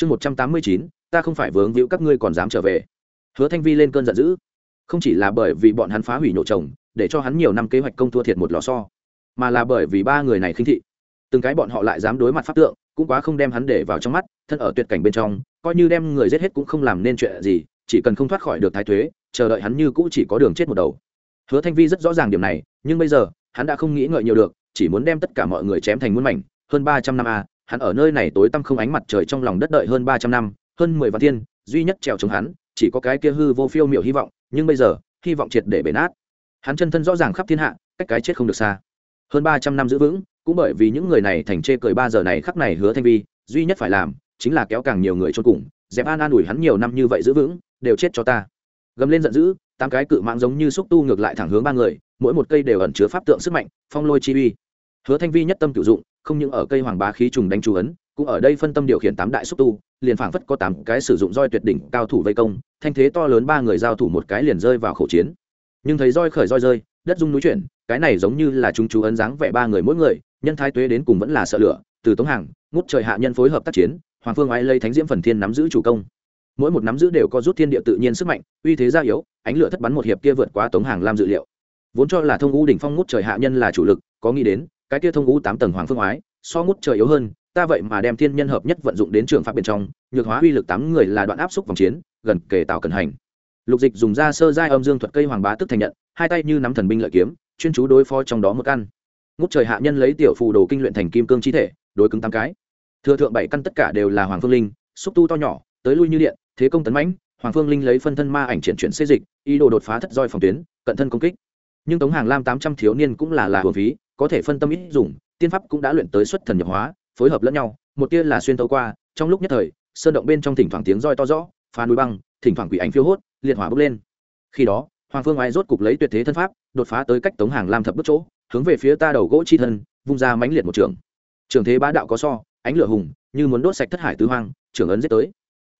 chương một trăm tám mươi chín, ta không phải vướng víu các ngươi còn dám trở về. Hứa thanh vi lên cơn giận dữ. Không chỉ là bởi vì bọn hắn phá hủy nổ chồng để cho hắn nhiều năm kế hoạch công thua thiệt một lò so mà là bởi vì ba người này khinh thị. Từng cái bọn họ lại dám đối mặt pháp tượng, cũng quá không đem hắn để vào trong mắt, thân ở tuyệt cảnh bên trong, coi như đem người giết hết cũng không làm nên chuyện gì, chỉ cần không thoát khỏi được thái thuế, chờ đợi hắn như cũ chỉ có đường chết một đầu. Hứa thanh vi rất rõ ràng điểm này, nhưng bây giờ, hắn đã không nghĩ ngợi nhiều được, chỉ muốn đem tất cả mọi người chém thành muôn mảnh, hơn ba trăm năm a hắn ở nơi này tối tăm không ánh mặt trời trong lòng đất đợi hơn ba trăm năm, hơn mười vạn thiên, duy nhất trèo chống hắn, chỉ có cái kia hư vô phiêu miểu hy vọng, nhưng bây giờ, hy vọng triệt để bể nát. Hắn chân thân rõ ràng khắp thiên hạ, cách cái chết không được xa. Hơn ba trăm năm giữ vững, cũng bởi vì những người này thành chê cười ba giờ này khắc này hứa thanh vi, duy nhất phải làm, chính là kéo càng nhiều người cho cùng, dẹp an an ủi hắn nhiều năm như vậy giữ vững, đều chết cho ta. Gầm lên giận dữ, tám cái cự mạng giống như xúc tu ngược lại thẳng hướng ba người, mỗi một cây đều ẩn chứa pháp tượng sức mạnh, phong lôi chi uy hứa thanh vi nhất tâm cựu dụng, không những ở cây hoàng bá khí trùng đánh chú ấn, cũng ở đây phân tâm điều khiển tám đại xúc tu, liền phảng phất có tám cái sử dụng roi tuyệt đỉnh cao thủ vây công, thanh thế to lớn ba người giao thủ một cái liền rơi vào khẩu chiến. Nhưng thấy roi khởi roi rơi, đất dung núi chuyển, cái này giống như là chúng chú ấn dáng vẻ ba người mỗi người, nhân thái tuế đến cùng vẫn là sợ lửa, từ tống hàng, ngút trời hạ nhân phối hợp tác chiến, hoàng phương ái lây thánh diễm phần thiên nắm giữ chủ công. Mỗi một nắm giữ đều có rút thiên địa tự nhiên sức mạnh, uy thế gia yếu, ánh lửa thất bắn một hiệp kia vượt quá tống hàng lam dự liệu. Vốn cho là thông u đỉnh phong ngút trời hạ nhân là chủ lực, có nghĩ đến cái kia thông ngũ tám tầng hoàng phương hoái, so ngút trời yếu hơn ta vậy mà đem thiên nhân hợp nhất vận dụng đến trường pháp bên trong nhược hóa uy lực tám người là đoạn áp xúc vòng chiến gần kề tạo cần hành. Lục dịch dùng ra sơ giai âm dương thuật cây hoàng bá tức thành nhận hai tay như nắm thần binh lợi kiếm chuyên chú đối phó trong đó một căn. Ngút trời hạ nhân lấy tiểu phù đồ kinh luyện thành kim cương chi thể đối cứng tám cái. Thừa thượng bảy căn tất cả đều là hoàng phương linh xúc tu to nhỏ tới lui như điện thế công tấn mãnh hoàng phương linh lấy phân thân ma ảnh triển chuyển xê dịch ý đồ đột phá thất roi phòng tuyến cận thân công kích. Nhưng tống hàng lam tám trăm thiếu niên cũng là là hồn phí có thể phân tâm ít dùng, tiên pháp cũng đã luyện tới xuất thần nhập hóa, phối hợp lẫn nhau, một tia là xuyên tấu qua, trong lúc nhất thời, sơn động bên trong thỉnh thoảng tiếng roi to rõ, phá núi băng, thỉnh thoảng quỷ ảnh phiêu hốt, liệt hỏa bốc lên. Khi đó, hoàng phương ai rốt cục lấy tuyệt thế thân pháp, đột phá tới cách tống hàng lam thập bước chỗ, hướng về phía ta đầu gỗ chi thân, vung ra mãnh liệt một trường. Trường thế bá đạo có so, ánh lửa hùng, như muốn đốt sạch thất hải tứ hoang, trưởng ấn giết tới.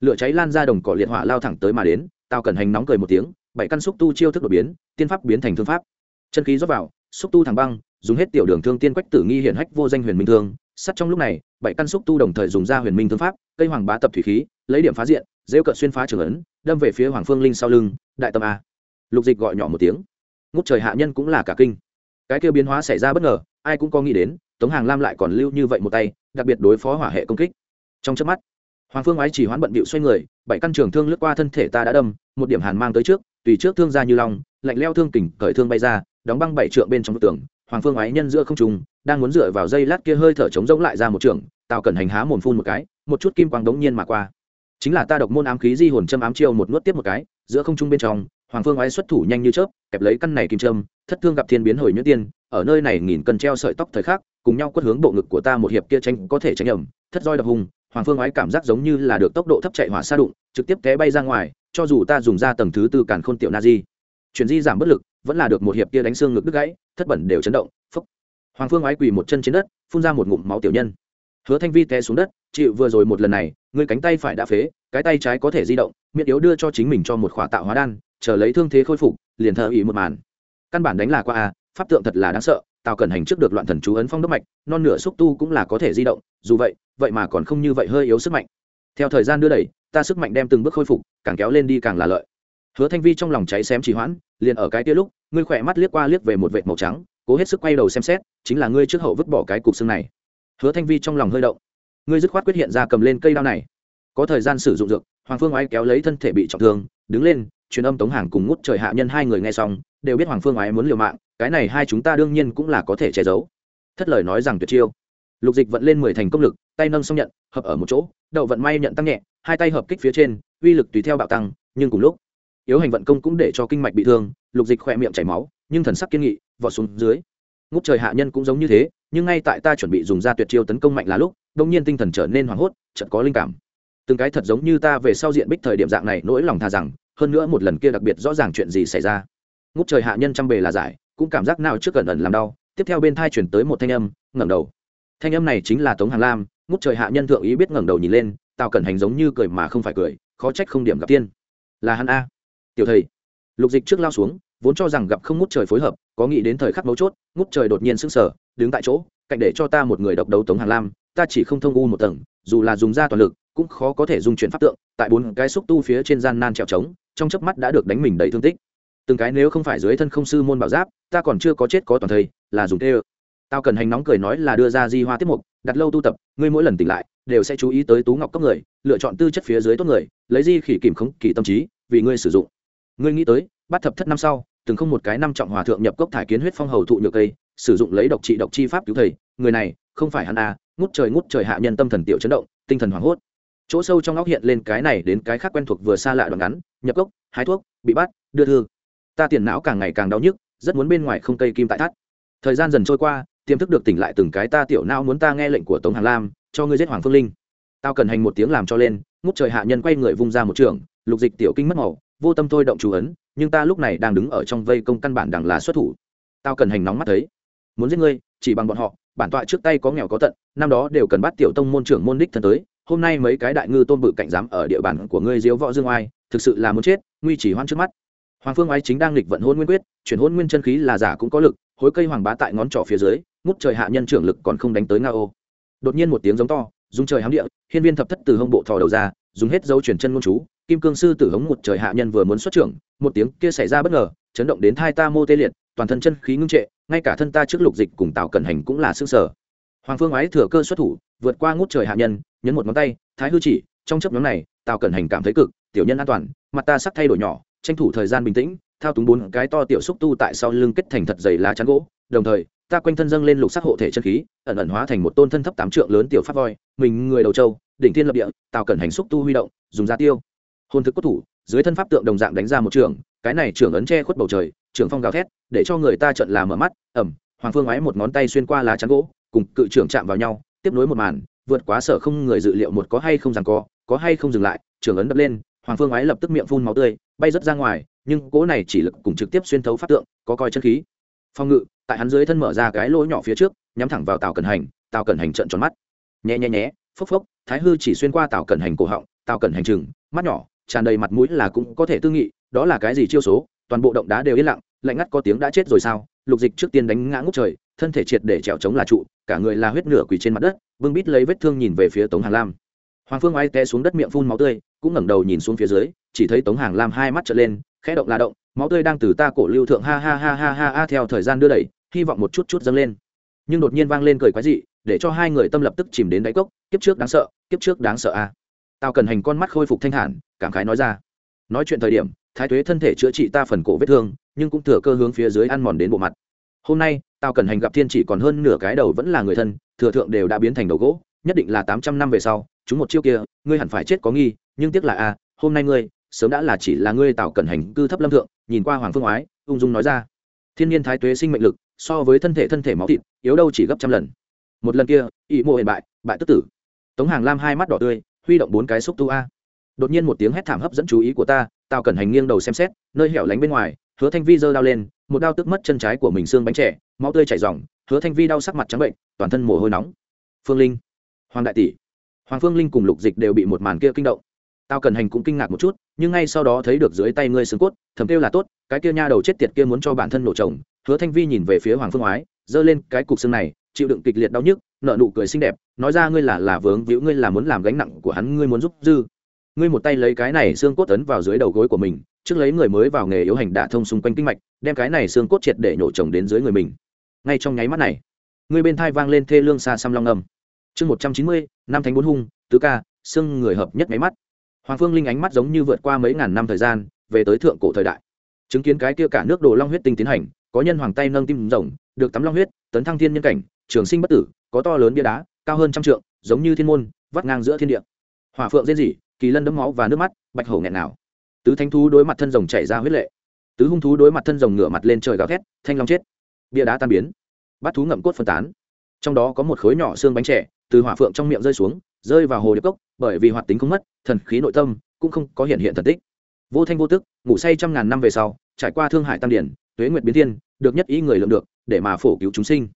Lửa cháy lan ra đồng cỏ liệt hỏa lao thẳng tới mà đến tao cần hành nóng cười một tiếng, bảy căn xúc tu chiêu thức đột biến, tiên pháp biến thành thương pháp. Chân khí rót vào, xúc tu thẳng băng dùng hết tiểu đường thương tiên quách tử nghi hiển hách vô danh huyền minh thương. Sắt trong lúc này bảy căn xúc tu đồng thời dùng ra huyền minh thương pháp cây hoàng bá tập thủy khí lấy điểm phá diện rêu cận xuyên phá trường ấn đâm về phía hoàng phương linh sau lưng đại tâm a. Lục dịch gọi nhỏ một tiếng. Ngút trời hạ nhân cũng là cả kinh. Cái kêu biến hóa xảy ra bất ngờ ai cũng có nghĩ đến tống hàng lam lại còn lưu như vậy một tay đặc biệt đối phó hỏa hệ công kích. Trong trước mắt hoàng phương ái chỉ hoán bận bịu xoay người bảy căn trường thương lướt qua thân thể ta đã đâm một điểm hàn mang tới trước tùy trước thương ra như long lạnh leo thương tỉnh, cởi thương bay ra đóng băng bảy trượng bên trong bức tường hoàng phương ái nhân giữa không trùng đang muốn dựa vào dây lát kia hơi thở chống rỗng lại ra một trường, tào cẩn hành há mồm phun một cái, một chút kim quang đống nhiên mà qua. Chính là ta độc môn ám khí di hồn châm ám chiêu một nuốt tiếp một cái, giữa không trung bên trong, hoàng phương ái xuất thủ nhanh như chớp, kẹp lấy căn này kim châm, thất thương gặp thiên biến hồi nhuyễn tiên, ở nơi này nghìn cân treo sợi tóc thời khắc, cùng nhau quất hướng bộ ngực của ta một hiệp kia tranh có thể tránh ẩm, thất roi đập hùng, hoàng phương ái cảm giác giống như là được tốc độ thấp chạy hỏa xa đụng, trực tiếp té bay ra ngoài, cho dù ta dùng ra tầng thứ tư càn khôn tiểu na di. Chuyển di giảm bất lực vẫn là được một hiệp kia đánh xương ngực đứt gãy, thất bẩn đều chấn động phúc hoàng phương ái quỳ một chân trên đất, phun ra một ngụm máu tiểu nhân. Hứa thanh vi té xuống đất, chịu, vừa rồi một lần này, ngươi cánh tay phải đã phế, cái tay trái có thể di động miệng yếu đưa cho chính mình cho một khỏa tạo hóa đan, chờ lấy thương thế khôi phục, liền thờ ý một màn. Căn bản đánh là qua a, pháp tượng thật là đáng sợ, tào cẩn hành trước được loạn thần chú ấn phong đốc mạch, non nửa xúc tu cũng là có thể di động, dù vậy vậy mà còn không như vậy hơi yếu sức mạnh. Theo thời gian đưa đẩy, ta sức mạnh đem từng bước khôi phục, càng kéo lên đi càng là lợi hứa thanh vi trong lòng cháy xém trì hoãn, liền ở cái kia lúc, ngươi khỏe mắt liếc qua liếc về một vệt màu trắng, cố hết sức quay đầu xem xét, chính là ngươi trước hậu vứt bỏ cái cục xương này. Hứa thanh vi trong lòng hơi động. Ngươi dứt khoát quyết hiện ra cầm lên cây đao này. Có thời gian sử dụng dược, hoàng phương ái kéo lấy thân thể bị trọng thương, đứng lên, truyền âm tống hàng cùng ngút trời hạ nhân hai người nghe xong, đều biết hoàng phương ái muốn liều mạng, cái này hai chúng ta đương nhiên cũng là có thể che giấu. Thất lời nói rằng tuyệt chiêu. Lục dịch vận lên mười thành công lực, tay nâng xong nhận, hợp ở một chỗ, đậu vận may nhận tăng nhẹ, hai tay hợp kích phía trên, uy lực tùy theo bạo tăng, nhưng cùng lúc yếu hành vận công cũng để cho kinh mạch bị thương, lục dịch khỏe miệng chảy máu, nhưng thần sắc kiên nghị, vọt xuống dưới. Ngút trời hạ nhân cũng giống như thế, nhưng ngay tại ta chuẩn bị dùng ra tuyệt chiêu tấn công mạnh là lúc đông nhiên tinh thần trở nên hoảng hốt, chợt có linh cảm. Từng cái thật giống như ta về sau diện bích thời điểm dạng này, nỗi lòng thà rằng, hơn nữa một lần kia đặc biệt rõ ràng chuyện gì xảy ra. Ngút trời hạ nhân chăm bề là giải, cũng cảm giác nào trước gần ẩn làm đau, tiếp theo bên thai chuyển tới một thanh âm, ngẩng đầu. Thanh âm này chính là tống hàng lam, ngút trời hạ nhân thượng ý biết ngẩng đầu nhìn lên, tào cẩn hành giống như cười mà không phải cười, khó trách không điểm gặp tiên. Là hắn a tiểu thầy. Lục dịch trước lao xuống, vốn cho rằng gặp không ngút trời phối hợp, có nghĩ đến thời khắc mấu chốt, ngút trời đột nhiên sững sờ, đứng tại chỗ, cạnh để cho ta một người độc đấu tống hàng lam, ta chỉ không thông u một tầng, dù là dùng ra toàn lực, cũng khó có thể dung chuyển pháp tượng, tại bốn cái xúc tu phía trên gian nan trèo trống, trong chớp mắt đã được đánh mình đầy thương tích. Từng cái nếu không phải dưới thân không sư môn bảo giáp, ta còn chưa có chết có toàn thây là dùng tê ơ. Tao cần hành nóng cười nói là đưa ra di hoa tiết mục, đặt lâu tu tập, ngươi mỗi lần tỉnh lại, đều sẽ chú ý tới tú ngọc cấp người, lựa chọn tư chất phía dưới tốt người, lấy di khỉ kìm khống kỳ tâm trí, vì ngươi sử dụng ngươi nghĩ tới, bắt thập thất năm sau, từng không một cái năm trọng hòa thượng nhập cốc thải kiến huyết phong hầu thụ nhược cây, sử dụng lấy độc trị độc chi pháp cứu thầy. Người này, không phải hắn à ngút trời ngút trời hạ nhân tâm thần tiểu chấn động, tinh thần hoảng hốt. Chỗ sâu trong óc hiện lên cái này đến cái khác quen thuộc vừa xa lạ đoạn ngắn, nhập cốc, hái thuốc, bị bắt, đưa thư. Ta tiền não càng ngày càng đau nhức, rất muốn bên ngoài không cây kim tại thắt. Thời gian dần trôi qua, tiềm thức được tỉnh lại từng cái ta tiểu não muốn ta nghe lệnh của tống hàng lam, cho ngươi giết hoàng phương linh. Tao cần hành một tiếng làm cho lên, ngút trời hạ nhân quay người vung ra một trường, lục dịch tiểu kinh mất màu vô tâm thôi động chú ấn, nhưng ta lúc này đang đứng ở trong vây công căn bản đằng là xuất thủ. Tao cần hành nóng mắt thấy. Muốn giết ngươi, chỉ bằng bọn họ, bản tọa trước tay có nghèo có tận, năm đó đều cần bắt tiểu tông môn trưởng môn đích thân tới, hôm nay mấy cái đại ngư tôn bự cảnh giám ở địa bàn của ngươi diếu võ dương oai, thực sự là muốn chết, nguy chỉ hoan trước mắt. Hoàng phương oai chính đang nghịch vận hôn nguyên quyết, chuyển hôn nguyên chân khí là giả cũng có lực, hối cây hoàng bá tại ngón trỏ phía dưới, ngút trời hạ nhân trưởng lực còn không đánh tới nga ô. Đột nhiên một tiếng giống to dùng trời hám địa, hiên viên thập thất từ hông bộ thò đầu ra, dùng hết dấu chuyển chân ngôn chú kim cương sư tử hống một trời hạ nhân vừa muốn xuất trưởng, một tiếng kia xảy ra bất ngờ, chấn động đến thai ta mô tê liệt, toàn thân chân khí ngưng trệ, ngay cả thân ta trước lục dịch cùng tạo cẩn hành cũng là xương sở hoàng phương ái thừa cơ xuất thủ, vượt qua ngút trời hạ nhân, nhấn một ngón tay, thái hư chỉ, trong chấp nhóm này, tào cẩn hành cảm thấy cực, tiểu nhân an toàn, mặt ta sắp thay đổi nhỏ, tranh thủ thời gian bình tĩnh, thao túng bốn cái to tiểu xúc tu tại sau lưng kết thành thật dày lá chắn gỗ, đồng thời, ta quanh thân dâng lên lục sắc hộ thể chân khí, ẩn ẩn hóa thành một tôn thân thấp tám trượng lớn tiểu pháp voi, mình người đầu châu, đỉnh thiên lập địa, tào cẩn hành xúc tu huy động, dùng ra tiêu hồn thực cốt thủ, dưới thân pháp tượng đồng dạng đánh ra một trường, cái này trường ấn che khuất bầu trời, trường phong gào thét, để cho người ta trận là mở mắt ẩm hoàng phương ái một ngón tay xuyên qua lá chắn gỗ, cùng cự trưởng chạm vào nhau, tiếp nối một màn, vượt quá sở không người dự liệu một có hay không rằng co có hay không dừng lại, trường ấn đập lên, hoàng phương ái lập tức miệng phun máu tươi, bay rớt ra ngoài, nhưng cỗ này chỉ lực cùng trực tiếp xuyên thấu pháp tượng, có coi chân khí. Phong ngự, tại hắn dưới thân mở ra cái lỗ nhỏ phía trước, nhắm thẳng vào tàu cẩn hành tàu cẩn hành trận tròn mắt. Nhẹ nhẹ nhé phốc phốc, thái hư chỉ xuyên qua tàu cẩn hành cổ họng tàu cẩn hành chừng mắt nhỏ tràn đầy mặt mũi là cũng có thể tư nghị, đó là cái gì chiêu số, toàn bộ động đá đều yên lặng, lạnh ngắt có tiếng đã chết rồi sao? Lục dịch trước tiên đánh ngã ngút trời, thân thể triệt để trèo chống là trụ, cả người là huyết nửa quỳ trên mặt đất, vương bít lấy vết thương nhìn về phía tống hàng lam. Hoàng phương ai té xuống đất miệng phun máu tươi, cũng ngẩng đầu nhìn xuống phía dưới, chỉ thấy tống hàng lam hai mắt trở lên, khẽ động là động, máu tươi đang từ ta cổ lưu thượng ha ha ha ha ha ha theo thời gian đưa đẩy, hy vọng một chút chút dâng lên. Nhưng đột nhiên vang lên cười quái dị, để cho hai người tâm lập tức chìm đến đáy cốc, kiếp trước đáng sợ, kiếp trước đáng sợ a. à tao cần hành con mắt khôi phục thanh hẳn, cảm khái nói ra. Nói chuyện thời điểm thái tuế thân thể chữa trị ta phần cổ vết thương nhưng cũng thừa cơ hướng phía dưới ăn mòn đến bộ mặt. Hôm nay tao cần hành gặp thiên chỉ còn hơn nửa cái đầu vẫn là người thân thừa thượng đều đã biến thành đầu gỗ nhất định là tám trăm năm về sau chúng một chiêu kia ngươi hẳn phải chết có nghi nhưng tiếc là a hôm nay ngươi sớm đã là chỉ là ngươi tạo cẩn hành cư thấp lâm thượng nhìn qua hoàng phương oái ung dung nói ra. Thiên nhiên thái tuế sinh mệnh lực so với thân thể thân thể máu thịt yếu đâu chỉ gấp trăm lần. Một lần kia ỵ mộ hiện bại bại tức tử. Tống hàng lam hai mắt đỏ tươi huy động bốn cái xúc tu a. Đột nhiên một tiếng hét thảm hấp dẫn chú ý của ta tao cẩn hành nghiêng đầu xem xét, nơi hẻo lánh bên ngoài, hứa thanh vi giơ đao lên, một đao tức mất chân trái của mình xương bánh trẻ, máu tươi chảy ròng, hứa thanh vi đau sắc mặt trắng bệnh, toàn thân mồ hôi nóng. Phương linh, hoàng đại tỷ, hoàng phương linh cùng lục dịch đều bị một màn kia kinh động. Tao cần hành cũng kinh ngạc một chút, nhưng ngay sau đó thấy được dưới tay ngươi xương cốt, thầm kêu là tốt, cái kia nha đầu chết tiệt kia muốn cho bản thân nổ chồng. Hứa thanh vi nhìn về phía hoàng phương oái giơ lên cái cục xương này, chịu đựng kịch liệt đau nhức nợ nụ cười xinh đẹp nói ra ngươi là là vướng víu, ngươi là muốn làm gánh nặng của hắn, ngươi muốn giúp dư. Ngươi một tay lấy cái này xương cốt tấn vào dưới đầu gối của mình, trước lấy người mới vào nghề yếu hành đả thông xung quanh kinh mạch, đem cái này xương cốt triệt để nhổ chồng đến dưới người mình. Ngay trong nháy mắt này ngươi bên thai vang lên thê lương xa xăm long âm. Chương một trăm chín mươi, năm thánh bốn hung, tứ ca, xương người hợp nhất máy mắt. Hoàng phương linh ánh mắt giống như vượt qua mấy ngàn năm thời gian, về tới thượng cổ thời đại. Chứng kiến cái kia cả nước đồ long huyết tinh tiến hành, có nhân hoàng tay nâng tim rồng, được tắm long huyết, tấn thăng thiên nhân cảnh, trường sinh bất tử, có to lớn bia đá cao hơn trăm trượng, giống như thiên môn, vắt ngang giữa thiên địa. Hỏa phượng rên rỉ, kỳ lân đấm máu và nước mắt, bạch hổ nghẹn nào tứ thanh thú đối mặt thân rồng chảy ra huyết lệ. Tứ hung thú đối mặt thân rồng ngửa mặt lên trời gào thét, thanh long chết. Bia đá tan biến. Bát thú ngậm cốt phân tán. Trong đó có một khối nhỏ xương bánh trẻ từ hỏa phượng trong miệng rơi xuống, rơi vào hồ điệp cốc, bởi vì hoạt tính không mất, thần khí nội tâm cũng không có hiện hiện thần tích. Vô thanh vô tức, ngủ say trăm ngàn năm về sau, trải qua thương hải tam điển, tuế nguyệt biến thiên, được nhất ý người lượng được, để mà phổ cứu chúng sinh.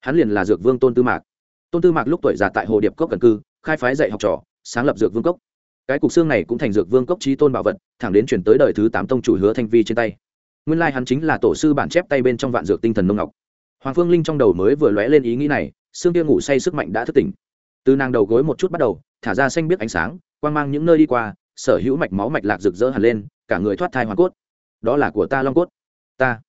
Hắn liền là dược vương tôn tư mạc tôn tư mạc lúc tuổi già tại hồ điệp cốc cần cư, khai phái dạy học trò, sáng lập dược vương cốc. Cái cục xương này cũng thành dược vương cốc trí tôn bảo vật, thẳng đến chuyển tới đời thứ tám tông chủ hứa thanh vi trên tay. Nguyên lai hắn chính là tổ sư bản chép tay bên trong vạn dược tinh thần nông ngọc. Hoàng phương linh trong đầu mới vừa lóe lên ý nghĩ này, xương kia ngủ say sức mạnh đã thức tỉnh. Từ nàng đầu gối một chút bắt đầu, thả ra xanh biết ánh sáng, quang mang những nơi đi qua, sở hữu mạch máu mạch lạc rực rỡ hẳn lên, cả người thoát thai hoàn cốt. Đó là của ta long cốt. Ta.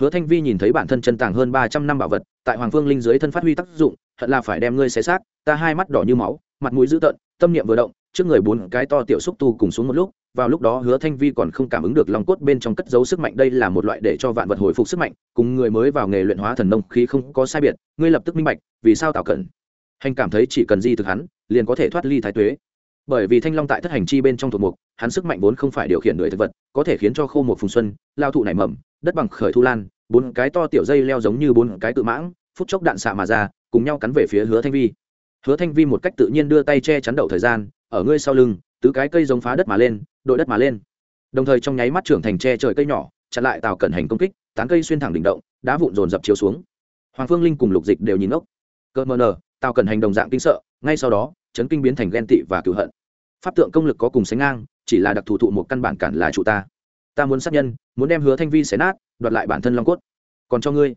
Hứa thanh vi nhìn thấy bản thân chân tàng hơn ba trăm năm bảo vật, tại hoàng phương linh dưới thân phát huy tác dụng thật là phải đem ngươi xé xác, ta hai mắt đỏ như máu, mặt mũi dữ tợn, tâm niệm vừa động, trước người bốn cái to tiểu xúc tu cùng xuống một lúc, vào lúc đó hứa thanh vi còn không cảm ứng được long cốt bên trong cất dấu sức mạnh đây là một loại để cho vạn vật hồi phục sức mạnh, cùng người mới vào nghề luyện hóa thần nông khí không có sai biệt, ngươi lập tức minh bạch, vì sao tạo cẩn hành cảm thấy chỉ cần di thực hắn, liền có thể thoát ly thái tuế. Bởi vì thanh long tại thất hành chi bên trong thuộc mục, hắn sức mạnh vốn không phải điều khiển người thực vật, có thể khiến cho khô một phùng xuân, lao thụ nảy mầm, đất bằng khởi thu lan, bốn cái to tiểu dây leo giống như bốn cái tự mãng, phút chốc đạn xạ mà ra cùng nhau cắn về phía hứa thanh vi. Hứa thanh vi một cách tự nhiên đưa tay che chắn đậu thời gian, ở ngươi sau lưng, tứ cái cây giống phá đất mà lên, đội đất mà lên. Đồng thời trong nháy mắt trưởng thành che trời cây nhỏ, chặn lại tàu cẩn hành công kích, tán cây xuyên thẳng đỉnh động, đá vụn dồn dập chiếu xuống. Hoàng phương linh cùng lục dịch đều nhìn ốc. Cơ mờ nờ tàu cẩn hành đồng dạng kinh sợ, ngay sau đó, chấn kinh biến thành ghen tị và cựu hận. Pháp tượng công lực có cùng sánh ngang, chỉ là đặc thù thụ một căn bản cản là chủ ta. Ta muốn sát nhân, muốn đem hứa thanh vi xé nát, đoạt lại bản thân long cốt. Còn cho ngươi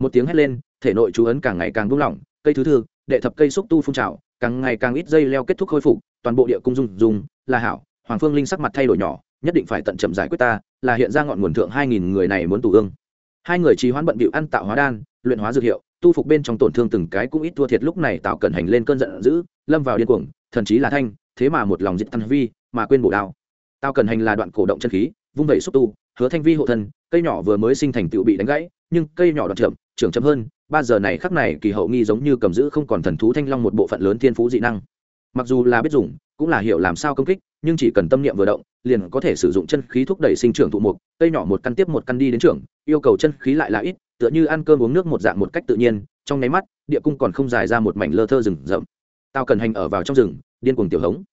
một tiếng hét lên, thể nội chú ấn càng ngày càng buông lỏng, cây thứ thư, đệ thập cây xúc tu phun trào, càng ngày càng ít dây leo kết thúc khôi phục, toàn bộ địa cung dung dùng là hảo, hoàng phương linh sắc mặt thay đổi nhỏ, nhất định phải tận chậm giải quyết ta, là hiện ra ngọn nguồn thượng hai nghìn người này muốn tù ương. Hai người trì hoãn bận bịu ăn tạo hóa đan, luyện hóa dược hiệu, tu phục bên trong tổn thương từng cái cũng ít thua thiệt lúc này tạo cẩn hành lên cơn giận dữ, lâm vào điên cuồng, thần chí là thanh, thế mà một lòng diệt thanh vi, mà quên bổ đao. Tao cần hành là đoạn cổ động chân khí, vung vẩy xúc tu, hứa thanh vi hộ thân, cây nhỏ vừa mới sinh thành tựu bị đánh gãy, nhưng cây nhỏ đoạn chậm trưởng chậm hơn, ba giờ này khắc này kỳ hậu nghi giống như cầm giữ không còn thần thú thanh long một bộ phận lớn thiên phú dị năng. Mặc dù là biết dùng, cũng là hiểu làm sao công kích, nhưng chỉ cần tâm niệm vừa động, liền có thể sử dụng chân khí thúc đẩy sinh trưởng thụ mục, cây nhỏ một căn tiếp một căn đi đến trưởng, yêu cầu chân khí lại là ít, tựa như ăn cơm uống nước một dạng một cách tự nhiên, trong nháy mắt, địa cung còn không dài ra một mảnh lơ thơ rừng rậm. Tao cần hành ở vào trong rừng, điên cuồng tiểu hống.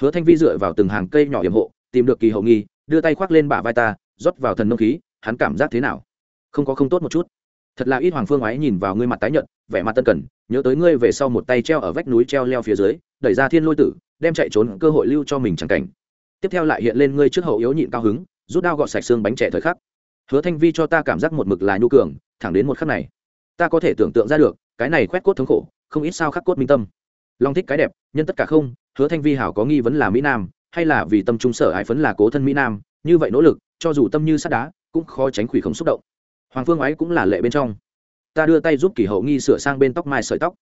Hứa thanh vi dựa vào từng hàng cây nhỏ hiểm hộ, tìm được kỳ hậu nghi, đưa tay khoác lên bả vai ta, rót vào thần nông khí, hắn cảm giác thế nào? Không có không tốt một chút thật là ít hoàng phương ái nhìn vào ngươi mặt tái nhợt, vẻ mặt tân cần, nhớ tới ngươi về sau một tay treo ở vách núi treo leo phía dưới, đẩy ra thiên lôi tử, đem chạy trốn cơ hội lưu cho mình chẳng cảnh. Tiếp theo lại hiện lên ngươi trước hậu yếu nhịn cao hứng, rút đao gọt sạch xương bánh trẻ thời khắc. Hứa thanh vi cho ta cảm giác một mực là nhu cường, thẳng đến một khắc này, ta có thể tưởng tượng ra được, cái này khoét cốt thống khổ, không ít sao khắc cốt minh tâm. Long thích cái đẹp, nhân tất cả không, hứa thanh vi hảo có nghi vấn là mỹ nam, hay là vì tâm trung sở hải phấn là cố thân mỹ nam, như vậy nỗ lực, cho dù tâm như sắt đá, cũng khó tránh khủy không xúc động hoàng phương ái cũng là lệ bên trong. Ta đưa tay giúp kỳ hậu nghi sửa sang bên tóc mai sợi tóc.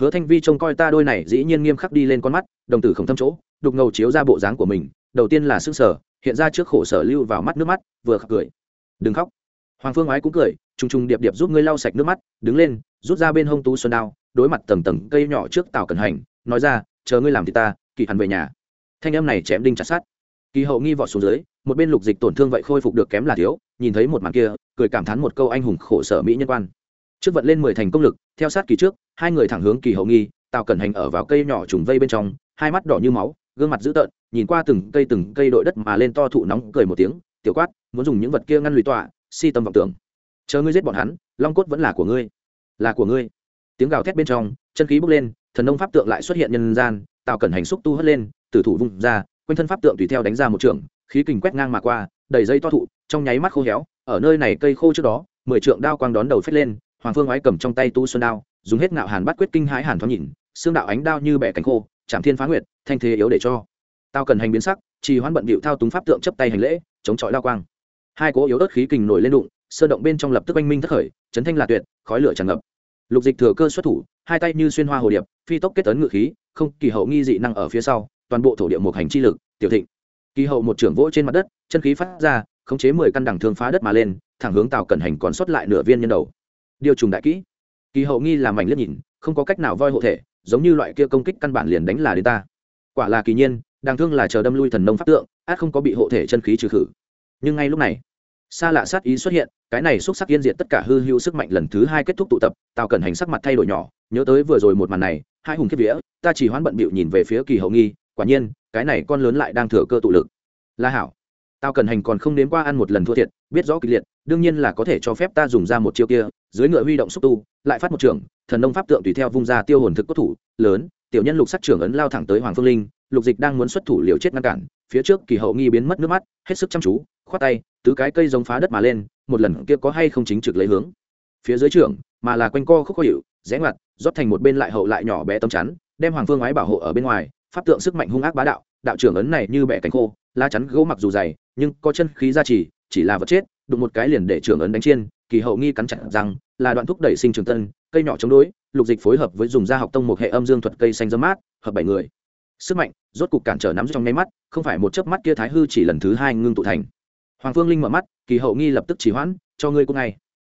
Hứa thanh vi trông coi ta đôi này dĩ nhiên nghiêm khắc đi lên con mắt, đồng tử không thâm chỗ, đục ngầu chiếu ra bộ dáng của mình, đầu tiên là sức sở hiện ra trước khổ sở lưu vào mắt nước mắt, vừa khắc cười. Đừng khóc. Hoàng phương ái cũng cười t r ù n g t r ù n g điệp điệp giúp ngươi lau sạch nước mắt, đứng lên, rút ra bên hông tú xuân đao, đối mặt tầng tầng cây nhỏ trước tàu cẩn hành, nói ra, chờ ngươi làm thì ta, kỳ hẳn về nhà. Thanh em này chém đinh chặt sát kỳ hậu nghi vọt xuống dưới, một bên lục dịch tổn thương vậy khôi phục được kém là thiếu nhìn thấy một màn kia, cười cảm thán một câu anh hùng khổ sở mỹ nhân quan. Trước vận lên mười thành công lực, theo sát kỳ trước, hai người thẳng hướng kỳ hậu nghi, tào cẩn hành ở vào cây nhỏ trùng vây bên trong, hai mắt đỏ như máu, gương mặt dữ tợn, nhìn qua từng cây từng cây đội đất mà lên to thụ nóng, cười một tiếng, tiểu quát, muốn dùng những vật kia ngăn lùi tọa, si tâm vọng tưởng. Chờ ngươi giết bọn hắn, long cốt vẫn là của ngươi. Là của ngươi. Tiếng gào thét bên trong, chân khí bốc lên, thần nông pháp tượng lại xuất hiện nhân gian, Tào cẩn hành xúc tu hất lên, tử thủ vung ra, quanh thân pháp tượng tùy theo đánh ra một trường khí kình quét ngang mà qua, đầy dây to thụ, trong nháy mắt khô héo, ở nơi này cây khô trước đó, mười trượng đao quang đón đầu phết lên, hoàng phương ái cầm trong tay tu xuân đao, dùng hết ngạo hàn bắt quyết kinh hãi hàn thoáng nhìn, xương đạo ánh đao như bẻ cánh khô, chạm thiên phá nguyệt, thanh thế yếu để cho. Tao cần hành biến sắc, trì hoãn bận bịu thao túng pháp tượng chấp tay hành lễ, chống chọi đao quang. Hai cố yếu ớt khí kình nổi lên đụng, sơn động bên trong lập tức oanh minh thất khởi, chấn thanh là tuyệt, khói lửa tràn ngập. Lục dịch thừa cơ xuất thủ, hai tay như xuyên hoa hồ điệp, phi tốc kết tấn ngự khí, không kỳ hậu nghi dị năng ở phía sau, toàn bộ thổ địa một hành chi lực, tiểu thịnh kỳ hậu một trưởng vỗ trên mặt đất, chân khí phát ra, khống chế mười căn đẳng thương phá đất mà lên, thẳng hướng tàu cẩn hành còn sót lại nửa viên nhân đầu. Điều trùng đại kỹ. Kỳ hậu nghi làm mảnh liếc nhìn, không có cách nào voi hộ thể, giống như loại kia công kích căn bản liền đánh là đến ta. Quả là kỳ nhiên đàng thương là chờ đâm lui thần nông pháp tượng, át không có bị hộ thể chân khí trừ khử. Nhưng ngay lúc này, xa lạ sát ý xuất hiện, cái này xúc sắc yên diện tất cả hư hữu sức mạnh lần thứ hai kết thúc tụ tập, tào cẩn hành sắc mặt thay đổi nhỏ, nhớ tới vừa rồi một màn này, hai hùng kiếp vía, ta chỉ hoán bận bịu nhìn về phía kỳ hậu nghi, quả nhiên cái này con lớn lại đang thừa cơ tụ lực. La hảo, tao cần hành còn không đến qua ăn một lần thua thiệt, biết rõ kịch liệt, đương nhiên là có thể cho phép ta dùng ra một chiêu kia, dưới ngựa huy động xúc tu, lại phát một trường, thần nông pháp tượng tùy theo vung ra tiêu hồn thực cốt thủ, lớn, tiểu nhân lục sắc trưởng ấn lao thẳng tới hoàng phương linh, lục dịch đang muốn xuất thủ liều chết ngăn cản, phía trước kỳ hậu nghi biến mất nước mắt, hết sức chăm chú, khoát tay, tứ cái cây giống phá đất mà lên, một lần kia có hay không chính trực lấy hướng. Phía dưới trưởng, mà là quanh co khúc khó hiệu rẽ ngoặt, rót thành một bên lại hậu lại nhỏ bé tấm chắn, đem hoàng phương ái bảo hộ ở bên ngoài pháp tượng sức mạnh hung ác bá đạo đạo trưởng ấn này như bẻ cánh khô, lá chắn gỗ mặc dù dày, nhưng có chân khí gia trì, chỉ là vật chết, đụng một cái liền để trưởng ấn đánh chiên, kỳ hậu nghi cắn chặt rằng là đoạn thúc đẩy sinh trường tân, cây nhỏ chống đối, lục dịch phối hợp với dùng gia học tông một hệ âm dương thuật cây xanh dơ mát, hợp bảy người. Sức mạnh, rốt cục cản trở nắm trong nháy mắt, không phải một chớp mắt kia thái hư chỉ lần thứ hai ngưng tụ thành. Hoàng phương linh mở mắt, kỳ hậu nghi lập tức chỉ hoãn, cho ngươi cô ngay.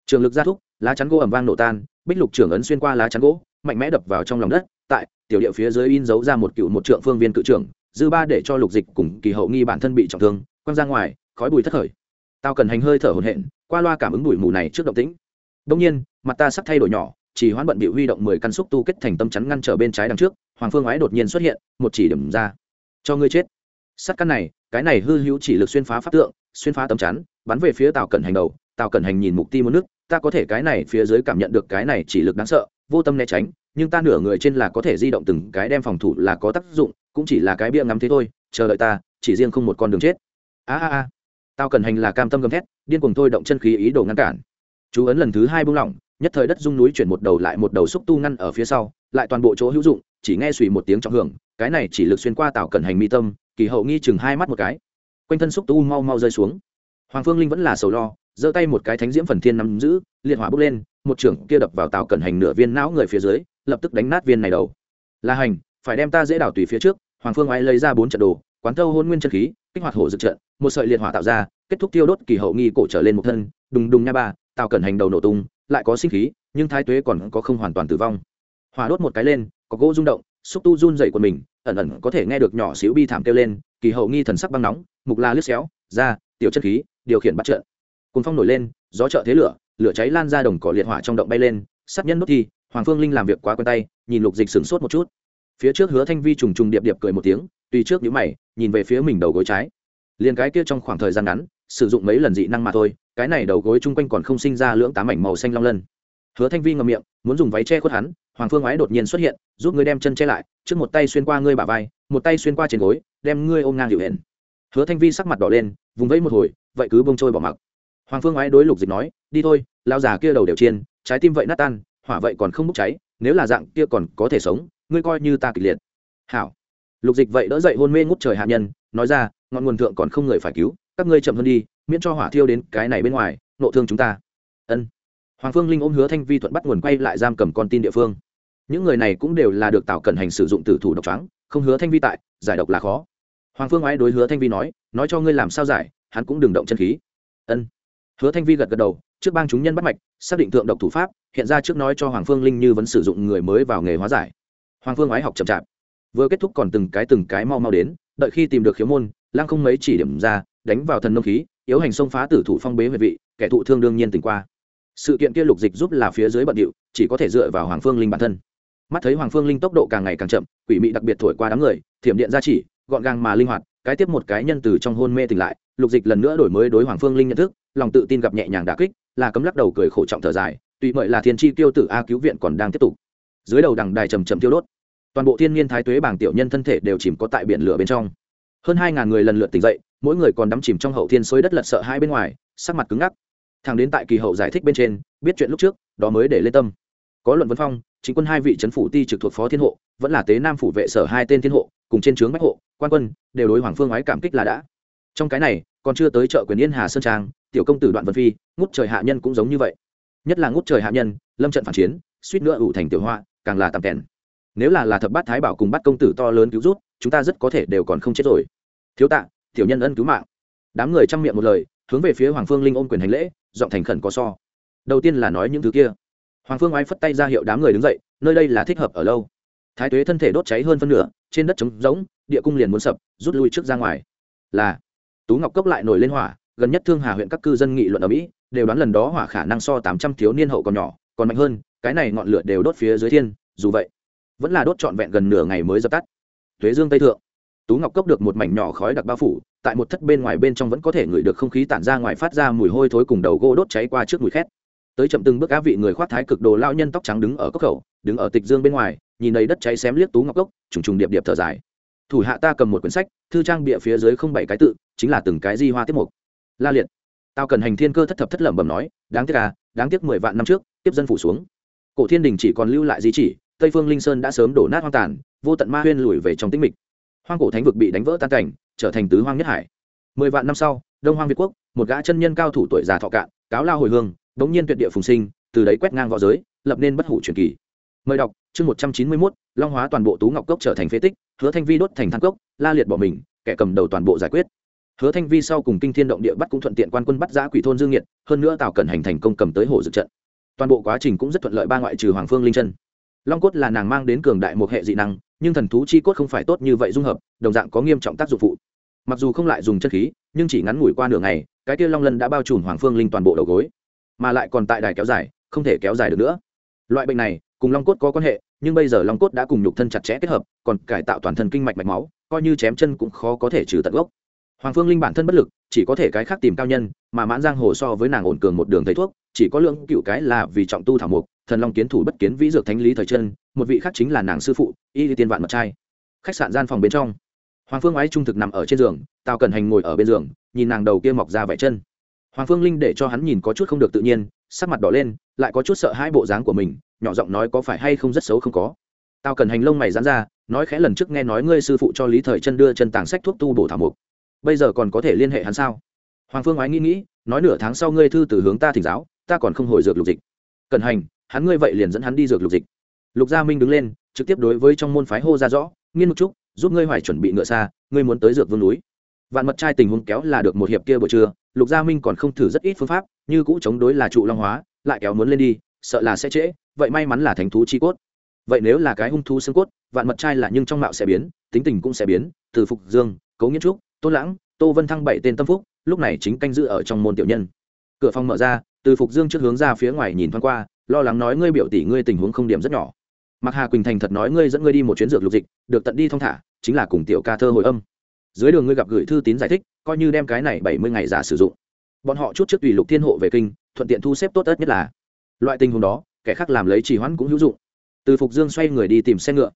Trường lực gia thúc, lá chắn gỗ ẩm vang nổ tan, bích lục trưởng ấn xuyên qua lá chắn gỗ, mạnh mẽ đập vào trong lòng đất tại, tiểu địa phía dưới in dấu ra một cựu một trượng phương viên cự trưởng, dư ba để cho lục dịch cùng kỳ hậu nghi bản thân bị trọng thương, quăng ra ngoài, khói bùi thất khởi. Tao cần hành hơi thở hồn hện qua loa cảm ứng bụi mù này trước động tĩnh. Đông nhiên, mặt ta sắp thay đổi nhỏ, chỉ hoãn bận bị huy động mười căn xúc tu kết thành tâm chắn ngăn trở bên trái đằng trước, hoàng phương ái đột nhiên xuất hiện, một chỉ điểm ra. Cho ngươi chết. Sắt căn này, cái này hư hữu chỉ lực xuyên phá pháp tượng, xuyên phá tấm chắn, bắn về phía tàu cẩn hành đầu tàu cẩn hành nhìn mục ti một nước, ta có thể cái này phía dưới cảm nhận được cái này chỉ lực đáng sợ, vô tâm né tránh nhưng ta nửa người trên là có thể di động từng cái đem phòng thủ là có tác dụng, cũng chỉ là cái bia ngắm thế thôi, chờ đợi ta, chỉ riêng không một con đường chết. A a a. Tao cần hành là cam tâm gầm thét, điên cuồng thôi động chân khí ý đồ ngăn cản. Chú ấn lần thứ hai buông lỏng, nhất thời đất rung núi chuyển một đầu lại một đầu xúc tu ngăn ở phía sau, lại toàn bộ chỗ hữu dụng, chỉ nghe suy một tiếng trọng hưởng, cái này chỉ lực xuyên qua tạo cẩn hành mi tâm, kỳ hậu nghi chừng hai mắt một cái. Quanh thân xúc tu mau mau rơi xuống. Hoàng phương linh vẫn là sầu lo, giơ tay một cái thánh diễm phần thiên nắm giữ, liệt hỏa bốc lên một trưởng kia đập vào tào cẩn hành nửa viên não người phía dưới, lập tức đánh nát viên này đầu. La hành, phải đem ta dễ đảo tùy phía trước. Hoàng phương ái lấy ra bốn trận đồ, quán thâu hôn nguyên chân khí, kích hoạt hổ dực trận, một sợi liệt hỏa tạo ra, kết thúc tiêu đốt kỳ hậu nghi cổ trở lên một thân. Đùng đùng nha ba, tào cẩn hành đầu nổ tung, lại có sinh khí, nhưng thái tuế còn có không hoàn toàn tử vong. Hỏa đốt một cái lên, có gỗ rung động, xúc tu run dậy của mình, ẩn ẩn có thể nghe được nhỏ xíu bi thảm kêu lên, kỳ hậu nghi thần sắc băng nóng, mục la lướt xéo, ra, tiểu chất khí, điều khiển bắt trận. Cùng phong nổi lên, gió trợ thế lửa lửa cháy lan ra đồng cỏ liệt hỏa trong động bay lên, sát nhân nốt thi, hoàng phương linh làm việc quá quen tay, nhìn lục dịch sửng sốt một chút. Phía trước hứa thanh vi trùng trùng điệp điệp cười một tiếng, tùy trước những mày, nhìn về phía mình đầu gối trái. Liền cái kia trong khoảng thời gian ngắn, sử dụng mấy lần dị năng mà thôi, cái này đầu gối chung quanh còn không sinh ra lưỡng tám mảnh màu xanh long lân. Hứa thanh vi ngậm miệng, muốn dùng váy che khuất hắn, hoàng phương ái đột nhiên xuất hiện, giúp ngươi đem chân che lại, trước một tay xuyên qua ngươi bả vai, một tay xuyên qua trên gối, đem ngươi ôm ngang hiệu hển hứa thanh vi sắc mặt đỏ lên, vùng vẫy một hồi, vậy cứ bông trôi bỏ mặc hoàng phương ái đối lục dịch nói, đi thôi lao già kia đầu đều chiên, trái tim vậy nát tan, hỏa vậy còn không bốc cháy, nếu là dạng kia còn có thể sống, ngươi coi như ta kịch liệt. Hảo. Lục dịch vậy đỡ dậy hôn mê ngút trời hạ nhân, nói ra, ngọn nguồn thượng còn không người phải cứu, các ngươi chậm hơn đi, miễn cho hỏa thiêu đến cái này bên ngoài, nộ thương chúng ta. Ân. Hoàng phương linh ôm hứa thanh vi thuận bắt nguồn quay lại giam cầm con tin địa phương. Những người này cũng đều là được tạo cẩn hành sử dụng tử thủ độc trắng không hứa thanh vi tại, giải độc là khó. Hoàng phương ái đối hứa thanh vi nói nói cho ngươi làm sao giải, hắn cũng đừng động chân khí. Ân hứa thanh vi gật gật đầu, trước bang chúng nhân bắt mạch, xác định thượng độc thủ pháp, hiện ra trước nói cho hoàng phương linh như vẫn sử dụng người mới vào nghề hóa giải. Hoàng phương ái học chậm chạp. Vừa kết thúc còn từng cái từng cái mau mau đến, đợi khi tìm được khiếu môn lang không mấy chỉ điểm ra, đánh vào thần nông khí, yếu hành xông phá tử thủ phong bế về vị, kẻ thụ thương đương nhiên tỉnh qua. Sự kiện kia lục dịch giúp là phía dưới bận điệu, chỉ có thể dựa vào hoàng phương linh bản thân. Mắt thấy hoàng phương linh tốc độ càng ngày càng chậm, quỷ mị đặc biệt thổi qua đám người, thiểm điện ra chỉ, gọn gàng mà linh hoạt, cái tiếp một cái nhân từ trong hôn mê tỉnh lại lục dịch lần nữa đổi mới đối hoàng phương linh nhận thức, lòng tự tin gặp nhẹ nhàng đà kích, là cấm lắc đầu cười khổ trọng thở dài, tùy mời là thiên chi tiêu tử a cứu viện còn đang tiếp tục. Dưới đầu đằng đài trầm trầm tiêu đốt. Toàn bộ thiên nhiên thái tuế bảng tiểu nhân thân thể đều chìm có tại biển lửa bên trong. Hơn hai ngàn người lần lượt tỉnh dậy, mỗi người còn đắm chìm trong hậu thiên xối đất lật sợ hai bên ngoài, sắc mặt cứng ngắc. Thằng đến tại kỳ hậu giải thích bên trên, biết chuyện lúc trước, đó mới để lên tâm. Có luận vân phong, chính quân hai vị trấn phủ ti trực thuộc phó thiên hộ, vẫn là tế nam phủ vệ sở hai tên thiên hộ, cùng trên trướng bách hộ, quan quân, đều đối hoàng phương ái cảm kích là đã trong cái này, còn chưa tới chợ quyền yên hà sơn trang, tiểu công tử đoạn vân phi, ngút trời hạ nhân cũng giống như vậy. Nhất là ngút trời hạ nhân, lâm trận phản chiến, suýt nữa ủ thành tiểu hoa càng là tạm kèn nếu là là thập bát thái bảo cùng bắt công tử to lớn cứu rút, chúng ta rất có thể đều còn không chết rồi. Thiếu tạ, tiểu nhân ân cứu mạng. Đám người chăm miệng một lời, hướng về phía hoàng phương linh ôm quyền hành lễ, giọng thành khẩn có so. Đầu tiên là nói những thứ kia. Hoàng phương oai phất tay ra hiệu đám người đứng dậy, nơi đây là thích hợp ở lâu. Thái tuế thân thể đốt cháy hơn phân nửa, trên đất trống rỗng, địa cung liền muốn sập, rút lui trước ra ngoài. Là tú ngọc cốc lại nổi lên hỏa, gần nhất thương hà huyện các cư dân nghị luận ở mỹ, đều đoán lần đó hỏa khả năng so tám trăm thiếu niên hậu còn nhỏ, còn mạnh hơn, cái này ngọn lửa đều đốt phía dưới thiên, dù vậy, vẫn là đốt trọn vẹn gần nửa ngày mới dập tắt. Thuế dương tây thượng. Tú ngọc cốc được một mảnh nhỏ khói đặc bao phủ, tại một thất bên ngoài bên trong vẫn có thể ngửi được không khí tản ra ngoài phát ra mùi hôi thối cùng đầu gỗ đốt cháy qua trước mùi khét. Tới chậm từng bước á vị người khoác thái cực đồ lao nhân tóc trắng đứng ở cốc khẩu, đứng ở tịch dương bên ngoài, nhìn đầy đất cháy xém liếc tú ngọc cốc, trùng trùng điệp điệp thở dài. Thủ hạ ta cầm một quyển sách, thư trang bịa phía dưới không bảy cái tự chính là từng cái di hoa tiếp mục. La liệt tao cần hành thiên cơ thất thập thất lẩm bẩm nói, đáng tiếc à đáng tiếc mười vạn năm trước, tiếp dân phủ xuống. Cổ thiên đình chỉ còn lưu lại di chỉ, tây phương linh sơn đã sớm đổ nát hoang tàn, vô tận ma huyên lùi về trong tĩnh mịch. Hoang cổ thánh vực bị đánh vỡ tan cảnh, trở thành tứ hoang nhất hải. Mười vạn năm sau, đông hoang việt quốc, một gã chân nhân cao thủ tuổi già thọ cạn, cáo lao hồi hương bỗng nhiên tuyệt địa phùng sinh, từ đấy quét ngang v õ giới, lập nên bất hủ truyền kỳ. Mời đọc, chương một trăm chín mươi mốt, long hóa toàn bộ tú ngọc cốc trở thành phế tích, hứa thanh vi đốt thành thang cốc, la liệt bỏ mình, kẻ cầm đầu toàn bộ giải quyết hứa thanh vi sau cùng kinh thiên động địa bắt cũng thuận tiện quan quân bắt giã quỷ thôn dương nhiệt hơn nữa tào cẩn hành thành công cầm tới hồ dự trận. Toàn bộ quá trình cũng rất thuận lợi ba ngoại trừ hoàng phương linh chân. Long cốt là nàng mang đến cường đại một hệ dị năng, nhưng thần thú chi cốt không phải tốt như vậy dung hợp, đồng dạng có nghiêm trọng tác dụng phụ. Mặc dù không lại dùng chân khí, nhưng chỉ ngắn ngủi qua nửa ngày, cái kia long lân đã bao trùm hoàng phương linh toàn bộ đầu gối. Mà lại còn tại đài kéo dài, không thể kéo dài được nữa. Loại bệnh này, cùng long cốt có quan hệ, nhưng bây giờ long cốt đã cùng nhục thân chặt chẽ kết hợp, còn cải tạo toàn thân kinh mạch mạch máu, coi như chém chân cũng khó có thể trừ tận gốc hoàng phương linh bản thân bất lực, chỉ có thể cái khác tìm cao nhân, mà mãn giang hồ so với nàng ổn cường một đường thầy thuốc, chỉ có lượng cựu cái là vì trọng tu thảo mục, thần long kiến thủ bất kiến vĩ dược thánh lý thời chân, một vị khác chính là nàng sư phụ, y tiên vạn mật trai. Khách sạn gian phòng bên trong, hoàng phương ái trung thực nằm ở trên giường, tào cần hành ngồi ở bên giường, nhìn nàng đầu kia mọc ra vải chân. Hoàng phương linh để cho hắn nhìn có chút không được tự nhiên, sắc mặt đỏ lên, lại có chút sợ hai bộ dáng của mình, nhỏ giọng nói có phải hay không rất xấu không có. Tào cần hành lông mày dán ra, nói khẽ lần trước nghe nói ngươi sư phụ cho lý thời chân đưa chân tàng sách thuốc tu bổ thảo mục bây giờ còn có thể liên hệ hắn sao? Hoàng phương ái nghĩ nghĩ, nói nửa tháng sau ngươi thư từ hướng ta thỉnh giáo, ta còn không hồi dược lục dịch. Cần hành, hắn ngươi vậy liền dẫn hắn đi dược lục dịch. Lục gia minh đứng lên, trực tiếp đối với trong môn phái hô ra rõ, nghiên một chút giúp ngươi hoài chuẩn bị ngựa xa, ngươi muốn tới dược vương núi. Vạn mật trai tình huống kéo là được một hiệp kia buổi trưa, lục gia minh còn không thử rất ít phương pháp, như cũ chống đối là trụ long hóa, lại kéo muốn lên đi, sợ là sẽ trễ, vậy may mắn là thánh thú chi cốt. Vậy nếu là cái hung thú xương cốt, vạn mật trai là nhưng trong mạo sẽ biến, tính tình cũng sẽ biến, từ phục dương, cấu nghiên trúc tôn lãng, tô vân thăng bảy tên tâm phúc, lúc này chính canh giữ ở trong môn tiểu nhân. Cửa phòng mở ra, từ phục dương trước hướng ra phía ngoài nhìn thoáng qua, lo lắng nói ngươi biểu tỷ ngươi tình huống không điểm rất nhỏ. Mặc hà quỳnh thành thật nói ngươi dẫn ngươi đi một chuyến dược lục dịch, được tận đi thong thả, chính là cùng tiểu ca thơ hồi âm. Dưới đường ngươi gặp gửi thư tín giải thích, coi như đem cái này bảy mươi ngày giả sử dụng. Bọn họ chút trước tùy lục thiên hộ về kinh, thuận tiện thu xếp tốt ớt nhất là. Loại tình huống đó, kẻ khác làm lấy trì hoãn cũng hữu dụng. Từ phục dương xoay người đi tìm xe ngựa.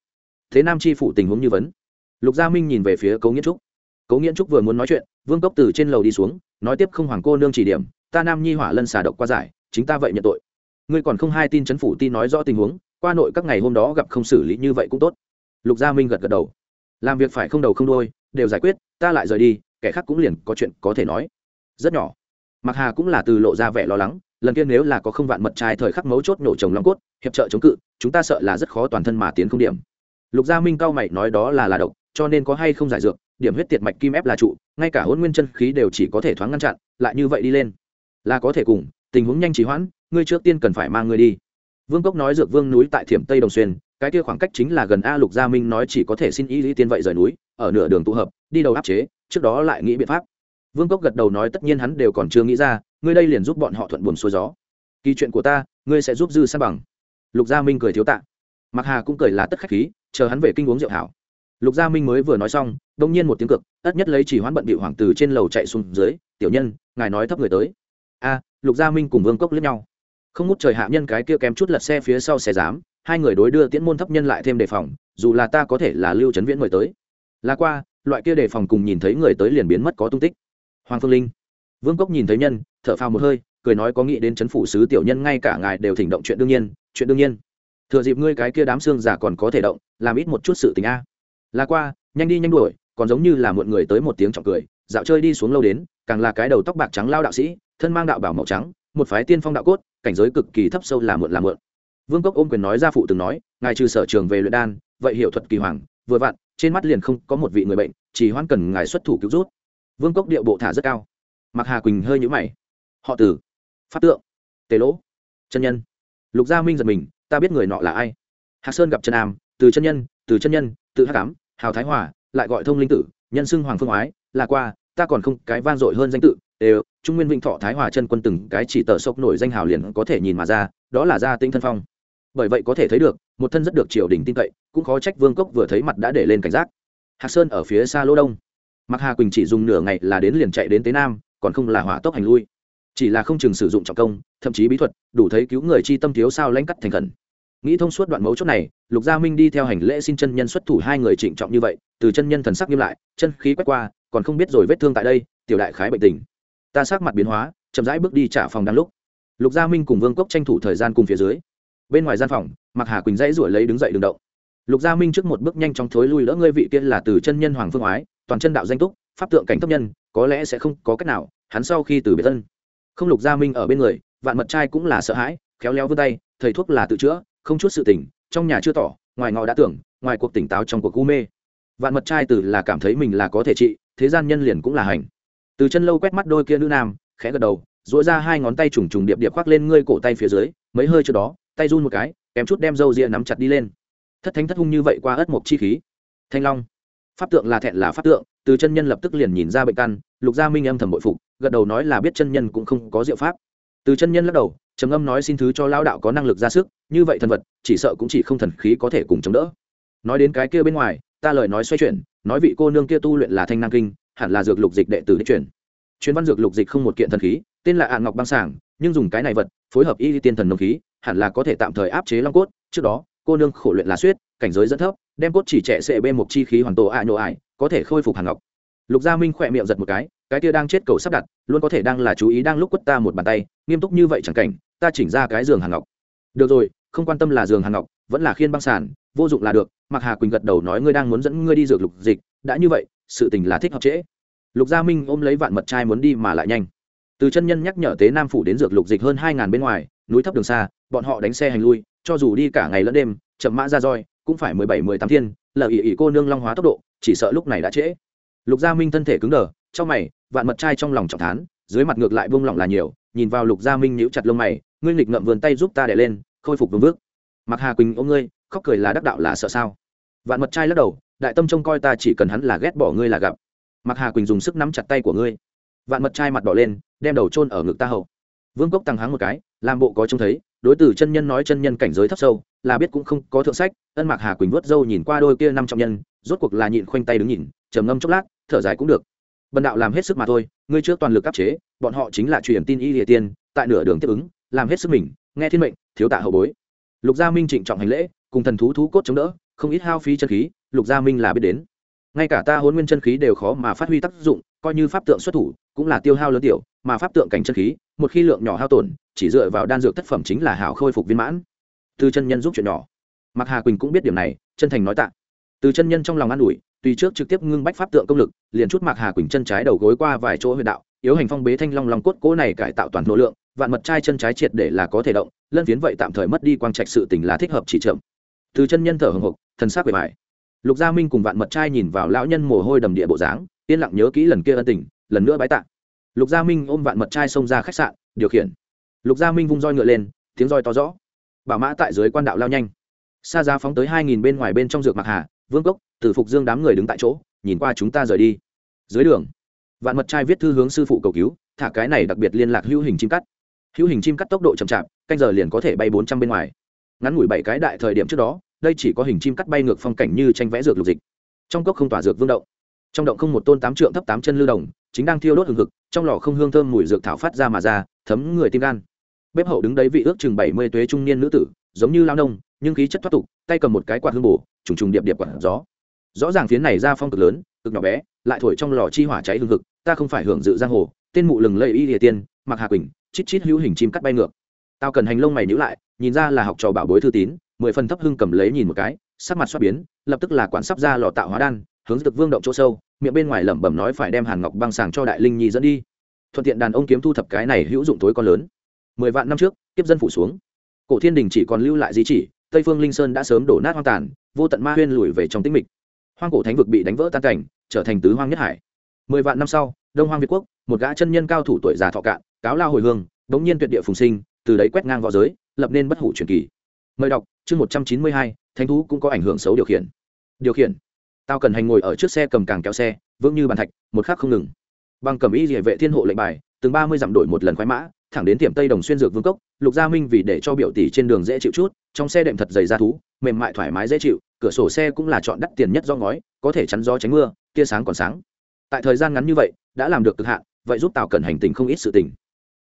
Thế nam chi phủ tình huống như vấn. Lục gia minh nhìn về phía cấu nghĩa trúc. Cố nghiễn trúc vừa muốn nói chuyện, vương cốc từ trên lầu đi xuống, nói tiếp không hoàng cô nương chỉ điểm, ta nam nhi hỏa lân xà độc qua giải, chính ta vậy nhận tội. Ngươi còn không hai tin chấn phủ tin nói rõ tình huống, qua nội các ngày hôm đó gặp không xử lý như vậy cũng tốt. Lục gia minh gật gật đầu. Làm việc phải không đầu không đôi đều giải quyết, ta lại rời đi, kẻ khác cũng liền có chuyện có thể nói. Rất nhỏ. Mặc hà cũng là từ lộ ra vẻ lo lắng, lần kia nếu là có không vạn mật trai thời khắc mấu chốt nổ trồng long cốt, hiệp trợ chống cự, chúng ta sợ là rất khó toàn thân mà tiến không điểm. Lục gia minh cao mày nói đó là là độc, cho nên có hay không giải dược điểm huyết tiệt mạch kim ép là trụ, ngay cả hôn nguyên chân khí đều chỉ có thể thoáng ngăn chặn, lại như vậy đi lên. Là có thể cùng, tình huống nhanh trí hoãn, ngươi trước tiên cần phải mang ngươi đi. Vương cốc nói dược vương núi tại thiểm tây đồng xuyên, cái kia khoảng cách chính là gần a lục gia minh nói chỉ có thể xin ý lý tiên vậy rời núi, ở nửa đường tụ hợp, đi đầu áp chế, trước đó lại nghĩ biện pháp. Vương cốc gật đầu nói tất nhiên hắn đều còn chưa nghĩ ra, ngươi đây liền giúp bọn họ thuận buồn xuôi gió. Kỳ chuyện của ta, ngươi sẽ giúp dư san bằng. Lục gia minh cười thiếu tạ. Mặc hà cũng cười là tất khách khí, chờ hắn về kinh uống rượu hảo lục gia minh mới vừa nói xong, đông nhiên một tiếng cực tất nhất lấy chỉ hoán bận bị hoàng từ trên lầu chạy xuống dưới, tiểu nhân, ngài nói thấp người tới. A, lục gia minh cùng vương cốc lướt nhau. Không ngút trời hạ nhân cái kia kém chút lật xe phía sau xe giám, hai người đối đưa tiễn môn thấp nhân lại thêm đề phòng, dù là ta có thể là lưu trấn viễn mời tới. Là qua, loại kia đề phòng cùng nhìn thấy người tới liền biến mất có tung tích. Hoàng phương linh. Vương cốc nhìn thấy nhân, thở phào một hơi, cười nói có nghĩ đến chấn phủ sứ tiểu nhân ngay cả ngài đều thỉnh động chuyện đương nhiên, chuyện đương nhiên. Thừa dịp ngươi cái kia đám xương giả còn có thể động, làm ít một chút sự tình a là qua, nhanh đi nhanh đuổi, còn giống như là muộn người tới một tiếng trọng cười, dạo chơi đi xuống lâu đến, càng là cái đầu tóc bạc trắng lao đạo sĩ, thân mang đạo bảo màu trắng, một phái tiên phong đạo cốt, cảnh giới cực kỳ thấp sâu là mượn là mượn vương cốc ôm quyền nói ra phụ từng nói, ngài trừ sở trường về luyện đan, vậy hiệu thuật kỳ hoàng, vừa vặn, trên mắt liền không có một vị người bệnh, chỉ hoan cần ngài xuất thủ cứu rút. Vương cốc điệu bộ thả rất cao. Mặc hà quỳnh hơi nhũ mày. Họ tử, pháp tượng, tề lỗ, chân nhân. Lục gia minh giật mình, ta biết người nọ là ai? Hạc sơn gặp trần am, từ chân nhân, từ chân nhân tự hát Ám, hào thái hòa lại gọi thông linh tử nhân xưng hoàng phương ái là qua ta còn không cái van dội hơn danh tự đều trung nguyên vĩnh thọ thái hòa chân quân từng cái chỉ tờ sốc nổi danh hào liền có thể nhìn mà ra đó là gia tinh thân phong. Bởi vậy có thể thấy được một thân rất được triều đình tin cậy cũng khó trách vương cốc vừa thấy mặt đã để lên cảnh giác. Hạc sơn ở phía xa lô đông. Mặc hà quỳnh chỉ dùng nửa ngày là đến liền chạy đến tế nam còn không là hỏa tốc hành lui. Chỉ là không chừng sử dụng trọng công thậm chí bí thuật đủ thấy cứu người chi tâm thiếu sao lãnh cắt thành khẩn nghĩ thông suốt đoạn mấu chốt này, lục gia minh đi theo hành lễ xin chân nhân xuất thủ hai người trịnh trọng như vậy, từ chân nhân thần sắc nghiêm lại, chân khí quét qua, còn không biết rồi vết thương tại đây, tiểu đại khái bệnh tình. Ta sắc mặt biến hóa, chậm rãi bước đi trả phòng đang lúc. Lục gia minh cùng vương cốc tranh thủ thời gian cùng phía dưới. Bên ngoài gian phòng mặc hà quỳnh dãy ruổi lấy đứng dậy đường động. Lục gia minh trước một bước nhanh chóng thối lui lỡ ngươi vị kia là từ chân nhân hoàng phương ái toàn chân đạo danh túc, pháp tượng cảnh thấp nhân, có lẽ sẽ không có cách nào, hắn sau khi từ biệt thân. Không lục gia minh ở bên người, vạn mật trai cũng là sợ hãi, khéo léo vươn tay, thầy thuốc là tự chữa không chút sự tỉnh trong nhà chưa tỏ, ngoài ngọ đã tưởng, ngoài cuộc tỉnh táo trong cuộc u mê. Vạn mật trai từ là cảm thấy mình là có thể trị, thế gian nhân liền cũng là hành. Từ chân lâu quét mắt đôi kia nữ nam, khẽ gật đầu dỗi ra hai ngón tay trùng trùng điệp điệp khoác lên ngươi cổ tay phía dưới, mấy hơi trước đó, tay run một cái, kém chút đem râu ria nắm chặt đi lên. Thất thánh thất hung như vậy qua ất mộc chi khí. Thanh long. Pháp tượng là thẹn là pháp tượng, từ chân nhân lập tức liền nhìn ra bệnh căn, lục gia minh âm thầm bội phục, gật đầu nói là biết chân nhân cũng không có diệu pháp. Từ chân nhân lắc đầu trầm âm nói xin thứ cho lao đạo có năng lực ra sức, như vậy thần vật, chỉ sợ cũng chỉ không thần khí có thể cùng chống đỡ. Nói đến cái kia bên ngoài, ta lời nói xoay chuyển, nói vị cô nương kia tu luyện là thanh năng kinh, hẳn là dược lục dịch đệ tử đích truyền. Chuyên văn dược lục dịch không một kiện thần khí, tên là ạn ngọc băng sảng, nhưng dùng cái này vật, phối hợp y tiên thần nông khí, hẳn là có thể tạm thời áp chế long cốt. Trước đó, cô nương khổ luyện là suyết, cảnh giới rất thấp, đem cốt chỉ trẻ sệ bên một chi khí hoàn tổ ạ nhộ ải, có thể khôi phục hàn ngọc. Lục gia minh khỏe miệng giật một cái cái kia đang chết cầu sắp đặt, luôn có thể đang là chú ý đang lúc quất ta một bàn tay, nghiêm túc như vậy chẳng cảnh, ta chỉnh ra cái giường hàn ngọc. Được rồi, không quan tâm là giường hàn ngọc, vẫn là khiên băng sản vô dụng là được mặc hà quỳnh gật đầu nói ngươi đang muốn dẫn ngươi đi dược lục dịch, đã như vậy, sự tình là thích hợp trễ. Lục gia minh ôm lấy vạn mật trai muốn đi mà lại nhanh. Từ chân nhân nhắc nhở tế nam phủ đến dược lục dịch hơn hai ngàn bên ngoài, núi thấp đường xa, bọn họ đánh xe hành lui, cho dù đi cả ngày lẫn đêm, chậm mã ra roi, cũng phải mười bảy, mười tám thiên, lờ ỉ ỉ cô nương long hóa tốc độ, chỉ sợ lúc này đã trễ lục gia minh thân thể cứng đờ, trong mày, vạn mật trai trong lòng trọng thán, dưới mặt ngược lại buông lỏng là nhiều, nhìn vào lục gia minh nhíu chặt lông mày, ngươi nghịch ngậm vườn tay giúp ta đẻ lên, khôi phục vương vước. Mặc hà quỳnh ôm ngươi, khóc cười là đắc đạo là sợ sao? Vạn mật trai lắc đầu, đại tâm trông coi ta chỉ cần hắn là ghét bỏ ngươi là gặp. Mặc hà quỳnh dùng sức nắm chặt tay của ngươi. Vạn mật trai mặt đỏ lên, đem đầu chôn ở ngực ta hậu vương cốc tăng háng một cái, làm bộ có trông thấy, đối tử chân nhân nói chân nhân cảnh giới thấp sâu, là biết cũng không có thượng sách, ân mạc hà quỳnh vớt dâu nhìn qua đôi kia năm trọng nhân, rốt cuộc là nhịn khoanh tay đứng nhìn, trầm ngâm chốc lát thở dài cũng được. Bần đạo làm hết sức mà thôi, ngươi trước toàn lực áp chế, bọn họ chính là truyền tin y địa tiên, tại nửa đường tiếp ứng, làm hết sức mình, nghe thiên mệnh, thiếu tạ hậu bối. Lục gia minh trịnh trọng hành lễ, cùng thần thú thú cốt chống đỡ, không ít hao phí chân khí, lục gia minh là biết đến. Ngay cả ta hôn nguyên chân khí đều khó mà phát huy tác dụng, coi như pháp tượng xuất thủ, cũng là tiêu hao lớn tiểu, mà pháp tượng cảnh chân khí, một khi lượng nhỏ hao tổn, chỉ dựa vào đan dược tác phẩm chính là hảo khôi phục viên mãn. Từ chân nhân giúp chuyện nhỏ. Mặc hà quỳnh cũng biết điểm này, chân thành nói tạ từ chân nhân trong lòng an ủi, tùy trước trực tiếp ngưng bách pháp tượng công lực, liền chút mạc hà quỳnh chân trái đầu gối qua vài chỗ huyện đạo, yếu hành phong bế thanh long lòng cốt cố này cải tạo toàn nỗ lượng, vạn mật trai chân trái triệt để là có thể động, lân phiến vậy tạm thời mất đi quang trạch sự tình là thích hợp chỉ chậm từ chân nhân thở hồng hộc thần sắc bề bài lục gia minh cùng vạn mật trai nhìn vào lão nhân mồ hôi đầm địa bộ dáng, yên lặng nhớ kỹ lần kia ân tình, lần nữa bái tạ. Lục gia minh ôm vạn mật trai xông ra khách sạn, điều khiển. Lục gia minh vung roi ngựa lên, tiếng roi to rõ. Bảo mã tại dưới quan đạo lao nhanh. Xa ra phóng tới hai nghìn bên ngoài bên trong dược mặc hà vương cốc, từ phục dương đám người đứng tại chỗ, nhìn qua chúng ta rời đi. Dưới đường, vạn mật trai viết thư hướng sư phụ cầu cứu, thả cái này đặc biệt liên lạc hữu hình chim cắt. Hữu hình chim cắt tốc độ chậm chạp, canh giờ liền có thể bay bốn trăm bên ngoài. Ngắn ngủi bảy cái đại thời điểm trước đó, đây chỉ có hình chim cắt bay ngược phong cảnh như tranh vẽ dược lục dịch. Trong cốc không tỏa dược vương động. Trong động không một tôn tám trượng thấp tám chân lưu đồng, chính đang thiêu đốt hừng hực, trong lò không hương thơm mùi dược thảo phát ra mà ra, thấm người tim gan. Bếp hậu đứng đấy vị ước chừng bảy mươi tuế trung niên nữ tử, giống như lao nông nhưng khí chất thoát tục, tay cầm một cái quạt hương bổ, trùng trùng điệp điệp quạt gió. Rõ ràng phiến này ra phong cực lớn, cực nhỏ bé, lại thổi trong lò chi hỏa cháy hương cực. ta không phải hưởng dự giang hồ, tên mụ lừng lây y địa tiên, mặc hà quỳnh, chít chít hữu hình chim cắt bay ngược. Tao cần hành lông mày nhữ lại, nhìn ra là học trò bảo bối thư tín, mười phần thấp hưng cầm lấy nhìn một cái, sắc mặt xoát biến, lập tức là quản sắp ra lò tạo hóa đan, hướng dực vương động chỗ sâu, miệng bên ngoài lẩm bẩm nói phải đem hàn ngọc băng sàng cho đại linh nhi dẫn đi. Thuận tiện đàn ông kiếm thu thập cái này hữu dụng tối con lớn. Mười vạn năm trước tiếp dân phủ xuống. Cổ thiên đình chỉ còn lưu lại di chỉ tây phương linh sơn đã sớm đổ nát hoang tàn, vô tận ma huyên lùi về trong tĩnh mịch. Hoang cổ thánh vực bị đánh vỡ tan cảnh, trở thành tứ hoang nhất hải. Mười vạn năm sau, đông hoang việt quốc, một gã chân nhân cao thủ tuổi già thọ cạn, cáo lao hồi hương bỗng nhiên tuyệt địa phùng sinh, từ đấy quét ngang v õ giới, lập nên bất hủ truyền kỳ. Mời đọc, chương một trăm chín mươi hai, thánh thú cũng có ảnh hưởng xấu điều khiển. Điều khiển. Tao cần hành ngồi ở trước xe cầm càng kéo xe, vững như bàn thạch, một khắc không ngừng. Bằng cầm y địa vệ thiên hộ lệnh bài, từng ba mươi dặm đổi một lần khoái mã, thẳng đến tiệm tây đồng xuyên dược vương cốc lục gia minh vì để cho biểu tỷ trên đường dễ chịu chút, trong xe đệm thật dày ra thú, mềm mại thoải mái dễ chịu, cửa sổ xe cũng là chọn đắt tiền nhất do ngói, có thể chắn gió tránh mưa, tia sáng còn sáng. Tại thời gian ngắn như vậy, đã làm được cực hạn, vậy giúp tào cần hành tình không ít sự tình.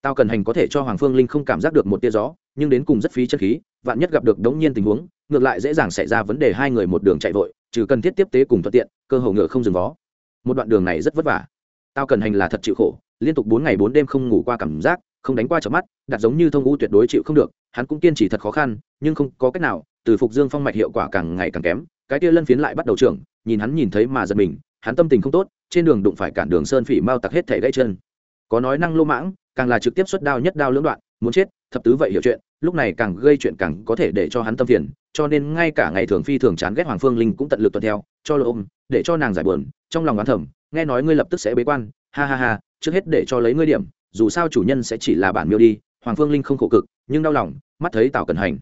Tào cần hành có thể cho hoàng phương linh không cảm giác được một tia gió, nhưng đến cùng rất phí chất khí, vạn nhất gặp được đống nhiên tình huống, ngược lại dễ dàng xảy ra vấn đề hai người một đường chạy vội, trừ cần thiết tiếp tế cùng thuận tiện, cơ hồ ngựa không dừng vó. Một đoạn đường này rất vất vả. Tao cần hành là thật chịu khổ, liên tục bốn ngày bốn đêm không ngủ qua cảm giác không đánh qua chớp mắt, đặt giống như thông u tuyệt đối chịu không được, hắn cũng kiên trì thật khó khăn, nhưng không có cách nào, từ phục dương phong mạch hiệu quả càng ngày càng kém, cái kia lân phiến lại bắt đầu trưởng, nhìn hắn nhìn thấy mà giật mình, hắn tâm tình không tốt, trên đường đụng phải cản đường sơn phỉ mau tặc hết thể gãy chân. Có nói năng lô mãng, càng là trực tiếp xuất đao nhất đao lưỡng đoạn, muốn chết, thập tứ vậy hiểu chuyện, lúc này càng gây chuyện càng có thể để cho hắn tâm phiền, cho nên ngay cả ngày thường phi thường chán ghét hoàng phương linh cũng tận lực tuân theo, cho lộ ôm, để cho nàng giải buồn, trong lòng oán thầm, nghe nói ngươi lập tức sẽ bế quan, ha ha ha, trước hết để cho lấy ngươi điểm dù sao chủ nhân sẽ chỉ là bản miêu đi, hoàng phương linh không khổ cực, nhưng đau lòng, mắt thấy tào cần hành.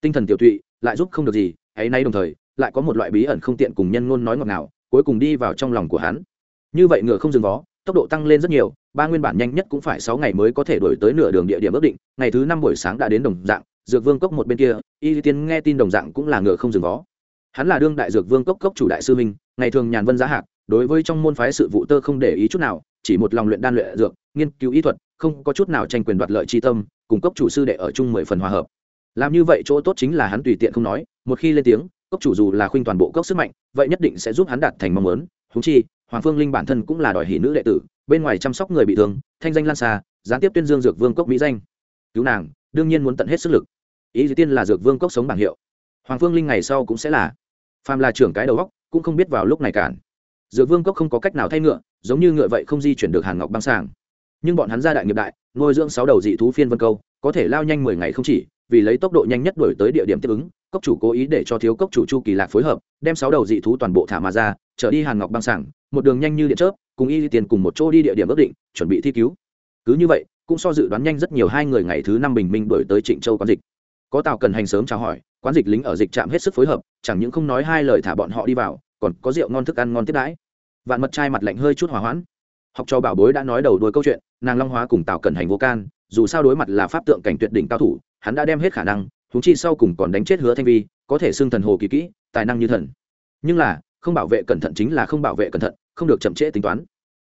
Tinh thần tiểu tụy, lại giúp không được gì, ấy nay đồng thời, lại có một loại bí ẩn không tiện cùng nhân ngôn nói ngọt ngào, cuối cùng đi vào trong lòng của hắn. Như vậy ngựa không dừng vó, tốc độ tăng lên rất nhiều, ba nguyên bản nhanh nhất cũng phải sáu ngày mới có thể đổi tới nửa đường địa điểm ước định, ngày thứ năm buổi sáng đã đến đồng dạng, dược vương cốc một bên kia, y tiên nghe tin đồng dạng cũng là ngựa không dừng vó. Hắn là đương đại dược vương cốc cốc chủ đại sư minh ngày thường nhàn vân giá hạc, đối với trong môn phái sự vụ tơ không để ý chút nào chỉ một lòng luyện đan luyện dược, nghiên cứu y thuật, không có chút nào tranh quyền đoạt lợi chi tâm, cùng cốc chủ sư đệ ở chung mười phần hòa hợp. Làm như vậy chỗ tốt chính là hắn tùy tiện không nói, một khi lên tiếng, cốc chủ dù là khuynh toàn bộ cốc sức mạnh, vậy nhất định sẽ giúp hắn đạt thành mong muốn. Húng chi, hoàng phương linh bản thân cũng là đòi hỷ nữ đệ tử, bên ngoài chăm sóc người bị thương, thanh danh lan xa, gián tiếp tuyên dương dược vương cốc mỹ danh. Cứu nàng, đương nhiên muốn tận hết sức lực. Ý dĩ tiên là dược vương cốc sống bảng hiệu. Hoàng phương linh ngày sau cũng sẽ là. Phàm là trưởng cái đầu góc cũng không biết vào lúc này cản dược vương cốc không có cách nào thay ngựa, giống như ngựa vậy không di chuyển được hàn ngọc băng sàng. Nhưng bọn hắn gia đại nghiệp đại, nuôi dưỡng sáu đầu dị thú phiên vân câu, có thể lao nhanh mười ngày không chỉ, vì lấy tốc độ nhanh nhất đổi tới địa điểm tiếp ứng, cốc chủ cố ý để cho thiếu cốc chủ chu kỳ lạc phối hợp, đem sáu đầu dị thú toàn bộ thả mà ra, trở đi hàn ngọc băng sàng, một đường nhanh như điện chớp, cùng y tiền cùng một chỗ đi địa điểm ước định, chuẩn bị thi cứu. Cứ như vậy, cũng so dự đoán nhanh rất nhiều hai người ngày thứ năm bình minh đổi tới trịnh châu quán dịch. Có tàu cần hành sớm chào hỏi, quán dịch lính ở dịch trạm hết sức phối hợp, chẳng những không nói hai lời thả bọn họ đi vào, còn có rượu ngon thức ăn ngon tiếp đãi vạn mật trai mặt lạnh hơi chút hỏa hoãn. Học trò bảo bối đã nói đầu đuôi câu chuyện, nàng long hóa cùng tào cẩn hành vô can, dù sao đối mặt là pháp tượng cảnh tuyệt đỉnh cao thủ, hắn đã đem hết khả năng thúng chi sau cùng còn đánh chết hứa thanh vi, có thể xưng thần hồ kỳ kỹ, tài năng như thần. Nhưng là, không bảo vệ cẩn thận chính là không bảo vệ cẩn thận, không được chậm trễ tính toán.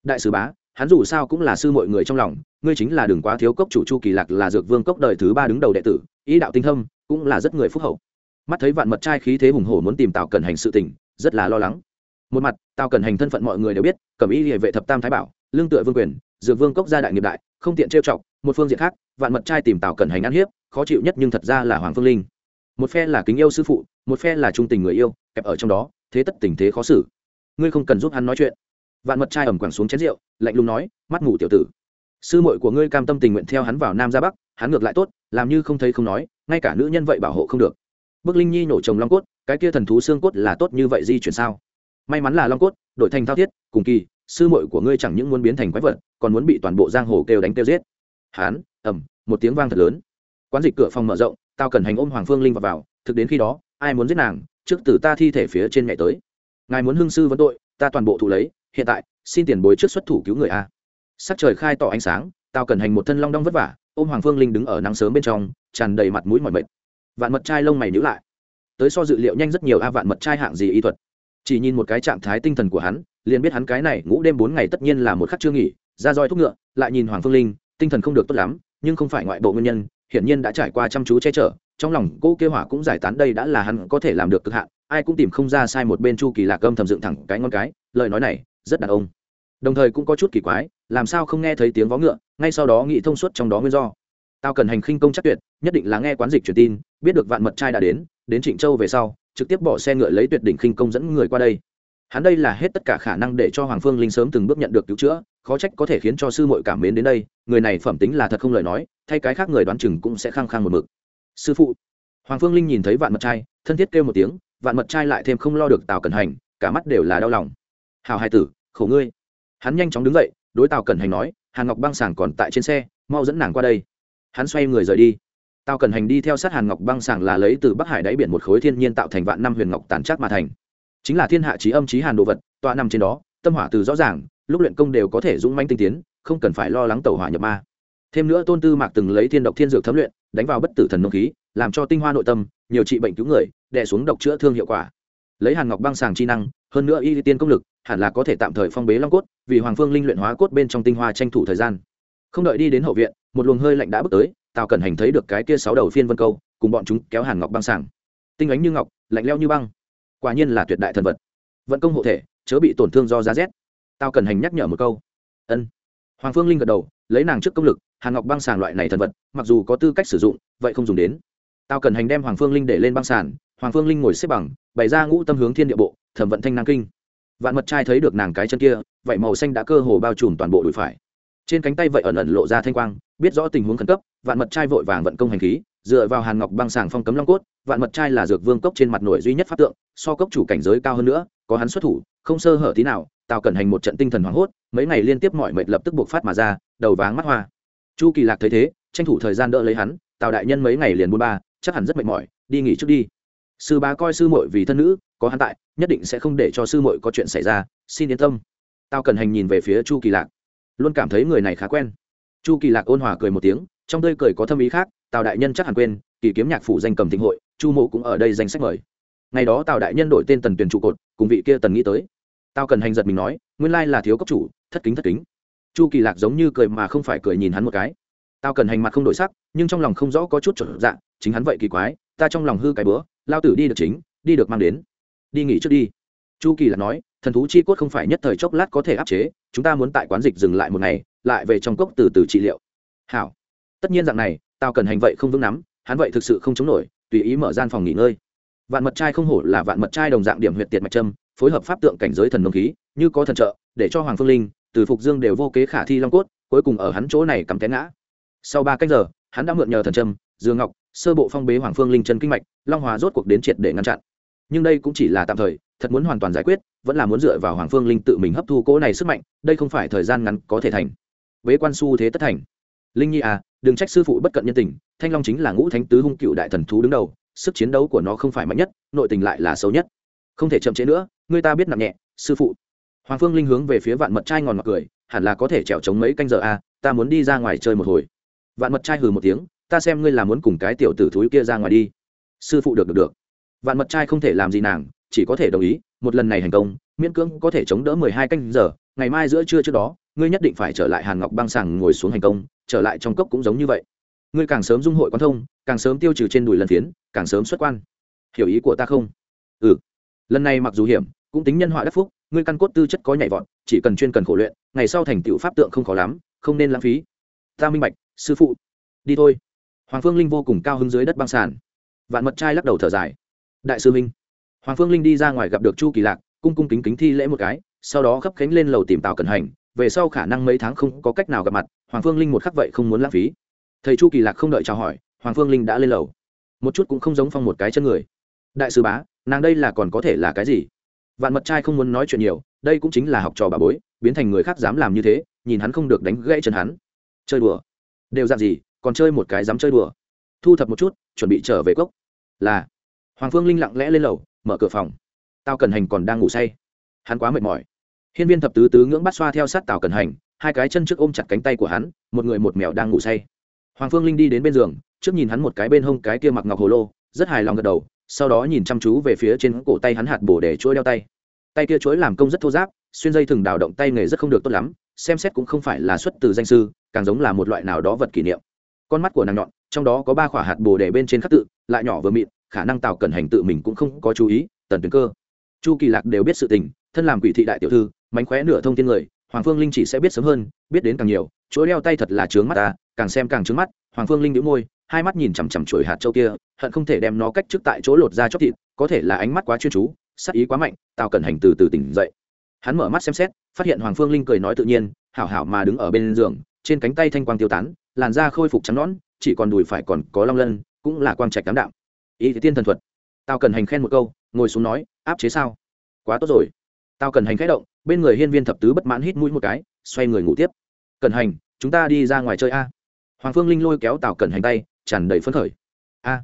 Đại sứ bá, hắn dù sao cũng là sư mọi người trong lòng, ngươi chính là đừng quá thiếu cốc chủ chu kỳ lạc là dược vương cốc đời thứ ba đứng đầu đệ tử, ý đạo tinh thâm, cũng là rất người phúc hậu. Mắt thấy vạn mật trai khí thế hùng hổ muốn tìm tào cẩn hành sự tình, rất là lo lắng một mặt tào cần hành thân phận mọi người đều biết, cẩm y địa vệ thập tam thái bảo, lương tựa vương quyền, dược vương cốc gia đại nghiệp đại, không tiện trêu chọc, một phương diện khác, vạn mật trai tìm tào cần hành ăn hiếp, khó chịu nhất nhưng thật ra là hoàng phương linh. Một phe là kính yêu sư phụ, một phe là trung tình người yêu, kẹp ở trong đó, thế tất tình thế khó xử. Ngươi không cần giúp hắn nói chuyện. Vạn mật trai ẩm quẳng xuống chén rượu, lạnh lùng nói, mắt ngủ tiểu tử. Sư muội của ngươi cam tâm tình nguyện theo hắn vào nam ra bắc, hắn ngược lại tốt, làm như không thấy không nói, ngay cả nữ nhân vậy bảo hộ không được. Bức linh nhi nổ chồng long cốt, cái kia thần thú xương cốt là tốt như vậy di chuyển sao? May mắn là long cốt đội thành thao thiết cùng kỳ sư muội của ngươi chẳng những muốn biến thành quái vật còn muốn bị toàn bộ giang hồ kêu đánh kêu giết. Hán ẩm một tiếng vang thật lớn. Quán dịch cửa phòng mở rộng tao cần hành ôm hoàng phương linh vào, vào thực đến khi đó ai muốn giết nàng trước từ ta thi thể phía trên mẹ tới. Ngài muốn hưng sư vấn tội ta toàn bộ thụ lấy hiện tại xin tiền bối trước xuất thủ cứu người a. Sắc trời khai tỏ ánh sáng tao cần hành một thân long đong vất vả ôm hoàng phương linh đứng ở nắng sớm bên trong tràn đầy mặt mũi mỏi mệt. Vạn mật trai lông mày nhữ lại. Tới so dự liệu nhanh rất nhiều a vạn mật trai hạng gì y thuật chỉ nhìn một cái trạng thái tinh thần của hắn, liền biết hắn cái này ngủ đêm bốn ngày tất nhiên là một khắc chưa nghỉ, ra roi thúc ngựa, lại nhìn hoàng phương linh, tinh thần không được tốt lắm, nhưng không phải ngoại bộ nguyên nhân, hiển nhiên đã trải qua chăm chú che chở, trong lòng cô kêu hỏa cũng giải tán đây đã là hắn có thể làm được cực hạn, ai cũng tìm không ra sai một bên chu kỳ lạc âm thầm dựng thẳng cái ngon cái, lời nói này, rất đàn ông. Đồng thời cũng có chút kỳ quái, làm sao không nghe thấy tiếng vó ngựa, ngay sau đó nghĩ thông suốt trong đó nguyên do. Tao cần hành khinh công chắc tuyệt, nhất định là nghe quán dịch truyền tin, biết được vạn mật trai đã đến đến trịnh châu về sau trực tiếp bỏ xe ngựa lấy tuyệt đỉnh khinh công dẫn người qua đây. Hắn đây là hết tất cả khả năng để cho hoàng phương linh sớm từng bước nhận được cứu chữa, khó trách có thể khiến cho sư muội cảm mến đến đây, người này phẩm tính là thật không lời nói, thay cái khác người đoán chừng cũng sẽ khăng khăng một mực. Sư phụ. Hoàng phương linh nhìn thấy vạn mật trai, thân thiết kêu một tiếng, vạn mật trai lại thêm không lo được tào cẩn hành, cả mắt đều là đau lòng. Hào hai tử, khổ ngươi. Hắn nhanh chóng đứng dậy, đối tào cẩn hành nói hàn ngọc băng sảng còn tại trên xe, mau dẫn nàng qua đây. Hắn xoay người rời đi. Tao cần hành đi theo sát hàn ngọc băng sảng là lấy từ bắc hải đáy biển một khối thiên nhiên tạo thành vạn năm huyền ngọc tàn chắc mà thành. Chính là thiên hạ trí âm trí hàn đồ vật, tọa nằm trên đó, tâm hỏa từ rõ ràng, lúc luyện công đều có thể dũng manh tinh tiến, không cần phải lo lắng tẩu hỏa nhập ma. Thêm nữa tôn tư mạc từng lấy thiên độc thiên dược thấm luyện, đánh vào bất tử thần nông khí, làm cho tinh hoa nội tâm, nhiều trị bệnh cứu người, đè xuống độc chữa thương hiệu quả. Lấy hàn ngọc băng sàng chi năng, hơn nữa y tiên công lực, hẳn là có thể tạm thời phong bế long cốt, vì hoàng phương linh luyện hóa cốt bên trong tinh hoa tranh thủ thời gian. Không đợi đi đến hậu viện, một luồng hơi lạnh đã bước tới tào cẩn hành thấy được cái kia sáu đầu phiên vân câu, cùng bọn chúng kéo hàn ngọc băng sàng tinh ánh như ngọc, lạnh leo như băng. Quả nhiên là tuyệt đại thần vật. Vận công hộ thể, chớ bị tổn thương do giá rét. Tao cần hành nhắc nhở một câu. Ân. Hoàng phương linh gật đầu, lấy nàng trước công lực, hàn ngọc băng sàng loại này thần vật, mặc dù có tư cách sử dụng, vậy không dùng đến. Tao cần hành đem hoàng phương linh để lên băng sàn hoàng phương linh ngồi xếp bằng, bày ra ngũ tâm hướng thiên địa bộ, thẩm vận thanh năng kinh. Vạn mật trai thấy được nàng cái chân kia, vậy màu xanh đã cơ hồ bao trùm toàn bộ đùi phải. Trên cánh tay vậy ẩn ẩn lộ ra thanh quang, biết rõ tình huống khẩn cấp vạn mật trai vội vàng vận công hành khí, dựa vào hàn ngọc băng sàng phong cấm long cốt, vạn mật trai là dược vương cốc trên mặt nổi duy nhất pháp tượng, so cốc chủ cảnh giới cao hơn nữa, có hắn xuất thủ, không sơ hở tí nào, tào cẩn hành một trận tinh thần hoảng hốt, mấy ngày liên tiếp mọi mệt lập tức buộc phát mà ra, đầu váng mắt hoa. Chu kỳ lạc thấy thế, tranh thủ thời gian đỡ lấy hắn, tào đại nhân mấy ngày liền buôn ba, chắc hẳn rất mệt mỏi, đi nghỉ trước đi. Sư bá coi sư muội vì thân nữ, có hắn tại, nhất định sẽ không để cho sư muội có chuyện xảy ra, xin yên tâm. Tao cần hành nhìn về phía chu kỳ lạc, luôn cảm thấy người này khá quen. Chu kỳ lạc ôn hòa cười một tiếng trong tươi cười có thâm ý khác, tào đại nhân chắc hẳn quên, kỳ kiếm nhạc phủ danh cầm thịnh hội, chu mộ cũng ở đây danh sách mời. Ngày đó tào đại nhân đổi tên tần tuyển trụ cột, cùng vị kia tần nghĩ tới. Tao cần hành giật mình nói, nguyên lai là thiếu cấp chủ, thất kính thất kính. Chu kỳ lạc giống như cười mà không phải cười nhìn hắn một cái. Tao cần hành mặt không đổi sắc, nhưng trong lòng không rõ có chút trở dạng, chính hắn vậy kỳ quái, ta trong lòng hư cái bữa, lao tử đi được chính, đi được mang đến. Đi nghỉ trước đi. Chu kỳ lạc nói, thần thú chi cốt không phải nhất thời chốc lát có thể áp chế, chúng ta muốn tại quán dịch dừng lại một ngày, lại về trong cốc từ từ trị liệu. Hảo tất nhiên dạng này tao cần hành vậy không vững nắm, hắn vậy thực sự không chống nổi, tùy ý mở gian phòng nghỉ ngơi. Vạn mật trai không hổ là vạn mật trai đồng dạng điểm huyệt tiệt mạch trâm, phối hợp pháp tượng cảnh giới thần nông khí, như có thần trợ, để cho hoàng phương linh, từ phục dương đều vô kế khả thi long cốt, cuối cùng ở hắn chỗ này cắm té ngã. Sau ba cách giờ, hắn đã mượn nhờ thần trâm, dương ngọc, sơ bộ phong bế hoàng phương linh chân kinh mạch, long hòa rốt cuộc đến triệt để ngăn chặn. Nhưng đây cũng chỉ là tạm thời, thật muốn hoàn toàn giải quyết, vẫn là muốn dựa vào hoàng phương linh tự mình hấp thu cỗ này sức mạnh, đây không phải thời gian ngắn có thể thành. Bế quan su thế tất thành. Linh nhi à đừng trách sư phụ bất cận nhân tình, thanh long chính là ngũ thánh tứ hung cựu đại thần thú đứng đầu, sức chiến đấu của nó không phải mạnh nhất, nội tình lại là xấu nhất. Không thể chậm chế nữa, người ta biết nặng nhẹ, sư phụ. Hoàng phương linh hướng về phía vạn mật trai ngòn mặt cười, hẳn là có thể trèo chống mấy canh giờ à ta muốn đi ra ngoài chơi một hồi. Vạn mật trai hừ một tiếng, ta xem ngươi là muốn cùng cái tiểu tử thúi kia ra ngoài đi. Sư phụ được được được. Vạn mật trai không thể làm gì nàng, chỉ có thể đồng ý, một lần này thành công, miễn cưỡng có thể chống đỡ mười hai canh giờ, ngày mai giữa trưa trước đó, ngươi nhất định phải trở lại hàn ngọc băng sàng ngồi xuống hành công trở lại trong cốc cũng giống như vậy. Ngươi càng sớm dung hội quan thông, càng sớm tiêu trừ trên đùi lần phiến, càng sớm xuất quan. Hiểu ý của ta không? Ừ. Lần này mặc dù hiểm, cũng tính nhân họa đắc phúc, ngươi căn cốt tư chất có nhảy vọt, chỉ cần chuyên cần khổ luyện, ngày sau thành tựu pháp tượng không khó lắm, không nên lãng phí. Ta minh bạch, sư phụ. Đi thôi. Hoàng phương linh vô cùng cao hứng dưới đất băng sản vạn mật trai lắc đầu thở dài. Đại sư minh hoàng phương linh đi ra ngoài gặp được chu kỳ lạc, cung cung kính kính thi lễ một cái, sau đó khấp cánh lên lầu tìm tào cẩn hành, về sau khả năng mấy tháng không có cách nào gặp mặt hoàng phương linh một khắc vậy không muốn lãng phí. Thầy chu kỳ lạc không đợi chào hỏi, hoàng phương linh đã lên lầu. Một chút cũng không giống phong một cái chân người. Đại sứ bá, nàng đây là còn có thể là cái gì? Vạn mật trai không muốn nói chuyện nhiều, đây cũng chính là học trò bà bối, biến thành người khác dám làm như thế, nhìn hắn không được đánh gãy chân hắn. Chơi đùa. Đều dạng gì, còn chơi một cái dám chơi đùa. Thu thập một chút, chuẩn bị trở về cốc. Là. Hoàng phương linh lặng lẽ lên lầu, mở cửa phòng. Tao cần hành còn đang ngủ say. Hắn quá mệt mỏi. Hiên viên thập tứ tứ ngưỡng bắt xoa theo sát tào cần hành hai cái chân trước ôm chặt cánh tay của hắn, một người một mèo đang ngủ say. Hoàng phương linh đi đến bên giường, trước nhìn hắn một cái bên hông cái kia mặc ngọc hồ lô, rất hài lòng gật đầu, sau đó nhìn chăm chú về phía trên cổ tay hắn hạt bổ để chuỗi đeo tay. Tay kia chuỗi làm công rất thô giáp, xuyên dây thừng đào động tay nghề rất không được tốt lắm, xem xét cũng không phải là xuất từ danh sư, càng giống là một loại nào đó vật kỷ niệm. Con mắt của nàng nhọn, trong đó có ba khỏa hạt bồ để bên trên khắc tự, lại nhỏ vừa mịn, khả năng tạo cần hành tự mình cũng không có chú ý, tần tuyến cơ. Chu kỳ lạc đều biết sự tình, thân làm quỷ thị đại tiểu thư, mánh khóe nửa thông tin người hoàng phương linh chỉ sẽ biết sớm hơn, biết đến càng nhiều, chuỗi đeo tay thật là trướng mắt ta, càng xem càng trướng mắt, hoàng phương linh đĩu môi, hai mắt nhìn chằm chằm chuỗi hạt châu kia, hận không thể đem nó cách trước tại chỗ lột ra chóc thịt, có thể là ánh mắt quá chuyên chú sắc ý quá mạnh, tào cẩn hành từ từ tỉnh dậy. Hắn mở mắt xem xét, phát hiện hoàng phương linh cười nói tự nhiên, hảo hảo mà đứng ở bên giường, trên cánh tay thanh quang tiêu tán, làn da khôi phục trắng nõn, chỉ còn đùi phải còn có long lân, cũng là quang trạch đám đạo ý tiên thần thuật. Tao cần hành khen một câu, ngồi xuống nói, áp chế sao? Quá tốt rồi. Tao cần hành khẽ động bên người hiên viên thập tứ bất mãn hít mũi một cái, xoay người ngủ tiếp. Cẩn hành, chúng ta đi ra ngoài chơi a. Hoàng phương linh lôi kéo tào cẩn hành tay, tràn đầy phấn khởi. A,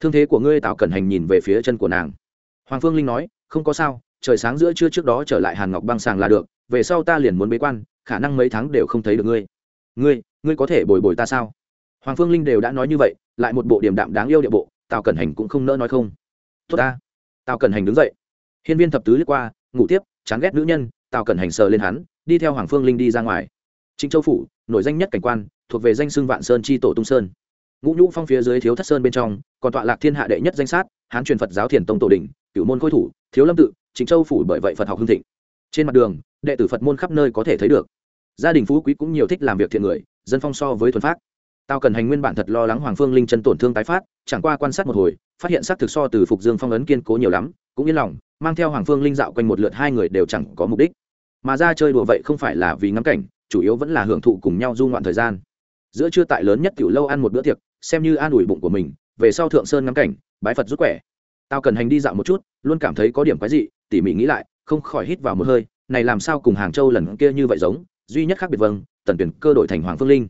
thương thế của ngươi tào cẩn hành nhìn về phía chân của nàng. Hoàng phương linh nói, không có sao, trời sáng giữa trưa trước đó trở lại hàn ngọc băng sàng là được, về sau ta liền muốn bế quan, khả năng mấy tháng đều không thấy được ngươi. Ngươi ngươi có thể bồi bồi ta sao? Hoàng phương linh đều đã nói như vậy, lại một bộ điểm đạm đáng yêu địa bộ, tào cẩn hành cũng không nỡ nói không. Tốt ta. Tào cẩn hành đứng dậy. Hiên viên thập tứ lướt qua, ngủ tiếp, chán ghét nữ nhân tào cẩn hành sờ lên hắn, đi theo hoàng phương linh đi ra ngoài. Trịnh châu phủ, nổi danh nhất cảnh quan, thuộc về danh xưng vạn sơn chi tổ tung sơn. Ngũ nhũ phong phía dưới thiếu thất sơn bên trong, còn tọa lạc thiên hạ đệ nhất danh sát, hán truyền phật giáo thiền tông tổ đình, cửu môn khôi thủ, thiếu lâm tự, trịnh châu phủ bởi vậy phật học hưng thịnh. Trên mặt đường, đệ tử phật môn khắp nơi có thể thấy được. Gia đình phú quý cũng nhiều thích làm việc thiện người, dân phong so với thuần phát tao cần hành nguyên bản thật lo lắng hoàng phương linh chân tổn thương tái phát, chẳng qua quan sát một hồi, phát hiện xác thực so từ phục dương phong ấn kiên cố nhiều lắm, cũng yên lòng, mang theo hoàng phương linh dạo quanh một lượt hai người đều chẳng có mục đích mà ra chơi đùa vậy không phải là vì ngắm cảnh, chủ yếu vẫn là hưởng thụ cùng nhau du ngoạn thời gian. Giữa trưa tại lớn nhất tiểu lâu ăn một bữa tiệc, xem như an ủi bụng của mình, về sau thượng sơn ngắm cảnh, bái phật rút quẻ. Tao cần hành đi dạo một chút, luôn cảm thấy có điểm quái dị, tỉ mỉ nghĩ lại, không khỏi hít vào một hơi, này làm sao cùng hàng châu lần kia như vậy giống, duy nhất khác biệt vâng tần tuyển cơ đổi thành hoàng phương linh.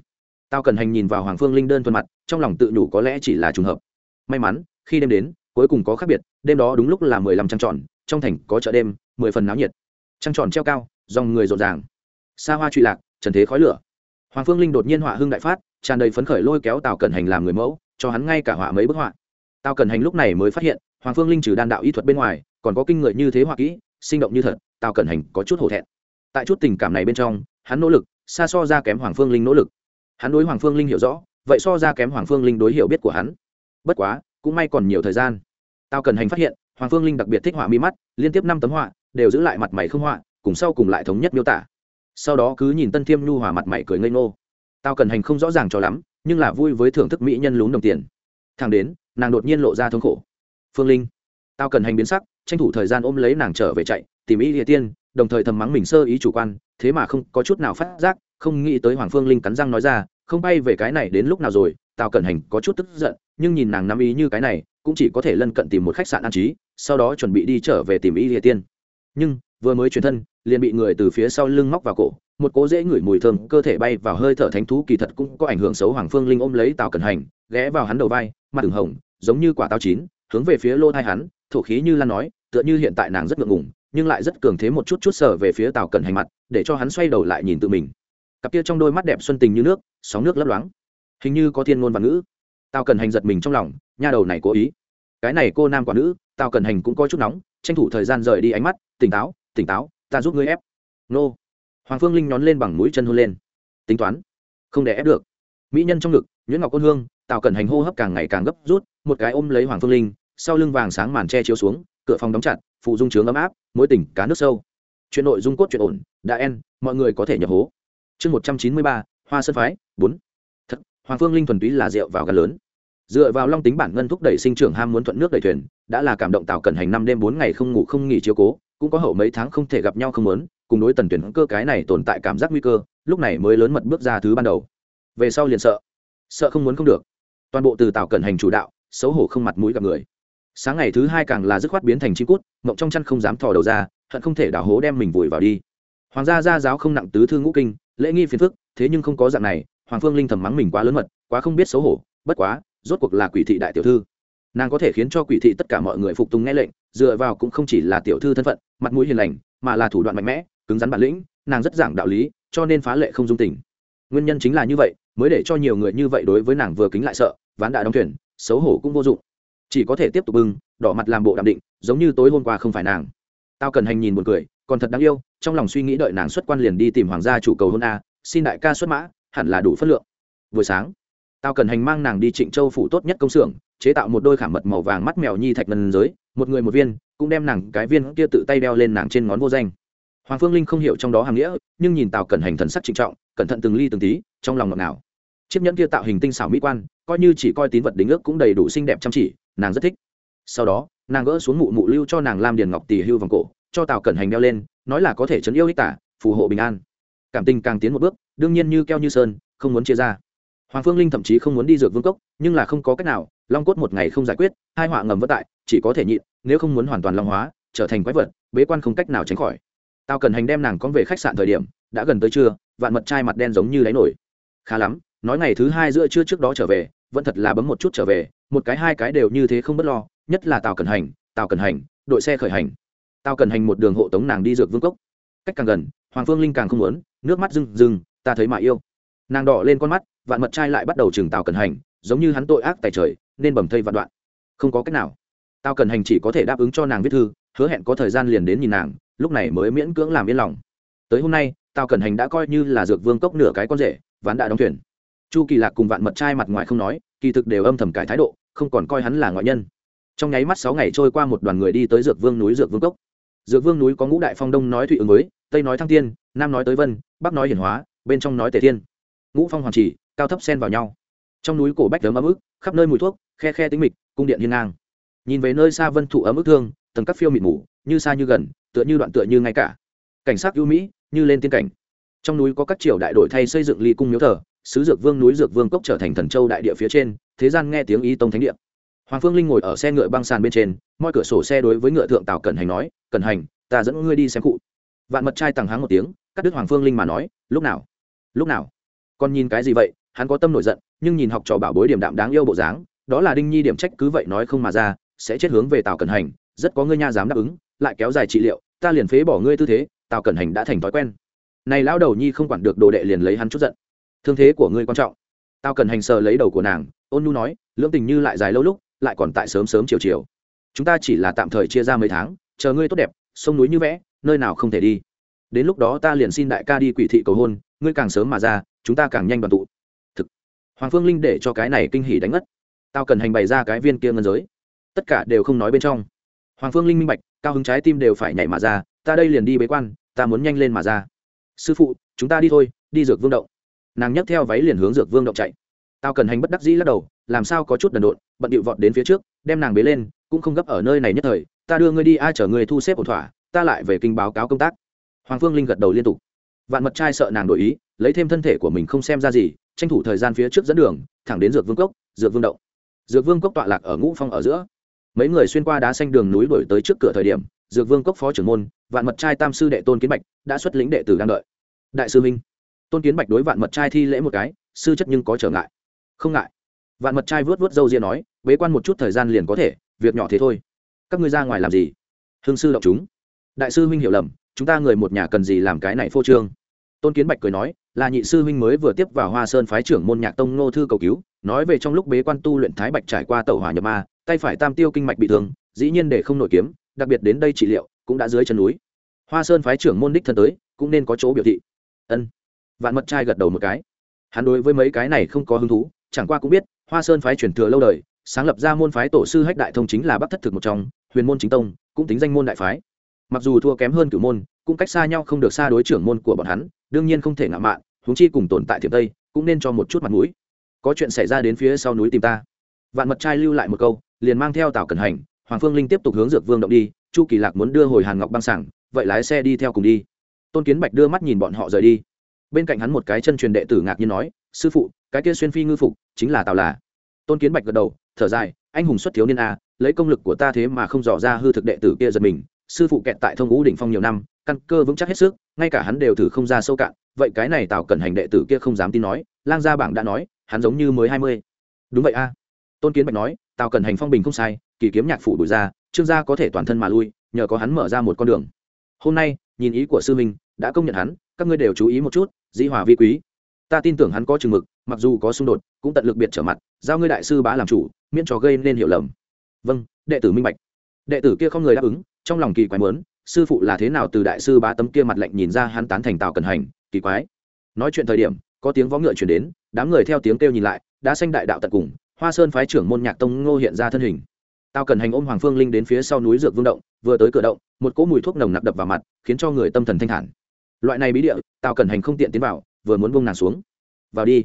Tao cần hành nhìn vào hoàng phương linh đơn thuần mặt, trong lòng tự nhủ có lẽ chỉ là trùng hợp. May mắn, khi đêm đến, cuối cùng có khác biệt, đêm đó đúng lúc là mười lăm trăng tròn, trong thành có chợ đêm, mười phần náo nhiệt. Trăng tròn treo cao dòng người rộn ràng. Xa hoa trụy lạc, trần thế khói lửa. Hoàng phương linh đột nhiên họa hưng đại phát, tràn đầy phấn khởi lôi kéo tào cẩn hành làm người mẫu, cho hắn ngay cả họa mấy bức họa. Tào cẩn hành lúc này mới phát hiện, hoàng phương linh trừ đan đạo y thuật bên ngoài, còn có kinh người như thế họa kỹ, sinh động như thật, tào cẩn hành có chút hổ thẹn. Tại chút tình cảm này bên trong, hắn nỗ lực, xa so ra kém hoàng phương linh nỗ lực. Hắn đối hoàng phương linh hiểu rõ, vậy so ra kém hoàng phương linh đối hiểu biết của hắn. Bất quá, cũng may còn nhiều thời gian. Tao cần hành phát hiện, hoàng phương linh đặc biệt thích họa mi mắt, liên tiếp năm tấm họa, đều giữ lại mặt mày không họa cùng sau cùng lại thống nhất miêu tả. Sau đó cứ nhìn tân thiêm nhu hòa mặt mày cười ngây ngô. Tao cần hành không rõ ràng cho lắm, nhưng là vui với thưởng thức mỹ nhân lún đồng tiền. Thằng đến, nàng đột nhiên lộ ra thống khổ. Phương linh, tao cần hành biến sắc, tranh thủ thời gian ôm lấy nàng trở về chạy, tìm ý địa tiên, đồng thời thầm mắng mình sơ ý chủ quan, thế mà không có chút nào phát giác, không nghĩ tới hoàng phương linh cắn răng nói ra, không bay về cái này đến lúc nào rồi, tao cẩn hành có chút tức giận, nhưng nhìn nàng nắm ý như cái này, cũng chỉ có thể lân cận tìm một khách sạn an trí, sau đó chuẩn bị đi trở về tìm ý địa tiên. Nhưng, vừa mới chuyển thân liền bị người từ phía sau lưng móc vào cổ, một cố dễ ngửi mùi thơm, cơ thể bay vào hơi thở thánh thú kỳ thật cũng có ảnh hưởng xấu hoàng phương linh ôm lấy tào cẩn hành, ghé vào hắn đầu vai, mặt ửng hồng, giống như quả táo chín, hướng về phía lô thai hắn, thổ khí như lan nói, tựa như hiện tại nàng rất ngượng ngùng, nhưng lại rất cường thế một chút chút sở về phía tào cẩn hành mặt, để cho hắn xoay đầu lại nhìn tự mình. Cặp kia trong đôi mắt đẹp xuân tình như nước, sóng nước lấp loáng. Hình như có thiên ngôn và ngữ. Tào cẩn hành giật mình trong lòng, nha đầu này cố ý. Cái này cô nam quả nữ, tào cẩn hành cũng có chút nóng, tranh thủ thời gian rời đi ánh mắt, tỉnh táo tỉnh táo ta giúp ngươi ép. Nô. Hoàng phương linh nhón lên bằng mũi chân hôn lên. Tính toán. Không để ép được. Mỹ nhân trong ngực nguyễn ngọc ôn hương, tào cẩn hành hô hấp càng ngày càng gấp rút, một cái ôm lấy hoàng phương linh, sau lưng vàng sáng màn che chiếu xuống, cửa phòng đóng chặt, phụ dung trướng ấm áp, mối tình cá nước sâu. Chuyện nội dung cốt chuyện ổn, đã en, mọi người có thể nhập hố. Chương một trăm chín mươi ba, hoa sân phái, bốn. Thật, hoàng phương linh thuần túy là rượu vào gà lớn. Dựa vào long tính bản ngân thúc đẩy sinh trưởng ham muốn thuận nước đẩy thuyền, đã là cảm động tào cẩn hành năm đêm bốn ngày không ngủ không nghỉ chiếu cố cũng có hậu mấy tháng không thể gặp nhau không muốn, cùng đối tần tuyển cơ cái này tồn tại cảm giác nguy cơ, lúc này mới lớn mật bước ra thứ ban đầu. Về sau liền sợ. Sợ không muốn không được. Toàn bộ từ tạo cẩn hành chủ đạo, xấu hổ không mặt mũi gặp người. Sáng ngày thứ hai càng là dứt khoát biến thành chim cút, mộng trong chăn không dám thò đầu ra, hận không thể đào hố đem mình vùi vào đi. Hoàng gia gia giáo không nặng tứ thư ngũ kinh, lễ nghi phiền phức, thế nhưng không có dạng này, hoàng phương linh thầm mắng mình quá lớn mật, quá không biết xấu hổ, bất quá, rốt cuộc là quỷ thị đại tiểu thư. Nàng có thể khiến cho quỷ thị tất cả mọi người phục tùng nghe lệnh, dựa vào cũng không chỉ là tiểu thư thân phận mặt mũi hiền lành, mà là thủ đoạn mạnh mẽ, cứng rắn bản lĩnh, nàng rất giảng đạo lý, cho nên phá lệ không dung tình. Nguyên nhân chính là như vậy, mới để cho nhiều người như vậy đối với nàng vừa kính lại sợ, ván đã đóng thuyền, xấu hổ cũng vô dụng. Chỉ có thể tiếp tục bưng, đỏ mặt làm bộ đạm định, giống như tối hôm qua không phải nàng. Tao cần hành nhìn một cười, còn thật đáng yêu, trong lòng suy nghĩ đợi nàng xuất quan liền đi tìm hoàng gia chủ cầu hôn a, xin đại ca xuất mã, hẳn là đủ phất lượng. Buổi sáng, tao cần hành mang nàng đi trịnh châu phủ tốt nhất công xưởng, chế tạo một đôi khảm mật màu vàng mắt mèo nhi thạch ngân giới một người một viên, cũng đem nàng cái viên kia tự tay đeo lên nàng trên ngón vô danh. Hoàng phương linh không hiểu trong đó hàm nghĩa, nhưng nhìn tào cẩn hành thần sắc trịnh trọng, cẩn thận từng ly từng tí, trong lòng ngọt nào chiếc nhẫn kia tạo hình tinh xảo mỹ quan, coi như chỉ coi tín vật đính ước cũng đầy đủ xinh đẹp chăm chỉ, nàng rất thích. Sau đó, nàng gỡ xuống mụ mụ lưu cho nàng làm điền ngọc tỳ hưu vòng cổ, cho tào cẩn hành đeo lên, nói là có thể chấn yêu ích tả, phù hộ bình an. Cảm tình càng tiến một bước, đương nhiên như keo như sơn, không muốn chia ra. Hoàng phương linh thậm chí không muốn đi dược vương cốc, nhưng là không có cách nào long cốt một ngày không giải quyết, hai họa ngầm vất tại, chỉ có thể nhịn, nếu không muốn hoàn toàn long hóa, trở thành quái vật, bế quan không cách nào tránh khỏi. Tao cần hành đem nàng con về khách sạn thời điểm, đã gần tới trưa, vạn mật trai mặt đen giống như đáy nổi. Khá lắm, nói ngày thứ hai giữa trưa trước đó trở về, vẫn thật là bấm một chút trở về, một cái hai cái đều như thế không b ấ t lo, nhất là tàu cần hành tàu cần hành, đội xe khởi hành. Tao cần hành một đường hộ tống nàng đi dược vương cốc. Cách càng gần, hoàng phương linh càng không muốn, nước mắt rừng rừng ta thấy mà yêu. Nàng đỏ lên con mắt, vạn mật trai lại bắt đầu chừng tào cần hành, giống như hắn tội ác tài trời nên bầm thây vạn đoạn. Không có cách nào. Tao cần hành chỉ có thể đáp ứng cho nàng viết thư, hứa hẹn có thời gian liền đến nhìn nàng, lúc này mới miễn cưỡng làm yên lòng. Tới hôm nay, tao cần hành đã coi như là dược vương cốc nửa cái con rể, ván đã đóng thuyền. Chu kỳ lạc cùng vạn mật trai mặt ngoài không nói, kỳ thực đều âm thầm cải thái độ, không còn coi hắn là ngoại nhân. Trong nháy mắt sáu ngày trôi qua một đoàn người đi tới dược vương núi dược vương cốc. Dược vương núi có ngũ đại phong đông nói thụy ứng mới tây nói thăng tiên, nam nói tới vân, bắc nói hiển hóa, bên trong nói tề thiên. Ngũ phong hoàng chỉ, cao thấp xen vào nhau. Trong núi cổ bách đấm ấm ức, khắp nơi mùi thuốc khe khe tính mịch, cung điện hiên ngang. Nhìn về nơi xa vân thụ ấm ức thương, tầng các phiêu mịt mù, như xa như gần, tựa như đoạn tựa như ngay cả. Cảnh sát ưu mỹ, như lên tiên cảnh. Trong núi có các triều đại đổi thay xây dựng ly cung miếu thờ sứ dược vương núi dược vương cốc trở thành thần châu đại địa phía trên, thế gian nghe tiếng y tông thánh địa. Hoàng phương linh ngồi ở xe ngựa băng sàn bên trên, mọi cửa sổ xe đối với ngựa thượng tào cẩn hành nói, cẩn hành, ta dẫn ngươi đi xem cụ. Vạn mật trai tằng háng một tiếng, cắt đứt hoàng phương linh mà nói, lúc nào? Lúc nào? Con nhìn cái gì vậy? Hắn có tâm nổi giận, nhưng nhìn học trò bảo bối điểm đạm đáng yêu bộ dáng đó là đinh nhi điểm trách cứ vậy nói không mà ra, sẽ chết hướng về tào cẩn hành, rất có ngươi nha dám đáp ứng, lại kéo dài trị liệu, ta liền phế bỏ ngươi tư thế, tào cẩn hành đã thành thói quen. Này lão đầu nhi không quản được đồ đệ liền lấy hắn chút giận. Thương thế của ngươi quan trọng. Tao cần hành sờ lấy đầu của nàng, ôn nhu nói, lưỡng tình như lại dài lâu lúc, lại còn tại sớm sớm chiều chiều. Chúng ta chỉ là tạm thời chia ra mấy tháng, chờ ngươi tốt đẹp, sông núi như vẽ, nơi nào không thể đi. Đến lúc đó ta liền xin đại ca đi quỷ thị cầu hôn, ngươi càng sớm mà ra, chúng ta càng nhanh đoàn tụ. Thực. Hoàng phương linh để cho cái này kinh hỉ đánh ngất tao cần hành bày ra cái viên kia ngân giới. Tất cả đều không nói bên trong. Hoàng phương linh minh bạch, cao hứng trái tim đều phải nhảy mà ra, ta đây liền đi bế quan, ta muốn nhanh lên mà ra. Sư phụ, chúng ta đi thôi, đi dược vương động. Nàng nhấc theo váy liền hướng dược vương động chạy. Tao cần hành bất đắc dĩ lắc đầu, làm sao có chút đần độn, bận điệu vọt đến phía trước, đem nàng bế lên, cũng không gấp ở nơi này nhất thời, ta đưa ngươi đi, ai chở ngươi thu xếp ổn thỏa, ta lại về kinh báo cáo công tác. Hoàng phương linh gật đầu liên tục. Vạn mật trai sợ nàng đổi ý, lấy thêm thân thể của mình không xem ra gì, tranh thủ thời gian phía trước dẫn đường, thẳng đến dược vương cốc, dược vương động dược vương cốc tọa lạc ở ngũ phong ở giữa. Mấy người xuyên qua đá xanh đường núi đổi tới trước cửa thời điểm, dược vương cốc phó trưởng môn, vạn mật trai tam sư đệ tôn kiến bạch đã xuất lĩnh đệ tử đang đợi. Đại sư minh tôn kiến bạch đối vạn mật trai thi lễ một cái, sư chất nhưng có trở ngại. Không ngại. Vạn mật trai vớt vớt dâu ria nói, bế quan một chút thời gian liền có thể, việc nhỏ thế thôi. Các ngươi ra ngoài làm gì? Hương sư động chúng. Đại sư huynh hiểu lầm, chúng ta người một nhà cần gì làm cái này phô trương? Tôn kiến bạch cười nói là nhị sư huynh mới vừa tiếp vào hoa sơn phái trưởng môn nhạc tông nô thư cầu cứu, nói về trong lúc bế quan tu luyện thái bạch trải qua tẩu hỏa nhập ma, tay phải tam tiêu kinh mạch bị thương, dĩ nhiên để không nổi kiếm, đặc biệt đến đây trị liệu, cũng đã dưới chân núi. Hoa sơn phái trưởng môn đích thân tới, cũng nên có chỗ biểu thị. Ân. Vạn mật trai gật đầu một cái. Hắn đối với mấy cái này không có hứng thú, chẳng qua cũng biết, hoa sơn phái truyền thừa lâu đời, sáng lập ra môn phái tổ sư hách đại thông chính là bắc thất thực một trong, huyền môn chính tông, cũng tính danh môn đại phái mặc dù thua kém hơn cửu môn, cũng cách xa nhau không được xa đối trưởng môn của bọn hắn, đương nhiên không thể ngạo mạn, huống chi cùng tồn tại thiệp tây, cũng nên cho một chút mặt mũi. Có chuyện xảy ra đến phía sau núi tìm ta. Vạn mật trai lưu lại một câu, liền mang theo tào cẩn hành, hoàng phương linh tiếp tục hướng dược vương động đi, chu kỳ lạc muốn đưa hồi hàn ngọc băng sảng, vậy lái xe đi theo cùng đi. Tôn kiến bạch đưa mắt nhìn bọn họ rời đi. Bên cạnh hắn một cái chân truyền đệ tử ngạc nhiên nói, sư phụ, cái kia xuyên phi ngư phục, chính là tào là. Tôn kiến bạch gật đầu, thở dài, anh hùng xuất thiếu niên a, lấy công lực của ta thế mà không dò ra hư thực đệ tử kia giật mình sư phụ kẹt tại thông ngũ đỉnh phong nhiều năm, căn cơ vững chắc hết sức, ngay cả hắn đều thử không ra sâu cạn, vậy cái này tào cẩn hành đệ tử kia không dám tin nói, lang gia bảng đã nói, hắn giống như mới hai mươi. Đúng vậy a. Tôn kiến bạch nói, tào cẩn hành phong bình không sai, kỳ kiếm nhạc phủ đổi ra, trương gia có thể toàn thân mà lui, nhờ có hắn mở ra một con đường. Hôm nay, nhìn ý của sư minh đã công nhận hắn, các ngươi đều chú ý một chút, dĩ hòa vi quý. Ta tin tưởng hắn có chừng mực, mặc dù có xung đột, cũng tận lực biệt trở mặt, giao ngươi đại sư bá làm chủ, miễn trò gây nên hiểu lầm. Vâng đệ tử minh bạch. Đệ tử kia không người đáp ứng trong lòng kỳ quái muốn, sư phụ là thế nào từ đại sư bá tấm kia mặt lạnh nhìn ra hắn tán thành tào cần hành, kỳ quái. Nói chuyện thời điểm, có tiếng vó ngựa chuyển đến, đám người theo tiếng kêu nhìn lại, đã xanh đại đạo tận cùng, hoa sơn phái trưởng môn nhạc tông ngô hiện ra thân hình. Tao cần hành ôm hoàng phương linh đến phía sau núi dược vương động, vừa tới cửa động, một cỗ mùi thuốc nồng nặc đập vào mặt, khiến cho người tâm thần thanh thản. Loại này bí địa tao cần hành không tiện tiến vào, vừa muốn bông nàng xuống. Vào đi.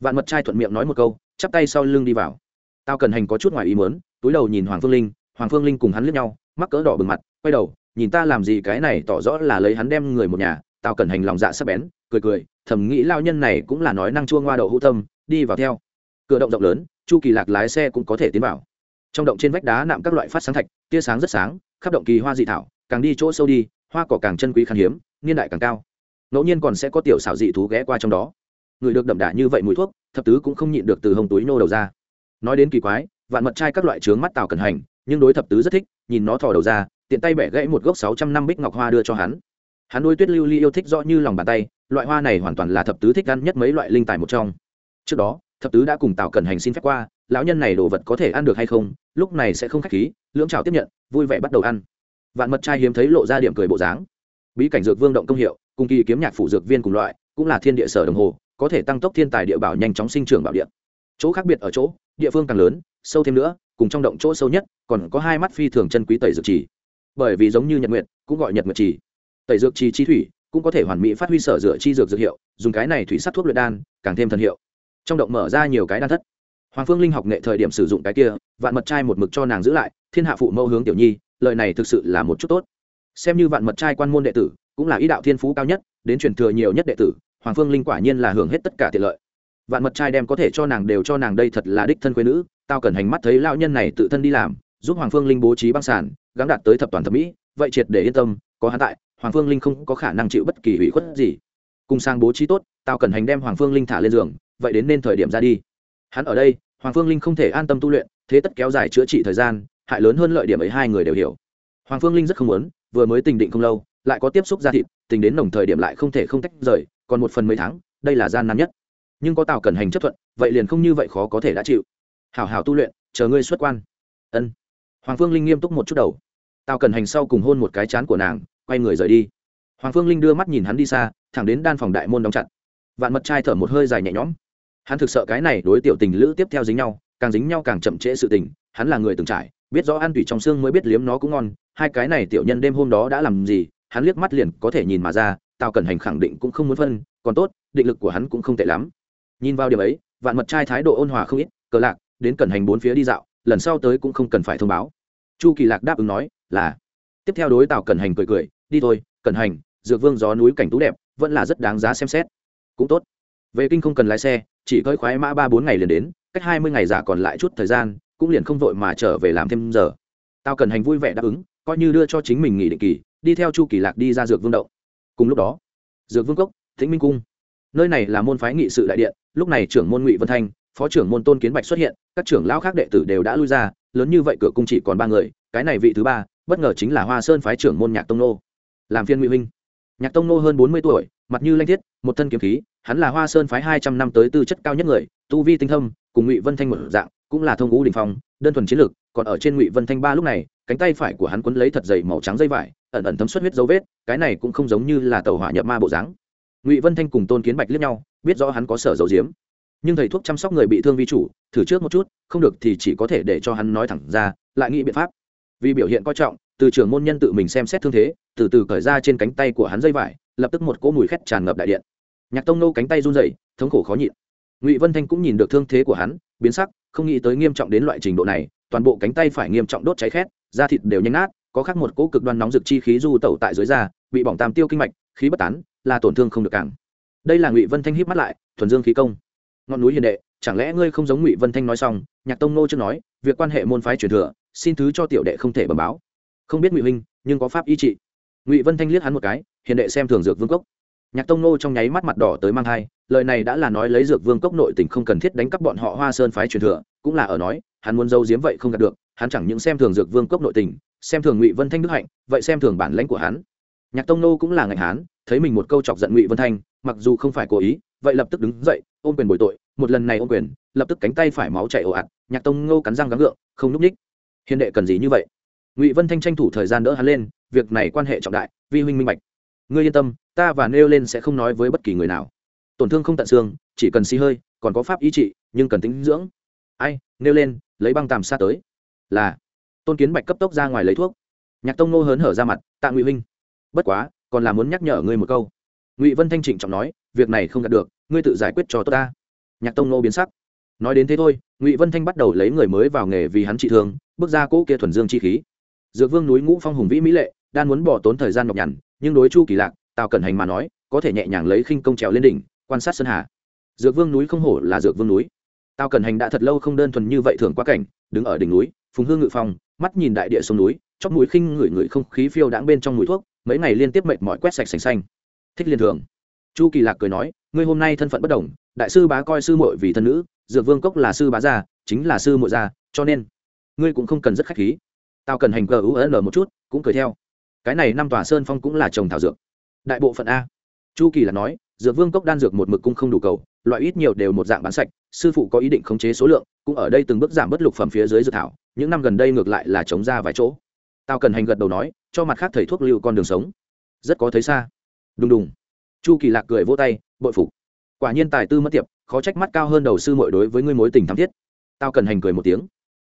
Vạn mật trai thuận miệng nói một câu, chắp tay sau lưng đi vào. Tao cần hành có chút ngoài ý muốn, túi đầu nhìn hoàng phương linh, hoàng phương linh cùng hắn liếc nhau mắc cỡ đỏ bừng mặt, quay đầu, nhìn ta làm gì cái này tỏ rõ là lấy hắn đem người một nhà Tào cẩn hành lòng dạ sắp bén, cười cười, thầm nghĩ lao nhân này cũng là nói năng chua ngoa đậu hữu tâm, đi vào theo. Cửa động rộng lớn, chu kỳ lạc lái xe cũng có thể tiến vào. Trong động trên vách đá nạm các loại phát sáng thạch, tia sáng rất sáng, khắp động kỳ hoa dị thảo, càng đi chỗ sâu đi, hoa cỏ càng chân quý khan hiếm, niên đại càng cao. Ngẫu nhiên còn sẽ có tiểu xảo dị thú ghé qua trong đó. Người được đậm đà như vậy mùi thuốc, thập tứ cũng không nhịn được từ hông túi nô đầu ra. Nói đến kỳ quái, vạn mật trai các loại trướng mắt tào cẩn hành nhưng đối thập tứ rất thích, nhìn nó thò đầu ra, tiện tay bẻ gãy một gốc sáu trăm năm bích ngọc hoa đưa cho hắn. Hắn nuôi tuyết lưu ly yêu thích rõ như lòng bàn tay, loại hoa này hoàn toàn là thập tứ thích ăn nhất mấy loại linh tài một trong. Trước đó, thập tứ đã cùng tào cần hành xin phép qua, lão nhân này đồ vật có thể ăn được hay không, lúc này sẽ không k h á c h khí, lưỡng trào tiếp nhận, vui vẻ bắt đầu ăn. Vạn mật trai hiếm thấy lộ ra điểm cười bộ dáng. Bí cảnh dược vương động công hiệu, cùng kỳ kiếm nhạc phủ dược viên cùng loại, cũng là thiên địa sở đồng hồ, có thể tăng tốc thiên tài địa bảo nhanh chóng sinh trưởng bảo địa. Chỗ khác biệt ở chỗ, địa phương càng lớn, sâu thêm nữa cùng trong động chỗ sâu nhất, còn có hai mắt phi thường chân quý tẩy dược trì. Bởi vì giống như nhật nguyệt, cũng gọi nhật nguyệt trì. Tẩy dược trì chi thủy, cũng có thể hoàn mỹ phát huy sở dựa chi dược dược hiệu, dùng cái này thủy sắc thuốc luyện đan, càng thêm thần hiệu. Trong động mở ra nhiều cái đan thất. Hoàng phương linh học nghệ thời điểm sử dụng cái kia, vạn mật trai một mực cho nàng giữ lại, thiên hạ phụ mẫu hướng tiểu nhi, lời này thực sự là một chút tốt. Xem như vạn mật trai quan môn đệ tử, cũng là ý đạo thiên phú cao nhất, đến truyền thừa nhiều nhất đệ tử, hoàng phương linh quả nhiên là hưởng hết tất cả tiện lợi. Vạn mật trai đem có thể cho nàng đều cho nàng đây thật là đích thân quê nữ tao cần hành mắt thấy lão nhân này tự thân đi làm, giúp hoàng phương linh bố trí băng sản gắn đạt tới thập toàn thẩm mỹ, vậy triệt để yên tâm, có hắn tại, hoàng phương linh không có khả năng chịu bất kỳ hủy khuất gì. Cùng sang bố trí tốt, tao cần hành đem hoàng phương linh thả lên giường, vậy đến nên thời điểm ra đi. Hắn ở đây, hoàng phương linh không thể an tâm tu luyện, thế tất kéo dài chữa trị thời gian, hại lớn hơn lợi điểm ấy hai người đều hiểu. Hoàng phương linh rất không muốn, vừa mới tình định không lâu, lại có tiếp xúc ra thịt tình đến nồng thời điểm lại không thể không tách rời, còn một phần mấy tháng, đây là gian nan nhất. Nhưng có tào cần hành chấp thuận, vậy liền không như vậy khó có thể đã chịu hảo hảo tu luyện, chờ ngươi xuất quan. Ân. Hoàng phương linh nghiêm túc một chút đầu. Tào cần hành sau cùng hôn một cái chán của nàng, quay người rời đi. Hoàng phương linh đưa mắt nhìn hắn đi xa, thẳng đến đan phòng đại môn đóng chặt. Vạn mật trai thở một hơi dài nhẹ nhõm. Hắn thực sợ cái này đối tiểu tình lữ tiếp theo dính nhau, càng dính nhau càng chậm trễ sự tình, hắn là người từng trải, biết rõ ăn tủy trong xương mới biết liếm nó cũng ngon, hai cái này tiểu nhân đêm hôm đó đã làm gì, hắn liếc mắt liền có thể nhìn mà ra, tào cẩn hành khẳng định cũng không muốn phân, còn tốt, định lực của hắn cũng không tệ lắm. Nhìn vào điểm ấy, vạn mật trai thái độ ôn hòa không ít, cờ lạc đến cẩn hành bốn phía đi dạo, lần sau tới cũng không cần phải thông báo. Chu kỳ lạc đáp ứng nói, là. Tiếp theo đối tào cẩn hành cười cười, đi thôi, cẩn hành, dược vương gió núi cảnh tú đẹp, vẫn là rất đáng giá xem xét. Cũng tốt. Về kinh không cần lái xe, chỉ cơi khoái mã ba bốn ngày liền đến, cách hai mươi ngày giả còn lại chút thời gian, cũng liền không vội mà trở về làm thêm giờ. Tao cần hành vui vẻ đáp ứng, coi như đưa cho chính mình nghỉ định kỳ, đi theo chu kỳ lạc đi ra dược vương đậu. Cùng lúc đó, dược vương cốc thính minh cung. Nơi này là môn phái nghị sự đại điện, lúc này trưởng môn ngụy vân thanh phó trưởng môn tôn kiến bạch xuất hiện, các trưởng lão khác đệ tử đều đã lui ra, lớn như vậy cửa cung chỉ còn ba người, cái này vị thứ ba, bất ngờ chính là hoa sơn phái trưởng môn nhạc tông nô. Làm phiên ngụy huynh. Nhạc tông nô hơn bốn mươi tuổi, mặt như lanh thiết, một thân kiếm khí, hắn là hoa sơn phái hai trăm năm tới tư chất cao nhất người, tu vi tinh thâm, cùng ngụy vân thanh một dạng, cũng là thông ngũ đình phong, đơn thuần chiến lược còn ở trên ngụy vân thanh ba lúc này, cánh tay phải của hắn quấn lấy thật dày màu trắng dây vải, ẩn ẩn thấm xuất huyết dấu vết, cái này cũng không giống như là tàu hỏa nhập ma bộ dáng. Ngụy vân thanh cùng tôn kiến bạch liếc nhau, biết rõ hắn có sở dấu diếm nhưng thầy thuốc chăm sóc người bị thương vi chủ, thử trước một chút, không được thì chỉ có thể để cho hắn nói thẳng ra, lại nghĩ biện pháp. Vì biểu hiện coi trọng, từ trưởng môn nhân tự mình xem xét thương thế, từ từ cởi ra trên cánh tay của hắn dây vải, lập tức một cỗ mùi khét tràn ngập đại điện. Nhạc tông nô cánh tay run rẩy, thống khổ khó nhịn. Ngụy vân thanh cũng nhìn được thương thế của hắn, biến sắc, không nghĩ tới nghiêm trọng đến loại trình độ này, toàn bộ cánh tay phải nghiêm trọng đốt cháy khét, da thịt đều nhanh nát, có khác một cỗ cực đoan nóng rực chi khí du tẩu tại dưới da, bị bỏng tam tiêu kinh mạch, khí bất tán, là tổn thương không được càng. Đây là ngụy vân thanh híp mắt lại, thuần dương khí công ngọn núi hiền đệ, chẳng lẽ ngươi không giống ngụy vân thanh nói xong, nhạc tông nô chưa nói, việc quan hệ môn phái truyền thừa, xin thứ cho tiểu đệ không thể bẩm báo. Không biết ngụy huynh, nhưng có pháp y trị. Ngụy vân thanh liếc hắn một cái, hiền đệ xem thường dược vương cốc. Nhạc tông nô trong nháy mắt mặt đỏ tới mang hai lời này đã là nói lấy dược vương cốc nội tình không cần thiết đánh cắp bọn họ hoa sơn phái truyền thừa, cũng là ở nói, hắn muốn giấu giếm vậy không đạt được, hắn chẳng những xem thường dược vương cốc nội tình, xem thường ngụy vân thanh đức hạnh, vậy xem thường bản lãnh của hắn. Nhạc tông nô cũng là ngạnh hán, thấy mình một câu chọc giận ngụy vân thanh, mặc dù không phải cố ý vậy lập tức đứng dậy, ôm quyền bồi tội, một lần này ôm quyền, lập tức cánh tay phải máu chảy ồ ạt, nhạc tông ngô cắn răng gắng gượng, không núp ních. Hiền đệ cần gì như vậy? Ngụy vân thanh tranh thủ thời gian đỡ hắn lên, việc này quan hệ trọng đại, vi huynh minh bạch. Ngươi yên tâm, ta và nêu lên sẽ không nói với bất kỳ người nào. Tổn thương không tận xương, chỉ cần xì hơi, còn có pháp ý trị, nhưng cần tính dưỡng. Ai, nêu lên, lấy băng tàm xa tới. Là. Tôn kiến bạch cấp tốc ra ngoài lấy thuốc. Nhạc tông nô hớn hở ra mặt, tạ ngụy huynh. Bất quá, còn là muốn nhắc nhở ngươi một câu. Ngụy vân thanh trịnh trọng nói, việc này không đạt được ngươi tự giải quyết cho tôi ta. Nhạc tông nô biến sắc. Nói đến thế thôi, ngụy vân thanh bắt đầu lấy người mới vào nghề vì hắn trị thương, bước ra cỗ kia thuần dương chi khí. Dược vương núi ngũ phong hùng vĩ mỹ lệ đang muốn bỏ tốn thời gian nhọc nhằn, nhưng đối chu kỳ lạc, tào cẩn hành mà nói, có thể nhẹ nhàng lấy khinh công trèo lên đỉnh, quan sát sơn hà. Dược vương núi không hổ là dược vương núi. Tào cẩn hành đã thật lâu không đơn thuần như vậy thường quá cảnh, đứng ở đỉnh núi, phùng hương ngự phong, mắt nhìn đại địa sông núi, chóp mũi khinh ngửi ngửi không khí phiêu đãng bên trong mũi thuốc, mấy ngày liên tiếp mệt mỏi quét sạch sành xanh. Thích liên thường chu kỳ lạc cười nói, ngươi hôm nay thân phận bất đồng, đại sư bá coi sư muội vì thân nữ, dược vương cốc là sư bá gia, chính là sư muội gia, cho nên ngươi cũng không cần rất khách khí. Tao cần hành cờ u lờ một chút, cũng cười theo. Cái này năm tòa sơn phong cũng là trồng thảo dược. Đại bộ phận a. Chu kỳ là nói, dược vương cốc đan dược một mực cũng không đủ cầu, loại ít nhiều đều một dạng bán sạch, sư phụ có ý định khống chế số lượng, cũng ở đây từng bước giảm bất lục phẩm phía dưới dược thảo, những năm gần đây ngược lại là chống ra vài chỗ. Tao cần hành gật đầu nói, cho mặt khác thầy thuốc lưu con đường sống. Rất có thấy xa. Đùng đùng chu kỳ lạc cười vỗ tay, bội phục. Quả nhiên tài tư mất tiệp, khó trách mắt cao hơn đầu sư mội đối với ngươi mối tình thắm thiết. Tao cần hành cười một tiếng.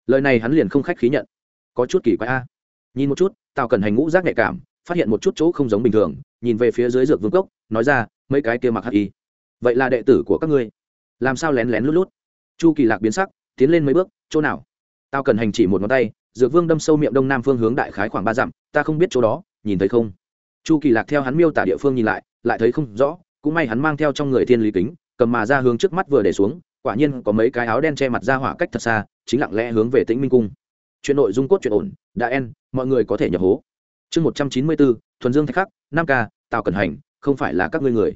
Lời này hắn liền không khách khí nhận. Có chút kỳ quái a. Nhìn một chút tao cần hành ngũ giác nhạy cảm, phát hiện một chút chỗ không giống bình thường, nhìn về phía dưới dược vương cốc, nói ra, mấy cái kia mặc hắc y. Vậy là đệ tử của các ngươi. Làm sao lén lén lút lút? Chu kỳ lạc biến sắc, tiến lên mấy bước, chỗ nào? Tao cần hành chỉ một ngón tay, dược vương đâm sâu miệng đông nam phương hướng đại khái khoảng ba dặm, ta không biết chỗ đó, nhìn thấy không? Chu kỳ lạc theo hắn miêu tả địa phương nhìn lại lại thấy không rõ, cũng may hắn mang theo trong người thiên lý kính, cầm mà ra hướng trước mắt vừa để xuống, quả nhiên có mấy cái áo đen che mặt ra hỏa cách thật xa, chính lặng lẽ hướng về tĩnh minh cung. Chuyện nội dung cốt chuyện ổn, đã en, mọi người có thể nhập hố. Chương một trăm chín mươi bốn, thuần dương thạch khắc, nam ca, tào cần hành, không phải là các ngươi người.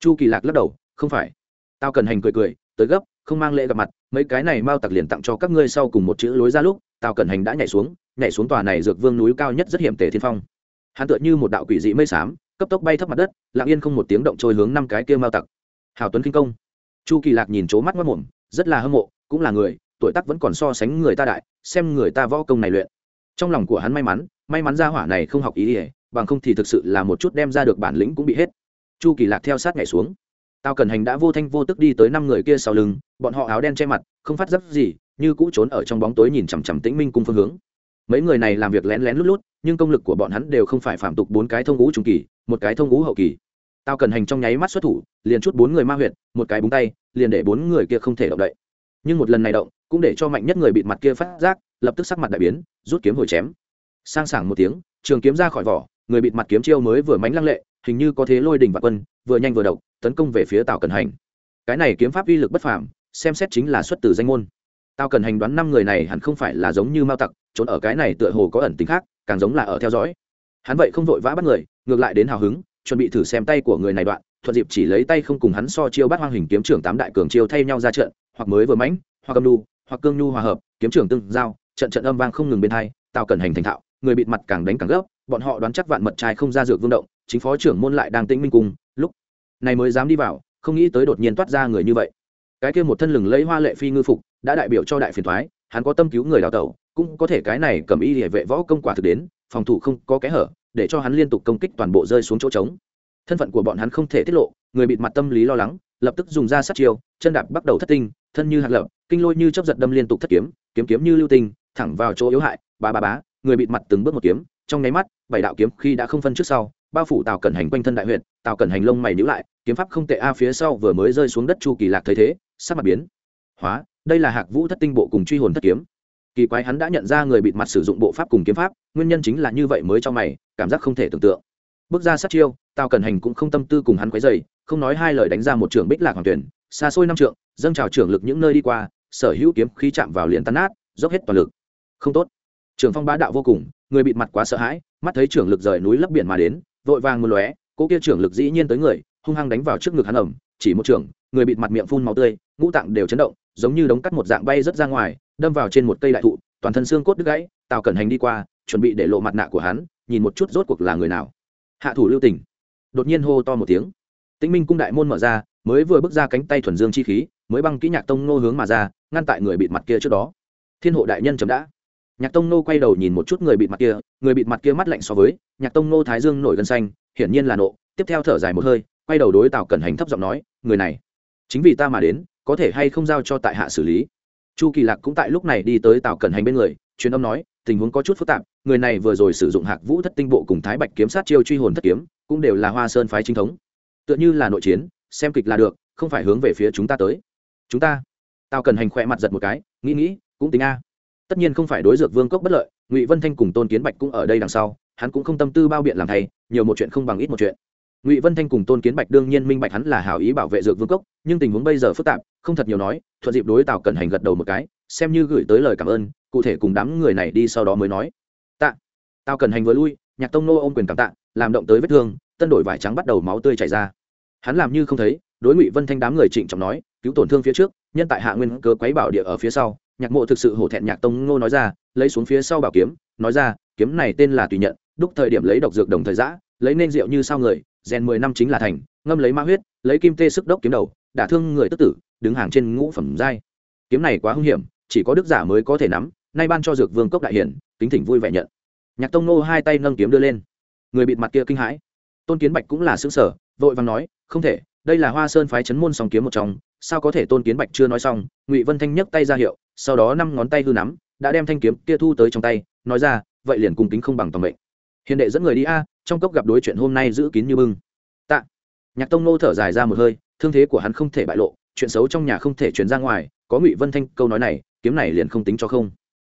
Chu kỳ lạc lắc đầu, không phải. Tào cần hành cười cười, tới gấp, không mang lễ gặp mặt, mấy cái này mao tặc liền tặng cho các ngươi sau cùng một chữ lối ra lúc, tào cần hành đã nhảy xuống nhảy xuống tòa này dược vương núi cao nhất rất hiểm tề thiên phong. Hắn tựa như một đạo quỷ dị mây xám cấp tốc bay thấp mặt đất, lặng yên không một tiếng động trôi hướng năm cái kia mao tặc. Hào tuấn kinh công. Chu kỳ lạc nhìn c mắt mất mồm, rất là hâm mộ, cũng là người, tuổi tác vẫn còn so sánh người ta đại, xem người ta võ công này luyện. Trong lòng của hắn may mắn may mắn ra hỏa này không học ý ỉa bằng không thì thực sự là một chút đem ra được bản lĩnh cũng bị hết. Chu kỳ lạc theo sát nhảy xuống. Tao cần hành đã vô thanh vô tức đi tới năm người kia sau lưng, bọn họ áo đen che mặt, không phát giấc gì, như cũ trốn ở trong bóng tối nhìn chằm chằm tĩnh minh cung phương hướng. Mấy người này làm việc lén lén lút lút, nhưng công lực của bọn hắn đều không phải phạm tục bốn cái thông ngũ trung kỳ một cái thông ngũ hậu kỳ. Tao cần hành trong nháy mắt xuất thủ, liền chút bốn người ma huyệt, một cái búng tay, liền để bốn người kia không thể động đậy. Nhưng một lần này động, cũng để cho mạnh nhất người bịt mặt kia phát giác, lập tức sắc mặt đại biến, rút kiếm hồi chém. Sang sảng một tiếng, trường kiếm ra khỏi vỏ, người bịt mặt kiếm chiêu mới vừa mánh lăng lệ, hình như có thế lôi đình và quân, vừa nhanh vừa độc, tấn công về phía tào cần hành. Cái này kiếm pháp uy lực bất phàm, xem xét chính là xuất từ danh môn. Tao cần hành đoán năm người này hẳn không phải là giống như mao tặc, trốn ở cái này tựa hồ có ẩn tính khác, càng giống là ở theo dõi hắn vậy không vội vã bắt người, ngược lại đến hào hứng, chuẩn bị thử xem tay của người này đoạn, thuận dịp chỉ lấy tay không cùng hắn so chiêu bắt hoang hình kiếm trưởng tám đại cường chiêu thay nhau ra trận, hoặc mới vừa mãnh, hoặc âm đu hoặc cương nhu hòa hợp, kiếm trưởng tương giao, trận trận âm vang không ngừng bên hai, tạo cẩn hành thành thạo, người bịt mặt càng đánh càng gấp, bọn họ đoán chắc vạn mật trai không ra dược vương động, chính phó trưởng môn lại đang tĩnh minh cùng, lúc này mới dám đi vào, không nghĩ tới đột nhiên toát ra người như vậy. Cái kia một thân lừng lấy hoa lệ phi ngư phục, đã đại biểu cho đại phiền thoái hắn có tâm cứu người đào tẩu, cũng có thể cái này cầm y địa vệ võ công quả thực đến phòng thủ không có kẽ hở, để cho hắn liên tục công kích toàn bộ rơi xuống chỗ trống. Thân phận của bọn hắn không thể tiết lộ, người bịt mặt tâm lý lo lắng, lập tức dùng ra sát chiêu, chân đạp bắt đầu thất tinh, thân như hạt lợp, kinh lôi như chấp giật đâm liên tục thất kiếm kiếm kiếm như lưu tinh, thẳng vào chỗ yếu hại ba ba bá, người bịt mặt từng bước một kiếm, trong nháy mắt, bảy đạo kiếm khi đã không phân trước sau, bao phủ tào cẩn hành quanh thân đại huyện tào cẩn hành lông mày nhữ lại, kiếm pháp không tệ a, phía sau vừa mới rơi xuống đất chu kỳ lạc thấy thế, sắc mặt biến. Hóa, đây là hạc vũ thất tinh bộ cùng truy hồn thất kiếm kỳ quái hắn đã nhận ra người bịt mặt sử dụng bộ pháp cùng kiếm pháp, nguyên nhân chính là như vậy mới cho mày, cảm giác không thể tưởng tượng. Bước ra sát chiêu, tào cần hành cũng không tâm tư cùng hắn quấy dày không nói hai lời đánh ra một trường bích lạc hoàng tuyển, xa xôi năm trượng, dâng trào trưởng lực những nơi đi qua, sở hữu kiếm khí chạm vào liền tan nát, dốc hết toàn lực. Không tốt. Trường phong bá đạo vô cùng, người bịt mặt quá sợ hãi, mắt thấy trưởng lực rời núi lấp biển mà đến, vội vàng một lóe cỗ kia trưởng lực dĩ nhiên tới người, hung hăng đánh vào trước ngực hắn ẩm chỉ một trưởng, người bịt mặt miệng phun máu tươi ngũ tạng đều chấn động, giống như đống cắt một dạng bay rất ra ngoài, đâm vào trên một cây đại thụ, toàn thân xương cốt đứt gãy, tào cẩn hành đi qua, chuẩn bị để lộ mặt nạ của hắn, nhìn một chút rốt cuộc là người nào. Hạ thủ lưu tình đột nhiên hô to một tiếng. Tĩnh minh cung đại môn mở ra, mới vừa bước ra cánh tay thuần dương chi khí, mới băng kỹ nhạc tông nô hướng mà ra, ngăn tại người bịt mặt kia trước đó. Thiên hộ đại nhân chấm đã. Nhạc tông nô quay đầu nhìn một chút người bịt mặt kia, người bịt mặt kia mắt lạnh so với, nhạc tông nô thái dương nổi gân xanh, hiển nhiên là nộ, tiếp theo thở dài một hơi, quay đầu đối tào cẩn hành thấp giọng nói, người này, chính vì ta mà đến có thể hay không giao cho tại hạ xử lý. Chu kỳ lạc cũng tại lúc này đi tới tào cẩn hành bên người, truyền âm nói, tình huống có chút phức tạp, người này vừa rồi sử dụng hạc vũ thất tinh bộ cùng thái bạch kiếm sát chiêu truy hồn thất kiếm, cũng đều là hoa sơn phái chính thống. Tựa như là nội chiến, xem kịch là được, không phải hướng về phía chúng ta tới. Chúng ta. Tào cần hành khỏe mặt giật một cái, nghĩ nghĩ, cũng tính a. Tất nhiên không phải đối dược vương cốc bất lợi, ngụy vân thanh cùng tôn kiến bạch cũng ở đây đằng sau, hắn cũng không tâm tư bao biện làm thay, nhiều một chuyện không bằng ít một chuyện ngụy vân thanh cùng tôn kiến bạch đương nhiên minh bạch hắn là hảo ý bảo vệ dược vương cốc nhưng tình huống bây giờ phức tạp không thật nhiều nói thuận dịp đối tào cần hành gật đầu một cái xem như gửi tới lời cảm ơn cụ thể cùng đám người này đi sau đó mới nói tạ tào cần hành vừa lui nhạc tông nô ô m quyền cảm tạ làm động tới vết thương tân đổi vải trắng bắt đầu máu tươi chảy ra hắn làm như không thấy đối ngụy vân thanh đám người trịnh trọng nói cứu tổn thương phía trước nhân tại hạ nguyên cơ quấy bảo địa ở phía sau nhạc mộ thực sự hổ thẹn nhạc tông ngô nói ra lấy xuống phía sau bảo kiếm nói ra kiếm này tên là tùy nhận đúc thời điểm lấy độc dược đồng thời giã lấy nên rượu như sao người rèn mười năm chính là thành, ngâm lấy ma huyết, lấy kim tê sức đốc kiếm đầu, đả thương người tức tử, đứng hàng trên ngũ phẩm giai. Kiếm này quá hung hiểm, chỉ có đức giả mới có thể nắm, nay ban cho dược vương cốc đại hiển, kính thỉnh vui vẻ nhận. Nhạc tông nô hai tay nâng kiếm đưa lên. Người bịt mặt kia kinh hãi. Tôn kiến bạch cũng là xứng sở vội vàng nói, không thể, đây là hoa sơn phái chấn môn song kiếm một trong, sao có thể tôn kiến bạch chưa nói xong? Ngụy vân thanh nhấc tay ra hiệu, sau đó năm ngón tay hư nắm, đã đem thanh kiếm kia thu tới trong tay, nói ra, vậy liền cùng kính không bằng tầm mệnh hiền đệ dẫn người đi a, trong cốc gặp đối chuyện hôm nay giữ kín như bưng. Tạ. Nhạc tông nô thở dài ra một hơi, thương thế của hắn không thể bại lộ, chuyện xấu trong nhà không thể truyền ra ngoài, có ngụy vân thanh câu nói này, kiếm này liền không tính cho không.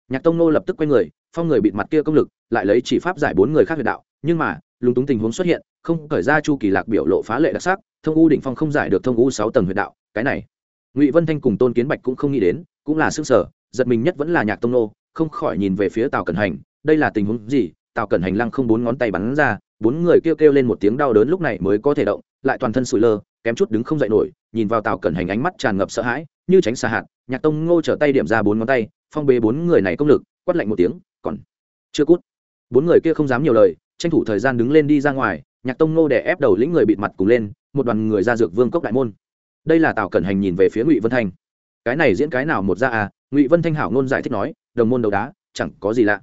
Nhạc tông nô lập tức quay người, phong người bịt mặt kia công lực, lại lấy chỉ pháp giải bốn người khác huyệt đạo, nhưng mà, lúng túng tình huống xuất hiện, không khởi ra chu kỳ lạc biểu lộ phá lệ đặc sắc, thông u định phong không giải được thông u sáu tầng huyệt đạo, cái này. Ngụy vân thanh cùng tôn kiến bạch cũng không nghĩ đến, cũng là xương sở, giật mình nhất vẫn là nhạc tông nô, không khỏi nhìn về phía tào cẩn hành, đây là tình huống gì tào cẩn hành lăng không bốn ngón tay bắn ra, bốn người kêu kêu lên một tiếng đau đớn lúc này mới có thể động, lại toàn thân sụi lơ, kém chút đứng không dậy nổi, nhìn vào tào cẩn hành ánh mắt tràn ngập sợ hãi, như tránh xa hạt, nhạc tông ngô trở tay điểm ra bốn ngón tay, phong bế bốn người này công lực, quát lạnh một tiếng, còn chưa cút. Bốn người kia không dám nhiều lời, tranh thủ thời gian đứng lên đi ra ngoài, nhạc tông ngô đè ép đầu lĩnh người bịt mặt cùng lên, một đoàn người ra dược vương cốc đại môn. Đây là tào cẩn hành nhìn về phía ngụy vân thanh. Cái này diễn cái nào một ra à? Ngụy vân thanh hảo ngôn giải thích nói, đồng môn đầu đá, chẳng có gì lạ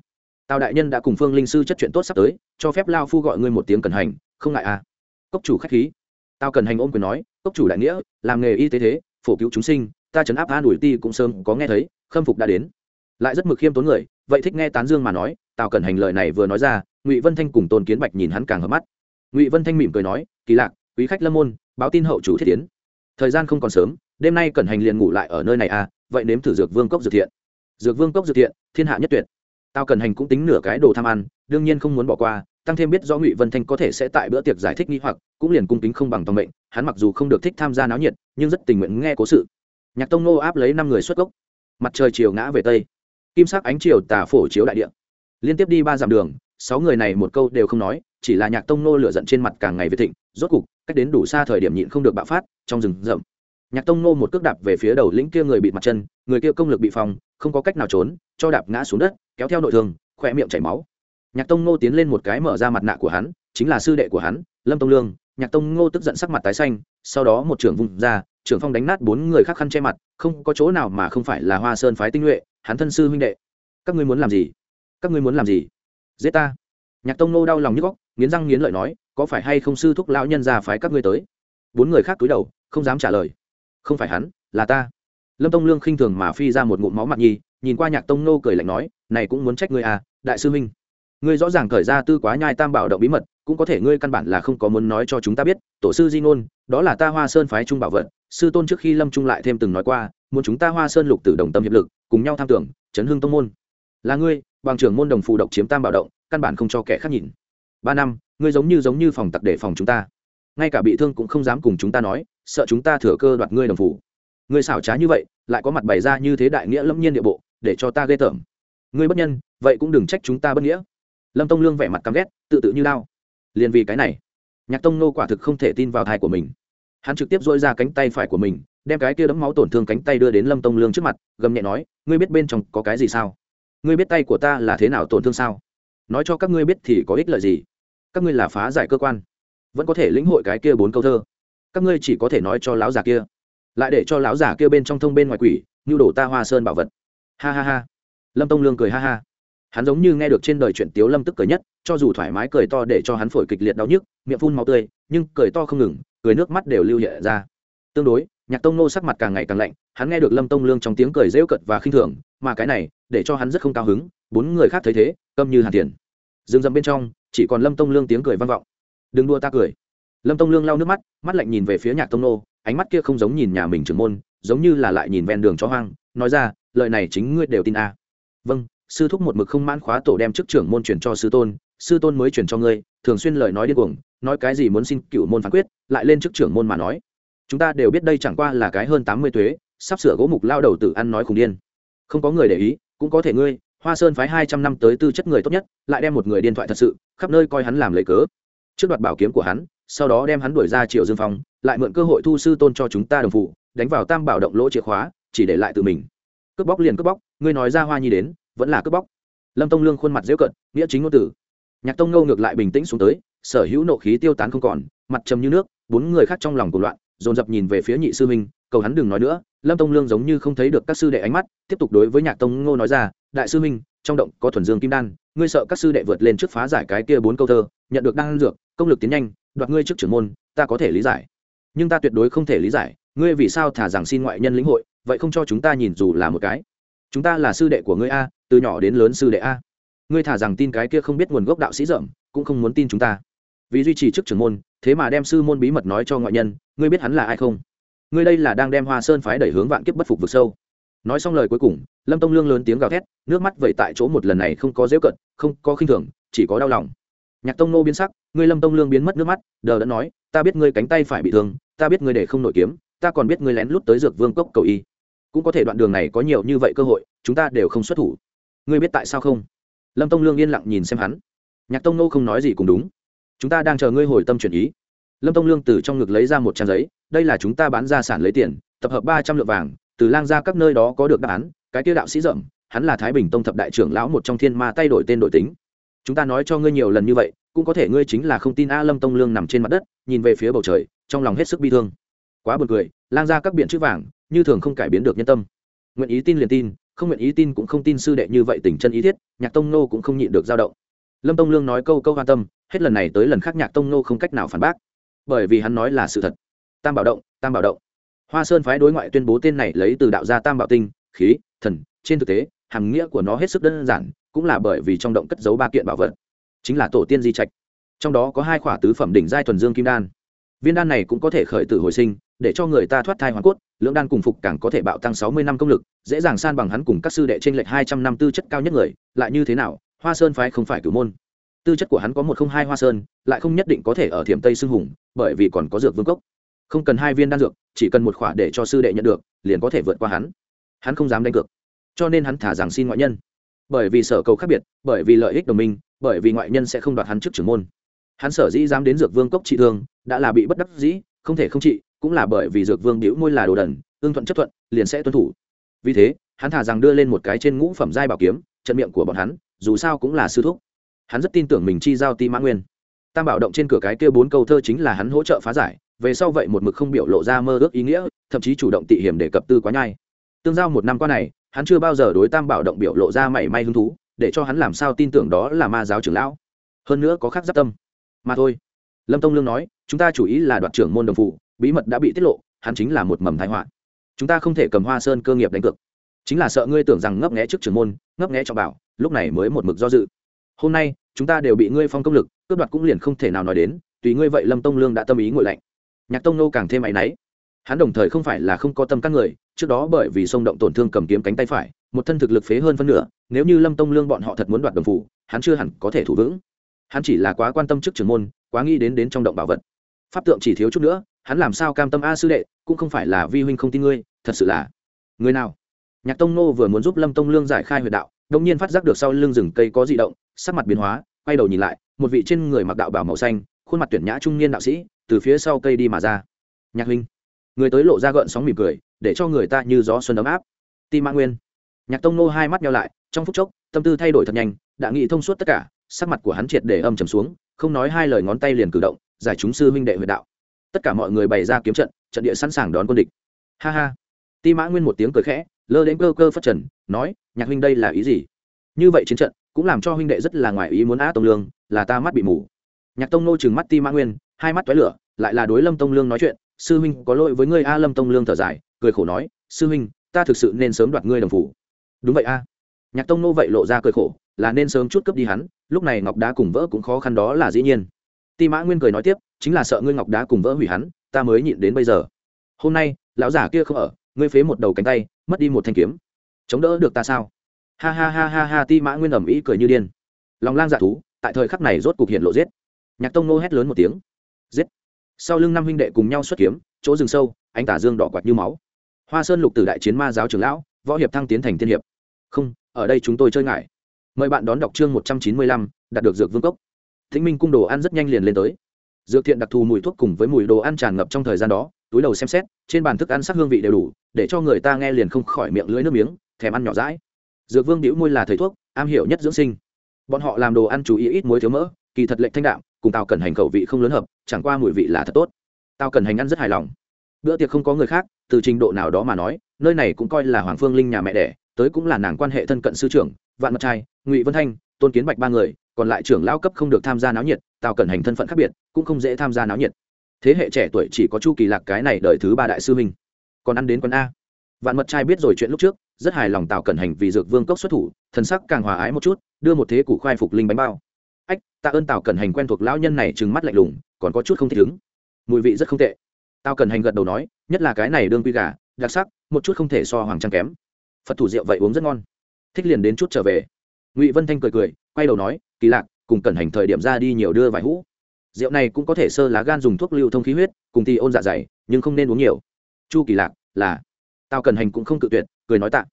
tào đại nhân đã cùng phương linh sư chất chuyện tốt sắp tới, cho phép lao phu gọi ngươi một tiếng cẩn hành, không ngại à? Cốc chủ khách khí. Tao cần hành ôm quyền nói, cốc chủ đại nghĩa, làm nghề y tế thế, phổ cứu chúng sinh, ta chấn áp an ủi ti cũng sớm có nghe thấy, khâm phục đã đến. Lại rất mực khiêm tốn người, vậy thích nghe tán dương mà nói, tào cần hành lời này vừa nói ra, ngụy vân thanh cùng tôn kiến bạch nhìn hắn càng hợp mắt. Ngụy vân thanh mỉm cười nói, kỳ lạc, quý khách lâm môn, báo tin hậu chủ thiết tiến thời gian không còn sớm, đêm nay cẩn hành liền ngủ lại ở nơi này à vậy nếm thử dược vương cốc dược thiện. Dược vương cốc dược thiện, thiên hạ nhất tuyệt tao cần hành cũng tính nửa cái đồ tham ăn, đương nhiên không muốn bỏ qua, tăng thêm biết rõ ngụy vân thanh có thể sẽ tại bữa tiệc giải thích nghi hoặc, cũng liền cung kính không bằng tòng mệnh, hắn mặc dù không được thích tham gia náo nhiệt, nhưng rất tình nguyện nghe cố sự. Nhạc tông nô áp lấy năm người xuất gốc. Mặt trời chiều ngã về tây. Kim sắc ánh chiều tà phổ chiếu đại địa. Liên tiếp đi ba dặm đường, sáu người này một câu đều không nói, chỉ là nhạc tông nô lửa giận trên mặt càng ngày về thịnh, rốt cục, cách đến đủ xa thời điểm nhịn không được bạo phát, trong rừng rậm. Nhạc tông nô một cước đạp về phía đầu lĩnh kia người bị mặt chân, người kia công lực bị phòng, không có cách nào trốn, cho đạp ngã xuống đất kéo theo nội thương khoe miệng chảy máu. Nhạc tông Ngô tiến lên một cái mở ra mặt nạ của hắn, chính là sư đệ của hắn, lâm tông lương. Nhạc tông ngô tức giận sắc mặt tái xanh, sau đó một trưởng vùng ra, trưởng phong đánh nát bốn người khác khăn che mặt, không có chỗ nào mà không phải là hoa sơn phái tinh nhuệ, hắn thân sư huynh đệ. Các ngươi muốn làm gì? Các ngươi muốn làm gì? Giết ta. Nhạc tông nô đau lòng như góc nghiến răng nghiến lợi nói, có phải hay không sư thúc lão nhân ra phái các ngươi tới? Bốn người khác túi đầu, không dám trả lời. Không phải hắn, là ta. Lâm tông lương khinh thường mà phi ra một ngụm máu mặt nhi, nhìn qua nhạc tông nô cười lạnh nói này cũng muốn trách ngươi à đại sư huynh. Ngươi rõ ràng khởi ra tư quá nhai tam bảo động bí mật, cũng có thể ngươi căn bản là không có muốn nói cho chúng ta biết, tổ sư di ngôn, đó là ta hoa sơn phái trung bảo vận sư tôn trước khi lâm trung lại thêm từng nói qua, muốn chúng ta hoa sơn lục tử đồng tâm hiệp lực, cùng nhau tham tưởng, chấn hưng tông môn. Là ngươi, bằng trưởng môn đồng phụ độc chiếm tam bảo động, căn bản không cho kẻ khác nhìn. Ba năm, ngươi giống như giống như phòng tặc để phòng chúng ta. Ngay cả bị thương cũng không dám cùng chúng ta nói, sợ chúng ta thừa cơ đoạt ngươi đồng phụ. ngươi xảo trá như vậy, lại có mặt bày ra như thế đại nghĩa lâm nhiên địa bộ, để cho ta ghê tởm ngươi bất nhân, vậy cũng đừng trách chúng ta bất nghĩa. Lâm tông lương vẻ mặt căm ghét, tự tự như lao. Liền vì cái này, nhạc tông nô quả thực không thể tin vào thai của mình. Hắn trực tiếp dỗi ra cánh tay phải của mình, đem cái kia đấm máu tổn thương cánh tay đưa đến lâm tông lương trước mặt, gầm nhẹ nói, ngươi biết bên trong có cái gì sao? Ngươi biết tay của ta là thế nào tổn thương sao? Nói cho các ngươi biết thì có ích lợi gì? Các ngươi là phá giải cơ quan, vẫn có thể lĩnh hội cái kia bốn câu thơ. Các ngươi chỉ có thể nói cho lão già kia, lại để cho lão già kia bên trong thông bên ngoài quỷ như đổ ta hoa sơn bảo vật. Ha ha ha lâm tông lương cười ha ha. Hắn giống như nghe được trên đời chuyện tiếu lâm tức cười nhất, cho dù thoải mái cười to để cho hắn phổi kịch liệt đau nhức, miệng phun màu tươi, nhưng cười to không ngừng, cười nước mắt đều lưu hiện ra. Tương đối, nhạc tông nô sắc mặt càng ngày càng lạnh, hắn nghe được lâm tông lương trong tiếng cười rêu cợt và khinh thường, mà cái này, để cho hắn rất không cao hứng, bốn người khác thấy thế, câm như hàn tiền. Dương dầm bên trong, chỉ còn lâm tông lương tiếng cười vang vọng. Đừng đua ta cười. Lâm tông lương lau nước mắt mắt lạnh nhìn về phía nhạc tông nô, ánh mắt kia không giống nhìn nhà mình trưởng môn, giống như là lại nhìn ven đường chó hoang, nói ra, lời này chính ngươi đều tin à vâng sư thúc một mực không mãn khóa tổ đem chức trưởng môn chuyển cho sư tôn sư tôn mới chuyển cho ngươi, thường xuyên lời nói điên cuồng, nói cái gì muốn xin cựu môn phán quyết, lại lên chức trưởng môn mà nói. Chúng ta đều biết đây chẳng qua là cái hơn tám mươi tuế, sắp sửa gỗ mục lao đầu tử ăn nói khùng điên. Không có người để ý, cũng có thể ngươi, hoa sơn phái hai trăm năm tới tư chất người tốt nhất, lại đem một người điện thoại thật sự, khắp nơi coi hắn làm lấy cớ. Trước đoạt bảo kiếm của hắn, sau đó đem hắn đuổi ra triệu dương phong, lại mượn cơ hội thu sư tôn cho chúng ta đồng phụ, đánh vào tam bảo động lỗ chìa khóa, chỉ để lại tự mình cướp bóc liền cướp bóc, ngươi nói ra hoa nhi đến, vẫn là cướp bóc. Lâm tông lương khuôn mặt dễ cận nghĩa chính ngôn tử. Nhạc tông ngâu ngược lại bình tĩnh xuống tới, sở hữu nộ khí tiêu tán không còn, mặt trầm như nước, bốn người khác trong lòng cuộc loạn, dồn dập nhìn về phía nhị sư minh cầu hắn đừng nói nữa, lâm tông lương giống như không thấy được các sư đệ ánh mắt, tiếp tục đối với nhạc tông ngô nói ra, đại sư minh trong động có thuần dương kim đan, ngươi sợ các sư đệ vượt lên trước phá giải cái kia bốn câu thơ, nhận được đan dược, công lực tiến nhanh, đoạt ngươi trước trưởng môn, ta có thể lý giải. Nhưng ta tuyệt đối không thể lý giải, ngươi vì sao thả rằng xin ngoại nhân lĩnh hội vậy không cho chúng ta nhìn dù là một cái. Chúng ta là sư đệ của ngươi a, từ nhỏ đến lớn sư đệ a. Ngươi thả rằng tin cái kia không biết nguồn gốc đạo sĩ dởm cũng không muốn tin chúng ta. Vì duy trì chức trưởng môn, thế mà đem sư môn bí mật nói cho ngoại nhân, ngươi biết hắn là ai không? Ngươi đây là đang đem hoa sơn phái đẩy hướng vạn kiếp bất phục vực sâu. Nói xong lời cuối cùng, lâm tông lương lớn tiếng gào thét, nước mắt vẩy tại chỗ một lần này không có dễu cận, không có khinh thường, chỉ có đau lòng. Nhạc tông nô biến sắc, ngươi lâm tông lương biến mất nước mắt, đờ đã nói, ta biết ngươi cánh tay phải bị thương, ta biết ngươi để không nội kiếm, ta còn biết ngươi lén lút tới dược vương cốc cầu y cũng có thể đoạn đường này có nhiều như vậy cơ hội, chúng ta đều không xuất thủ. Ngươi biết tại sao không? Lâm tông lương yên lặng nhìn xem hắn. Nhạc tông nô không nói gì cũng đúng. Chúng ta đang chờ ngươi hồi tâm chuyển ý. Lâm tông lương từ trong ngực lấy ra một trang giấy, đây là chúng ta bán ra sản lấy tiền, tập hợp ba trăm lượng vàng, từ lang ra các nơi đó có được đáp án, cái tiêu đạo sĩ rậm, hắn là thái bình tông thập đại trưởng lão một trong thiên ma tay đổi tên đổi tính. Chúng ta nói cho ngươi nhiều lần như vậy, cũng có thể ngươi chính là không tin a lâm tông lương nằm trên mặt đất, nhìn về phía bầu trời, trong lòng hết sức bi thương. Quá buồn cười, lang ra các biện chữ vàng như thường không cải biến được nhân tâm. Nguyện ý tin liền tin, không nguyện ý tin cũng không tin sư đệ như vậy tình chân ý thiết, nhạc tông nô cũng không nhịn được dao động. Lâm tông lương nói câu câu quan tâm, hết lần này tới lần khác nhạc tông nô không cách nào phản bác. Bởi vì hắn nói là sự thật. Tam bảo động, tam bảo động. Hoa sơn phái đối ngoại tuyên bố tên này lấy từ đạo gia tam bảo tinh, khí, thần, trên thực tế, hàm nghĩa của nó hết sức đơn giản, cũng là bởi vì trong động cất giấu ba kiện bảo vật. Chính là tổ tiên di trạch. Trong đó có hai khỏa tứ phẩm đỉnh giai thuần dương kim đan. Viên đan này cũng có thể khởi tử hồi sinh để cho người ta thoát thai hoàn cốt, lưỡng đan cùng phục càng có thể bạo tăng sáu mươi năm công lực, dễ dàng san bằng hắn cùng các sư đệ trên lệch hai trăm năm tư chất cao nhất người, lại như thế nào, hoa sơn phái không phải cửu môn. Tư chất của hắn có một không hai hoa sơn, lại không nhất định có thể ở thiểm tây xưng hùng, bởi vì còn có dược vương cốc. Không cần hai viên đan dược, chỉ cần một khỏa để cho sư đệ nhận được, liền có thể vượt qua hắn. Hắn không dám đánh cược, cho nên hắn thả rằng xin ngoại nhân. Bởi vì sở cầu khác biệt, bởi vì lợi ích đồng minh, bởi vì ngoại nhân sẽ không đoạt hắn trước trưởng môn. Hắn sở dĩ dám đến dược vương cốc trị thương, đã là bị bất đắc dĩ, không thể không trị cũng là bởi vì dược vương biểu môi là đồ đần ương thuận chấp thuận, liền sẽ tuân thủ. Vì thế, hắn thả rằng đưa lên một cái trên ngũ phẩm giai bảo kiếm, trận miệng của bọn hắn, dù sao cũng là sư thúc. Hắn rất tin tưởng mình chi giao ti mã nguyên. Tam bảo động trên cửa cái kia bốn câu thơ chính là hắn hỗ trợ phá giải, về sau vậy một mực không biểu lộ ra mơ ước ý nghĩa, thậm chí chủ động tị hiểm để cập tư quá nhai. Tương giao một năm qua này, hắn chưa bao giờ đối tam bảo động biểu lộ ra mảy may hứng thú, để cho hắn làm sao tin tưởng đó là ma giáo trưởng lão. Hơn nữa có khác giáp tâm. Mà thôi. Lâm tông lương nói, chúng ta chủ ý là đoạt trưởng môn đồng phụ bí mật đã bị tiết lộ, hắn chính là một mầm thái họa. Chúng ta không thể cầm hoa sơn cơ nghiệp đánh cược. Chính là sợ ngươi tưởng rằng ngấp nghẽ trước trưởng môn, ngấp nghẽ cho bảo, lúc này mới một mực do dự. Hôm nay, chúng ta đều bị ngươi phong công lực, cướp đoạt cũng liền không thể nào nói đến, tùy ngươi vậy lâm tông lương đã tâm ý ngội lạnh. Nhạc tông nô càng thêm áy náy. Hắn đồng thời không phải là không có tâm các người, trước đó bởi vì sông động tổn thương cầm kiếm cánh tay phải, một thân thực lực phế hơn phân nửa, nếu như lâm tông lương bọn họ thật muốn đoạt đồng phủ, hắn chưa hẳn có thể thủ vững. Hắn chỉ là quá quan tâm trước trưởng môn, quá nghĩ đến đến trong động bảo vật. Pháp tượng chỉ thiếu chút nữa hắn làm sao cam tâm a sư đệ, cũng không phải là vi huynh không tin ngươi, thật sự là. Người nào? Nhạc tông nô vừa muốn giúp lâm tông lương giải khai huyệt đạo đông nhiên phát giác được sau lưng rừng cây có di động, sắc mặt biến hóa, quay đầu nhìn lại, một vị trên người mặc đạo bảo màu xanh, khuôn mặt tuyển nhã trung niên đạo sĩ, từ phía sau cây đi mà ra. Nhạc huynh. Người tới lộ ra gợn sóng mỉm cười, để cho người ta như gió xuân ấm áp. Ti mã nguyên. Nhạc tông nô hai mắt nhau lại, trong phút chốc, tâm tư thay đổi thật nhanh, đã nghĩ thông suốt tất cả, sắc mặt của hắn triệt để âm trầm xuống, không nói hai lời ngón tay liền cử động, giải chúng sư huynh đệ huyệt đạo tất cả mọi người bày ra kiếm trận trận địa sẵn sàng đón quân địch. Ha ha. Ti mã nguyên một tiếng cười khẽ, lơ đến cơ cơ phát trần, nói, nhạc huynh đây là ý gì? Như vậy chiến trận cũng làm cho huynh đệ rất là ngoài ý muốn á tông lương, là ta mắt bị mù. Nhạc tông nô chừng mắt ti mã nguyên, hai mắt toái lửa, lại là đối lâm tông lương nói chuyện, sư huynh có lỗi với ngươi a lâm tông lương thở dài, cười khổ nói, sư huynh, ta thực sự nên sớm đoạt ngươi đồng phủ. Đúng vậy a. Nhạc tông nô vậy lộ ra cười khổ, là nên sớm chút cướp đi hắn, lúc này ngọc đá cùng vỡ cũng khó khăn đó là dĩ nhiên ti mã nguyên cười nói tiếp, chính là sợ ngươi ngọc đá cùng vỡ hủy hắn, ta mới nhịn đến bây giờ. Hôm nay, lão giả kia không ở, ngươi phế một đầu cánh tay, mất đi một thanh kiếm. Chống đỡ được ta sao? Ha ha ha ha ha, ti mã nguyên ẩm ý cười như điên. Lòng lang dạ thú, tại thời khắc này rốt cục hiện lộ giết. Nhạc tông nô hét lớn một tiếng. Giết. Sau lưng năm huynh đệ cùng nhau xuất kiếm, chỗ rừng sâu anh tả dương đỏ quạt như máu. Hoa sơn lục Tử đại chiến ma giáo trưởng lão, võ hiệp thăng tiến thành thiên hiệp. Không, ở đây chúng tôi chơi ngại. Mời bạn đón đọc chương một trăm chín mươi lăm, đạt được dược vương cốc thính minh cung đồ ăn rất nhanh liền lên tới. Dược thiện đặc thù mùi thuốc cùng với mùi đồ ăn tràn ngập trong thời gian đó, túi đầu xem xét, trên bàn thức ăn sắc hương vị đều đủ, để cho người ta nghe liền không khỏi miệng lưỡi nước miếng, thèm ăn nhỏ rãi dược vương đĩu môi là thầy thuốc, am hiểu nhất dưỡng sinh. Bọn họ làm đồ ăn chú ý ít muối thiếu mỡ, kỳ thật lệnh thanh đạm, cùng tàu cẩn hành khẩu vị không lớn hợp, chẳng qua mùi vị là thật tốt. Tàu cẩn hành ăn rất hài lòng. Bữa tiệc không có người khác, từ trình độ nào đó mà nói, nơi này cũng coi là hoàng phương linh nhà mẹ đẻ, tới cũng là nàng quan hệ thân cận sư trưởng, vạn mật trai, ngụy vân thanh tôn kiến bạch ba người, còn lại trưởng lao cấp không được tham gia náo nhiệt, tào cẩn hành thân phận khác biệt, cũng không dễ tham gia náo nhiệt. Thế hệ trẻ tuổi chỉ có chu kỳ lạc cái này đợi thứ ba đại sư mình. còn ăn đến quán a. Vạn mật trai biết rồi chuyện lúc trước, rất hài lòng tào cẩn hành vì dược vương cốc xuất thủ, thần sắc càng hòa ái một chút, đưa một thế củ khoai phục linh bánh bao. Ách, tạ ơn tào cẩn hành quen thuộc lão nhân này trừng mắt lạnh lùng, còn có chút không thích ứng. Mùi vị rất không tệ. Tào cẩn hành gật đầu nói, nhất là cái này đương quy gà, đặc sắc, một chút không thể so hoàng trang kém. Phật thủ rượu vậy uống rất ngon. Thích liền đến chút trở về ngụy vân thanh cười cười, quay đầu nói, kỳ lạc, cùng cẩn hành thời điểm ra đi nhiều đưa vài hũ. Rượu này cũng có thể sơ lá gan dùng thuốc lưu thông khí huyết, cùng thì ôn dạ dày, nhưng không nên uống nhiều. Chu kỳ lạc là tao cần hành cũng không cự tuyệt, cười nói tạ.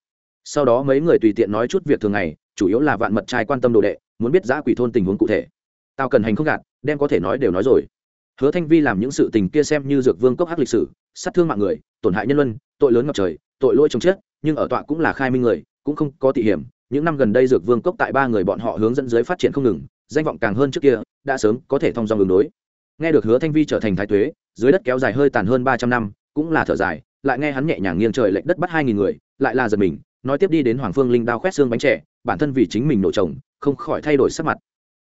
Sau đó mấy người tùy tiện nói chút việc thường ngày, chủ yếu là vạn mật trai quan tâm đồ đệ, muốn biết giã quỷ thôn tình huống cụ thể. Tao cần hành không gạt, đem có thể nói đều nói rồi. Hứa thanh vi làm những sự tình kia xem như dược vương cốc hắc lịch sử, sát thương mạng người, tổn hại nhân luân, tội lớn ngập trời, tội lỗi chống chết, nhưng ở tọa cũng là khai minh người, cũng không có tị hiểm những năm gần đây dược vương cốc tại ba người bọn họ hướng dẫn dưới phát triển không ngừng, danh vọng càng hơn trước kia, đã sớm có thể thông dòng đường đối. Nghe được hứa thanh vi trở thành thái tuế, dưới đất kéo dài hơi tàn hơn ba trăm năm, cũng là thở dài, lại nghe hắn nhẹ nhàng nghiêng trời lệnh đất bắt hai nghìn người, lại là giật mình, nói tiếp đi đến hoàng phương linh đao khoét xương bánh trẻ bản thân vì chính mình nổ chồng không khỏi thay đổi sắc mặt.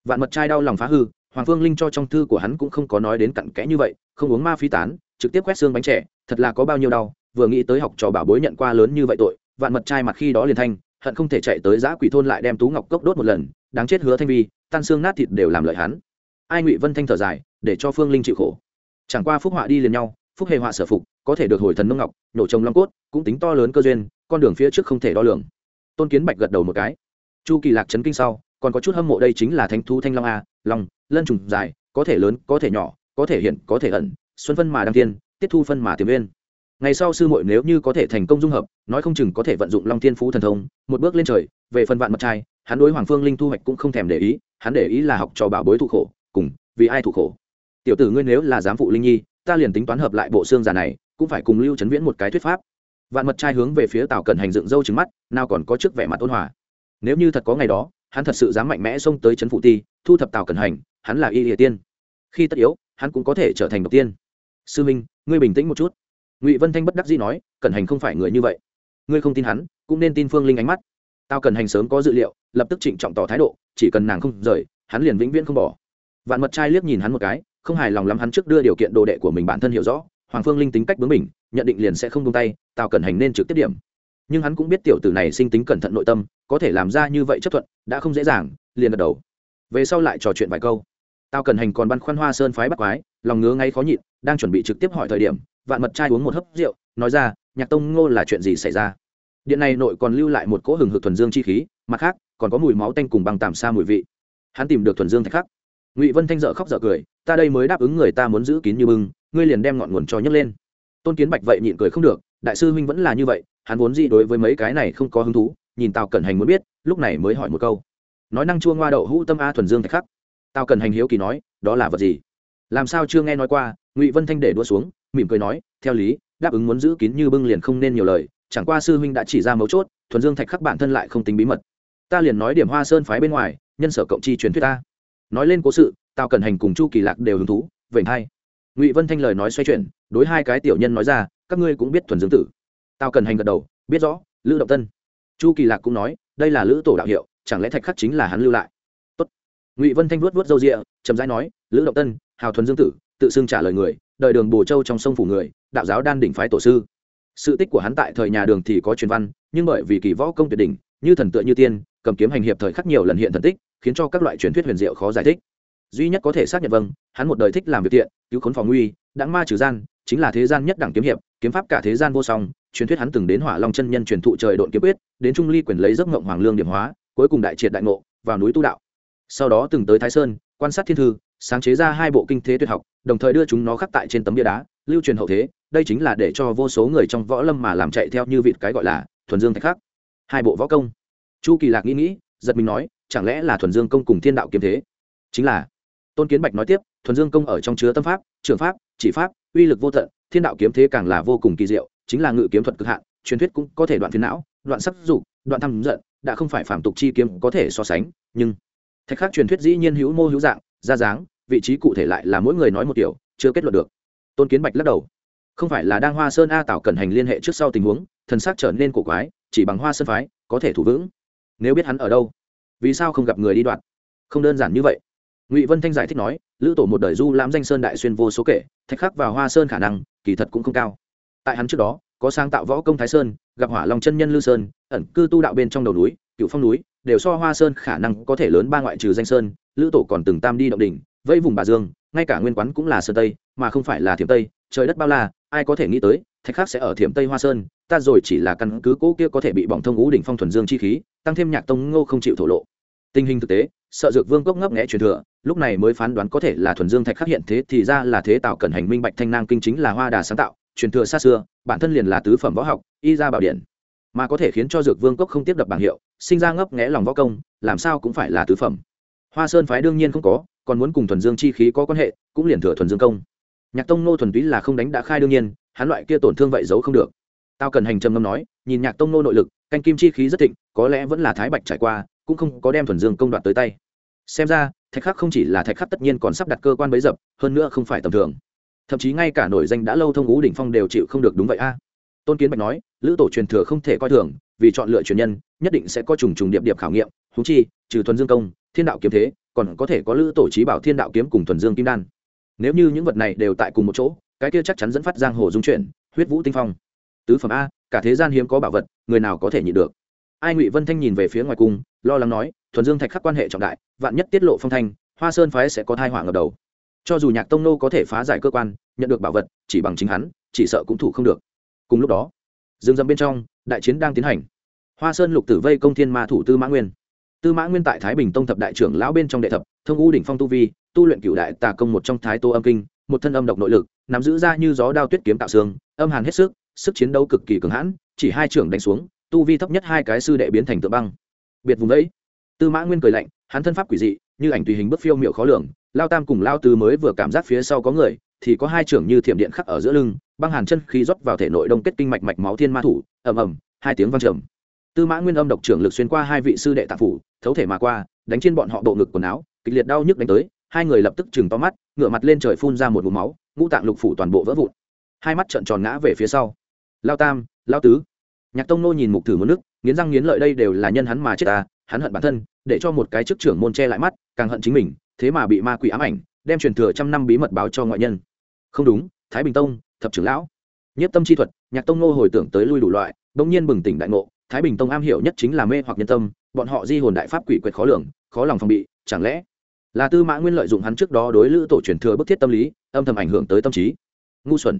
Vạn mật trai đau lòng phá hư, hoàng phương linh cho trong thư của hắn cũng không có nói đến cặn kẽ như vậy, không uống ma phi tán, trực tiếp quét xương bánh trẻ thật là có bao nhiêu đau, vừa nghĩ tới học trò bảo bối nhận qua lớn như vậy tội, vạn mật trai mặt khi đó liền thanh hận không thể chạy tới giã quỷ thôn lại đem tú ngọc cốc đốt một lần, đáng chết hứa thanh vi, tan xương nát thịt đều làm lợi hắn. Ai ngụy vân thanh thở dài, để cho phương linh chịu khổ. Chẳng qua phúc họa đi liền nhau, phúc hề họa sở phục, có thể được hồi thần nông ngọc nhổ trồng long cốt, cũng tính to lớn cơ duyên, con đường phía trước không thể đo lường. Tôn kiến bạch gật đầu một cái. Chu kỳ lạc trấn kinh sau, còn có chút hâm mộ đây chính là thánh thú thanh long a, long, lân trùng dài, có thể lớn, có thể nhỏ, có thể hiện, có thể ẩn, xuân phân mà đăng tiên tiết thu phân mà tiềm viên ngày sau sư muội nếu như có thể thành công dung hợp, nói không chừng có thể vận dụng long thiên phú thần thông, một bước lên trời, về phần vạn mật trai, hắn đối hoàng phương linh thu hoạch cũng không thèm để ý, hắn để ý là học cho bảo bối thụ khổ, cùng, vì ai thụ khổ. Tiểu tử ngươi nếu là giám phụ linh nhi, ta liền tính toán hợp lại bộ xương già này, cũng phải cùng lưu trấn viễn một cái thuyết pháp. Vạn mật trai hướng về phía tào cẩn hành dựng râu trứng mắt, nào còn có trước vẻ mặt ôn hòa. Nếu như thật có ngày đó, hắn thật sự dám mạnh mẽ xông tới trấn phụ ti, thu thập tào cẩn hành, hắn là y địa tiên. Khi tất yếu, hắn cũng có thể trở thành độc tiên. Sư minh, ngươi bình tĩnh một chút ngụy vân thanh bất đắc dĩ nói cẩn hành không phải người như vậy ngươi không tin hắn cũng nên tin phương linh ánh mắt tao cần hành sớm có dự liệu lập tức trịnh trọng tỏ thái độ chỉ cần nàng không rời hắn liền vĩnh viễn không bỏ vạn mật trai liếc nhìn hắn một cái không hài lòng lắm hắn trước đưa điều kiện đồ đệ của mình bản thân hiểu rõ hoàng phương linh tính cách bướng mình nhận định liền sẽ không tung tay tao cần hành nên trực tiếp điểm nhưng hắn cũng biết tiểu tử này sinh tính cẩn thận nội tâm có thể làm ra như vậy chấp thuận đã không dễ dàng liền gật đầu về sau lại trò chuyện vài câu tao cần hành còn băn khoăn hoa sơn phái bắt quái lòng ngứa ngay khó nhịn đang chuẩn bị trực tiếp hỏi thời điểm vạn mật trai uống một hớp rượu, nói ra, nhạc tông ngô là chuyện gì xảy ra? Điện này nội còn lưu lại một cỗ hừng hực thuần dương chi khí, mặt khác, còn có mùi máu tanh cùng băng tàm xa mùi vị. Hắn tìm được thuần dương thạch khắc. Ngụy vân thanh dợ khóc dợ cười, ta đây mới đáp ứng người ta muốn giữ kín như bưng, ngươi liền đem ngọn nguồn cho nhấc lên. Tôn kiến bạch vậy nhịn cười không được, đại sư huynh vẫn là như vậy, hắn vốn gì đối với mấy cái này không có hứng thú, nhìn tào cẩn hành muốn biết, lúc này mới hỏi một câu. Nói năng chua ngoa đậu hũ tâm a thuần dương thạch khắc. Tào cẩn hành hiếu kỳ nói, đó là vật gì? Làm sao chưa nghe nói qua? Ngụy vân thanh để đua xuống mỉm cười nói, theo lý, đáp ứng muốn giữ kín như bưng liền không nên nhiều lời, chẳng qua sư huynh đã chỉ ra mấu chốt, thuần dương thạch khắc bản thân lại không tính bí mật. Ta liền nói điểm hoa sơn phái bên ngoài, nhân sở cộng chi truyền thuyết ta. Nói lên cố sự tao cần hành cùng chu kỳ lạc đều hứng thú vậy hai. Ngụy vân thanh lời nói xoay chuyển, đối hai cái tiểu nhân nói ra, các ngươi cũng biết thuần dương tử. Tao cần hành gật đầu, biết rõ, lữ động tân. Chu kỳ lạc cũng nói, đây là lữ tổ đạo hiệu, chẳng lẽ thạch khắc chính là hắn lưu lại? Tốt. ngụy vân thanh vuốt vuốt râu rịa chậm rãi nói, lữ động tân, hào thuần dương tử, tự xưng trả lời người đời đường bồ châu trong sông phủ người đạo giáo đan đỉnh phái tổ sư. Sự tích của hắn tại thời nhà đường thì có truyền văn nhưng bởi vì kỳ võ công tuyệt đỉnh như thần tựa như tiên cầm kiếm hành hiệp thời khắc nhiều lần hiện thần tích khiến cho các loại truyền thuyết huyền diệu khó giải thích. Duy nhất có thể xác nhận vâng hắn một đời thích làm việc thiện, cứu khốn phòng nguy đáng ma trừ gian chính là thế gian nhất đẳng kiếm hiệp kiếm pháp cả thế gian vô song truyền thuyết hắn từng đến hỏa long chân nhân truyền thụ trời độn kiếm quyết đến trung ly quyền lấy giấc ngộng hoàng lương điểm hóa cuối cùng đại triệt đại ngộ vào núi tu đạo. Sau đó từng tới thái sơn quan sát thiên thư, sáng chế ra hai bộ kinh thế tuyệt học, đồng thời đưa chúng nó khắc tại trên tấm bia đá, lưu truyền hậu thế, đây chính là để cho vô số người trong võ lâm mà làm chạy theo như vịt cái gọi là thuần dương thạch khắc. Hai bộ võ công. Chu kỳ lạc nghĩ nghĩ, giật mình nói, chẳng lẽ là thuần dương công cùng thiên đạo kiếm thế? Chính là. Tôn kiến bạch nói tiếp, thuần dương công ở trong chứa tâm pháp, trường pháp, chỉ pháp, uy lực vô tận, thiên đạo kiếm thế càng là vô cùng kỳ diệu, chính là ngự kiếm thuật cực hạn, truyền thuyết cũng có thể đoạn phiến não, đoạn sắc dục, đoạn thăm giận, đã không phải phạm tục chi kiếm có thể so sánh, nhưng thạch khắc truyền thuyết dĩ nhiên hữu mô hữu dạng, ra dáng, vị trí cụ thể lại là mỗi người nói một kiểu, chưa kết luận được. Tôn kiến bạch lắc đầu. Không phải là đang hoa sơn a tạo cần hành liên hệ trước sau tình huống, thần sắc trở nên cổ quái, chỉ bằng hoa sơn phái, có thể thủ vững. Nếu biết hắn ở đâu, vì sao không gặp người đi đoạn không đơn giản như vậy. Ngụy vân thanh giải thích nói, lữ tổ một đời du lãm danh sơn đại xuyên vô số kể, thạch khắc vào hoa sơn khả năng, kỳ thật cũng không cao. Tại hắn trước đó, có sáng tạo võ công thái sơn, gặp hỏa long chân nhân lư sơn, ẩn cư tu đạo bên trong đầu núi cựu phong núi đều so hoa sơn khả năng có thể lớn ba ngoại trừ danh sơn, lữ tổ còn từng tam đi động đỉnh, vây vùng bà dương, ngay cả nguyên quán cũng là sơn tây, mà không phải là thiểm tây, trời đất bao la, ai có thể nghĩ tới, thạch khắc sẽ ở thiểm tây hoa sơn, ta rồi chỉ là căn cứ cũ kia có thể bị bỏng thông ngũ đỉnh phong thuần dương chi khí, tăng thêm nhạc tông ngô không chịu thổ lộ. Tình hình thực tế, sợ dược vương cốc ngấp nghẽ truyền thừa, lúc này mới phán đoán có thể là thuần dương thạch khắc hiện thế thì ra là thế tạo cần hành minh bạch thanh nang kinh chính là hoa đà sáng tạo, truyền thừa xa xưa, bản thân liền là tứ phẩm võ học, y ra bảo điện mà có thể khiến cho dược vương cốc không tiếp đập bảng hiệu, sinh ra ngấp nghẽ lòng võ công, làm sao cũng phải là tứ phẩm. Hoa sơn phái đương nhiên không có, còn muốn cùng thuần dương chi khí có quan hệ, cũng liền thừa thuần dương công. Nhạc tông nô thuần túy là không đánh đã khai đương nhiên, hắn loại kia tổn thương vậy giấu không được. Tao cần hành trầm ngâm nói, nhìn nhạc tông nô nội lực, canh kim chi khí rất thịnh, có lẽ vẫn là thái bạch trải qua, cũng không có đem thuần dương công đoạt tới tay. Xem ra, thạch khắc không chỉ là thạch khắc tất nhiên còn sắp đặt cơ quan bấy dập, hơn nữa không phải tầm thường. Thậm chí ngay cả nổi danh đã lâu thông ngũ đỉnh phong đều chịu không được đúng vậy a tôn kiến bạch nói, lữ tổ truyền thừa không thể coi thường, vì chọn lựa truyền nhân, nhất định sẽ có trùng trùng điệp điệp khảo nghiệm húng chi, trừ thuần dương công, thiên đạo kiếm thế, còn có thể có lữ tổ trí bảo thiên đạo kiếm cùng thuần dương kim đan. Nếu như những vật này đều tại cùng một chỗ, cái kia chắc chắn dẫn phát giang hồ dung chuyển, huyết vũ tinh phong. Tứ phẩm a, cả thế gian hiếm có bảo vật, người nào có thể nhịn được? Ai ngụy vân thanh nhìn về phía ngoài cung, lo lắng nói, thuần dương thạch khắc quan hệ trọng đại, vạn nhất tiết lộ phong thanh, hoa sơn phái sẽ có thai hỏa ngập đầu. Cho dù nhạc tông nô có thể phá giải cơ quan, nhận được bảo vật, chỉ bằng chính hắn, chỉ sợ cũng thủ không được cùng lúc đó, rừng rậm bên trong, đại chiến đang tiến hành. Hoa sơn lục tử vây công thiên ma thủ tư mã nguyên. Tư mã nguyên tại thái bình tông thập đại trưởng lão bên trong đệ thập, thông u đỉnh phong tu vi, tu luyện cựu đại tà công một trong thái tô âm kinh, một thân âm độc nội lực, nắm giữ ra như gió đao tuyết kiếm tạo xương, âm hàn hết sức sức chiến đấu cực kỳ cường hãn, chỉ hai trưởng đánh xuống, tu vi thấp nhất hai cái sư đệ biến thành tượng băng. Biệt vùng đấy, tư mã nguyên cười lạnh, hắn thân pháp quỷ dị, như ảnh tùy hình bức phiêu miệu khó lường, lao tam cùng lao tứ mới vừa cảm giác phía sau có người thì có hai trưởng như thiểm điện khắc ở giữa lưng, băng hàn chân khí rót vào thể nội đông kết kinh mạch mạch máu thiên ma thủ, ầm ầm, hai tiếng vang trầm. Tư mã nguyên âm độc trưởng lực xuyên qua hai vị sư đệ tạp phủ, thấu thể mà qua, đánh trên bọn họ bộ ngực quần áo, kịch liệt đau nhức đánh tới, hai người lập tức chừng to mắt, ngửa mặt lên trời phun ra một ngụm máu, ngũ tạng lục phủ toàn bộ vỡ vụn. Hai mắt trợn tròn ngã về phía sau. Lao tam, lao tứ. Nhạc tông nô nhìn mục thử một nước, nghiến răng nghiến lợi đây đều là nhân hắn mà chết ta, hắn hận bản thân, để cho một cái chức trưởng môn che lại mắt, càng hận chính mình, thế mà bị ma quỷ ám ảnh đem truyền thừa trăm năm bí mật báo cho ngoại nhân. Không đúng, thái bình tông, thập trưởng lão. Nhất tâm chi thuật, nhạc tông nô hồi tưởng tới lui đủ loại, bỗng nhiên bừng tỉnh đại ngộ, thái bình tông am hiểu nhất chính là mê hoặc nhân tâm, bọn họ di hồn đại pháp quỷ quyệt khó lường, khó lòng phòng bị, chẳng lẽ là tư mã nguyên lợi dụng hắn trước đó đối lữ tổ truyền thừa bức thiết tâm lý, âm thầm ảnh hưởng tới tâm trí? Ngu xuẩn.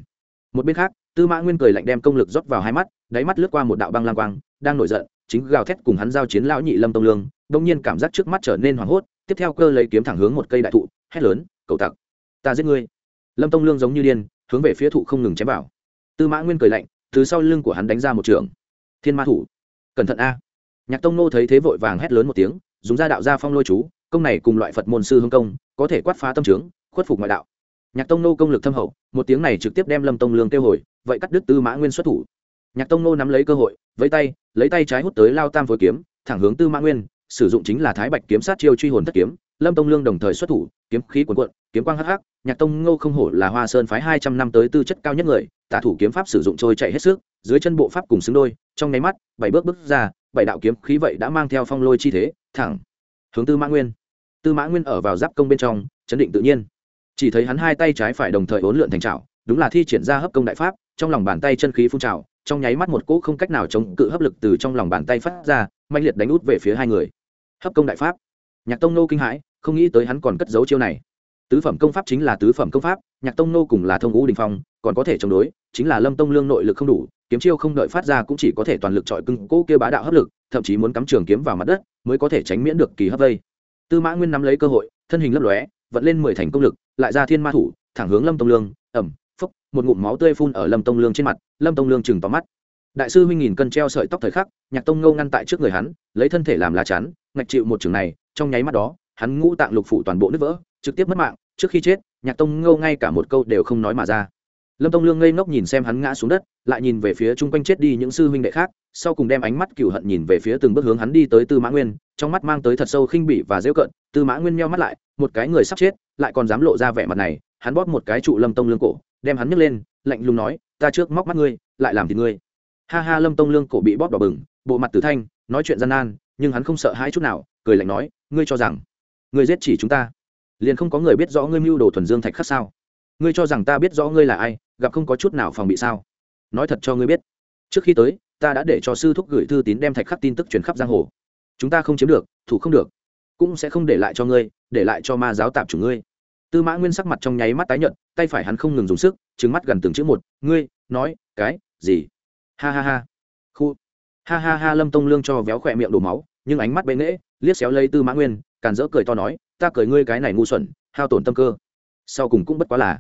Một bên khác, tư mã nguyên cười lạnh đem công lực rót vào hai mắt, đáy mắt lướt qua một đạo băng lang quang, đang nổi giận, chính gào thét cùng hắn giao chiến lão nhị lâm tông lương đông nhiên cảm giác trước mắt trở nên hoảng hốt, tiếp theo cơ lấy kiếm thẳng hướng một cây đại thụ, hét lớn cậu tặc, ta giết ngươi. Lâm tông lương giống như điên, hướng về phía thụ không ngừng chém vào. Tư mã nguyên cười lạnh, từ sau lưng của hắn đánh ra một trường. Thiên ma thủ, cẩn thận a. Nhạc tông nô thấy thế vội vàng hét lớn một tiếng, dùng ra đạo gia phong lôi chú, công này cùng loại phật môn sư hương công, có thể quát phá tâm trướng, khuất phục ngoại đạo. Nhạc tông nô công lực thâm hậu, một tiếng này trực tiếp đem lâm tông lương kêu hồi, vậy cắt đứt tư mã nguyên xuất thủ. Nhạc tông nô nắm lấy cơ hội với tay, lấy tay trái hút tới lao tam phối kiếm, thẳng hướng tư mã nguyên, sử dụng chính là thái bạch kiếm sát chiêu truy hồn thất kiếm lâm tông lương đồng thời xuất thủ, kiếm khí quần quận kiếm quang hắc hắc, nhạc tông ngô không hổ là hoa sơn phái hai trăm năm tới tư chất cao nhất người, tả thủ kiếm pháp sử dụng trôi chạy hết sức, dưới chân bộ pháp cùng xứng đôi, trong nháy mắt, bảy bước bước ra, bảy đạo kiếm khí vậy đã mang theo phong lôi chi thế, thẳng hướng tư mã nguyên. Tư mã nguyên ở vào giáp công bên trong, chấn định tự nhiên. Chỉ thấy hắn hai tay trái phải đồng thời ốn lượn thành trào đúng là thi triển ra hấp công đại pháp, trong lòng bàn tay chân khí phun trào, trong nháy mắt một cỗ không cách nào chống cự hấp lực từ trong lòng bàn tay phát ra mạnh liệt đánh út về phía hai người. Hấp công đại pháp. Nhạc tông nô kinh hãi không nghĩ tới hắn còn cất giấu chiêu này. Tứ phẩm công pháp chính là tứ phẩm công pháp, nhạc tông nô cùng là thông ngũ đình phong, còn có thể chống đối, chính là lâm tông lương nội lực không đủ, kiếm chiêu không đợi phát ra cũng chỉ có thể toàn lực trọi cưng cỗ kia bá đạo hấp lực, thậm chí muốn cắm trường kiếm vào mặt đất, mới có thể tránh miễn được kỳ hấp vây. Tư mã nguyên nắm lấy cơ hội, thân hình lấp lóe, vận lên mười thành công lực, lại ra thiên ma thủ, thẳng hướng lâm tông lương, ẩm phúc một ngụm máu tươi phun ở lâm tông lương trên mặt, lâm tông lương chừng tóm mắt. Đại sư huynh nghìn cân treo sợi tóc thời khắc, nhạc tông ngâu ngăn tại trước người hắn, lấy thân thể làm lá chắn, ngạch chịu một trường này, trong nháy mắt đó hắn ngũ tạng lục phủ toàn bộ nứt vỡ, trực tiếp mất mạng, trước khi chết, nhạc tông ngâu ngay cả một câu đều không nói mà ra. Lâm tông lương ngây ngốc nhìn xem hắn ngã xuống đất, lại nhìn về phía chung quanh chết đi những sư huynh đệ khác, sau cùng đem ánh mắt cựu hận nhìn về phía từng bước hướng hắn đi tới tư mã nguyên, trong mắt mang tới thật sâu khinh bỉ và rêu cận tư mã nguyên meo mắt lại, một cái người sắp chết, lại còn dám lộ ra vẻ mặt này, hắn bóp một cái trụ lâm tông lương cổ, đem hắn nhấc lên, lạnh lùng nói, ta trước móc mắt ngươi, lại làm thì ngươi. Ha ha, lâm tông lương cổ bị bóp đỏ bừng, bộ mặt tử thanh, nói chuyện gian nan, nhưng hắn không sợ hãi chút nào, cười lạnh nói, ngươi cho rằng ngươi giết chỉ chúng ta. Liền không có người biết rõ ngươi mưu đồ thuần dương thạch khắc sao? Ngươi cho rằng ta biết rõ ngươi là ai, gặp không có chút nào phòng bị sao? Nói thật cho ngươi biết, trước khi tới, ta đã để cho sư thúc gửi thư tín đem thạch khắc tin tức truyền khắp giang hồ. Chúng ta không chiếm được, thủ không được, cũng sẽ không để lại cho ngươi, để lại cho ma giáo tạp chủ ngươi. Tư mã nguyên sắc mặt trong nháy mắt tái nhợt, tay phải hắn không ngừng dùng sức trứng mắt gần từng chữ một, ngươi, nói, cái gì? Ha ha ha. Khu. Ha ha ha, lâm tông lương cho véo khỏe miệng đổ máu, nhưng ánh mắt bệ nghễ, liếc xéo lấy tư mã nguyên càn dỡ cười to nói, ta cười ngươi cái này ngu xuẩn, hao tổn tâm cơ. Sau cùng cũng bất quá là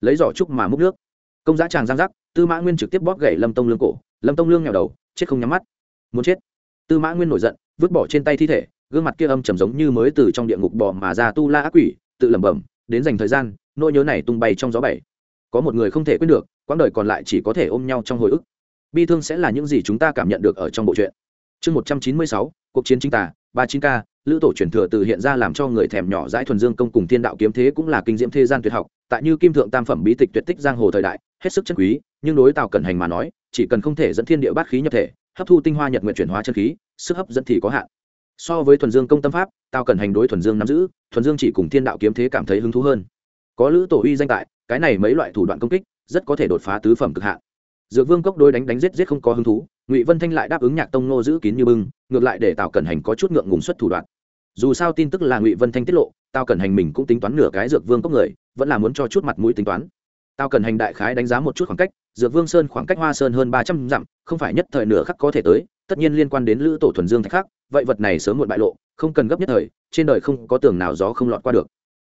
lấy giỏ trúc mà múc nước. Công giá tràng giang giác tư mã nguyên trực tiếp bóp gậy lâm tông lương cổ, lâm tông lương nghèo đầu, chết không nhắm mắt. Muốn chết. Tư mã nguyên nổi giận, vứt bỏ trên tay thi thể, gương mặt kia âm trầm giống như mới từ trong địa ngục bò mà ra tu la ác quỷ, tự lẩm bẩm, đến dành thời gian, nỗi nhớ này tung bay trong gió bảy. Có một người không thể quên được, quãng đời còn lại chỉ có thể ôm nhau trong hồi ức. Bi thương sẽ là những gì chúng ta cảm nhận được ở trong bộ truyện. Chương một trăm chín mươi sáu, cuộc chiến chính tả ba chín k lữ tổ truyền thừa từ hiện ra làm cho người thèm nhỏ dãi thuần dương công cùng thiên đạo kiếm thế cũng là kinh diễm thế gian tuyệt học, tại như kim thượng tam phẩm bí tịch tuyệt tích giang hồ thời đại, hết sức chân quý, nhưng đối tào cần hành mà nói, chỉ cần không thể dẫn thiên địa bát khí nhập thể, hấp thu tinh hoa nhật nguyện chuyển hóa chân khí, sức hấp dẫn thì có hạn. So với thuần dương công tâm pháp, tào cần hành đối thuần dương nắm giữ, thuần dương chỉ cùng thiên đạo kiếm thế cảm thấy hứng thú hơn. Có lữ tổ uy danh tại, cái này mấy loại thủ đoạn công kích, rất có thể đột phá tứ phẩm cực hạn. Dược vương cốc đối đánh đánh giết giết không có hứng thú, ngụy vân thanh lại đáp ứng nhạc tông nô giữ kín như bưng, ngược lại để tào cẩn hành có chút ngượng ngùng xuất thủ đoạn dù sao tin tức là ngụy vân thanh tiết lộ tao cần hành mình cũng tính toán nửa cái dược vương cốc người vẫn là muốn cho chút mặt mũi tính toán Tao cần hành đại khái đánh giá một chút khoảng cách dược vương sơn khoảng cách hoa sơn hơn ba trăm dặm không phải nhất thời nửa khắc có thể tới tất nhiên liên quan đến lữ tổ thuần dương thạch khác vậy vật này sớm muộn bại lộ không cần gấp nhất thời trên đời không có tường nào gió không lọt qua được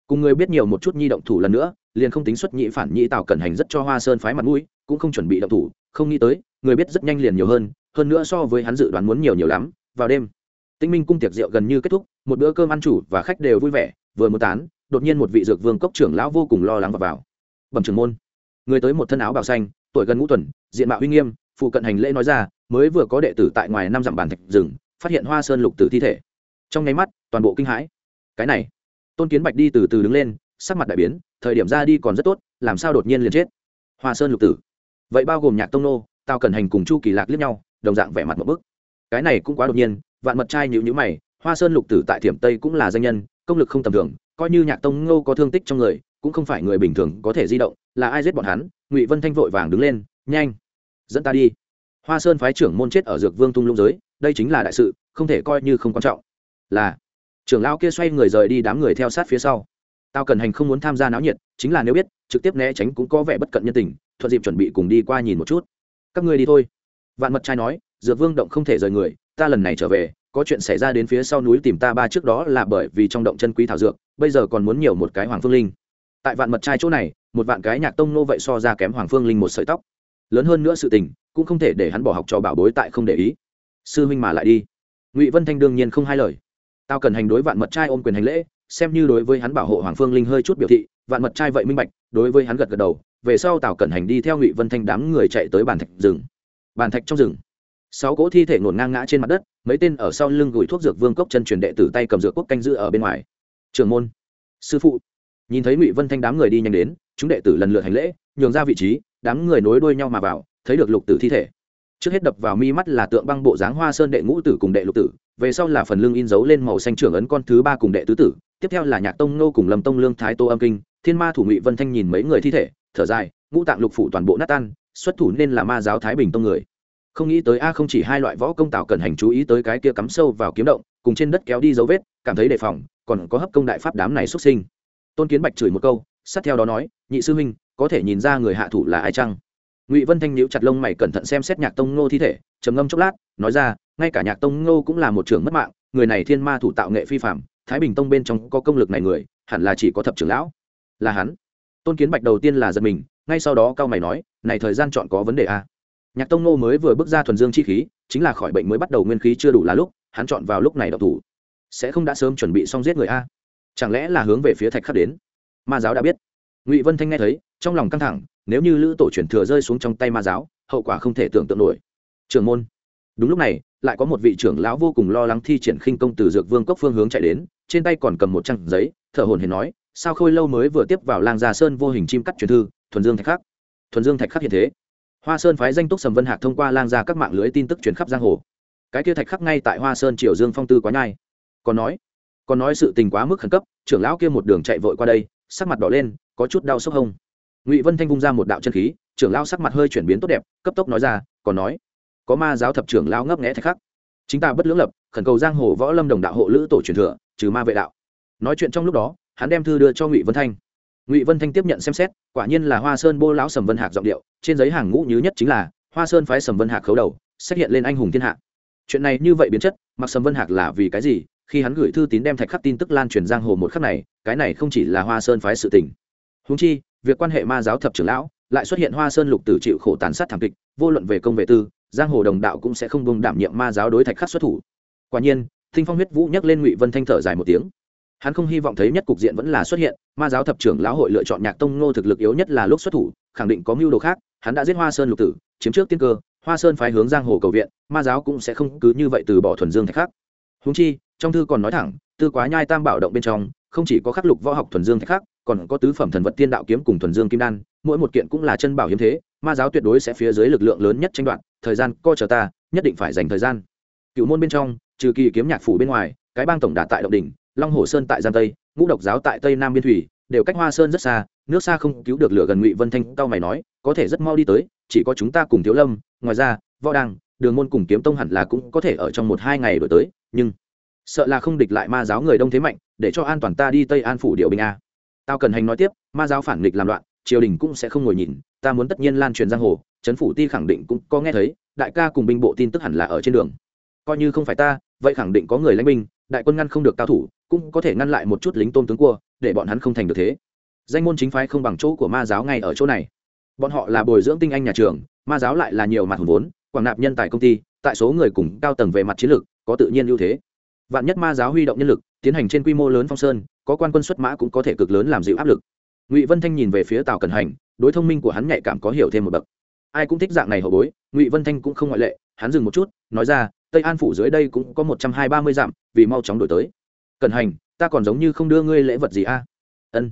cùng người biết nhiều một chút nhi động thủ lần nữa liền không tính xuất nhị phản nhị tào cẩn hành rất cho hoa sơn phái mặt mũi cũng không chuẩn bị động thủ không nghĩ tới người biết rất nhanh liền nhiều hơn hơn nữa so với hắn dự đoán muốn nhiều nhiều lắm vào đêm tinh minh cung tiệc rượu gần như kết thúc một bữa cơm ăn chủ và khách đều vui vẻ, vừa muốn tán, đột nhiên một vị dược vương cốc trưởng lão vô cùng lo lắng và vào. bẩm trưởng môn, người tới một thân áo bào xanh, tuổi gần ngũ tuần, diện mạo uy nghiêm, phụ cận hành lễ nói ra, mới vừa có đệ tử tại ngoài năm dặm bàn thạch rừng, phát hiện hoa sơn lục tử thi thể. Trong nháy mắt, toàn bộ kinh hãi. Cái này, tôn kiến bạch đi từ từ đứng lên, sắc mặt đại biến, thời điểm ra đi còn rất tốt, làm sao đột nhiên liền chết? Hoa sơn lục tử. Vậy bao gồm nhạc tông nô tao cần hành cùng chu kỳ lạc liếc nhau, đồng dạng vẻ mặt một bức. Cái này cũng quá đột nhiên, vạn mật trai nhịu nhữ mày hoa sơn lục tử tại thiểm tây cũng là danh nhân, công lực không tầm thường, coi như nhạc tông ngô có thương tích trong người, cũng không phải người bình thường có thể di động, là ai giết bọn hắn, ngụy vân thanh vội vàng đứng lên, nhanh, dẫn ta đi. Hoa sơn phái trưởng môn chết ở dược vương tung lung giới, đây chính là đại sự, không thể coi như không quan trọng. Là, trưởng Lão kia xoay người rời đi đám người theo sát phía sau. Tao cần hành không muốn tham gia náo nhiệt, chính là nếu biết, trực tiếp né tránh cũng có vẻ bất cận nhân tình, thuận dịp chuẩn bị cùng đi qua nhìn một chút. Các ngươi đi thôi. Vạn mật trai nói, dược vương động không thể rời người, ta lần này trở về có chuyện xảy ra đến phía sau núi tìm ta ba trước đó là bởi vì trong động chân quý thảo dược, bây giờ còn muốn nhiều một cái hoàng phương linh. Tại vạn mật trai chỗ này, một vạn cái nhạc tông nô vậy so ra kém hoàng phương linh một sợi tóc. Lớn hơn nữa sự tình, cũng không thể để hắn bỏ học cho bảo bối tại không để ý. Sư huynh mà lại đi. Ngụy vân thanh đương nhiên không hai lời. Tao cần hành đối vạn mật trai ôm quyền hành lễ, xem như đối với hắn bảo hộ hoàng phương linh hơi chút biểu thị, vạn mật trai vậy minh bạch, đối với hắn gật gật đầu, về sau tào cẩn hành đi theo ngụy vân thanh đám người chạy tới bàn thạch rừng. Bàn thạch trong rừng. Sáu cỗ thi thể ngổn ngang ngã trên mặt đất mấy tên ở sau lưng gửi thuốc dược vương cốc chân truyền đệ tử tay cầm dược quốc canh giữ ở bên ngoài. Trường môn. Sư phụ. Nhìn thấy ngụy vân thanh đám người đi nhanh đến, chúng đệ tử lần lượt hành lễ, nhường ra vị trí, đám người nối đuôi nhau mà vào, thấy được lục tử thi thể. Trước hết đập vào mi mắt là tượng băng bộ dáng hoa sơn đệ ngũ tử cùng đệ lục tử, về sau là phần lưng in dấu lên màu xanh trưởng ấn con thứ ba cùng đệ tứ tử, tiếp theo là nhạc tông nô cùng lâm tông lương thái tô âm kinh, thiên ma thủ ngụy vân thanh nhìn mấy người thi thể, thở dài, ngũ tạng lục phủ toàn bộ nát tan, xuất thủ nên là ma giáo thái bình tông người không nghĩ tới a không chỉ hai loại võ công tạo cần hành chú ý tới cái kia cắm sâu vào kiếm động, cùng trên đất kéo đi dấu vết, cảm thấy đề phòng, còn có hấp công đại pháp đám này xuất sinh. Tôn kiến bạch chửi một câu, sát theo đó nói, nhị sư huynh, có thể nhìn ra người hạ thủ là ai chăng? Ngụy vân thanh nhíu chặt lông mày cẩn thận xem xét nhạc tông ngô thi thể, trầm ngâm chốc lát, nói ra, ngay cả nhạc tông ngô cũng là một trưởng mất mạng, người này thiên ma thủ tạo nghệ phi phạm thái bình tông bên trong có công lực này người, hẳn là chỉ có thập trưởng lão. Là hắn. Tôn kiến bạch đầu tiên là giật mình, ngay sau đó cao mày nói, này thời gian chọn có vấn đề a à? Nhạc tông Nô mới vừa bước ra thuần dương chi khí, chính là khỏi bệnh mới bắt đầu nguyên khí chưa đủ là lúc, hắn chọn vào lúc này độc thủ. Sẽ không đã sớm chuẩn bị xong giết người a? Chẳng lẽ là hướng về phía thạch khắc đến? Ma giáo đã biết. Ngụy vân thanh nghe thấy, trong lòng căng thẳng, nếu như lữ tổ truyền thừa rơi xuống trong tay ma giáo, hậu quả không thể tưởng tượng nổi. Trường môn. Đúng lúc này, lại có một vị trưởng lão vô cùng lo lắng thi triển khinh công từ dược vương cốc phương hướng chạy đến, trên tay còn cầm một trang giấy, thở hồn hển nói, sao khôi lâu mới vừa tiếp vào lang gia sơn vô hình chim cắt truyền thư, thuần dương thạch khắc? Thuần dương thạch khắc hiện thế hoa sơn phái danh túc sầm vân hạc thông qua lang gia các mạng lưới tin tức truyền khắp giang hồ. Cái kia thạch khắc ngay tại hoa sơn triều dương phong tư quá nhai. Còn nói còn nói sự tình quá mức khẩn cấp, trưởng lão kia một đường chạy vội qua đây, sắc mặt đỏ lên, có chút đau sốc hông. Ngụy vân thanh vung ra một đạo chân khí, trưởng lão sắc mặt hơi chuyển biến tốt đẹp, cấp tốc nói ra, còn nói, có ma giáo thập trưởng lão ngấp nghẽ thạch khắc. Chính ta bất lưỡng lập, khẩn cầu giang hồ võ lâm đồng đạo hộ lữ tổ truyền thừa, trừ ma vệ đạo. Nói chuyện trong lúc đó, hắn đem thư đưa cho ngụy vân thanh ngụy vân thanh tiếp nhận xem xét quả nhiên là hoa sơn bô lão sầm vân hạc giọng điệu trên giấy hàng ngũ nhứ nhất chính là hoa sơn phái sầm vân hạc khấu đầu xét hiện lên anh hùng thiên hạ chuyện này như vậy biến chất mặc sầm vân hạc là vì cái gì khi hắn gửi thư tín đem thạch khắc tin tức lan truyền giang hồ một khắc này cái này không chỉ là hoa sơn phái sự tình húng chi việc quan hệ ma giáo thập trưởng lão lại xuất hiện hoa sơn lục tử chịu khổ tàn sát thảm kịch vô luận về công vệ tư giang hồ đồng đạo cũng sẽ không bông đảm nhiệm ma giáo đối thạch khắc xuất thủ quả nhiên thinh phong huyết vũ nhắc lên ngụy vân thanh thở dài một tiếng hắn không hy vọng thấy nhất cục diện vẫn là xuất hiện, ma giáo thập trưởng lão hội lựa chọn nhạc tông ngô thực lực yếu nhất là lúc xuất thủ, khẳng định có mưu đồ khác, hắn đã giết hoa sơn lục tử, chiếm trước tiên cơ, hoa sơn phái hướng giang hồ cầu viện, ma giáo cũng sẽ không cứ như vậy từ bỏ thuần dương thạch khắc. Húng chi, trong thư còn nói thẳng, tư quá nhai tam bảo động bên trong, không chỉ có khắc lục võ học thuần dương thạch khắc, còn có tứ phẩm thần vật tiên đạo kiếm cùng thuần dương kim đan, mỗi một kiện cũng là chân bảo hiếm thế, ma giáo tuyệt đối sẽ phía dưới lực lượng lớn nhất tranh đoạt, thời gian co chờ ta, nhất định phải dành thời gian. Cựu môn bên trong, trừ kỳ kiếm nhạc phủ bên ngoài, cái bang tổng đạt tại động đỉnh long hồ sơn tại giang tây, ngũ độc giáo tại tây nam biên thủy, đều cách hoa sơn rất xa, nước xa không cứu được lửa gần ngụy vân thanh, cao mày nói, có thể rất mau đi tới, chỉ có chúng ta cùng thiếu lâm, ngoài ra, võ đăng, đường môn cùng kiếm tông hẳn là cũng có thể ở trong một hai ngày đổi tới, nhưng sợ là không địch lại ma giáo người đông thế mạnh, để cho an toàn ta đi tây an phủ điệu bình a. Tao cần hành nói tiếp, ma giáo phản nghịch làm loạn, triều đình cũng sẽ không ngồi nhìn, ta muốn tất nhiên lan truyền giang hồ, trấn phủ ti khẳng định cũng có nghe thấy, đại ca cùng binh bộ tin tức hẳn là ở trên đường. Coi như không phải ta, vậy khẳng định có người lãnh binh, đại quân ngăn không được cao thủ cũng có thể ngăn lại một chút lính tôn tướng cua, để bọn hắn không thành được thế. Danh môn chính phái không bằng chỗ của ma giáo ngay ở chỗ này. Bọn họ là bồi dưỡng tinh anh nhà trường, ma giáo lại là nhiều mặt hùng vốn, quảng nạp nhân tài công ty, tại số người cùng cao tầng về mặt chiến lược, có tự nhiên ưu thế. Vạn nhất ma giáo huy động nhân lực, tiến hành trên quy mô lớn phong sơn, có quan quân xuất mã cũng có thể cực lớn làm dịu áp lực. Ngụy vân thanh nhìn về phía tào cần hành, đối thông minh của hắn nhạy cảm có hiểu thêm một bậc. Ai cũng thích dạng này hậu bối, ngụy vân thanh cũng không ngoại lệ, hắn dừng một chút, nói ra, tây an phủ dưới đây cũng có một trăm hai ba mươi dặm, vì mau chóng đổi tới cẩn hành, ta còn giống như không đưa ngươi lễ vật gì a? Ân.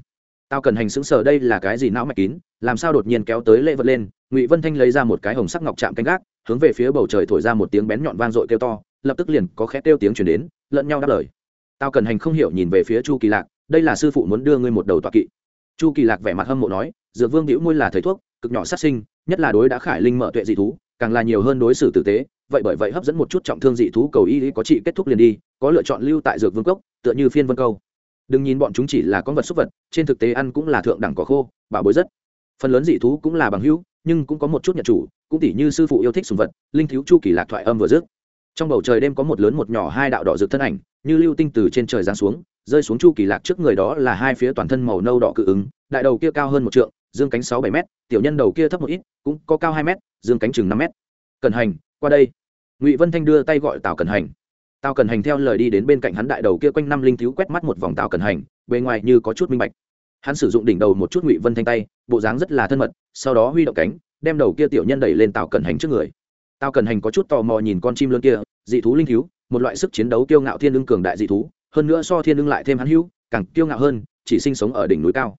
Tao cần hành xứng sở đây là cái gì não mạch kín, làm sao đột nhiên kéo tới lễ vật lên? Ngụy vân thanh lấy ra một cái hồng sắc ngọc chạm canh gác, hướng về phía bầu trời thổi ra một tiếng bén nhọn vang dội kêu to, lập tức liền có khẽ kêu tiếng chuyển đến, lẫn nhau đáp lời. Tao cần hành không hiểu nhìn về phía chu kỳ lạc, đây là sư phụ muốn đưa ngươi một đầu tọa kỵ. Chu kỳ lạc vẻ mặt hâm mộ nói, dược vương hữu môi là thầy thuốc, cực nhỏ sát sinh, nhất là đối đã khải linh mở tuệ dị thú, càng là nhiều hơn đối xử tử tế vậy bởi vậy hấp dẫn một chút trọng thương dị thú cầu y có trị kết thúc liền đi, có lựa chọn lưu tại dược vương cốc, tựa như phiên vân câu. Đừng nhìn bọn chúng chỉ là con vật súc vật, trên thực tế ăn cũng là thượng đẳng cỏ khô, bảo bối rất. Phần lớn dị thú cũng là bằng hữu, nhưng cũng có một chút nhận chủ, cũng tỉ như sư phụ yêu thích sùng vật, linh thiếu chu kỳ lạc thoại âm vừa dứt. Trong bầu trời đêm có một lớn một nhỏ hai đạo đỏ rực thân ảnh, như lưu tinh từ trên trời giáng xuống, rơi xuống chu kỳ lạc trước người đó là hai phía toàn thân màu nâu đỏ cự ứng, đại đầu kia cao hơn một trượng, dương cánh sáu bảy m tiểu nhân đầu kia thấp một ít, cũng có cao hai m dương cánh chừng năm m cần hành qua đây. Ngụy vân thanh đưa tay gọi tào cần hành. Tào cần hành theo lời đi đến bên cạnh hắn đại đầu kia quanh năm linh thiếu quét mắt một vòng tào cần hành, bề ngoài như có chút minh bạch. Hắn sử dụng đỉnh đầu một chút ngụy vân thanh tay, bộ dáng rất là thân mật, sau đó huy động cánh, đem đầu kia tiểu nhân đẩy lên tào cần hành trước người. Tào cần hành có chút tò mò nhìn con chim lớn kia, dị thú linh thiếu một loại sức chiến đấu kiêu ngạo thiên lương cường đại dị thú, hơn nữa so thiên lương lại thêm hắn hữu, càng kiêu ngạo hơn, chỉ sinh sống ở đỉnh núi cao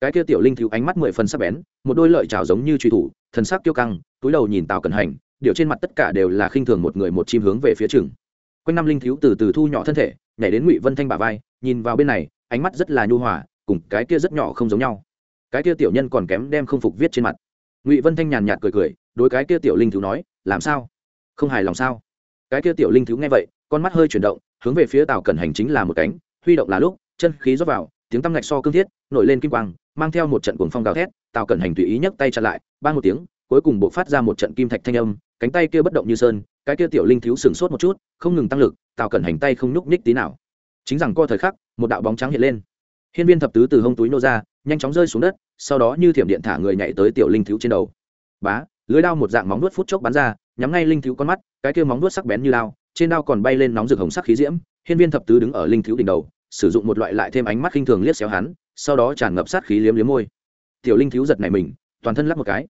cái kia tiểu linh thiếu ánh mắt mười phần sắc bén, một đôi lợi trào giống như truy thủ, thần sắc kiêu căng, túi đầu nhìn tào cần hành, điều trên mặt tất cả đều là khinh thường một người một chim hướng về phía chừng quanh năm linh thiếu từ từ thu nhỏ thân thể, nhảy đến ngụy vân thanh bà vai, nhìn vào bên này, ánh mắt rất là nhu hòa, cùng cái kia rất nhỏ không giống nhau. Cái kia tiểu nhân còn kém đem không phục viết trên mặt. Ngụy vân thanh nhàn nhạt cười cười, đối cái kia tiểu linh thiếu nói, làm sao? Không hài lòng sao? Cái kia tiểu linh thiếu nghe vậy, con mắt hơi chuyển động, hướng về phía tàu cần hành chính là một cánh, huy động là lúc, chân khí rót vào, tiếng tăm ngạch so cương thiết, nổi lên kim quang mang theo một trận cuồng phong gào thét tào cẩn hành tùy ý nhấc tay chặn lại ba một tiếng cuối cùng buộc phát ra một trận kim thạch thanh âm cánh tay kia bất động như sơn cái kia tiểu linh thiếu sừng sốt một chút không ngừng tăng lực tào cẩn hành tay không nhúc nhích tí nào. Chính rằng co thời khắc một đạo bóng trắng hiện lên. Hiên viên thập tứ từ hông túi nô ra nhanh chóng rơi xuống đất sau đó như thiểm điện thả người nhảy tới tiểu linh thiếu trên đầu. Bá lưới đao một dạng móng nuốt phút chốc bắn ra nhắm ngay linh thiếu con mắt cái kia móng nuốt sắc bén như lao, trên đao còn bay lên nóng rực hồng sắc khí diễm hiên viên thập tứ đứng ở linh thiếu đỉnh đầu sử dụng một loại lại thêm ánh mắt khinh thường liếc xéo hắn sau đó tràn ngập sát khí liếm liếm môi. Tiểu linh thiếu giật này mình, toàn thân lắp một cái.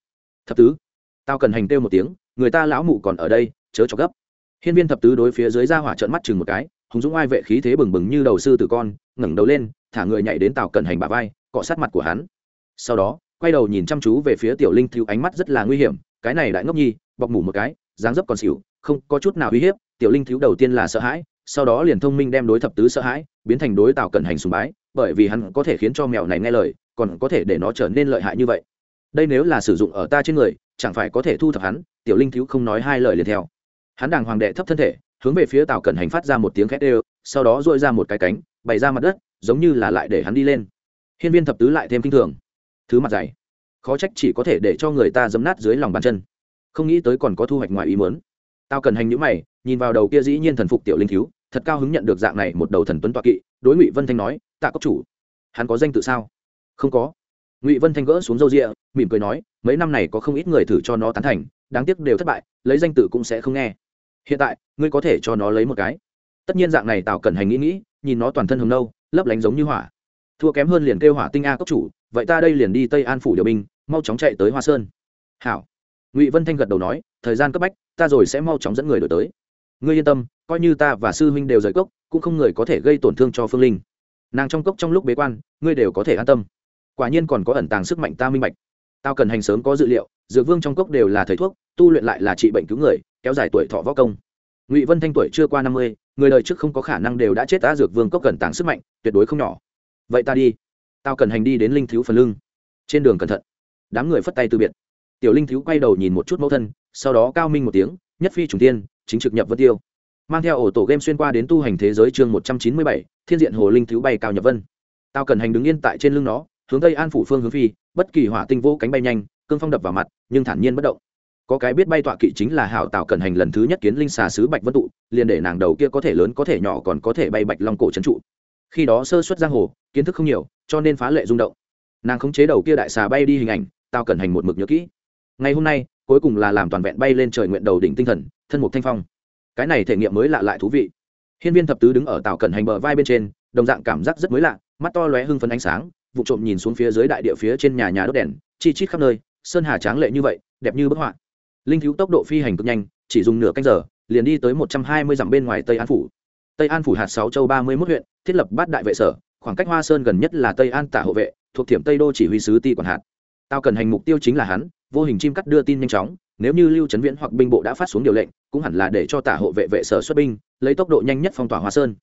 Thập tứ, tao cần hành têu một tiếng, người ta lão mụ còn ở đây, chớ cho gấp. Hiên viên thập tứ đối phía dưới ra hỏa trợn mắt chừng một cái, hùng dũng ai vệ khí thế bừng bừng như đầu sư tử con, ngẩng đầu lên, thả người nhảy đến tàu cận hành bà vai, cọ sát mặt của hắn. Sau đó, quay đầu nhìn chăm chú về phía tiểu linh thiếu, ánh mắt rất là nguy hiểm, cái này đại ngốc nhi, bọc mủ một cái, dáng dấp còn xỉu, không có chút nào uy hiếp. Tiểu linh thiếu đầu tiên là sợ hãi, sau đó liền thông minh đem đối thập tứ sợ hãi biến thành đối tạo cận hành sùng bái, bởi vì hắn có thể khiến cho mèo này nghe lời, còn có thể để nó trở nên lợi hại như vậy. Đây nếu là sử dụng ở ta trên người, chẳng phải có thể thu thập hắn, tiểu linh thiếu không nói hai lời liền theo. Hắn đàng hoàng đệ thấp thân thể, hướng về phía tàu cẩn hành phát ra một tiếng khét đều, sau đó dội ra một cái cánh, bày ra mặt đất, giống như là lại để hắn đi lên. Hiên viên thập tứ lại thêm kinh thường. Thứ mặt dày. Khó trách chỉ có thể để cho người ta dấm nát dưới lòng bàn chân. Không nghĩ tới còn có thu hoạch ngoài ý mớn tao cần hành nhữ mày, nhìn vào đầu kia dĩ nhiên thần phục tiểu linh thiếu thật cao hứng nhận được dạng này một đầu thần tuấn toa kỵ, đối ngụy vân thanh nói, tạ cốc chủ, hắn có danh tự sao? Không có. Ngụy vân thanh gỡ xuống râu rịa mỉm cười nói, mấy năm này có không ít người thử cho nó tán thành, đáng tiếc đều thất bại, lấy danh tự cũng sẽ không nghe. Hiện tại, ngươi có thể cho nó lấy một cái. Tất nhiên dạng này tào cẩn hành nghĩ nghĩ, nhìn nó toàn thân hồng nâu, lấp lánh giống như hỏa. Thua kém hơn liền kêu hỏa tinh a cốc chủ, vậy ta đây liền đi tây an phủ điều binh, mau chóng chạy tới hoa sơn. Hảo. Ngụy vân thanh gật đầu nói, thời gian cấp bách, ta rồi sẽ mau chóng dẫn người đổi tới. Ngươi yên tâm coi như ta và sư huynh đều rời cốc, cũng không người có thể gây tổn thương cho phương linh. Nàng trong cốc trong lúc bế quan, ngươi đều có thể an tâm. Quả nhiên còn có ẩn tàng sức mạnh ta minh bạch. Tao cần hành sớm có dự liệu, dược vương trong cốc đều là thầy thuốc, tu luyện lại là trị bệnh cứu người, kéo dài tuổi thọ võ công. Ngụy vân thanh tuổi chưa qua năm mươi, người đời trước không có khả năng đều đã chết ta dược vương cốc cần tàng sức mạnh, tuyệt đối không nhỏ. Vậy ta đi. Tao cần hành đi đến linh thiếu phần lưng. Trên đường cẩn thận. Đám người phất tay từ biệt. Tiểu linh thiếu quay đầu nhìn một chút mẫu thân, sau đó cao minh một tiếng, nhất phi trùng tiên chính trực nhập vân tiêu mang theo ổ tổ game xuyên qua đến tu hành thế giới chương một trăm chín mươi bảy, thiên diện hồ linh thiếu bay cao nhập vân. Tao cần hành đứng yên tại trên lưng nó, hướng tây an phủ phương hướng phi, bất kỳ hỏa tinh vô cánh bay nhanh, cương phong đập vào mặt, nhưng thản nhiên bất động. Có cái biết bay tọa kỵ chính là hảo tạo cần hành lần thứ nhất kiến linh xà sứ bạch vân tụ, liền để nàng đầu kia có thể lớn có thể nhỏ còn có thể bay bạch long cổ trấn trụ. Khi đó sơ xuất giang hồ, kiến thức không nhiều, cho nên phá lệ rung động. Nàng khống chế đầu kia đại xà bay đi hình ảnh, tao cần hành một mực nhớ kỹ. Ngày hôm nay, cuối cùng là làm toàn vẹn bay lên trời nguyện đầu đỉnh tinh thần, thân mục thanh phong cái này thể nghiệm mới lạ lại thú vị. Hiên viên thập tứ đứng ở tàu cẩn hành bờ vai bên trên, đồng dạng cảm giác rất mới lạ, mắt to lóe hưng phấn ánh sáng, vụ trộm nhìn xuống phía dưới đại địa phía trên nhà nhà đốt đèn, chi chít khắp nơi, sơn hà tráng lệ như vậy, đẹp như bức họa. Linh thiếu tốc độ phi hành cực nhanh, chỉ dùng nửa canh giờ, liền đi tới một trăm hai mươi dặm bên ngoài tây an phủ. Tây an phủ hạt sáu châu ba mươi mốt huyện, thiết lập bát đại vệ sở, khoảng cách hoa sơn gần nhất là tây an tả hộ vệ, thuộc thiểm tây đô chỉ huy sứ ti quản hạt. Tao cần hành mục tiêu chính là hắn vô hình chim cắt đưa tin nhanh chóng, nếu như lưu trấn viễn hoặc binh bộ đã phát xuống điều lệnh, cũng hẳn là để cho tả hộ vệ vệ sở xuất binh, lấy tốc độ nhanh nhất phong tỏa hoa sơn.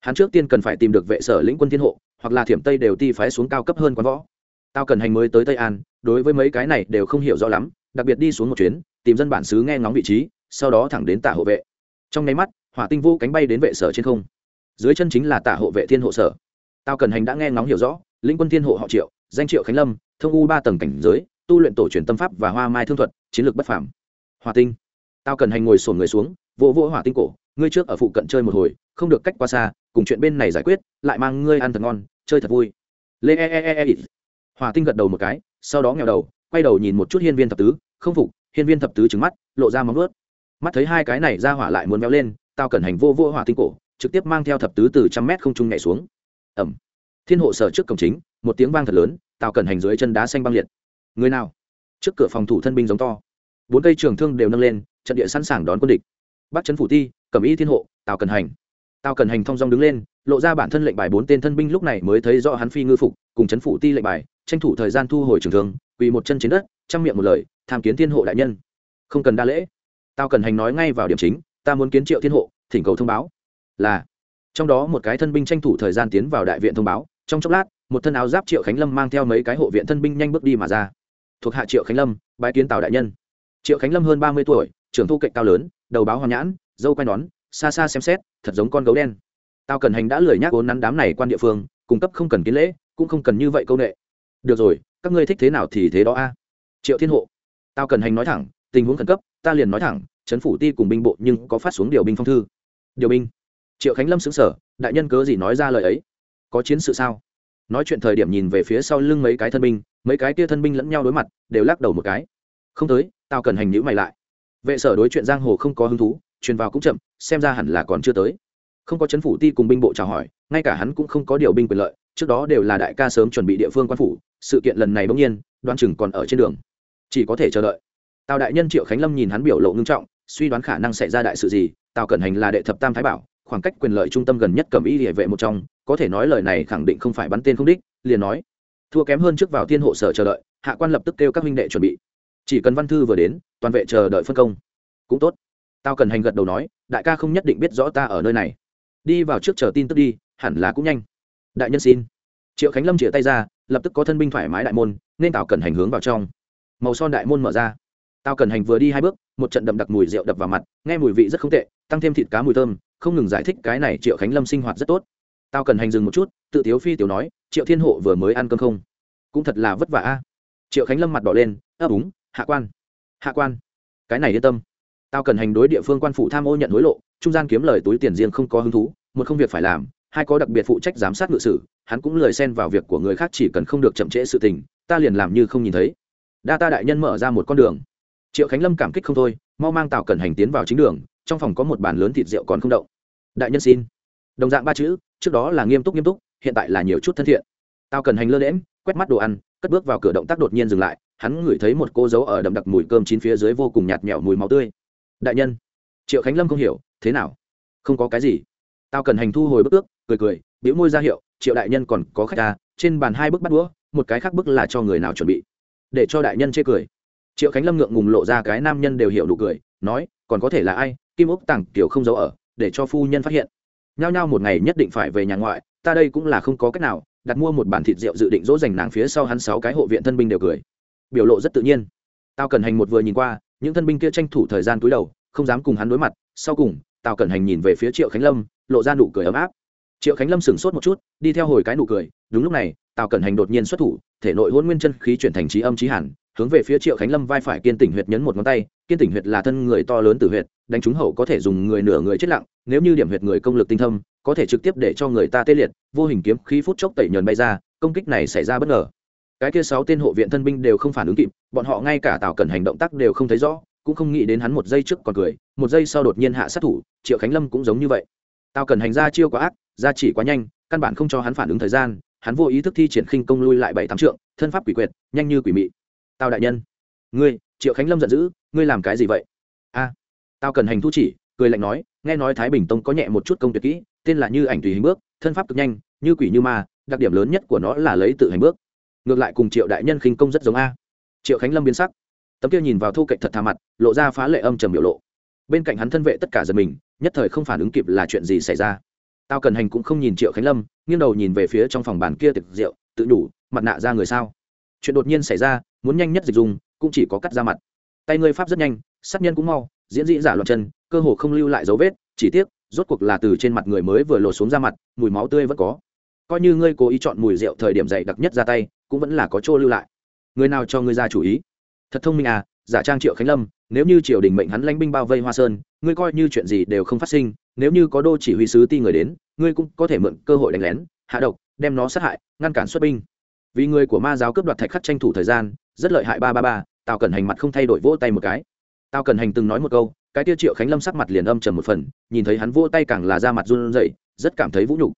Hắn trước tiên cần phải tìm được vệ sở lĩnh quân thiên hộ, hoặc là thiểm tây đều ti phái xuống cao cấp hơn quán võ. Tao cần hành mới tới tây an, đối với mấy cái này đều không hiểu rõ lắm, đặc biệt đi xuống một chuyến, tìm dân bản xứ nghe ngóng vị trí, sau đó thẳng đến tả hộ vệ. Trong nháy mắt, hỏa tinh vô cánh bay đến vệ sở trên không. Dưới chân chính là tả hộ vệ thiên hộ sở. Tao cần hành đã nghe ngóng hiểu rõ, lĩnh quân thiên hộ họ triệu, danh triệu khánh lâm, thông u ba tầng cảnh giới tu luyện tổ truyền tâm pháp và hoa mai thương thuật, chiến lược bất phàm. Hòa tinh. Tao cần hành ngồi sổn người xuống, vỗ vỗ hỏa tinh cổ, ngươi trước ở phụ cận chơi một hồi, không được cách quá xa, cùng chuyện bên này giải quyết, lại mang ngươi ăn thật ngon, chơi thật vui. Lê e e e e, e. hỏa tinh gật đầu một cái, sau đó nghèo đầu, quay đầu nhìn một chút hiên viên thập tứ, không phục, hiên viên thập tứ trứng mắt, lộ ra móng ướt mắt thấy hai cái này ra hỏa lại muốn véo lên, tao cần hành vô vô hỏa tinh cổ, trực tiếp mang theo thập tứ từ trăm mét không trung nhảy xuống. Ẩm thiên hộ sở trước cổng chính, một tiếng vang thật lớn, tao cần hành dưới chân đá xanh băng liệt người nào? Trước cửa phòng thủ thân binh giống to. Bốn cây trường thương đều nâng lên, trận địa sẵn sàng đón quân địch. Bắt chấn phủ ti cầm y thiên hộ, tào cần hành. Tào cần hành thong dong đứng lên, lộ ra bản thân lệnh bài bốn tên thân binh lúc này mới thấy rõ hắn phi ngư phục, cùng chấn phủ ti lệnh bài, tranh thủ thời gian thu hồi trường thương, quỳ một chân trên đất trang miệng một lời, tham kiến thiên hộ đại nhân. Không cần đa lễ. Tao cần hành nói ngay vào điểm chính, ta muốn kiến triệu thiên hộ, thỉnh cầu thông báo. Là. Trong đó một cái thân binh tranh thủ thời gian tiến vào đại viện thông báo, trong chốc lát, một thân áo giáp triệu khánh lâm mang theo mấy cái hộ viện thân binh nhanh bước đi mà ra thuộc hạ triệu khánh lâm, bái kiến tào đại nhân. Triệu khánh lâm hơn ba mươi tuổi, trưởng thu cạnh cao lớn, đầu báo hoa nhãn, dâu quai nón, xa xa xem xét, thật giống con gấu đen. Tao cần hành đã lười nhác vốn nắn đám này quan địa phương, cung cấp không cần kiến lễ, cũng không cần như vậy công nghệ được rồi, các ngươi thích thế nào thì thế đó a. Triệu thiên hộ. Tao cần hành nói thẳng, tình huống khẩn cấp, ta liền nói thẳng, trấn phủ ti cùng binh bộ nhưng có phát xuống điều binh phong thư. Điều binh. Triệu khánh lâm xứng sở đại nhân cớ gì nói ra lời ấy? Có chiến sự sao? Nói chuyện thời điểm nhìn về phía sau lưng mấy cái thân binh mấy cái kia thân binh lẫn nhau đối mặt, đều lắc đầu một cái. Không tới, tao cần hành nhữ mày lại. Vệ sở đối chuyện giang hồ không có hứng thú, truyền vào cũng chậm, xem ra hẳn là còn chưa tới. Không có chấn phủ ti cùng binh bộ chào hỏi, ngay cả hắn cũng không có điều binh quyền lợi, trước đó đều là đại ca sớm chuẩn bị địa phương quan phủ, sự kiện lần này bỗng nhiên đoan chừng còn ở trên đường. Chỉ có thể chờ đợi. Tào đại nhân triệu khánh lâm nhìn hắn biểu lộ ngưng trọng, suy đoán khả năng xảy ra đại sự gì, tào cẩn hành là đệ thập tam thái bảo, khoảng cách quyền lợi trung tâm gần nhất cầm y địa vệ một trong, có thể nói lời này khẳng định không phải bắn tên không đích, liền nói thua kém hơn trước vào thiên hộ sở chờ đợi, hạ quan lập tức kêu các minh đệ chuẩn bị. Chỉ cần văn thư vừa đến, toàn vệ chờ đợi phân công. Cũng tốt. Tao cần hành gật đầu nói, đại ca không nhất định biết rõ ta ở nơi này. Đi vào trước chờ tin tức đi, hẳn là cũng nhanh. Đại nhân xin. Triệu khánh lâm chĩa tay ra, lập tức có thân binh thoải mái đại môn, nên tào cần hành hướng vào trong. Màu son đại môn mở ra. Tao cần hành vừa đi hai bước, một trận đậm đặc mùi rượu đập vào mặt, nghe mùi vị rất không tệ, tăng thêm thịt cá mùi thơm, không ngừng giải thích cái này triệu khánh lâm sinh hoạt rất tốt tao cần hành dừng một chút, tự tiếu phi tiểu nói, triệu thiên hộ vừa mới ăn cơm không? Cũng thật là vất vả a. Triệu khánh lâm mặt đỏ lên ấp úng hạ quan hạ quan, cái này yên tâm. Tao cần hành đối địa phương quan phủ tham ô nhận hối lộ, trung gian kiếm lời túi tiền riêng không có hứng thú, một không việc phải làm, hai có đặc biệt phụ trách giám sát ngự sử, hắn cũng lời xen vào việc của người khác chỉ cần không được chậm trễ sự tình, ta liền làm như không nhìn thấy. Đa ta đại nhân mở ra một con đường. Triệu khánh lâm cảm kích không thôi, mau mang tào cẩn hành tiến vào chính đường, trong phòng có một bàn lớn thịt rượu còn không động. Đại nhân xin. Đồng dạng ba chữ trước đó là nghiêm túc nghiêm túc, hiện tại là nhiều chút thân thiện. Tao cần hành lơ lễm quét mắt đồ ăn, cất bước vào cửa động tác đột nhiên dừng lại, hắn ngửi thấy một cô dấu ở đậm đặc mùi cơm chín phía dưới vô cùng nhạt nhẽo mùi máu tươi. Đại nhân, triệu khánh lâm không hiểu, thế nào? Không có cái gì. Tao cần hành thu hồi bức ước, cười cười biểu môi ra hiệu, triệu đại nhân còn có khách ta trên bàn hai bức bắt đũa, một cái khác bức là cho người nào chuẩn bị. Để cho đại nhân chê cười. Triệu khánh lâm ngượng ngùng lộ ra cái nam nhân đều hiểu đủ cười, nói, còn có thể là ai, kim ốc tặng kiểu không giấu ở, để cho phu nhân phát hiện nhao nhao một ngày nhất định phải về nhà ngoại, ta đây cũng là không có cách nào, đặt mua một bản thịt rượu dự định dỗ dành nàng phía sau hắn sáu cái hộ viện thân binh đều cười. Biểu lộ rất tự nhiên. Tao cần hành một vừa nhìn qua, những thân binh kia tranh thủ thời gian túi đầu, không dám cùng hắn đối mặt. Sau cùng, tào cẩn hành nhìn về phía triệu khánh lâm, lộ ra nụ cười ấm áp. Triệu khánh lâm sửng sốt một chút, đi theo hồi cái nụ cười. Đúng lúc này, tào cẩn hành đột nhiên xuất thủ, thể nội hôn nguyên chân khí chuyển thành trí âm trí hẳn hướng về phía triệu khánh lâm vai phải kiên tỉnh huyệt nhấn một ngón tay, kiên tỉnh huyệt là thân người to lớn từ huyệt, đánh trúng hậu có thể dùng người nửa người chết lặng, nếu như điểm huyệt người công lực tinh thâm, có thể trực tiếp để cho người ta tê liệt, vô hình kiếm khí phút chốc tẩy nhờn bay ra, công kích này xảy ra bất ngờ. Cái kia sáu tên hộ viện thân binh đều không phản ứng kịp, bọn họ ngay cả tào cẩn hành động tác đều không thấy rõ, cũng không nghĩ đến hắn một giây trước còn cười, một giây sau đột nhiên hạ sát thủ, triệu khánh lâm cũng giống như vậy. Tào cẩn hành ra chiêu quá ác, ra chỉ quá nhanh, căn bản không cho hắn phản ứng thời gian, hắn vô ý thức thi triển khinh công lui lại bảy tám trượng, thân pháp quỷ quyệt, nhanh như quỷ mị tào đại nhân ngươi triệu khánh lâm giận dữ ngươi làm cái gì vậy a tao cần hành thu chỉ cười lạnh nói nghe nói thái bình tông có nhẹ một chút công tuyệt kỹ tên là như ảnh tùy hình bước thân pháp cực nhanh như quỷ như ma đặc điểm lớn nhất của nó là lấy tự hành bước ngược lại cùng triệu đại nhân khinh công rất giống a triệu khánh lâm biến sắc tấm kia nhìn vào thu cạnh thật thà mặt lộ ra phá lệ âm trầm biểu lộ bên cạnh hắn thân vệ tất cả giật mình nhất thời không phản ứng kịp là chuyện gì xảy ra tao cần hành cũng không nhìn triệu khánh lâm nghiêng đầu nhìn về phía trong phòng bàn kia tiệc rượu tự đủ mặt nạ ra người sao chuyện đột nhiên xảy ra, muốn nhanh nhất dịch dùng cũng chỉ có cắt ra mặt. Tay ngươi pháp rất nhanh, sát nhân cũng mau, diễn dĩ giả loạn chân, cơ hồ không lưu lại dấu vết, chỉ tiếc, rốt cuộc là từ trên mặt người mới vừa lột xuống ra mặt, mùi máu tươi vẫn có. Coi như ngươi cố ý chọn mùi rượu thời điểm dày đặc nhất ra tay, cũng vẫn là có chỗ lưu lại. Người nào cho ngươi ra chủ ý? Thật thông minh à giả trang triệu khánh lâm, nếu như triều đình mệnh hắn lãnh binh bao vây hoa sơn, ngươi coi như chuyện gì đều không phát sinh, nếu như có đô chỉ huy sứ ti người đến, ngươi cũng có thể mượn cơ hội đánh lén, hạ độc, đem nó sát hại, ngăn cản xuất binh vì người của ma giáo cướp đoạt thạch khắc tranh thủ thời gian, rất lợi hại ba ba ba, tào cần hành mặt không thay đổi vỗ tay một cái. Tào cần hành từng nói một câu, cái tiêu triệu khánh lâm sắc mặt liền âm trầm một phần, nhìn thấy hắn vỗ tay càng là ra mặt run rẩy, rất cảm thấy vũ nhục.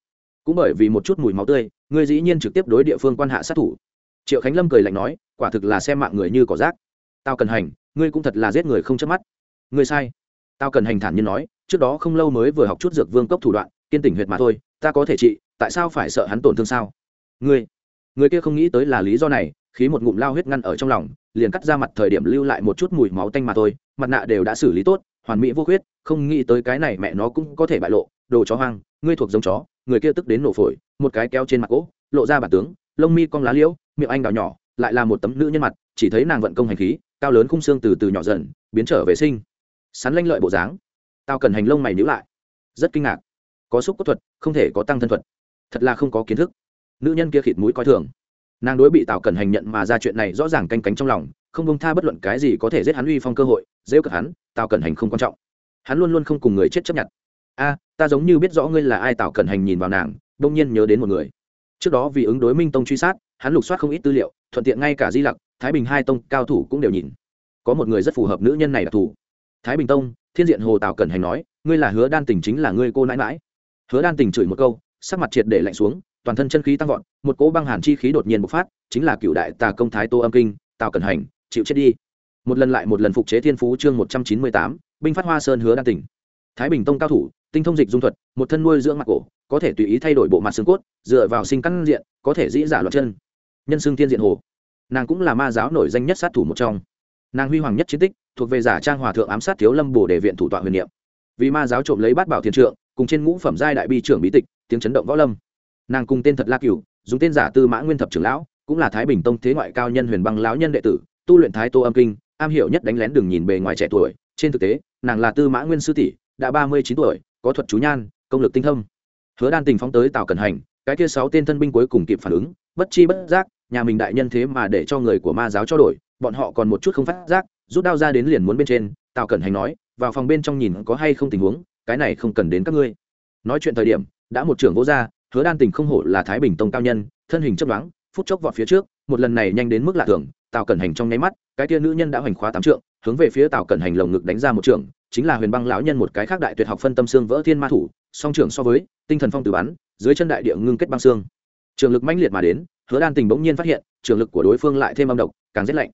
Cũng bởi vì một chút mùi máu tươi ngươi dĩ nhiên trực tiếp đối địa phương quan hạ sát thủ. Triệu khánh lâm cười lạnh nói, quả thực là xem mạng người như cỏ rác. Tao cần hành, ngươi cũng thật là giết người không chớp mắt. Ngươi sai. Tao cần hành thản nhiên nói, trước đó không lâu mới vừa học chút dược vương cốc thủ đoạn, kiên tỉnh huyệt mà thôi, ta có thể trị, tại sao phải sợ hắn tổn thương sao? Ngươi người kia không nghĩ tới là lý do này, khí một ngụm lao huyết ngăn ở trong lòng, liền cắt ra mặt thời điểm lưu lại một chút mùi máu tanh mà thôi, mặt nạ đều đã xử lý tốt, hoàn mỹ vô khuyết, không nghĩ tới cái này mẹ nó cũng có thể bại lộ, đồ chó hoang, ngươi thuộc giống chó, người kia tức đến nổ phổi, một cái keo trên mặt gỗ, lộ ra bản tướng, lông mi cong lá liễu, miệng anh đào nhỏ, lại là một tấm nữ nhân mặt, chỉ thấy nàng vận công hành khí, cao lớn khung xương từ từ nhỏ dần, biến trở về sinh. Sắn lanh lợi bộ dáng. Tao cần hành lông mày nhữ lại. Rất kinh ngạc. Có xúc có thuật, không thể có tăng thân thuật. Thật là không có kiến thức nữ nhân kia khịt mũi coi thường. Nàng đối bị tào cần hành nhận mà ra chuyện này rõ ràng canh cánh trong lòng, không bông tha bất luận cái gì có thể giết hắn uy phong cơ hội dễ cực hắn, tào cần hành không quan trọng. Hắn luôn luôn không cùng người chết chấp nhận. A, ta giống như biết rõ ngươi là ai, tào cần hành nhìn vào nàng đông nhiên nhớ đến một người. Trước đó vì ứng đối minh tông truy sát, hắn lục soát không ít tư liệu, thuận tiện ngay cả di lặc, thái bình hai tông cao thủ cũng đều nhìn. Có một người rất phù hợp nữ nhân này đặc thù thái bình tông, thiên diện hồ tào cẩn hành nói, ngươi là hứa đan tình chính là ngươi cô nãi mãi. Hứa đan tình chửi một câu, sắc mặt triệt để lạnh xuống toàn thân chân khí tăng vọt, một cỗ băng hàn chi khí đột nhiên bộc phát, chính là cựu đại tà công thái tô âm kinh, tào cẩn hành, chịu chết đi. Một lần lại một lần phục chế thiên phú chương một trăm chín mươi tám, binh phát hoa sơn hứa đan tỉnh. Thái bình tông cao thủ, tinh thông dịch dung thuật, một thân nuôi dưỡng mặt cổ, có thể tùy ý thay đổi bộ mặt xương cốt, dựa vào sinh căn diện, có thể dĩ dạ giả loạt chân. Nhân xương thiên diện hồ. Nàng cũng là ma giáo nổi danh nhất sát thủ một trong. Nàng huy hoàng nhất chiến tích, thuộc về giả trang hòa thượng ám sát thiếu lâm bồ đề viện thủ tọa huyền niệm. Vì ma giáo trộm lấy bát bảo thiên trượng, cùng trên ngũ phẩm giai đại bi trưởng bí tịch, tiếng chấn động võ lâm nàng cùng tên thật la cửu, dùng tên giả tư mã nguyên thập trưởng lão, cũng là thái bình tông thế ngoại cao nhân huyền băng lão nhân đệ tử, tu luyện thái tô âm kinh, am hiểu nhất đánh lén đường nhìn bề ngoài trẻ tuổi. Trên thực tế, nàng là tư mã nguyên sư tỷ, đã ba mươi chín tuổi, có thuật chú nhan, công lực tinh thông hứa đan tình phóng tới tào cẩn hành, cái kia sáu tên thân binh cuối cùng kịp phản ứng, bất chi bất giác, nhà mình đại nhân thế mà để cho người của ma giáo cho đổi, bọn họ còn một chút không phát giác, rút đao ra đến liền muốn bên trên, tào cẩn hành nói, vào phòng bên trong nhìn có hay không tình huống, cái này không cần đến các ngươi. Nói chuyện thời điểm, đã một trưởng vô gia hứa đan tình không hổ là thái bình tông cao nhân, thân hình chấp đoán phút chốc vọt phía trước, một lần này nhanh đến mức lạ thường, tào cẩn hành trong nháy mắt, cái tia nữ nhân đã hoành khóa tám trượng, hướng về phía tào cẩn hành lồng ngực đánh ra một trường, chính là huyền băng lão nhân một cái khác đại tuyệt học phân tâm xương vỡ thiên ma thủ, song trưởng so với, tinh thần phong từ bắn, dưới chân đại địa ngưng kết băng xương. Trường lực mãnh liệt mà đến, hứa đan tình bỗng nhiên phát hiện, trường lực của đối phương lại thêm âm độc, càng rét lạnh.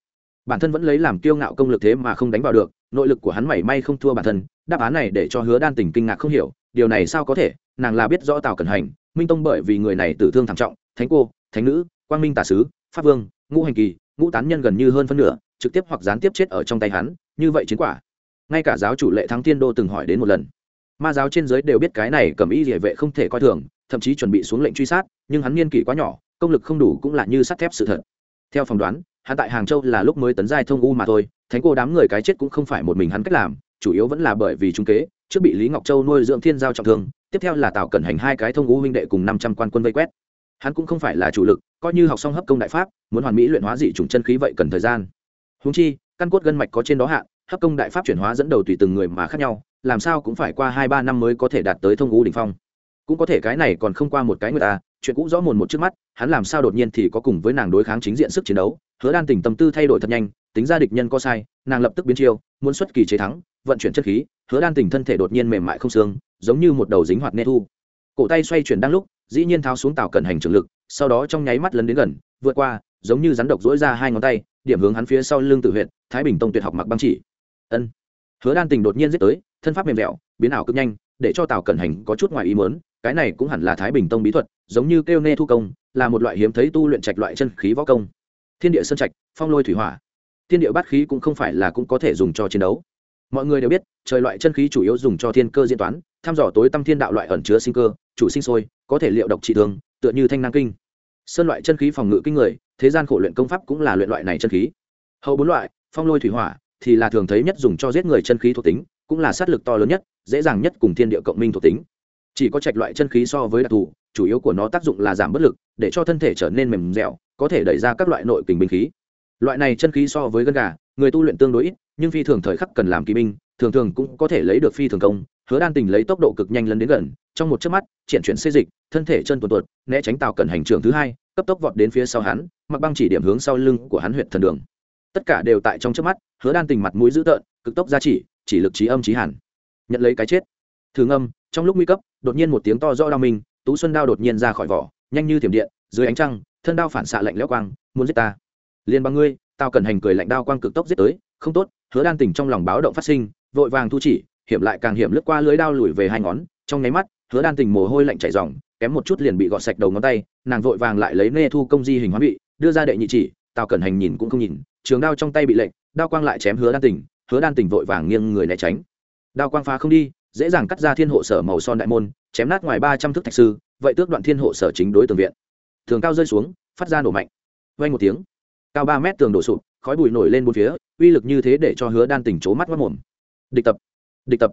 Bản thân vẫn lấy làm kiêu ngạo công lực thế mà không đánh vào được, nội lực của hắn mảy may không thua bản thân, đáp án này để cho hứa đan tình kinh ngạc không hiểu, điều này sao có thể, nàng là biết rõ tào cẩn hành minh tông bởi vì người này tử thương thảm trọng, thánh cô, thánh nữ, quang minh tả sứ, pháp vương, ngũ hành kỳ, ngũ tán nhân gần như hơn phân nửa, trực tiếp hoặc gián tiếp chết ở trong tay hắn, như vậy chiến quả. Ngay cả giáo chủ lệ thắng tiên đô từng hỏi đến một lần. Ma giáo trên giới đều biết cái này cầm ý địa vệ không thể coi thường, thậm chí chuẩn bị xuống lệnh truy sát, nhưng hắn niên kỷ quá nhỏ, công lực không đủ cũng là như sắt thép sự thật. Theo phỏng đoán, hắn tại hàng châu là lúc mới tấn giai thông u mà thôi, thánh cô đám người cái chết cũng không phải một mình hắn cách làm, chủ yếu vẫn là bởi vì trung kế, trước bị lý ngọc châu nuôi dưỡng thiên giao trọng thương tiếp theo là tạo cẩn hành hai cái thông u huynh đệ cùng năm trăm quan quân vây quét. Hắn cũng không phải là chủ lực, coi như học xong hấp công đại pháp, muốn hoàn mỹ luyện hóa dị chủng chân khí vậy cần thời gian. Húng chi, căn cốt gân mạch có trên đó hạn hấp công đại pháp chuyển hóa dẫn đầu tùy từng người mà khác nhau, làm sao cũng phải qua hai ba năm mới có thể đạt tới thông u đỉnh phong. Cũng có thể cái này còn không qua một cái người ta, chuyện cũ rõ mồn một trước mắt, hắn làm sao đột nhiên thì có cùng với nàng đối kháng chính diện sức chiến đấu hứa đan tình tâm tư thay đổi thật nhanh, tính ra địch nhân có sai, nàng lập tức biến chiêu, muốn xuất kỳ chế thắng, vận chuyển chất khí, hứa đan tình thân thể đột nhiên mềm mại không xương, giống như một đầu dính hoạt nê thu. Cổ tay xoay chuyển đang lúc, dĩ nhiên tháo xuống tàu cẩn hành trường lực, sau đó trong nháy mắt lấn đến gần, vượt qua, giống như rắn độc dỗi ra hai ngón tay, điểm hướng hắn phía sau lưng tự huyện thái bình tông tuyệt học mặc băng chỉ. Ân. Hứa đan tình đột nhiên giết tới, thân pháp mềm dẻo, biến ảo cực nhanh, để cho tào cẩn hành có chút ngoài ý mớn cái này cũng hẳn là thái bình tông bí thuật, giống như kêu nê thu công, là một loại hiếm thấy tu luyện trạch loại chân khí võ công thiên địa sơn trạch, phong lôi thủy hỏa. Thiên địa bát khí cũng không phải là cũng có thể dùng cho chiến đấu. Mọi người đều biết, trời loại chân khí chủ yếu dùng cho thiên cơ diễn toán thăm dò tối tâm thiên đạo loại ẩn chứa sinh cơ, chủ sinh sôi, có thể liệu độc trị thương, tựa như thanh năng kinh. Sơn loại chân khí phòng ngự kinh người, thế gian khổ luyện công pháp cũng là luyện loại này chân khí. Hậu bốn loại, phong lôi thủy hỏa, thì là thường thấy nhất dùng cho giết người chân khí thuộc tính, cũng là sát lực to lớn nhất, dễ dàng nhất cùng thiên địa cộng minh thuộc tính. Chỉ có trạch loại chân khí so với đặc thù chủ yếu của nó tác dụng là giảm bất lực, để cho thân thể trở nên mềm dẻo, có thể đẩy ra các loại nội kình binh khí. Loại này chân khí so với gân gà, người tu luyện tương đối ít, nhưng phi thường thời khắc cần làm kỳ binh, thường thường cũng có thể lấy được phi thường công, hứa đan tình lấy tốc độ cực nhanh lấn đến gần, trong một chớp mắt, triển chuyển xê dịch, thân thể chân tuột tuột, né tránh tàu cẩn hành trường thứ hai, cấp tốc vọt đến phía sau hắn, mặc băng chỉ điểm hướng sau lưng của hắn huyện thần đường. Tất cả đều tại trong chớp mắt, hứa đan tình mặt mũi dữ tợn, cực tốc ra chỉ chỉ lực trí âm trí hẳn nhận lấy cái chết. Thường âm trong lúc nguy cấp, đột nhiên một tiếng to do đau minh tú xuân đao đột nhiên ra khỏi vỏ nhanh như thiểm điện dưới ánh trăng thân đao phản xạ lạnh lẽo quang muốn giết ta. Liên bằng ngươi tao cần hành cười lạnh đao quang cực tốc giết tới không tốt hứa đan Tỉnh trong lòng báo động phát sinh vội vàng thu chỉ hiểm lại càng hiểm lướt qua lưới đao lùi về hai ngón trong nháy mắt hứa đan Tỉnh mồ hôi lạnh chảy ròng kém một chút liền bị gọt sạch đầu ngón tay nàng vội vàng lại lấy nê thu công di hình hóa bị đưa ra đệ nhị chỉ tao cẩn hành nhìn cũng không nhìn trường đao trong tay bị lệnh đao quang lại chém hứa đan Tỉnh, hứa đan Tỉnh vội vàng nghiêng người né tránh. Đao quang phá không đi dễ dàng cắt ra thiên hộ sở màu son đại môn, chém nát ngoài ba trăm thước thạch sư, vậy tước đoạn thiên hộ sở chính đối tường viện. Tường cao rơi xuống, phát ra nổ mạnh. Vay một tiếng, cao ba mét tường đổ sụp, khói bụi nổi lên bốn phía, uy lực như thế để cho hứa đan tỉnh c mắt mất mồm địch tập địch tập.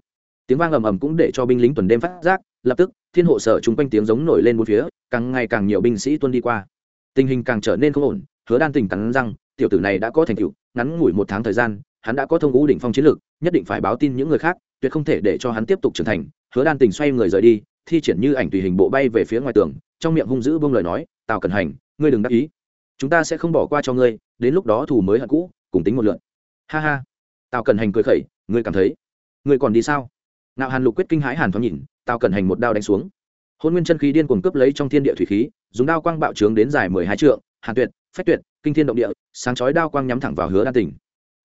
Tiếng vang ầm ầm cũng để cho binh lính tuần đêm phát giác, lập tức, thiên hộ sở chung quanh tiếng giống nổi lên bốn phía, càng ngày càng nhiều binh sĩ tuân đi qua. Tình hình càng trở nên không ổn, hứa đan tỉnh cắn răng, tiểu tử này đã có thành tựu, ngắn ngủi một tháng thời gian hắn đã có thông ngũ đỉnh phong chiến lược, nhất định phải báo tin những người khác, tuyệt không thể để cho hắn tiếp tục trưởng thành. Hứa đan tình xoay người rời đi, thi triển như ảnh tùy hình bộ bay về phía ngoài tường, trong miệng hung dữ buông lời nói, tào cần hành, ngươi đừng đắc ý. Chúng ta sẽ không bỏ qua cho ngươi, đến lúc đó thù mới hận cũ, cùng tính một lượn. Ha ha. Tào cần hành cười khẩy, ngươi cảm thấy, ngươi còn đi sao? Nạo hàn lục quyết kinh hãi hàn thoáng nhìn, tào cần hành một đao đánh xuống. Hôn nguyên chân khí điên cuồng cướp lấy trong thiên địa thủy khí, dùng đao quang bạo trướng đến dài mười hai trượng, hàn tuyệt, phách tuyệt, kinh thiên động địa, sáng chói đao quang nhắm thẳng vào hứa đan tình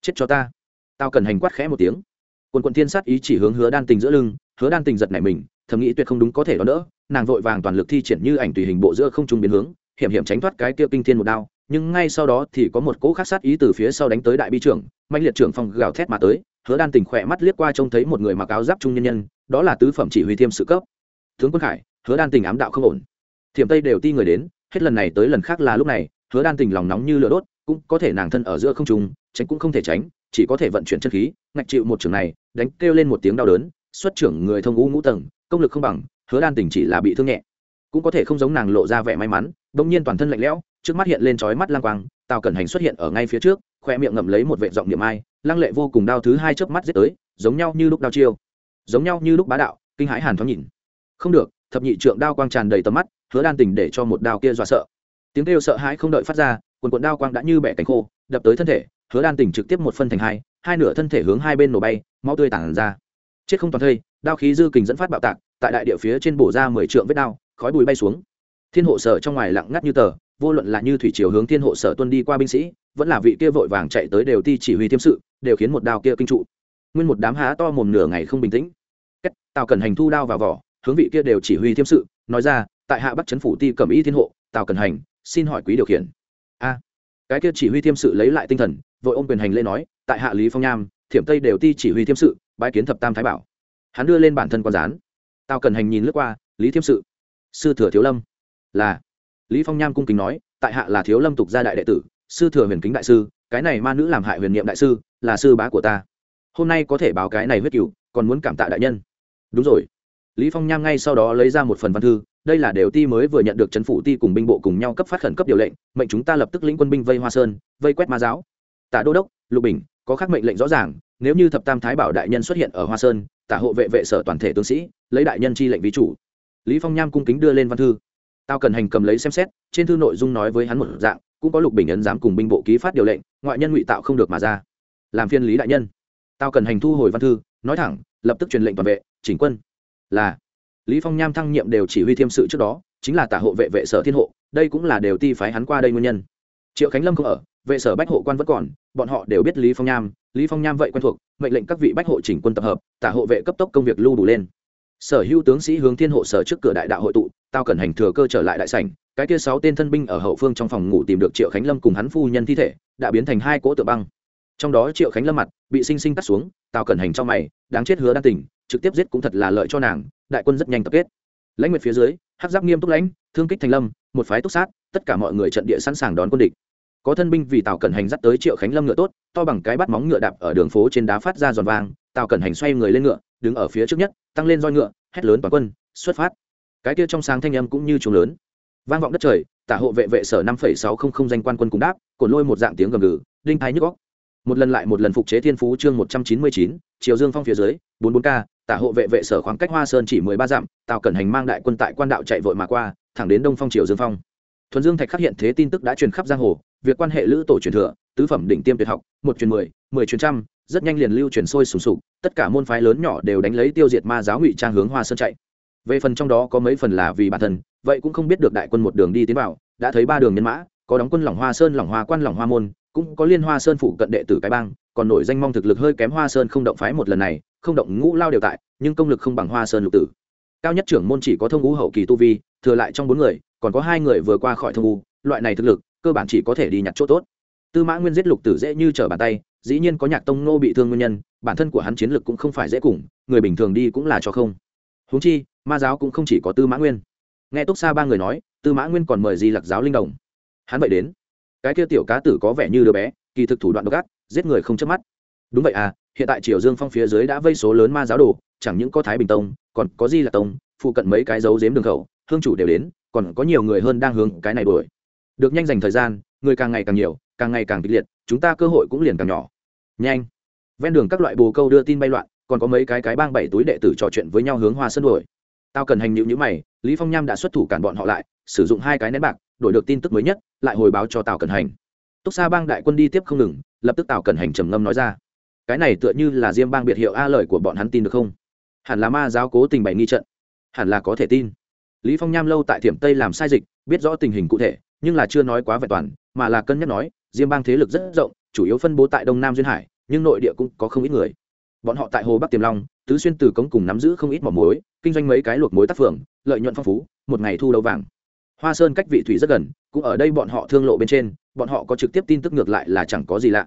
chết cho ta. Tao cần hành quát khẽ một tiếng. Quần quần thiên sát ý chỉ hướng hứa đan tình giữa lưng, hứa đan tình giật nảy mình, thầm nghĩ tuyệt không đúng có thể đón đỡ, nàng vội vàng toàn lực thi triển như ảnh tùy hình bộ giữa không trung biến hướng, hiểm hiểm tránh thoát cái kia kinh thiên một đao, nhưng ngay sau đó thì có một cỗ khắc sát ý từ phía sau đánh tới đại bi trưởng mạnh liệt trưởng phong gào thét mà tới, hứa đan tình khỏe mắt liếc qua trông thấy một người mặc áo giáp trung nhân nhân, đó là tứ phẩm chỉ huy thiêm sự cấp. Tướng quân khải, hứa đan tình ám đạo không ổn. Thiểm tây đều ti người đến, hết lần này tới lần khác là lúc này, hứa đan tình lòng nóng như lửa đốt, cũng có thể nàng thân ở giữa không trung tránh cũng không thể tránh, chỉ có thể vận chuyển chân khí, ngạch chịu một trường này, đánh kêu lên một tiếng đau đớn, xuất trưởng người thông ngũ ngũ tầng, công lực không bằng, hứa đan tình chỉ là bị thương nhẹ. Cũng có thể không giống nàng lộ ra vẻ may mắn, bỗng nhiên toàn thân lạnh lẽo, trước mắt hiện lên trói mắt lang quang, tào cẩn hành xuất hiện ở ngay phía trước, khoe miệng ngậm lấy một vệ giọng niệm ai, lăng lệ vô cùng đao thứ hai chớp mắt giết tới, giống nhau như lúc đao chiêu, giống nhau như lúc bá đạo, kinh hãi hàn thoáng nhìn. Không được, thập nhị trượng đao quang tràn đầy tầm mắt, hứa đan tình để cho một đao kia dọa sợ. Tiếng kêu sợ hãi không đợi phát ra, quần quần đao quang đã như bẻ cánh khô, đập tới thân thể hứa đan tình trực tiếp một phân thành hai hai nửa thân thể hướng hai bên nổ bay, máu tươi tản ra. Chết không toàn thây, đao khí dư kình dẫn phát bạo tạc, tại đại địa phía trên bổ ra mười trượng vết đao, khói bùi bay xuống. Thiên hộ sở trong ngoài lặng ngắt như tờ, vô luận là như thủy chiều hướng thiên hộ sở tuân đi qua binh sĩ, vẫn là vị kia vội vàng chạy tới đều ti chỉ huy thiêm sự, đều khiến một đao kia kinh trụ. Nguyên một đám há to mồm nửa ngày không bình tĩnh. Cách tào cần hành thu đao vào vỏ, hướng vị kia đều chỉ huy thiêm sự, nói ra, tại hạ bắc chấn phủ ti cẩm y thiên hộ, tào cần hành, xin hỏi quý điều khiển. A, cái kia chỉ huy thiêm sự lấy lại tinh thần vội ôm quyền hành lễ nói, tại hạ lý phong nham, thiểm tây đều ti chỉ huy thiêm sự, bái kiến thập tam thái bảo. Hắn đưa lên bản thân quan gián. Tao cần hành nhìn lướt qua, lý thiêm sự. Sư thừa thiếu lâm. Là. Lý phong nham cung kính nói, tại hạ là thiếu lâm tục gia đại đệ tử, sư thừa huyền kính đại sư, cái này ma nữ làm hại huyền niệm đại sư, là sư bá của ta. Hôm nay có thể báo cái này huyết cửu, còn muốn cảm tạ đại nhân. Đúng rồi. Lý phong nham ngay sau đó lấy ra một phần văn thư, đây là đều ti mới vừa nhận được chấn phủ ti cùng binh bộ cùng nhau cấp phát khẩn cấp điều lệnh, mệnh chúng ta lập tức lĩnh quân binh vây hoa sơn, vây quét ma giáo tạ đô đốc, lục bình, có khác mệnh lệnh rõ ràng, nếu như thập tam thái bảo đại nhân xuất hiện ở hoa sơn, tả hộ vệ vệ sở toàn thể tướng sĩ, lấy đại nhân chi lệnh ví chủ. Lý phong nham cung kính đưa lên văn thư. Tao cần hành cầm lấy xem xét, trên thư nội dung nói với hắn một dạng, cũng có lục bình ấn dám cùng binh bộ ký phát điều lệnh, ngoại nhân ngụy tạo không được mà ra. Làm phiên lý đại nhân. Tao cần hành thu hồi văn thư, nói thẳng, lập tức truyền lệnh toàn vệ, chỉnh quân. Là. Lý phong nham thăng nhiệm đều chỉ huy thiêm sự trước đó, chính là tả hộ vệ vệ sở thiên hộ, đây cũng là đều ti phái hắn qua đây nguyên nhân. Triệu khánh lâm không ở vệ sở bách hộ quan vẫn còn, bọn họ đều biết lý phong nham, lý phong nham vậy quen thuộc, mệnh lệnh các vị bách hộ chỉnh quân tập hợp, tả hộ vệ cấp tốc công việc lưu đủ lên. Sở hữu tướng sĩ hướng thiên hộ sở trước cửa đại đạo hội tụ, tao cần hành thừa cơ trở lại đại sảnh, cái kia sáu tên thân binh ở hậu phương trong phòng ngủ tìm được triệu khánh lâm cùng hắn phu nhân thi thể, đã biến thành hai cỗ tượng băng. Trong đó triệu khánh lâm mặt bị sinh sinh cắt xuống, tao cần hành trong mày, đáng chết hứa đan tình, trực tiếp giết cũng thật là lợi cho nàng, đại quân rất nhanh tập kết. Lãnh nguyệt phía dưới, hắc giáp nghiêm túc lãnh, thương kích thành lâm, một phái túc sát, tất cả mọi người trận địa sẵn sàng đón quân địch có thân binh vì tào cẩn hành dắt tới triệu khánh lâm ngựa tốt, to bằng cái bắt móng ngựa đạp ở đường phố trên đá phát ra giòn vàng tào cẩn hành xoay người lên ngựa, đứng ở phía trước nhất, tăng lên roi ngựa, hét lớn toàn quân, xuất phát. Cái kia trong sáng thanh âm cũng như trùng lớn. Vang vọng đất trời, tả hộ vệ vệ sở năm phẩy sáu không không danh quan quân cùng đáp cồn lôi một dạng tiếng gầm gừ, đinh thái nhức góc một lần lại một lần phục chế thiên phú chương một trăm chín mươi chín, triều dương phong phía dưới, bốn bốn k tả hộ vệ vệ sở khoảng cách hoa sơn chỉ mười ba dặm, tào cẩn hành mang đại quân tại quan đạo chạy vội mà qua, thẳng đến đông phong triều dương phong. Thuần dương thạch khắc hiện thế tin tức đã truyền khắp giang hồ việc quan hệ lữ tổ truyền thừa, tứ phẩm đỉnh tiêm tuyệt học, một truyền mười mười truyền trăm, rất nhanh liền lưu truyền sôi sùng sục, tất cả môn phái lớn nhỏ đều đánh lấy tiêu diệt ma giáo ngụy trang hướng hoa sơn chạy. Về phần trong đó có mấy phần là vì bản thân, vậy cũng không biết được đại quân một đường đi tiến vào, đã thấy ba đường nhân mã, có đóng quân lỏng hoa sơn, lỏng hoa quan, lỏng hoa môn, cũng có liên hoa sơn phụ cận đệ tử cái bang, còn nổi danh mong thực lực hơi kém hoa sơn không động phái một lần này, không động ngũ lao đều tại, nhưng công lực không bằng hoa sơn lục tử. Cao nhất trưởng môn chỉ có thông ngũ hậu kỳ tu vi, thừa lại trong bốn người, còn có hai người vừa qua khỏi thông ngũ, loại này thực lực cơ bản chỉ có thể đi nhặt chỗ tốt. Tư mã nguyên giết lục tử dễ như trở bàn tay, dĩ nhiên có nhạc tông nô bị thương nguyên nhân, bản thân của hắn chiến lực cũng không phải dễ cùng, người bình thường đi cũng là cho không. Huống chi, ma giáo cũng không chỉ có tư mã nguyên. Nghe túc xa ba người nói, tư mã nguyên còn mời di lặc giáo linh đồng. Hắn vậy đến. Cái kia tiểu cá tử có vẻ như đứa bé, kỳ thực thủ đoạn độc ác, giết người không chớp mắt. Đúng vậy à hiện tại triều dương phong phía dưới đã vây số lớn ma giáo đồ, chẳng những có thái bình tông, còn có di lặc tông, phụ cận mấy cái dấu dếm đường khẩu, hương chủ đều đến, còn có nhiều người hơn đang hướng cái này đuổi được nhanh dành thời gian, người càng ngày càng nhiều, càng ngày càng kịch liệt, chúng ta cơ hội cũng liền càng nhỏ. Nhanh. Ven đường các loại bồ câu đưa tin bay loạn, còn có mấy cái cái bang bảy túi đệ tử trò chuyện với nhau hướng hoa sân đuổi. Tao cần hành nhịu nhữ mày, lý phong nham đã xuất thủ cản bọn họ lại, sử dụng hai cái nén bạc, đổi được tin tức mới nhất, lại hồi báo cho tào cần hành. Túc xa bang đại quân đi tiếp không ngừng, lập tức tào cần hành trầm ngâm nói ra. Cái này tựa như là diêm bang biệt hiệu a lời của bọn hắn tin được không? Hẳn là ma giáo cố tình bày nghi trận. Hẳn là có thể tin. Lý phong nham lâu tại thiểm tây làm sai dịch, biết rõ tình hình cụ thể nhưng là chưa nói quá vẹn toàn, mà là cân nhắc nói, diêm bang thế lực rất rộng, chủ yếu phân bố tại đông nam duyên hải, nhưng nội địa cũng có không ít người. Bọn họ tại hồ bắc tiềm long, tứ xuyên từ cống cùng nắm giữ không ít mỏ muối, kinh doanh mấy cái luộc muối tác phường, lợi nhuận phong phú, một ngày thu đầu vàng. Hoa sơn cách vị thủy rất gần, cũng ở đây bọn họ thương lộ bên trên, bọn họ có trực tiếp tin tức ngược lại là chẳng có gì lạ.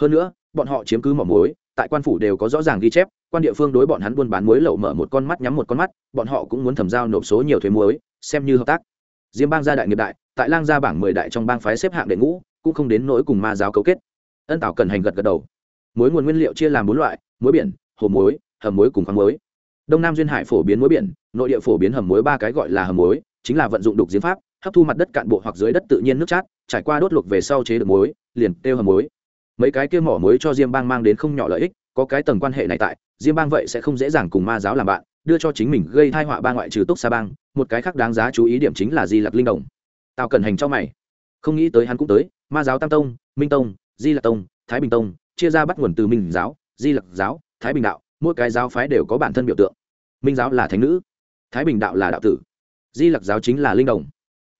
Hơn nữa, bọn họ chiếm cứ mỏ muối, tại quan phủ đều có rõ ràng ghi chép, quan địa phương đối bọn hắn buôn bán muối lậu mở một con mắt nhắm một con mắt, bọn họ cũng muốn thẩm giao nộp số nhiều thuế muối, xem như hợp tác. Diêm bang gia đại nghiệp đại tại lang gia bảng mười đại trong bang phái xếp hạng đệ ngũ, cũng không đến nỗi cùng ma giáo cấu kết. Ân tảo cần hành gật gật đầu. Muối nguồn nguyên liệu chia làm bốn loại, muối biển, hồ muối, hầm muối cùng khoáng muối. Đông nam duyên hải phổ biến muối biển, nội địa phổ biến hầm muối ba cái gọi là hầm muối, chính là vận dụng đục giếng pháp, hấp thu mặt đất cạn bộ hoặc dưới đất tự nhiên nước chát, trải qua đốt luộc về sau chế được muối, liền tiêu hầm muối. Mấy cái kia mỏ muối cho diêm bang mang đến không nhỏ lợi ích, có cái tầng quan hệ này tại, diêm bang vậy sẽ không dễ dàng cùng ma giáo làm bạn, đưa cho chính mình gây thai họa ba ngoại trừ túc sa bang, một cái khác đáng giá chú ý điểm chính là di lặc linh đồng tao cần hành cho mày. Không nghĩ tới hắn cũng tới, ma giáo tam tông, minh tông, di lạc tông, thái bình tông, chia ra bắt nguồn từ minh giáo, di lạc giáo, thái bình đạo, mỗi cái giáo phái đều có bản thân biểu tượng. Minh giáo là thánh nữ, thái bình đạo là đạo tử. Di lạc giáo chính là linh đồng.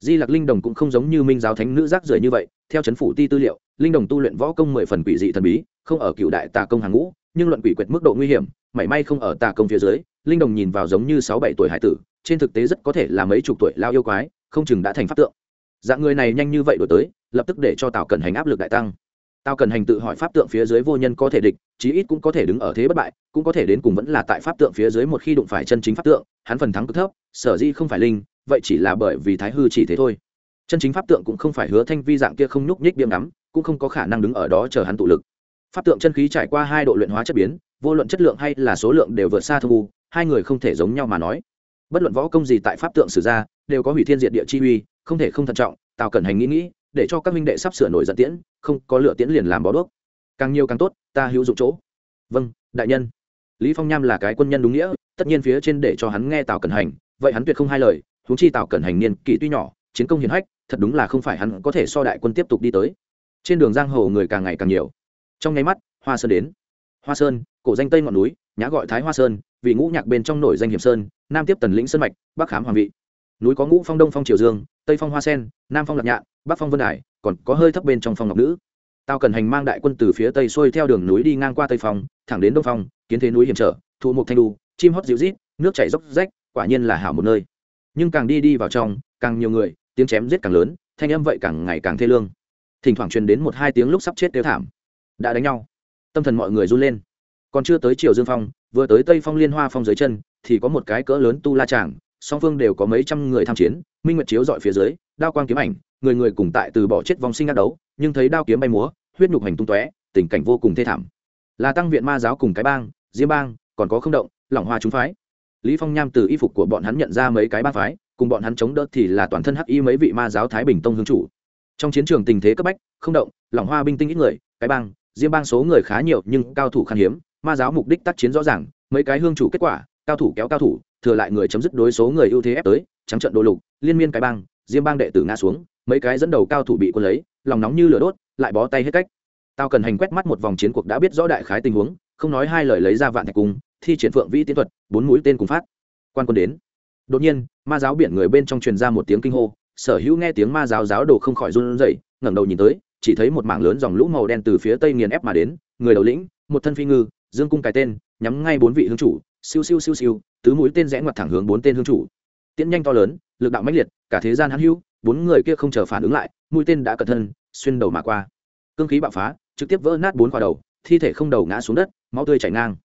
Di lạc linh đồng cũng không giống như minh giáo thánh nữ rác rưởi như vậy, theo chấn phủ ti tư liệu, linh đồng tu luyện võ công mười phần quỷ dị thần bí, không ở cựu đại tà công hàng ngũ, nhưng luận quỷ quyệt mức độ nguy hiểm, mảy may không ở tà công phía dưới, linh đồng nhìn vào giống như sáu bảy tuổi hải tử, trên thực tế rất có thể là mấy chục tuổi lao yêu quái, không chừng đã thành pháp tượng dạng người này nhanh như vậy đổi tới, lập tức để cho tào cần hành áp lực đại tăng. Tào cần hành tự hỏi pháp tượng phía dưới vô nhân có thể địch, chí ít cũng có thể đứng ở thế bất bại, cũng có thể đến cùng vẫn là tại pháp tượng phía dưới một khi đụng phải chân chính pháp tượng, hắn phần thắng cực thấp, sở di không phải linh, vậy chỉ là bởi vì thái hư chỉ thế thôi. Chân chính pháp tượng cũng không phải hứa thanh vi dạng kia không nhúc nhích điểm ngắm, cũng không có khả năng đứng ở đó chờ hắn tụ lực. Pháp tượng chân khí trải qua hai độ luyện hóa chất biến, vô luận chất lượng hay là số lượng đều vượt xa thu hai người không thể giống nhau mà nói. Bất luận võ công gì tại pháp tượng sử ra, đều có hủy thiên diện địa chi uy không thể không thận trọng, tào cẩn hành nghĩ nghĩ, để cho các minh đệ sắp sửa nổi giận tiễn, không có lựa tiễn liền làm bó đuốc. Càng nhiều càng tốt, ta hữu dụng chỗ. Vâng đại nhân. Lý phong nham là cái quân nhân đúng nghĩa, tất nhiên phía trên để cho hắn nghe tào cẩn hành, vậy hắn tuyệt không hai lời, huống chi tào cẩn hành niên kỷ tuy nhỏ, chiến công hiển hách, thật đúng là không phải hắn có thể so đại quân tiếp tục đi tới. Trên đường giang hồ người càng ngày càng nhiều. Trong nháy mắt, hoa sơn đến. Hoa sơn, cổ danh tây ngọn núi, nhã gọi thái hoa sơn, vì ngũ nhạc bên trong nổi danh hiểm sơn, nam tiếp tần lĩnh sơn mạch, bắc khám hoàng vị. Núi có ngũ phong đông phong triều dương tây phong hoa sen, nam phong lạc nhạn, bắc phong vân đài, còn có hơi thấp bên trong phong ngọc nữ. Tao cần hành mang đại quân từ phía tây xuôi theo đường núi đi ngang qua tây phong, thẳng đến đông phong, kiến thế núi hiểm trở thụ mục thanh đu, chim hót dịu rít nước chảy dốc rách, quả nhiên là hảo một nơi. Nhưng càng đi đi vào trong, càng nhiều người, tiếng chém giết càng lớn, thanh âm vậy càng ngày càng thê lương. Thỉnh thoảng truyền đến một hai tiếng lúc sắp chết tiêu thảm. Đã đánh nhau. Tâm thần mọi người run lên. Còn chưa tới triều dương phong, vừa tới tây phong liên hoa phong dưới chân, thì có một cái cỡ lớn tu la tràng song phương đều có mấy trăm người tham chiến, minh nguyệt chiếu dọi phía dưới, đao quang kiếm ảnh, người người cùng tại từ bỏ chết vong sinh ác đấu, nhưng thấy đao kiếm bay múa, huyết nhục hành tung tóe, tình cảnh vô cùng thê thảm. Là tăng viện ma giáo cùng cái bang, diêm bang, còn có không động, lỏng hoa chúng phái. Lý phong nham từ y phục của bọn hắn nhận ra mấy cái bang phái, cùng bọn hắn chống đỡ thì là toàn thân hắc y mấy vị ma giáo thái bình tông hương chủ. Trong chiến trường tình thế cấp bách, không động, lỏng hoa binh tinh ít người, cái bang, diêm bang số người khá nhiều nhưng cao thủ khan hiếm, ma giáo mục đích tác chiến rõ ràng, mấy cái hương chủ kết quả, cao thủ kéo cao thủ thừa lại người chấm dứt đối số người ưu thế ép tới, trắng trận đô lục, liên miên cái bang, diêm bang đệ tử ngã xuống, mấy cái dẫn đầu cao thủ bị quân lấy, lòng nóng như lửa đốt, lại bó tay hết cách. Tao cần hành quét mắt một vòng chiến cuộc đã biết rõ đại khái tình huống, không nói hai lời lấy ra vạn thạch cung, thi triển phượng vĩ tiến thuật, bốn mũi tên cùng phát. Quan quân đến. Đột nhiên, ma giáo biển người bên trong truyền ra một tiếng kinh hô, sở hữu nghe tiếng ma giáo giáo đồ không khỏi run rẩy, ngẩng đầu nhìn tới, chỉ thấy một mảng lớn dòng lũ màu đen từ phía tây nghiền ép mà đến, người đầu lĩnh, một thân phi ngư, dương cung cái tên, nhắm ngay bốn vị hương chủ, siêu siêu siêu siêu tứ mũi tên rẽ ngoặt thẳng hướng bốn tên hương chủ. Tiễn nhanh to lớn, lực đạo mãnh liệt, cả thế gian hắn hữu, bốn người kia không chờ phản ứng lại, mũi tên đã cẩn thân, xuyên đầu mà qua. Cương khí bạo phá, trực tiếp vỡ nát bốn quả đầu, thi thể không đầu ngã xuống đất, máu tươi chảy ngang.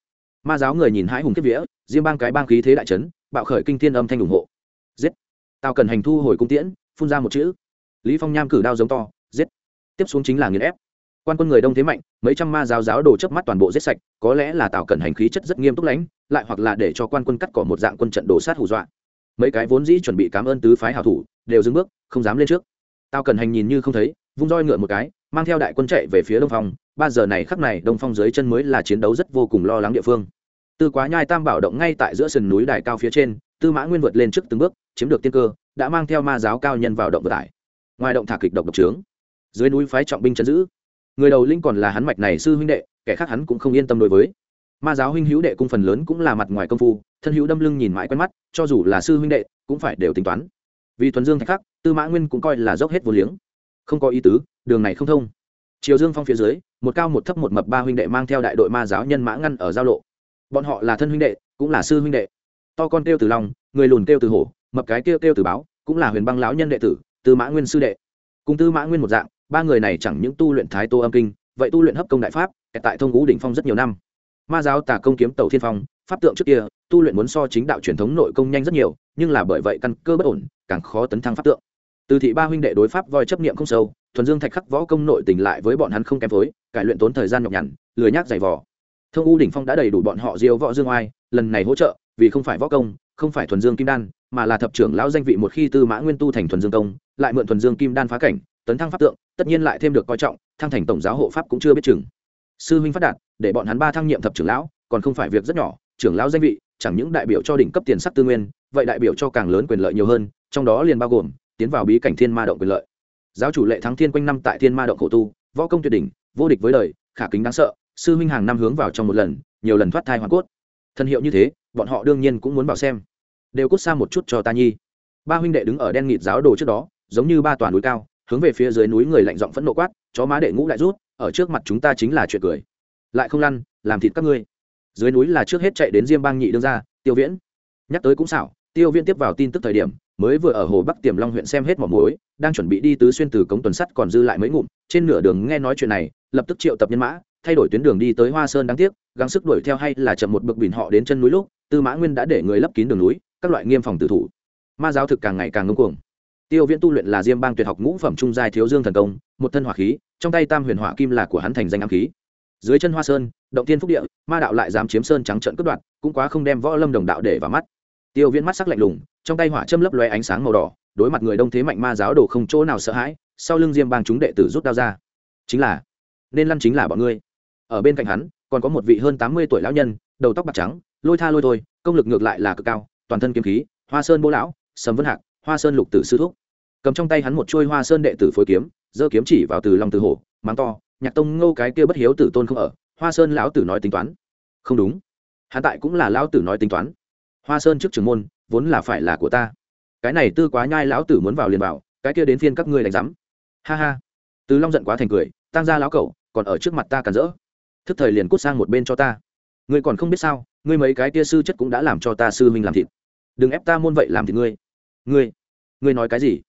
Ma giáo người nhìn hãi hùng kiếp vía, diêm bang cái bang khí thế đại trấn bạo khởi kinh thiên âm thanh ủng hộ. Giết! Tao cần hành thu hồi cung tiễn, phun ra một chữ. Lý phong nham cử đao giống to, giết! Tiếp xuống chính là nghiền ép quan quân người đông thế mạnh, mấy trăm ma giáo giáo đồ chớp mắt toàn bộ giết sạch, có lẽ là tạo cần hành khí chất rất nghiêm túc lãnh, lại hoặc là để cho quan quân cắt cỏ một dạng quân trận đổ sát hù dọa. Mấy cái vốn dĩ chuẩn bị cảm ơn tứ phái hảo thủ, đều dừng bước, không dám lên trước. Tao cần hành nhìn như không thấy, vung roi ngựa một cái, mang theo đại quân chạy về phía đông phong. Ba giờ này khắc này, đông phong dưới chân mới là chiến đấu rất vô cùng lo lắng địa phương. Tư quá nhai tam bảo động ngay tại giữa sườn núi đài cao phía trên, tư mã nguyên vượt lên trước từng bước, chiếm được tiên cơ, đã mang theo ma giáo cao nhân vào động vận tải ngoài động thả kịch độc độc trướng. Dưới núi phái trọng binh chấn giữ người đầu linh còn là hắn mạch này sư huynh đệ, kẻ khác hắn cũng không yên tâm đối với. Ma giáo huynh hữu đệ cung phần lớn cũng là mặt ngoài công phu, thân hữu đâm lưng nhìn mãi quen mắt, cho dù là sư huynh đệ, cũng phải đều tính toán. Vì thuần dương thạch khắc, tư mã nguyên cũng coi là dốc hết vô liếng. Không có ý tứ, đường này không thông. Chiều dương phong phía dưới, một cao một thấp một mập ba huynh đệ mang theo đại đội ma giáo nhân mã ngăn ở giao lộ. Bọn họ là thân huynh đệ, cũng là sư huynh đệ. To con kêu từ lòng người lùn kêu từ hổ, mập cái kêu kêu từ báo, cũng là huyền băng lão nhân đệ tử, tư mã nguyên sư đệ. Cùng tư mã nguyên một dạng ba người này chẳng những tu luyện thái tô âm kinh, vậy tu luyện hấp công đại pháp tại thông ngũ đỉnh phong rất nhiều năm. Ma giáo tả công kiếm tàu thiên phong, pháp tượng trước kia, tu luyện muốn so chính đạo truyền thống nội công nhanh rất nhiều, nhưng là bởi vậy căn cơ bất ổn, càng khó tấn thăng pháp tượng. Từ thị ba huynh đệ đối pháp voi chấp niệm không sâu, thuần dương thạch khắc võ công nội tình lại với bọn hắn không kém phối, cải luyện tốn thời gian nhọc nhằn, lười nhác dày vò. Thông u đỉnh phong đã đầy đủ bọn họ diêu võ dương oai, lần này hỗ trợ, vì không phải võ công, không phải thuần dương kim đan, mà là thập trưởng lão danh vị một khi tư mã nguyên tu thành thuần dương công lại mượn thuần dương kim đan phá cảnh tấn thăng pháp tượng, tất nhiên lại thêm được coi trọng, thăng thành tổng giáo hộ pháp cũng chưa biết chừng. Sư huynh phát đạt, để bọn hắn ba thăng nhiệm thập trưởng lão, còn không phải việc rất nhỏ, trưởng lão danh vị, chẳng những đại biểu cho đỉnh cấp tiền sắc tư nguyên, vậy đại biểu cho càng lớn quyền lợi nhiều hơn, trong đó liền bao gồm, tiến vào bí cảnh thiên ma động quyền lợi. Giáo chủ lệ thắng thiên quanh năm tại thiên ma động khổ tu, võ công tuyệt đỉnh, vô địch với đời, khả kính đáng sợ, sư huynh hàng năm hướng vào trong một lần, nhiều lần thoát thai hoàn cốt. Thân hiệu như thế, bọn họ đương nhiên cũng muốn vào xem. Đều cút xa một chút cho ta nhi. Ba huynh đệ đứng ở đen nghịt giáo đồ trước đó, giống như ba toàn núi cao hướng về phía dưới núi người lạnh giọng phẫn nộ quát, chó má đệ ngũ lại rút, ở trước mặt chúng ta chính là chuyện cười. Lại không lăn, làm thịt các ngươi. Dưới núi là trước hết chạy đến diêm bang nhị đương ra tiêu viễn. Nhắc tới cũng xảo, tiêu viễn tiếp vào tin tức thời điểm, mới vừa ở hồ bắc tiềm long huyện xem hết mỏ muối, đang chuẩn bị đi tứ xuyên từ cống tuần sắt còn dư lại mấy ngụm, trên nửa đường nghe nói chuyện này, lập tức triệu tập nhân mã, thay đổi tuyến đường đi tới hoa sơn đáng tiếc, gắng sức đuổi theo hay là chậm một bực bìn họ đến chân núi lúc, tư mã nguyên đã để người lấp kín đường núi, các loại nghiêm phòng tử thủ. Ma giáo thực càng ngày càng ngưng cuồng tiêu viễn tu luyện là diêm bang tuyệt học ngũ phẩm trung giai thiếu dương thần công, một thân hỏa khí, trong tay tam huyền hỏa kim là của hắn thành danh ám khí. Dưới chân hoa sơn, động tiên phúc địa, ma đạo lại dám chiếm sơn trắng trận cướp đoạt, cũng quá không đem võ lâm đồng đạo để vào mắt. Tiêu viễn mắt sắc lạnh lùng, trong tay hỏa châm lấp loe ánh sáng màu đỏ, đối mặt người đông thế mạnh ma giáo đồ không chỗ nào sợ hãi, sau lưng diêm bang chúng đệ tử rút đao ra. Chính là, nên lăn chính là bọn ngươi. Ở bên cạnh hắn, còn có một vị hơn tám mươi tuổi lão nhân, đầu tóc bạc trắng, lôi tha lôi thôi, công lực ngược lại là cực cao, toàn thân kiếm khí, hoa sơn bố lão, sầm vân hạc hoa sơn lục tử sư thúc. Cầm trong tay hắn một chuôi hoa sơn đệ tử phối kiếm, giơ kiếm chỉ vào từ lòng từ hổ, mắng to, nhạc tông ngô cái kia bất hiếu tử tôn không ở, hoa sơn lão tử nói tính toán. Không đúng, hắn tại cũng là lão tử nói tính toán. Hoa sơn trước trường môn, vốn là phải là của ta. Cái này tư quá nhai lão tử muốn vào liền vào, cái kia đến phiên các ngươi đánh giám. Ha ha. Từ long giận quá thành cười, tăng ra lão cẩu, còn ở trước mặt ta cản rỡ. Thức thời liền cút sang một bên cho ta. Ngươi còn không biết sao, ngươi mấy cái tia sư chất cũng đã làm cho ta sư huynh làm thịt. Đừng ép ta môn vậy làm thịt ngươi ngươi ngươi nói cái gì?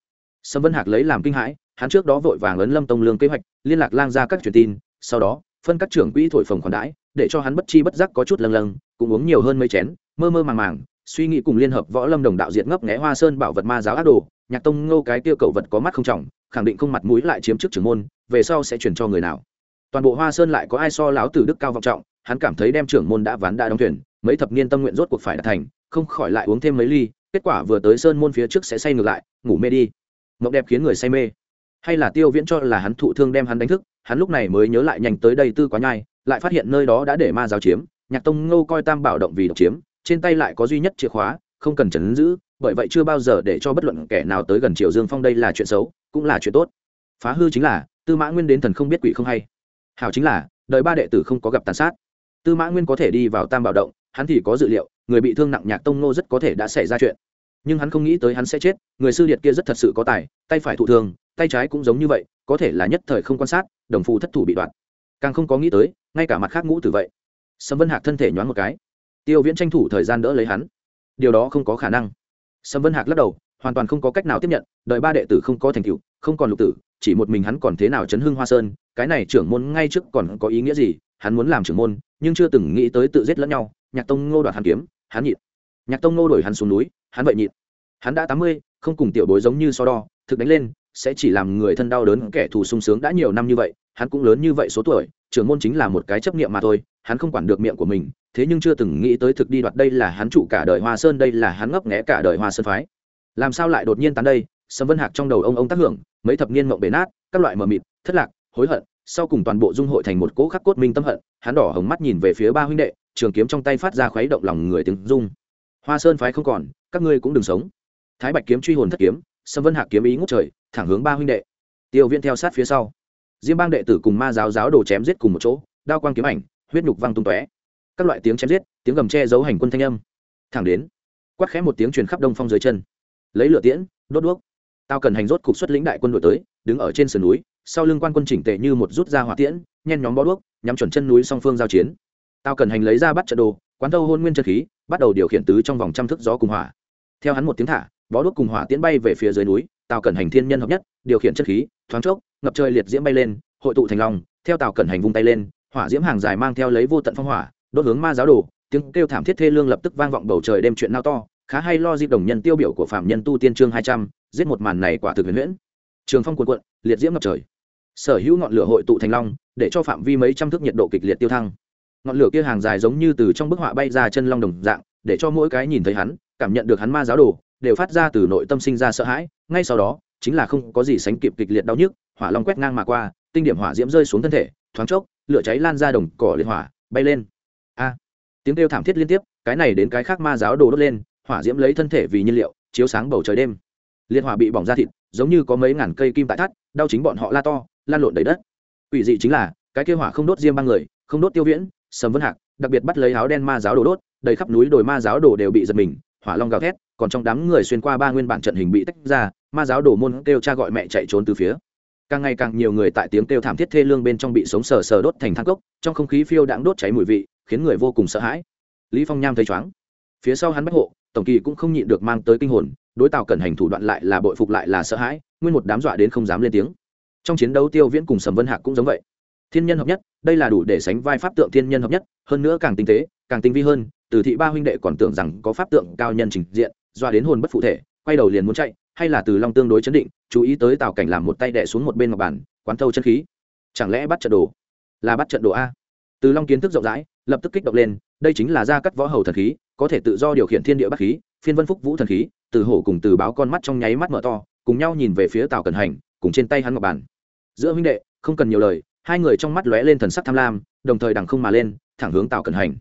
Sâm vân hạc lấy làm kinh hãi, hắn trước đó vội vàng ấn lâm tông lương kế hoạch, liên lạc lang ra các truyền tin, sau đó, phân các trưởng quỹ thổi phồng khoản đãi, để cho hắn bất chi bất giác có chút lâng lâng, cũng uống nhiều hơn mấy chén, mơ mơ màng màng, suy nghĩ cùng liên hợp võ lâm đồng đạo diệt ngấp nghé hoa sơn bảo vật ma giáo ác đồ, nhạc tông ngô cái tiêu cầu vật có mắt không trọng, khẳng định không mặt mũi lại chiếm chức trưởng môn, về sau sẽ chuyển cho người nào. Toàn bộ hoa sơn lại có ai so láo Từ đức cao vọng trọng, hắn cảm thấy đem trưởng môn đã ván đã đóng thuyền, mấy thập niên tâm nguyện rốt cuộc phải đạt thành, không khỏi lại uống thêm mấy ly kết quả vừa tới sơn môn phía trước sẽ say ngược lại, ngủ mê đi. Mộng đẹp khiến người say mê. Hay là tiêu viễn cho là hắn thụ thương đem hắn đánh thức, hắn lúc này mới nhớ lại nhanh tới đây tư quá nhai, lại phát hiện nơi đó đã để ma giáo chiếm, nhạc tông ngô coi tam bảo động vì độc chiếm, trên tay lại có duy nhất chìa khóa, không cần chấn giữ, bởi vậy chưa bao giờ để cho bất luận kẻ nào tới gần triều dương phong đây là chuyện xấu, cũng là chuyện tốt. Phá hư chính là, tư mã nguyên đến thần không biết quỷ không hay. Hảo chính là đời ba đệ tử không có gặp tàn sát, tư mã nguyên có thể đi vào tam bảo động hắn thì có dự liệu, người bị thương nặng nhạc tông nô rất có thể đã xảy ra chuyện. Nhưng hắn không nghĩ tới hắn sẽ chết, người sư điệt kia rất thật sự có tài, tay phải thụ thương, tay trái cũng giống như vậy, có thể là nhất thời không quan sát, đồng phù thất thủ bị đoạn. Càng không có nghĩ tới, ngay cả mặt khác ngũ tử vậy. Sâm vân hạc thân thể nhoáng một cái. Tiêu viễn tranh thủ thời gian đỡ lấy hắn. Điều đó không có khả năng. Sâm vân hạc lắc đầu, hoàn toàn không có cách nào tiếp nhận, đợi ba đệ tử không có thành tựu, không còn lục tử, chỉ một mình hắn còn thế nào chấn hưng hoa sơn, cái này trưởng môn ngay trước còn có ý nghĩa gì, hắn muốn làm trưởng môn, nhưng chưa từng nghĩ tới tự giết lẫn nhau nhạc tông ngô đoạt hắn kiếm, hắn nhịn. Nhạc tông ngô đổi hắn xuống núi, hắn vậy nhịn. Hắn đã tám mươi, không cùng tiểu bối giống như so đo, thực đánh lên, sẽ chỉ làm người thân đau đớn, kẻ thù sung sướng đã nhiều năm như vậy, hắn cũng lớn như vậy số tuổi, trưởng môn chính là một cái chấp niệm mà thôi, hắn không quản được miệng của mình, thế nhưng chưa từng nghĩ tới thực đi đoạt đây là hắn chủ cả đời hoa sơn, đây là hắn ngấp nghé cả đời hoa sơn phái. Làm sao lại đột nhiên tán đây? Sâm vân hạc trong đầu ông ông tác hưởng, mấy thập niên mộng bể nát, các loại mờ mịt, thất lạc, hối hận sau cùng toàn bộ dung hội thành một cỗ khắc cốt minh tâm hận, hắn đỏ hồng mắt nhìn về phía ba huynh đệ, trường kiếm trong tay phát ra khuấy động lòng người tiếng dung hoa sơn phái không còn, các ngươi cũng đừng sống. Thái bạch kiếm truy hồn thất kiếm, sâm vân hạc kiếm ý ngút trời, thẳng hướng ba huynh đệ. Tiêu viễn theo sát phía sau. Diêm bang đệ tử cùng ma giáo giáo đồ chém giết cùng một chỗ, đao quang kiếm ảnh, huyết nhục văng tung tóe. Các loại tiếng chém giết, tiếng gầm che giấu hành quân thanh âm. Thẳng đến, quát khẽ một tiếng truyền khắp đông phong dưới chân. Lấy lửa tiễn, đốt đuốc. Tao cần hành rốt cục xuất lĩnh đại quân đội tới đứng ở trên sườn núi, sau lưng quan quân chỉnh tề như một rút ra hỏa tiễn, nhen nhóm bó đuốc, nhắm chuẩn chân núi song phương giao chiến. Tao cần hành lấy ra bắt trận đồ, quán thâu hôn nguyên chân khí, bắt đầu điều khiển tứ trong vòng trăm thước gió cùng hỏa. Theo hắn một tiếng thả, bó đuốc cùng hỏa tiễn bay về phía dưới núi tào cẩn hành thiên nhân hợp nhất, điều khiển chân khí, thoáng chốc, ngập trời liệt diễm bay lên, hội tụ thành lòng theo tào cẩn hành vung tay lên, hỏa diễm hàng dài mang theo lấy vô tận phong hỏa, đốt hướng ma giáo đồ, tiếng kêu thảm thiết thê lương lập tức vang vọng bầu trời đêm chuyện nao to, khá hay lo dịp đồng nhân tiêu biểu của phạm nhân tu tiên chương hai trăm, giết một màn này quả thực huyền huyễn trường phong cuộn cuộn, liệt diễm ngập trời. Sở hữu ngọn lửa hội tụ thành long, để cho phạm vi mấy trăm thước nhiệt độ kịch liệt tiêu thăng. Ngọn lửa kia hàng dài giống như từ trong bức họa bay ra chân long đồng dạng, để cho mỗi cái nhìn thấy hắn, cảm nhận được hắn ma giáo đồ, đều phát ra từ nội tâm sinh ra sợ hãi. Ngay sau đó, chính là không có gì sánh kịp kịch liệt đau nhức, hỏa long quét ngang mà qua, tinh điểm hỏa diễm rơi xuống thân thể, thoáng chốc, lửa cháy lan ra đồng cỏ liệt hỏa, bay lên. A! À, tiếng kêu thảm thiết liên tiếp, cái này đến cái khác ma giáo đồ đốt lên, hỏa diễm lấy thân thể vì nhiên liệu, chiếu sáng bầu trời đêm. Liệt hỏa bị bỏng ra thịt giống như có mấy ngàn cây kim tại thắt, đau chính bọn họ la to, lan lộn đầy đất. Ủy dị chính là, cái kêu hỏa không đốt riêng ba người, không đốt tiêu viễn, sầm vân hạc, đặc biệt bắt lấy áo đen ma giáo đồ đốt, đầy khắp núi đồi ma giáo đồ đều bị giật mình, hỏa long gào thét, còn trong đám người xuyên qua ba nguyên bản trận hình bị tách ra, ma giáo đồ môn kêu cha gọi mẹ chạy trốn từ phía. Càng ngày càng nhiều người tại tiếng kêu thảm thiết thê lương bên trong bị sống sờ sờ đốt thành thang cốc, trong không khí phiêu đãng đốt cháy mùi vị, khiến người vô cùng sợ hãi. Lý phong nham thấy chóng phía sau hắn bách hộ, tổng kỳ cũng không nhịn được mang tới kinh hồn đối tàu cẩn hành thủ đoạn lại là bội phục lại là sợ hãi, nguyên một đám dọa đến không dám lên tiếng. Trong chiến đấu tiêu viễn cùng sầm vân hạc cũng giống vậy. Thiên nhân hợp nhất, đây là đủ để sánh vai pháp tượng thiên nhân hợp nhất, hơn nữa càng tinh tế, càng tinh vi hơn, từ thị ba huynh đệ còn tưởng rằng có pháp tượng cao nhân trình diện, dọa đến hồn bất phụ thể, quay đầu liền muốn chạy, hay là từ long tương đối chấn định, chú ý tới tào cảnh làm một tay đẻ xuống một bên ngọc bản, quán thâu chân khí. Chẳng lẽ bắt trận đồ? Là bắt trận đồ a. Từ long kiến thức rộng rãi, lập tức kích động lên, đây chính là gia cắt võ hầu thần khí, có thể tự do điều khiển thiên địa bắc khí phiên vân phúc vũ thần khí, từ hổ cùng từ báo con mắt trong nháy mắt mở to, cùng nhau nhìn về phía tào cẩn hành, cùng trên tay hắn ngọc bản giữa huynh đệ, không cần nhiều lời, hai người trong mắt lóe lên thần sắc tham lam, đồng thời đằng không mà lên, thẳng hướng tào cẩn hành.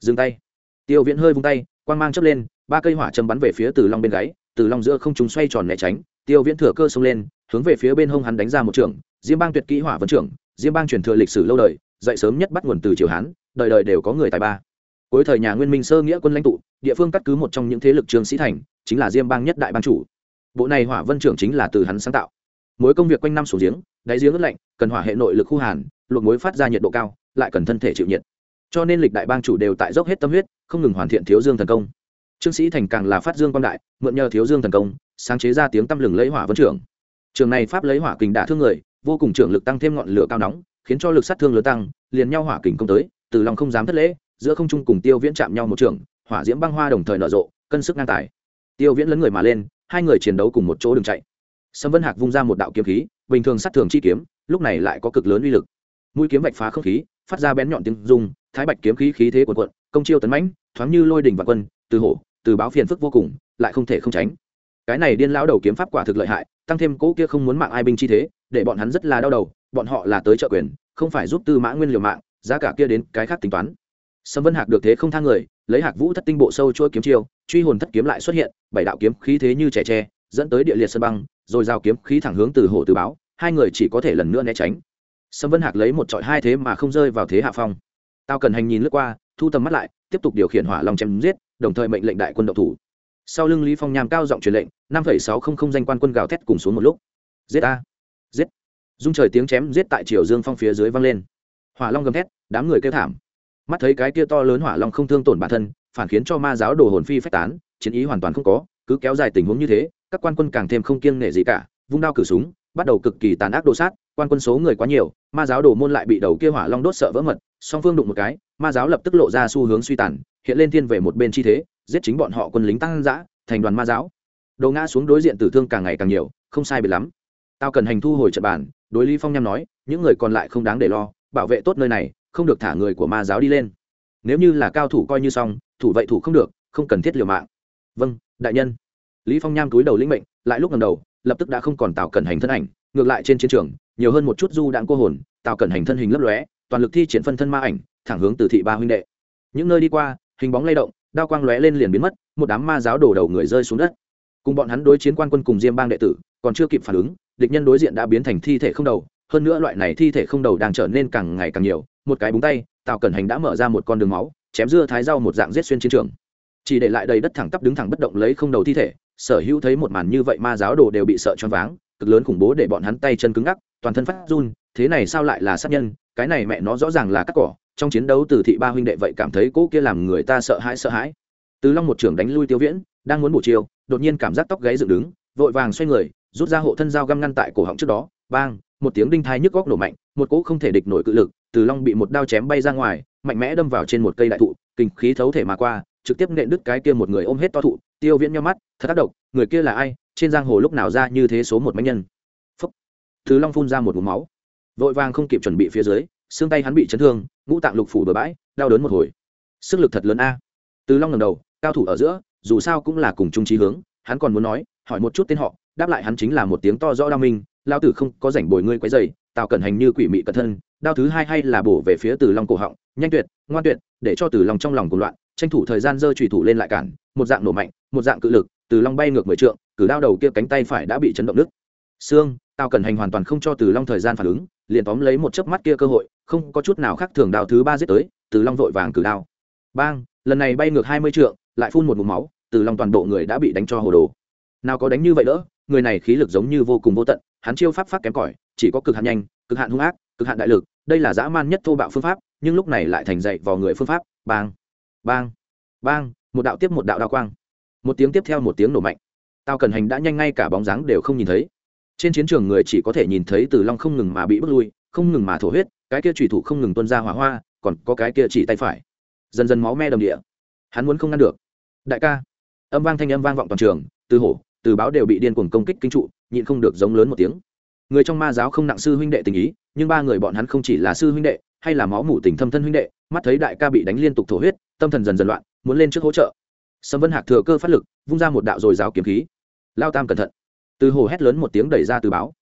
Dừng tay. Tiêu viễn hơi vung tay, quang mang chớp lên, ba cây hỏa châm bắn về phía từ long bên gáy, từ long giữa không chúng xoay tròn né tránh, tiêu viễn thừa cơ xông lên, hướng về phía bên hông hắn đánh ra một trường diêm bang tuyệt kỹ hỏa vấn trưởng, diêm bang truyền thừa lịch sử lâu đời, dậy sớm nhất bắt nguồn từ triều hán, đời đời đều có người tài ba cuối thời nhà nguyên minh sơ nghĩa quân lãnh tụ, địa phương cắt cứ một trong những thế lực trường sĩ thành, chính là diêm bang nhất đại bang chủ. Bộ này hỏa vân trưởng chính là từ hắn sáng tạo. Mối công việc quanh năm xuống giếng, đáy giếng ướt lạnh, cần hỏa hệ nội lực khu hàn, luộc muối phát ra nhiệt độ cao, lại cần thân thể chịu nhiệt. Cho nên lịch đại bang chủ đều tại dốc hết tâm huyết, không ngừng hoàn thiện thiếu dương thần công. Trương sĩ thành càng là phát dương quan đại, mượn nhờ thiếu dương thần công, sáng chế ra tiếng tăm lừng lấy hỏa vân trưởng. Trường này pháp lấy hỏa kình đả thương người, vô cùng trưởng lực tăng thêm ngọn lửa cao nóng, khiến cho lực sát thương lớn tăng, liền nhau hỏa kình công tới, từ lòng không dám thất lễ giữa không trung cùng tiêu viễn chạm nhau một trường, hỏa diễm băng hoa đồng thời nở rộ, cân sức ngang tài. Tiêu viễn lấn người mà lên, hai người chiến đấu cùng một chỗ đường chạy. Sâm vân hạc vung ra một đạo kiếm khí, bình thường sát thường chi kiếm, lúc này lại có cực lớn uy lực. Mũi kiếm vạch phá không khí, phát ra bén nhọn tiếng rung, thái bạch kiếm khí khí thế quần cuộn, công chiêu tấn mãnh, thoáng như lôi đỉnh và quân, từ hổ, từ báo phiền phức vô cùng, lại không thể không tránh. Cái này điên lão đầu kiếm pháp quả thực lợi hại, tăng thêm cỗ kia không muốn mạng ai binh chi thế, để bọn hắn rất là đau đầu, bọn họ là tới trợ quyền, không phải giúp tư mã nguyên liều mạng, giá cả kia đến cái khác tính toán sâm vân hạc được thế không thang người, lấy hạc vũ thất tinh bộ sâu trôi kiếm chiêu, truy hồn thất kiếm lại xuất hiện, bảy đạo kiếm khí thế như trẻ tre, dẫn tới địa liệt sân băng, rồi giao kiếm khí thẳng hướng từ hổ từ báo, hai người chỉ có thể lần nữa né tránh. Sâm vân hạc lấy một trọi hai thế mà không rơi vào thế hạ phong. Tao cần hành nhìn lướt qua, thu tầm mắt lại, tiếp tục điều khiển hỏa long chém giết, đồng thời mệnh lệnh đại quân động thủ. Sau lưng lý phong nhàm cao giọng truyền lệnh, năm sáu không không danh quan quân gào thét cùng xuống một lúc. Giết a giết! Dung trời tiếng chém giết tại triều dương phong phía dưới vang lên. Hỏa long gầm thét, đám người kêu thảm mắt thấy cái kia to lớn hỏa long không thương tổn bản thân phản khiến cho ma giáo đồ hồn phi phách tán chiến ý hoàn toàn không có cứ kéo dài tình huống như thế các quan quân càng thêm không kiêng nể gì cả vung đao cử súng bắt đầu cực kỳ tàn ác đồ sát quan quân số người quá nhiều ma giáo đồ môn lại bị đầu kia hỏa long đốt sợ vỡ mật song phương đụng một cái ma giáo lập tức lộ ra xu hướng suy tàn hiện lên thiên về một bên chi thế giết chính bọn họ quân lính tăng dã thành đoàn ma giáo. Đồ ngã xuống đối diện tử thương càng ngày càng nhiều không sai biệt lắm. Tao cần hành thu hồi trận bản, đối lý phong nham nói những người còn lại không đáng để lo bảo vệ tốt nơi này không được thả người của ma giáo đi lên. Nếu như là cao thủ coi như xong, thủ vậy thủ không được, không cần thiết liều mạng. Vâng đại nhân. Lý phong nham túi đầu lĩnh mệnh, lại lúc ngầm đầu, lập tức đã không còn tạo cẩn hành thân ảnh, ngược lại trên chiến trường, nhiều hơn một chút du đạn cô hồn tạo cẩn hành thân hình lấp lóe, toàn lực thi triển phân thân ma ảnh, thẳng hướng từ thị ba huynh đệ. Những nơi đi qua, hình bóng lay động, đao quang lóe lên liền biến mất, một đám ma giáo đổ đầu người rơi xuống đất. Cùng bọn hắn đối chiến quan quân cùng diêm bang đệ tử, còn chưa kịp phản ứng, địch nhân đối diện đã biến thành thi thể không đầu, hơn nữa loại này thi thể không đầu đang trở nên càng ngày càng nhiều một cái búng tay, tào cẩn hành đã mở ra một con đường máu, chém dưa thái rau một dạng rết xuyên chiến trường. Chỉ để lại đầy đất thẳng tắp đứng thẳng bất động lấy không đầu thi thể, sở hữu thấy một màn như vậy ma giáo đồ đều bị sợ choáng váng, cực lớn khủng bố để bọn hắn tay chân cứng ngắc, toàn thân phát run, thế này sao lại là sát nhân, cái này mẹ nó rõ ràng là cắt cỏ, trong chiến đấu từ thị ba huynh đệ vậy cảm thấy cỗ kia làm người ta sợ hãi sợ hãi. Từ long một trưởng đánh lui tiêu viễn, đang muốn bổ chiêu, đột nhiên cảm giác tóc gáy dựng đứng, vội vàng xoay người, rút ra hộ thân dao găm ngăn tại cổ họng trước đó, bang, một tiếng đinh thai nhức góc nổ mạnh, một cỗ không thể địch nổi cự lực từ long bị một đao chém bay ra ngoài, mạnh mẽ đâm vào trên một cây đại thụ, kinh khí thấu thể mà qua, trực tiếp nện đứt cái kia một người ôm hết to thụ, tiêu viễn nhau mắt, thật tác động người kia là ai, trên giang hồ lúc nào ra như thế số một mạnh nhân? Phúc. Thứ long phun ra một vùng máu, vội vàng không kịp chuẩn bị phía dưới, xương tay hắn bị chấn thương, ngũ tạng lục phủ bừa bãi, đau đớn một hồi. Sức lực thật lớn a. Từ long ngầm đầu, cao thủ ở giữa, dù sao cũng là cùng chung trí hướng, hắn còn muốn nói, hỏi một chút tên họ, đáp lại hắn chính là một tiếng to rõ đao minh, lao tử không có rảnh bồi ngươi quấy dày tào cẩn hành như quỷ mị cẩn thân đao thứ hai hay là bổ về phía từ long cổ họng, nhanh tuyệt, ngoan tuyệt, để cho từ long trong lòng cùng loạn, tranh thủ thời gian giơ trùy thủ lên lại cản, một dạng nổ mạnh, một dạng cự lực, từ long bay ngược mười trượng, cử đao đầu kia cánh tay phải đã bị chấn động nứt. Xương tao cần hành hoàn toàn không cho từ long thời gian phản ứng, liền tóm lấy một chớp mắt kia cơ hội, không có chút nào khác thường đao thứ ba giết tới, từ long vội vàng cử đao. Bang, lần này bay ngược hai mươi trượng, lại phun một mụm máu, từ long toàn bộ người đã bị đánh cho hồ đồ. Nào có đánh như vậy đỡ, người này khí lực giống như vô cùng vô tận, hắn chiêu pháp pháp kém cỏi, chỉ có cực hạn nhanh, cực hạn hung ác cực hạn đại lực, đây là dã man nhất thô bạo phương pháp, nhưng lúc này lại thành dạy vào người phương pháp, bang bang bang, một đạo tiếp một đạo đao quang. Một tiếng tiếp theo một tiếng nổ mạnh. Tao cần hành đã nhanh ngay cả bóng dáng đều không nhìn thấy. Trên chiến trường người chỉ có thể nhìn thấy từ long không ngừng mà bị bước lui, không ngừng mà thổ huyết, cái kia trùy thủ không ngừng tuân ra hỏa hoa, còn có cái kia chỉ tay phải. Dần dần máu me đầm địa. Hắn muốn không ngăn được. Đại ca. Âm vang thanh âm vang vọng toàn trường, từ hổ, từ báo đều bị điên cuồng công kích kinh trụ, nhịn không được giống lớn một tiếng người trong ma giáo không nặng sư huynh đệ tình ý, nhưng ba người bọn hắn không chỉ là sư huynh đệ, hay là máu mủ tình thâm thân huynh đệ, mắt thấy đại ca bị đánh liên tục thổ huyết, tâm thần dần dần loạn, muốn lên trước hỗ trợ. Sâm vân hạc thừa cơ phát lực, vung ra một đạo dồi dào kiếm khí. Lao tam cẩn thận. Từ hồ hét lớn một tiếng đẩy ra từ báo.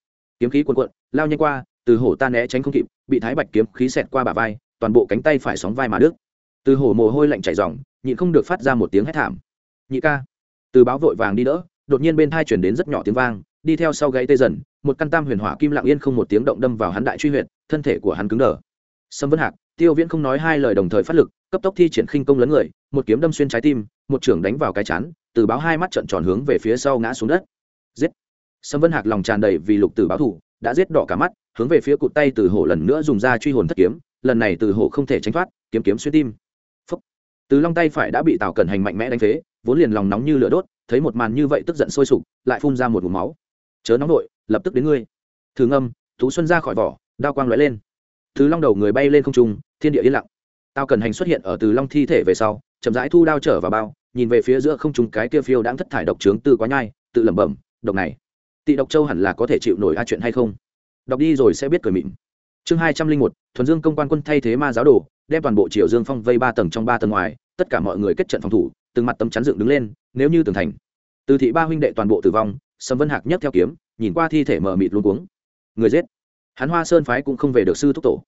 Kiếm khí quần quận lao nhanh qua, từ hồ ta né tránh không kịp, bị thái bạch kiếm khí xẹt qua bả vai, toàn bộ cánh tay phải sóng vai mà đứt. Từ hồ mồ hôi lạnh chảy ròng, nhịn không được phát ra một tiếng hét thảm. Nhị ca. Từ báo vội vàng đi đỡ, đột nhiên bên thai chuyển đến rất nhỏ tiếng vang đi theo sau gáy tê dần, một căn tam huyền hỏa kim lặng yên không một tiếng động đâm vào hắn đại truy huyệt, thân thể của hắn cứng đờ. Sâm vân hạc, tiêu viễn không nói hai lời đồng thời phát lực, cấp tốc thi triển khinh công lớn người, một kiếm đâm xuyên trái tim, một trưởng đánh vào cái chán, từ báo hai mắt trận tròn hướng về phía sau ngã xuống đất. Giết! Sâm vân hạc lòng tràn đầy vì lục tử báo thủ, đã giết đỏ cả mắt, hướng về phía cụt tay từ hổ lần nữa dùng ra truy hồn thất kiếm, lần này từ hổ không thể tránh thoát, kiếm kiếm xuyên tim. Phúc. từ long tay phải đã bị tào cẩn hành mạnh mẽ đánh phế, vốn liền lòng nóng như lửa đốt, thấy một màn như vậy tức giận sôi sục, lại phun ra một vùng máu chớ nóng đội lập tức đến ngươi. Thử ngâm, thú xuân ra khỏi vỏ, đao quang lóe lên. Từ long đầu người bay lên không trung, thiên địa yên lặng. Tao cần hành xuất hiện ở từ long thi thể về sau, chậm rãi thu đao trở vào bao, nhìn về phía giữa không trung cái kia phiêu đang thất thải độc trướng tư quá nhai, tự lẩm bẩm, độc này, tị độc châu hẳn là có thể chịu nổi a chuyện hay không? Đọc đi rồi sẽ biết cười mịn. Chương hai trăm linh một, thuần dương công quan quân thay thế ma giáo đồ, đem toàn bộ triều dương phong vây ba tầng trong ba tầng ngoài, tất cả mọi người kết trận phòng thủ, từng mặt tấm chắn dựng đứng lên, nếu như tường thành, từ thị ba huynh đệ toàn bộ tử vong sầm vân hạc nhấc theo kiếm, nhìn qua thi thể mờ mịt luôn cuống. Người giết. Hắn hoa sơn phái cũng không về được sư thúc tổ.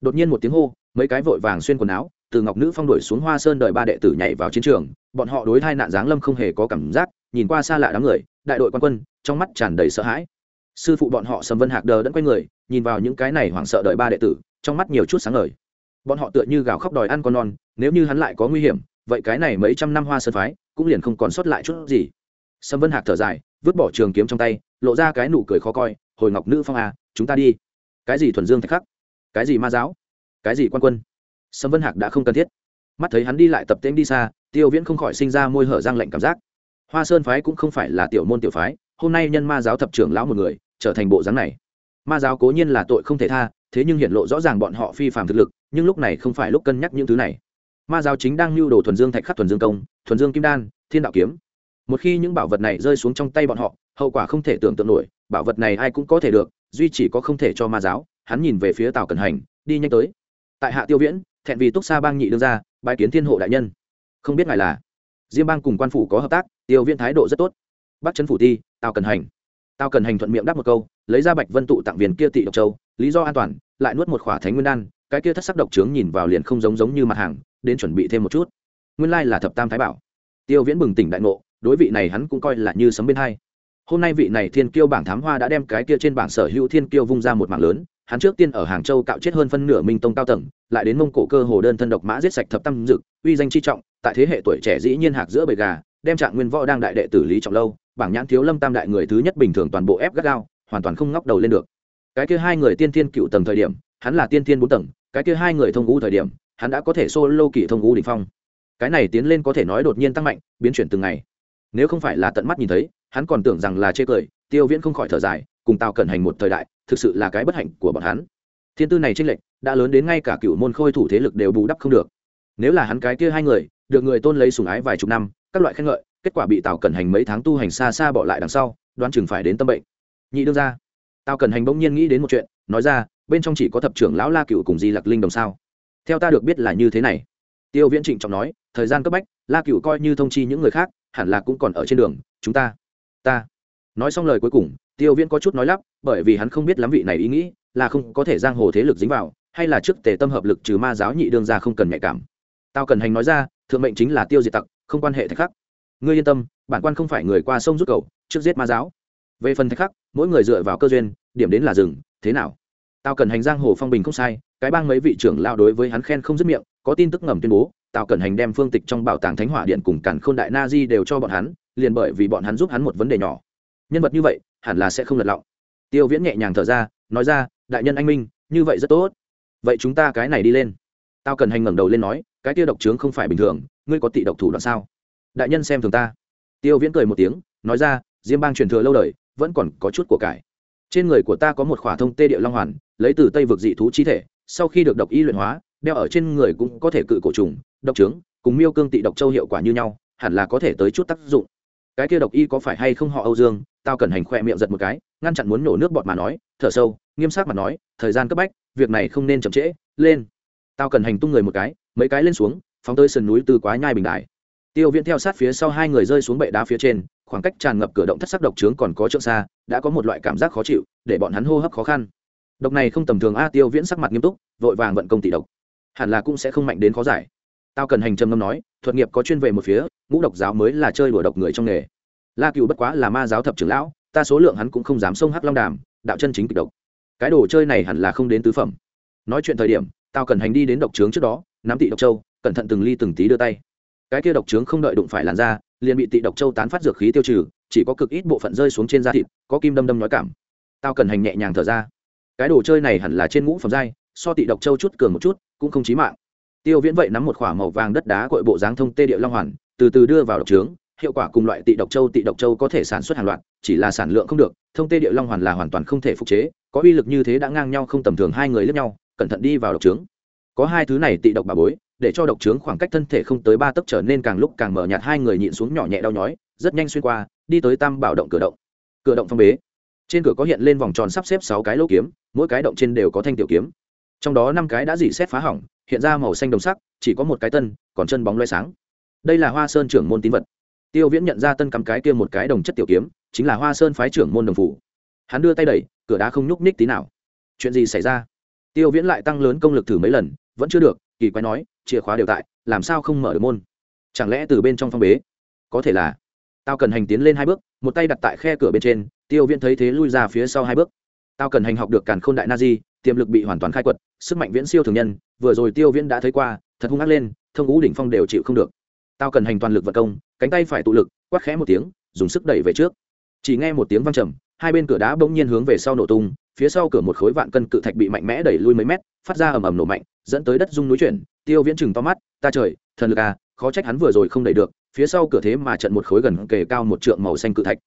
Đột nhiên một tiếng hô, mấy cái vội vàng xuyên quần áo, từ ngọc nữ phong đổi xuống hoa sơn đợi ba đệ tử nhảy vào chiến trường. Bọn họ đối thai nạn giáng lâm không hề có cảm giác, nhìn qua xa lạ đám người, đại đội quan quân, trong mắt tràn đầy sợ hãi. Sư phụ bọn họ sầm vân hạc đờ đẫn quay người, nhìn vào những cái này hoảng sợ đợi ba đệ tử, trong mắt nhiều chút sáng ngời. Bọn họ tựa như gào khóc đòi ăn con non, nếu như hắn lại có nguy hiểm, vậy cái này mấy trăm năm hoa sơn phái, cũng liền không còn sót lại chút gì. Sâm vân hạc thở dài vứt bỏ trường kiếm trong tay, lộ ra cái nụ cười khó coi, hồi ngọc nữ phong à chúng ta đi. Cái gì thuần dương thạch khắc? Cái gì ma giáo? Cái gì quan quân? Sâm vân hạc đã không cần thiết. Mắt thấy hắn đi lại tập tễnh đi xa, tiêu viễn không khỏi sinh ra môi hở răng lạnh cảm giác. Hoa sơn phái cũng không phải là tiểu môn tiểu phái, hôm nay nhân ma giáo thập trưởng lão một người, trở thành bộ dáng này. Ma giáo cố nhiên là tội không thể tha, thế nhưng hiện lộ rõ ràng bọn họ phi phạm thực lực, nhưng lúc này không phải lúc cân nhắc những thứ này. Ma giáo chính đang lưu đồ thuần dương thạch khắc thuần dương công, thuần dương kim đan, thiên đạo kiếm một khi những bảo vật này rơi xuống trong tay bọn họ, hậu quả không thể tưởng tượng nổi, bảo vật này ai cũng có thể được, duy chỉ có không thể cho ma giáo. Hắn nhìn về phía tào cẩn hành, đi nhanh tới. Tại hạ tiêu viễn, thẹn vì túc xa bang nhị đương ra bãi kiến thiên hộ đại nhân. Không biết ngài là? Diêm bang cùng quan phủ có hợp tác, tiêu viễn thái độ rất tốt. Bắt chân phủ thi tào cẩn hành. Tào cẩn hành thuận miệng đáp một câu, lấy ra bạch vân tụ tặng viên kia tị độc châu, lý do an toàn, lại nuốt một khỏa thánh nguyên đan, cái kia thất sắc độc trướng nhìn vào liền không giống giống như mặt hàng, đến chuẩn bị thêm một chút. Nguyên lai là thập tam thái bảo. Tiêu viễn bừng tỉnh đại ngộ đối vị này hắn cũng coi là như sấm bên hai. Hôm nay vị này thiên kiêu bảng thám hoa đã đem cái kia trên bảng sở hữu thiên kiêu vung ra một mạng lớn, hắn trước tiên ở hàng châu cạo chết hơn phân nửa minh tông cao tầng, lại đến mông cổ cơ hồ đơn thân độc mã giết sạch thập tam dực, uy danh chi trọng, tại thế hệ tuổi trẻ dĩ nhiên hạc giữa bầy gà, đem trạng nguyên võ đang đại đệ tử lý trọng lâu, bảng nhãn thiếu lâm tam đại người thứ nhất bình thường toàn bộ ép gắt gao, hoàn toàn không ngóc đầu lên được. Cái kia hai người tiên thiên cựu tầng thời điểm, hắn là tiên thiên bốn tầng, cái kia hai người thông ngũ thời điểm, hắn đã có thể solo kỳ thông ngũ đỉnh phong. Cái này tiến lên có thể nói đột nhiên tăng mạnh, biến chuyển từng ngày nếu không phải là tận mắt nhìn thấy, hắn còn tưởng rằng là chê cười, tiêu viễn không khỏi thở dài, cùng tào cẩn hành một thời đại, thực sự là cái bất hạnh của bọn hắn. Thiên tư này tranh lệch, đã lớn đến ngay cả cựu môn khôi thủ thế lực đều bù đắp không được. Nếu là hắn cái kia hai người, được người tôn lấy sùng ái vài chục năm, các loại khen ngợi, kết quả bị tào cẩn hành mấy tháng tu hành xa xa bỏ lại đằng sau, đoán chừng phải đến tâm bệnh. Nhị đương ra tào cẩn hành bỗng nhiên nghĩ đến một chuyện, nói ra, bên trong chỉ có thập trưởng lão la cựu cùng di lặc linh đồng sao? Theo ta được biết là như thế này. Tiêu viễn trịnh trọng nói, thời gian cấp bách, la cựu coi như thông chi những người khác hẳn là cũng còn ở trên đường, chúng ta ta. Nói xong lời cuối cùng, tiêu viễn có chút nói lắp, bởi vì hắn không biết lắm vị này ý nghĩ, là không có thể giang hồ thế lực dính vào, hay là trước tề tâm hợp lực trừ ma giáo nhị đương ra không cần nhạy cảm. Tao cần hành nói ra, thượng mệnh chính là tiêu diệt tặc, không quan hệ thạch khắc. Ngươi yên tâm, bản quan không phải người qua sông rút cầu, trước giết ma giáo. Về phần thạch khắc, mỗi người dựa vào cơ duyên, điểm đến là rừng thế nào? Tao cần hành giang hồ phong bình không sai, cái bang mấy vị trưởng lao đối với hắn khen không dứt miệng có tin tức ngầm tuyên bố, tào cẩn hành đem phương tịch trong bảo tàng thánh hỏa điện cùng cản khôn đại na di đều cho bọn hắn, liền bởi vì bọn hắn giúp hắn một vấn đề nhỏ. Nhân vật như vậy, hẳn là sẽ không lật lọng. Tiêu viễn nhẹ nhàng thở ra, nói ra, đại nhân anh minh, như vậy rất tốt. Vậy chúng ta cái này đi lên. Tao cần hành ngẩng đầu lên nói, cái tiêu độc trướng không phải bình thường, ngươi có tị độc thủ đoạn sao? Đại nhân xem thường ta. Tiêu viễn cười một tiếng, nói ra, diêm bang truyền thừa lâu đời, vẫn còn có chút của cải. Trên người của ta có một khỏa thông tê địa long hoàn, lấy từ tây vực dị thú chi thể, sau khi được độc y luyện hóa đeo ở trên người cũng có thể cự cổ trùng, độc trướng, cùng miêu cương tị độc châu hiệu quả như nhau, hẳn là có thể tới chút tác dụng. Cái kia độc y có phải hay không họ âu dương? Tao cần hành khoe miệng giật một cái, ngăn chặn muốn nổ nước bọt mà nói, thở sâu, nghiêm sắc mà nói, thời gian cấp bách, việc này không nên chậm trễ, lên. Tao cần hành tung người một cái, mấy cái lên xuống, phóng tới sườn núi từ quá nhai bình đại tiêu viễn theo sát phía sau hai người rơi xuống bệ đá phía trên, khoảng cách tràn ngập cửa động thất sắc độc trướng còn có trượng xa, đã có một loại cảm giác khó chịu, để bọn hắn hô hấp khó khăn. Độc này không tầm thường a, tiêu viễn sắc mặt nghiêm túc, vội vàng vận công tỷ độc hẳn là cũng sẽ không mạnh đến khó giải. Tao cần hành trầm ngâm nói, thuật nghiệp có chuyên về một phía, ngũ độc giáo mới là chơi đùa độc người trong nghề. La cựu bất quá là ma giáo thập trưởng lão, ta số lượng hắn cũng không dám xông hắc long đàm, đạo chân chính kịch độc. Cái đồ chơi này hẳn là không đến tứ phẩm. Nói chuyện thời điểm, tao cần hành đi đến độc trướng trước đó, nắm tị độc châu, cẩn thận từng ly từng tí đưa tay. Cái kia độc trướng không đợi đụng phải làn da, liền bị tị độc châu tán phát dược khí tiêu trừ, chỉ có cực ít bộ phận rơi xuống trên da thịt, có kim đâm đâm nói cảm. Tao cần hành nhẹ nhàng thở ra. Cái đồ chơi này hẳn là trên ngũ phẩm giai so tị độc châu chút cường một chút, cũng không chí mạng. Tiêu viễn vậy nắm một k màu vàng đất đá cội bộ dáng thông tê địa long hoàn, từ từ đưa vào độc trướng, hiệu quả cùng loại tị độc châu tị độc châu có thể sản xuất hàng loạt, chỉ là sản lượng không được, thông tê địa long hoàn là hoàn toàn không thể phục chế, có uy lực như thế đã ngang nhau không tầm thường hai người lẫn nhau, cẩn thận đi vào độc trướng. Có hai thứ này tị độc bà bối, để cho độc trướng khoảng cách thân thể không tới ba tấc trở nên càng lúc càng mở nhạt, hai người nhịn xuống nhỏ nhẹ đau nhói, rất nhanh xuyên qua, đi tới tam bảo động cửa động. Cửa động phong bế. Trên cửa có hiện lên vòng tròn sắp xếp sáu cái lỗ kiếm, mỗi cái động trên đều có thanh tiểu kiếm trong đó năm cái đã dỉ xét phá hỏng, hiện ra màu xanh đồng sắc, chỉ có một cái tân, còn chân bóng loay sáng. Đây là hoa sơn trưởng môn tín vật. Tiêu viễn nhận ra tân cắm cái kia một cái đồng chất tiểu kiếm, chính là hoa sơn phái trưởng môn đồng phủ. Hắn đưa tay đẩy, cửa đá không nhúc ních tí nào. Chuyện gì xảy ra? Tiêu viễn lại tăng lớn công lực thử mấy lần, vẫn chưa được, kỳ quái nói, chìa khóa đều tại, làm sao không mở được môn? Chẳng lẽ từ bên trong phong bế? Có thể là. Tao cần hành tiến lên hai bước, một tay đặt tại khe cửa bên trên, tiêu viễn thấy thế lui ra phía sau hai bước. Tao cần hành học được càn k h ô n đại na di, tiềm lực bị hoàn toàn khai quật sức mạnh viễn siêu thường nhân, vừa rồi tiêu viễn đã thấy qua, thật hung ác lên, thông ngũ đỉnh phong đều chịu không được. Tao cần hành toàn lực vật công, cánh tay phải tụ lực, quát khẽ một tiếng, dùng sức đẩy về trước. Chỉ nghe một tiếng văng trầm, hai bên cửa đá bỗng nhiên hướng về sau nổ tung, phía sau cửa một khối vạn cân cự thạch bị mạnh mẽ đẩy lui mấy mét, phát ra ầm ầm nổ mạnh, dẫn tới đất rung núi chuyển, tiêu viễn chừng to mắt, ta trời, thần lực à khó trách hắn vừa rồi không đẩy được, phía sau cửa thế mà trận một khối gần kề cao một trượng màu xanh cự thạch.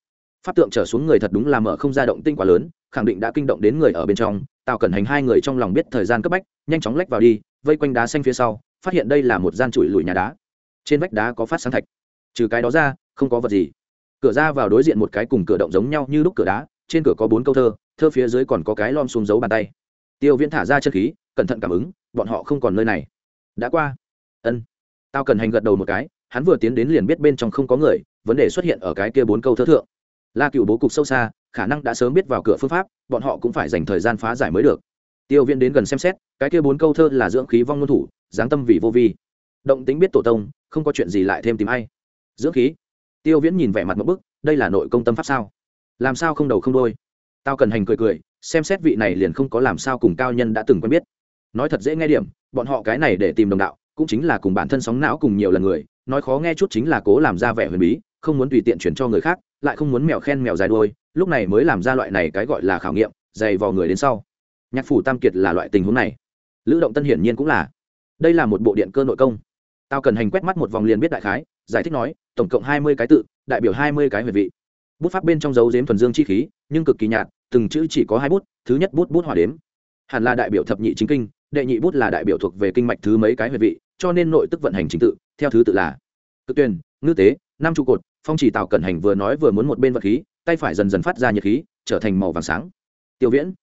Pháp tượng trở xuống người thật đúng là mở không ra động tinh quá lớn, khẳng định đã kinh động đến người ở bên trong tào cẩn hành hai người trong lòng biết thời gian cấp bách, nhanh chóng lách vào đi, vây quanh đá xanh phía sau, phát hiện đây là một gian trụi lùi nhà đá. Trên vách đá có phát sáng thạch. Trừ cái đó ra, không có vật gì. Cửa ra vào đối diện một cái cùng cửa động giống nhau như lúc cửa đá, trên cửa có bốn câu thơ thơ phía dưới còn có cái lom xuống dấu bàn tay. Tiêu viễn thả ra chân khí, cẩn thận cảm ứng, bọn họ không còn nơi này. Đã qua. Ân. Tao cần hành gật đầu một cái, hắn vừa tiến đến liền biết bên trong không có người, vấn đề xuất hiện ở cái kia bốn câu thơ thượng la cựu bố cục sâu xa, khả năng đã sớm biết vào cửa phương pháp, bọn họ cũng phải dành thời gian phá giải mới được. Tiêu viễn đến gần xem xét, cái kia bốn câu thơ là dưỡng khí vong ngôn thủ giáng tâm vì vô vi. Động tính biết tổ tông, không có chuyện gì lại thêm tìm ai. Dưỡng khí. Tiêu viễn nhìn vẻ mặt một bức, đây là nội công tâm pháp sao? Làm sao không đầu không đôi tao cần hành cười cười, xem xét vị này liền không có làm sao cùng cao nhân đã từng quen biết. Nói thật dễ nghe điểm, bọn họ cái này để tìm đồng đạo, cũng chính là cùng bản thân sóng não cùng nhiều lần người, nói khó nghe chút chính là cố làm ra vẻ huyền bí không muốn tùy tiện chuyển cho người khác, lại không muốn mèo khen mèo dài đuôi, lúc này mới làm ra loại này cái gọi là khảo nghiệm, dày vào người đến sau. Nhạc phủ tam kiệt là loại tình huống này. Lữ động tân hiển nhiên cũng là. Đây là một bộ điện cơ nội công. Tao cần hành quét mắt một vòng liền biết đại khái, giải thích nói, tổng cộng hai mươi cái tự, đại biểu hai mươi cái huệ vị. Bút pháp bên trong dấu dếm thuần dương chi khí, nhưng cực kỳ nhạt, từng chữ chỉ có hai bút, thứ nhất bút bút hỏa đếm. Hẳn là đại biểu thập nhị chính kinh, đệ nhị bút là đại biểu thuộc về kinh mạch thứ mấy cái huệ vị, cho nên nội tức vận hành chính tự, theo thứ tự là cực tuyển, ngư tế, nam trụ cột phong chỉ tạo cẩn hành vừa nói vừa muốn một bên vật khí, tay phải dần dần phát ra nhiệt khí, trở thành màu vàng sáng. Tiêu viễn,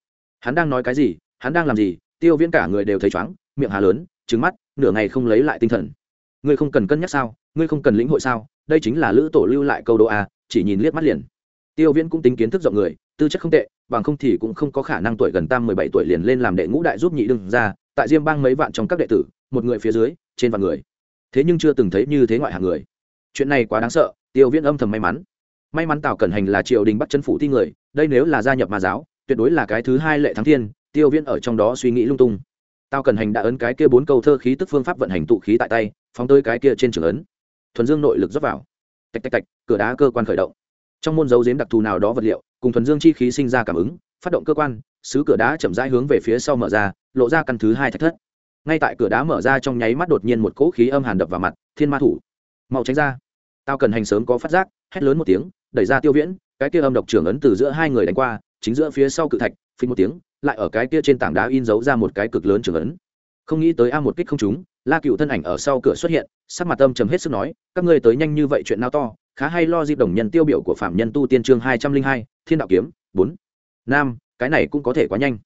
hắn đang nói cái gì, hắn đang làm gì? Tiêu viễn cả người đều thấy chóng miệng hà lớn trứng mắt, nửa ngày không lấy lại tinh thần. Ngươi không cần cân nhắc sao? Ngươi không cần lĩnh hội sao? Đây chính là lữ tổ lưu lại câu đô a à, chỉ nhìn liếc mắt liền. Tiêu viễn cũng tính kiến thức rộng người, tư chất không tệ, bằng không thì cũng không có khả năng tuổi gần tam mười bảy tuổi liền lên làm đệ ngũ đại giúp nhị đương ra tại diêm bang mấy vạn trong các đệ tử, một người phía dưới, trên vạn người. Thế nhưng chưa từng thấy như thế ngoại hạng người. Chuyện này quá đáng sợ tiêu viễn âm thầm may mắn. May mắn tào cẩn hành là triều đình bắt chân phủ thi người, đây nếu là gia nhập ma giáo, tuyệt đối là cái thứ hai lệ thắng thiên, tiêu viễn ở trong đó suy nghĩ lung tung. Tào cẩn hành đã ấn cái kia bốn câu thơ khí tức phương pháp vận hành tụ khí tại tay, phóng tới cái kia trên trường ấn. Thuần dương nội lực dốc vào. Tạch tạch tạch, cửa đá cơ quan khởi động. Trong môn dấu giếm đặc thù nào đó vật liệu, cùng thuần dương chi khí sinh ra cảm ứng, phát động cơ quan, xứ cửa đá chậm rãi hướng về phía sau mở ra, lộ ra căn thứ hai thạch thất. Ngay tại cửa đá mở ra trong nháy mắt đột nhiên một cỗ khí âm hàn đập vào mặt, thiên ma thủ. Mau tránh ra tao cần hành sớm có phát giác, hét lớn một tiếng, đẩy ra tiêu viễn, cái kia âm độc trưởng ấn từ giữa hai người đánh qua, chính giữa phía sau cự thạch, phình một tiếng, lại ở cái kia trên tảng đá in dấu ra một cái cực lớn trưởng ấn. Không nghĩ tới a một kích không trúng, la cựu thân ảnh ở sau cửa xuất hiện, sắc mặt âm trầm hết sức nói, các ngươi tới nhanh như vậy chuyện nào to, khá hay lo dịp đồng nhân tiêu biểu của phạm nhân tu tiên chương hai trăm linh hai, thiên đạo kiếm, bốn. Nam, cái này cũng có thể quá nhanh.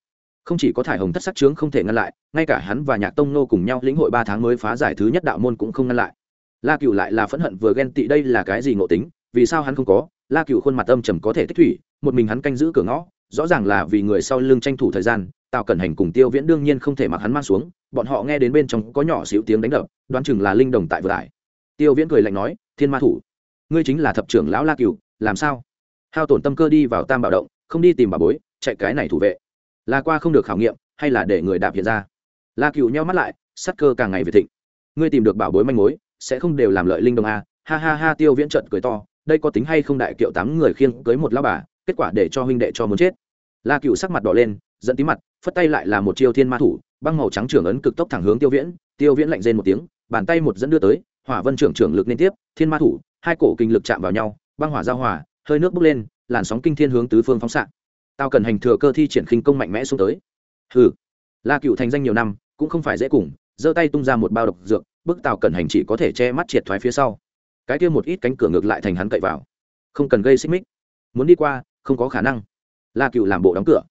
Không chỉ có thải hồng thất sắc trướng không thể ngăn lại, ngay cả hắn và nhạc tông nô cùng nhau lĩnh hội ba tháng mới phá giải thứ nhất đạo môn cũng không ngăn lại la cựu lại là phẫn hận vừa ghen tị đây là cái gì ngộ tính, vì sao hắn không có? La cựu khuôn mặt âm trầm có thể tích thủy, một mình hắn canh giữ cửa ngõ, rõ ràng là vì người sau lưng tranh thủ thời gian, tào cẩn hành cùng tiêu viễn đương nhiên không thể mặc hắn mang xuống, bọn họ nghe đến bên trong có nhỏ xíu tiếng đánh đập, đoán chừng là linh đồng tại vừa đại tiêu viễn cười lạnh nói, thiên ma thủ, ngươi chính là thập trưởng lão la cựu làm sao? Hao tổn tâm cơ đi vào tam bảo động, không đi tìm bà bối, chạy cái này thủ vệ. Là qua không được khảo nghiệm, hay là để người đạp hiện ra? La cựu nheo mắt lại, sắc cơ càng ngày về thịnh. Ngươi tìm được bảo bối manh mối sẽ không đều làm lợi linh đồng a. Ha ha ha, tiêu viễn trận cười to, đây có tính hay không đại kiệu tám người khiêng cưới một lao bà, kết quả để cho huynh đệ cho muốn chết. La cựu sắc mặt đỏ lên dẫn tí mặt, phất tay lại là một chiêu thiên ma thủ, băng màu trắng trưởng ấn cực tốc thẳng hướng tiêu viễn. Tiêu viễn lạnh rên một tiếng, bàn tay một dẫn đưa tới, hỏa vân trưởng trưởng lực liên tiếp, thiên ma thủ, hai cổ kinh lực chạm vào nhau, băng hỏa giao hỏa hơi nước bốc lên, làn sóng kinh thiên hướng tứ phương phóng xạ. Tao cần hành thừa cơ thi triển khinh công mạnh mẽ xuống tới. Hừ. La cựu thành danh nhiều năm, cũng không phải dễ cùng, giơ tay tung ra một bao độc dược bức tào cần hành chỉ có thể che mắt triệt thoái phía sau. Cái kia một ít cánh cửa ngược lại thành hắn cậy vào. Không cần gây xích mích. Muốn đi qua, không có khả năng. La cựu làm bộ đóng cửa.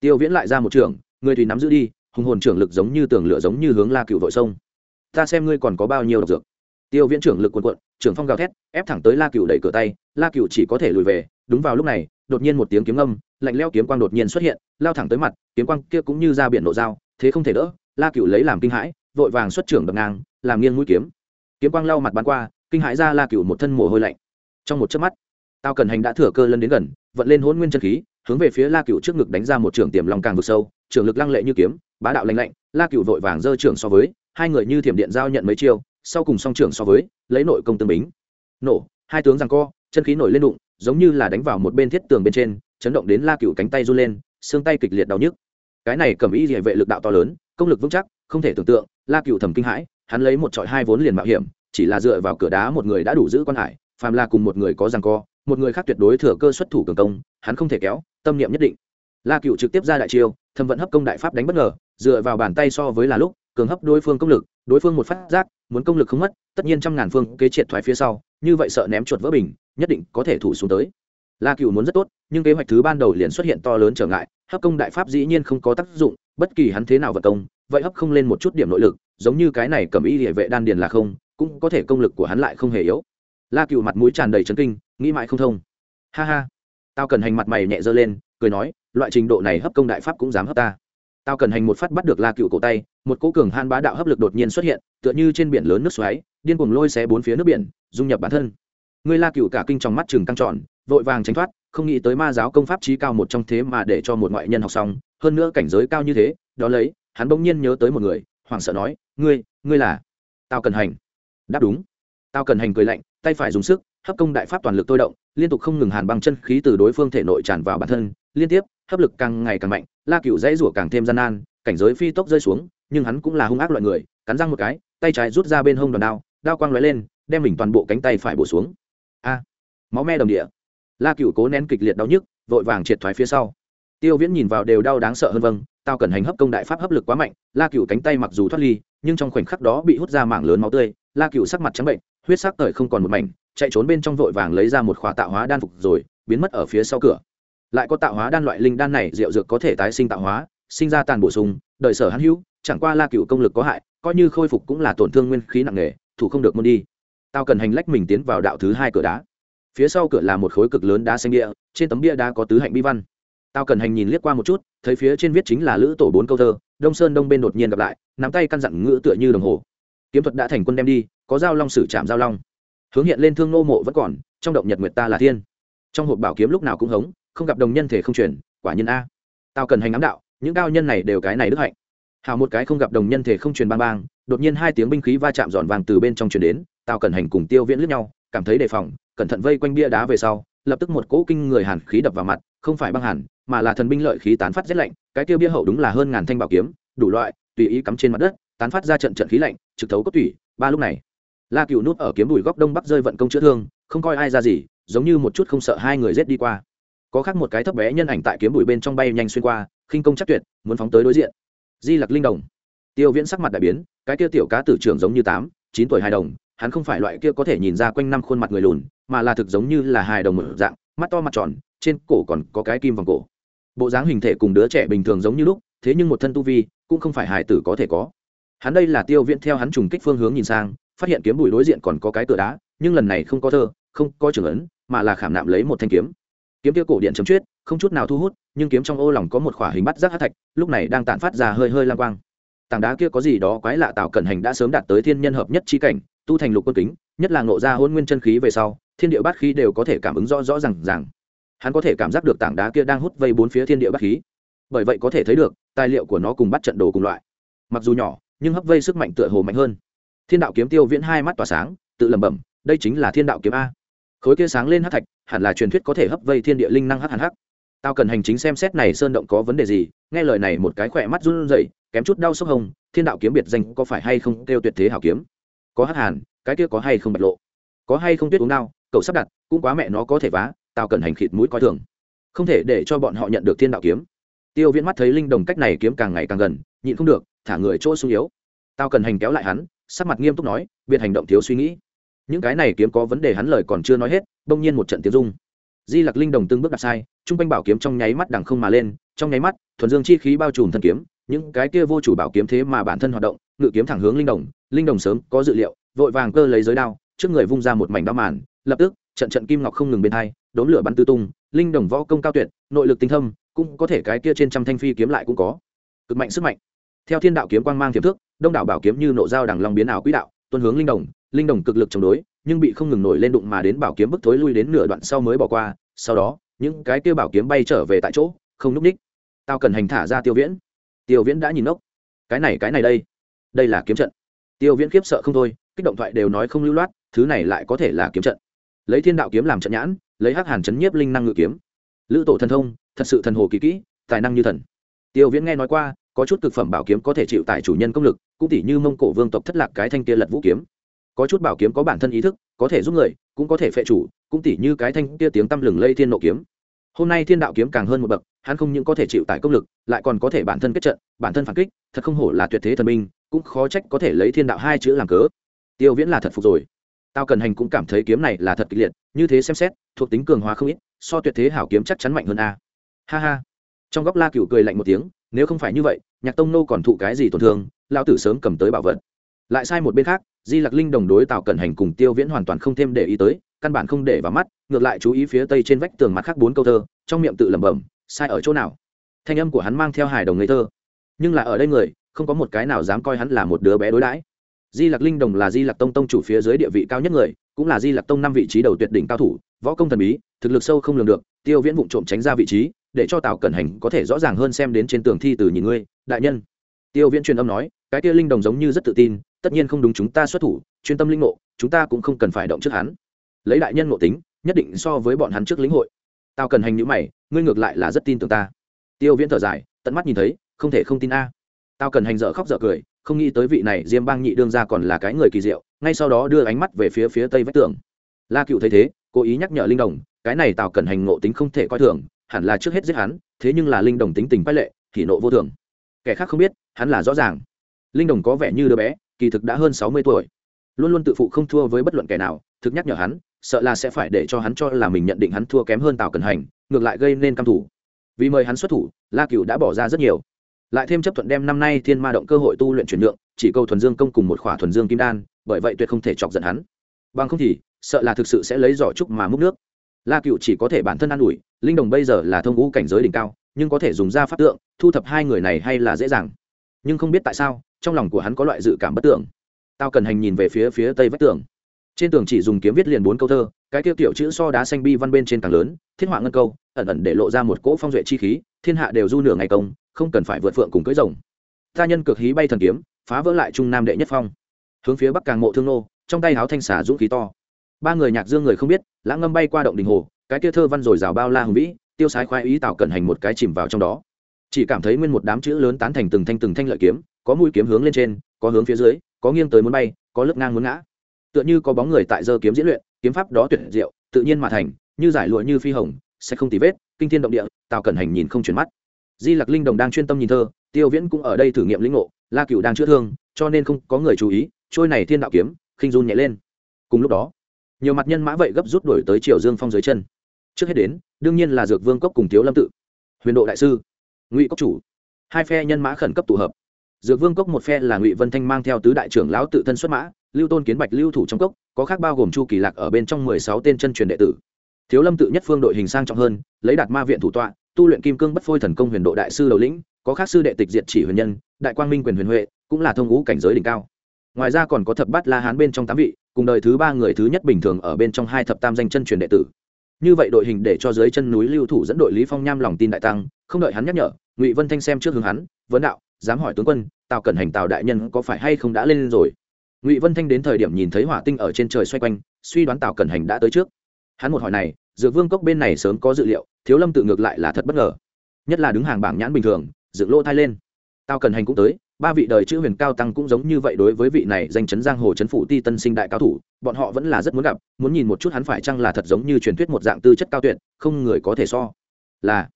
Tiêu viễn lại ra một trường, người tùy nắm giữ đi, hùng hồn trưởng lực giống như tường lửa giống như hướng la cựu vội sông ta xem ngươi còn có bao nhiêu độc dược. Tiêu viễn trưởng lực quần quận trưởng phong gào thét, ép thẳng tới la cựu đẩy cửa tay, la cựu chỉ có thể lùi về. Đúng vào lúc này, đột nhiên một tiếng kiếm âm, lạnh leo kiếm quang đột nhiên xuất hiện, lao thẳng tới mặt, kiếm quang kia cũng như ra biển nổ dao, thế không thể đỡ, la cựu lấy làm kinh hãi, vội vàng xuất trưởng đập ngang làm nghiêng mũi kiếm. Kiếm quang lau mặt bắn qua, kinh hãi ra la cựu một thân mồ hôi lạnh. Trong một chớp mắt, tao cần hành đã thừa cơ lân đến gần, vận lên hôn nguyên chân khí, hướng về phía la cựu trước ngực đánh ra một trường tiềm lòng càng vực sâu, trường lực lăng lệ như kiếm, bá đạo lạnh lạnh, la cựu vội vàng dơ trường so với, hai người như thiểm điện giao nhận mấy chiêu, sau cùng song trường so với, lấy nội công tương bính. Nổ, hai tướng rằng co, chân khí nổi lên đụng, giống như là đánh vào một bên thiết tường bên trên, chấn động đến la cựu cánh tay run lên, xương tay kịch liệt đau nhức. Cái này cầm ý địa vệ lực đạo to lớn, công lực vững chắc, không thể tưởng tượng, la cựu thầm kinh hãi hắn lấy một trọi hai vốn liền mạo hiểm, chỉ là dựa vào cửa đá một người đã đủ giữ quan hải, phàm là cùng một người có rằng co, một người khác tuyệt đối thừa cơ xuất thủ cường công, hắn không thể kéo, tâm niệm nhất định. La cựu trực tiếp ra đại chiêu, thâm vận hấp công đại pháp đánh bất ngờ, dựa vào bàn tay so với là lúc, cường hấp đối phương công lực, đối phương một phát giác, muốn công lực không mất, tất nhiên trăm ngàn phương kế triệt thoái phía sau, như vậy sợ ném chuột vỡ bình, nhất định có thể thủ xuống tới. La cựu muốn rất tốt, nhưng kế hoạch thứ ban đầu liền xuất hiện to lớn trở ngại, hấp công đại pháp dĩ nhiên không có tác dụng, bất kỳ hắn thế nào vật công, vậy hấp không lên một chút điểm nội lực giống như cái này cầm y địa vệ đan điền là không, cũng có thể công lực của hắn lại không hề yếu. La cựu mặt mũi tràn đầy chấn kinh, nghĩ mãi không thông. Ha ha. Tao cần hành mặt mày nhẹ dơ lên, cười nói, loại trình độ này hấp công đại pháp cũng dám hấp ta. Tao cần hành một phát bắt được la cựu cổ tay, một cố cường han bá đạo hấp lực đột nhiên xuất hiện, tựa như trên biển lớn nước xoáy, điên cuồng lôi xé bốn phía nước biển, dung nhập bản thân. Người la cựu cả kinh trong mắt chừng căng tròn, vội vàng tránh thoát, không nghĩ tới ma giáo công pháp trí cao một trong thế mà để cho một ngoại nhân học xong, hơn nữa cảnh giới cao như thế, đó lấy, hắn bỗng nhiên nhớ tới một người hoảng sợ nói, ngươi ngươi là? Tao cần hành. Đáp đúng. Tao cần hành cười lạnh, tay phải dùng sức, hấp công đại pháp toàn lực tôi động, liên tục không ngừng hàn băng chân khí từ đối phương thể nội tràn vào bản thân, liên tiếp, hấp lực càng ngày càng mạnh, la cựu dãy rủa càng thêm gian nan, cảnh giới phi tốc rơi xuống, nhưng hắn cũng là hung ác loại người, cắn răng một cái, tay trái rút ra bên hông đòn đao đao quang lóe lên, đem mình toàn bộ cánh tay phải bổ xuống. A! Máu me đồng địa. La cựu cố nén kịch liệt đau nhức, vội vàng triệt thoái phía sau. Tiêu viễn nhìn vào đều đau đáng sợ hơn vâng tao cần hành hấp công đại pháp hấp lực quá mạnh, la cựu cánh tay mặc dù thoát ly, nhưng trong khoảnh khắc đó bị hút ra mảng lớn máu tươi, la cựu sắc mặt trắng bệnh, huyết sắc tời không còn một mảnh, chạy trốn bên trong vội vàng lấy ra một khỏa tạo hóa đan phục rồi, biến mất ở phía sau cửa. Lại có tạo hóa đan loại linh đan này, rượu dược có thể tái sinh tạo hóa, sinh ra tàn bổ sung, đời sở hắn hữu, chẳng qua la cựu công lực có hại, coi như khôi phục cũng là tổn thương nguyên khí nặng nề, thủ không được môn đi. Tao cần hành lách mình tiến vào đạo thứ hai cửa đá. Phía sau cửa là một khối cực lớn đá xanh bia, trên tấm bia đá có tứ hạnh bi văn tao cần hành nhìn liếc qua một chút, thấy phía trên viết chính là lữ tổ bốn câu thơ, đông sơn đông bên đột nhiên gặp lại, nắm tay căn dặn ngữ tựa như đồng hồ. Kiếm thuật đã thành quân đem đi, có giao long sử chạm giao long. Hướng hiện lên thương nô mộ vẫn còn, trong động nhật nguyệt ta là thiên. Trong hộp bảo kiếm lúc nào cũng hống, không gặp đồng nhân thể không truyền, quả nhân a. Tao cần hành ám đạo, những cao nhân này đều cái này đức hạnh. Hào một cái không gặp đồng nhân thể không truyền bang bang, đột nhiên hai tiếng binh khí va chạm giòn vàng từ bên trong truyền đến tao cần hành cùng tiêu viễn lướt nhau, cảm thấy đề phòng, cẩn thận vây quanh bia đá về sau, lập tức một cỗ kinh người hàn khí đập vào mặt không phải băng hàn, mà là thần binh lợi khí tán phát rét lạnh, cái tiêu bia hậu đúng là hơn ngàn thanh bảo kiếm, đủ loại, tùy ý cắm trên mặt đất, tán phát ra trận trận khí lạnh, trực thấu cốt tủy, ba lúc này, la cựu nút ở kiếm đùi góc đông bắc rơi vận công chữa thương, không coi ai ra gì, giống như một chút không sợ hai người rét đi qua. Có khác một cái thấp bé nhân ảnh tại kiếm đùi bên trong bay nhanh xuyên qua, khinh công chắc tuyệt, muốn phóng tới đối diện. Di lặc linh đồng. Tiêu viễn sắc mặt đại biến, cái kia tiểu cá tử trưởng giống như tám, chín tuổi hài đồng, hắn không phải loại kia có thể nhìn ra quanh năm khuôn mặt người lùn mà là thực giống như là hài đồng mở dạng, mắt to mặt tròn, trên cổ còn có cái kim vòng cổ. Bộ dáng hình thể cùng đứa trẻ bình thường giống như lúc, thế nhưng một thân tu vi, cũng không phải hài tử có thể có. Hắn đây là tiêu viễn theo hắn trùng kích phương hướng nhìn sang, phát hiện kiếm bùi đối diện còn có cái cửa đá, nhưng lần này không có thơ, không có trường ấn, mà là khảm nạm lấy một thanh kiếm. Kiếm kia cổ điện chấm chuyết, không chút nào thu hút, nhưng kiếm trong ô lòng có một khỏa hình bắt giác hát thạch, lúc này đang tản phát ra hơi hơi lang quang. Tảng đá kia có gì đó quái lạ tạo cẩn hành đã sớm đạt tới thiên nhân hợp nhất chi cảnh, tu thành lục quân kính, nhất là ngộ ra hôn nguyên chân khí về sau thiên địa bát khí đều có thể cảm ứng rõ rõ rằng rằng hắn có thể cảm giác được tảng đá kia đang hút vây bốn phía thiên địa bát khí. Bởi vậy có thể thấy được, tài liệu của nó cùng bắt trận đồ cùng loại. Mặc dù nhỏ, nhưng hấp vây sức mạnh tựa hồ mạnh hơn. Thiên đạo kiếm tiêu viễn hai mắt tỏa sáng, tự lẩm bẩm, đây chính là thiên đạo kiếm a. Khối kia sáng lên hát thạch, hẳn là truyền thuyết có thể hấp vây thiên địa linh năng hát hàn hắc. Tao cần hành chính xem xét này sơn động có vấn đề gì, nghe lời này một cái khỏe mắt run rẩy, kém chút đau sốc hồng, thiên đạo kiếm biệt danh có phải hay không kêu tuyệt thế hảo kiếm? Có hát hàn, cái kia có hay không bạch lộ? Có hay không tuyết uống nào? Cậu sắp đặt, cũng quá mẹ nó có thể vá, tao cần hành khịt mũi coi thường. Không thể để cho bọn họ nhận được thiên đạo kiếm. Tiêu viễn mắt thấy linh đồng cách này kiếm càng ngày càng gần, nhịn không được, thả người chỗ sung yếu. Tao cần hành kéo lại hắn, sắc mặt nghiêm túc nói, biệt hành động thiếu suy nghĩ. Những cái này kiếm có vấn đề hắn lời còn chưa nói hết, bỗng nhiên một trận tiếng dung di lặc linh đồng từng bước đặt sai chung quanh bảo kiếm trong nháy mắt đằng không mà lên, trong nháy mắt, thuần dương chi khí bao trùm thân kiếm, những cái kia vô chủ bảo kiếm thế mà bản thân hoạt động, ngự kiếm thẳng hướng linh đồng linh đồng sớm có dự liệu, vội vàng cơ lấy giới đao, trước người vung ra một mảnh đao màn lập tức, trận trận kim ngọc không ngừng bên hai, đốn lửa bắn tư tung, linh đồng võ công cao tuyệt, nội lực tinh thâm, cũng có thể cái kia trên trăm thanh phi kiếm lại cũng có. Cực mạnh sức mạnh. Theo thiên đạo kiếm quang mang tiềm thức, đông đảo bảo kiếm như nộ dao đằng long biến ảo quỹ đạo tuân hướng linh đồng linh đồng cực lực chống đối, nhưng bị không ngừng nổi lên đụng mà đến bảo kiếm bức thối lui đến nửa đoạn sau mới bỏ qua, sau đó, những cái kia bảo kiếm bay trở về tại chỗ, không núp ních. Tao cần hành thả ra tiêu viễn. Tiêu viễn đã nhìn ngốc. Cái này cái này đây. Đây là kiếm trận. Tiêu viễn khiếp sợ không thôi, kích động thoại đều nói không lưu loát, thứ này lại có thể là kiếm trận lấy thiên đạo kiếm làm trận nhãn, lấy hắc hàn chấn nhiếp linh năng ngự kiếm. Lữ tổ thần thông, thật sự thần hồ kỳ kỹ, tài năng như thần. Tiêu viễn nghe nói qua, có chút cực phẩm bảo kiếm có thể chịu tại chủ nhân công lực, cũng tỷ như mông cổ vương tộc thất lạc cái thanh kia lật vũ kiếm. Có chút bảo kiếm có bản thân ý thức, có thể giúp người, cũng có thể phệ chủ, cũng tỷ như cái thanh kia tiếng tăm lừng lây thiên nộ kiếm. Hôm nay thiên đạo kiếm càng hơn một bậc, hắn không những có thể chịu tải công lực, lại còn có thể bản thân kết trận, bản thân phản kích, thật không hổ là tuyệt thế thần minh, cũng khó trách có thể lấy thiên đạo hai chữ làm cớ. Tiêu viễn là thật phục rồi tao cần hành cũng cảm thấy kiếm này là thật kịch liệt, như thế xem xét, thuộc tính cường hóa không ít, so tuyệt thế hảo kiếm chắc chắn mạnh hơn a. Ha ha. Trong góc la cựu cười lạnh một tiếng, nếu không phải như vậy, nhạc tông nô còn thụ cái gì tổn thương lao tử sớm cầm tới bảo vật. Lại sai một bên khác, di lặc linh đồng đối tào cẩn hành cùng tiêu viễn hoàn toàn không thêm để ý tới, căn bản không để vào mắt, ngược lại chú ý phía tây trên vách tường mặt khác bốn câu thơ, trong miệng tự lẩm bẩm, sai ở chỗ nào? Thanh âm của hắn mang theo hài đồng ngây thơ. Nhưng là ở đây người, không có một cái nào dám coi hắn là một đứa bé đối đãi di lặc linh đồng là di lặc tông tông chủ phía dưới địa vị cao nhất người, cũng là di lặc tông năm vị trí đầu tuyệt đỉnh cao thủ, võ công thần bí, thực lực sâu không lường được, tiêu viễn vụ trộm tránh ra vị trí, để cho tào cẩn hành có thể rõ ràng hơn xem đến trên tường thi từ nhìn ngươi, đại nhân. Tiêu viễn truyền âm nói, cái kia linh đồng giống như rất tự tin, tất nhiên không đúng chúng ta xuất thủ, chuyên tâm linh ngộ, chúng ta cũng không cần phải động trước hắn. Lấy đại nhân ngộ tính, nhất định so với bọn hắn trước lĩnh hội. Tào cần hành nhữ mày, ngươi ngược lại là rất tin tưởng ta. Tiêu viễn thở dài, tận mắt nhìn thấy, không thể không tin a. Tào cần hành dở khóc dở cười không nghĩ tới vị này diêm bang nhị đương ra còn là cái người kỳ diệu, ngay sau đó đưa ánh mắt về phía phía tây vách tường. La cựu thấy thế, cố ý nhắc nhở linh đồng, cái này tào cần hành ngộ tính không thể coi thường, hẳn là trước hết giết hắn, thế nhưng là linh đồng tính tình bất lệ, thì nộ vô thường. Kẻ khác không biết, hắn là rõ ràng. Linh đồng có vẻ như đứa bé, kỳ thực đã hơn sáu mươi tuổi. Luôn luôn tự phụ không thua với bất luận kẻ nào, thực nhắc nhở hắn, sợ là sẽ phải để cho hắn cho là mình nhận định hắn thua kém hơn tào cần hành, ngược lại gây nên căm thủ vì mời hắn xuất thủ, la cựu đã bỏ ra rất nhiều lại thêm chấp thuận đem năm nay thiên ma động cơ hội tu luyện chuyển nhượng, chỉ câu thuần dương công cùng một khỏa thuần dương kim đan, bởi vậy tuyệt không thể chọc giận hắn. Bằng không thì, sợ là thực sự sẽ lấy giỏ trúc mà múc nước. La cựu chỉ có thể bản thân an ủi, linh đồng bây giờ là thông ngũ cảnh giới đỉnh cao, nhưng có thể dùng ra pháp tượng, thu thập hai người này hay là dễ dàng. Nhưng không biết tại sao, trong lòng của hắn có loại dự cảm bất tưởng. Tao cần hành nhìn về phía phía tây vách tường. Trên tường chỉ dùng kiếm viết liền bốn câu thơ, cái tiêu tiểu chữ so đá xanh bi văn bên trên càng lớn, thiết họa ngân câu, ẩn ẩn để lộ ra một cỗ phong duệ chi khí, thiên hạ đều du nửa ngày công không cần phải vượt phượng cùng cưỡi rồng. Ta nhân cực hí bay thần kiếm, phá vỡ lại trung nam đệ nhất phong. Hướng phía bắc càng mộ thương nô, trong tay háo thanh xả dũng khí to. Ba người nhạc dương người không biết, lãng ngâm bay qua động đình hồ, cái kia thơ văn rồi rào bao la hùng vĩ, tiêu sái khoái ý tạo cẩn hành một cái chìm vào trong đó. Chỉ cảm thấy nguyên một đám chữ lớn tán thành từng thanh từng thanh lợi kiếm, có mũi kiếm hướng lên trên, có hướng phía dưới, có nghiêng tới muốn bay, có lướt ngang muốn ngã. Tựa như có bóng người tại giờ kiếm diễn luyện, kiếm pháp đó tuyệt diệu, tự nhiên mà thành, như giải lụa như phi hồng, sẽ không tì vết, kinh thiên động địa tào cẩn hành nhìn không chuyển mắt di lặc linh đồng đang chuyên tâm nhìn thơ, tiêu viễn cũng ở đây thử nghiệm lĩnh ngộ, la cựu đang chữa thương, cho nên không có người chú ý, trôi này thiên đạo kiếm, khinh run nhẹ lên. Cùng lúc đó, nhiều mặt nhân mã vậy gấp rút đổi tới triều dương phong dưới chân. Trước hết đến, đương nhiên là dược vương cốc cùng thiếu lâm tự, huyền độ đại sư, ngụy cốc chủ. Hai phe nhân mã khẩn cấp tụ hợp. Dược vương cốc một phe là ngụy vân thanh mang theo tứ đại trưởng lão tự thân xuất mã, lưu tôn kiến bạch lưu thủ trong cốc, có khác bao gồm chu kỳ lạc ở bên trong mười sáu tên chân truyền đệ tử. Thiếu lâm tự nhất phương đội hình sang trọng hơn, lấy đạt ma viện thủ tọa tu luyện kim cương bất phôi thần công huyền độ đại sư đầu lĩnh, có khác sư đệ tịch diệt chỉ huyền nhân, đại quang minh quyền huyền huệ, cũng là thông ngũ cảnh giới đỉnh cao. Ngoài ra còn có thập bát la hán bên trong tám vị, cùng đời thứ ba người thứ nhất bình thường ở bên trong hai thập tam danh chân truyền đệ tử. Như vậy đội hình để cho dưới chân núi lưu thủ dẫn đội lý phong nham lòng tin đại tăng, không đợi hắn nhắc nhở, ngụy vân thanh xem trước hướng hắn vấn đạo, dám hỏi tướng quân, tào cẩn hành tào đại nhân có phải hay không đã lên rồi? Ngụy vân thanh đến thời điểm nhìn thấy hỏa tinh ở trên trời xoay quanh, suy đoán tào cẩn hành đã tới trước. Hắn một hỏi này dược vương cốc bên này sớm có dự liệu thiếu lâm tự ngược lại là thật bất ngờ. Nhất là đứng hàng bảng nhãn bình thường dựng lỗ thai lên. Tao cần hành cũng tới ba vị đời chữ huyền cao tăng cũng giống như vậy đối với vị này danh chấn giang hồ chấn phủ ti tân sinh đại cao thủ bọn họ vẫn là rất muốn gặp muốn nhìn một chút hắn phải chăng là thật giống như truyền thuyết một dạng tư chất cao tuyệt không người có thể so. Là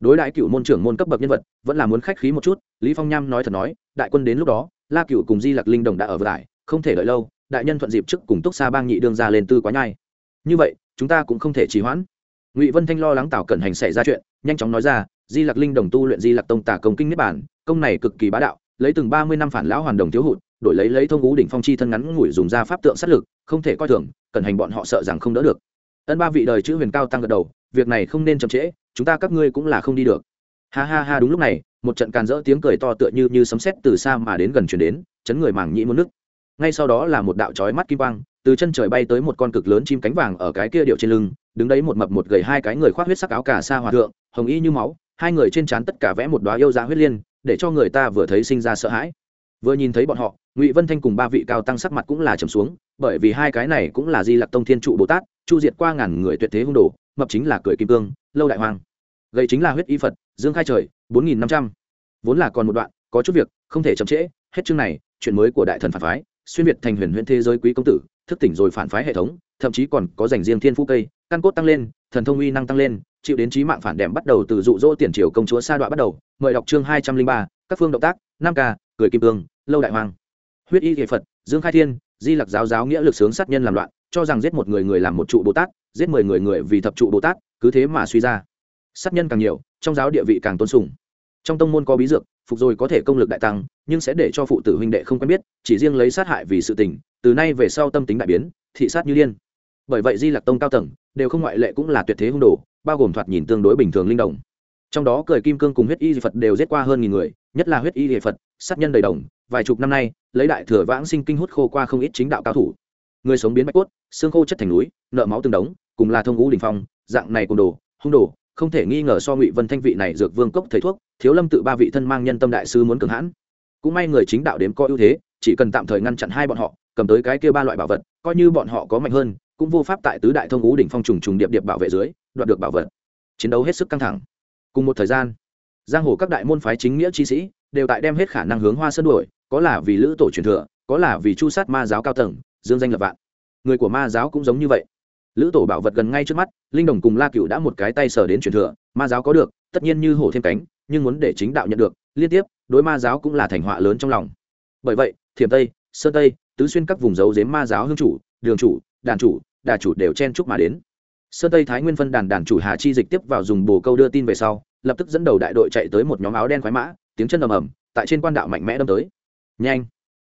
đối đại cựu môn trưởng môn cấp bậc nhân vật vẫn là muốn khách khí một chút lý phong nham nói thật nói đại quân đến lúc đó la cựu cùng di lặc linh đồng đã ở vải, không thể đợi lâu đại nhân thuận dịp trước cùng túc xa bang nhị đương ra lên tư quá nhai. Như vậy chúng ta cũng không thể trì hoãn. Ngụy vân thanh lo lắng tảo cẩn hành xảy ra chuyện, nhanh chóng nói ra, di lặc linh đồng tu luyện di lặc tông tả công kinh niết bản công này cực kỳ bá đạo, lấy từng ba mươi năm phản lão hoàn đồng thiếu hụt, đổi lấy lấy thông ngũ đỉnh phong chi thân ngắn ngủi dùng ra pháp tượng sát lực, không thể coi thường, cẩn hành bọn họ sợ rằng không đỡ được. Ân ba vị đời chữ huyền cao tăng gật đầu, việc này không nên chậm trễ, chúng ta các ngươi cũng là không đi được. Ha ha ha, đúng lúc này, một trận càn rỡ tiếng cười to tựa như như sấm sét từ xa mà đến gần chuyển đến, chấn người màng nhĩ muốn nước ngay sau đó là một đạo chói mắt kim quang từ chân trời bay tới một con cực lớn chim cánh vàng ở cái kia điệu trên lưng, đứng đấy một mập một gầy hai cái người khoác huyết sắc áo cà sa hòa thượng, hồng y như máu, hai người trên trán tất cả vẽ một đoá yêu dạ huyết liên, để cho người ta vừa thấy sinh ra sợ hãi. Vừa nhìn thấy bọn họ, ngụy vân thanh cùng ba vị cao tăng sắc mặt cũng là trầm xuống, bởi vì hai cái này cũng là di lặc tông thiên trụ bồ tát, chu diệt qua ngàn người tuyệt thế hung đồ, mập chính là cười kim cương, lâu đại hoàng. Gầy chính là huyết y phật, dương khai trời, bốn nghìn năm trăm. Vốn là còn một đoạn, có chút việc, không thể chậm trễ, hết chương này, chuyện mới của đại thần phản phái, xuyên việt thành huyền huyễn thế giới quý công tử thức tỉnh rồi phản phái hệ thống, thậm chí còn có dành riêng thiên phú cây, căn cốt tăng lên, thần thông uy năng tăng lên, chịu đến trí mạng phản đệm bắt đầu từ dụ dỗ tiền triều công chúa sa đoạn bắt đầu. Mời đọc chương hai trăm linh ba, các phương động tác, năm ca cười kim cương, lâu đại hoàng huyết y nghệ phật, dương khai thiên, di lặc giáo giáo nghĩa lực sướng sát nhân làm loạn, cho rằng giết một người người làm một trụ bồ tát, giết mười người người vì thập trụ bồ tát, cứ thế mà suy ra. Sát nhân càng nhiều, trong giáo địa vị càng tôn sùng. Trong tông môn có bí dược, phục rồi có thể công lực đại tăng nhưng sẽ để cho phụ tử huynh đệ không quen biết, chỉ riêng lấy sát hại vì sự tình, từ nay về sau tâm tính đại biến, thị sát như liên bởi vậy di lạc tông cao tầng, đều không ngoại lệ cũng là tuyệt thế hung đồ, bao gồm thoạt nhìn tương đối bình thường linh động. trong đó cười kim cương cùng huyết y phật đều giết qua hơn nghìn người, nhất là huyết y di phật, sát nhân đầy đồng, vài chục năm nay, lấy đại thừa vãng sinh kinh hút khô qua không ít chính đạo cao thủ. Người sống biến bạch cốt, xương khô chất thành núi, nợ máu tương đống, cùng là thông ngũ đình phong, dạng này cùng đồ, hung đồ, không thể nghi ngờ so ngụy vân thanh vị này dược vương cốc thầy thuốc, thiếu lâm tự ba vị thân mang nhân tâm đại sư muốn cường hãn cũng may người chính đạo đếm có ưu thế, chỉ cần tạm thời ngăn chặn hai bọn họ, cầm tới cái kia ba loại bảo vật, coi như bọn họ có mạnh hơn, cũng vô pháp tại tứ đại thông ngũ đỉnh phong trùng trùng điệp điệp bảo vệ dưới, đoạt được bảo vật. Chiến đấu hết sức căng thẳng. Cùng một thời gian, giang hồ các đại môn phái chính nghĩa chi sĩ đều tại đem hết khả năng hướng hoa sơn đuổi, có là vì lữ tổ truyền thừa, có là vì chu sát ma giáo cao tầng, dương danh lập vạn. Người của ma giáo cũng giống như vậy. Lữ tổ bảo vật gần ngay trước mắt, linh đồng cùng la cựu đã một cái tay sờ đến truyền thừa, ma giáo có được, tất nhiên như hổ thêm cánh, nhưng muốn để chính đạo nhận được, liên tiếp đối ma giáo cũng là thành họa lớn trong lòng. Bởi vậy, thiểm tây, sơn tây, tứ xuyên các vùng dấu dếm ma giáo hương chủ, đường chủ, đàn chủ, đà chủ đều chen chúc mà đến. Sơn tây thái nguyên phân đàn đàn chủ hà chi dịch tiếp vào dùng bồ câu đưa tin về sau, lập tức dẫn đầu đại đội chạy tới một nhóm áo đen khoái mã, tiếng chân ầm ầm, tại trên quan đạo mạnh mẽ đâm tới. Nhanh!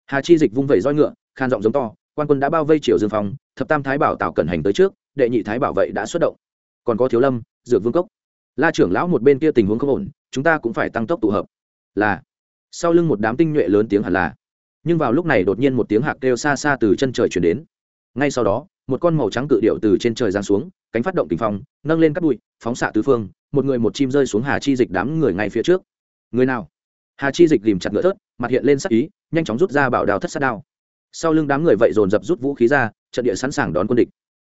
Hà chi dịch vung vẩy roi ngựa, khan giọng giống to, quan quân đã bao vây triều dương phong, thập tam thái bảo tào cẩn hành tới trước, đệ nhị thái bảo vệ đã xuất động. Còn có thiếu lâm, dược vương cốc. La trưởng lão một bên kia tình huống không ổn, chúng ta cũng phải tăng tốc tụ hợp là, sau lưng một đám tinh nhuệ lớn tiếng hẳn là. Nhưng vào lúc này đột nhiên một tiếng hạc kêu xa xa từ chân trời chuyển đến. Ngay sau đó, một con màu trắng cự điệu từ trên trời giáng xuống, cánh phát động tình phong, nâng lên cắt bụi, phóng xạ tứ phương, một người một chim rơi xuống hà chi dịch đám người ngay phía trước. Người nào? Hà chi dịch ghìm chặt ngựa thớt, mặt hiện lên sắc ý, nhanh chóng rút ra bảo đào thất sát đao. Sau lưng đám người vậy dồn dập rút vũ khí ra, trận địa sẵn sàng đón quân địch.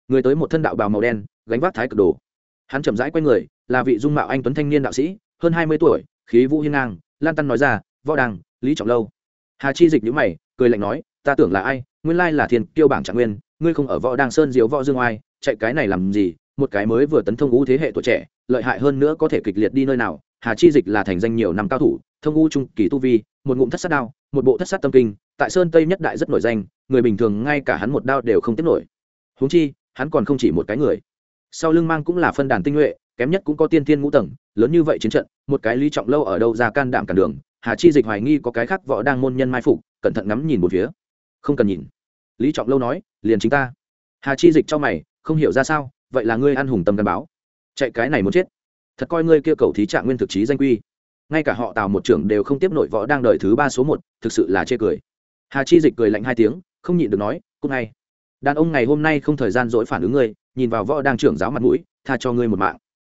Người tới một thân đạo bào màu đen, gánh vác thái cực đồ. Hắn chậm rãi q u a y người, là vị dung mạo anh tuấn thanh niên đạo sĩ, hơn hai mươi tuổi, khí vũ hiên ngang lan tăn nói ra, võ đăng, lý trọng lâu. Hà chi dịch nhữ mày, cười lạnh nói, ta tưởng là ai? Nguyên lai là thiên kiêu bảng trạng nguyên, ngươi không ở võ đăng sơn diếu võ dương oai, chạy cái này làm gì? Một cái mới vừa tấn thông ngũ thế hệ tuổi trẻ, lợi hại hơn nữa có thể kịch liệt đi nơi nào? Hà chi dịch là thành danh nhiều năm cao thủ, thông ngũ trung kỳ tu vi, một ngụm thất sát đao, một bộ thất sát tâm kinh, tại sơn tây nhất đại rất nổi danh, người bình thường ngay cả hắn một đao đều không tiếp nổi. Huống chi, hắn còn không chỉ một cái người. Sau lưng mang cũng là phân đàn tinh nhuệ kém nhất cũng có tiên tiên ngũ tầng, lớn như vậy chiến trận, một cái lý trọng lâu ở đâu ra can đảm cản đường, hà chi dịch hoài nghi có cái khác võ đang môn nhân mai phục, cẩn thận ngắm nhìn một phía. Không cần nhìn. Lý trọng lâu nói, liền chính ta. Hà chi dịch cho mày, không hiểu ra sao, vậy là ngươi ăn hùng tâm gắn báo. Chạy cái này muốn chết. Thật coi ngươi kia cầu thí trạng nguyên thực chí danh quy. Ngay cả họ tào một trưởng đều không tiếp nội võ đang đợi thứ ba số một, thực sự là chê cười. Hà chi dịch cười lạnh hai tiếng, không nhịn được nói cúc ngay đàn ông ngày hôm nay không thời gian dỗi phản ứng ngươi, nhìn vào võ đang trưởng giáo mặt mũi, tha cho ngươi một mạng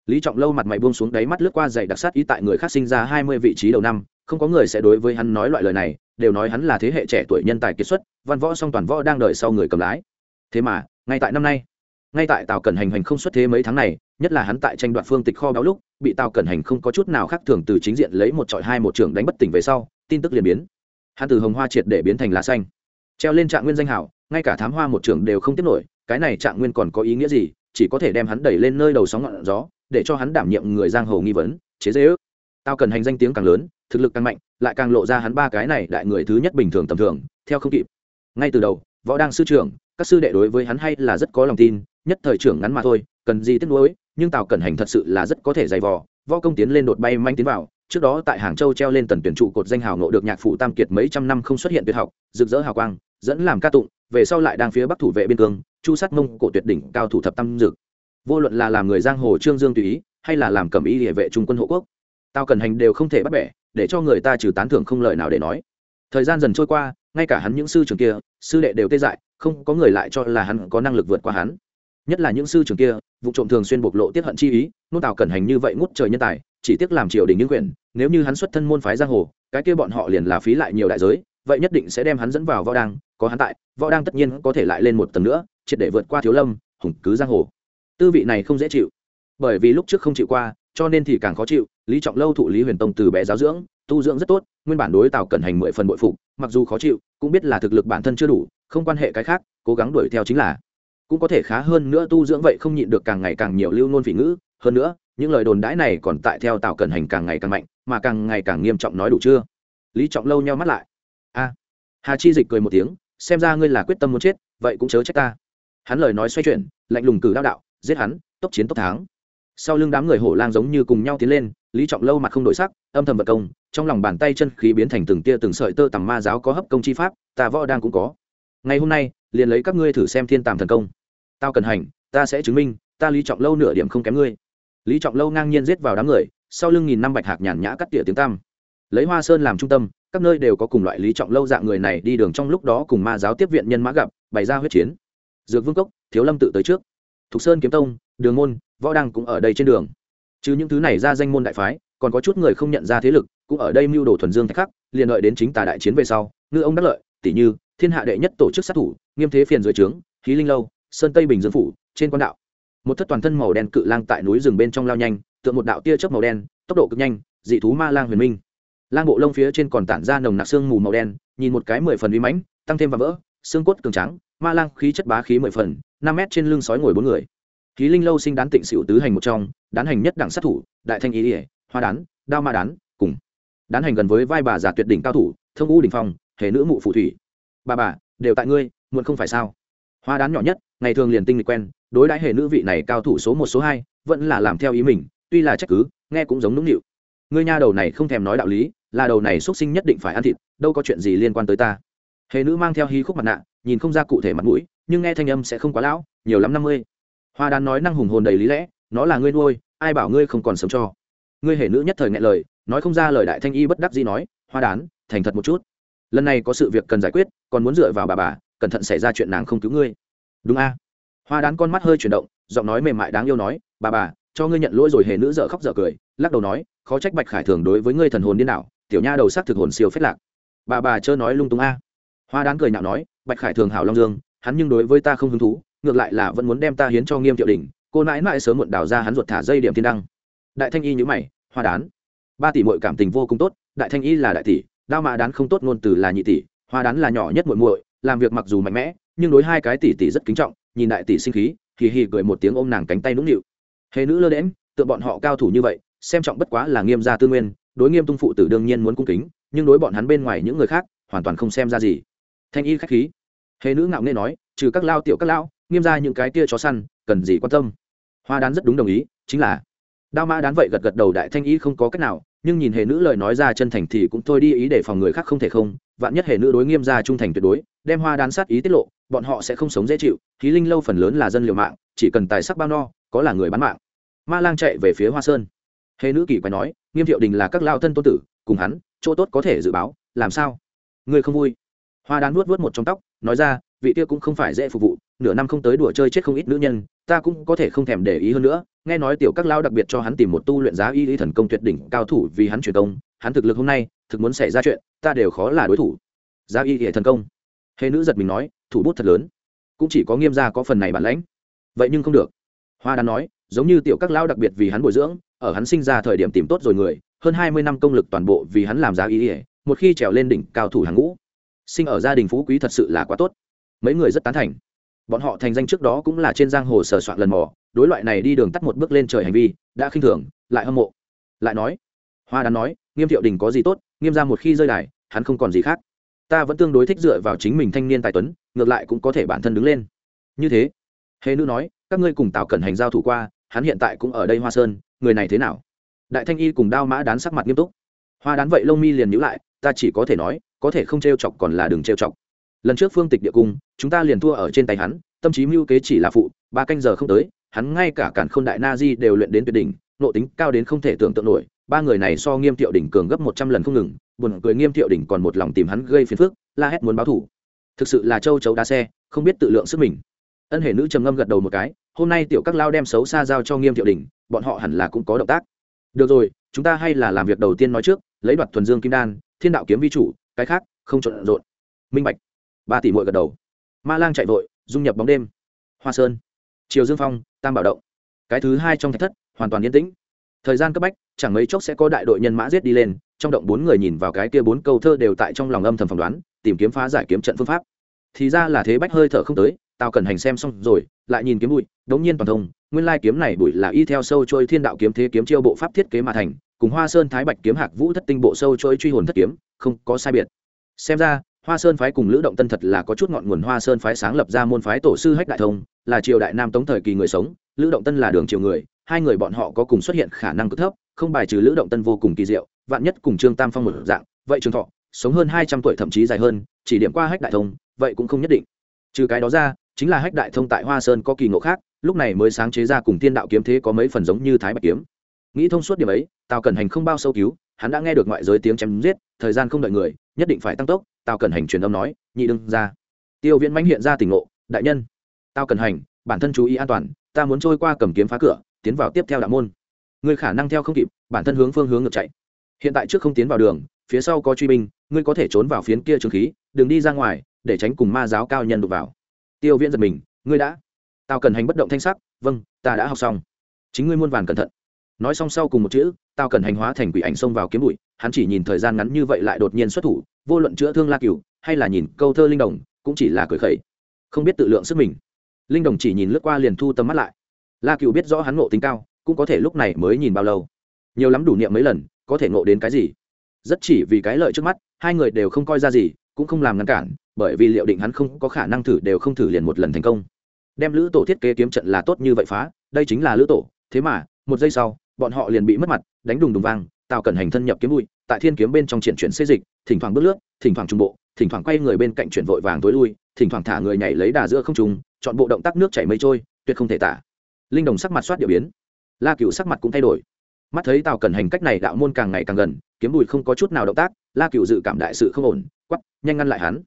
lý trọng lâu mặt mày buông xuống đáy mắt lướt qua dày đặc sát ý tại người khác sinh ra hai mươi vị trí đầu năm, không có người sẽ đối với hắn nói loại lời này, đều nói hắn là thế hệ trẻ tuổi nhân tài kiệt xuất, văn võ song toàn võ đang đợi sau người cầm lái. Thế mà, ngay tại năm nay, ngay tại tàu cẩn hành hành không xuất thế mấy tháng này, nhất là hắn tại tranh đoạt phương tịch kho báo lúc, bị tàu cẩn hành không có chút nào khác thường từ chính diện lấy một trọi hai một trưởng đánh bất tỉnh về sau, tin tức liền biến. Hắn từ hồng hoa triệt để biến thành lá xanh. Treo lên trạng nguyên danh hảo, ngay cả thám hoa một trưởng đều không tiếp nổi, cái này trạng nguyên còn có ý nghĩa gì, chỉ có thể đem hắn đẩy lên nơi đầu sóng ngọn gió để cho hắn đảm nhiệm người giang hồ nghi vấn, chế dễ ước. Tao cần hành danh tiếng càng lớn, thực lực càng mạnh, lại càng lộ ra hắn ba cái này đại người thứ nhất bình thường tầm thường, theo không kịp. Ngay từ đầu, võ đang sư trưởng, các sư đệ đối với hắn hay là rất có lòng tin, nhất thời trưởng ngắn mà thôi, cần gì tiếc nuối, nhưng tào cẩn hành thật sự là rất có thể dày vò, võ công tiến lên đột bay manh tiến vào, trước đó tại hàng châu treo lên tần tuyển trụ cột danh hào nộ được nhạc phụ tam kiệt mấy trăm năm không xuất hiện tuyệt học, rực rỡ hào quang, dẫn làm ca tụng, về sau lại đang phía bắc thủ vệ biên cương, chu sát mông cổ tuyệt đỉnh cao thủ thập tam dực vô luận là làm người giang hồ trương dương tùy ý, hay là làm cầm ý địa vệ trung quân hộ quốc tao cần hành đều không thể bắt bẻ, để cho người ta trừ tán thưởng không lời nào để nói. Thời gian dần trôi qua, ngay cả hắn những sư trưởng kia, sư đệ đều tê dại, không có người lại cho là hắn có năng lực vượt qua hắn. Nhất là những sư trưởng kia, vụ trộm thường xuyên bộc lộ tiết hận chi ý nôn tào cẩn hành như vậy ngút trời nhân tài, chỉ tiếc làm triều đình những quyền, nếu như hắn xuất thân môn phái giang hồ, cái kia bọn họ liền là phí lại nhiều đại giới, vậy nhất định sẽ đem hắn dẫn vào võ đang có hắn tại, võ đang tất nhiên có thể lại lên một tầng nữa, triệt để vượt qua thiếu lâm, hùng cứ giang hồ tư vị này không dễ chịu. Bởi vì lúc trước không chịu qua, cho nên thì càng khó chịu. Lý trọng lâu thụ lý huyền tông từ bé giáo dưỡng, tu dưỡng rất tốt, nguyên bản đối tào cẩn hành mười phần bội phục, mặc dù khó chịu, cũng biết là thực lực bản thân chưa đủ, không quan hệ cái khác, cố gắng đuổi theo chính là. Cũng có thể khá hơn nữa tu dưỡng vậy không nhịn được càng ngày càng nhiều lưu nôn vị ngữ. Hơn nữa, những lời đồn đãi này còn tại theo tào cẩn hành càng ngày càng mạnh, mà càng ngày càng nghiêm trọng nói đủ chưa? Lý trọng lâu nhau mắt lại. A. Hà chi dịch cười một tiếng, xem ra ngươi là quyết tâm muốn chết, vậy cũng chớ trách ta. Hắn lời nói xoay chuyển, lạnh lùng cử đao đạo giết hắn, tốc chiến tốc thắng. Sau lưng đám người hổ lang giống như cùng nhau tiến lên, lý trọng lâu mặt không đổi sắc, âm thầm vật công, trong lòng bàn tay chân khí biến thành từng tia từng sợi tơ tằm ma giáo có hấp công chi pháp tà võ đang cũng có. Ngày hôm nay, liền lấy các ngươi thử xem thiên tàm thần công. Tao cần hành, ta sẽ chứng minh, ta lý trọng lâu nửa điểm không kém ngươi. Lý trọng lâu ngang nhiên giết vào đám người, sau lưng nghìn năm bạch hạc nhàn nhã cắt tỉa tiếng tam lấy hoa sơn làm trung tâm, các nơi đều có cùng loại lý trọng lâu dạng người này đi đường trong lúc đó cùng ma giáo tiếp viện nhân mã gặp, bày ra huyết chiến. Dược vương cốc, thiếu lâm tự tới trước thục sơn kiếm tông, đường môn, võ đăng cũng ở đây trên đường. Chứ những thứ này ra danh môn đại phái, còn có chút người không nhận ra thế lực, cũng ở đây mưu đồ thuần dương thạch khắc, liền đợi đến chính tà đại chiến về sau, ngư ông đắc lợi tỷ như, thiên hạ đệ nhất tổ chức sát thủ, nghiêm thế phiền dưới trướng khí linh lâu, sơn tây bình dương phủ, trên quan đạo. Một thất toàn thân màu đen cự lang tại núi rừng bên trong lao nhanh, tượng một đạo tia chớp màu đen, tốc độ cực nhanh, dị thú ma lang huyền minh. Lang bộ lông phía trên còn tản ra nồng nặc xương mù màu đen, nhìn một cái mười phần uy mãnh, tăng thêm và vỡ, xương cốt cường trắng ma lang khí chất bá khí mười phần, năm mét trên lưng sói ngồi bốn người. Khí linh lâu sinh đán tịnh xỉu tứ hành một trong, đán hành nhất đẳng sát thủ, đại thanh ý ỉa, hoa đán, đao ma đán, cùng. Đán hành gần với vai bà già tuyệt đỉnh cao thủ thương ngũ đình phong hệ nữ mụ phù thủy. Bà bà, đều tại ngươi, muộn không phải sao? Hoa đán nhỏ nhất, ngày thường liền tinh lịch quen, đối đãi hệ nữ vị này cao thủ số một, số hai, vẫn là làm theo ý mình, tuy là trách cứ, nghe cũng giống nũng nịu. Ngươi nha đầu này không thèm nói đạo lý, là đầu này xuất sinh nhất định phải ăn thịt, đâu có chuyện gì liên quan tới ta. Hệ nữ mang theo hí khúc mặt nạ nhìn không ra cụ thể mặt mũi, nhưng nghe thanh âm sẽ không quá lão, nhiều lắm năm mươi. Hoa đán nói năng hùng hồn đầy lý lẽ, nó là ngươi nuôi, ai bảo ngươi không còn sống cho. Ngươi hề nữ nhất thời nghe lời, nói không ra lời đại thanh y bất đắc gì nói, hoa đán thành thật một chút. Lần này có sự việc cần giải quyết, còn muốn dựa vào bà bà, cẩn thận xảy ra chuyện nàng không cứu ngươi. Đúng a. Hoa đán con mắt hơi chuyển động, giọng nói mềm mại đáng yêu nói, bà bà, cho ngươi nhận lỗi rồi hề nữ dợ khóc dợ cười, lắc đầu nói, khó trách bạch khải thường đối với ngươi thần hồn điên đảo, tiểu nha đầu sắc thực hồn siêu phết lạc. Bà bà chớ nói lung tung a hoa đán cười nhạo nói, bạch khải thường hảo long dương, hắn nhưng đối với ta không hứng thú, ngược lại là vẫn muốn đem ta hiến cho nghiêm thiệu đình, cô nãi mãi sớm muộn đào ra hắn ruột thả dây điểm thiên đăng. Đại thanh y nhữ mày, hoa đán, ba tỷ mội cảm tình vô cùng tốt, đại thanh y là đại tỷ, đao mạ đán không tốt ngôn từ là nhị tỷ, hoa đán là nhỏ nhất muội muội, làm việc mặc dù mạnh mẽ, nhưng đối hai cái tỷ tỷ rất kính trọng, nhìn đại tỷ sinh khí, hì hì cười một tiếng ôm nàng cánh tay nũng nịu. Hề nữ lơ đễm tựa bọn họ cao thủ như vậy, xem trọng bất quá là nghiêm gia tư nguyên, đối nghiêm tung phụ tử đương nhiên muốn cung kính, nhưng đối bọn hắn bên ngoài những người khác, hoàn toàn không xem ra gì thanh y khách khí. Hề nữ ngạo nghê nói, trừ các lao tiểu các lao nghiêm ra những cái kia chó săn, cần gì quan tâm? Hoa đán rất đúng đồng ý, chính là đao mã đán vậy gật gật đầu đại thanh y không có cách nào, nhưng nhìn hề nữ lời nói ra chân thành thì cũng thôi đi ý để phòng người khác không thể không, vạn nhất hề nữ đối nghiêm ra trung thành tuyệt đối, đem hoa đán sát ý tiết lộ, bọn họ sẽ không sống dễ chịu khí linh lâu phần lớn là dân liều mạng, chỉ cần tài sắc bao no, có là người bán mạng. Ma lang chạy về phía hoa sơn. Hề nữ kỳ quái nói, nghiêm thiệu đình là các lao thân tôn tử, cùng hắn, chỗ tốt có thể dự báo, làm sao? Ngươi không vui hoa đán vuốt vuốt một trong tóc, nói ra, vị kia cũng không phải dễ phục vụ, nửa năm không tới đùa chơi chết không ít nữ nhân, ta cũng có thể không thèm để ý hơn nữa, nghe nói tiểu các lao đặc biệt cho hắn tìm một tu luyện giá y lý thần công tuyệt đỉnh cao thủ vì hắn truyền công, hắn thực lực hôm nay, thực muốn xảy ra chuyện, ta đều khó là đối thủ. Giá y Lý thần công. Hệ nữ giật mình nói, thủ bút thật lớn. Cũng chỉ có nghiêm gia có phần này bản lãnh. Vậy nhưng không được. Hoa đán nói, giống như tiểu các lao đặc biệt vì hắn bồi dưỡng, ở hắn sinh ra thời điểm tìm tốt rồi người, hơn hai mươi năm công lực toàn bộ vì hắn làm giá y một khi trèo lên đỉnh cao thủ hàng ngũ sinh ở gia đình phú quý thật sự là quá tốt. Mấy người rất tán thành. Bọn họ thành danh trước đó cũng là trên giang hồ sờ soạn lần mò, đối loại này đi đường tắt một bước lên trời hành vi, đã khinh thường, lại hâm mộ. Lại nói, hoa đán nói, nghiêm thiệu đình có gì tốt, nghiêm ra một khi rơi đài, hắn không còn gì khác. Ta vẫn tương đối thích dựa vào chính mình thanh niên tài tuấn, ngược lại cũng có thể bản thân đứng lên. Như thế, hề nữ nói, các ngươi cùng tào cẩn hành giao thủ qua, hắn hiện tại cũng ở đây hoa sơn, người này thế nào? Đại thanh y cùng đao mã đán sắc mặt nghiêm túc. Hoa đán vậy lông mi liền nhữ lại, ta chỉ có thể nói có thể không t chọc còn là đừng t chọc. Lần trước phương tịch địa cung, chúng ta liền thua ở trên tay hắn, tâm trí mưu kế chỉ là phụ, ba canh giờ không tới, hắn ngay cả cản k h ô n đại na di đều luyện đến tuyệt đỉnh, nộ tính cao đến không thể tưởng tượng nổi, ba người này so nghiêm thiệu đỉnh cường gấp một trăm lần không ngừng, buồn cười nghiêm thiệu đỉnh còn một lòng tìm hắn gây phiền phức, la hét muốn báo thủ. Thực sự là châu chấu đá xe, không biết tự lượng sức mình. Ân hệ nữ trầm ngâm gật đầu một cái, hôm nay tiểu các lao đem xấu xa giao cho nghiêm thiệu đỉnh, bọn họ hẳn là cũng có động tác. Được rồi, chúng ta hay là làm việc đầu tiên nói trước, lấy đoạt thuần dương kim đan, thiên đạo kiếm vi chủ cái khác, không trộn rộn. Minh bạch. Ba tỷ muội gật đầu. Ma lang chạy vội, dung nhập bóng đêm. Hoa sơn. Chiều dương phong, tam bảo động. Cái thứ hai trong thạch thất, hoàn toàn yên tĩnh. Thời gian cấp bách, chẳng mấy chốc sẽ có đại đội nhân mã giết đi lên, trong động bốn người nhìn vào cái kia bốn câu thơ đều tại trong lòng âm thầm phỏng đoán, tìm kiếm phá giải kiếm trận phương pháp. Thì ra là thế bách hơi thở không tới tao cần hành xem xong rồi, lại nhìn kiếm bụi, đống nhiên toàn thông, nguyên lai kiếm này bụi là y theo sâu trôi thiên đạo kiếm thế kiếm chiêu bộ pháp thiết kế mà thành cùng hoa sơn thái bạch kiếm hạc vũ thất tinh bộ sâu trôi truy hồn thất kiếm, không có sai biệt. Xem ra, hoa sơn phái cùng lữ động tân thật là có chút ngọn nguồn hoa sơn phái sáng lập ra môn phái tổ sư hách đại thông, là triều đại nam tống thời kỳ người sống, lữ động tân là đường triều người, hai người bọn họ có cùng xuất hiện khả năng cực thấp, không bài trừ lữ động tân vô cùng kỳ diệu, vạn nhất cùng trương tam phong một dạng, vậy trường thọ, sống hơn hai trăm tuổi thậm chí dài hơn, chỉ điểm qua hách đại thông, vậy cũng không nhất định. Trừ cái đó ra, chính là hách đại thông tại hoa sơn có kỳ ngộ khác, lúc này mới sáng chế ra cùng tiên đạo kiếm thế có mấy phần giống như thái bạch kiếm nghĩ thông suốt điểm ấy, tào cẩn hành không bao sâu cứu, hắn đã nghe được ngoại giới tiếng chém giết, thời gian không đợi người, nhất định phải tăng tốc, tào cẩn hành truyền âm nói, nhị đương ra. Tiêu viễn mãnh hiện ra tỉnh ngộ, đại nhân. Tào cẩn hành, bản thân chú ý an toàn, ta muốn trôi qua cầm kiếm phá cửa, tiến vào tiếp theo đạo môn. Ngươi khả năng theo không kịp, bản thân hướng phương hướng ngược chạy. Hiện tại trước không tiến vào đường, phía sau có truy binh, ngươi có thể trốn vào phiến kia trường khí, đừng đi ra ngoài, để tránh cùng ma giáo cao nhân đụng vào. Tiêu viễn giật mình, ngươi đã. Tao cần hành bất động thanh sắc vâng ta đã học xong. Chính ngươi muôn vàn cẩn thận nói xong sau cùng một chữ tao cần hành hóa thành quỷ ảnh xông vào kiếm bụi, hắn chỉ nhìn thời gian ngắn như vậy lại đột nhiên xuất thủ, vô luận chữa thương la cửu, hay là nhìn câu thơ linh đồng, cũng chỉ là cười khẩy. Không biết tự lượng sức mình. Linh đồng chỉ nhìn lướt qua liền thu tầm mắt lại. La cửu biết rõ hắn ngộ tính cao, cũng có thể lúc này mới nhìn bao lâu. Nhiều lắm đủ niệm mấy lần, có thể ngộ đến cái gì? Rất chỉ vì cái lợi trước mắt, hai người đều không coi ra gì, cũng không làm ngăn cản, bởi vì liệu định hắn không có khả năng thử đều không thử liền một lần thành công. Đem lữ tổ thiết kế kiếm trận là tốt như vậy phá, đây chính là lữ tổ, thế mà, một giây sau bọn họ liền bị mất mặt, đánh đùng đùng vang, tào cẩn hành thân nhập kiếm bụi, tại thiên kiếm bên trong triển chuyển xê dịch, thỉnh thoảng bước lướt, thỉnh thoảng trung bộ, thỉnh thoảng quay người bên cạnh chuyển vội vàng tối lui, thỉnh thoảng thả người nhảy lấy đà giữa không trùng chọn bộ động tác nước chảy mây trôi, tuyệt không thể tả. Linh đồng sắc mặt soát địa biến. La cựu sắc mặt cũng thay đổi. Mắt thấy tào cẩn hành cách này đạo môn càng ngày càng gần, kiếm bụi không có chút nào động tác, la cựu dự cảm đại sự không ổn quắp nhanh ngăn lại hắn.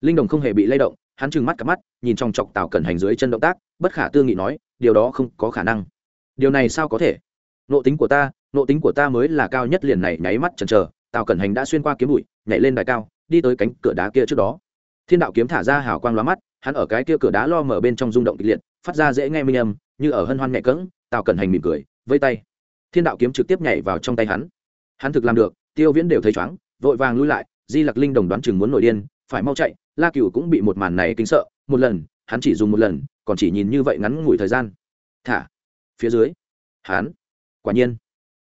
Linh đồng không hề bị lay động, hắn trừng mắt cả mắt, nhìn trong chọc tào cẩn hành dưới chân động tác, bất khả tư nghị nói, điều đó không có khả năng. Điều này sao có thể? Nộ tính của ta, nộ tính của ta mới là cao nhất liền này nháy mắt chần chờ, tào cẩn hành đã xuyên qua kiếm bụi, nhảy lên đài cao, đi tới cánh cửa đá kia trước đó. Thiên đạo kiếm thả ra hào quang lóa mắt, hắn ở cái kia cửa đá lo mở bên trong rung động kịch liệt, phát ra dễ nghe minh âm, như ở hân hoan nhẹ cỡng tào cẩn hành mỉm cười, vây tay. Thiên đạo kiếm trực tiếp nhảy vào trong tay hắn. Hắn thực làm được, tiêu viễn đều thấy chóng vội vàng lui lại, di lặc linh đồng đoán chừng muốn nổi điên, phải mau chạy, la cựu cũng bị một màn này kinh sợ, một lần, hắn chỉ dùng một lần, còn chỉ nhìn như vậy ngắn ngủi thời gian. Thả, phía dưới, hắn quả nhiên,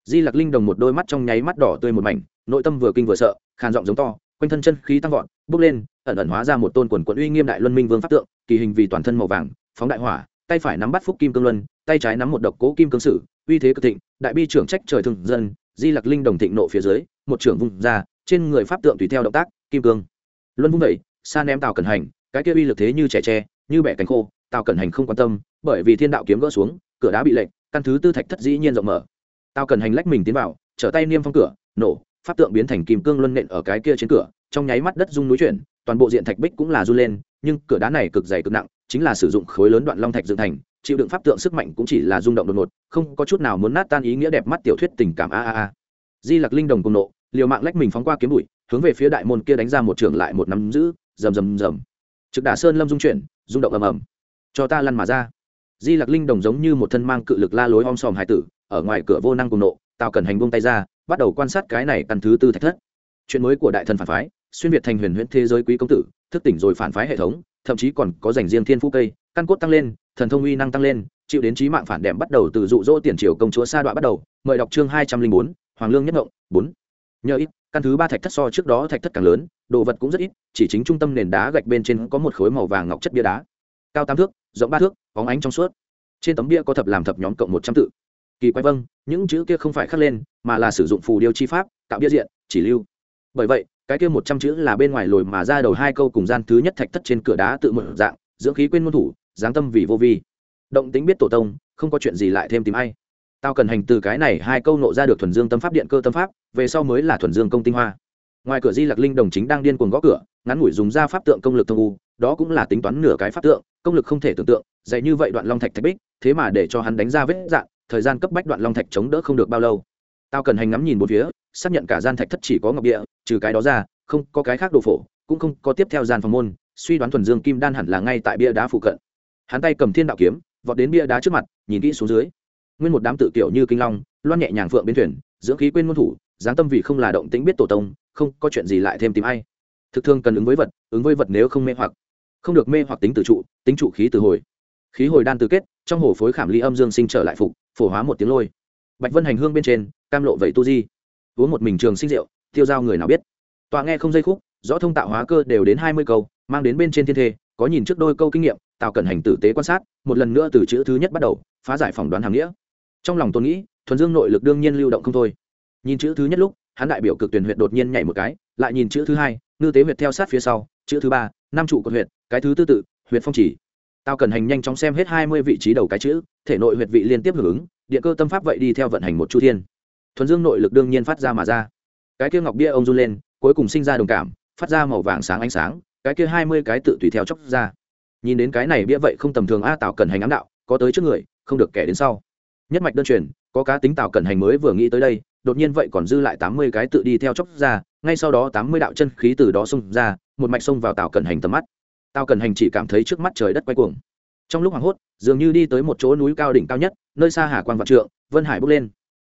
di lặc linh đồng một đôi mắt trong nháy mắt đỏ tươi một mảnh, nội tâm vừa kinh vừa sợ, khàn giọng giống to, quanh thân chân khí tăng vọt, bước lên, ẩn ẩn hóa ra một tôn quần quận uy nghiêm đại luân minh vương pháp tượng, kỳ hình vì toàn thân màu vàng, phóng đại hỏa, tay phải nắm bắt phúc kim cương luân, tay trái nắm một độc cố kim cương sử, uy thế cực thịnh, đại bi trưởng trách trời thường dân, di lặc linh đồng thịnh nộ phía dưới, một trưởng vùng ra, trên người pháp tượng tùy theo động tác, kim cương. Luân vung vẩy xa ném tàu cẩn hành, cái kia uy lực thế như trẻ tre, như bẻ cánh khô tàu cẩn hành không quan tâm, bởi vì thiên đạo kiếm gỡ xuống, cửa đá bị lệnh căn thứ tư thạch thất dĩ nhiên rộng mở. Tao cần hành lách mình tiến vào, trở tay niêm phong cửa, nổ, pháp tượng biến thành kim cương luân nện ở cái kia trên cửa, trong nháy mắt đất rung núi chuyển, toàn bộ diện thạch bích cũng là run lên, nhưng cửa đá này cực dày cực nặng, chính là sử dụng khối lớn đoạn long thạch dựng thành, chịu đựng pháp tượng sức mạnh cũng chỉ là rung động đột ngột, không có chút nào muốn nát tan ý nghĩa đẹp mắt tiểu thuyết tình cảm a a a. Di lặc linh đồng cùng nộ, liều mạng lách mình phóng qua kiếm bụi, hướng về phía đại môn kia đánh ra một trường lại một nắm giữ, rầm rầm rầm. Trực đà sơn lâm dung chuyển, rung động ầm ầm. Cho ta lăn mà ra di lặc linh đồng giống như một thân mang cự lực la lối om sòm hải tử, ở ngoài cửa vô năng cùng nộ, tào cần hành buông tay ra, bắt đầu quan sát cái này căn thứ tư thạch thất. Chuyện mới của đại thần phản phái, xuyên việt thành huyền huyễn thế giới quý công tử, thức tỉnh rồi phản phái hệ thống, thậm chí còn có dành riêng thiên phú cây, căn cốt tăng lên, thần thông uy năng tăng lên, chịu đến trí mạng phản đệm bắt đầu từ dụ dỗ tiền triều công chúa sa đoạn bắt đầu, mời đọc chương hai trăm linh bốn, hoàng lương nhất ngộng, bốn. Nhờ ít, căn thứ ba thạch thất so trước đó thạch thất càng lớn, đồ vật cũng rất ít, chỉ chính trung tâm nền đá gạch bên trên có một khối màu vàng ngọc chất bia đá. Cao tám thước, rộng ba thước bóng ánh trong suốt. Trên tấm bia có thập làm thập nhóm cộng một trăm tự. Kỳ quái vâng những chữ kia không phải khắc lên, mà là sử dụng phù điêu chi pháp, tạo bia diện, chỉ lưu. Bởi vậy, cái kia một trăm chữ là bên ngoài lồi mà ra đầu hai câu cùng gian thứ nhất thạch thất trên cửa đá tự mở dạng, dưỡng khí quên môn thủ giáng tâm vì vô vi. Động tính biết tổ tông, không có chuyện gì lại thêm tìm ai. Tao cần hành từ cái này hai câu nộ ra được thuần dương tâm pháp điện cơ tâm pháp, về sau mới là thuần dương công tinh hoa. Ngoài cửa di lạc linh đồng chính đang điên cuồng gõ cửa, ngắn ngủi dùng ra pháp tượng công lực thông u đó cũng là tính toán nửa cái pháp tượng, công lực không thể tưởng tượng, dạy như vậy đoạn long thạch thạch bích, thế mà để cho hắn đánh ra vết dạng, thời gian cấp bách đoạn long thạch chống đỡ không được bao lâu. Tao cần hành ngắm nhìn một phía, xác nhận cả gian thạch thất chỉ có ngọc địa, trừ cái đó ra, không có cái khác đồ phổ, cũng không có tiếp theo gian phòng môn, suy đoán thuần dương kim đan hẳn là ngay tại bia đá phụ cận. Hắn tay cầm thiên đạo kiếm, vọt đến bia đá trước mặt, nhìn kỹ xuống dưới. Nguyên một đám tự kiểu như kinh long, loan nhẹ nhàng phượng bên thuyền, dưỡng khí quên ngôn thủ giáng tâm vì không là động tĩnh biết tổ tông, không có chuyện gì lại thêm tìm ai. Thực thương cần ứng với vật, ứng với vật nếu không mê hoặc không được mê hoặc tính tự trụ, tính trụ khí từ hồi. Khí hồi đan từ kết, trong hồ phối khảm ly âm dương sinh trở lại phục, phổ hóa một tiếng lôi. Bạch vân hành hương bên trên, cam lộ vậy tu di. Uống một mình trường sinh rượu, tiêu giao người nào biết. Tọa nghe không dây khúc, rõ thông tạo hóa cơ đều đến hai mươi câu, mang đến bên trên thiên thê, có nhìn trước đôi câu kinh nghiệm, tạo cẩn hành tử tế quan sát, một lần nữa từ chữ thứ nhất bắt đầu, phá giải phỏng đoán hàng nghĩa. Trong lòng tôi nghĩ, thuần dương nội lực đương nhiên lưu động không thôi. Nhìn chữ thứ nhất lúc, hắn đại biểu cực tuyển huyện đột nhiên nhảy một cái, lại nhìn chữ thứ hai, ngư tế huyệt theo sát phía sau, chữ thứ ba năm trụ cột huyệt, cái thứ tư tự, huyệt phong chỉ. Tao cần hành nhanh chóng xem hết hai mươi vị trí đầu cái chữ, thể nội huyệt vị liên tiếp hưởng ứng điện cơ tâm pháp vậy đi theo vận hành một chu thiên. Thuần dương nội lực đương nhiên phát ra mà ra. Cái kia ngọc bia ông run lên, cuối cùng sinh ra đồng cảm, phát ra màu vàng sáng ánh sáng, cái kia hai mươi cái tự tùy theo chóc ra. Nhìn đến cái này bia vậy không tầm thường a tạo cần hành ám đạo, có tới trước người, không được kẻ đến sau. Nhất mạch đơn truyền, có cá tính tạo cần hành mới vừa nghĩ tới đây, đột nhiên vậy còn dư lại tám mươi cái tự đi theo chóc ra, ngay sau đó tám mươi đạo chân khí từ đó xung ra một mạch xông vào tào cần hành tầm mắt. Tào cần hành chỉ cảm thấy trước mắt trời đất quay cuồng. Trong lúc hoảng hốt, dường như đi tới một chỗ núi cao đỉnh cao nhất, nơi xa hà quan vạn trượng, vân hải bốc lên.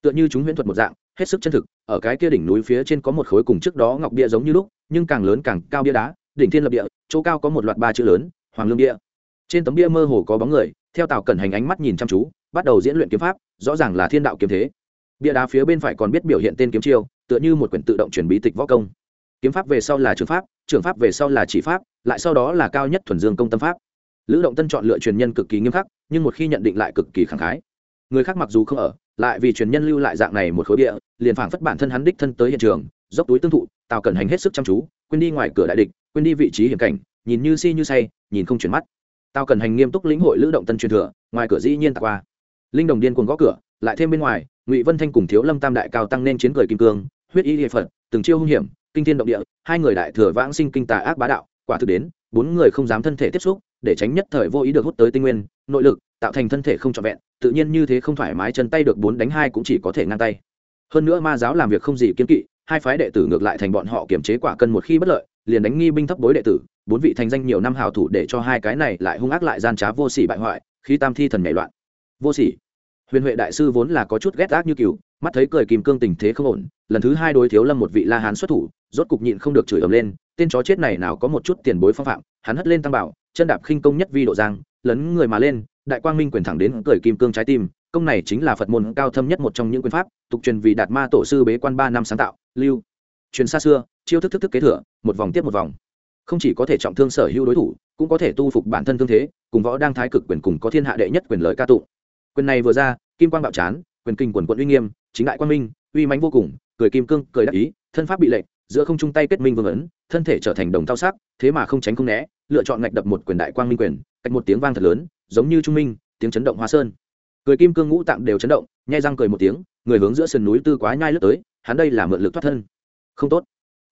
Tựa như chúng huyễn thuật một dạng, hết sức chân thực, ở cái kia đỉnh núi phía trên có một khối cùng trước đó ngọc bia giống như lúc, nhưng càng lớn càng cao bia đá, đỉnh thiên lập địa, chỗ cao có một loạt ba chữ lớn, hoàng lương bia. Trên tấm bia mơ hồ có bóng người, theo tàu cẩn hành ánh mắt nhìn chăm chú, bắt đầu diễn luyện kiếm pháp, rõ ràng là thiên đạo kiếm thế. Bia đá phía bên phải còn biết biểu hiện tên kiếm chiêu, tựa như một quyển tự động chuyển bí tịch võ công kiếm pháp về sau là trường pháp trường pháp về sau là chỉ pháp, lại sau đó là cao nhất thuần dương công tâm pháp. Lữ động tân chọn lựa truyền nhân cực kỳ nghiêm khắc, nhưng một khi nhận định lại cực kỳ khẳng khái. Người khác mặc dù không ở, lại vì truyền nhân lưu lại dạng này một khối địa, liền phảng phất bản thân hắn đích thân tới hiện trường, dốc túi tương thụ, tào cẩn hành hết sức chăm chú, quên đi ngoài cửa đại địch, quên đi vị trí hiểm cảnh, nhìn như si như say, nhìn không chuyển mắt. Tào cẩn hành nghiêm túc lĩnh hội lữ động tân truyền thừa, ngoài cửa dĩ nhiên tạc qua. Linh đồng điên cuồng gõ cửa, lại thêm bên ngoài, ngụy vân thanh cùng thiếu lâm tam đại cao tăng nên chiến cười kim cương, huyết y địa phật, từng chiêu hung hiểm kinh thiên động địa, hai người đại thừa vãng sinh kinh tà ác bá đạo, quả thực đến, bốn người không dám thân thể tiếp xúc, để tránh nhất thời vô ý được hút tới tinh nguyên, nội lực, tạo thành thân thể không trọn vẹn, tự nhiên như thế không thoải mái, chân tay được bốn đánh hai cũng chỉ có thể ngang tay. Hơn nữa ma giáo làm việc không gì kiên kỵ, hai phái đệ tử ngược lại thành bọn họ kiểm chế quả cân một khi bất lợi, liền đánh nghi binh thấp bối đệ tử, bốn vị thành danh nhiều năm hào thủ để cho hai cái này lại hung ác lại gian trá vô sỉ bại hoại khi tam thi thần nhảy loạn. Vô sỉ. Huyền huệ đại sư vốn là có chút ghét ác như cừu mắt thấy cười kìm cương tình thế không ổn, lần thứ hai đối thiếu lâm một vị la hán xuất thủ, rốt cục nhịn không được chửi ầm lên, tên chó chết này nào có một chút tiền bối phong phạm, hắn hất lên tăng bảo, chân đạp khinh công nhất vi độ giang, lấn người mà lên, đại quang minh quyền thẳng đến cười kim cương trái tim, công này chính là phật môn cao thâm nhất một trong những quyền pháp, tục truyền vì đạt ma tổ sư bế quan ba năm sáng tạo, lưu, truyền xa xưa, chiêu thức thức thức kế thừa, một vòng tiếp một vòng. Không chỉ có thể trọng thương sở hữu đối thủ, cũng có thể tu phục bản thân thương thế, cùng võ đang thái cực quyền cùng có thiên hạ đệ nhất quyền lợi ca tụng. Quyền này vừa ra, kim quang bạo chán, quyền kinh quần quận uy nghiêm chính đại quang minh, uy mãnh vô cùng, cười kim cương, cười đắc ý, thân pháp bị lệnh giữa không chung tay kết minh vương ấn, thân thể trở thành đồng thao sắc, thế mà không tránh không né, lựa chọn ngạch đập một quyền đại quang minh quyền, cách một tiếng vang thật lớn, giống như trung minh, tiếng chấn động hoa sơn. Cười kim cương ngũ tạng đều chấn động, nhai răng cười một tiếng, người hướng giữa sườn núi tư quá nhai lướt tới, hắn đây là mượn lực thoát thân. Không tốt.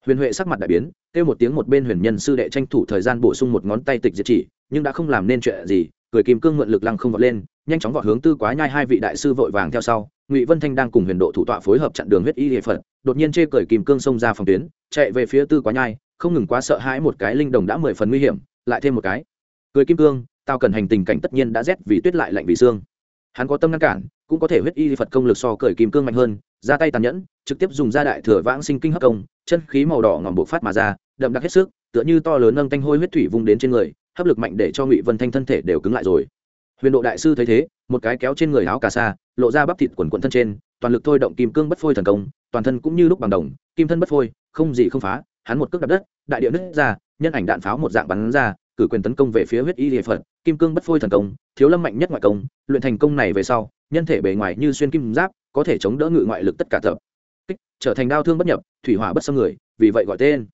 Huyền huệ sắc mặt đại biến, kêu một tiếng một bên huyền nhân sư đệ tranh thủ thời gian bổ sung một ngón tay tịch diệt chỉ, nhưng đã không làm nên chuyện gì cười kim cương mượn lực lăng không vọt lên, nhanh chóng vọt hướng tư quá nhai hai vị đại sư vội vàng theo sau. Ngụy vân thanh đang cùng huyền độ thủ tọa phối hợp chặn đường huyết y địa phật, đột nhiên chê cười kim cương xông ra phòng tuyến, chạy về phía tư quá nhai, không ngừng quá sợ hãi một cái linh đồng đã mười phần nguy hiểm, lại thêm một cái. Cười kim cương, tao cần hành tình cảnh tất nhiên đã rét vì tuyết lại lạnh vì xương. Hắn có tâm ngăn cản, cũng có thể huyết y phật công lực so cởi kim cương mạnh hơn, ra tay tàn nhẫn, trực tiếp dùng ra đại thừa vãng sinh kinh hấp công, chân khí màu đỏ ngòm bộc phát mà ra, đậm đặc hết sức, tựa như to lớn nâng tanh hôi huyết thủy vung đến trên người hấp lực mạnh để cho ngụy vân thanh thân thể đều cứng lại rồi huyền độ đại sư thấy thế một cái kéo trên người áo cà sa lộ ra bắp thịt quần quận thân trên toàn lực thôi động kim cương bất phôi thần công toàn thân cũng như lúc bằng đồng kim thân bất phôi không gì không phá hắn một cước đập đất đại địa nứt ra nhân ảnh đạn pháo một dạng bắn ra cử quyền tấn công về phía huyết y địa phật kim cương bất phôi thần công thiếu lâm mạnh nhất ngoại công luyện thành công này về sau nhân thể bề ngoài như xuyên kim giáp có thể chống đỡ ngự ngoại lực tất cả tập kích trở thành đao thương bất nhập thủy hỏa bất xâm người vì vậy gọi tên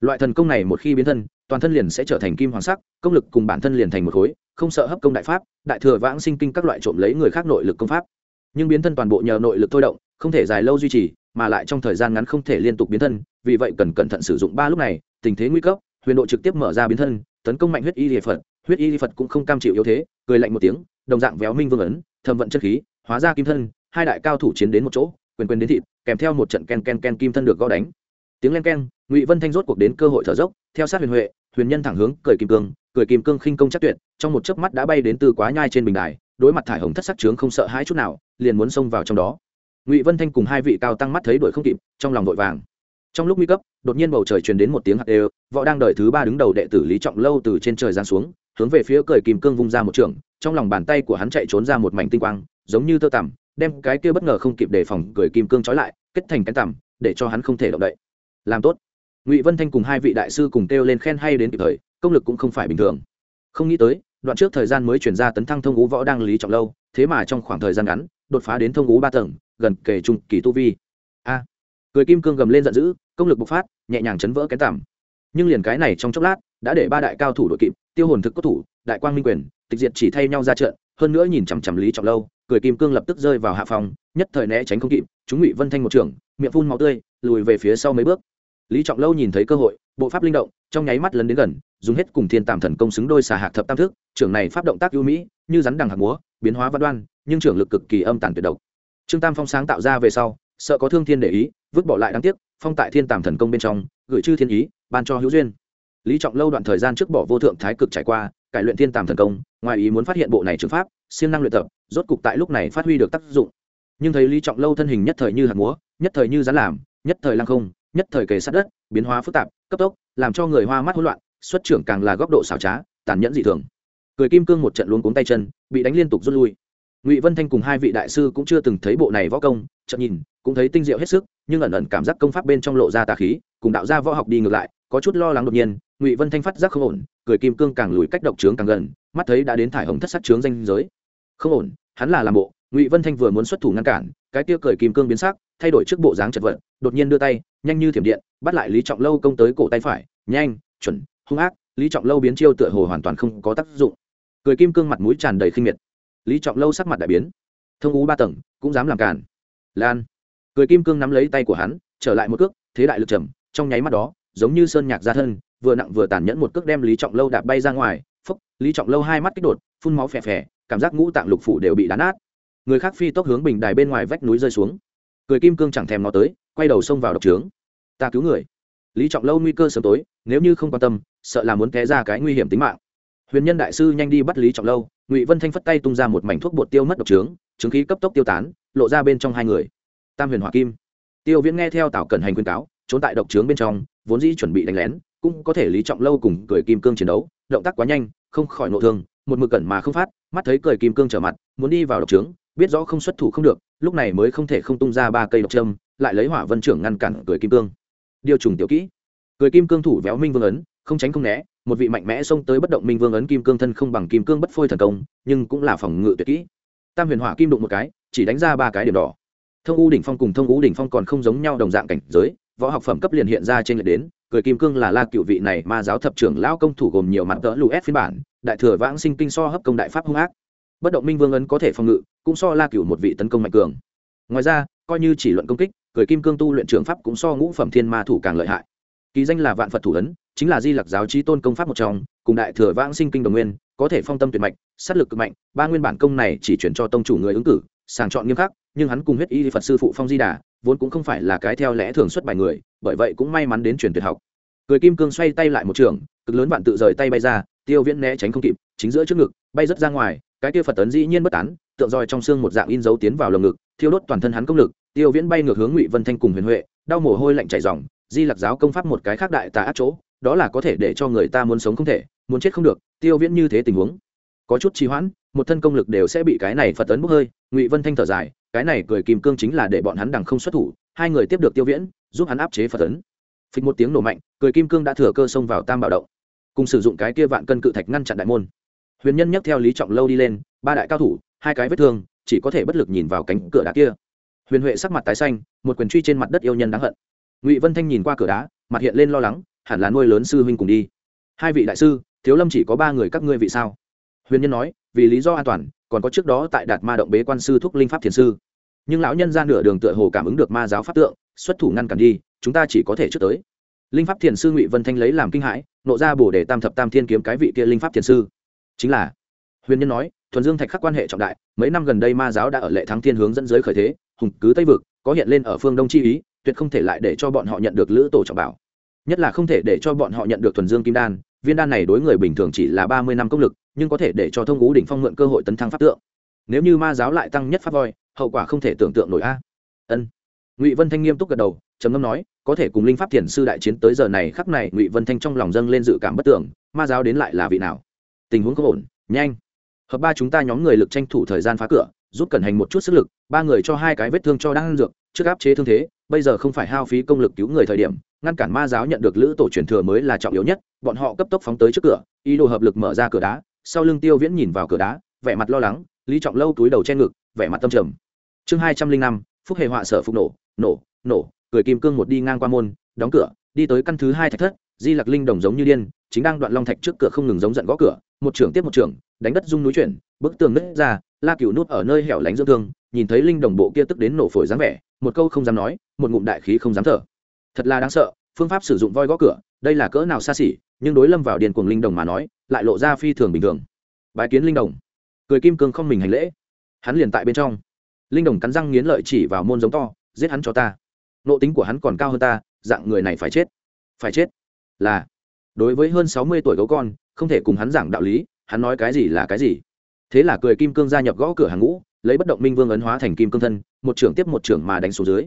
loại thần công này một khi biến thân toàn thân liền sẽ trở thành kim hoàng sắc, công lực cùng bản thân liền thành một khối, không sợ hấp công đại pháp, đại thừa vãng sinh kinh các loại trộm lấy người khác nội lực công pháp. Nhưng biến thân toàn bộ nhờ nội lực thôi động, không thể dài lâu duy trì, mà lại trong thời gian ngắn không thể liên tục biến thân, vì vậy cần cẩn thận sử dụng ba lúc này, tình thế nguy cấp, huyền độ trực tiếp mở ra biến thân, tấn công mạnh huyết y địa phật, huyết y địa phật cũng không cam chịu yếu thế, cười lạnh một tiếng, đồng dạng véo minh vương ấn thầm vận chân khí, hóa ra kim thân, hai đại cao thủ chiến đến một chỗ, quyền quyền đến thịt, kèm theo một trận ken ken ken kim thân được gõ đánh. Tiếng len ken ngụy vân thanh rốt cuộc đến cơ hội thở dốc, theo sát huyền huệ huyền nhân thẳng hướng cười kim cương, cười kim cương khinh công chắc tuyệt, trong một chớp mắt đã bay đến từ quá nhai trên bình đài, đối mặt thải hồng thất sắc trướng không sợ hãi chút nào, liền muốn xông vào trong đó. Ngụy vân thanh cùng hai vị cao tăng mắt thấy đuổi không kịp, trong lòng vội vàng. Trong lúc nguy cấp, đột nhiên bầu trời truyền đến một tiếng hạt đều, võ đang đợi thứ ba đứng đầu đệ tử lý trọng lâu từ trên trời giáng xuống, hướng về phía cười kim cương vung ra một trường, trong lòng bàn tay của hắn chạy trốn ra một mảnh tinh quang, giống như tơ tằm, đem cái kia bất ngờ không kịp đề phòng cười kim cương trói lại, kết thành cái tằm, để cho hắn không thể động đậy. Làm tốt ngụy vân thanh cùng hai vị đại sư cùng kêu lên khen hay đến kịp thời, công lực cũng không phải bình thường. Không nghĩ tới, đoạn trước thời gian mới chuyển ra tấn thăng thông ngũ võ đang lý trọng lâu, thế mà trong khoảng thời gian ngắn, đột phá đến thông ngũ ba tầng, gần kề trung kỳ tu vi. A! Cười kim cương gầm lên giận dữ, công lực bộc phát, nhẹ nhàng chấn vỡ cái tằm. Nhưng liền cái này trong chốc lát, đã để ba đại cao thủ đội kịp, tiêu hồn thực cốt thủ, đại quang minh quyền, tịch diệt chỉ thay nhau ra trận, hơn nữa nhìn chằm chằm lý trọng lâu, cười kim cương lập tức rơi vào hạ phòng, nhất thời né tránh không kịp, chúng ngụy vân thanh một trường, miệng phun máu tươi, lùi về phía sau mấy bước lý trọng lâu nhìn thấy cơ hội, bộ pháp linh động, trong nháy mắt lấn đến gần, dùng hết cùng thiên tàm thần công xứng đôi xà hạc thập tam thức, trưởng này pháp động tác ưu mỹ, như rắn đằng hạc múa, biến hóa văn đoan, nhưng trưởng lực cực kỳ âm tàn tuyệt độc. Trương tam phong sáng tạo ra về sau, sợ có thương thiên để ý, vứt bỏ lại đáng tiếc, phong tại thiên tàm thần công bên trong, gửi chư thiên ý, ban cho hữu duyên. Lý trọng lâu đoạn thời gian trước bỏ vô thượng thái cực trải qua, cải luyện thiên tàm thần công, ngoài ý muốn phát hiện bộ này trường pháp, siêng năng luyện tập, rốt cục tại lúc này phát huy được tác dụng. Nhưng thấy lý trọng lâu thân hình nhất thời như hạt múa, nhất thời như rắn làm, nhất thời lăng không nhất thời kề sát đất, biến hóa phức tạp, cấp tốc, làm cho người hoa mắt hỗn loạn, xuất trưởng càng là góc độ xảo trá, tàn nhẫn dị thường. Cười kim cương một trận luống cuống tay chân, bị đánh liên tục rút lui. Ngụy vân thanh cùng hai vị đại sư cũng chưa từng thấy bộ này võ công chậm nhìn, cũng thấy tinh diệu hết sức, nhưng ẩn ẩn cảm giác công pháp bên trong lộ ra tà khí, cùng đạo gia võ học đi ngược lại, có chút lo lắng đột nhiên, ngụy vân thanh phát giác không ổn, cười kim cương càng lùi cách độc trướng càng gần, mắt thấy đã đến thải hồng thất sát trướng danh giới. Không ổn, hắn là làm bộ, ngụy vân thanh vừa muốn xuất thủ ngăn cản cái tia cười kim cương biến sắc, thay đổi trước bộ dáng chật vật, đột nhiên đưa tay, nhanh như thiểm điện, bắt lại lý trọng lâu công tới cổ tay phải, nhanh, chuẩn, hung ác, lý trọng lâu biến chiêu tựa hồ hoàn toàn không có tác dụng. Cười kim cương mặt mũi tràn đầy khinh miệt. Lý trọng lâu sắc mặt đại biến. Thông ú ba tầng, cũng dám làm cản lan. Cười kim cương nắm lấy tay của hắn, trở lại một cước, thế đại lực trầm, trong nháy mắt đó, giống như sơn nhạc ra thân, vừa nặng vừa tàn nhẫn một cước đem lý trọng lâu đạp bay ra ngoài phúc lý trọng lâu hai mắt kích đột, phun máu phè phè, cảm giác ngũ tạng lục phủ đều bị đá nát người khác phi tốc hướng bình đài bên ngoài vách núi rơi xuống. Cười kim cương chẳng thèm nó tới, quay đầu xông vào độc trướng. Ta cứu người. Lý trọng lâu nguy cơ sớm tối, nếu như không quan tâm, sợ là muốn té ra cái nguy hiểm tính mạng. Huyền nhân đại sư nhanh đi bắt lý trọng lâu, ngụy vân thanh phất tay tung ra một mảnh thuốc bột tiêu mất độc trướng, chứng khí cấp tốc tiêu tán, lộ ra bên trong hai người. Tam huyền hỏa kim. Tiêu viễn nghe theo tảo cẩn hành khuyên cáo, trốn tại độc trướng bên trong, vốn dĩ chuẩn bị đánh lén, cũng có thể lý trọng lâu cùng cười kim cương chiến đấu, động tác quá nhanh, không khỏi nộ thương, một mực cẩn mà không phát, mắt thấy cười kim cương trở mặt, muốn đi vào độc trướng biết rõ không xuất thủ không được, lúc này mới không thể không tung ra ba cây độc châm, lại lấy hỏa vân trưởng ngăn cản cười kim cương. Điều trùng tiểu kỹ. Cười kim cương thủ véo minh vương ấn, không tránh không né, một vị mạnh mẽ xông tới bất động minh vương ấn kim cương thân không bằng kim cương bất phôi thần công, nhưng cũng là phòng ngự tuyệt kỹ. Tam huyền hỏa kim đụng một cái, chỉ đánh ra ba cái điểm đỏ. Thông u đỉnh phong cùng thông u đỉnh phong còn không giống nhau đồng dạng cảnh giới, võ học phẩm cấp liền hiện ra trên lệ đến, cười kim cương là la cựu vị này ma giáo thập trưởng lão công thủ gồm nhiều mặt cỡ lù ép phiên bản, đại thừa vãng sinh kinh so hấp công đại pháp hung ác bất động minh vương ấn có thể phòng ngự, cũng so la Cửu một vị tấn công mạnh cường. Ngoài ra, coi như chỉ luận công kích, cười kim cương tu luyện trường pháp cũng so ngũ phẩm thiên ma thủ càng lợi hại. Kỳ danh là vạn phật thủ ấn, chính là di lặc giáo trí tôn công pháp một trong, cùng đại thừa vãng sinh kinh đồng nguyên, có thể phong tâm tuyệt mạch, sát lực cực mạnh, ba nguyên bản công này chỉ chuyển cho tông chủ người ứng cử, sàng chọn nghiêm khắc, nhưng hắn cùng huyết y phật sư phụ phong di đà, vốn cũng không phải là cái theo lẽ thường xuất bài người, bởi vậy cũng may mắn đến truyền tuyệt học. Cười kim cương xoay tay lại một trường, cực lớn bạn tự rời tay bay ra, tiêu viễn né tránh không kịp, chính giữa trước ngực, bay rất ra ngoài cái kia phật tấn dĩ nhiên bất tán, tượng roi trong xương một dạng in dấu tiến vào lồng ngực, thiêu đốt toàn thân hắn công lực, tiêu viễn bay ngược hướng ngụy vân thanh cùng huyền huệ, đau mồ hôi lạnh chảy dòng di lặc giáo công pháp một cái khác đại tà ác chỗ, đó là có thể để cho người ta muốn sống không thể, muốn chết không được, tiêu viễn như thế tình huống. Có chút trì hoãn, một thân công lực đều sẽ bị cái này phật tấn bốc hơi, ngụy vân thanh thở dài, cái này cười kìm cương chính là để bọn hắn đằng không xuất thủ, hai người tiếp được tiêu viễn, giúp hắn áp chế phật tấn. Phịch một tiếng nổ mạnh, cười kim cương đã thừa cơ xông vào tam bảo động, cùng sử dụng cái kia vạn cân cự thạch ngăn chặn đại môn huyền nhân nhấc theo lý trọng lâu đi lên, ba đại cao thủ, hai cái vết thương, chỉ có thể bất lực nhìn vào cánh cửa đá kia. Huyền huệ sắc mặt tái xanh, một quyền truy trên mặt đất yêu nhân đáng hận. Ngụy vân thanh nhìn qua cửa đá, mặt hiện lên lo lắng, hẳn là nuôi lớn sư huynh cùng đi. Hai vị đại sư, thiếu lâm chỉ có ba người các ngươi vị sao? Huyền nhân nói, vì lý do an toàn, còn có trước đó tại đạt ma động bế quan sư thúc linh pháp thiền sư. Nhưng lão nhân ra nửa đường tựa hồ cảm ứng được ma giáo pháp tượng, xuất thủ ngăn cản đi, chúng ta chỉ có thể trước tới. Linh pháp thiền sư ngụy vân thanh lấy làm kinh hãi, nộ ra bổ để tam thập tam thiên kiếm cái vị kia linh pháp thiền sư chính là huyền nhân nói, thuần dương thạch khắc quan hệ trọng đại, mấy năm gần đây ma giáo đã ở lệ thắng thiên hướng dẫn giới khởi thế, hùng cứ tây vực, có hiện lên ở phương đông chi ý, tuyệt không thể lại để cho bọn họ nhận được lữ tổ trọng bảo. Nhất là không thể để cho bọn họ nhận được thuần dương kim đan, viên đan này đối người bình thường chỉ là ba mươi năm công lực, nhưng có thể để cho thông ngũ đỉnh phong mượn cơ hội tấn thăng pháp tượng. Nếu như ma giáo lại tăng nhất pháp voi, hậu quả không thể tưởng tượng nổi a. Ân. Ngụy vân thanh nghiêm túc gật đầu, trầm ngâm nói, có thể cùng linh pháp thiền sư đại chiến tới giờ này, khắc này ngụy vân thanh trong lòng dâng lên dự cảm bất tưởng, ma giáo đến lại là vị nào? Tình huống có ổn, nhanh. Hợp ba chúng ta nhóm người lực tranh thủ thời gian phá cửa, giúp cẩn hành một chút sức lực, ba người cho hai cái vết thương cho đang dược, trước áp chế thương thế, bây giờ không phải hao phí công lực cứu người thời điểm, ngăn cản ma giáo nhận được lữ tổ truyền thừa mới là trọng yếu nhất, bọn họ cấp tốc phóng tới trước cửa, ý đồ hợp lực mở ra cửa đá, sau lưng tiêu viễn nhìn vào cửa đá, vẻ mặt lo lắng, lý trọng lâu túi đầu che ngực, vẻ mặt tâm trầm. Chương hai trăm linh năm, phúc hề họa sở phục nổ nổ nổ, cười kim cương một đi ngang qua môn, đóng cửa, đi tới căn thứ hai thạch thất, di lặc linh đồng giống như điên chính đang đoạn long thạch trước cửa không ngừng giống giận gõ cửa, một trưởng tiếp một trưởng, đánh đất rung núi chuyển, bức tường nứt ra, la cựu nút ở nơi hẻo lánh dưỡng thương, nhìn thấy linh đồng bộ kia tức đến nổ phổi dáng vẻ, một câu không dám nói, một ngụm đại khí không dám thở. Thật là đáng sợ, phương pháp sử dụng voi gõ cửa, đây là cỡ nào xa xỉ, nhưng đối lâm vào điền cuồng linh đồng mà nói, lại lộ ra phi thường bình thường. Bái kiến linh đồng. Cười kim cương không mình hành lễ. Hắn liền tại bên trong. Linh đồng cắn răng nghiến lợi chỉ vào môn giống to, giết hắn cho ta. Nộ tính của hắn còn cao hơn ta, dạng người này phải chết. Phải chết. Là đối với hơn sáu mươi tuổi gấu con, không thể cùng hắn giảng đạo lý, hắn nói cái gì là cái gì. Thế là cười kim cương gia nhập gõ cửa hàng ngũ, lấy bất động minh vương ấn hóa thành kim cương thân, một trưởng tiếp một trưởng mà đánh xuống dưới.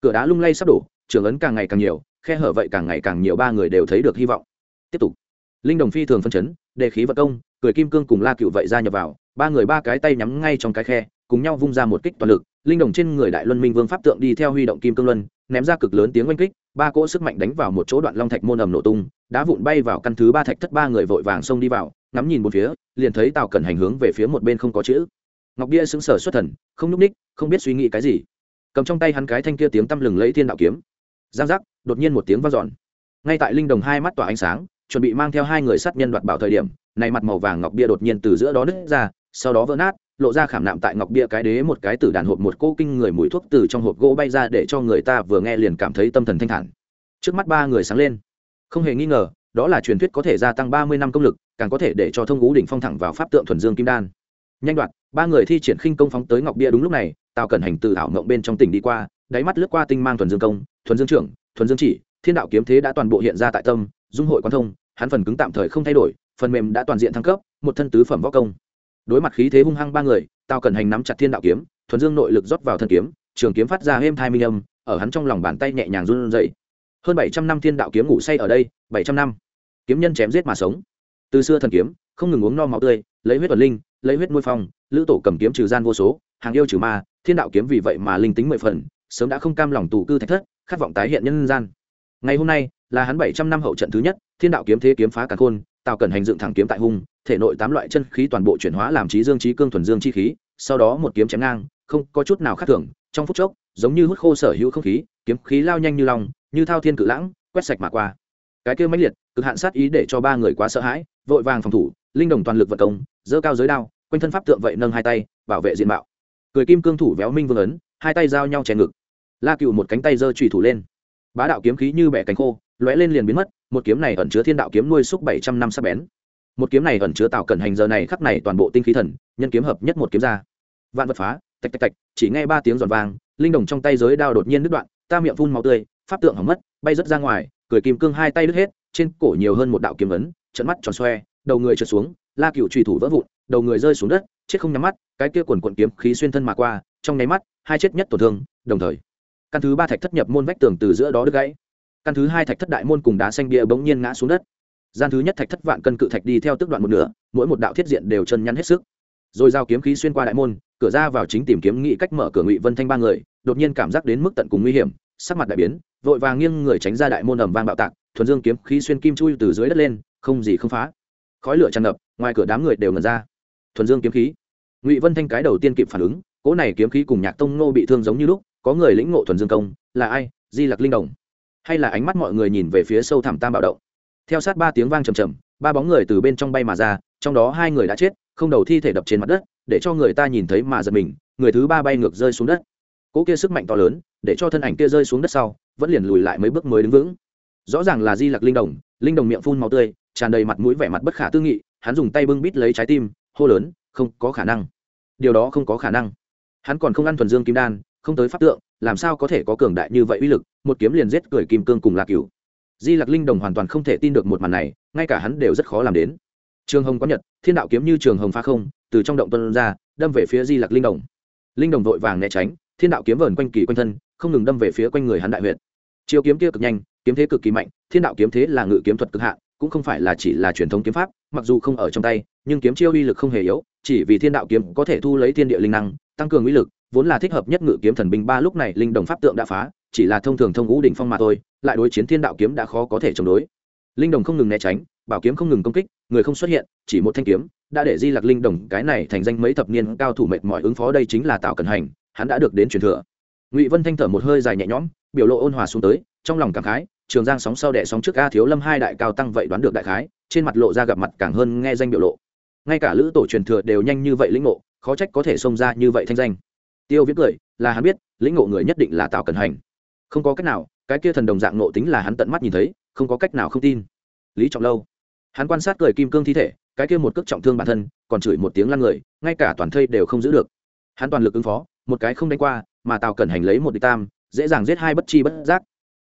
Cửa đá lung lay sắp đổ, trưởng ấn càng ngày càng nhiều, khe hở vậy càng ngày càng nhiều, ba người đều thấy được hy vọng. Tiếp tục. Linh đồng phi thường phân chấn, đề khí vật công, cười kim cương cùng la cựu vậy ra nhập vào, ba người ba cái tay nhắm ngay trong cái khe, cùng nhau vung ra một kích toàn lực, linh đồng trên người đại luân minh vương pháp tượng đi theo huy động kim cương luân ném ra cực lớn tiếng oanh kích, ba cỗ sức mạnh đánh vào một chỗ đoạn long thạch môn ầm nổ tung, đá vụn bay vào căn thứ ba thạch thất ba người vội vàng xông đi vào, ngắm nhìn một phía, liền thấy tàu cẩn hành hướng về phía một bên không có chữ. Ngọc bia sững sờ xuất thần, không nhúc ních, không biết suy nghĩ cái gì. Cầm trong tay hắn cái thanh kia tiếng tăm lừng lấy thiên đạo kiếm. Giang giác, đột nhiên một tiếng vang dọn. Ngay tại linh đồng hai mắt tỏa ánh sáng, chuẩn bị mang theo hai người sát nhân đoạt bảo thời điểm, này mặt màu vàng ngọc bia đột nhiên từ giữa đó nứt ra, sau đó vỡ nát lộ ra khảm nạm tại ngọc bia cái đế một cái tử đàn hộp một cô kinh người mùi thuốc từ trong hộp gỗ bay ra để cho người ta vừa nghe liền cảm thấy tâm thần thanh thản. Trước mắt ba người sáng lên. Không hề nghi ngờ, đó là truyền thuyết có thể gia tăng ba mươi năm công lực, càng có thể để cho thông ngũ đỉnh phong thẳng vào pháp tượng thuần dương kim đan. Nhanh đoạn ba người thi triển khinh công phóng tới ngọc bia đúng lúc này, tào cẩn hành từ ảo mộng bên trong tỉnh đi qua, đáy mắt lướt qua tinh mang thuần dương công, thuần dương trưởng, thuần dương chỉ, thiên đạo kiếm thế đã toàn bộ hiện ra tại tâm, dung hội quan thông, hắn phần cứng tạm thời không thay đổi, phần mềm đã toàn diện thăng cấp, một thân tứ phẩm võ công đối mặt khí thế hung hăng ba người tao cần hành nắm chặt thiên đạo kiếm, thuần dương nội lực rót vào thân kiếm, trường kiếm phát ra êm thai minh âm, ở hắn trong lòng bàn tay nhẹ nhàng run rẩy. Hơn bảy trăm năm thiên đạo kiếm ngủ say ở đây, bảy trăm năm. Kiếm nhân chém giết mà sống. Từ xưa thần kiếm, không ngừng uống no máu tươi, lấy huyết tuần linh, lấy huyết nuôi phong, lữ tổ cầm kiếm trừ gian vô số, hàng yêu trừ ma, thiên đạo kiếm vì vậy mà linh tính mười phần, sớm đã không cam lòng tù cư thạch thất, khát vọng tái hiện nhân gian. Ngày hôm nay là hắn bảy trăm năm hậu trận thứ nhất, thiên đạo kiếm thế kiếm phá cả khôn tào cần hành dựng thẳng kiếm tại hung, thể nội tám loại chân khí toàn bộ chuyển hóa làm trí dương trí cương thuần dương chi khí, sau đó một kiếm chém ngang, không có chút nào khác thường, trong phút chốc, giống như hút khô sở hữu không khí, kiếm khí lao nhanh như lòng như thao thiên cự lãng, quét sạch mà qua. Cái kia mãnh liệt, cực hạn sát ý để cho ba người quá sợ hãi, vội vàng phòng thủ, linh đồng toàn lực vận công dơ cao giới đao, quanh thân pháp tượng vậy nâng hai tay, bảo vệ diện mạo. Cười kim cương thủ véo minh vương ấn, hai tay giao nhau chèn ngực. La cựu một cánh tay giơ trùy thủ lên. Bá đạo kiếm khí như bẻ cánh khô, lóe lên liền biến mất một kiếm này ẩn chứa thiên đạo kiếm nuôi xúc bảy trăm năm sắc bén. Một kiếm này ẩn chứa tạo cẩn hành giờ này khắc này toàn bộ tinh khí thần, nhân kiếm hợp nhất một kiếm ra. Vạn vật phá, tạch tạch tạch, chỉ nghe ba tiếng giòn vang, linh đồng trong tay giới đao đột nhiên đứt đoạn, ta miệng phun máu tươi, pháp tượng hỏng mất, bay rớt ra ngoài, cười kim cương hai tay đứt hết, trên cổ nhiều hơn một đạo kiếm ấn, trận mắt tròn xoe, đầu người trượt xuống, la cựu trùy thủ vỡ vụn, đầu người rơi xuống đất, chết không nhắm mắt, cái kia quần quận kiếm khí xuyên thân mà qua, trong nháy mắt, hai chết nhất tổn thương, đồng thời, căn thứ ba thạch thất nhập môn vách tường từ giữa đó đứt gãy căn thứ hai thạch thất đại môn cùng đá xanh bia bỗng nhiên ngã xuống đất. Gian thứ nhất thạch thất vạn cân cự thạch đi theo tức đoạn một nửa, mỗi một đạo thiết diện đều chân nhắn hết sức. Rồi giao kiếm khí xuyên qua đại môn, cửa ra vào chính tìm kiếm nghị cách mở cửa ngụy vân thanh ba người, đột nhiên cảm giác đến mức tận cùng nguy hiểm, sắc mặt đại biến, vội vàng nghiêng người tránh ra đại môn ầm vang bạo tạc, thuần dương kiếm khí xuyên kim chui từ dưới đất lên, không gì không phá. Khói lửa tràn ngập, ngoài cửa đám người đều ngần ra. Thuần dương kiếm khí. Ngụy vân thanh cái đầu tiên kịp phản ứng, cỗ này kiếm khí cùng nhạc tông nô bị thương giống như lúc, có người lĩnh ngộ thuần dương công, là ai? Di lặc linh đồng hay là ánh mắt mọi người nhìn về phía sâu thẳm tam bạo động. Theo sát ba tiếng vang trầm trầm, ba bóng người từ bên trong bay mà ra, trong đó hai người đã chết, không đầu thi thể đập trên mặt đất, để cho người ta nhìn thấy mà giật mình, người thứ ba bay ngược rơi xuống đất. Cỗ kia sức mạnh to lớn, để cho thân ảnh kia rơi xuống đất sau, vẫn liền lùi lại mấy bước mới đứng vững. Rõ ràng là di lặc linh đồng linh đồng miệng phun màu tươi, tràn đầy mặt mũi vẻ mặt bất khả tư nghị, hắn dùng tay bưng bít lấy trái tim, hô lớn, không có khả năng. Điều đó không có khả năng. Hắn còn không ăn thuần dương kim đan, không tới pháp tượng, làm sao có thể có cường đại như vậy uy lực? Một kiếm liền giết cười kim cương cùng lạc cửu. Di lặc linh đồng hoàn toàn không thể tin được một màn này, ngay cả hắn đều rất khó làm đến. Trường hồng có nhật, thiên đạo kiếm như trường hồng phá không, từ trong động tuân ra, đâm về phía di lặc linh đồng. Linh đồng vội vàng né tránh, thiên đạo kiếm vờn quanh kỳ quanh thân, không ngừng đâm về phía quanh người hắn đại huyện chiêu kiếm kia cực nhanh, kiếm thế cực kỳ mạnh, thiên đạo kiếm thế là ngự kiếm thuật cực hạn, cũng không phải là chỉ là truyền thống kiếm pháp, mặc dù không ở trong tay, nhưng kiếm chiêu uy lực không hề yếu, chỉ vì thiên đạo kiếm có thể thu lấy thiên địa linh năng, tăng cường uy lực, vốn là thích hợp nhất ngự kiếm thần binh ba lúc này linh đồng pháp tượng đã phá chỉ là thông thường thông ngũ đỉnh phong mà thôi, lại đối chiến thiên đạo kiếm đã khó có thể chống đối. Linh đồng không ngừng né tránh, bảo kiếm không ngừng công kích, người không xuất hiện, chỉ một thanh kiếm, đã để di lặc linh đồng cái này thành danh mấy thập niên cao thủ mệt mỏi ứng phó đây chính là tạo cần hành, hắn đã được đến truyền thừa. Ngụy vân thanh thở một hơi dài nhẹ nhõm, biểu lộ ôn hòa xuống tới, trong lòng cảm khái, trường giang sóng sau đẻ sóng trước a thiếu lâm hai đại cao tăng vậy đoán được đại khái, trên mặt lộ ra gặp mặt càng hơn nghe danh biểu lộ. Ngay cả lữ tổ truyền thừa đều nhanh như vậy lĩnh ngộ, khó trách có thể xông ra như vậy thanh danh. Tiêu viết cười, là hắn biết, lĩnh ngộ người nhất định là tào cần hành không có cách nào, cái kia thần đồng dạng nộ tính là hắn tận mắt nhìn thấy, không có cách nào không tin. Lý trọng lâu. Hắn quan sát cười kim cương thi thể, cái kia một cước trọng thương bản thân, còn chửi một tiếng lăn người, ngay cả toàn thây đều không giữ được. Hắn toàn lực ứng phó, một cái không đánh qua, mà tào cần hành lấy một địch tam, dễ dàng giết hai bất chi bất giác.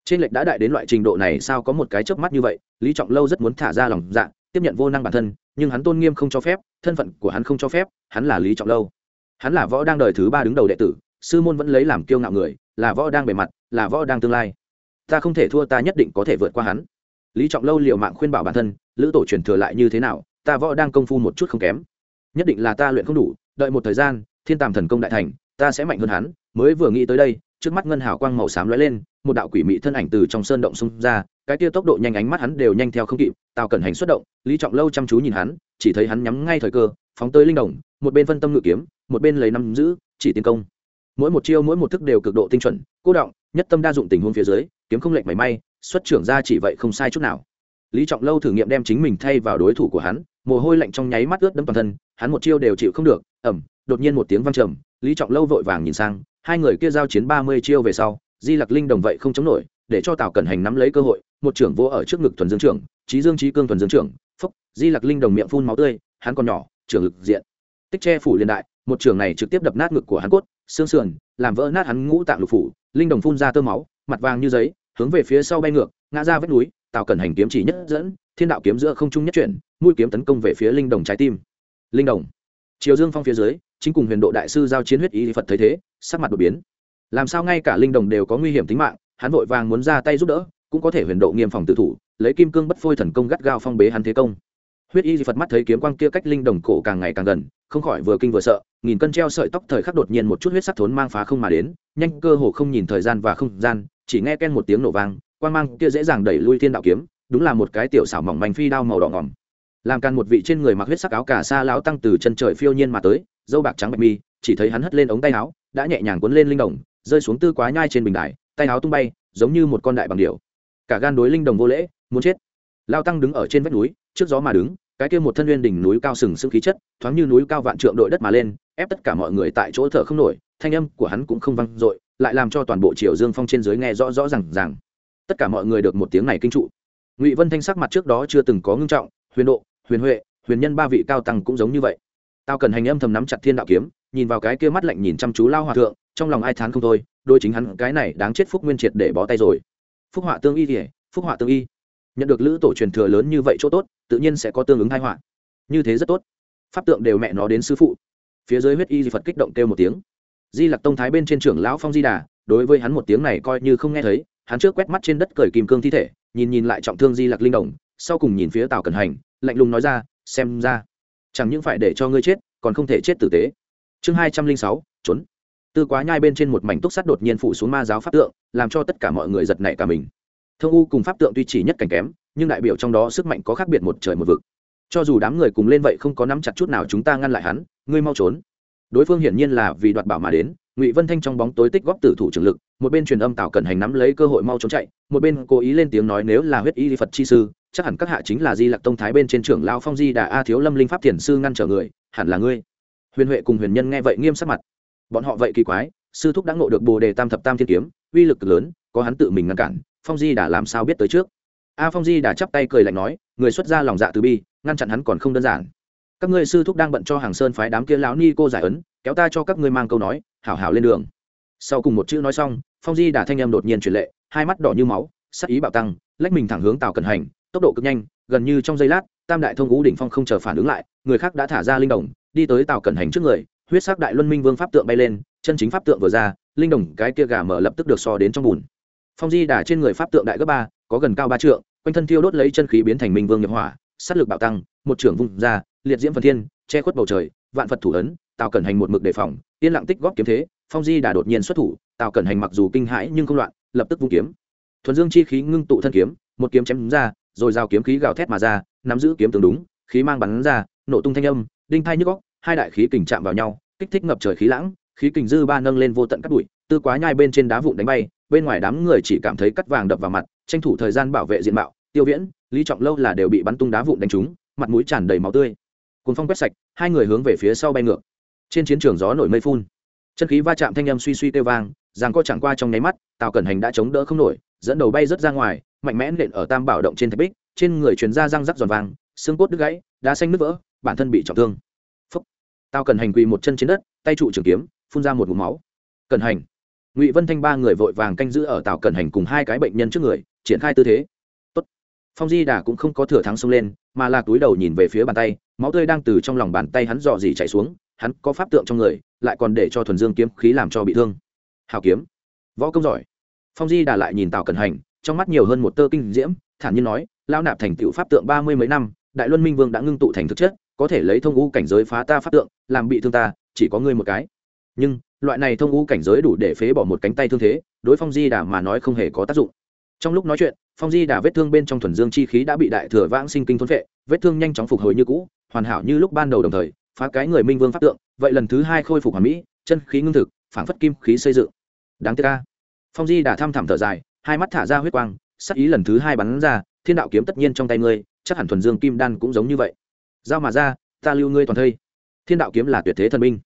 Trên lệch đã đại đến loại trình độ này sao có một cái chớp mắt như vậy, lý trọng lâu rất muốn thả ra lòng dạ tiếp nhận vô năng bản thân, nhưng hắn tôn nghiêm không cho phép, thân phận của hắn không cho phép, hắn là lý trọng lâu. Hắn là võ đang đời thứ ba đứng đầu đệ tử, sư môn vẫn lấy làm kiêu ngạo người, là võ đang bề mặt là võ đang tương lai. Ta không thể thua, ta nhất định có thể vượt qua hắn. Lý trọng lâu liều mạng khuyên bảo bản thân, lữ tổ truyền thừa lại như thế nào, ta võ đang công phu một chút không kém. Nhất định là ta luyện không đủ, đợi một thời gian, thiên tàm thần công đại thành, ta sẽ mạnh hơn hắn. Mới vừa nghĩ tới đây, trước mắt ngân hào quang màu xám lóe lên, một đạo quỷ mị thân ảnh từ trong sơn động xung ra, cái tia tốc độ nhanh ánh mắt hắn đều nhanh theo không kịp, tào cẩn hành xuất động, lý trọng lâu chăm chú nhìn hắn, chỉ thấy hắn nhắm ngay thời cơ, phóng tới linh đồng, một bên phân tâm ngự kiếm, một bên lấy năm giữ chỉ tiến công mỗi một chiêu mỗi một thức đều cực độ tinh chuẩn, cô động, nhất tâm đa dụng tình huống phía dưới, kiếm không lệnh mảy may, xuất trưởng ra chỉ vậy không sai chút nào. Lý trọng lâu thử nghiệm đem chính mình thay vào đối thủ của hắn, mồ hôi lạnh trong nháy mắt ướt đẫm toàn thân, hắn một chiêu đều chịu không được ẩm đột nhiên một tiếng vang trầm, lý trọng lâu vội vàng nhìn sang, hai người kia giao chiến ba mươi chiêu về sau, di lặc linh đồng vậy không chống nổi, để cho tào cẩn hành nắm lấy cơ hội, một trưởng vô ở trước ngực thuần dương trưởng trí dương trí cương thuần dương trưởng phúc di lặc linh đồng miệng phun máu tươi, hắn còn nhỏ, trưởng lực diện. Tích che phủ liên đại, một trưởng này trực tiếp đập nát ngực của hắn cốt xương sườn, làm vỡ nát hắn ngũ tạng lục phủ, linh đồng phun ra tơ máu, mặt vàng như giấy, hướng về phía sau bay ngược, ngã ra vách núi, tào cẩn hành kiếm chỉ nhất dẫn, thiên đạo kiếm giữa không trung nhất chuyển, mũi kiếm tấn công về phía linh đồng trái tim. Linh đồng. Triều dương phong phía dưới, chính cùng huyền độ đại sư giao chiến huyết ý phật thấy thế, sắc mặt đột biến. Làm sao ngay cả linh đồng đều có nguy hiểm tính mạng, hắn vội vàng muốn ra tay giúp đỡ, cũng có thể huyền độ nghiêm phòng tự thủ, lấy kim cương bất phôi thần công gắt gao phong bế hắn thế công huyết y phật mắt thấy kiếm quang kia cách linh đồng cổ càng ngày càng gần, không khỏi vừa kinh vừa sợ, nghìn cân treo sợi tóc thời khắc đột nhiên một chút huyết sắc thốn mang phá không mà đến, nhanh cơ hồ không nhìn thời gian và không gian, chỉ nghe ken một tiếng nổ vang, quang mang kia dễ dàng đẩy lui thiên đạo kiếm, đúng là một cái tiểu xảo mỏng manh phi đao màu đỏ ngỏm. Làm càn một vị trên người mặc huyết sắc áo cà sa lão tăng từ chân trời phiêu nhiên mà tới, dâu bạc trắng bạch mi, chỉ thấy hắn hất lên ống tay áo, đã nhẹ nhàng cuốn lên linh đồng, rơi xuống tư quá nhai trên bình đài, tay áo tung bay, giống như một con đại bằng điểu. Cả gan đối linh đồng vô lễ, muốn chết. Lao tăng đứng ở trên vách núi, trước gió mà đứng cái kia một thân nguyên đỉnh núi cao sừng sững khí chất, thoáng như núi cao vạn trượng đội đất mà lên, ép tất cả mọi người tại chỗ thở không nổi, thanh âm của hắn cũng không vang dội, lại làm cho toàn bộ triều dương phong trên dưới nghe rõ rõ rằng rằng tất cả mọi người được một tiếng này kinh trụ. Ngụy vân thanh sắc mặt trước đó chưa từng có ngưng trọng, huyền độ, huyền huệ, huyền nhân ba vị cao tăng cũng giống như vậy. Tao cần hành âm thầm nắm chặt thiên đạo kiếm, nhìn vào cái kia mắt lạnh nhìn chăm chú lao hòa thượng, trong lòng ai thán không thôi, đôi chính hắn cái này đáng chết phúc nguyên triệt để bó tay rồi. Phúc họa tương y thì phúc họa tương y nhận được lữ tổ truyền thừa lớn như vậy chỗ tốt, tự nhiên sẽ có tương ứng hai họa. Như thế rất tốt. Pháp tượng đều mẹ nó đến sư phụ. Phía dưới huyết y di phật kích động kêu một tiếng. Di lặc tông thái bên trên trưởng lão phong di đà, đối với hắn một tiếng này coi như không nghe thấy, hắn trước quét mắt trên đất cởi kìm cương thi thể, nhìn nhìn lại trọng thương di lặc linh đồng sau cùng nhìn phía tào cẩn hành, lạnh lùng nói ra, xem ra, chẳng những phải để cho ngươi chết, còn không thể chết tử tế. Chương hai trăm linh sáu, trốn. Tư quá nhai bên trên một mảnh túc sắt đột nhiên phủ xuống ma giáo pháp tượng, làm cho tất cả mọi người giật nảy cả mình thông u cùng pháp tượng tuy chỉ nhất cảnh kém, nhưng đại biểu trong đó sức mạnh có khác biệt một trời một vực. Cho dù đám người cùng lên vậy không có nắm chặt chút nào chúng ta ngăn lại hắn, ngươi mau trốn. Đối phương hiển nhiên là vì đoạt bảo mà đến, ngụy vân thanh trong bóng tối tích góp tử thủ trường lực, một bên truyền âm tạo cần hành nắm lấy cơ hội mau trốn chạy, một bên cố ý lên tiếng nói nếu là huyết y phật chi sư, chắc hẳn các hạ chính là di lặc tông thái bên trên trưởng lao phong di đà a thiếu lâm linh pháp thiền sư ngăn trở người, hẳn là ngươi. Huyền huệ cùng huyền nhân nghe vậy nghiêm sắc mặt. Bọn họ vậy kỳ quái, sư thúc đã ngộ được bồ đề tam thập tam thiên kiếm, uy lực lớn, có hắn tự mình ngăn cản phong di đã làm sao biết tới trước? A phong di đã chắp tay cười lạnh nói, người xuất ra lòng dạ từ bi, ngăn chặn hắn còn không đơn giản. Các ngươi sư thúc đang bận cho hàng sơn phái đám kia lão ni cô giải ấn, kéo ta cho các ngươi mang câu nói, hảo hảo lên đường. Sau cùng một chữ nói xong, phong di đã thanh em đột nhiên truyền lệ, hai mắt đỏ như máu, sắc ý bạo tăng, lách mình thẳng hướng tàu cần hành, tốc độ cực nhanh, gần như trong giây lát, tam đại thông ngũ đỉnh phong không chờ phản ứng lại, người khác đã thả ra linh đồng, đi tới tàu cẩn hành trước người, huyết sắc đại luân minh vương pháp tượng bay lên, chân chính pháp tượng vừa ra, linh đồng cái kia gà mở lập tức được so đến trong bùn phong di đà trên người pháp tượng đại gấp ba, có gần cao ba trượng, quanh thân thiêu đốt lấy chân khí biến thành minh vương nhập hỏa, sát lực bạo tăng, một trưởng vùng ra, liệt diễm phần thiên, che khuất bầu trời, vạn phật thủ ấn tạo cẩn hành một mực đề phòng, yên lặng tích góp kiếm thế, phong di đà đột nhiên xuất thủ tạo cẩn hành mặc dù kinh hãi nhưng không loạn, lập tức vung kiếm. Thuần dương chi khí ngưng tụ thân kiếm, một kiếm chém ra, rồi giao kiếm khí gào thét mà ra, nắm giữ kiếm tương đúng, khí mang bắn ra, nổ tung thanh âm, đinh thai nhức góc hai đại khí kình chạm vào nhau, kích thích ngập trời khí lãng, khí kình dư ba nâng lên vô tận cắt bụi tư quá nhai bên trên đá vụn đánh bay, bên ngoài đám người chỉ cảm thấy cắt vàng đập vào mặt, tranh thủ thời gian bảo vệ diện mạo. Tiêu viễn, lý trọng lâu là đều bị bắn tung đá vụn đánh trúng, mặt mũi tràn đầy máu tươi. Cuốn phong quét sạch, hai người hướng về phía sau bay ngược. Trên chiến trường gió nổi mây phun. Chân khí va chạm thanh âm suy suy kêu vang rằng co chẳng qua trong nháy mắt, tào cẩn hành đã chống đỡ không nổi, dẫn đầu bay rớt ra ngoài, mạnh mẽ nện ở tam bảo động trên thạch bích, trên người truyền ra răng rắc giòn vàng, xương cốt đứt gãy, đá xanh nứt vỡ, bản thân bị trọng thương. Phúc. Cẩn hành quỳ một chân trên đất, tay trụ trường kiếm, phun ra một ngụm máu. Cẩn hành ngụy vân thanh ba người vội vàng canh giữ ở tàu cần hành cùng hai cái bệnh nhân trước người triển khai tư thế Tốt. phong di đà cũng không có thừa thắng xông lên mà là túi đầu nhìn về phía bàn tay máu tươi đang từ trong lòng bàn tay hắn dò dỉ chạy xuống hắn có pháp tượng trong người lại còn để cho thuần dương kiếm khí làm cho bị thương hào kiếm võ công giỏi phong di đà lại nhìn tào cần hành trong mắt nhiều hơn một tơ kinh diễm thản nhiên nói lao nạp thành tựu pháp tượng ba mươi mấy năm đại luân minh vương đã ngưng tụ thành thực chất có thể lấy thông u cảnh giới phá ta pháp tượng làm bị thương ta chỉ có ngươi một cái nhưng loại này thông u cảnh giới đủ để phế bỏ một cánh tay thương thế, đối phong di đà mà nói không hề có tác dụng. Trong lúc nói chuyện, phong di đà vết thương bên trong thuần dương chi khí đã bị đại thừa vãng sinh kinh thôn vệ vết thương nhanh chóng phục hồi như cũ, hoàn hảo như lúc ban đầu đồng thời, phá cái người minh vương pháp tượng, vậy lần thứ hai khôi phục hoàn mỹ, chân khí ngưng thực, phảng phất kim khí xây dựng. Đáng tiếc ca phong di đà thăm thẳm thở dài, hai mắt thả ra huyết quang, sắc ý lần thứ hai bắn ra, thiên đạo kiếm tất nhiên trong tay ngươi, chắc hẳn thuần dương kim đan cũng giống như vậy. Giao mà ra, ta lưu ngươi toàn thây. Thiên đạo kiếm là tuyệt thế thần minh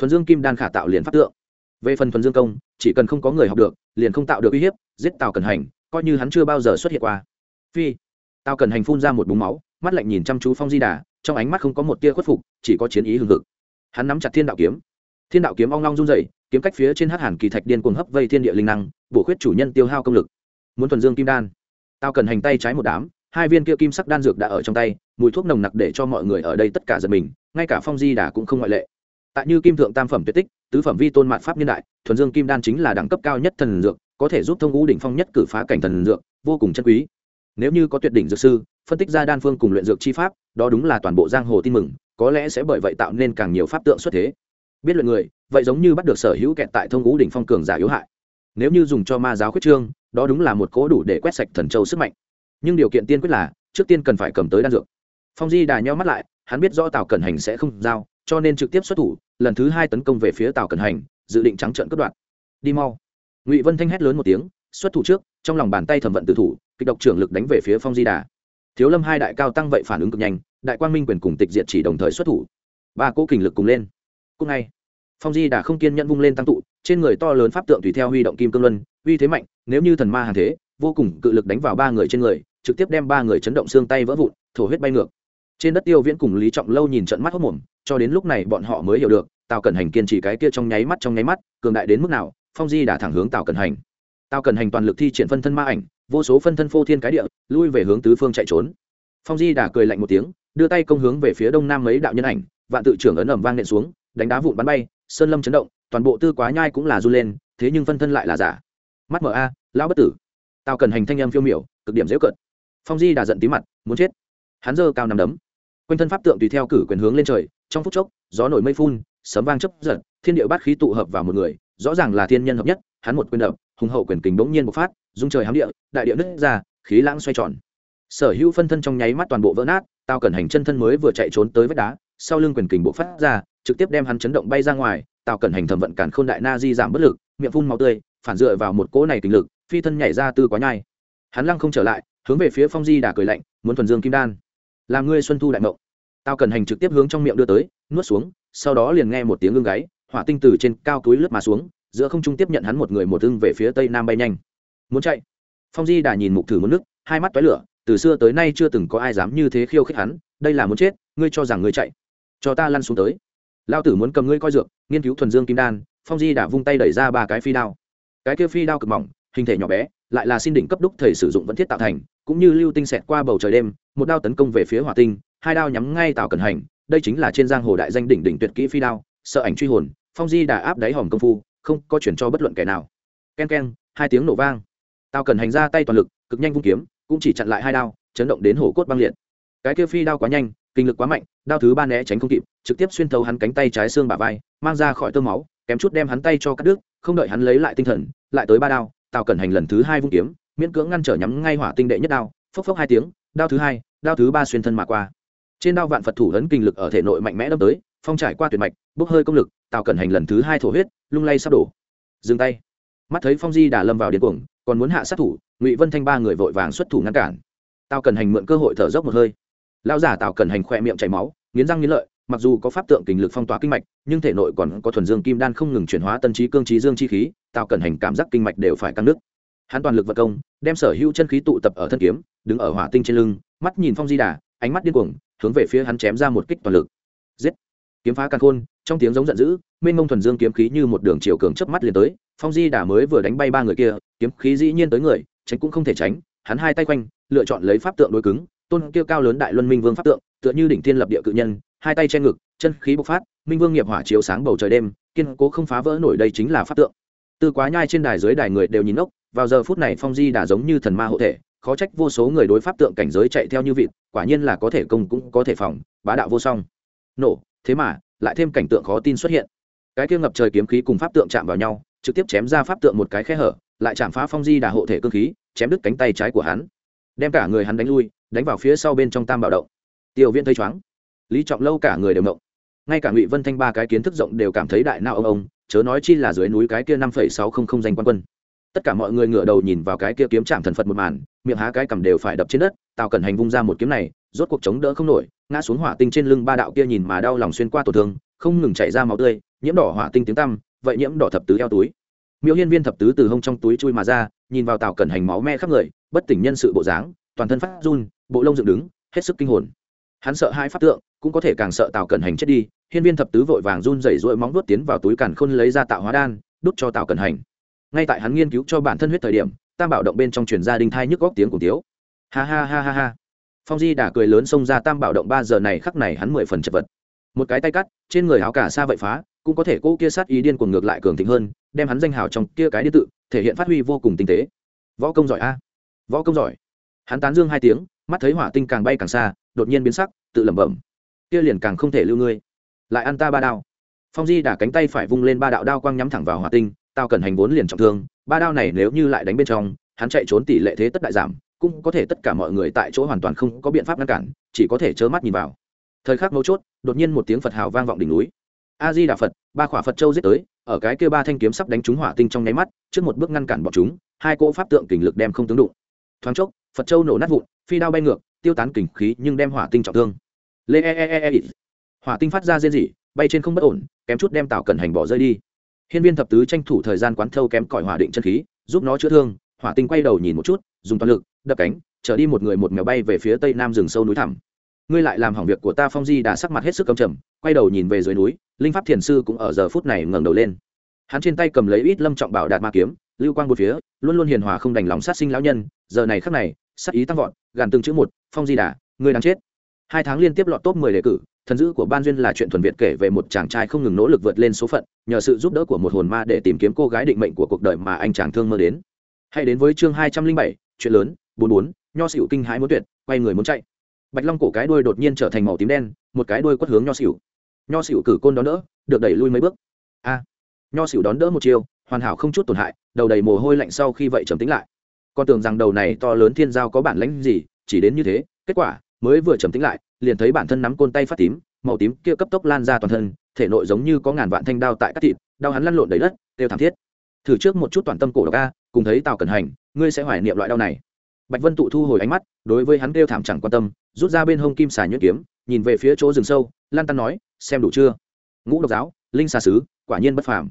thuần dương kim đan khả tạo liền pháp tượng. Về phần thuần dương công, chỉ cần không có người học được, liền không tạo được uy hiếp, giết tào cần hành, coi như hắn chưa bao giờ xuất hiện qua. Phi. Tào cần hành phun ra một búng máu, mắt lạnh nhìn chăm chú phong di đà, trong ánh mắt không có một tia khuất phục, chỉ có chiến ý hừng hực. Hắn nắm chặt thiên đạo kiếm. Thiên đạo kiếm ong long run dày kiếm cách phía trên hát hàn kỳ thạch điên cuồng hấp vây thiên địa linh năng, bổ khuyết chủ nhân tiêu hao công lực. Muốn thuần dương kim đan. Tao cần hành tay trái một đám, hai viên kia kim sắc đan dược đã ở trong tay, mùi thuốc nồng nặc để cho mọi người ở đây tất cả giật mình, ngay cả phong di đà cũng không ngoại lệ tại như kim thượng tam phẩm tuyệt tích, tứ phẩm vi tôn mạn pháp niên đại, thuần dương kim đan chính là đẳng cấp cao nhất thần dược, có thể giúp thông ngũ đỉnh phong nhất cử phá cảnh thần dược, vô cùng chân quý. Nếu như có tuyệt đỉnh dược sư, phân tích ra đan phương cùng luyện dược chi pháp, đó đúng là toàn bộ giang hồ tin mừng, có lẽ sẽ bởi vậy tạo nên càng nhiều pháp tượng xuất thế. Biết luyện người, vậy giống như bắt được sở hữu kẹt tại thông ngũ đỉnh phong cường giả yếu hại. Nếu như dùng cho ma giáo khuyết trương, đó đúng là một cố đủ để quét sạch thần châu sức mạnh. Nhưng điều kiện tiên quyết là, trước tiên cần phải cầm tới đan dược. Phong di đà nhau mắt lại, hắn biết rõ tào cẩn hành sẽ không giao cho nên trực tiếp xuất thủ, lần thứ hai tấn công về phía tào cẩn hành, dự định trắng trợn cướp đoạt. Đi mau. Ngụy vân thanh hét lớn một tiếng, xuất thủ trước, trong lòng bàn tay thẩm vận tự thủ, kịch độc trưởng lực đánh về phía phong di đà. Thiếu lâm hai đại cao tăng vậy phản ứng cực nhanh, đại quang minh quyền cùng tịch diệt chỉ đồng thời xuất thủ. Ba cỗ kình lực cùng lên. Cùng ngay. Phong di đà không kiên nhẫn vung lên tăng tụ, trên người to lớn pháp tượng tùy theo huy động kim cương luân, uy thế mạnh, nếu như thần ma hàng thế, vô cùng cự lực đánh vào ba người trên người, trực tiếp đem ba người chấn động xương tay vỡ vụn, thổ huyết bay ngược trên đất tiêu viễn cùng lý trọng lâu nhìn trận mắt hốc mồm, cho đến lúc này bọn họ mới hiểu được, tào cẩn hành kiên trì cái kia trong nháy mắt trong nháy mắt, cường đại đến mức nào, phong di đã thẳng hướng tào cẩn hành. Tào cẩn hành toàn lực thi triển phân thân ma ảnh, vô số phân thân phô thiên cái địa, lui về hướng tứ phương chạy trốn. Phong di đã cười lạnh một tiếng, đưa tay công hướng về phía đông nam mấy đạo nhân ảnh, vạn tự trưởng ấn ẩm vang nện xuống, đánh đá vụn bắn bay, sơn lâm chấn động, toàn bộ tư quá nhai cũng là du lên, thế nhưng phân thân lại là giả. Mắt mở a, lão bất tử. Tào cần hành thanh em phiêu miểu, cực điểm dễ cận phong di đã giận tí mặt, muốn chết. Hắn giơ cao nằm đấm quanh thân pháp tượng tùy theo cử quyền hướng lên trời, trong phút chốc, gió nổi mây phun, sấm vang chấp giật, thiên địa bát khí tụ hợp vào một người, rõ ràng là thiên nhân hợp nhất, hắn một quyền đập, hùng hậu quyền kình bỗng nhiên bộc phát dung trời hám địa, đại địa nứt ra, khí lãng xoay tròn. Sở hữu phân thân trong nháy mắt toàn bộ vỡ nát, tao cần hành chân thân mới vừa chạy trốn tới vách đá, sau lưng quyền kình bộc phát ra, trực tiếp đem hắn chấn động bay ra ngoài, tao Cẩn hành thẩm vận cản khôn đại na di giảm bất lực, miệng phun máu tươi, phản dựa vào một cỗ này kình lực, phi thân nhảy ra tư quá nhai. Hắn lăng không trở lại, hướng về phía phong di đà cười lạnh, muốn thuần dương kim đan làm ngươi xuân thu đại mộng. Tao cần hành trực tiếp hướng trong miệng đưa tới, nuốt xuống, sau đó liền nghe một tiếng ưng gáy, hỏa tinh từ trên cao túi lướt mà xuống, giữa không trung tiếp nhận hắn một người một ưng về phía tây nam bay nhanh. Muốn chạy? Phong di đà nhìn mục thử một nước, hai mắt toái lửa, từ xưa tới nay chưa từng có ai dám như thế khiêu khích hắn, đây là muốn chết, ngươi cho rằng ngươi chạy. Cho ta lăn xuống tới. Lao tử muốn cầm ngươi coi dược, nghiên cứu thuần dương kim đan, phong di đã vung tay đẩy ra ba cái phi đao. Cái kia phi đao cực mỏng, hình thể nhỏ bé, lại là xin đỉnh cấp đúc thầy sử dụng vẫn thiết tạo thành, cũng như lưu tinh xẹt qua bầu trời đêm một đao tấn công về phía hỏa tinh, hai đao nhắm ngay tào cẩn hành, đây chính là trên giang hồ đại danh đỉnh đỉnh tuyệt kỹ phi đao, sợ ảnh truy hồn, phong di đã áp đáy hòm công phu, không có chuyển cho bất luận kẻ nào. Ken ken hai tiếng nổ vang. Tào cẩn hành ra tay toàn lực, cực nhanh vung kiếm, cũng chỉ chặn lại hai đao, chấn động đến hổ cốt băng liệt. Cái kia phi đao quá nhanh, kinh lực quá mạnh, đao thứ ba né tránh không kịp, trực tiếp xuyên thấu hắn cánh tay trái xương bả vai, mang ra khỏi tơ máu, kém chút đem hắn tay cho cắt đứt, không đợi hắn lấy lại tinh thần, lại tới ba đao, tào cẩn hành lần thứ hai vung kiếm, miễn cưỡng ngăn trở nhắm ngay hỏa tinh đệ nhất đao, phốc phốc hai tiếng đao thứ hai, đao thứ ba xuyên thân mà qua. Trên đao vạn phật thủ ấn kinh lực ở thể nội mạnh mẽ đâm tới, phong trải qua tuyệt mạch, bốc hơi công lực tào cẩn hành lần thứ hai thổ huyết, lung lay sắp đổ. Dừng tay. Mắt thấy phong di đà lâm vào điên cuồng, còn muốn hạ sát thủ, ngụy vân thanh ba người vội vàng xuất thủ ngăn cản. Tào cẩn hành mượn cơ hội thở dốc một hơi. Lao giả tào cẩn hành khỏe miệng chảy máu, nghiến răng nghiến lợi, mặc dù có pháp tượng kình lực phong tỏa kinh mạch, nhưng thể nội còn có thuần dương kim đan không ngừng chuyển hóa tân trí cương trí dương chi khí, tào cẩn hành cảm giác kinh mạch đều phải căng nước hắn toàn lực vật công, đem sở hữu chân khí tụ tập ở thân kiếm, đứng ở hỏa tinh trên lưng, mắt nhìn phong di đà, ánh mắt điên cuồng, hướng về phía hắn chém ra một kích toàn lực. Giết! Kiếm phá căn khôn, trong tiếng giống giận dữ, mênh mông thuần dương kiếm khí như một đường chiều cường chớp mắt liền tới, phong di đà mới vừa đánh bay ba người kia, kiếm khí dĩ nhiên tới người, tránh cũng không thể tránh, hắn hai tay quanh, lựa chọn lấy pháp tượng đối cứng, tôn kia cao lớn đại luân minh vương pháp tượng, tựa như đỉnh thiên lập địa cự nhân, hai tay che ngực, chân khí bộc phát, minh vương nghiệp hỏa chiếu sáng bầu trời đêm, kiên cố không phá vỡ nổi đây chính là pháp tượng. Từ quá nhai trên đài dưới đài người đều nhìn ốc vào giờ phút này phong di đã giống như thần ma hộ thể, khó trách vô số người đối pháp tượng cảnh giới chạy theo như vịt, quả nhiên là có thể công cũng có thể phòng, bá đạo vô song. Nổ, thế mà, lại thêm cảnh tượng khó tin xuất hiện. Cái kia ngập trời kiếm khí cùng pháp tượng chạm vào nhau, trực tiếp chém ra pháp tượng một cái khe hở, lại chạm phá phong di đà hộ thể cơ khí, chém đứt cánh tay trái của hắn. Đem cả người hắn đánh lui, đánh vào phía sau bên trong tam bảo động. Tiêu viên thấy chóng lý trọng lâu cả người đều mộng ngay cả ngụy vân thanh ba cái kiến thức rộng đều cảm thấy đại nao ông ông, chớ nói chi là dưới núi cái kia năm phẩy sáu không không danh quan quân tất cả mọi người ngửa đầu nhìn vào cái kia kiếm chạm thần phật một màn, miệng há cái cầm đều phải đập trên đất, tào cẩn hành vung ra một kiếm này, rốt cuộc chống đỡ không nổi, ngã xuống hỏa tinh trên lưng ba đạo kia nhìn mà đau lòng xuyên qua tổn thương, không ngừng chảy ra máu tươi, nhiễm đỏ hỏa tinh tiếng tăm, vậy nhiễm đỏ thập tứ eo túi. Miêu hiên viên thập tứ từ hông trong túi chui mà ra, nhìn vào tào cẩn hành máu me khắp người, bất tỉnh nhân sự bộ dáng, toàn thân phát run, bộ lông dựng đứng, hết sức kinh hồn. Hắn sợ hai pháp tượng, cũng có thể càng sợ tào cẩn hành chết đi, hiên viên thập tứ vội vàng run rẩy rỗi móng vuốt tiến vào túi càn khôn lấy ra tạo hóa đan, đút cho tào cẩn hành ngay tại hắn nghiên cứu cho bản thân huyết thời điểm tam bảo động bên trong truyền gia đình thai nhức góc tiếng của tiếu ha ha ha ha ha. Phong di đã cười lớn xông ra tam bảo động ba giờ này khắc này hắn mười phần chật vật. Một cái tay cắt, trên người áo cả xa vậy phá, cũng có thể cô kia sát ý điên cuồng ngược lại cường thịnh hơn, đem hắn danh hào trong kia cái điện tự, thể hiện phát huy vô cùng tinh tế. Võ công giỏi a. Võ công giỏi. Hắn tán dương hai tiếng, mắt thấy hỏa tinh càng bay càng xa, đột nhiên biến sắc, tự lẩm bẩm. Kia liền càng không thể lưu ngươi. Lại ăn ta ba đao. Phong di đả cánh tay phải vung lên ba đạo đao quang nhắm thẳng vào hỏa tinh tao cần hành vốn liền trọng thương, ba đao này nếu như lại đánh bên trong, hắn chạy trốn tỷ lệ thế tất đại giảm, cũng có thể tất cả mọi người tại chỗ hoàn toàn không có biện pháp ngăn cản, chỉ có thể trơ mắt nhìn vào. Thời khắc mấu chốt, đột nhiên một tiếng phật hào vang vọng đỉnh núi. A di đà phật, ba khỏa phật châu giết tới, ở cái kia ba thanh kiếm sắp đánh trúng hỏa tinh trong nháy mắt, trước một bước ngăn cản bọn chúng, hai cỗ pháp tượng kình lực đem không tướng đụng. Thoáng chốc, phật châu nổ nát vụn, phi đao bay ngược, tiêu tán kình khí nhưng đem hỏa tinh trọng thương. Lê e e e e hỏa tinh phát ra rên rỉ, bay trên không bất ổn, kém chút đem tảo cẩn hành bỏ rơi đi hiên viên thập tứ tranh thủ thời gian quán thâu kém cỏi hỏa định chân khí, giúp nó chữa thương. Hỏa tinh quay đầu nhìn một chút, dùng toàn lực, đập cánh trở đi một người một mèo bay về phía tây nam rừng sâu núi thẳm. Ngươi lại làm hỏng việc của ta, phong di đã sắc mặt hết sức căm trầm, quay đầu nhìn về dưới núi, linh pháp thiền sư cũng ở giờ phút này ngẩng đầu lên. Hắn trên tay cầm lấy ít lâm trọng bảo đạt ma kiếm, lưu quang bốn phía, luôn luôn hiền hòa không đành lòng sát sinh lão nhân. Giờ này khắc này, sát ý tăng vọt, gàn từng chữ một, phong di đà ngươi đáng chết hai tháng liên tiếp lọt top mười đề cử, thần dữ của ban duyên là chuyện thuần việt kể về một chàng trai không ngừng nỗ lực vượt lên số phận, nhờ sự giúp đỡ của một hồn ma để tìm kiếm cô gái định mệnh của cuộc đời mà anh chàng thương mơ đến. Hãy đến với chương hai trăm linh bảy, chuyện lớn, bốn bốn, nho xỉu kinh hãi muốn tuyệt, quay người muốn chạy. Bạch long cổ cái đuôi đột nhiên trở thành màu tím đen, một cái đuôi quất hướng nho xỉu. Nho xỉu cử côn đón đỡ, được đẩy lui mấy bước. A! Nho xỉu đón đỡ một chiều, hoàn hảo không chút tổn hại, đầu đầy mồ hôi lạnh sau khi vậy trầm tính lại. Con tưởng rằng đầu này to lớn thiên giao có bản lãnh gì, chỉ đến như thế, kết quả mới vừa trầm tính lại, liền thấy bản thân nắm côn tay phát tím, màu tím kia cấp tốc lan ra toàn thân, thể nội giống như có ngàn vạn thanh đao tại các thịt, đau hắn lăn lộn đầy đất đều thảm thiết. Thử trước một chút toàn tâm cổ độc a, cùng thấy tào cẩn hành, ngươi sẽ hoài niệm loại đau này. Bạch vân tụ thu hồi ánh mắt, đối với hắn kêu thảm chẳng quan tâm, rút ra bên hông kim xà nhuyễn kiếm, nhìn về phía chỗ rừng sâu, lan tan nói, xem đủ chưa? Ngũ độc giáo, linh xà sứ, quả nhiên bất phàm.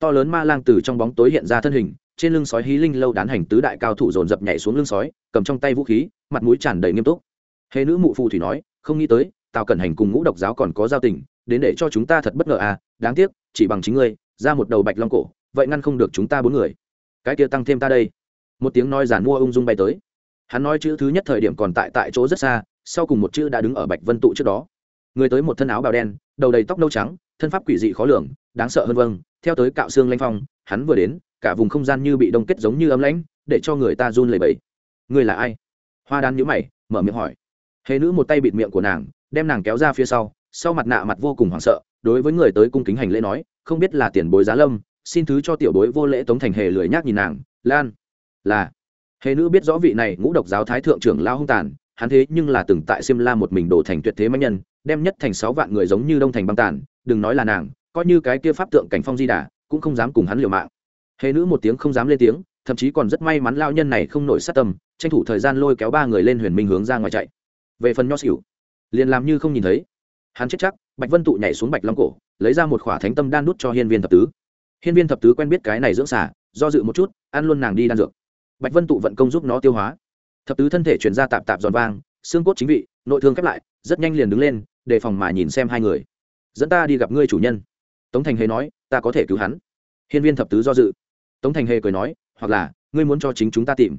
To lớn ma lang từ trong bóng tối hiện ra thân hình, trên lưng sói hí linh lâu đán hành tứ đại cao thủ dồn dập nhảy xuống lưng sói, cầm trong tay vũ khí, mặt mũi tràn đầy nghiêm túc hệ nữ mụ phù thủy nói, không nghĩ tới, tào cẩn hành cùng ngũ độc giáo còn có giao tình, đến để cho chúng ta thật bất ngờ à đáng tiếc, chỉ bằng chính ngươi, ra một đầu bạch long cổ, vậy ngăn không được chúng ta bốn người. Cái kia tăng thêm ta đây. Một tiếng nói giản mua ung dung bay tới. Hắn nói chữ thứ nhất thời điểm còn tại tại chỗ rất xa, sau cùng một chữ đã đứng ở bạch vân tụ trước đó. Người tới một thân áo bào đen, đầu đầy tóc nâu trắng, thân pháp quỷ dị khó lường, đáng sợ hơn vâng theo tới cạo xương lanh phong, hắn vừa đến, cả vùng không gian như bị đông kết giống như ấm lãnh, để cho người ta run lẩy bẩy. Người là ai? Hoa đan nhíu mày, mở miệng hỏi hề nữ một tay bịt miệng của nàng, đem nàng kéo ra phía sau sau mặt nạ mặt vô cùng hoảng sợ, đối với người tới cung kính hành lễ nói, không biết là tiền bối giá lâm, xin thứ cho tiểu bối vô lễ tống thành hề lười nhác nhìn nàng, lan, là. Hề nữ biết rõ vị này ngũ độc giáo thái thượng trưởng lao hung tàn, hắn thế nhưng là từng tại xiêm la một mình đổ thành tuyệt thế mạnh nhân, đem nhất thành sáu vạn người giống như đông thành băng tàn, đừng nói là nàng, coi như cái kia pháp tượng cảnh phong di đà, cũng không dám cùng hắn liều mạng. Hề nữ một tiếng không dám lên tiếng, thậm chí còn rất may mắn lao nhân này không nổi sát tâm, tranh thủ thời gian lôi kéo ba người lên huyền minh hướng ra ngoài chạy về phần nho xỉu, liền làm như không nhìn thấy. Hắn chết chắc, bạch vân tụ nhảy xuống bạch long cổ, lấy ra một khỏa thánh tâm đan nút cho hiên viên thập tứ. Hiên viên thập tứ quen biết cái này dưỡng xả do dự một chút, ăn luôn nàng đi đan dược. Bạch vân tụ vận công giúp nó tiêu hóa. Thập tứ thân thể chuyển ra tạp tạp giòn vang, xương cốt chính vị, nội thương khép lại, rất nhanh liền đứng lên, đề phòng mà nhìn xem hai người. Dẫn ta đi gặp ngươi chủ nhân. Tống thành hề nói, ta có thể cứu hắn. Hiên viên thập tứ do dự. Tống thành hề cười nói, hoặc là, ngươi muốn cho chính chúng ta tìm.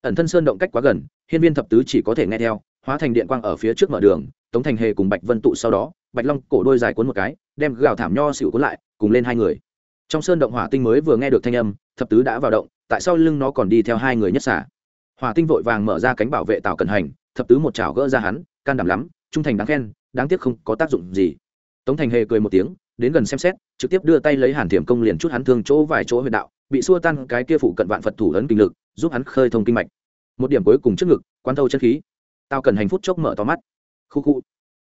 Ẩn thân sơn động cách quá gần, hiên viên thập tứ chỉ có thể nghe theo hóa thành điện quang ở phía trước mở đường, tống thành hề cùng bạch vân tụ sau đó, bạch long cổ đôi dài cuốn một cái, đem gào thảm nho xịu cuốn lại, cùng lên hai người. Trong sơn động hỏa tinh mới vừa nghe được thanh âm, thập tứ đã vào động, tại sao lưng nó còn đi theo hai người nhất xả. Hỏa tinh vội vàng mở ra cánh bảo vệ tào cẩn hành, thập tứ một chảo gỡ ra hắn, can đảm lắm, trung thành đáng khen, đáng tiếc không có tác dụng gì. Tống thành hề cười một tiếng, đến gần xem xét, trực tiếp đưa tay lấy hàn thiểm công liền chút hắn thương chỗ vài chỗ huyệt đạo, bị xua tan cái kia phụ cận vạn phật thủ ấn kinh lực, giúp hắn khơi thông kinh mạch. Một điểm cuối cùng trước ngực quan thâu chân khí tao cần hành phút chốc mở to mắt. Khu khu.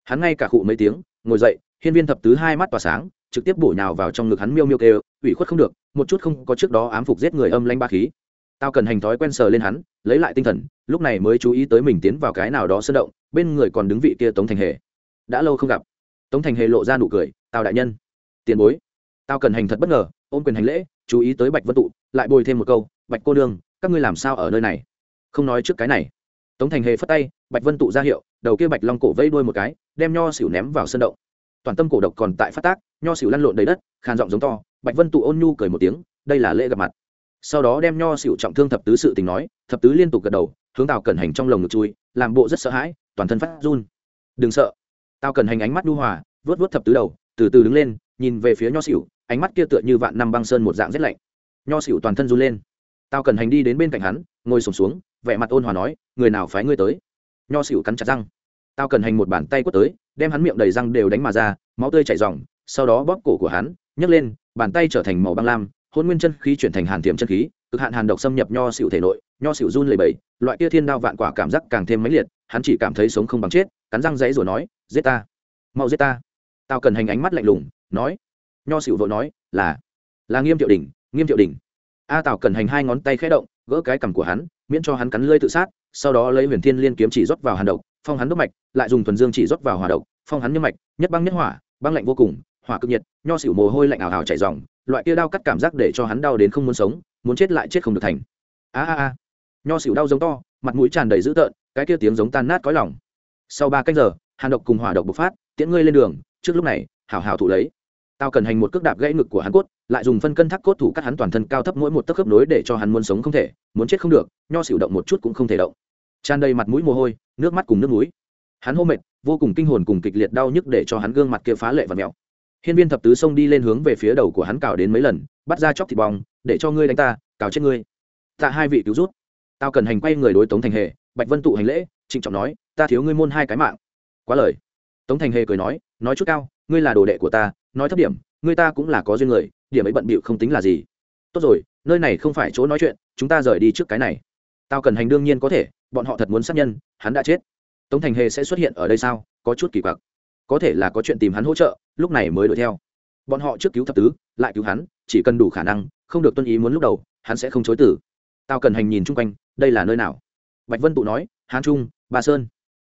Hắn ngay cả khụ mấy tiếng, ngồi dậy, hiên viên thập tứ hai mắt tỏa sáng, trực tiếp bổ nhào vào trong ngực hắn miêu miêu kêu, ủy khuất không được, một chút không có trước đó ám phục giết người âm lanh ba khí. Tao cần hành thói quen sờ lên hắn, lấy lại tinh thần, lúc này mới chú ý tới mình tiến vào cái nào đó sơn động, bên người còn đứng vị kia tống thành hề. Đã lâu không gặp. Tống thành hề lộ ra nụ cười, tao đại nhân, tiền bối. Tao cần hành thật bất ngờ, ôm quyền hành lễ, chú ý tới bạch vân tụ, lại bồi thêm một câu, bạch cô đương các ngươi làm sao ở nơi này? Không nói trước cái này tống thành hề phất tay, bạch vân tụ ra hiệu, đầu kia bạch long cổ vây đuôi một cái, đem nho xỉu ném vào sân động. Toàn tâm cổ độc còn tại phát tác, nho xỉu lăn lộn đầy đất, khàn giọng giống to, bạch vân tụ ôn nhu cười một tiếng, đây là lễ gặp mặt. Sau đó đem nho xỉu trọng thương thập tứ sự tình nói, thập tứ liên tục gật đầu, hướng tào cẩn hành trong lồng ngực chui, làm bộ rất sợ hãi, toàn thân phát run. Đừng sợ. Tao cẩn hành ánh mắt nhu hòa vớt vớt thập tứ đầu, từ từ đứng lên, nhìn về phía nho xỉu ánh mắt kia tựa như vạn năm băng sơn một dạng rét lạnh. Nho xỉu toàn thân run lên tao cần hành đi đến bên cạnh hắn ngồi sùng xuống, xuống vẻ mặt ôn hòa nói người nào phái ngươi tới? Nho xỉu cắn chặt răng. Tao cần hành một bàn tay quất tới đem hắn miệng đầy răng đều đánh mà ra máu tươi chảy ròng sau đó bóp cổ của hắn nhấc lên bàn tay trở thành màu băng lam hôn nguyên chân khí chuyển thành hàn thiểm chân khí cực hạn hàn độc xâm nhập nho xỉu thể nội nho xỉu run lầy bầy loại kia thiên đao vạn quả cảm giác càng thêm mãnh liệt hắn chỉ cảm thấy sống không bằng chết cắn răng dãy rồi nói giết ta mau giết ta. Tao cần hành ánh mắt lạnh lùng nói. Nho xỉu vội nói là là nghiêm thiệu đình nghiêm thiệu đình a tào cần hành hai ngón tay khẽ động, gỡ cái cằm của hắn, miễn cho hắn cắn lơi tự sát, sau đó lấy huyền thiên liên kiếm chỉ rót vào hàn độc, phong hắn đốc mạch, lại dùng thuần dương chỉ rót vào hòa độc, phong hắn nhâm mạch, nhất băng nhất hỏa, băng lạnh vô cùng, hỏa cực nhiệt, nho xỉu mồ hôi lạnh ảo ảo chảy dòng loại kia đau cắt cảm giác để cho hắn đau đến không muốn sống, muốn chết lại chết không được thành. A a a. Nho xỉu đau giống to, mặt mũi tràn đầy dữ tợn, cái kia tiếng giống tan nát cõi lòng. Sau ba canh giờ, hàn độc cùng hỏa độc bộc phát, tiễn ngươi lên đường, trước lúc này, hảo hảo thủ lấy. Tao cần hành một cước đạp gãy ngực của hắn cốt lại dùng phân cân thác cốt thủ cắt hắn toàn thân cao thấp mỗi một tấc khớp nối để cho hắn muốn sống không thể, muốn chết không được, nho xỉu động một chút cũng không thể động. Tràn đầy mặt mũi mồ hôi, nước mắt cùng nước mũi. Hắn hô mệt, vô cùng kinh hồn cùng kịch liệt đau nhức để cho hắn gương mặt kia phá lệ và mèo hiên viên thập tứ xông đi lên hướng về phía đầu của hắn cào đến mấy lần, bắt ra chóc thịt bong, để cho ngươi đánh ta, cào chết ngươi. Tạ hai vị cứu rút. Tao cần hành quay người đối tống thành hề, bạch vân tụ hành lễ, trịnh trọng nói, ta thiếu ngươi môn hai cái mạng. Quá lời. Tống thành hề cười nói nói chút cao, ngươi là đồ đệ của ta, nói thấp điểm, ngươi ta cũng là có duyên người điểm ấy bận bịu không tính là gì. Tốt rồi, nơi này không phải chỗ nói chuyện, chúng ta rời đi trước cái này. Tao cần hành đương nhiên có thể, bọn họ thật muốn sát nhân, hắn đã chết. Tống thành hề sẽ xuất hiện ở đây sao? Có chút kỳ quặc. Có thể là có chuyện tìm hắn hỗ trợ, lúc này mới đuổi theo. Bọn họ trước cứu thập tứ, lại cứu hắn, chỉ cần đủ khả năng, không được tuân ý muốn lúc đầu, hắn sẽ không chối tử tao cần hành nhìn chung quanh, đây là nơi nào? Bạch vân tụ nói, hán trung, ba sơn.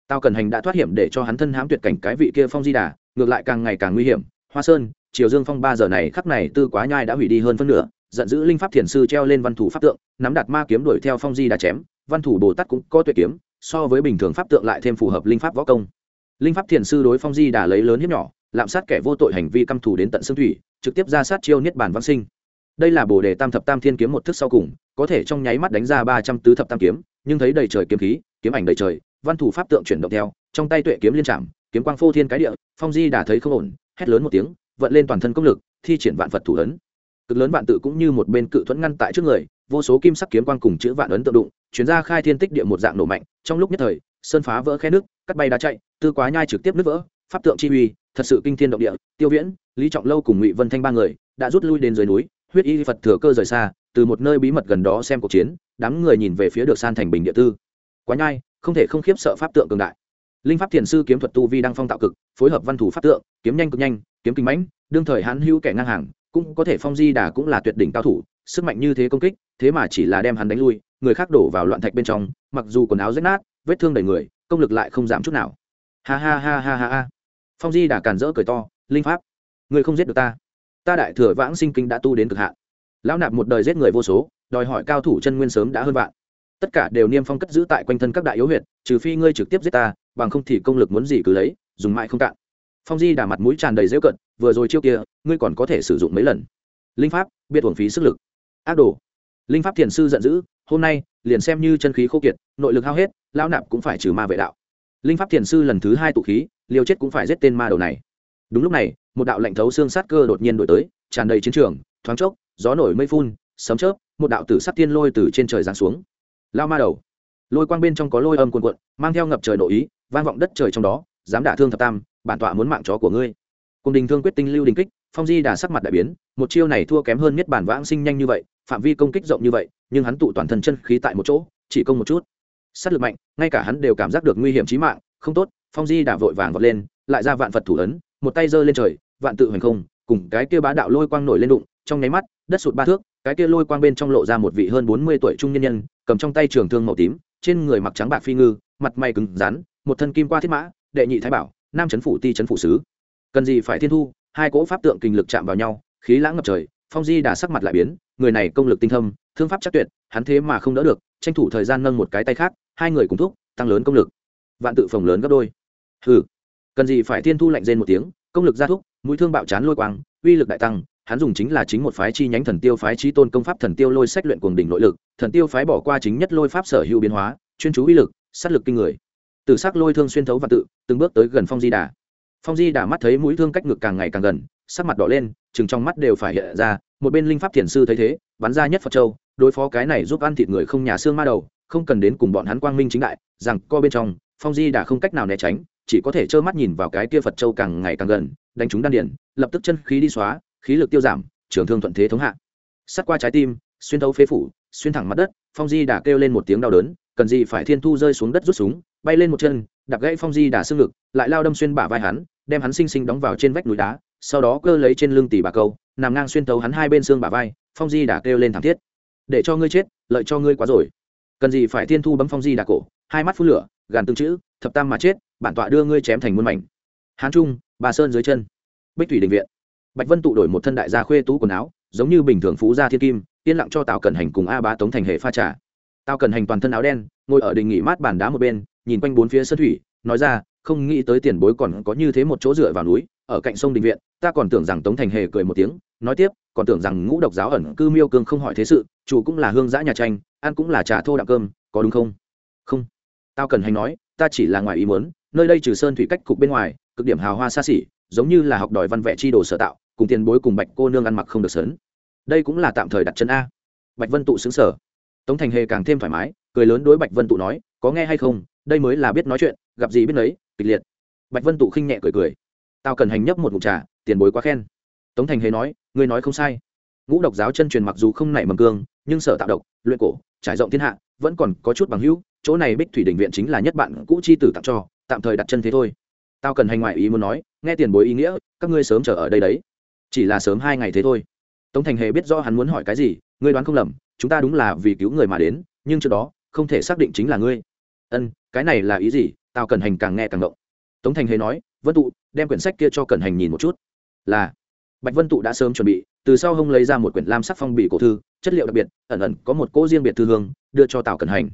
Tao cần hành đã thoát hiểm để cho hắn thân hãm tuyệt cảnh cái vị kia phong di đà, ngược lại càng ngày càng nguy hiểm. Hoa sơn triều dương phong ba giờ này khắc này tư quá nhai đã hủy đi hơn phân nửa, giận dữ linh pháp thiền sư treo lên văn thủ pháp tượng, nắm đặt ma kiếm đuổi theo phong di đà chém, văn thủ bồ tát cũng có tuyệt kiếm, so với bình thường pháp tượng lại thêm phù hợp linh pháp võ công. Linh pháp thiền sư đối phong di đà lấy lớn hiếp nhỏ, lạm sát kẻ vô tội hành vi căm thù đến tận xương thủy, trực tiếp ra sát chiêu niết bản văn sinh. Đây là bồ đề tam thập tam thiên kiếm một thức sau cùng, có thể trong nháy mắt đánh ra ba trăm tứ thập tam kiếm, nhưng thấy đầy trời kiếm khí, kiếm ảnh đầy trời, văn thủ pháp tượng chuyển động theo, trong tay tuệ kiếm liên trạm kiếm quang phô thiên cái địa, phong di đà thấy không ổn, hét lớn một tiếng vận lên toàn thân công lực, thi triển vạn phật thủ ấn. Cực lớn vạn tự cũng như một bên cự thuẫn ngăn tại trước người, vô số kim sắc kiếm quang cùng chữ vạn ấn tự đụng chuyển ra khai thiên tích địa một dạng nổ mạnh, trong lúc nhất thời, sơn phá vỡ khe nước, cắt bay đá chạy, tư quá nhai trực tiếp nứt vỡ, pháp tượng chi uy, thật sự kinh thiên động địa, tiêu viễn, lý trọng lâu cùng ngụy vân thanh ba người đã rút lui đến dưới núi, huyết y phật thừa cơ rời xa, từ một nơi bí mật gần đó xem cuộc chiến, đám người nhìn về phía được san thành bình địa tư. Quá nhai, không thể không khiếp sợ pháp tượng cường đại linh pháp thiền sư kiếm thuật tu vi đang phong tạo cực, phối hợp văn thủ pháp tượng, kiếm nhanh cực nhanh, kiếm kinh mãnh, đương thời hắn hữu kẻ ngang hàng, cũng có thể phong di đà cũng là tuyệt đỉnh cao thủ, sức mạnh như thế công kích, thế mà chỉ là đem hắn đánh lui, người khác đổ vào loạn thạch bên trong, mặc dù quần áo rách nát, vết thương đầy người, công lực lại không giảm chút nào. Ha ha ha ha ha ha. Phong di đà càn rỡ cười to, linh pháp, người không giết được ta. Ta đại thừa vãng sinh kinh đã tu đến cực hạn. Lão nạp một đời giết người vô số, đòi hỏi cao thủ chân nguyên sớm đã hơn vạn. Tất cả đều niêm phong cất giữ tại quanh thân các đại yếu huyệt, trừ phi ngươi trực tiếp giết ta bằng không thì công lực muốn gì cứ lấy, dùng mãi không cạn. Phong di đà mặt mũi tràn đầy dễu cận, vừa rồi chiêu kia, ngươi còn có thể sử dụng mấy lần. Linh pháp biết thuồng phí sức lực. Ác đồ. Linh pháp thiền sư giận dữ, hôm nay, liền xem như chân khí khô kiệt, nội lực hao hết, lão nạp cũng phải trừ ma vệ đạo. Linh pháp thiền sư lần thứ hai tụ khí, liều chết cũng phải giết tên ma đầu này. Đúng lúc này, một đạo lạnh thấu xương sát cơ đột nhiên đổi tới, tràn đầy chiến trường, thoáng chốc, gió nổi mây phun, sấm chớp, một đạo tử sắt tiên lôi từ trên trời giáng xuống. Lao ma đầu lôi quang bên trong có lôi âm cuồn cuộn, mang theo ngập trời nội ý, vang vọng đất trời trong đó, dám đả thương thập tam, bản tọa muốn mạng chó của ngươi. Cùng đình thương quyết tinh lưu đình kích, phong di đà sắc mặt đại biến, một chiêu này thua kém hơn nhất bản vãng sinh nhanh như vậy, phạm vi công kích rộng như vậy, nhưng hắn tụ toàn thân chân khí tại một chỗ, chỉ công một chút. Sát lực mạnh, ngay cả hắn đều cảm giác được nguy hiểm chí mạng, không tốt, phong di đà vội vàng vọt lên, lại ra vạn phật thủ ấn, một tay giơ lên trời, vạn tự hành không, cùng cái kia bá đạo lôi quang nổi lên đụng, trong nháy mắt, đất sụt ba thước, cái kia lôi quang bên trong lộ ra một vị hơn bốn mươi tuổi trung nhân nhân, cầm trong tay trường thương màu tím trên người mặc trắng bạc phi ngư, mặt mày cứng rắn, một thân kim qua thiết mã, đệ nhị thái bảo, nam trấn phủ ti trấn phủ sứ. Cần gì phải thiên thu, hai cỗ pháp tượng kinh lực chạm vào nhau, khí lãng ngập trời, phong di đà sắc mặt lại biến, người này công lực tinh thâm, thương pháp chắc tuyệt, hắn thế mà không đỡ được, tranh thủ thời gian nâng một cái tay khác, hai người cùng thúc, tăng lớn công lực. Vạn tự phòng lớn gấp đôi. Hừ. Cần gì phải thiên thu lạnh rên một tiếng, công lực gia thúc, mũi thương bạo chán lôi quang, uy lực đại tăng hắn dùng chính là chính một phái chi nhánh thần tiêu phái chi tôn công pháp thần tiêu lôi sách luyện cuồng đỉnh nội lực, thần tiêu phái bỏ qua chính nhất lôi pháp sở hữu biến hóa, chuyên chú uy lực, sát lực kinh người. Từ sắc lôi thương xuyên thấu và tự, từng bước tới gần phong di đà. Phong di đà mắt thấy mũi thương cách ngực càng ngày càng gần, sắc mặt đỏ lên chừng trong mắt đều phải hiện ra, một bên linh pháp thiền sư thấy thế, bắn ra nhất phật châu, đối phó cái này giúp ăn thịt người không nhà xương ma đầu, không cần đến cùng bọn hắn quang minh chính đại, rằng co bên trong, phong di đà không cách nào né tránh, chỉ có thể trơ mắt nhìn vào cái kia phật châu càng ngày càng gần, đánh chúng đan điển lập tức chân khí đi xóa khí lực tiêu giảm, trường thương thuận thế thống hạ. Sắt qua trái tim, xuyên thấu phế phủ, xuyên thẳng mặt đất, phong di đà kêu lên một tiếng đau đớn, cần gì phải thiên thu rơi xuống đất rút súng, bay lên một chân, đạp gãy phong di đà xương ngực, lại lao đâm xuyên bả vai hắn, đem hắn xinh xinh đóng vào trên vách núi đá, sau đó cơ lấy trên lưng tỷ bà câu, nằm ngang xuyên thấu hắn hai bên xương bả vai, phong di đà kêu lên thảm thiết. Để cho ngươi chết, lợi cho ngươi quá rồi. Cần gì phải thiên thu bấm phong di đà cổ? Hai mắt phun lửa, gàn tương chữ, thập tam mà chết, bản tọa đưa ngươi chém thành muôn mảnh. Hán trung, bà sơn dưới chân. Bích thủy đình viện bạch vân tụ đổi một thân đại gia khuê tú quần áo, giống như bình thường phú gia thiên kim, yên lặng cho tào cẩn hành cùng a bá tống thành hệ pha trà. Tào cẩn hành toàn thân áo đen, ngồi ở đình nghỉ mát bàn đá một bên, nhìn quanh bốn phía sân thủy, nói ra, không nghĩ tới tiền bối còn có như thế một chỗ dựa vào núi, ở cạnh sông đình viện, ta còn tưởng rằng tống thành hề cười một tiếng, nói tiếp, còn tưởng rằng ngũ độc giáo ẩn cư miêu cương không hỏi thế sự, chủ cũng là hương giã nhà tranh, ăn cũng là trà thô đạm cơm, có đúng không? Không. Tao cần hành nói, ta chỉ là ngoài ý muốn, nơi đây trừ sơn thủy cách cục bên ngoài, cực điểm hào hoa xa xỉ, giống như là học đòi văn vẽ chi đồ sở tạo cùng tiền bối cùng bạch cô nương ăn mặc không được sớn. Đây cũng là tạm thời đặt chân a. Bạch vân tụ xứng sở tống thành hề càng thêm thoải mái, cười lớn đối bạch vân tụ nói, có nghe hay không? Đây mới là biết nói chuyện, gặp gì biết nấy, kịch liệt. Bạch vân tụ khinh nhẹ cười cười. Tao cần hành nhấp một mục trà, tiền bối quá khen. Tống thành hề nói, ngươi nói không sai. Ngũ độc giáo chân truyền mặc dù không nảy mầm cương, nhưng sở tạo độc, luyện cổ, trải rộng thiên hạ, vẫn còn có chút bằng hữu. Chỗ này bích thủy đình viện chính là nhất bạn cũ chi tử tặng cho, tạm thời đặt chân thế thôi. Tao cần hành ngoại ý muốn nói, nghe tiền bối ý nghĩa, các ngươi sớm chờ ở đây đấy chỉ là sớm hai ngày thế thôi. Tống thành hề biết rõ hắn muốn hỏi cái gì, ngươi đoán không lầm, chúng ta đúng là vì cứu người mà đến, nhưng trước đó, không thể xác định chính là ngươi. Ân, cái này là ý gì? Tao cần hành càng nghe càng động tống thành hề nói, vân tụ, đem quyển sách kia cho cần hành nhìn một chút. Là, bạch vân tụ đã sớm chuẩn bị, từ sau hông lấy ra một quyển lam sắc phong bì cổ thư, chất liệu đặc biệt, ẩn ẩn có một cỗ riêng biệt thư hương, đưa cho tào cần hành.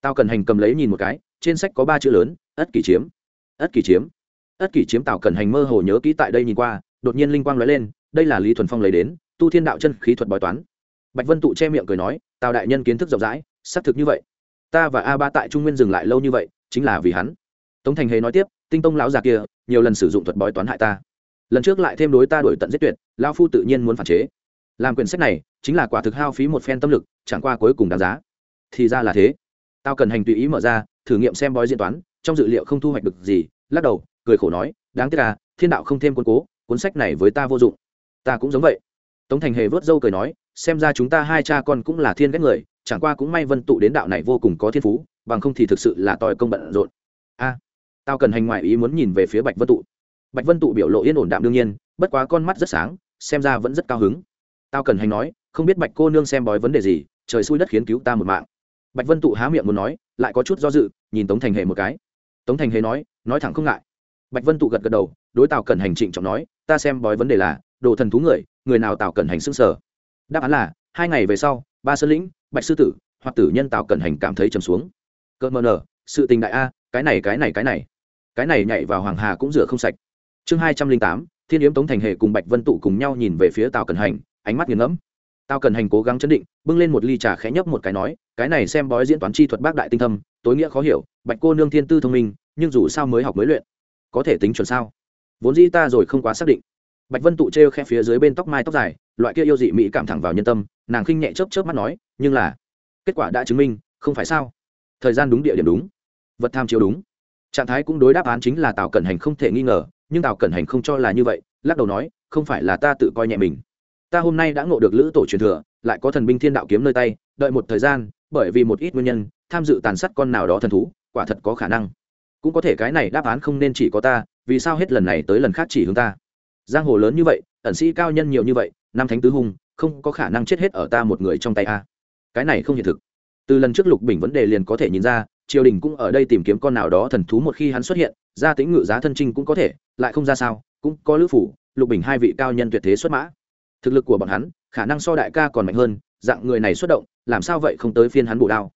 Tào cần hành cầm lấy nhìn một cái, trên sách có ba chữ lớn, ất kỷ chiếm. Ất kỷ chiếm. Ất kỷ chiếm tào cần hành mơ hồ nhớ kỹ tại đây nhìn qua đột nhiên linh quang nói lên, đây là lý thuần phong lấy đến, tu thiên đạo chân khí thuật bói toán. Bạch vân tụ che miệng cười nói, tào đại nhân kiến thức rộng rãi, xác thực như vậy. Ta và a ba tại trung nguyên dừng lại lâu như vậy, chính là vì hắn. Tống thành hề nói tiếp, tinh tông lão già kia, nhiều lần sử dụng thuật bói toán hại ta. Lần trước lại thêm đối ta đổi tận giết tuyệt, lão phu tự nhiên muốn phản chế. Làm quyển sách này, chính là quả thực hao phí một phen tâm lực, chẳng qua cuối cùng đáng giá. Thì ra là thế. Tao cần hành tùy ý mở ra, thử nghiệm xem bói diễn toán, trong dự liệu không thu hoạch được gì, lắc đầu, cười khổ nói, đáng tiếc là thiên đạo không thêm quân cố cuốn sách này với ta vô dụng. Ta cũng giống vậy. Tống thành hề vớt dâu cười nói, xem ra chúng ta hai cha con cũng là thiên ghét người, chẳng qua cũng may vân tụ đến đạo này vô cùng có thiên phú, bằng không thì thực sự là tòi công bận rộn. A, tao cần hành ngoại ý muốn nhìn về phía bạch vân tụ. Bạch vân tụ biểu lộ yên ổn đạm đương nhiên, bất quá con mắt rất sáng, xem ra vẫn rất cao hứng. Tao cần hành nói, không biết bạch cô nương xem bói vấn đề gì, trời xui đất khiến cứu ta một mạng. Bạch vân tụ há miệng muốn nói, lại có chút do dự, nhìn tống thành hề một cái. Tống thành hề nói nói thẳng không ngại bạch vân tụ gật gật đầu, đối tào cần hành trịnh trọng nói, ta xem bói vấn đề là, đồ thần thú người người nào tào cần hành xưng sở đáp án là, hai ngày về sau, ba sơn lĩnh, bạch sư tử, hoặc tử nhân tào cần hành cảm thấy trầm xuống. Cợt mờ nở, sự tình đại a, cái này cái này cái này. Cái này nhảy vào hoàng hà cũng rửa không sạch. Chương hai trăm linh tám, thiên yếm tống thành hề cùng bạch vân tụ cùng nhau nhìn về phía tào cần hành, ánh mắt nghiền ngẫm. Tao cần hành cố gắng chấn định, bưng lên một ly trà khẽ nhấp một cái nói, cái này xem bói diễn toán chi thuật bác đại tinh thâm, tối nghĩa khó hiểu, bạch cô nương thiên tư thông minh, nhưng dù sao mới học mới luyện có thể tính chuẩn sao? Vốn dĩ ta rồi không quá xác định. Bạch vân tụ trêu khe phía dưới bên tóc mai tóc dài, loại kia yêu dị mỹ cảm thẳng vào nhân tâm, nàng khinh nhẹ chớp chớp mắt nói, nhưng là, kết quả đã chứng minh, không phải sao? Thời gian đúng địa điểm đúng. Vật tham chiếu đúng. Trạng thái cũng đối đáp án chính là tào cẩn hành không thể nghi ngờ, nhưng tào cẩn hành không cho là như vậy, lắc đầu nói, không phải là ta tự coi nhẹ mình. Ta hôm nay đã ngộ được lữ tổ truyền thừa, lại có thần binh thiên đạo kiếm nơi tay, đợi một thời gian, bởi vì một ít nguyên nhân, tham dự tàn sát con nào đó thần thú, quả thật có khả năng cũng có thể cái này đáp án không nên chỉ có ta, vì sao hết lần này tới lần khác chỉ hướng ta? Giang hồ lớn như vậy, ẩn sĩ cao nhân nhiều như vậy năm thánh tứ hung không có khả năng chết hết ở ta một người trong tay a. Cái này không hiện thực. Từ lần trước lục bình vấn đề liền có thể nhìn ra, triều đình cũng ở đây tìm kiếm con nào đó thần thú một khi hắn xuất hiện, gia tính ngự giá thân trinh cũng có thể, lại không ra sao, cũng có lữ phủ, lục bình hai vị cao nhân tuyệt thế xuất mã. Thực lực của bọn hắn, khả năng so đại ca còn mạnh hơn, dạng người này xuất động, làm sao vậy không tới phiên hắn bổ đao?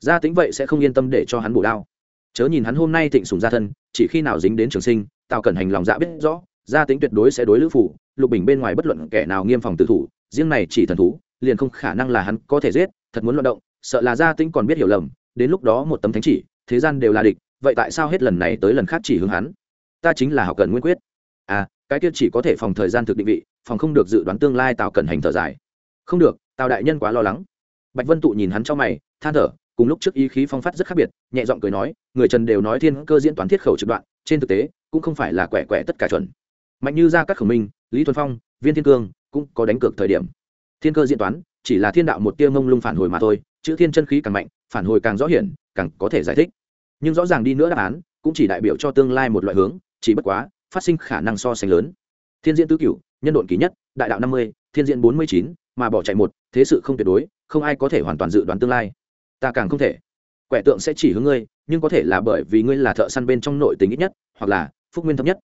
Gia tính vậy sẽ không yên tâm để cho hắn bổ đao chớ nhìn hắn hôm nay thịnh sùng gia thân, chỉ khi nào dính đến trường sinh, tào cẩn hành lòng dạ biết rõ, gia tính tuyệt đối sẽ đối lữ phủ lục bình bên ngoài bất luận kẻ nào nghiêm phòng tự thủ, riêng này chỉ thần thú, liền không khả năng là hắn có thể giết, thật muốn loạn động, sợ là gia tính còn biết hiểu lầm, đến lúc đó một tấm thánh chỉ, thế gian đều là địch, vậy tại sao hết lần này tới lần khác chỉ hướng hắn? Ta chính là học cần nguyên quyết. À cái kia chỉ có thể phòng thời gian thực định vị, phòng không được dự đoán tương lai tào cần hành thở dài. Không được, tào đại nhân quá lo lắng. Bạch vân tụ nhìn hắn trong mày, than thở cùng lúc trước ý khí phong phát rất khác biệt, nhẹ giọng cười nói, người trần đều nói thiên cơ diễn toán thiết khẩu trực đoạn, trên thực tế, cũng không phải là quẻ quẻ tất cả chuẩn. Mạnh như ra các khẩu minh, lý thuần phong, viên thiên cương cũng có đánh cược thời điểm. Thiên cơ diễn toán chỉ là thiên đạo một tia mông lung phản hồi mà thôi, chữ thiên chân khí càng mạnh, phản hồi càng rõ hiển, càng có thể giải thích. Nhưng rõ ràng đi nữa đáp án cũng chỉ đại biểu cho tương lai một loại hướng, chỉ bất quá, phát sinh khả năng so sánh lớn. Thiên diễn tứ cửu, nhân độn ký nhất, đại đạo năm mươi, thiên diễn bốn mươi chín, mà bỏ chạy một, thế sự không tuyệt đối, không ai có thể hoàn toàn dự đoán tương lai ta càng không thể. Quẻ tượng sẽ chỉ hướng ngươi, nhưng có thể là bởi vì ngươi là thợ săn bên trong nội tình ít nhất, hoặc là phúc nguyên thấp nhất.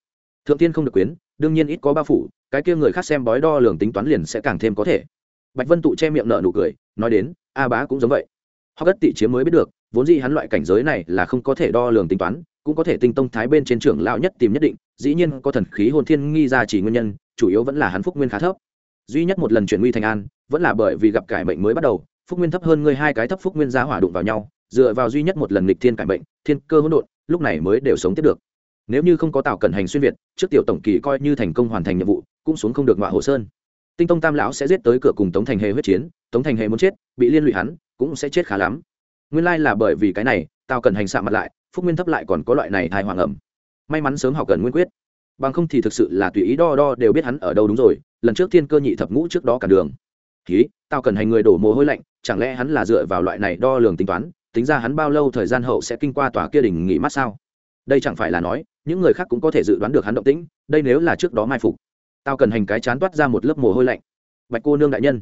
Thượng tiên không được quyến, đương nhiên ít có bao phủ, cái kia người khác xem bói đo lường tính toán liền sẽ càng thêm có thể. Bạch vân tụ che miệng nợ nụ cười, nói đến, a bá cũng giống vậy. Họ cất tị chiếm mới biết được, vốn dĩ hắn loại cảnh giới này là không có thể đo lường tính toán, cũng có thể tinh tông thái bên trên trưởng lão nhất tìm nhất định, dĩ nhiên có thần khí hồn thiên nghi ra chỉ nguyên nhân, chủ yếu vẫn là hắn phúc nguyên khá thấp. Duy nhất một lần chuyển nguy thành an, vẫn là bởi vì gặp cải mệnh mới bắt đầu phúc nguyên thấp hơn ngươi hai cái thấp phúc nguyên giá hỏa đụng vào nhau, dựa vào duy nhất một lần nghịch thiên cải mệnh thiên cơ hỗn độn, lúc này mới đều sống tiếp được. Nếu như không có tạo cẩn hành xuyên việt, trước tiểu tổng kỳ coi như thành công hoàn thành nhiệm vụ, cũng xuống không được ngoại hồ sơn. Tinh tông tam lão sẽ giết tới cửa cùng tống thành hề huyết chiến, tống thành hề muốn chết, bị liên lụy hắn, cũng sẽ chết khá lắm. Nguyên lai là bởi vì cái này tao cần hành xạ mặt lại, phúc nguyên thấp lại còn có loại này thai hoàng ẩm. May mắn sớm học cần nguyên quyết. Bằng không thì thực sự là tùy ý đo đo đều biết hắn ở đâu đúng rồi, lần trước thiên cơ nhị thập ngũ trước đó cả đường hí, tao cần hành người đổ mồ hôi lạnh, chẳng lẽ hắn là dựa vào loại này đo lường tính toán, tính ra hắn bao lâu thời gian hậu sẽ kinh qua tòa kia đỉnh nghỉ mát sao? Đây chẳng phải là nói, những người khác cũng có thể dự đoán được hắn động tĩnh, đây nếu là trước đó mai phục. Tao cần hành cái chán toát ra một lớp mồ hôi lạnh. Bạch cô nương đại nhân,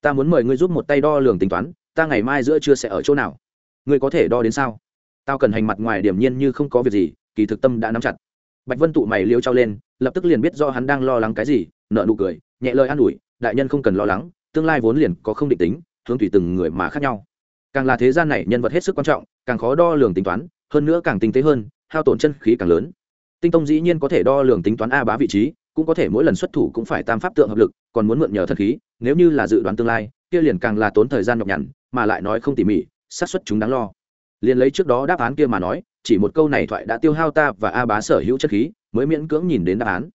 ta muốn mời ngươi giúp một tay đo lường tính toán, ta ngày mai giữa trưa sẽ ở chỗ nào? Ngươi có thể đo đến sao? Tao cần hành mặt ngoài điểm nhiên như không có việc gì, kỳ thực tâm đã nắm chặt. Bạch vân tụ mày liêu trao lên, lập tức liền biết do hắn đang lo lắng cái gì nợ nụ cười, nhẹ lời an ủi, đại nhân không cần lo lắng tương lai vốn liền có không định tính, hướng tùy từng người mà khác nhau. Càng là thế gian này nhân vật hết sức quan trọng, càng khó đo lường tính toán, hơn nữa càng tinh tế hơn, hao tổn chân khí càng lớn. Tinh tông dĩ nhiên có thể đo lường tính toán a bá vị trí, cũng có thể mỗi lần xuất thủ cũng phải tam pháp tượng hợp lực, còn muốn mượn nhờ thần khí, nếu như là dự đoán tương lai, kia liền càng là tốn thời gian nhọc nhằn, mà lại nói không tỉ mỉ, xác suất chúng đáng lo. Liền lấy trước đó đáp án kia mà nói, chỉ một câu này thoại đã tiêu hao ta và a bá sở hữu chất khí, mới miễn cưỡng nhìn đến đáp án.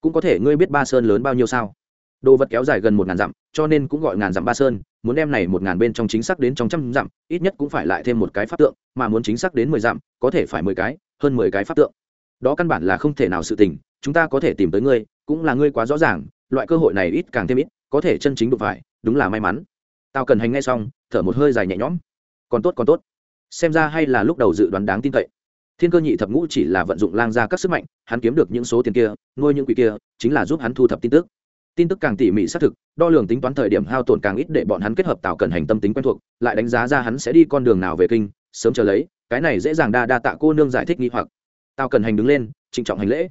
Cũng có thể ngươi biết ba sơn lớn bao nhiêu sao? Đồ vật kéo dài gần một ngàn dặm cho nên cũng gọi ngàn dặm ba sơn, muốn đem này một ngàn bên trong chính xác đến trong trăm dặm, ít nhất cũng phải lại thêm một cái pháp tượng, mà muốn chính xác đến mười dặm, có thể phải mười cái, hơn mười cái pháp tượng. Đó căn bản là không thể nào sự tình, chúng ta có thể tìm tới ngươi, cũng là ngươi quá rõ ràng, loại cơ hội này ít càng thêm ít, có thể chân chính đụng phải, đúng là may mắn. Tao cần hành ngay xong, thở một hơi dài nhẹ nhõm. Còn tốt còn tốt. Xem ra hay là lúc đầu dự đoán đáng tin cậy. Thiên cơ nhị thập ngũ chỉ là vận dụng lang ra các sức mạnh, hắn kiếm được những số tiền kia, nuôi những quỷ kia, chính là giúp hắn thu thập tin tức tin tức càng tỉ mỉ xác thực, đo lường tính toán thời điểm hao tổn càng ít để bọn hắn kết hợp tạo cần hành tâm tính quen thuộc, lại đánh giá ra hắn sẽ đi con đường nào về kinh, sớm chờ lấy, cái này dễ dàng đa đa tạ cô nương giải thích nghi hoặc. Tao cần hành đứng lên, trịnh trọng hành lễ.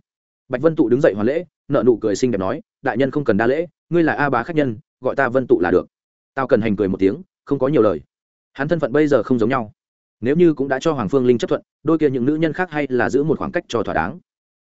Bạch vân tụ đứng dậy hoàn lễ nợ nụ cười xinh đẹp nói, đại nhân không cần đa lễ, ngươi là a bá khách nhân, gọi ta vân tụ là được. Tao cần hành cười một tiếng, không có nhiều lời. Hắn thân phận bây giờ không giống nhau. Nếu như cũng đã cho hoàng phương linh chấp thuận, đôi kia những nữ nhân khác hay là giữ một khoảng cách cho thỏa đáng.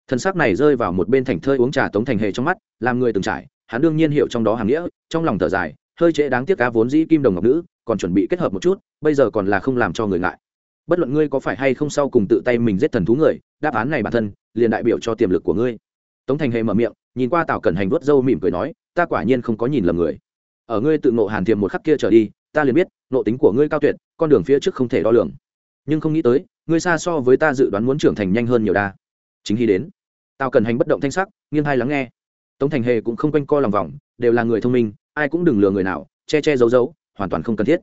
Thân xác này rơi vào một bên thành thơi uống trà tống thành hề trong mắt, làm người từng trải hắn đương nhiên hiểu trong đó hàm nghĩa, trong lòng thở dài, hơi trễ đáng tiếc cá vốn dĩ kim đồng ngọc nữ, còn chuẩn bị kết hợp một chút, bây giờ còn là không làm cho người ngại. Bất luận ngươi có phải hay không sau cùng tự tay mình giết thần thú người, đáp án này bản thân, liền đại biểu cho tiềm lực của ngươi. Tống thành hề mở miệng, nhìn qua tào cẩn hành vớt râu mỉm cười nói, ta quả nhiên không có nhìn lầm người. Ở ngươi tự ngộ hàn thiềm một khắc kia trở đi, ta liền biết nộ tính của ngươi cao tuyệt, con đường phía trước không thể đo lường. Nhưng không nghĩ tới, ngươi xa so với ta dự đoán muốn trưởng thành nhanh hơn nhiều đa. Chính khi đến. Tào cần hành bất động thanh sắc, nghiêng hai lắng nghe tống thành hề cũng không quanh co lòng vòng, đều là người thông minh, ai cũng đừng lừa người nào, che che giấu giấu, hoàn toàn không cần thiết.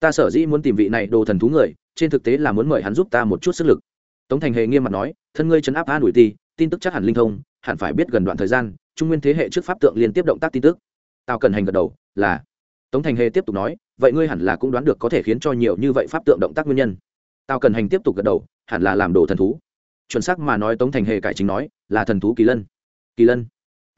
Ta sở dĩ muốn tìm vị này đồ thần thú người, trên thực tế là muốn mời hắn giúp ta một chút sức lực. Tống thành hề nghiêm mặt nói, thân ngươi chấn áp an ủi ti tin tức chắc hẳn linh thông, hẳn phải biết gần đoạn thời gian, trung nguyên thế hệ trước pháp tượng liên tiếp động tác tin tức. Tao cần hành gật đầu, là. Tống thành hề tiếp tục nói, vậy ngươi hẳn là cũng đoán được có thể khiến cho nhiều như vậy pháp tượng động tác nguyên nhân. Tao cần hành tiếp tục gật đầu, hẳn là làm đồ thần thú. Chuẩn xác mà nói tống thành hề cải chính nói, là thần thú kỳ lân. Kỳ lân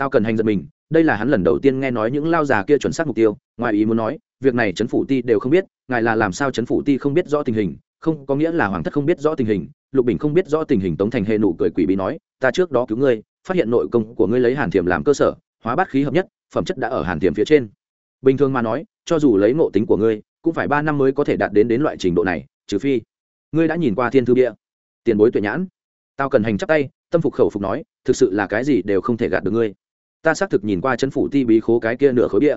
tao cần hành giật mình, đây là hắn lần đầu tiên nghe nói những lao già kia chuẩn xác mục tiêu, ngoài ý muốn nói, việc này chấn phủ ti đều không biết, ngài là làm sao chấn phủ ti không biết rõ tình hình, không, có nghĩa là hoàng thất không biết rõ tình hình, lục bình không biết rõ tình hình tống thành hề nụ cười quỷ bí nói, ta trước đó cứu ngươi, phát hiện nội công của ngươi lấy hàn thiềm làm cơ sở, hóa bát khí hợp nhất, phẩm chất đã ở hàn thiềm phía trên. Bình thường mà nói, cho dù lấy ngộ tính của ngươi, cũng phải ba năm mới có thể đạt đến đến loại trình độ này, trừ phi ngươi đã nhìn qua thiên thư bia. Tiền bối tuệ nhãn. Tao cần hành chắc tay, tâm phục khẩu phục nói, thực sự là cái gì đều không thể gạt được ngươi ta xác thực nhìn qua chân phủ ti bí khố cái kia nửa khối bia.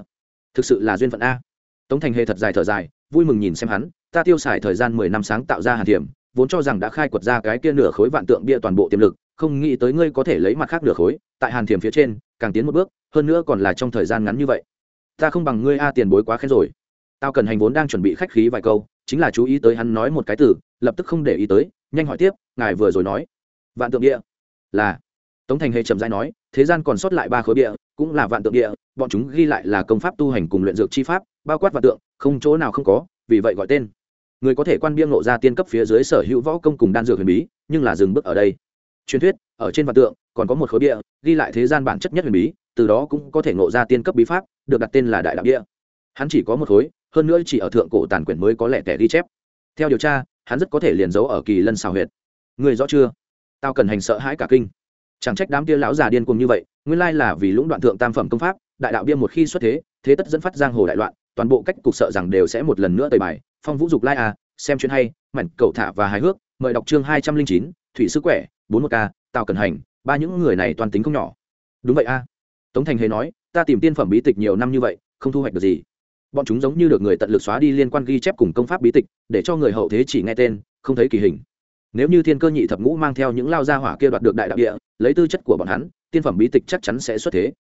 Thực sự là duyên phận a. Tống thành hề thật dài thở dài, vui mừng nhìn xem hắn, ta tiêu xài thời gian mười năm sáng tạo ra hàn thiểm, vốn cho rằng đã khai quật ra cái kia nửa khối vạn tượng bia toàn bộ tiềm lực, không nghĩ tới ngươi có thể lấy mặt khác nửa khối, tại hàn thiểm phía trên, càng tiến một bước, hơn nữa còn là trong thời gian ngắn như vậy. Ta không bằng ngươi a tiền bối quá khen rồi. Tao cần hành vốn đang chuẩn bị khách khí vài câu, chính là chú ý tới hắn nói một cái từ, lập tức không để ý tới, nhanh hỏi tiếp, ngài vừa rồi nói, vạn tượng địa là tống thành hề chậm dãi nói, thế gian còn sót lại ba khối địa cũng là vạn tượng địa bọn chúng ghi lại là công pháp tu hành cùng luyện dược chi pháp, bao quát vạn tượng, không chỗ nào không có, vì vậy gọi tên. Người có thể quan biên ngộ ra tiên cấp phía dưới sở hữu võ công cùng đan dược huyền bí, nhưng là dừng bước ở đây. Truyền thuyết, ở trên vạn tượng, còn có một khối địa ghi lại thế gian bản chất nhất huyền bí, từ đó cũng có thể ngộ ra tiên cấp bí pháp, được đặt tên là đại đạo địa hắn chỉ có một khối, hơn nữa chỉ ở thượng cổ tàn quyển mới có lẽ tẻ ghi chép. Theo điều tra, hắn rất có thể liền giấu ở kỳ lân xào huyệt. Người rõ chưa? Tao cần hành sợ hãi cả kinh chẳng trách đám kia lão già điên cuồng như vậy, nguyên lai là vì lũng đoạn thượng tam phẩm công pháp, đại đạo bia một khi xuất thế thế tất dẫn phát giang hồ đại loạn, toàn bộ cách cục sợ rằng đều sẽ một lần nữa tời bài. Phong vũ dục lai à xem chuyện hay, mảnh cầu thả và hài hước, mời đọc chương hai trăm linh chín, thủy sức khỏe bốn một k tào cần hành, ba những người này toàn tính không nhỏ. Đúng vậy a. Tống thành hề nói, ta tìm tiên phẩm bí tịch nhiều năm như vậy, không thu hoạch được gì. Bọn chúng giống như được người tận lực xóa đi liên quan ghi chép cùng công pháp bí tịch, để cho người hậu thế chỉ nghe tên, không thấy kỳ hình nếu như thiên cơ nhị thập ngũ mang theo những lao gia hỏa kia đoạt được đại đạo địa, lấy tư chất của bọn hắn, tiên phẩm bí tịch chắc chắn sẽ xuất thế.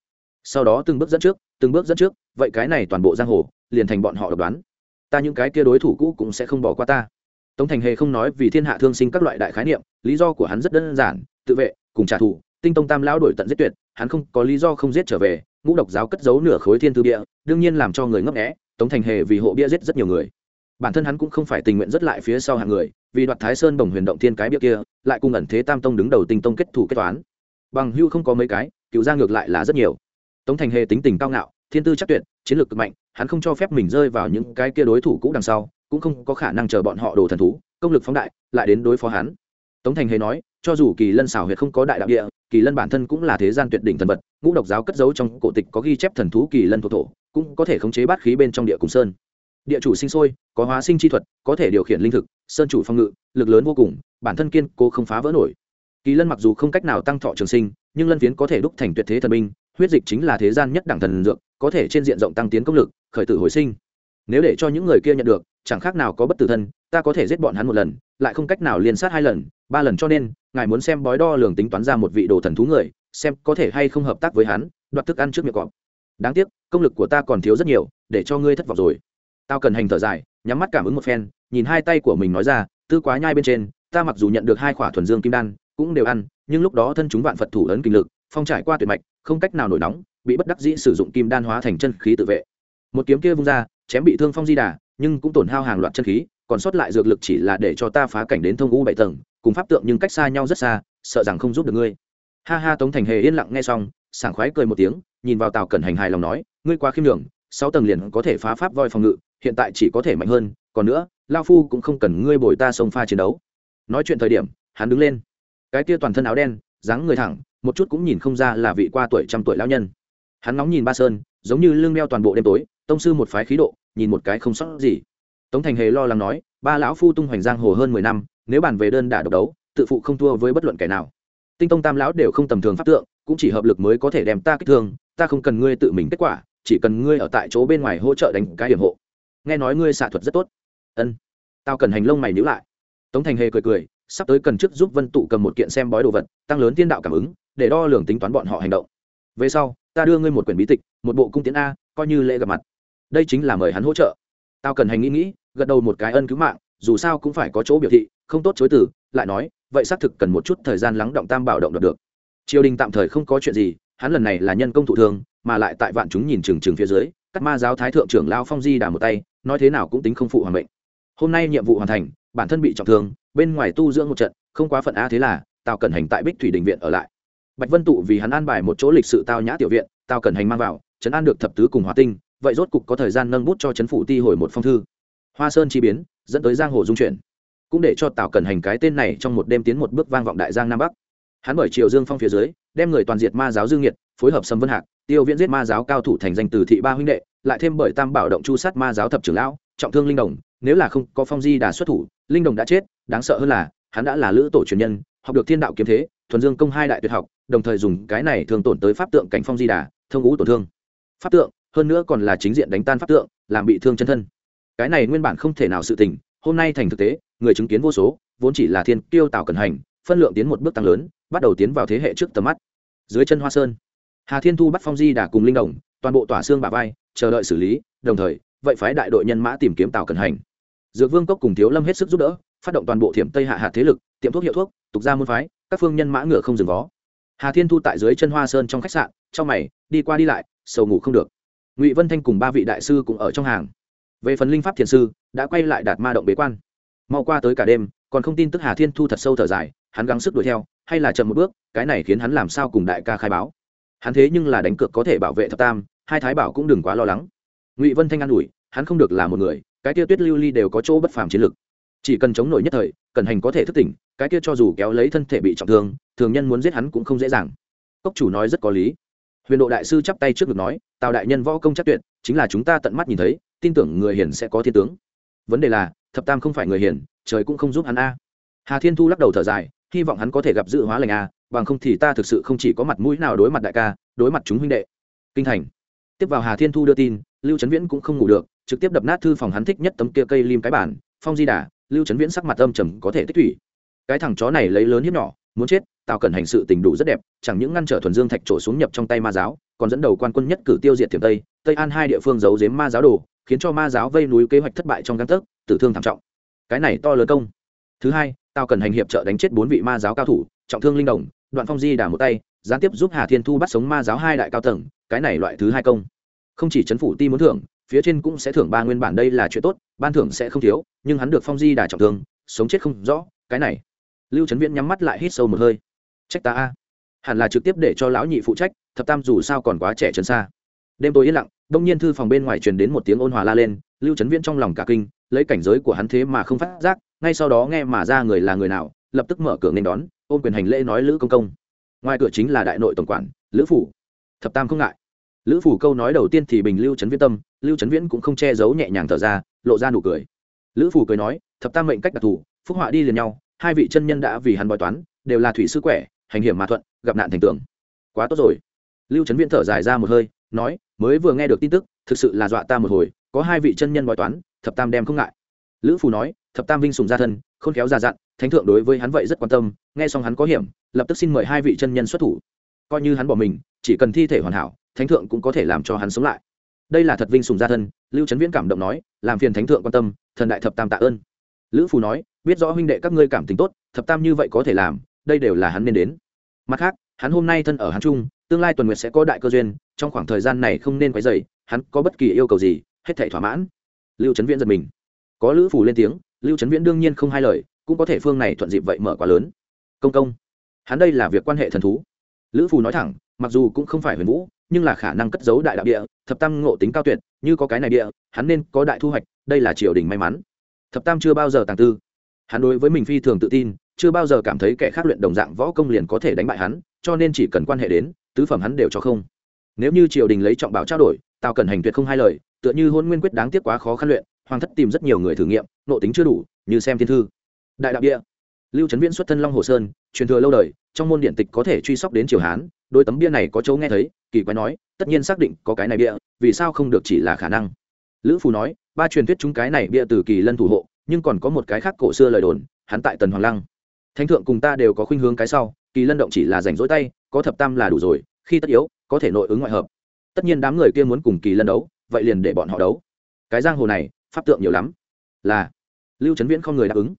Sau đó từng bước dẫn trước, từng bước dẫn trước, vậy cái này toàn bộ giang hồ, liền thành bọn họ độc đoán. Ta những cái kia đối thủ cũ cũng sẽ không bỏ qua ta. Tống thành hề không nói vì thiên hạ thương sinh các loại đại khái niệm, lý do của hắn rất đơn giản, tự vệ, cùng trả thù, tinh tông tam lão đổi tận giết tuyệt, hắn không có lý do không giết trở về, ngũ độc giáo cất giấu nửa khối thiên thư bia đương nhiên làm cho người ngấp nghẽ tống thành hề vì hộ bia giết rất nhiều người bản thân hắn cũng không phải tình nguyện rất lại phía sau hàng người, vì đoạt thái sơn bồng huyền động thiên cái bia kia, lại cùng ẩn thế tam tông đứng đầu tinh tông kết thủ kết toán. Bằng hưu không có mấy cái, cựu ra ngược lại là rất nhiều. Tống thành hề tính tình cao ngạo, thiên tư chắc tuyệt, chiến lược cực mạnh, hắn không cho phép mình rơi vào những cái kia đối thủ cũ đằng sau, cũng không có khả năng chờ bọn họ đồ thần thú, công lực phóng đại, lại đến đối phó hắn. Tống thành hề nói, cho dù kỳ lân xảo huyệt không có đại đạo địa, kỳ lân bản thân cũng là thế gian tuyệt đỉnh thần vật, ngũ độc giáo cất giấu trong cổ tịch có ghi chép thần thú kỳ lân thổ thổ, cũng có thể khống chế bát khí bên trong địa cùng sơn địa chủ sinh sôi, có hóa sinh chi thuật, có thể điều khiển linh thực, sơn chủ phong ngự, lực lớn vô cùng, bản thân kiên cố không phá vỡ nổi. Kỳ lân mặc dù không cách nào tăng thọ trường sinh, nhưng lân phiến có thể đúc thành tuyệt thế thần binh, huyết dịch chính là thế gian nhất đẳng thần dược, có thể trên diện rộng tăng tiến công lực, khởi tử hồi sinh. Nếu để cho những người kia nhận được, chẳng khác nào có bất tử thân, ta có thể giết bọn hắn một lần, lại không cách nào liên sát hai lần, ba lần cho nên, ngài muốn xem bói đo lường tính toán ra một vị đồ thần thú người, xem có thể hay không hợp tác với hắn, đoạt thức ăn trước miệng cọp. Đáng tiếc, công lực của ta còn thiếu rất nhiều, để cho ngươi thất vọng rồi tao cần hành thở dài, nhắm mắt cảm ứng một phen, nhìn hai tay của mình nói ra, tư quá nhai bên trên, ta mặc dù nhận được hai khỏa thuần dương kim đan, cũng đều ăn, nhưng lúc đó thân chúng vạn phật thủ ấn kinh lực, phong trải qua tuyệt mạch, không cách nào nổi nóng, bị bất đắc dĩ sử dụng kim đan hóa thành chân khí tự vệ. Một kiếm kia vung ra, chém bị thương phong di đà, nhưng cũng tổn hao hàng loạt chân khí, còn sót lại dược lực chỉ là để cho ta phá cảnh đến thông u bảy tầng, cùng pháp tượng nhưng cách xa nhau rất xa, sợ rằng không giúp được ngươi. Ha ha, tống thành hề yên lặng nghe xong, sảng khoái cười một tiếng, nhìn vào tào cẩn hành hài lòng nói, ngươi quá khiêm đường sáu tầng liền có thể phá pháp voi phòng ngự hiện tại chỉ có thể mạnh hơn, còn nữa, lao phu cũng không cần ngươi bồi ta sông pha chiến đấu. Nói chuyện thời điểm, hắn đứng lên. Cái tia toàn thân áo đen, dáng người thẳng, một chút cũng nhìn không ra là vị qua tuổi trăm tuổi lão nhân. Hắn nóng nhìn ba sơn, giống như lưng đeo toàn bộ đêm tối, tông sư một phái khí độ, nhìn một cái không sót gì. Tống thành hề lo lắng nói, ba lão phu tung hoành giang hồ hơn mười năm, nếu bàn về đơn đả độc đấu, tự phụ không thua với bất luận kẻ nào. Tinh tông tam lão đều không tầm thường pháp tượng, cũng chỉ hợp lực mới có thể đem ta kích thương, ta không cần ngươi tự mình kết quả, chỉ cần ngươi ở tại chỗ bên ngoài hỗ trợ đánh cái hiểm hộ nghe nói ngươi xạ thuật rất tốt. Ân. Tao cần hành lông mày nhữ lại. Tống thành hề cười cười, sắp tới cần chức giúp vân tụ cầm một kiện xem bói đồ vật, tăng lớn tiên đạo cảm ứng, để đo lường tính toán bọn họ hành động. Về sau, ta đưa ngươi một quyển bí tịch, một bộ cung tiến a, coi như lễ gặp mặt. Đây chính là mời hắn hỗ trợ. Tao cần hành nghĩ nghĩ, gật đầu một cái ân cứu mạng, dù sao cũng phải có chỗ biểu thị, không tốt chối từ, lại nói, vậy xác thực cần một chút thời gian lắng động tam bảo động được. Triều đình tạm thời không có chuyện gì, hắn lần này là nhân công thụ thương, mà lại tại vạn chúng nhìn trừng trừng phía dưới các ma giáo thái thượng trưởng lao phong di đà một tay nói thế nào cũng tính không phụ hoàng mệnh. Hôm nay nhiệm vụ hoàn thành, bản thân bị trọng thương, bên ngoài tu dưỡng một trận, không quá phận a thế là, tào cẩn hành tại bích thủy đình viện ở lại. Bạch vân tụ vì hắn an bài một chỗ lịch sự tao nhã tiểu viện, tào cẩn hành mang vào chấn an được thập tứ cùng hòa tinh, vậy rốt cục có thời gian nâng bút cho chấn phủ ti hồi một phong thư. Hoa sơn chi biến, dẫn tới giang hồ dung chuyển. Cũng để cho tào cẩn hành cái tên này trong một đêm tiến một bước vang vọng đại giang nam bắc. Hắn bởi triều dương phong phía dưới, đem người toàn diệt ma giáo dương nhiệt, phối hợp sâm vân hạc tiêu viễn giết ma giáo cao thủ thành danh từ thị ba huynh đệ, lại thêm bởi tam bảo động chu sát ma giáo thập trưởng lão, trọng thương linh đồng, nếu là không có phong di đà xuất thủ, linh đồng đã chết, đáng sợ hơn là, hắn đã là lữ tổ truyền nhân, học được thiên đạo kiếm thế, thuần dương công hai đại tuyệt học, đồng thời dùng cái này thường tổn tới pháp tượng cảnh phong di đà, thông ngũ tổn thương. Pháp tượng, hơn nữa còn là chính diện đánh tan pháp tượng, làm bị thương chân thân. Cái này nguyên bản không thể nào sự tình, hôm nay thành thực tế, người chứng kiến vô số, vốn chỉ là thiên tiêu tạo cần hành, phân lượng tiến một bước tăng lớn, bắt đầu tiến vào thế hệ trước tầm mắt. Dưới chân hoa sơn hà thiên thu bắt phong di đà cùng linh đồng, toàn bộ tỏa xương bà vai, chờ đợi xử lý, đồng thời, vậy phái đại đội nhân mã tìm kiếm tàu cần hành. Dược vương cốc cùng thiếu lâm hết sức giúp đỡ, phát động toàn bộ thiểm tây hạ hạt thế lực, tiệm thuốc hiệu thuốc, tục ra môn phái, các phương nhân mã ngựa không dừng vó. Hà thiên thu tại dưới chân hoa sơn trong khách sạn, trong mày, đi qua đi lại, sầu ngủ không được. Ngụy vân thanh cùng ba vị đại sư cũng ở trong hàng. Về phần linh pháp thiền sư, đã quay lại đạt ma động bế quan. Mau qua tới cả đêm, còn không tin tức hà thiên thu thật sâu thở dài, hắn gắng sức đuổi theo, hay là chậm một bước, cái này khiến hắn làm sao cùng đại ca khai báo hắn thế nhưng là đánh cược có thể bảo vệ thập tam, hai thái bảo cũng đừng quá lo lắng. Ngụy vân thanh an ủi, hắn không được là một người, cái kia tuyết lưu ly đều có chỗ bất phàm chiến lực chỉ cần chống nổi nhất thời cần hành có thể thức tỉnh, cái kia cho dù kéo lấy thân thể bị trọng thương, thường nhân muốn giết hắn cũng không dễ dàng. Cốc chủ nói rất có lý. Huyền độ đại sư chắp tay trước ngực nói, tào đại nhân võ công chắc tuyệt, chính là chúng ta tận mắt nhìn thấy, tin tưởng người hiền sẽ có thiên tướng. Vấn đề là, thập tam không phải người hiền, trời cũng không giúp hắn a. Hà thiên thu lắc đầu thở dài, hy vọng hắn có thể gặp dự hóa lành a bằng không thì ta thực sự không chỉ có mặt mũi nào đối mặt đại ca, đối mặt chúng huynh đệ. Kinh thành. Tiếp vào hà thiên thu đưa tin, lưu trấn viễn cũng không ngủ được, trực tiếp đập nát thư phòng hắn thích nhất tấm kia cây lim cái bản phong di đà, lưu trấn viễn sắc mặt âm trầm có thể tích thủy. Cái thằng chó này lấy lớn hiếp nhỏ, muốn chết tạo cần hành sự tình đủ rất đẹp, chẳng những ngăn trở thuần dương thạch trổ xuống nhập trong tay ma giáo, còn dẫn đầu quan quân nhất cử tiêu diệt thiểm tây tây an hai địa phương giấu giếm ma giáo đồ, khiến cho ma giáo vây núi kế hoạch thất bại trong găng tấc, tử thương thảm trọng. Cái này to lớn công. Thứ hai tao cần hành hiệp trợ đánh chết bốn vị ma giáo cao thủ, trọng thương linh đồng đoạn phong di đả một tay, gián tiếp giúp hà thiên thu bắt sống ma giáo hai đại cao tầng, cái này loại thứ hai công. Không chỉ chấn phủ ti muốn thưởng, phía trên cũng sẽ thưởng ba nguyên bản đây là chuyện tốt, ban thưởng sẽ không thiếu, nhưng hắn được phong di đả trọng thương, sống chết không rõ, cái này. Lưu trấn viễn nhắm mắt lại hít sâu một hơi. Trách ta a. Hẳn là trực tiếp để cho lão nhị phụ trách, thập tam dù sao còn quá trẻ trần xa. Đêm tối yên lặng, đông nhiên thư phòng bên ngoài truyền đến một tiếng ôn hòa la lên, lưu trấn viễn trong lòng cả kinh, lấy cảnh giới của hắn thế mà không phát giác, ngay sau đó nghe mà ra người là người nào, lập tức mở cửa nên đón ôm quyền hành lễ nói lữ công công. Ngoài cửa chính là đại nội tổng quản, lữ phủ. Thập tam không ngại. Lữ phủ câu nói đầu tiên thì bình lưu trấn viễn tâm, lưu trấn viễn cũng không che giấu nhẹ nhàng thở ra, lộ ra nụ cười. Lữ phủ cười nói, thập tam mệnh cách đặc thù, phúc họa đi liền nhau, hai vị chân nhân đã vì hắn bói toán, đều là thủy sư quẻ, hành hiểm mà thuận, gặp nạn thành tưởng quá tốt rồi. Lưu trấn viễn thở dài ra một hơi, nói, mới vừa nghe được tin tức, thực sự là dọa ta một hồi, có hai vị chân nhân bói toán, thập tam đem không ngại. Lữ phù nói thập tam vinh sùng gia thân, khôn khéo già dặn, thánh thượng đối với hắn vậy rất quan tâm, nghe xong hắn có hiểm, lập tức xin mời hai vị chân nhân xuất thủ. Coi như hắn bỏ mình, chỉ cần thi thể hoàn hảo, thánh thượng cũng có thể làm cho hắn sống lại. Đây là thật vinh sùng gia thân, lưu trấn viễn cảm động nói, làm phiền thánh thượng quan tâm, thần đại thập tam tạ ơn. Lữ phù nói, biết rõ huynh đệ các ngươi cảm tình tốt, thập tam như vậy có thể làm, đây đều là hắn nên đến. Mặt khác, hắn hôm nay thân ở hắn trung, tương lai tuần nguyệt sẽ có đại cơ duyên, trong khoảng thời gian này không nên quấy dày hắn có bất kỳ yêu cầu gì, hết thể thỏa mãn. Lưu trấn viễn giật mình. Có lữ phù lên tiếng lưu trấn viễn đương nhiên không hai lời, cũng có thể phương này thuận dịp vậy mở quá lớn. Công công, hắn đây là việc quan hệ thần thú. Lữ phù nói thẳng, mặc dù cũng không phải huyền vũ, nhưng là khả năng cất giấu đại đạo địa, thập tam ngộ tính cao tuyệt, như có cái này địa, hắn nên có đại thu hoạch, đây là triều đình may mắn. Thập tam chưa bao giờ tàng tư. Hắn đối với mình phi thường tự tin, chưa bao giờ cảm thấy kẻ khác luyện đồng dạng võ công liền có thể đánh bại hắn, cho nên chỉ cần quan hệ đến, tứ phẩm hắn đều cho không. Nếu như triều đình lấy trọng bảo trao đổi tao cẩn hành tuyệt không hai lời, tựa như hôn nguyên quyết đáng tiếc quá khó khăn luyện, hoàng thất tìm rất nhiều người thử nghiệm nộ tính chưa đủ, như xem thiên thư. Đại đạo địa. Lưu trấn viễn xuất thân long hồ sơn, truyền thừa lâu đời, trong môn điện tịch có thể truy sóc đến triều hán, đôi tấm bia này có chỗ nghe thấy, kỳ quái nói, tất nhiên xác định có cái này bia, vì sao không được chỉ là khả năng. Lữ phù nói, ba truyền thuyết chúng cái này bia từ kỳ lân thủ hộ, nhưng còn có một cái khác cổ xưa lời đồn, hắn tại tần hoàng lăng. Thánh thượng cùng ta đều có khuynh hướng cái sau, kỳ lân động chỉ là rảnh rỗi tay, có thập tam là đủ rồi, khi tất yếu, có thể nội ứng ngoại hợp tất nhiên đám người kia muốn cùng kỳ lân đấu, vậy liền để bọn họ đấu. Cái giang hồ này, pháp tượng nhiều lắm. Là, lưu trấn viễn không người đáp ứng.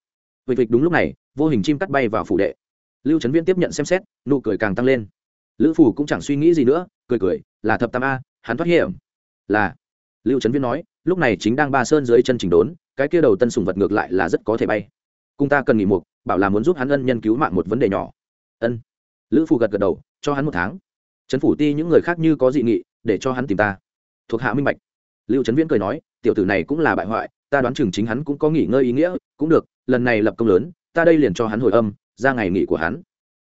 Vịt vịt đúng lúc này, vô hình chim cắt bay vào phủ đệ. Lưu trấn viễn tiếp nhận xem xét, nụ cười càng tăng lên. Lữ phủ cũng chẳng suy nghĩ gì nữa, cười cười, là thập tam a, hắn thoát hiểm. Là, lưu trấn viễn nói, lúc này chính đang ba sơn dưới chân trình đốn, cái kia đầu tân sùng vật ngược lại là rất có thể bay. Cung ta cần nghỉ mục bảo là muốn giúp hắn ân nhân cứu mạng một vấn đề nhỏ. Ân. Lữ phù gật gật đầu, cho hắn một tháng. Trấn phủ ti những người khác như có dị nghị để cho hắn tìm ta. Thuộc hạ minh bạch. Lưu trấn viễn cười nói, tiểu tử này cũng là bại hoại, ta đoán chừng chính hắn cũng có nghỉ ngơi ý nghĩa, cũng được, lần này lập công lớn, ta đây liền cho hắn hồi âm, ra ngày nghỉ của hắn.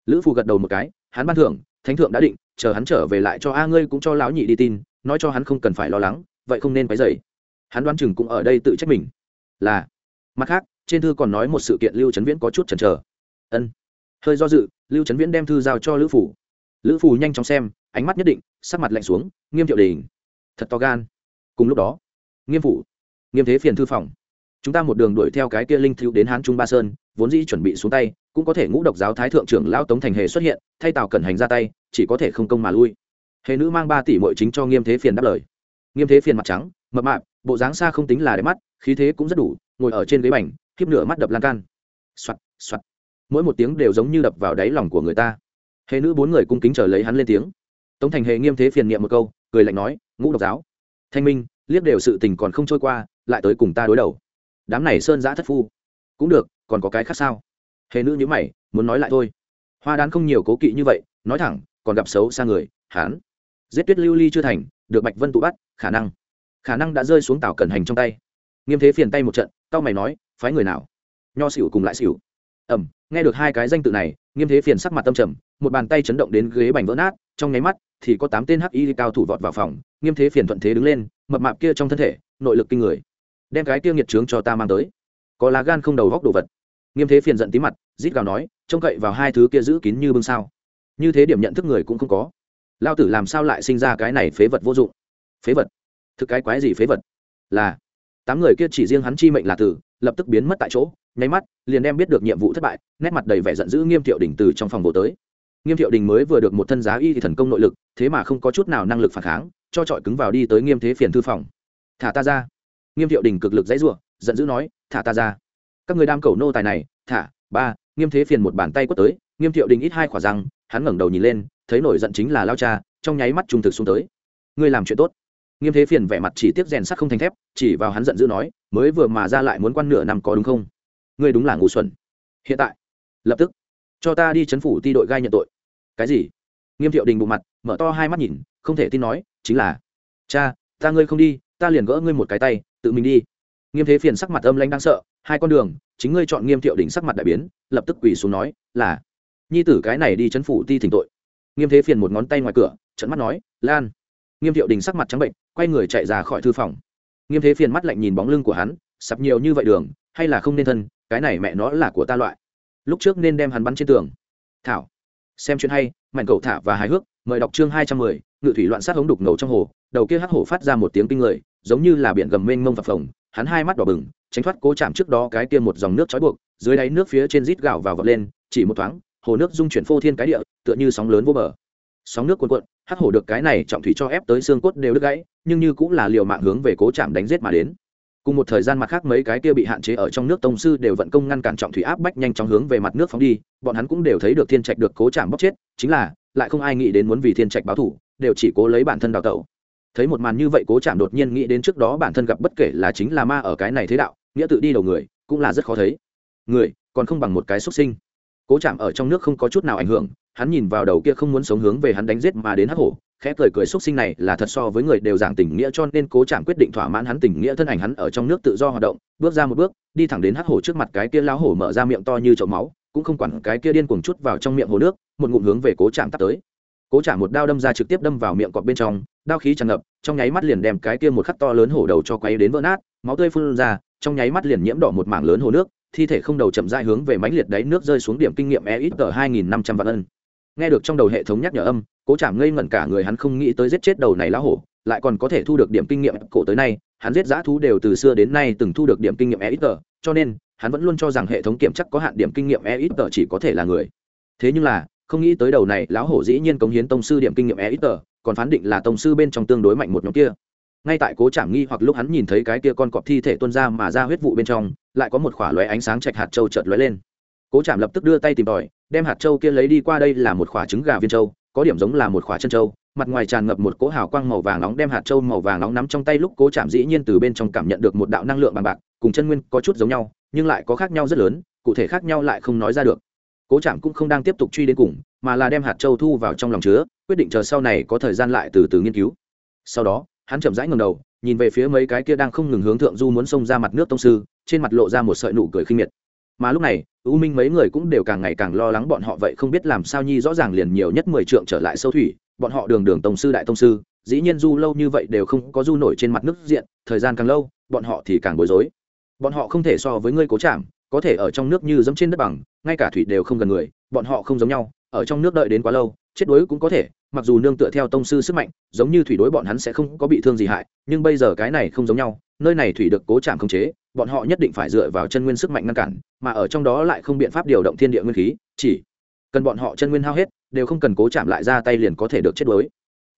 Lữ phù gật đầu một cái, hắn ban thưởng, thánh thượng đã định, chờ hắn trở về lại cho a ngươi cũng cho lão nhị đi tin, nói cho hắn không cần phải lo lắng, vậy không nên quấy dậy hắn đoán chừng cũng ở đây tự trách mình. Là. Mặt khác, trên thư còn nói một sự kiện lưu trấn viễn có chút chần chờ. Ân. Hơi do dự, lưu trấn viễn đem thư giao cho lữ phủ lữ phủ nhanh chóng xem ánh mắt nhất định, sắc mặt lạnh xuống, nghiêm thiệu đình. Thật to gan. Cùng lúc đó, nghiêm phủ, nghiêm thế phiền thư phòng. Chúng ta một đường đuổi theo cái kia linh thiếu đến hán trung ba sơn, vốn dĩ chuẩn bị xuống tay, cũng có thể ngũ độc giáo thái thượng trưởng lão tống thành hề xuất hiện, thay tào cẩn hành ra tay, chỉ có thể không công mà lui. Hề nữ mang ba tỷ mội chính cho nghiêm thế phiền đáp lời. Nghiêm thế phiền mặt trắng, mập mạp, bộ dáng xa không tính là đẹp mắt, khí thế cũng rất đủ, ngồi ở trên ghế bành khiếp nửa mắt đập lan can. Soạt soạt. Mỗi một tiếng đều giống như đập vào đáy lòng của người ta. Hề nữ bốn người cung kính chờ lấy hắn lên tiếng tống thành hề nghiêm thế phiền niệm một câu, cười lạnh nói, ngũ độc giáo, thanh minh, liếc đều sự tình còn không trôi qua, lại tới cùng ta đối đầu. Đám này sơn giã thất phu. Cũng được, còn có cái khác sao? Hề nữ nhữ mày, muốn nói lại thôi. Hoa đán không nhiều cố kỵ như vậy, nói thẳng, còn gặp xấu xa người, hán. Giết tuyết lưu ly chưa thành, được bạch vân tụ bắt, khả năng. Khả năng đã rơi xuống tảo cẩn hành trong tay. Nghiêm thế phiền tay một trận tao mày nói, phái người nào? Nho xỉu cùng lại xỉu. Ẩm, nghe được hai cái danh tự này, nghiêm thế phiền sắc mặt tâm trầm, một bàn tay chấn động đến ghế bành vỡ nát, trong nháy mắt thì có tám tên hắc y cao thủ vọt vào phòng, nghiêm thế phiền thuận thế đứng lên, mập mạp kia trong thân thể, nội lực kinh người. Đem cái kia nghiệt trướng cho ta mang tới. Có lá gan không đầu góc đồ vật. Nghiêm thế phiền giận tí mặt, rít gào nói, trông cậy vào hai thứ kia giữ kín như bưng sao. Như thế điểm nhận thức người cũng không có. Lao tử làm sao lại sinh ra cái này phế vật vô dụng? Phế vật? Thực cái quái gì phế vật? Là, tám người kia chỉ riêng hắn chi mệnh là tử, lập tức biến mất tại chỗ, nháy mắt, liền đem biết được nhiệm vụ thất bại, nét mặt đầy vẻ giận dữ nghiêm thiệu đỉnh từ trong phòng bộ tới nghiêm thiệu đình mới vừa được một thân giá y thì thần công nội lực, thế mà không có chút nào năng lực phản kháng, cho trọi cứng vào đi tới nghiêm thế phiền thư phòng. Thả ta ra. Nghiêm thiệu đình cực lực dãy r u ộ giận dữ nói, thả ta ra. Các người đam cầu nô tài này, thả, ba. Nghiêm thế phiền một bàn tay quất tới, nghiêm thiệu đình ít hai khỏa răng, hắn ngẩng đầu nhìn lên, thấy nổi giận chính là lao cha, trong nháy mắt trung thực xuống tới. Ngươi làm chuyện tốt. Nghiêm thế phiền vẻ mặt chỉ tiếp rèn sắt không thành thép, chỉ vào hắn giận dữ nói, mới vừa mà ra lại muốn quan nửa năm có đúng không? Ngươi đúng là ngu xuẩn. Hiện tại. Lập tức. Cho ta đi chấn phủ ti đội gai nhận tội cái gì? Nghiêm thiệu đình bụng mặt, mở to hai mắt nhìn, không thể tin nói, chính là, cha, ta ngươi không đi, ta liền gỡ ngươi một cái tay, tự mình đi. Nghiêm thế phiền sắc mặt âm lanh đang sợ, hai con đường, chính ngươi chọn nghiêm thiệu đình sắc mặt đại biến, lập tức quỳ xuống nói, là, nhi tử cái này đi chấn phủ ti thỉnh tội. Nghiêm thế phiền một ngón tay ngoài cửa trận mắt nói, lan. Nghiêm thiệu đình sắc mặt trắng bệnh, quay người chạy ra khỏi thư phòng. Nghiêm thế phiền mắt lạnh nhìn bóng lưng của hắn sập nhiều như vậy đường, hay là không nên thân, cái này mẹ nó là của ta loại. Lúc trước nên đem hắn bắn trên tường. Thảo xem chuyện hay mạnh cầu thả và hài hước, mời đọc chương hai trăm mười, ngự thủy loạn sát hống đục ngầu trong hồ, đầu kia hắc hổ phát ra một tiếng kinh người, giống như là biển gầm mênh mông phập phồng, hắn hai mắt đỏ bừng, tránh thoát cố chạm trước đó cái kia một dòng nước trói buộc, dưới đáy nước phía trên rít gạo vào vọt lên, chỉ một thoáng, hồ nước dung chuyển phô thiên cái địa, tựa như sóng lớn vô bờ. Sóng nước cuộn cuộn, hắc hổ được cái này trọng thủy cho ép tới xương cốt đều đứt gãy, nhưng như cũng là liều mạng hướng về cố chạm đánh giết mà đến cùng một thời gian mặt khác mấy cái kia bị hạn chế ở trong nước tông sư đều vận công ngăn cản trọng thủy áp bách nhanh chóng hướng về mặt nước phóng đi, bọn hắn cũng đều thấy được thiên trạch được cố chạm bóc chết, chính là, lại không ai nghĩ đến muốn vì thiên trạch báo thủ đều chỉ cố lấy bản thân đào tẩu. Thấy một màn như vậy cố chạm đột nhiên nghĩ đến trước đó bản thân gặp bất kể là chính là ma ở cái này thế đạo, nghĩa tự đi đầu người, cũng là rất khó thấy. Người, còn không bằng một cái xuất sinh. Cố chạm ở trong nước không có chút nào ảnh hưởng, hắn nhìn vào đầu kia không muốn sống hướng về hắn đánh giết mà đến hắc hổ khẽ cười cười xúc sinh này là thật so với người đều giảng tình nghĩa cho nên cố chạm quyết định thỏa mãn hắn tình nghĩa thân ảnh hắn ở trong nước tự do hoạt động, bước ra một bước, đi thẳng đến hắc hổ trước mặt cái kia lão hổ mở ra miệng to như chậu máu, cũng không quản cái kia điên cuồng chút vào trong miệng hồ nước, một ngụm hướng về cố chạm tắt tới. Cố chạm một đao đâm ra trực tiếp đâm vào miệng cọp bên trong, đao khí tràn ngập, trong nháy mắt liền đem cái kia một khắc to lớn hổ đầu cho quay đến vỡ nát, máu tươi phun ra, trong nháy mắt liền nhiễm đỏ một mảng lớn hồ nước, thi thể không đầu chậm rãi hướng về mãnh liệt đáy nước rơi xuống điểm kinh nghiệm e ít tờ hai nghìn năm trăm vạn ân nghe được trong đầu hệ thống nhắc nhở âm, cố chạm ngây ngẩn cả người, hắn không nghĩ tới giết chết đầu này lão hổ, lại còn có thể thu được điểm kinh nghiệm cổ tới nay, hắn giết giã thú đều từ xưa đến nay từng thu được điểm kinh nghiệm e ít tờ cho nên, hắn vẫn luôn cho rằng hệ thống kiểm chắc có hạn điểm kinh nghiệm e ít tờ chỉ có thể là người. Thế nhưng là, không nghĩ tới đầu này lão hổ dĩ nhiên cống hiến tông sư điểm kinh nghiệm e ít tờ còn phán định là tông sư bên trong tương đối mạnh một nhóm kia. Ngay tại cố trảm nghi hoặc lúc hắn nhìn thấy cái kia con cọp thi thể tuôn ra mà ra huyết vụ bên trong, lại có một khỏa lóe ánh sáng chạch hạt trâu chợt lóe lên cố trạm lập tức đưa tay tìm tòi, đem hạt châu kia lấy đi qua đây là một quả trứng gà viên châu, có điểm giống là một quả chân châu. Mặt ngoài tràn ngập một cỗ hào quang màu vàng nóng, đem hạt châu màu vàng nóng nắm trong tay lúc cố chạm dĩ nhiên từ bên trong cảm nhận được một đạo năng lượng bằng bạc, cùng chân nguyên có chút giống nhau, nhưng lại có khác nhau rất lớn, cụ thể khác nhau lại không nói ra được. Cố chạm cũng không đang tiếp tục truy đến cùng, mà là đem hạt châu thu vào trong lòng chứa, quyết định chờ sau này có thời gian lại từ từ nghiên cứu. Sau đó, hắn chậm rãi ngầm đầu, nhìn về phía mấy cái kia đang không ngừng hướng thượng du muốn xông ra mặt nước tông sư, trên mặt lộ ra một sợi nụ cười khinh miệt mà lúc này, u minh mấy người cũng đều càng ngày càng lo lắng bọn họ vậy không biết làm sao nhi rõ ràng liền nhiều nhất mười trượng trở lại sâu thủy, bọn họ đường đường tông sư đại tông sư, dĩ nhiên du lâu như vậy đều không có du nổi trên mặt nước diện, thời gian càng lâu, bọn họ thì càng bối rối. Bọn họ không thể so với ngươi cố chạm có thể ở trong nước như dẫm trên đất bằng, ngay cả thủy đều không gần người, bọn họ không giống nhau, ở trong nước đợi đến quá lâu, chết đuối cũng có thể, mặc dù nương tựa theo tông sư sức mạnh, giống như thủy đối bọn hắn sẽ không có bị thương gì hại, nhưng bây giờ cái này không giống nhau, nơi này thủy được cố chạm khống chế bọn họ nhất định phải dựa vào chân nguyên sức mạnh ngăn cản, mà ở trong đó lại không biện pháp điều động thiên địa nguyên khí, chỉ cần bọn họ chân nguyên hao hết, đều không cần cố chạm lại ra tay liền có thể được chết đuối.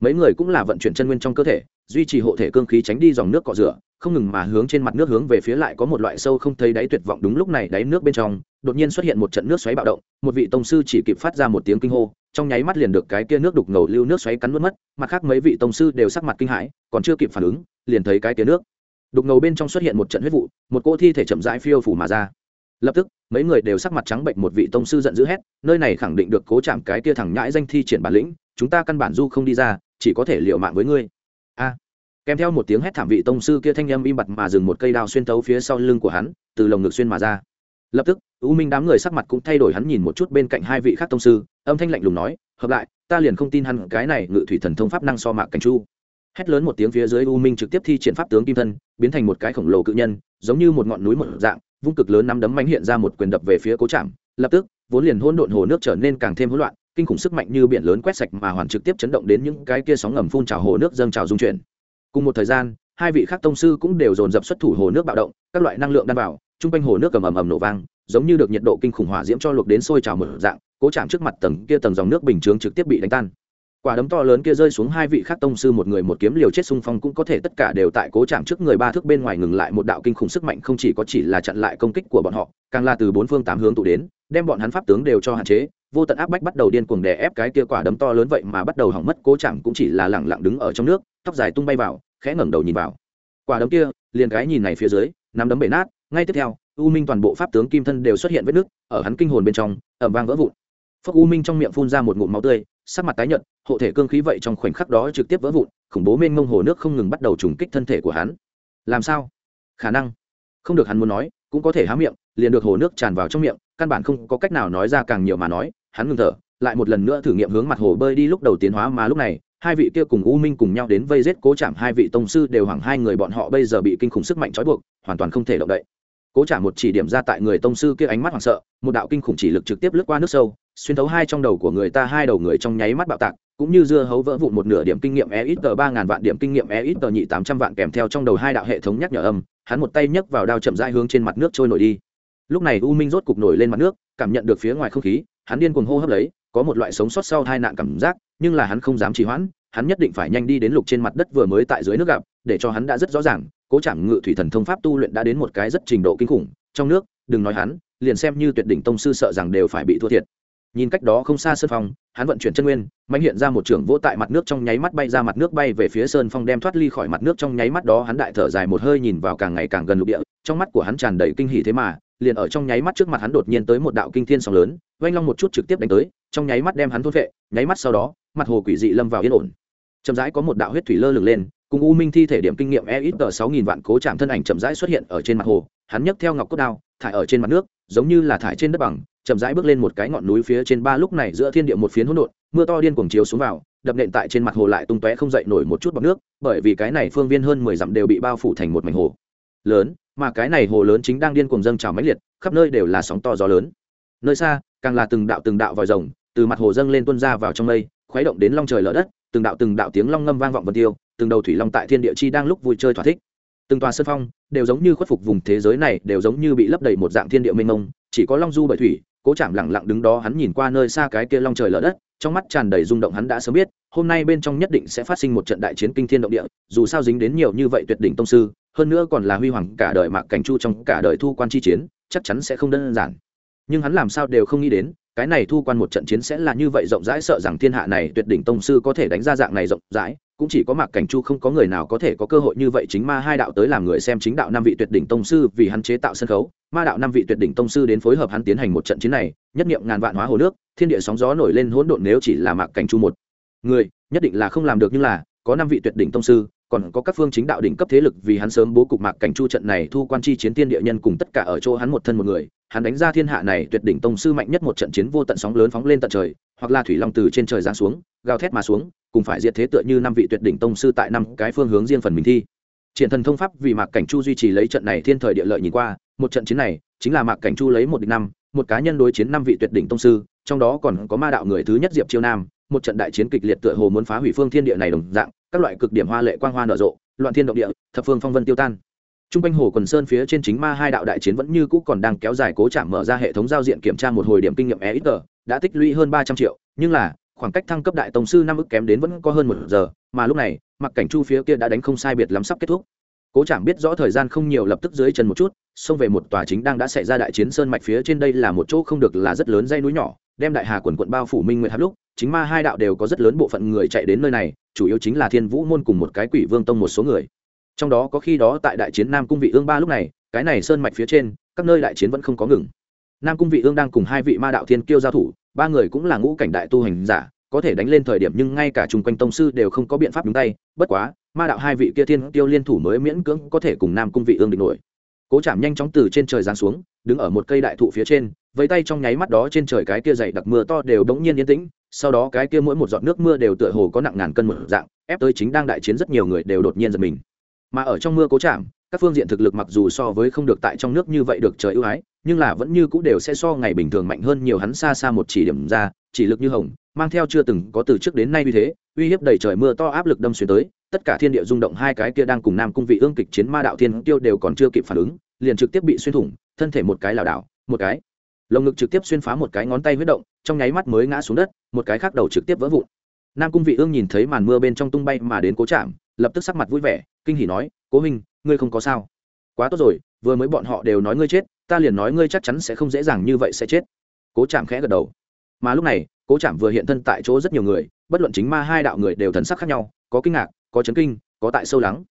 Mấy người cũng là vận chuyển chân nguyên trong cơ thể, duy trì hộ thể cương khí tránh đi dòng nước cọ rửa, không ngừng mà hướng trên mặt nước hướng về phía lại có một loại sâu không thấy đáy tuyệt vọng đúng lúc này đáy nước bên trong, đột nhiên xuất hiện một trận nước xoáy bạo động, một vị tông sư chỉ kịp phát ra một tiếng kinh hô, trong nháy mắt liền được cái kia nước đục ngầu lưu nước xoáy cắn mất mất, mặt khác mấy vị tông sư đều sắc mặt kinh hãi, còn chưa kịp phản ứng, liền thấy cái kia nước đục ngầu bên trong xuất hiện một trận huyết vụ, một cô thi thể chậm rãi phiêu phủ mà ra. Lập tức, mấy người đều sắc mặt trắng bệnh một vị tông sư giận dữ hét, nơi này khẳng định được cố chạm cái kia thẳng nhãi danh thi triển bản lĩnh, chúng ta căn bản du không đi ra, chỉ có thể liệu mạng với ngươi. A. Kèm theo một tiếng hét thảm vị tông sư kia thanh âm im bặt mà dừng một cây đao xuyên tấu phía sau lưng của hắn, từ lồng ngực xuyên mà ra. Lập tức, u minh đám người sắc mặt cũng thay đổi hắn nhìn một chút bên cạnh hai vị khác tông sư, âm thanh lạnh lùng nói, hợp lại, ta liền không tin hắn, cái này ngự thủy thần thông pháp năng so mạc cảnh chu hét lớn một tiếng phía dưới u minh trực tiếp thi triển pháp tướng kim thân, biến thành một cái khổng lồ cự nhân, giống như một ngọn núi một dạng, vung cực lớn nắm đấm mánh hiện ra một quyền đập về phía cố trạm lập tức, vốn liền hỗn độn hồ nước trở nên càng thêm hỗn loạn, kinh khủng sức mạnh như biển lớn quét sạch mà hoàn trực tiếp chấn động đến những cái kia sóng ngầm phun trào hồ nước dâng trào dung chuyển. Cùng một thời gian, hai vị khác tông sư cũng đều dồn dập xuất thủ hồ nước bạo động, các loại năng lượng đan vào chung quanh hồ nước cầm ầm ầm nổ vang, giống như được nhiệt độ kinh khủng hỏa diễm cho luộc đến sôi trào mở dạng, cố chạm trước mặt tầng kia tầng dòng nước bình chướng trực tiếp bị đánh tan quả đấm to lớn kia rơi xuống hai vị khác tông sư một người một kiếm liều chết xung phong cũng có thể tất cả đều tại cố chạm trước người ba thước bên ngoài ngừng lại một đạo kinh khủng sức mạnh không chỉ có chỉ là chặn lại công kích của bọn họ, càng là từ bốn phương tám hướng tụ đến, đem bọn hắn pháp tướng đều cho hạn chế, vô tận áp bách bắt đầu điên cuồng đè ép cái kia quả đấm to lớn vậy mà bắt đầu hỏng mất, cố chạm cũng chỉ là lẳng lặng đứng ở trong nước, tóc dài tung bay vào, khẽ ngẩng đầu nhìn vào. Quả đấm kia, liền cái nhìn này phía dưới, nắm đấm bể nát, ngay tiếp theo, u minh toàn bộ pháp tướng kim thân đều xuất hiện vết nứt, ở hắn kinh hồn bên trong ẩm vang vỡ vụn. Phước u minh trong miệng phun ra một ngụm máu tươi sắc mặt tái nhợt, hộ thể cương khí vậy trong khoảnh khắc đó trực tiếp vỡ vụn, khủng bố mênh mông hồ nước không ngừng bắt đầu trùng kích thân thể của hắn. Làm sao? Khả năng. Không được hắn muốn nói, cũng có thể há miệng, liền được hồ nước tràn vào trong miệng, căn bản không có cách nào nói ra càng nhiều mà nói, hắn ngừng thở, lại một lần nữa thử nghiệm hướng mặt hồ bơi đi lúc đầu tiến hóa mà lúc này, hai vị kia cùng u minh cùng nhau đến vây giết cố chạm hai vị tông sư đều hoảng hai người bọn họ bây giờ bị kinh khủng sức mạnh trói buộc, hoàn toàn không thể động đậy cố trả một chỉ điểm ra tại người tông sư kia ánh mắt hoảng sợ, một đạo kinh khủng chỉ lực trực tiếp lướt qua nước sâu, xuyên thấu hai trong đầu của người ta, hai đầu người trong nháy mắt bạo tạc, cũng như dưa hấu vỡ vụn một nửa điểm kinh nghiệm e ít tờ ba ngàn vạn điểm kinh nghiệm e ít tờ nhị tám trăm vạn kèm theo trong đầu hai đạo hệ thống nhắc nhở âm, hắn một tay nhấc vào đao chậm rãi hướng trên mặt nước trôi nổi đi. Lúc này u minh rốt cục nổi lên mặt nước, cảm nhận được phía ngoài không khí, hắn điên cuồng hô hấp lấy, có một loại sống sót sau hai nạn cảm giác, nhưng là hắn không dám trì hoãn, hắn nhất định phải nhanh đi đến lục trên mặt đất vừa mới tại dưới nước gặp, để cho hắn đã rất rõ ràng cố trảm ngự thủy thần thông pháp tu luyện đã đến một cái rất trình độ kinh khủng, trong nước, đừng nói hắn, liền xem như tuyệt đỉnh tông sư sợ rằng đều phải bị thua thiệt. Nhìn cách đó không xa sơn phong, hắn vận chuyển chân nguyên mạnh hiện ra một trưởng vỗ tại mặt nước trong nháy mắt bay ra mặt nước bay về phía sơn phong đem thoát ly khỏi mặt nước trong nháy mắt đó hắn đại thở dài một hơi nhìn vào càng ngày càng gần lục địa, trong mắt của hắn tràn đầy kinh hỉ thế mà, liền ở trong nháy mắt trước mặt hắn đột nhiên tới một đạo kinh thiên sóng lớn, oanh long một chút trực tiếp đánh tới, trong nháy mắt đem hắn thôn vệ nháy mắt sau đó, mặt hồ quỷ dị lâm vào yên ổn. Chậm rãi có một đạo huyết thủy lơ lửng lên cùng u minh thi thể điểm kinh nghiệm e ít tờ sáu nghìn vạn cố chạm thân ảnh chậm rãi xuất hiện ở trên mặt hồ, hắn nhấc theo ngọc cốt đao, thải ở trên mặt nước, giống như là thải trên đất bằng, chậm rãi bước lên một cái ngọn núi phía trên ba lúc này giữa thiên địa một phiến hỗn độn, mưa to điên cuồng chiếu xuống vào, đập nện tại trên mặt hồ lại tung tóe không dậy nổi một chút bọt nước, bởi vì cái này phương viên hơn mười dặm đều bị bao phủ thành một mảnh hồ lớn, mà cái này hồ lớn chính đang điên cuồng dâng trào mãnh liệt, khắp nơi đều là sóng to gió lớn. Nơi xa, càng là từng đạo từng đạo vòi rồng từ mặt hồ dâng lên tuôn ra vào trong mây, khuấy động đến long trời lở đất từng đạo từng đạo tiếng long ngâm vang vọng vân tiêu, từng đầu thủy long tại thiên địa chi đang lúc vui chơi thỏa thích. Từng tòa sơn phong đều giống như khuất phục vùng thế giới này, đều giống như bị lấp đầy một dạng thiên địa mênh mông, chỉ có long du bởi thủy, cố chạm lẳng lặng đứng đó hắn nhìn qua nơi xa cái kia long trời lở đất, trong mắt tràn đầy rung động hắn đã sớm biết, hôm nay bên trong nhất định sẽ phát sinh một trận đại chiến kinh thiên động địa, dù sao dính đến nhiều như vậy tuyệt đỉnh tông sư, hơn nữa còn là huy hoàng cả đời mạc cảnh chu trong cả đời thu quan chi chiến, chắc chắn sẽ không đơn giản. Nhưng hắn làm sao đều không nghĩ đến cái này thu quan một trận chiến sẽ là như vậy rộng rãi, sợ rằng thiên hạ này tuyệt đỉnh tông sư có thể đánh ra dạng này rộng rãi, cũng chỉ có mạc cảnh chu không có người nào có thể có cơ hội như vậy chính ma hai đạo tới làm người xem chính đạo năm vị tuyệt đỉnh tông sư vì hắn chế tạo sân khấu, ma đạo năm vị tuyệt đỉnh tông sư đến phối hợp hắn tiến hành một trận chiến này, nhất niệm ngàn vạn hóa hồ nước, thiên địa sóng gió nổi lên hỗn độn nếu chỉ là mạc cảnh chu một người, nhất định là không làm được nhưng là, có năm vị tuyệt đỉnh tông sư còn có các phương chính đạo đỉnh cấp thế lực vì hắn sớm bố cục mạc cảnh chu trận này thu quan chi chiến tiên địa nhân cùng tất cả ở chỗ hắn một thân một người, hắn đánh ra thiên hạ này tuyệt đỉnh tông sư mạnh nhất một trận chiến vô tận sóng lớn phóng lên tận trời, hoặc là thủy long từ trên trời giáng xuống, gào thét mà xuống, cùng phải diệt thế tựa như năm vị tuyệt đỉnh tông sư tại năm cái phương hướng riêng phần mình thi. Triển thần thông pháp vì mạc cảnh chu duy trì lấy trận này thiên thời địa lợi nhìn qua, một trận chiến này chính là mạc cảnh chu lấy một địch năm, một cá nhân đối chiến năm vị tuyệt đỉnh tông sư, trong đó còn có ma đạo người thứ nhất diệp chiêu nam, một trận đại chiến kịch liệt tựa hồ muốn phá hủy phương thiên địa này đồng dạng các loại cực điểm hoa lệ quang hoa nở rộ, loạn thiên động địa, thập phương phong vân tiêu tan. T r u n g quanh hồ quần sơn phía trên chính ma hai đạo đại chiến vẫn như cũ còn đang kéo dài cố chạm mở ra hệ thống giao diện kiểm tra một hồi điểm kinh nghiệm e ít tờ đã tích lũy hơn ba trăm triệu, nhưng là, khoảng cách thăng cấp đại tổng sư năm ức kém đến vẫn có hơn một giờ, mà lúc này, mặc cảnh chu phía kia đã đánh không sai biệt lắm sắp kết thúc. Cố chạm biết rõ thời gian không nhiều lập tức dưới chân một chút, xông về một tòa chính đang đã xảy ra đại chiến sơn mạch phía trên đây là một chỗ không được là rất lớn dây núi nhỏ đem đại hà quần quận bao phủ minh nguyệt hạp lúc, chính ma hai đạo đều có rất lớn bộ phận người chạy đến nơi này, chủ yếu chính là thiên vũ môn cùng một cái quỷ vương tông một số người. Trong đó có khi đó tại đại chiến nam cung vị ương ba lúc này, cái này sơn mạch phía trên, các nơi đại chiến vẫn không có ngừng. Nam cung vị ương đang cùng hai vị ma đạo thiên kiêu giao thủ, ba người cũng là ngũ cảnh đại tu hành giả, có thể đánh lên thời điểm nhưng ngay cả chung quanh tông sư đều không có biện pháp đúng tay, bất quá, ma đạo hai vị kia thiên tiêu liên thủ mới miễn cưỡng có thể cùng nam cung vị ương địch nổi. Cố chạm nhanh chóng từ trên trời giáng xuống, đứng ở một cây đại thụ phía trên với tay trong nháy mắt đó trên trời cái kia dày đặc mưa to đều đống nhiên yên tĩnh, sau đó cái kia mỗi một giọt nước mưa đều tựa hồ có nặng ngàn cân một dạng, ép tới chính đang đại chiến rất nhiều người đều đột nhiên giật mình. Mà ở trong mưa cố chạm, các phương diện thực lực mặc dù so với không được tại trong nước như vậy được trời ưu ái, nhưng là vẫn như cũ đều sẽ so ngày bình thường mạnh hơn nhiều hắn xa xa một chỉ điểm ra, chỉ lực như hồng, mang theo chưa từng có từ trước đến nay như thế, uy hiếp đầy trời mưa to áp lực đâm xuyên tới, tất cả thiên địa rung động hai cái kia đang cùng nam cung vị ương kịch chiến ma đạo thiên tiêu đều còn chưa kịp phản ứng, liền trực tiếp bị xuyên thủng, thân thể một cái lảo đảo, một cái lồng ngực trực tiếp xuyên phá một cái ngón tay huyết động, trong nháy mắt mới ngã xuống đất, một cái khác đầu trực tiếp vỡ vụn. Nam cung vị ương nhìn thấy màn mưa bên trong tung bay mà đến cố chạm, lập tức sắc mặt vui vẻ, kinh hỉ nói, cố huynh, ngươi không có sao. Quá tốt rồi, vừa mới bọn họ đều nói ngươi chết, ta liền nói ngươi chắc chắn sẽ không dễ dàng như vậy sẽ chết. Cố chạm khẽ gật đầu. Mà lúc này, cố chạm vừa hiện thân tại chỗ rất nhiều người, bất luận chính ma hai đạo người đều thần sắc khác nhau, có kinh ngạc, có chấn kinh, có tại sâu lắng.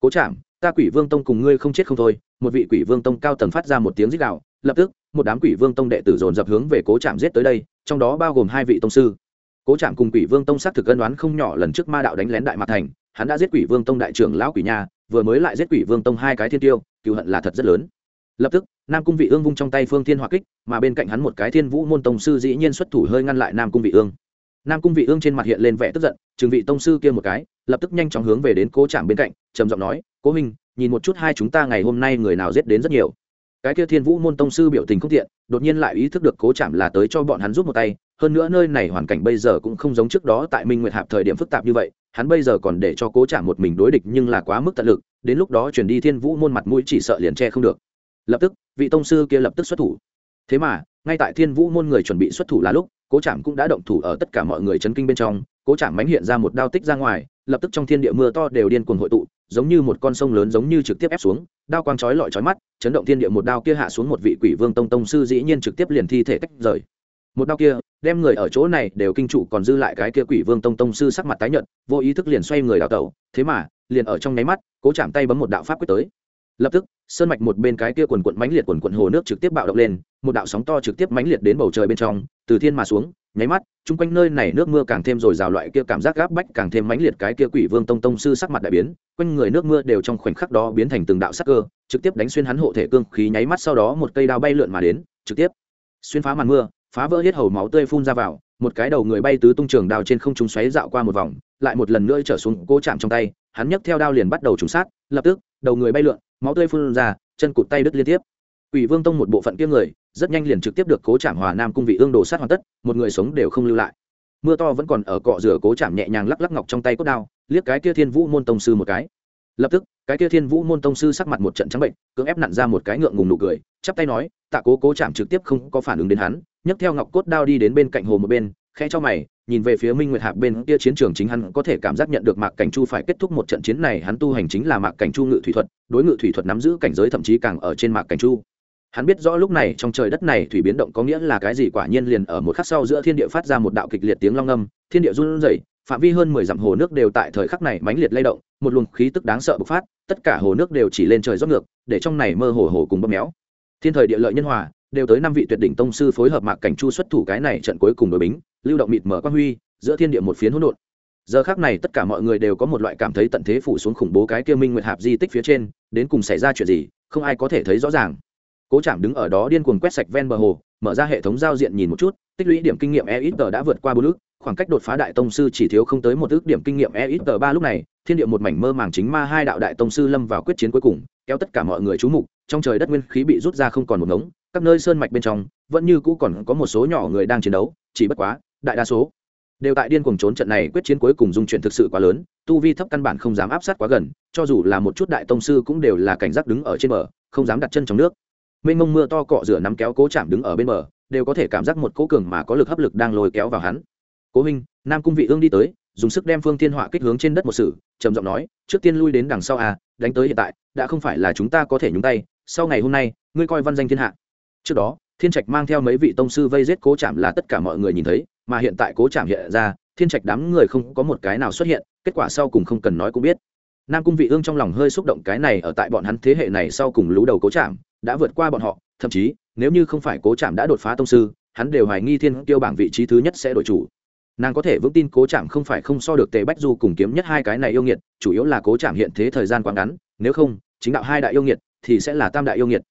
Cố chạm, ta quỷ vương tông cùng ngươi không chết không thôi, một vị quỷ vương tông cao tầng phát ra một tiếng rít đạo lập tức, một đám quỷ vương tông đệ tử dồn dập hướng về cố trạm giết tới đây, trong đó bao gồm hai vị tông sư. Cố trạm cùng quỷ vương tông xác thực ân đoán không nhỏ lần trước ma đạo đánh lén đại mạc thành, hắn đã giết quỷ vương tông đại trưởng lão quỷ nha vừa mới lại giết quỷ vương tông hai cái thiên tiêu, cựu hận là thật rất lớn. Lập tức, nam cung vị ương vung trong tay phương thiên hỏa kích, mà bên cạnh hắn một cái thiên vũ môn tông sư dĩ nhiên xuất thủ hơi ngăn lại nam cung vị ương. Nam cung vị ương trên mặt hiện lên vẻ tức giận chừng vị tông sư kia một cái, lập tức nhanh chóng hướng về đến cố trạm bên cạnh, trầm giọng nói, cố minh nhìn một chút hai chúng ta ngày hôm nay người nào giết đến rất nhiều cái kia thiên vũ môn tông sư biểu tình không thiện đột nhiên lại ý thức được cố chạm là tới cho bọn hắn giúp một tay, hơn nữa nơi này hoàn cảnh bây giờ cũng không giống trước đó tại minh nguyệt hạp thời điểm phức tạp như vậy, hắn bây giờ còn để cho cố chạm một mình đối địch nhưng là quá mức tận lực, đến lúc đó chuyển đi thiên vũ môn mặt mũi chỉ sợ liền che không được. Lập tức, vị tông sư kia lập tức xuất thủ. Thế mà, ngay tại thiên vũ môn người chuẩn bị xuất thủ là lúc, cố chạm cũng đã động thủ ở tất cả mọi người chấn kinh bên trong, cố chạm mánh hiện ra một đao tích ra ngoài, lập tức trong thiên địa mưa to đều điên cuồng hội tụ giống như một con sông lớn giống như trực tiếp ép xuống, đao quang chói lọi chói mắt, chấn động thiên địa một đao kia hạ xuống một vị quỷ vương tông tông sư dĩ nhiên trực tiếp liền thi thể tách rời. Một đao kia, đem người ở chỗ này đều kinh trụ còn dư lại cái kia quỷ vương tông tông sư sắc mặt tái nhợt, vô ý thức liền xoay người đào tẩu, thế mà, liền ở trong nháy mắt, cố chạm tay bấm một đạo pháp quyết tới lập tức, sơn mạch một bên cái kia quần quận mãnh liệt quần quận hồ nước trực tiếp bạo động lên, một đạo sóng to trực tiếp mãnh liệt đến bầu trời bên trong, từ thiên mà xuống, nháy mắt, chung quanh nơi này nước mưa càng thêm rồi rào loại kia cảm giác gáp bách càng thêm mãnh liệt cái kia quỷ vương tông tông sư sắc mặt đại biến, quanh người nước mưa đều trong khoảnh khắc đó biến thành từng đạo sắc cơ, trực tiếp đánh xuyên hắn hộ thể cương khí nháy mắt sau đó một cây đao bay lượn mà đến, trực tiếp xuyên phá màn mưa, phá vỡ hết hầu máu tươi phun ra vào, một cái đầu người bay tứ tung trường đao trên không trung xoáy dạo qua một vòng, lại một lần nữa trở xuống cố chạm trong tay, hắn nhấc theo đao liền bắt đầu trùng sát, lập tức, đầu người bay lượn máu tươi phun ra chân cụt tay đứt liên tiếp Quỷ Vương Tông một bộ phận kia người, rất nhanh liền trực tiếp được Cố Trảm Hòa Nam cung vị ương đồ sát hoàn tất, một người sống đều không lưu lại. Mưa to vẫn còn ở cọ rửa Cố Trảm nhẹ nhàng lắc lắc ngọc trong tay cốt đao, liếc cái kia Thiên Vũ môn tông sư một cái. Lập tức, cái kia Thiên Vũ môn tông sư sắc mặt một trận trắng bệnh, cưỡng ép nặn ra một cái ngượng ngùng nụ cười, chắp tay nói, "Tạ Cố Cố Trảm trực tiếp không có phản ứng đến hắn, nhấc theo ngọc cốt đao đi đến bên cạnh hồ một bên, khẽ cho mày, nhìn về phía Minh Nguyệt Hạp bên kia chiến trường chính hắn có thể cảm giác nhận được Mạc Cảnh Chu phải kết thúc một trận chiến này, hắn tu hành chính là Mạc Cảnh Chu ngự thủy thuật, đối ngự thủy thuật nắm giữ cảnh giới thậm chí càng ở trên Mạc Cảnh Chu. Hắn biết rõ lúc này trong trời đất này thủy biến động có nghĩa là cái gì quả nhiên liền ở một khắc sau giữa thiên địa phát ra một đạo kịch liệt tiếng long âm thiên địa run rẩy phạm vi hơn mười dặm hồ nước đều tại thời khắc này mãnh liệt lay động một luồng khí tức đáng sợ bộc phát tất cả hồ nước đều chỉ lên trời rót ngược để trong này mơ hồ hồ cùng bóp méo. Thiên thời địa lợi nhân hòa đều tới năm vị tuyệt đỉnh tông sư phối hợp mạc cảnh chu xuất thủ cái này trận cuối cùng đối bính lưu động mịt mở quang huy, giữa thiên địa một phiến hỗn độn. Giờ khác này tất cả mọi người đều có một loại cảm thấy tận thế phủ xuống khủng bố cái kia minh nguyệt hạp di tích phía trên, đến cùng xảy ra chuyện gì, không ai có thể thấy rõ ràng. Cố chạm đứng ở đó điên cuồng quét sạch ven bờ hồ, mở ra hệ thống giao diện nhìn một chút, tích lũy điểm kinh nghiệm e ít tờ đã vượt qua bốn ước, khoảng cách đột phá đại tông sư chỉ thiếu không tới một ước điểm kinh nghiệm e ít tờ ba lúc này, thiên địa một mảnh mơ màng chính ma hai đạo đại tông sư lâm vào quyết chiến cuối cùng, kéo tất cả mọi người chú mục, trong trời đất nguyên khí bị rút ra không còn một ngống, các nơi sơn mạch bên trong, vẫn như cũ còn có một số nhỏ người đang chiến đấu, chỉ bất quá đại đa số đều tại điên cuồng trốn trận này quyết chiến cuối cùng dung chuyển thực sự quá lớn, tu vi thấp căn bản không dám áp sát quá gần, cho dù là một chút đại tông sư cũng đều là cảnh giác đứng ở trên bờ, không dám đặt chân trong nước. Mênh mông mưa to cọ rửa nắm kéo cố chạm đứng ở bên bờ, đều có thể cảm giác một cố cường mà có lực hấp lực đang lôi kéo vào hắn. Cố huynh, nam cung vị ương đi tới, dùng sức đem phương thiên họa kích hướng trên đất một sử trầm giọng nói, trước tiên lui đến đằng sau à đánh tới hiện tại, đã không phải là chúng ta có thể nhúng tay, sau ngày hôm nay, ngươi coi văn danh thiên hạ. Trước đó, thiên trạch mang theo mấy vị tông sư vây giết cố chạm là tất cả mọi người nhìn thấy mà hiện tại cố chạm hiện ra, thiên trạch đám người không có một cái nào xuất hiện, kết quả sau cùng không cần nói cũng biết. Nam cung vị ương trong lòng hơi xúc động cái này ở tại bọn hắn thế hệ này sau cùng lú đầu cố chạm đã vượt qua bọn họ, thậm chí, nếu như không phải cố chạm đã đột phá tông sư, hắn đều hoài nghi thiên tiêu bảng vị trí thứ nhất sẽ đổi chủ. Nàng có thể vững tin cố chạm không phải không so được tề bách du cùng kiếm nhất hai cái này yêu nghiệt, chủ yếu là cố chạm hiện thế thời gian quá ngắn, nếu không, chính đạo hai đại yêu nghiệt thì sẽ là tam đại yêu nghiệt.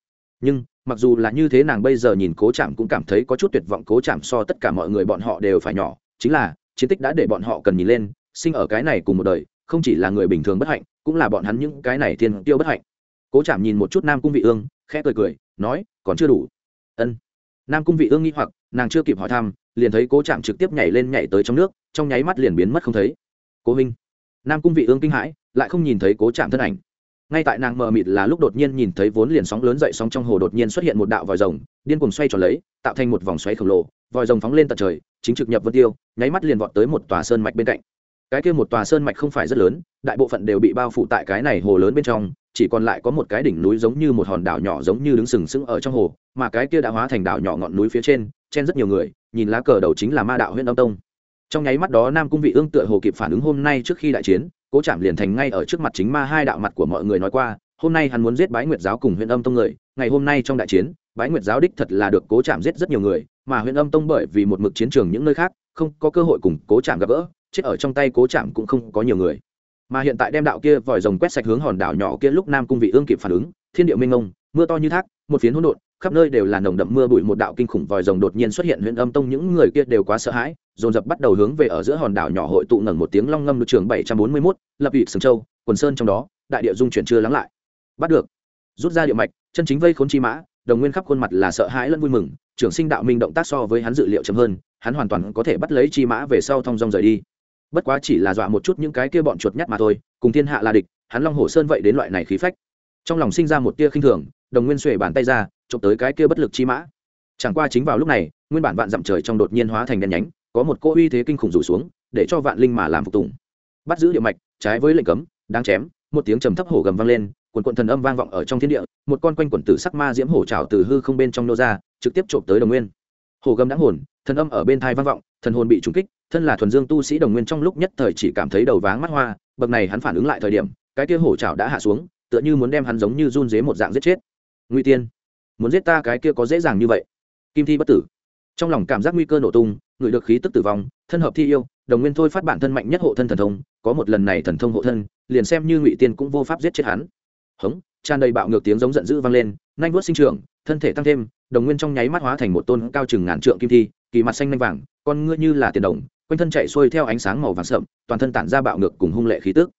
Nhưng mặc dù là như thế nàng bây giờ nhìn cố chạm cũng cảm thấy có chút tuyệt vọng, cố chạm so tất cả mọi người bọn họ đều phải nhỏ. Chính là, chiến tích đã để bọn họ cần nhìn lên, sinh ở cái này cùng một đời, không chỉ là người bình thường bất hạnh, cũng là bọn hắn những cái này thiên tiêu bất hạnh. Cố chạm nhìn một chút nam cung vị ương, khẽ cười cười, nói, còn chưa đủ. Ân. Nam cung vị ương nghi hoặc, nàng chưa kịp hỏi thăm, liền thấy cố chạm trực tiếp nhảy lên nhảy tới trong nước, trong nháy mắt liền biến mất không thấy. Cố minh nam cung vị ương kinh hãi, lại không nhìn thấy cố chạm thân ảnh ngay tại nàng mờ mịt là lúc đột nhiên nhìn thấy vốn liền sóng lớn dậy sóng trong hồ đột nhiên xuất hiện một đạo vòi rồng, điên cuồng xoay tròn lấy, tạo thành một vòng xoáy khổng lồ, vòi rồng phóng lên tận trời, chính trực nhập vân tiêu, nháy mắt liền vọt tới một tòa sơn mạch bên cạnh. Cái kia một tòa sơn mạch không phải rất lớn, đại bộ phận đều bị bao phủ tại cái này hồ lớn bên trong, chỉ còn lại có một cái đỉnh núi giống như một hòn đảo nhỏ giống như đứng sừng sững ở trong hồ, mà cái kia đã hóa thành đảo nhỏ ngọn núi phía trên, chen rất nhiều người, nhìn lá cờ đầu chính là ma đạo huyện âm tông. Trong nháy mắt đó nam cung vị ương tựa hồ kịp phản ứng hôm nay trước khi đại chiến cố chạm liền thành ngay ở trước mặt chính ma hai đạo mặt của mọi người nói qua, hôm nay hắn muốn giết bái nguyệt giáo cùng huyện âm tông người, ngày hôm nay trong đại chiến, bái nguyệt giáo đích thật là được cố chạm giết rất nhiều người, mà huyện âm tông bởi vì một mực chiến trường những nơi khác, không có cơ hội cùng cố chạm gặp gỡ, chết ở trong tay cố chạm cũng không có nhiều người. Mà hiện tại đem đạo kia vòi rồng quét sạch hướng hòn đảo nhỏ kia lúc nam cung vị ương kịp phản ứng, thiên địa minh ngông mưa to như thác, một phiến hỗn độn, khắp nơi đều là nồng đậm mưa bụi, một đạo kinh khủng vòi rồng đột nhiên xuất hiện huyện âm tông những người kia đều quá sợ hãi dồn dập bắt đầu hướng về ở giữa hòn đảo nhỏ hội tụ ngẩng một tiếng long ngâm được trường bảy trăm bốn mươi 741, lập vị sừng châu quần sơn trong đó đại địa dung chuyển chưa lắng lại. Bắt được. Rút ra địa mạch chân chính vây khốn chi mã đồng nguyên khắp khuôn mặt là sợ hãi lẫn vui mừng trưởng sinh đạo minh động tác so với hắn dự liệu chậm hơn hắn hoàn toàn có thể bắt lấy chi mã về sau thông dong rời đi. Bất quá chỉ là dọa một chút những cái kia bọn chuột nhắt mà thôi cùng thiên hạ là địch hắn long hổ sơn vậy đến loại này khí phách. Trong lòng sinh ra một tia khinh thường đồng nguyên xuề bàn tay ra chụp tới cái kia bất lực chi mã. Chẳng qua chính vào lúc này nguyên bản vạn dặm trời trong đột nhiên hóa thành đen nhánh có một cô uy thế kinh khủng rủ xuống, để cho vạn linh mà làm phục tùng. Bắt giữ địa mạch, trái với lệnh cấm đang chém, một tiếng trầm thấp hổ gầm vang lên, quần quận thần âm vang vọng ở trong thiên địa, một con quanh quần tử sắc ma diễm hổ trào từ hư không bên trong nô ra, trực tiếp trộm tới đồng nguyên. Hổ gầm đáng hồn, thần âm ở bên thai vang vọng, thần hồn bị trúng kích, thân là thuần dương tu sĩ đồng nguyên trong lúc nhất thời chỉ cảm thấy đầu váng mắt hoa, bậc này hắn phản ứng lại thời điểm, cái kia hổ trào đã hạ xuống, tựa như muốn đem hắn giống như run dế một dạng giết chết. Nguy tiên, muốn giết ta cái kia có dễ dàng như vậy. Kim thi bất tử. Trong lòng cảm giác nguy cơ nổ tung người được khí tức tử vong, thân hợp thi yêu, đồng nguyên thôi phát bản thân mạnh nhất hộ thân thần thông, có một lần này thần thông hộ thân, liền xem như ngụy tiên cũng vô pháp giết chết hắn. Hống, tràn đầy bạo ngược tiếng giống giận dữ vang lên, nhanh vuốt sinh trưởng, thân thể tăng thêm, đồng nguyên trong nháy mắt hóa thành một tôn cao chừng ngàn trượng kim thi, kỳ mặt xanh nhanh vàng, con ngươi như là tiền đồng, quanh thân chạy xuôi theo ánh sáng màu vàng sậm, toàn thân tản ra bạo ngược cùng hung lệ khí tức.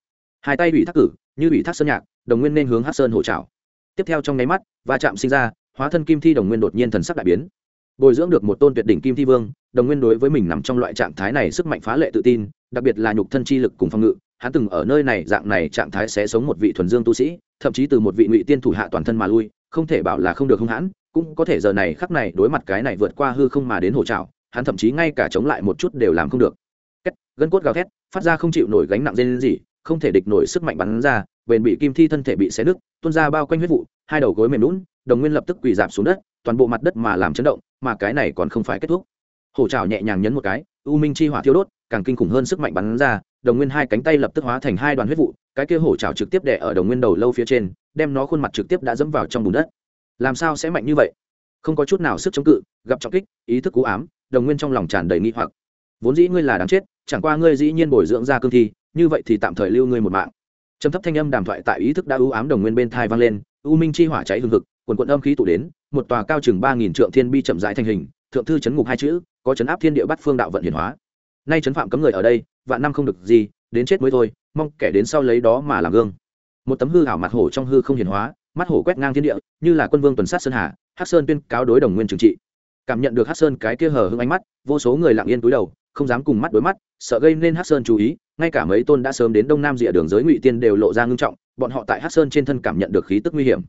Hai tay ủy thác cử, như ủy thác sơn nhạc, đồng nguyên nên hướng hát sơn hộ trào tiếp theo trong nháy mắt, va chạm sinh ra, hóa thân kim thi đồng nguyên đột nhiên thần sắc đại biến bồi dưỡng được một tôn tuyệt đỉnh kim thi vương đồng nguyên đối với mình nằm trong loại trạng thái này sức mạnh phá lệ tự tin đặc biệt là nhục thân chi lực cùng phòng ngự hắn từng ở nơi này dạng này trạng thái sẽ sống một vị thuần dương tu sĩ thậm chí từ một vị ngụy tiên thủ hạ toàn thân mà lui không thể bảo là không được hung hãn cũng có thể giờ này khắc này đối mặt cái này vượt qua hư không mà đến hổ trào hắn thậm chí ngay cả chống lại một chút đều làm không được. Kết, gân cốt gào thét phát ra không chịu nổi gánh nặng dây gì không thể địch nổi sức mạnh bắn ra bền bị kim thi thân thể bị xé nứt tuôn ra bao quanh huyết vụ hai đầu gối mềm lún đồng nguyên lập tức quỳ dạp xuống đất toàn bộ mặt đất mà làm chấn động mà cái này còn không phải kết thúc. Hổ trào nhẹ nhàng nhấn một cái, u minh chi hỏa thiêu đốt, càng kinh khủng hơn sức mạnh bắn ra, đồng nguyên hai cánh tay lập tức hóa thành hai đoàn huyết vụ, cái kia hổ trào trực tiếp đè ở đồng nguyên đầu lâu phía trên, đem nó khuôn mặt trực tiếp đã dẫm vào trong bùn đất. Làm sao sẽ mạnh như vậy? Không có chút nào sức chống cự, gặp trọng kích, ý thức cú ám, đồng nguyên trong lòng tràn đầy nghi hoặc. Vốn dĩ ngươi là đáng chết, chẳng qua ngươi dĩ nhiên bồi dưỡng ra cương thi, như vậy thì tạm thời lưu ngươi một mạng. Trầm thấp thanh âm đàm thoại tại ý thức đã ưu ám đồng nguyên bên thai vang lên, u minh chi hỏa cháy hừng hực quần quận âm khí tụ đến, một tòa cao chừng ba nghìn trượng thiên bi chậm rãi thành hình, thượng thư chấn ngục hai chữ, có chấn áp thiên địa bắt phương đạo vận hiển hóa. Nay chấn phạm cấm người ở đây, vạn năm không được gì, đến chết mới thôi, mong kẻ đến sau lấy đó mà làm gương. Một tấm hư ảo mặt hổ trong hư không hiển hóa, mắt hổ quét ngang thiên địa, như là quân vương tuần sát sơn hà, hắc sơn tuyên cáo đối đồng nguyên trừng trị. Cảm nhận được hắc sơn cái kia hờ hững ánh mắt, vô số người lặng yên túi đầu, không dám cùng mắt đối mắt, sợ gây nên hắc sơn chú ý, ngay cả mấy tôn đã sớm đến đông nam rìa đường giới ngụy tiên đều lộ ra ngưng trọng, bọn họ tại hắc sơn trên thân cảm nhận được khí tức nguy hiểm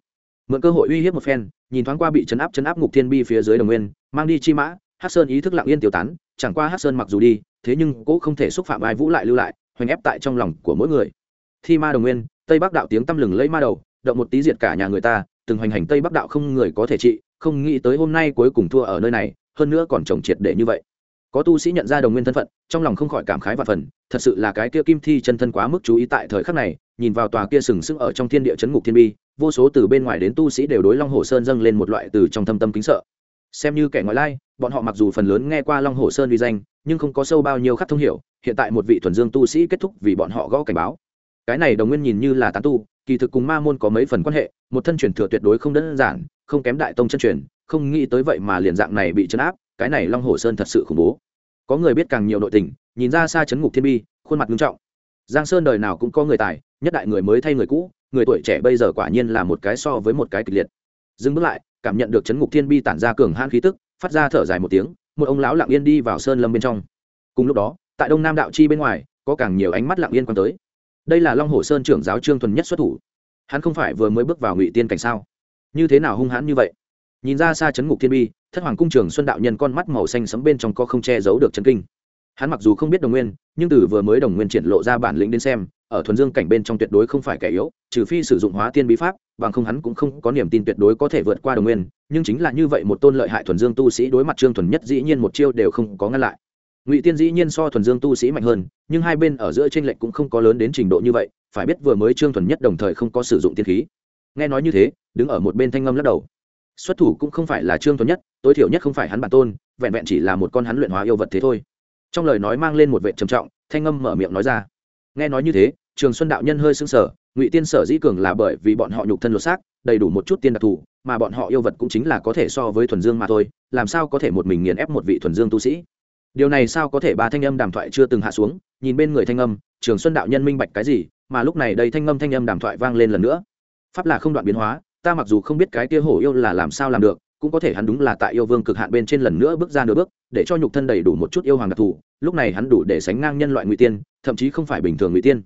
mượn cơ hội uy hiếp một phen, nhìn thoáng qua bị chấn áp chấn áp ngục thiên bi phía dưới đồng nguyên, mang đi chi mã, hắc sơn ý thức lặng yên tiêu tán, chẳng qua hắc sơn mặc dù đi, thế nhưng cũng không thể xúc phạm ai vũ lại lưu lại, hoành ép tại trong lòng của mỗi người. Thi ma đồng nguyên, tây bắc đạo tiếng tăm lừng lấy ma đầu, động một tí diệt cả nhà người ta, từng hoành hành tây bắc đạo không người có thể trị, không nghĩ tới hôm nay cuối cùng thua ở nơi này, hơn nữa còn trồng triệt để như vậy. Có tu sĩ nhận ra đồng nguyên thân phận, trong lòng không khỏi cảm khái và phần, thật sự là cái kia kim thi chân thân quá mức chú ý tại thời khắc này nhìn vào tòa kia sừng sững ở trong thiên địa chấn ngục thiên bi, vô số từ bên ngoài đến tu sĩ đều đối long hồ sơn dâng lên một loại từ trong thâm tâm kính sợ. Xem như kẻ ngoại lai, bọn họ mặc dù phần lớn nghe qua long hồ sơn uy danh, nhưng không có sâu bao nhiêu khắc thông hiểu, hiện tại một vị thuần dương tu sĩ kết thúc vì bọn họ gõ cảnh báo. Cái này đồng nguyên nhìn như là tán tu, kỳ thực cùng ma môn có mấy phần quan hệ, một thân truyền thừa tuyệt đối không đơn giản, không kém đại tông chân truyền, không nghĩ tới vậy mà liền dạng này bị chấn áp, cái này long hồ sơn thật sự khủng bố. Có người biết càng nhiều nội tình, nhìn ra xa chấn ngục thiên bi, khuôn mặt nghiêm trọng giang sơn đời nào cũng có người tài, nhất đại người mới thay người cũ, người tuổi trẻ bây giờ quả nhiên là một cái so với một cái kịch liệt. Dừng bước lại, cảm nhận được chấn ngục thiên bi tản ra cường hãn khí tức, phát ra thở dài một tiếng, một ông lão lặng yên đi vào sơn lâm bên trong. Cùng lúc đó, tại đông nam đạo chi bên ngoài, có càng nhiều ánh mắt lặng yên quan tới. Đây là long hồ sơn trưởng giáo trương thuần nhất xuất thủ. Hắn không phải vừa mới bước vào ngụy tiên cảnh sao? Như thế nào hung hãn như vậy? Nhìn ra xa chấn ngục thiên bi, thất hoàng cung trường xuân đạo nhân con mắt màu xanh sấm bên trong có không che giấu được chấn kinh hắn mặc dù không biết đồng nguyên, nhưng từ vừa mới đồng nguyên triển lộ ra bản lĩnh đến xem, ở thuần dương cảnh bên trong tuyệt đối không phải kẻ yếu, trừ phi sử dụng hóa tiên bí pháp, bằng không hắn cũng không có niềm tin tuyệt đối có thể vượt qua đồng nguyên, nhưng chính là như vậy một tôn lợi hại thuần dương tu sĩ đối mặt trương thuần nhất dĩ nhiên một chiêu đều không có ngăn lại. Ngụy tiên dĩ nhiên so thuần dương tu sĩ mạnh hơn, nhưng hai bên ở giữa t r ê n lệch cũng không có lớn đến trình độ như vậy, phải biết vừa mới trương thuần nhất đồng thời không có sử dụng tiên khí. Nghe nói như thế, đứng ở một bên thanh ngâm lắc đầu. Xuất thủ cũng không phải là trương thuần nhất, tối thiểu nhất không phải hắn bản tôn, vẹn vẹn chỉ là một con hắn luyện hóa yêu vật thế thôi trong lời nói mang lên một vệ trầm trọng, thanh âm mở miệng nói ra. Nghe nói như thế, trường xuân đạo nhân hơi xứng sở ngụy tiên sở dĩ cường là bởi vì bọn họ nhục thân lột xác, đầy đủ một chút tiên đặc thù, mà bọn họ yêu vật cũng chính là có thể so với thuần dương mà thôi, làm sao có thể một mình nghiền ép một vị thuần dương tu sĩ? Điều này sao có thể ba thanh âm đàm thoại chưa từng hạ xuống, nhìn bên người thanh âm, trường xuân đạo nhân minh bạch cái gì, mà lúc này đây thanh âm thanh âm đàm thoại vang lên lần nữa. Pháp là không đoạn biến hóa, ta mặc dù không biết cái kia hổ yêu là làm sao làm được cũng có thể hắn đúng là tại yêu vương cực hạn bên trên lần nữa bước ra nửa bước, để cho nhục thân đầy đủ một chút yêu hoàng đặc thù, lúc này hắn đủ để sánh ngang nhân loại ngụy tiên, thậm chí không phải bình thường ngụy tiên.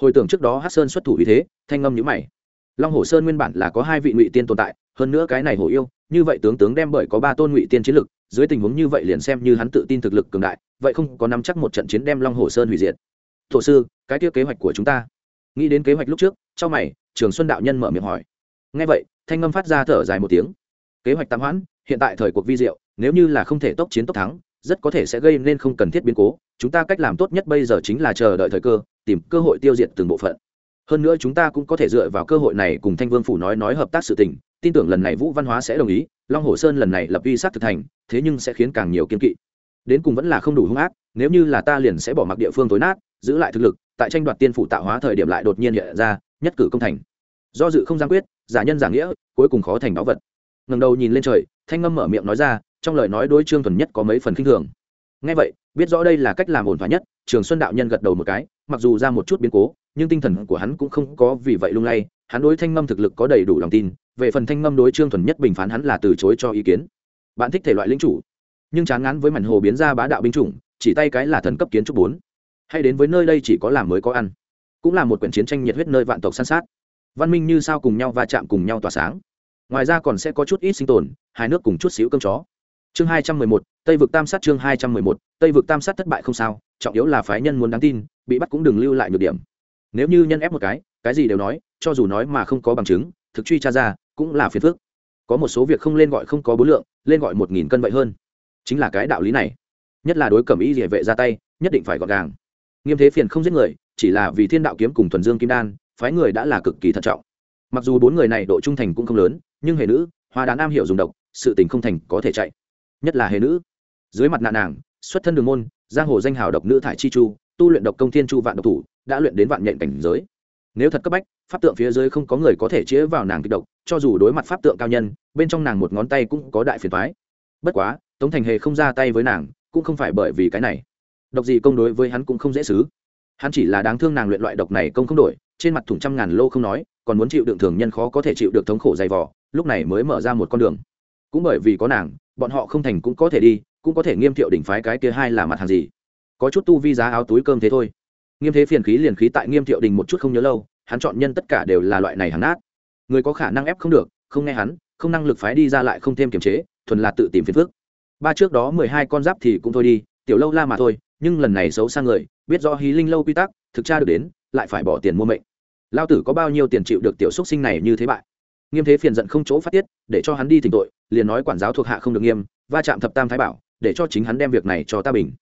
Hồi tưởng trước đó hát sơn xuất thủ vì thế, thanh ngâm nhữ mày. Long hồ sơn nguyên bản là có hai vị ngụy tiên tồn tại, hơn nữa cái này hổ yêu, như vậy tướng tướng đem bởi có ba tôn ngụy tiên chiến lực, dưới tình huống như vậy liền xem như hắn tự tin thực lực cường đại, vậy không có nắm chắc một trận chiến đem long hồ sơn hủy diệt. Thổ sư, cái kia kế hoạch của chúng ta. Nghĩ đến kế hoạch lúc trước trong mày, trường xuân đạo nhân mở miệng hỏi. Ngay vậy, thanh ngâm phát ra thở dài một tiếng kế hoạch tạm hoãn, hiện tại thời cuộc vi diệu, nếu như là không thể tốc chiến tốc thắng, rất có thể sẽ gây nên không cần thiết biến cố. Chúng ta cách làm tốt nhất bây giờ chính là chờ đợi thời cơ, tìm cơ hội tiêu diệt từng bộ phận. Hơn nữa chúng ta cũng có thể dựa vào cơ hội này cùng thanh vương phủ nói nói hợp tác sự tình, tin tưởng lần này vũ văn hóa sẽ đồng ý, long hồ sơn lần này lập uy sát thực thành, thế nhưng sẽ khiến càng nhiều kiên kỵ. Đến cùng vẫn là không đủ hung ác, nếu như là ta liền sẽ bỏ mặc địa phương tối nát, giữ lại thực lực, tại tranh đoạt tiên phủ tạo hóa thời điểm lại đột nhiên hiện ra, nhất cử công thành. Do dự không giang quyết, giả nhân giả nghĩa, cuối cùng khó thành báu vật ngẩng đầu nhìn lên trời, thanh ngâm mở miệng nói ra, trong lời nói đối trương thuần nhất có mấy phần khinh thường. Ngay vậy, biết rõ đây là cách làm ổn thỏa nhất, trường xuân đạo nhân gật đầu một cái, mặc dù ra một chút biến cố, nhưng tinh thần của hắn cũng không có vì vậy lung lay, hắn đối thanh ngâm thực lực có đầy đủ lòng tin, về phần thanh ngâm đối trương thuần nhất bình phán hắn là từ chối cho ý kiến. Bạn thích thể loại lính chủ, nhưng chán ngán với mảnh hồ biến ra bá đạo binh chủng, chỉ tay cái là thần cấp kiến trúc bốn. Hay đến với nơi đây chỉ có làm mới có ăn, cũng là một quyển chiến tranh nhiệt huyết nơi vạn tộc san sát. Văn minh như sao cùng nhau va chạm cùng nhau tỏa sáng ngoài ra còn sẽ có chút ít sinh tồn hai nước cùng chút xíu cơm chó. Chương hai trăm mười một, tây vực tam sát chương hai trăm mười một, tây vực tam sát thất bại không sao, trọng yếu là phái nhân muốn đáng tin, bị bắt cũng đừng lưu lại nhược điểm. Nếu như nhân ép một cái cái gì đều nói, cho dù nói mà không có bằng chứng, thực truy tra ra, cũng là phiền phức. Có một số việc không lên gọi không có bối lượng, lên gọi một nghìn cân vậy hơn. Chính là cái đạo lý này. Nhất là đối cẩm ý địa vệ ra tay, nhất định phải gọn gàng. Nghiêm thế phiền không giết người, chỉ là vì thiên đạo kiếm cùng thuần dương kim đan, phái người đã là cực kỳ thận trọng mặc dù bốn người này độ trung thành cũng không lớn, nhưng hề nữ, hoa đán am hiểu dùng độc, sự tình không thành có thể chạy. Nhất là hề nữ. Dưới mặt nạ nàng, xuất thân đường môn, giang hồ danh hào độc nữ thải chi chu, tu luyện độc công thiên chu vạn độc thủ, đã luyện đến vạn nhện cảnh giới. Nếu thật cấp bách, pháp tượng phía dưới không có người có thể chĩa vào nàng kích độc, cho dù đối mặt pháp tượng cao nhân, bên trong nàng một ngón tay cũng có đại phiền thoái bất quá, tống thành hề không ra tay với nàng, cũng không phải bởi vì cái này. Độc gì công đối với hắn cũng không dễ xứ hắn chỉ là đáng thương nàng luyện loại độc này công không đổi trên mặt thủng trăm ngàn lô không nói, còn muốn chịu đựng thường nhân khó có thể chịu được thống khổ dày vò, lúc này mới mở ra một con đường. Cũng bởi vì có nàng, bọn họ không thành cũng có thể đi, cũng có thể nghiêm thiệu đỉnh phái cái kia hai là mặt hàng gì. Có chút tu vi giá áo túi cơm thế thôi. Nghiêm thế phiền khí liền khí tại nghiêm thiệu đình một chút không nhớ lâu, hắn chọn nhân tất cả đều là loại này hắn nát. Người có khả năng ép không được, không nghe hắn, không năng lực phái đi ra lại không thêm kiềm chế, thuần là tự tìm phiền phước ba trước đó mười hai con giáp thì cũng thôi đi, tiểu lâu la mà thôi, nhưng lần này xấu sang người, biết do hí linh lâu quy tắc, thực tra được đến, lại phải bỏ tiền mua mệnh lao tử có bao nhiêu tiền chịu được tiểu xúc sinh này như thế bại? Nghiêm thế phiền giận không chỗ phát tiết, để cho hắn đi thỉnh tội, liền nói quản giáo thuộc hạ không được nghiêm, va chạm thập tam thái bảo, để cho chính hắn đem việc này cho ta bình.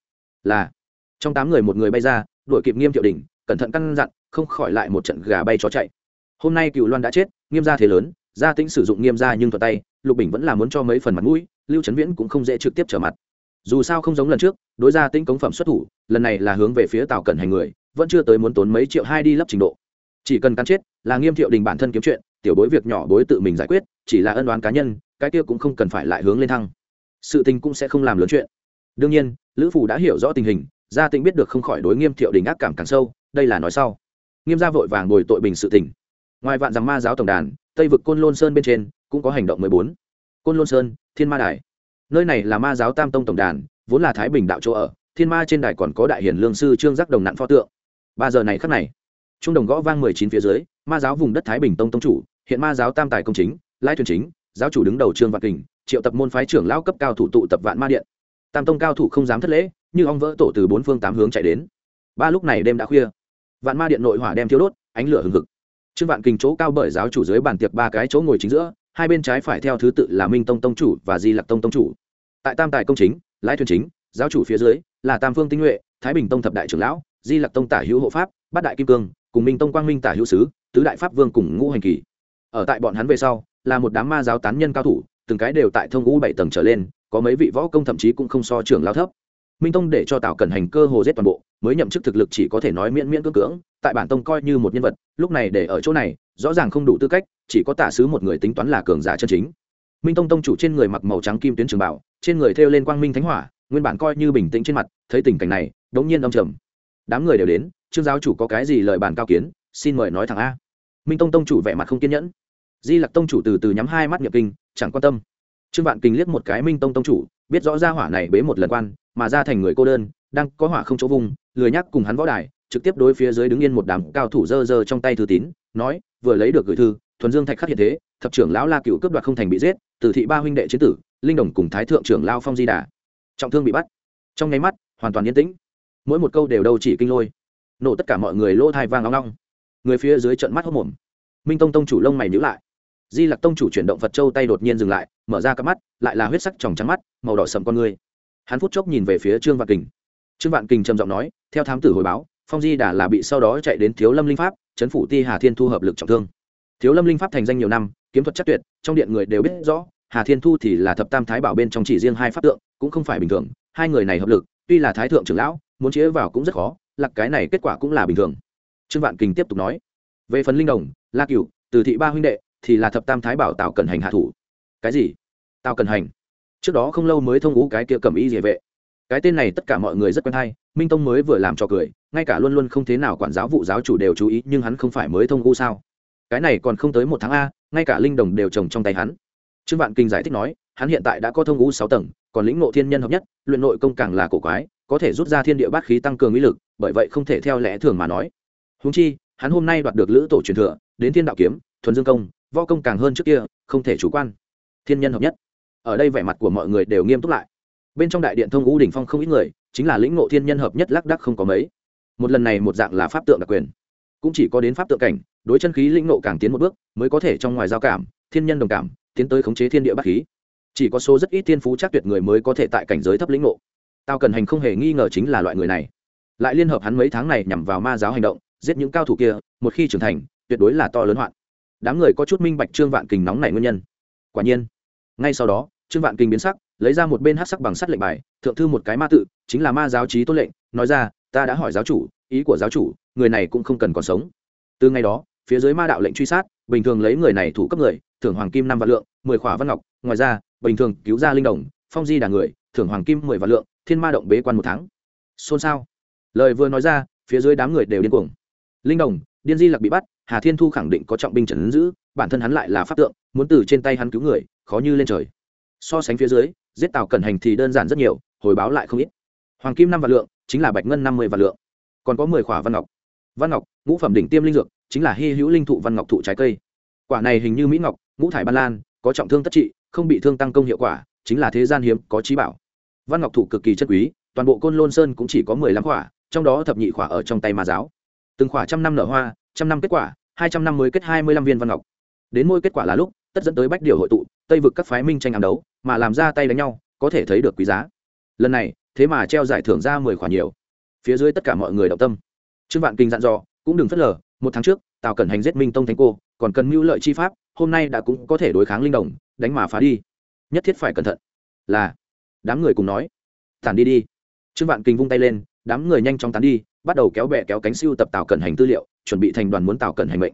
Là, trong tám người một người bay ra, đuổi kịp nghiêm thiệu đình cẩn thận căn dặn, không khỏi lại một trận gà bay chó chạy. Hôm nay cựu loan đã chết, nghiêm gia thế lớn, gia tĩnh sử dụng nghiêm gia nhưng thuật tay, lục bình vẫn là muốn cho mấy phần mặt mũi, lưu trấn viễn cũng không dễ trực tiếp trở mặt. Dù sao không giống lần trước, đối gia tĩnh cống phẩm xuất thủ, lần này là hướng về phía tào cẩn hành người, vẫn chưa tới muốn tốn mấy triệu hai đi lấp trình độ chỉ cần cắn chết, là nghiêm thiệu đình bản thân kiếm chuyện, tiểu bối việc nhỏ bối tự mình giải quyết, chỉ là ân đoán cá nhân, cái kia cũng không cần phải lại hướng lên thăng. Sự tình cũng sẽ không làm lớn chuyện. Đương nhiên, lữ phủ đã hiểu rõ tình hình, gia tĩnh biết được không khỏi đối nghiêm thiệu đình ác cảm càng sâu, đây là nói sau. Nghiêm gia vội vàng ngồi tội bình sự tình. Ngoài vạn rằng ma giáo tổng đàn, tây vực côn lôn sơn bên trên, cũng có hành động mười bốn. Côn lôn sơn, thiên ma đài. Nơi này là ma giáo tam tông tổng đàn, vốn là thái bình đạo chỗ ở, thiên ma trên đài còn có đại hiển lương sư trương giác đồng nạn pho tượng. Ba giờ này khắc này trung đồng gõ vang mười chín phía dưới, ma giáo vùng đất thái bình tông tông chủ, hiện ma giáo tam tài công chính, lai thuyền chính, giáo chủ đứng đầu trương vạn kình, triệu tập môn phái trưởng lão cấp cao thủ tụ tập vạn ma điện. Tam tông cao thủ không dám thất lễ, như ong vỡ tổ từ bốn phương tám hướng chạy đến. Ba lúc này đêm đã khuya. Vạn ma điện nội hỏa đem thiếu đốt, ánh lửa hừng hực. Trương vạn kình chỗ cao bởi giáo chủ dưới bàn tiệc ba cái chỗ ngồi chính giữa, hai bên trái phải theo thứ tự là minh tông tông chủ và di lặc tông tông chủ. Tại tam tài công chính lái thuyền chính, giáo chủ phía dưới là tam phương tinh nhuệ thái bình tông thập đại trưởng lão, di lặc tông tả hữu hộ pháp, bát đại kim cương cùng minh tông quang minh tả hữu sứ tứ đại pháp vương cùng ngũ hành kỳ. Ở tại bọn hắn về sau, là một đám ma giáo tán nhân cao thủ, từng cái đều tại thông ngũ bảy tầng trở lên, có mấy vị võ công thậm chí cũng không so trưởng lao thấp. Minh tông để cho tào cẩn hành cơ hồ giết toàn bộ, mới nhậm chức thực lực chỉ có thể nói miễn miễn cưỡng cưỡng, tại bản tông coi như một nhân vật, lúc này để ở chỗ này, rõ ràng không đủ tư cách, chỉ có tả sứ một người tính toán là cường giả chân chính. Minh tông tông chủ trên người mặc màu trắng kim tuyến trường bảo, trên người thêu lên quang minh thánh hỏa, nguyên bản coi như bình tĩnh trên mặt, thấy tình cảnh này, đống nhiên âm trầm. Đám người đều đến trương giáo chủ có cái gì lời bàn cao kiến, xin mời nói thẳng a. Minh tông tông chủ vẻ mặt không kiên nhẫn. Di lặc tông chủ từ từ nhắm hai mắt nhập kinh, chẳng quan tâm. Trương vạn kinh liếc một cái minh tông tông chủ, biết rõ ra hỏa này bế một lần quan, mà ra thành người cô đơn, đang có hỏa không chỗ vùng, lười nhắc cùng hắn võ đài, trực tiếp đối phía dưới đứng yên một đám cao thủ dơ dơ trong tay thư tín, nói, vừa lấy được gửi thư, thuần dương thạch khắc hiện thế, thập trưởng lão la cựu cướp đoạt không thành bị giết, từ thị ba huynh đệ chế tử, linh đồng cùng thái thượng trưởng lao phong di đà. Trọng thương bị bắt. Trong nháy mắt, hoàn toàn yên tĩnh. Mỗi một câu đều đâu chỉ kinh lôi nổ tất cả mọi người lỗ thai vang long long. Người phía dưới trận mắt hốc mồm minh tông tông chủ lông mày nhữ lại. Di lặc tông chủ chuyển động phật châu tay đột nhiên dừng lại, mở ra cặp mắt, lại là huyết sắc tròng trắng mắt, màu đỏ sầm con người. Hắn phút chốc nhìn về phía trương vạn kình. Trương vạn kình trầm giọng nói, theo thám tử hồi báo, phong di đà là bị sau đó chạy đến thiếu lâm linh pháp, chấn phủ ti hà thiên thu hợp lực trọng thương. Thiếu lâm linh pháp thành danh nhiều năm, kiếm thuật chắc tuyệt, trong điện người đều biết rõ, hà thiên thu thì là thập tam thái bảo bên trong chỉ riêng hai pháp tượng, cũng không phải bình thường, hai người này hợp lực, tuy là thái thượng trưởng lão, muốn chế vào cũng rất khó lạc cái này kết quả cũng là bình thường. Trương vạn kình tiếp tục nói, về phần linh đồng, la cựu từ thị ba huynh đệ, thì là thập tam thái bảo tào cần hành hạ thủ. Cái gì? Tào cần hành? Trước đó không lâu mới thông ngũ cái kia cầm y địa vệ. Cái tên này tất cả mọi người rất quen hay, minh tông mới vừa làm cho cười, ngay cả luôn luôn không thế nào quản giáo vụ giáo chủ đều chú ý, nhưng hắn không phải mới thông ngũ sao? Cái này còn không tới một tháng a, ngay cả linh đồng đều trồng trong tay hắn. Trương vạn kinh giải thích nói, hắn hiện tại đã có thông ngũ sáu tầng, còn lĩnh ngộ thiên nhân hợp nhất, luyện nội công càng là cổ quái có thể rút ra thiên địa bát khí tăng cường uy lực, bởi vậy không thể theo lẽ thường mà nói. Húng chi, hắn hôm nay đoạt được lữ tổ truyền thừa, đến thiên đạo kiếm, thuần dương công, võ công càng hơn trước kia, không thể chủ quan. Thiên nhân hợp nhất. Ở đây vẻ mặt của mọi người đều nghiêm túc lại. Bên trong đại điện thông ngũ đỉnh phong không ít người, chính là lĩnh ngộ thiên nhân hợp nhất lác đắc không có mấy. Một lần này một dạng là pháp tượng đặc quyền. Cũng chỉ có đến pháp tượng cảnh, đối chân khí lĩnh ngộ càng tiến một bước, mới có thể trong ngoài giao cảm, thiên nhân đồng cảm, tiến tới khống chế thiên địa bát khí. Chỉ có số rất ít thiên phú chắc tuyệt người mới có thể tại cảnh giới thấp lĩnh ngộ tao cần hành không hề nghi ngờ chính là loại người này. Lại liên hợp hắn mấy tháng này nhằm vào ma giáo hành động, giết những cao thủ kia, một khi trưởng thành, tuyệt đối là to lớn hoạn. Đám người có chút minh bạch trương vạn kình nóng này nguyên nhân. Quả nhiên, ngay sau đó, trương vạn kình biến sắc, lấy ra một bên hát sắc bằng sắt lệnh bài, thượng thư một cái ma tự, chính là ma giáo trí tôn lệnh, nói ra, ta đã hỏi giáo chủ, ý của giáo chủ, người này cũng không cần còn sống. Từ ngày đó, phía dưới ma đạo lệnh truy sát, bình thường lấy người này thủ cấp người, thưởng hoàng kim năm vạn lượng, mười khỏa văn ngọc, ngoài ra, bình thường cứu ra linh đồng, phong di đà người, thưởng hoàng kim mười vạn lượng thiên ma động bế quan một tháng. Xôn xao. Lời vừa nói ra, phía dưới đám người đều điên cuồng. Linh đồng, điên di lặc bị bắt, hà thiên thu khẳng định có trọng binh trần ứng giữ, bản thân hắn lại là pháp tượng, muốn từ trên tay hắn cứu người, khó như lên trời. So sánh phía dưới, giết tàu cẩn hành thì đơn giản rất nhiều, hồi báo lại không ít. Hoàng kim năm vạn lượng, chính là bạch ngân năm mươi vạn lượng. Còn có mười khỏa văn ngọc. Văn ngọc, ngũ phẩm đỉnh tiêm linh dược, chính là hy hữu linh thụ văn ngọc thụ trái cây. Quả này hình như mỹ ngọc, ngũ thải ban lan, có trọng thương tất trị, không bị thương tăng công hiệu quả, chính là thế gian hiếm có trí bảo văn ngọc thụ cực kỳ chất quý, toàn bộ côn lôn sơn cũng chỉ có mười lăm khỏa, trong đó thập nhị khỏa ở trong tay ma giáo. Từng khỏa trăm năm nở hoa, trăm năm kết quả, hai trăm năm mới kết hai mươi lăm viên văn ngọc. Đến mỗi kết quả là lúc, tất dẫn tới bách điều hội tụ, tây vực các phái minh tranh ám đấu, mà làm ra tay đánh nhau, có thể thấy được quý giá. Lần này, thế mà treo giải thưởng ra mười khoản nhiều. Phía dưới tất cả mọi người động tâm. Trương vạn kinh dặn dò, cũng đừng phớt lờ, một tháng trước, tào cẩn hành giết minh tông thánh cô, còn cần mưu lợi chi pháp, hôm nay đã cũng có thể đối kháng linh đồng, đánh mà phá đi. Nhất thiết phải cẩn thận. Là đám người cùng nói tản đi đi. Trương vạn kinh vung tay lên đám người nhanh chóng tán đi bắt đầu kéo bẹ kéo cánh siêu tập tạo cẩn hành tư liệu chuẩn bị thành đoàn muốn tạo cẩn hành mệnh.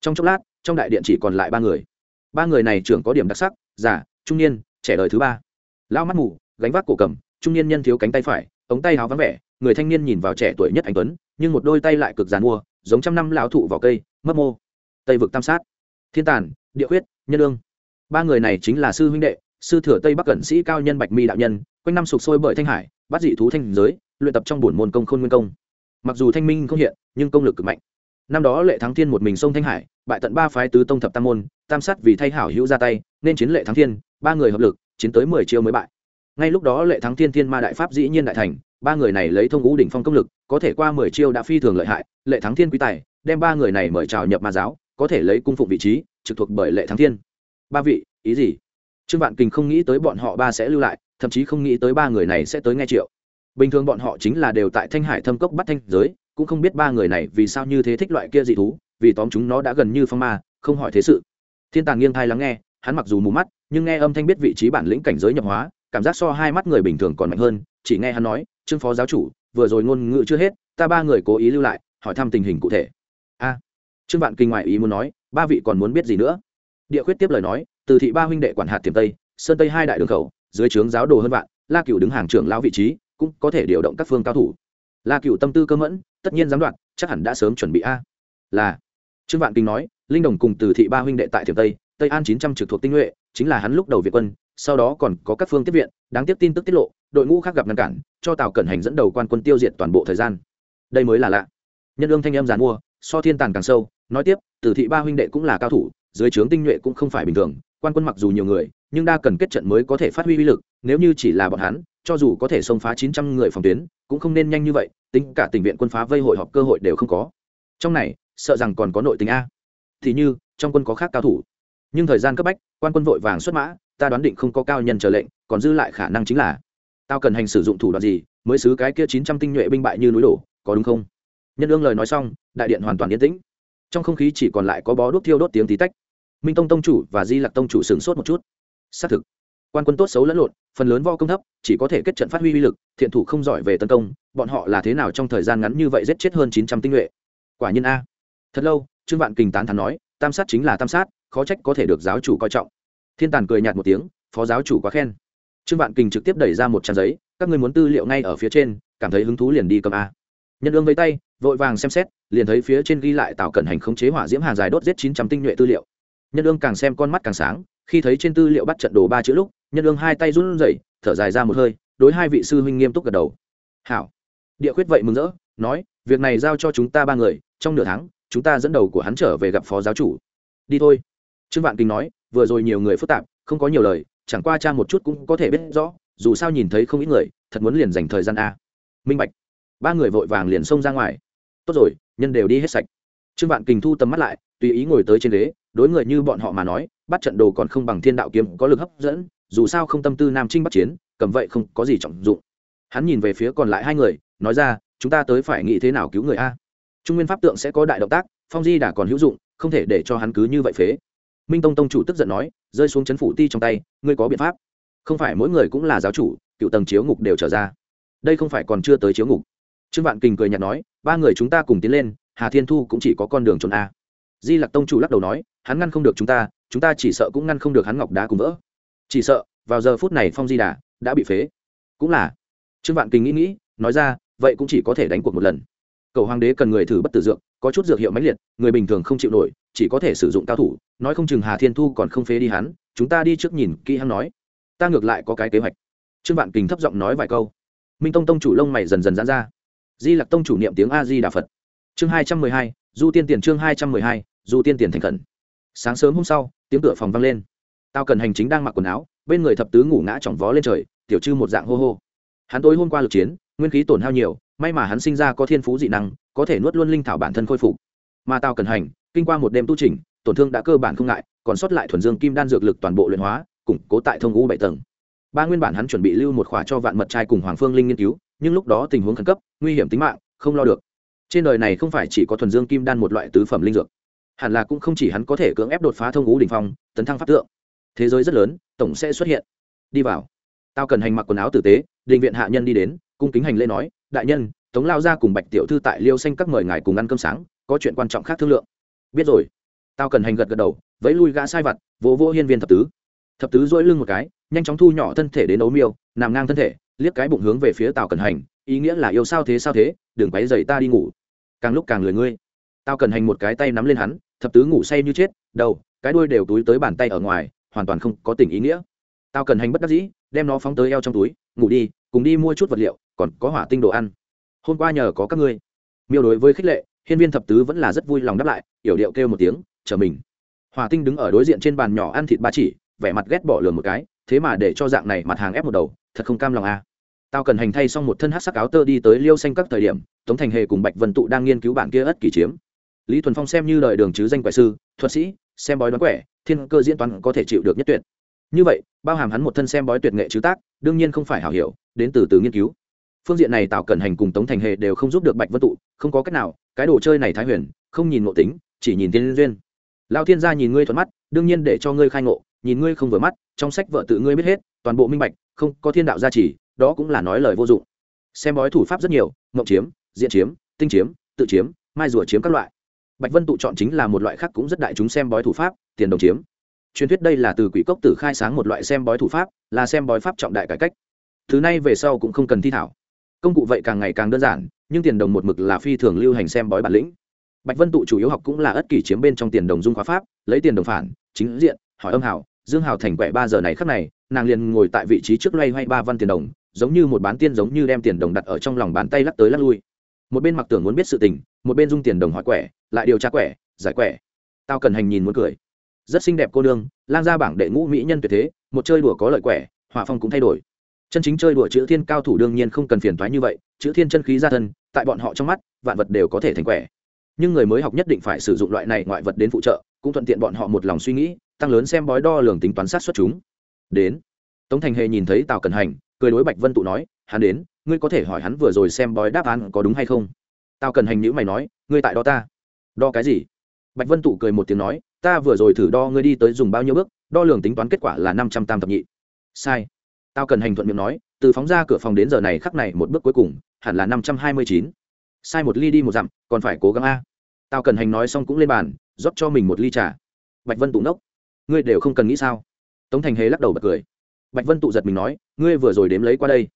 Trong chốc lát trong đại điện chỉ còn lại ba người. Ba người này trưởng có điểm đặc sắc giả, trung niên trẻ đời thứ ba. Lao mắt mù gánh vác cổ cầm trung niên nhân thiếu cánh tay phải ống tay háo vắng vẻ người thanh niên nhìn vào trẻ tuổi nhất anh tuấn nhưng một đôi tay lại cực dàn mua giống trăm năm lão thụ vào cây mất mô. Tây vực tam sát. Thiên tàn địa huyết nhân lương ba người này chính là sư huynh đệ sư thừa tây bắc cẩn sĩ cao nhân bạch mi đạo nhân, quanh năm sục sôi bởi thanh hải, bắt dị thú thanh giới, luyện tập trong bổn môn công khôn nguyên công. Mặc dù thanh minh không hiện, nhưng công lực cực mạnh. Năm đó lệ thắng thiên một mình sông thanh hải, bại tận ba phái tứ tông thập tam môn, tam sát vì thay hảo hữu ra tay, nên chiến lệ thắng thiên, ba người hợp lực, chiến tới mười chiêu mới bại. Ngay lúc đó lệ thắng thiên thiên ma đại pháp dĩ nhiên đại thành, ba người này lấy thông ngũ đỉnh phong công lực, có thể qua mười chiêu đã phi thường lợi hại, lệ thắng thiên quý tài, đem ba người này mời chào nhập ma giáo, có thể lấy cung phụng vị trí, trực thuộc bởi lệ thắng thiên. Ba vị, ý gì? Trương vạn kình không nghĩ tới bọn họ ba sẽ lưu lại, thậm chí không nghĩ tới ba người này sẽ tới nghe triệu. Bình thường bọn họ chính là đều tại thanh hải thâm cốc bắt thanh giới, cũng không biết ba người này vì sao như thế thích loại kia dị thú, vì tóm chúng nó đã gần như phong ma, không hỏi thế sự. Thiên tàng nghiêng thai lắng nghe, hắn mặc dù mù mắt, nhưng nghe âm thanh biết vị trí bản lĩnh cảnh giới nhập hóa, cảm giác so hai mắt người bình thường còn mạnh hơn, chỉ nghe hắn nói, trương phó giáo chủ, vừa rồi ngôn ngữ chưa hết, ta ba người cố ý lưu lại, hỏi thăm tình hình cụ thể. A. Trương vạn kinh ngoại ý muốn nói, ba vị còn muốn biết gì nữa? Địa khuyết tiếp lời nói từ thị ba huynh đệ quản hạt tiềm tây sơn tây hai đại đường khẩu dưới trướng giáo đồ hơn vạn la cửu đứng hàng trưởng lão vị trí cũng có thể điều động các phương cao thủ. La cửu tâm tư cơ mẫn tất nhiên giám đoạn, chắc hẳn đã sớm chuẩn bị a. Là trương vạn kinh nói linh đồng cùng từ thị ba huynh đệ tại thiểm tây tây an chín trăm trực thuộc tinh nhuệ chính là hắn lúc đầu việt quân sau đó còn có các phương tiếp viện đáng tiếc tin tức tiết lộ đội ngũ khác gặp ngăn cản cho tàu cẩn hành dẫn đầu quan quân tiêu diệt toàn bộ thời gian. Đây mới là lạ. Nhân ương thanh em giàn mua so thiên tàn càng sâu nói tiếp từ thị ba huynh đệ cũng là cao thủ dưới trướng tinh nhuệ cũng không phải bình thường quan quân mặc dù nhiều người, nhưng đa cần kết trận mới có thể phát huy uy lực, nếu như chỉ là bọn hắn, cho dù có thể xông phá chín trăm người phòng tuyến, cũng không nên nhanh như vậy, tính cả tình viện quân phá vây hội họp cơ hội đều không có. Trong này, sợ rằng còn có nội tình a. Thì như, trong quân có khác cao thủ. Nhưng thời gian cấp bách, quan quân vội vàng xuất mã, ta đoán định không có cao nhân chờ lệnh, còn dư lại khả năng chính là, tao cần hành sử dụng thủ đoạn gì, mới xứ cái kia chín trăm tinh nhuệ binh bại như núi đổ, có đúng không? Nhân ương lời nói xong, đại điện hoàn toàn yên tĩnh. Trong không khí chỉ còn lại có bó đuốc thiêu đốt tiếng tí tách minh tông tông chủ và di lặc tông chủ sửng sốt một chút xác thực quan quân tốt xấu lẫn lộn phần lớn vo công thấp chỉ có thể kết trận phát huy uy lực thiện thủ không giỏi về tấn công bọn họ là thế nào trong thời gian ngắn như vậy giết chết hơn chín trăm tinh nhuệ quả nhiên a thật lâu trương vạn kình tán thắn nói tam sát chính là tam sát khó trách có thể được giáo chủ coi trọng thiên tàn cười nhạt một tiếng phó giáo chủ quá khen trương vạn kình trực tiếp đẩy ra một trang giấy các người muốn tư liệu ngay ở phía trên cảm thấy hứng thú liền đi cầm a nhân ương với tay vội vàng xem xét liền thấy phía trên ghi lại tạo cẩn hành khống chế hỏa diễm hàng dài đốt giết chín trăm tinh nhuệ tư liệu nhân ương càng xem con mắt càng sáng, khi thấy trên tư liệu bắt trận đồ ba chữ lúc, nhân ương hai tay run rẩy, thở dài ra một hơi, đối hai vị sư huynh nghiêm túc gật đầu. Hảo. Địa khuyết vậy mừng rỡ, nói, việc này giao cho chúng ta ba người, trong nửa tháng, chúng ta dẫn đầu của hắn trở về gặp phó giáo chủ. Đi thôi. Trương vạn kinh nói, vừa rồi nhiều người phức tạp, không có nhiều lời, chẳng qua cha một chút cũng có thể biết rõ, dù sao nhìn thấy không ít người, thật muốn liền dành thời gian a. Minh bạch. Ba người vội vàng liền xông ra ngoài. Tốt rồi, nhân đều đi hết sạch. Trương vạn kình thu tầm mắt lại tùy ý ngồi tới trên ghế, đối người như bọn họ mà nói, bắt trận đồ còn không bằng thiên đạo kiếm có lực hấp dẫn, dù sao không tâm tư nam trinh bắt chiến, cầm vậy không có gì trọng dụng. Hắn nhìn về phía còn lại hai người, nói ra, chúng ta tới phải nghĩ thế nào cứu người a? Trung nguyên pháp tượng sẽ có đại động tác, phong di đã còn hữu dụng, không thể để cho hắn cứ như vậy phế. Minh tông tông chủ tức giận nói, rơi xuống chấn phủ ti trong tay, ngươi có biện pháp. Không phải mỗi người cũng là giáo chủ, cựu tầng chiếu ngục đều trở ra. Đây không phải còn chưa tới chiếu ngục. Trương vạn kình cười nhạt nói, ba người chúng ta cùng tiến lên, hà thiên thu cũng chỉ có con đường trốn a di lặc tông chủ lắc đầu nói, hắn ngăn không được chúng ta chúng ta chỉ sợ cũng ngăn không được hắn ngọc đá cùng vỡ. Chỉ sợ, vào giờ phút này phong di đà đã bị phế. Cũng là. Trương vạn kình nghĩ nghĩ, nói ra, vậy cũng chỉ có thể đánh cuộc một lần. Cầu hoàng đế cần người thử bất tử dược, có chút dược hiệu mãnh liệt, người bình thường không chịu nổi, chỉ có thể sử dụng cao thủ, nói không chừng hà thiên thu còn không phế đi hắn, chúng ta đi trước nhìn kỹ hắn nói. Ta ngược lại có cái kế hoạch. Trương vạn kình thấp giọng nói vài câu. Minh tông tông chủ lông mày dần dần dán ra. Di lặc tông chủ niệm tiếng a di đà phật. Chương hai trăm mười hai du tiên tiền chương hai trăm mười hai, du tiên tiền thành khẩn. Sáng sớm hôm sau, tiếng cửa phòng vang lên. Tao cần hành chính đang mặc quần áo, bên người thập tứ ngủ ngã chỏng vó lên trời, tiểu chư một dạng hô hô. Hắn tối hôm qua lực chiến, nguyên khí tổn hao nhiều, may mà hắn sinh ra có thiên phú dị năng, có thể nuốt luôn linh thảo bản thân khôi phục. Mà tao cần hành, kinh qua một đêm tu trình tổn thương đã cơ bản không ngại, còn sót lại thuần dương kim đan dược lực toàn bộ luyện hóa, củng cố tại thông ngũ bảy tầng. Ba nguyên bản hắn chuẩn bị lưu một khóa cho vạn mật trai cùng hoàng phương linh nghiên cứu, nhưng lúc đó tình huống khẩn cấp, nguy hiểm tính mạng, không lo được trên đời này không phải chỉ có thuần dương kim đan một loại tứ phẩm linh dược. Hẳn là cũng không chỉ hắn có thể cưỡng ép đột phá thông ngũ đỉnh phong, tấn thăng pháp tượng. Thế giới rất lớn, tổng sẽ xuất hiện. Đi vào. Tao cần hành mặc quần áo tử tế định viện hạ nhân đi đến, cung kính hành lễ nói, đại nhân, tống lao ra cùng bạch tiểu thư tại liêu xanh các mời ngài cùng ăn cơm sáng, có chuyện quan trọng khác thương lượng. Biết rồi. Tao cần hành gật gật đầu, vẫy lui gã sai vặt, vỗ vỗ hiên viên thập tứ. Thập tứ dỗi lưng một cái, nhanh chóng thu nhỏ thân thể đến ấu miêu, nằm ngang thân thể, liếc cái bụng hướng về phía tào cần hành, ý nghĩa là yêu sao thế sao thế, đừng quấy dày ta đi ngủ càng lúc càng lười ngươi. Tao cần hành một cái tay nắm lên hắn, thập tứ ngủ say như chết, đầu, cái đuôi đều túi tới bàn tay ở ngoài, hoàn toàn không có tình ý nghĩa. Tao cần hành bất đắc dĩ, đem nó phóng tới eo trong túi, ngủ đi, cùng đi mua chút vật liệu, còn có hỏa tinh đồ ăn. Hôm qua nhờ có các ngươi. Miêu đối với khích lệ, hiên viên thập tứ vẫn là rất vui lòng đáp lại, yểu điệu kêu một tiếng, chờ mình. Hỏa tinh đứng ở đối diện trên bàn nhỏ ăn thịt ba chỉ, vẻ mặt ghét bỏ lường một cái, thế mà để cho dạng này mặt hàng ép một đầu, thật không cam lòng à tao cần hành thay xong một thân hát sắc áo tơ đi tới liêu xanh các thời điểm, tống thành hề cùng bạch vân tụ đang nghiên cứu bản kia ất kỷ chiếm. Lý thuần phong xem như lời đường chứ danh quẻ sư, thuật sĩ, xem bói đoán quẻ, thiên cơ diễn toán có thể chịu được nhất tuyệt. Như vậy, bao hàm hắn một thân xem bói tuyệt nghệ chứ tác, đương nhiên không phải hảo hiểu, đến từ từ nghiên cứu. Phương diện này tào cẩn hành cùng tống thành hề đều không giúp được bạch vân tụ, không có cách nào, cái đồ chơi này thái huyền, không nhìn ngộ tính, chỉ nhìn thiên duyên. Lao thiên gia nhìn ngươi thuận mắt, đương nhiên để cho ngươi khai ngộ, nhìn ngươi không vừa mắt, trong sách vợ tự ngươi biết hết, toàn bộ minh bạch, không có thiên đạo gia trì đó cũng là nói lời vô dụng. Xem bói thủ pháp rất nhiều, mộng chiếm diện chiếm, tinh chiếm, tự chiếm, mai rùa chiếm các loại. Bạch vân tụ chọn chính là một loại khác cũng rất đại chúng xem bói thủ pháp, tiền đồng chiếm. Truyền thuyết đây là từ quỷ cốc tử khai sáng một loại xem bói thủ pháp, là xem bói pháp trọng đại cải cách. Thứ này về sau cũng không cần thi thảo. Công cụ vậy càng ngày càng đơn giản, nhưng tiền đồng một mực là phi thường lưu hành xem bói bản lĩnh. Bạch vân tụ chủ yếu học cũng là ất kỷ chiếm bên trong tiền đồng dung khóa pháp, lấy tiền đồng phản, chính diện, hỏi âm hảo dương hào thành quẻ ba giờ này khắc này, nàng liền ngồi tại vị trí trước loay hoay ba văn tiền đồng giống như một bán tiên giống như đem tiền đồng đặt ở trong lòng bàn tay lắc tới lắc lui. Một bên mặc tưởng muốn biết sự tình, một bên dung tiền đồng hỏi quẻ, lại điều tra quẻ, giải quẻ. Tao cần hành nhìn muốn cười. Rất xinh đẹp cô nương, lang ra bảng đệ ngũ mỹ nhân tuyệt thế, một chơi đùa có lợi quẻ, họa phong cũng thay đổi. Chân chính chơi đùa chữ thiên cao thủ đương nhiên không cần phiền thoái như vậy, chữ thiên chân khí ra thân, tại bọn họ trong mắt, vạn vật đều có thể thành quẻ. Nhưng người mới học nhất định phải sử dụng loại này ngoại vật đến phụ trợ, cũng thuận tiện bọn họ một lòng suy nghĩ, tăng lớn xem bói đo lường tính toán sát xuất chúng. Đến. Tống thành hề nhìn thấy tào cần hành cười đối bạch vân tụ nói, hắn đến, ngươi có thể hỏi hắn vừa rồi xem bói đáp án có đúng hay không? Tao cần hành nhữ mày nói, ngươi tại đó ta. Đo cái gì? Bạch vân tụ cười một tiếng nói, ta vừa rồi thử đo ngươi đi tới dùng bao nhiêu bước, đo lường tính toán kết quả là năm trăm tam thập nhị. Sai. Tao cần hành thuận miệng nói, từ phóng ra cửa phòng đến giờ này khắc này một bước cuối cùng, hẳn là năm trăm hai mươi chín. Sai một ly đi một dặm, còn phải cố gắng a. Tao cần hành nói xong cũng lên bàn, rót cho mình một ly trà. Bạch vân tụ nốc. Ngươi đều không cần nghĩ sao? Tống thành hề lắc đầu bật cười bạch vân tụ giật mình nói, ngươi vừa rồi đếm lấy qua đây.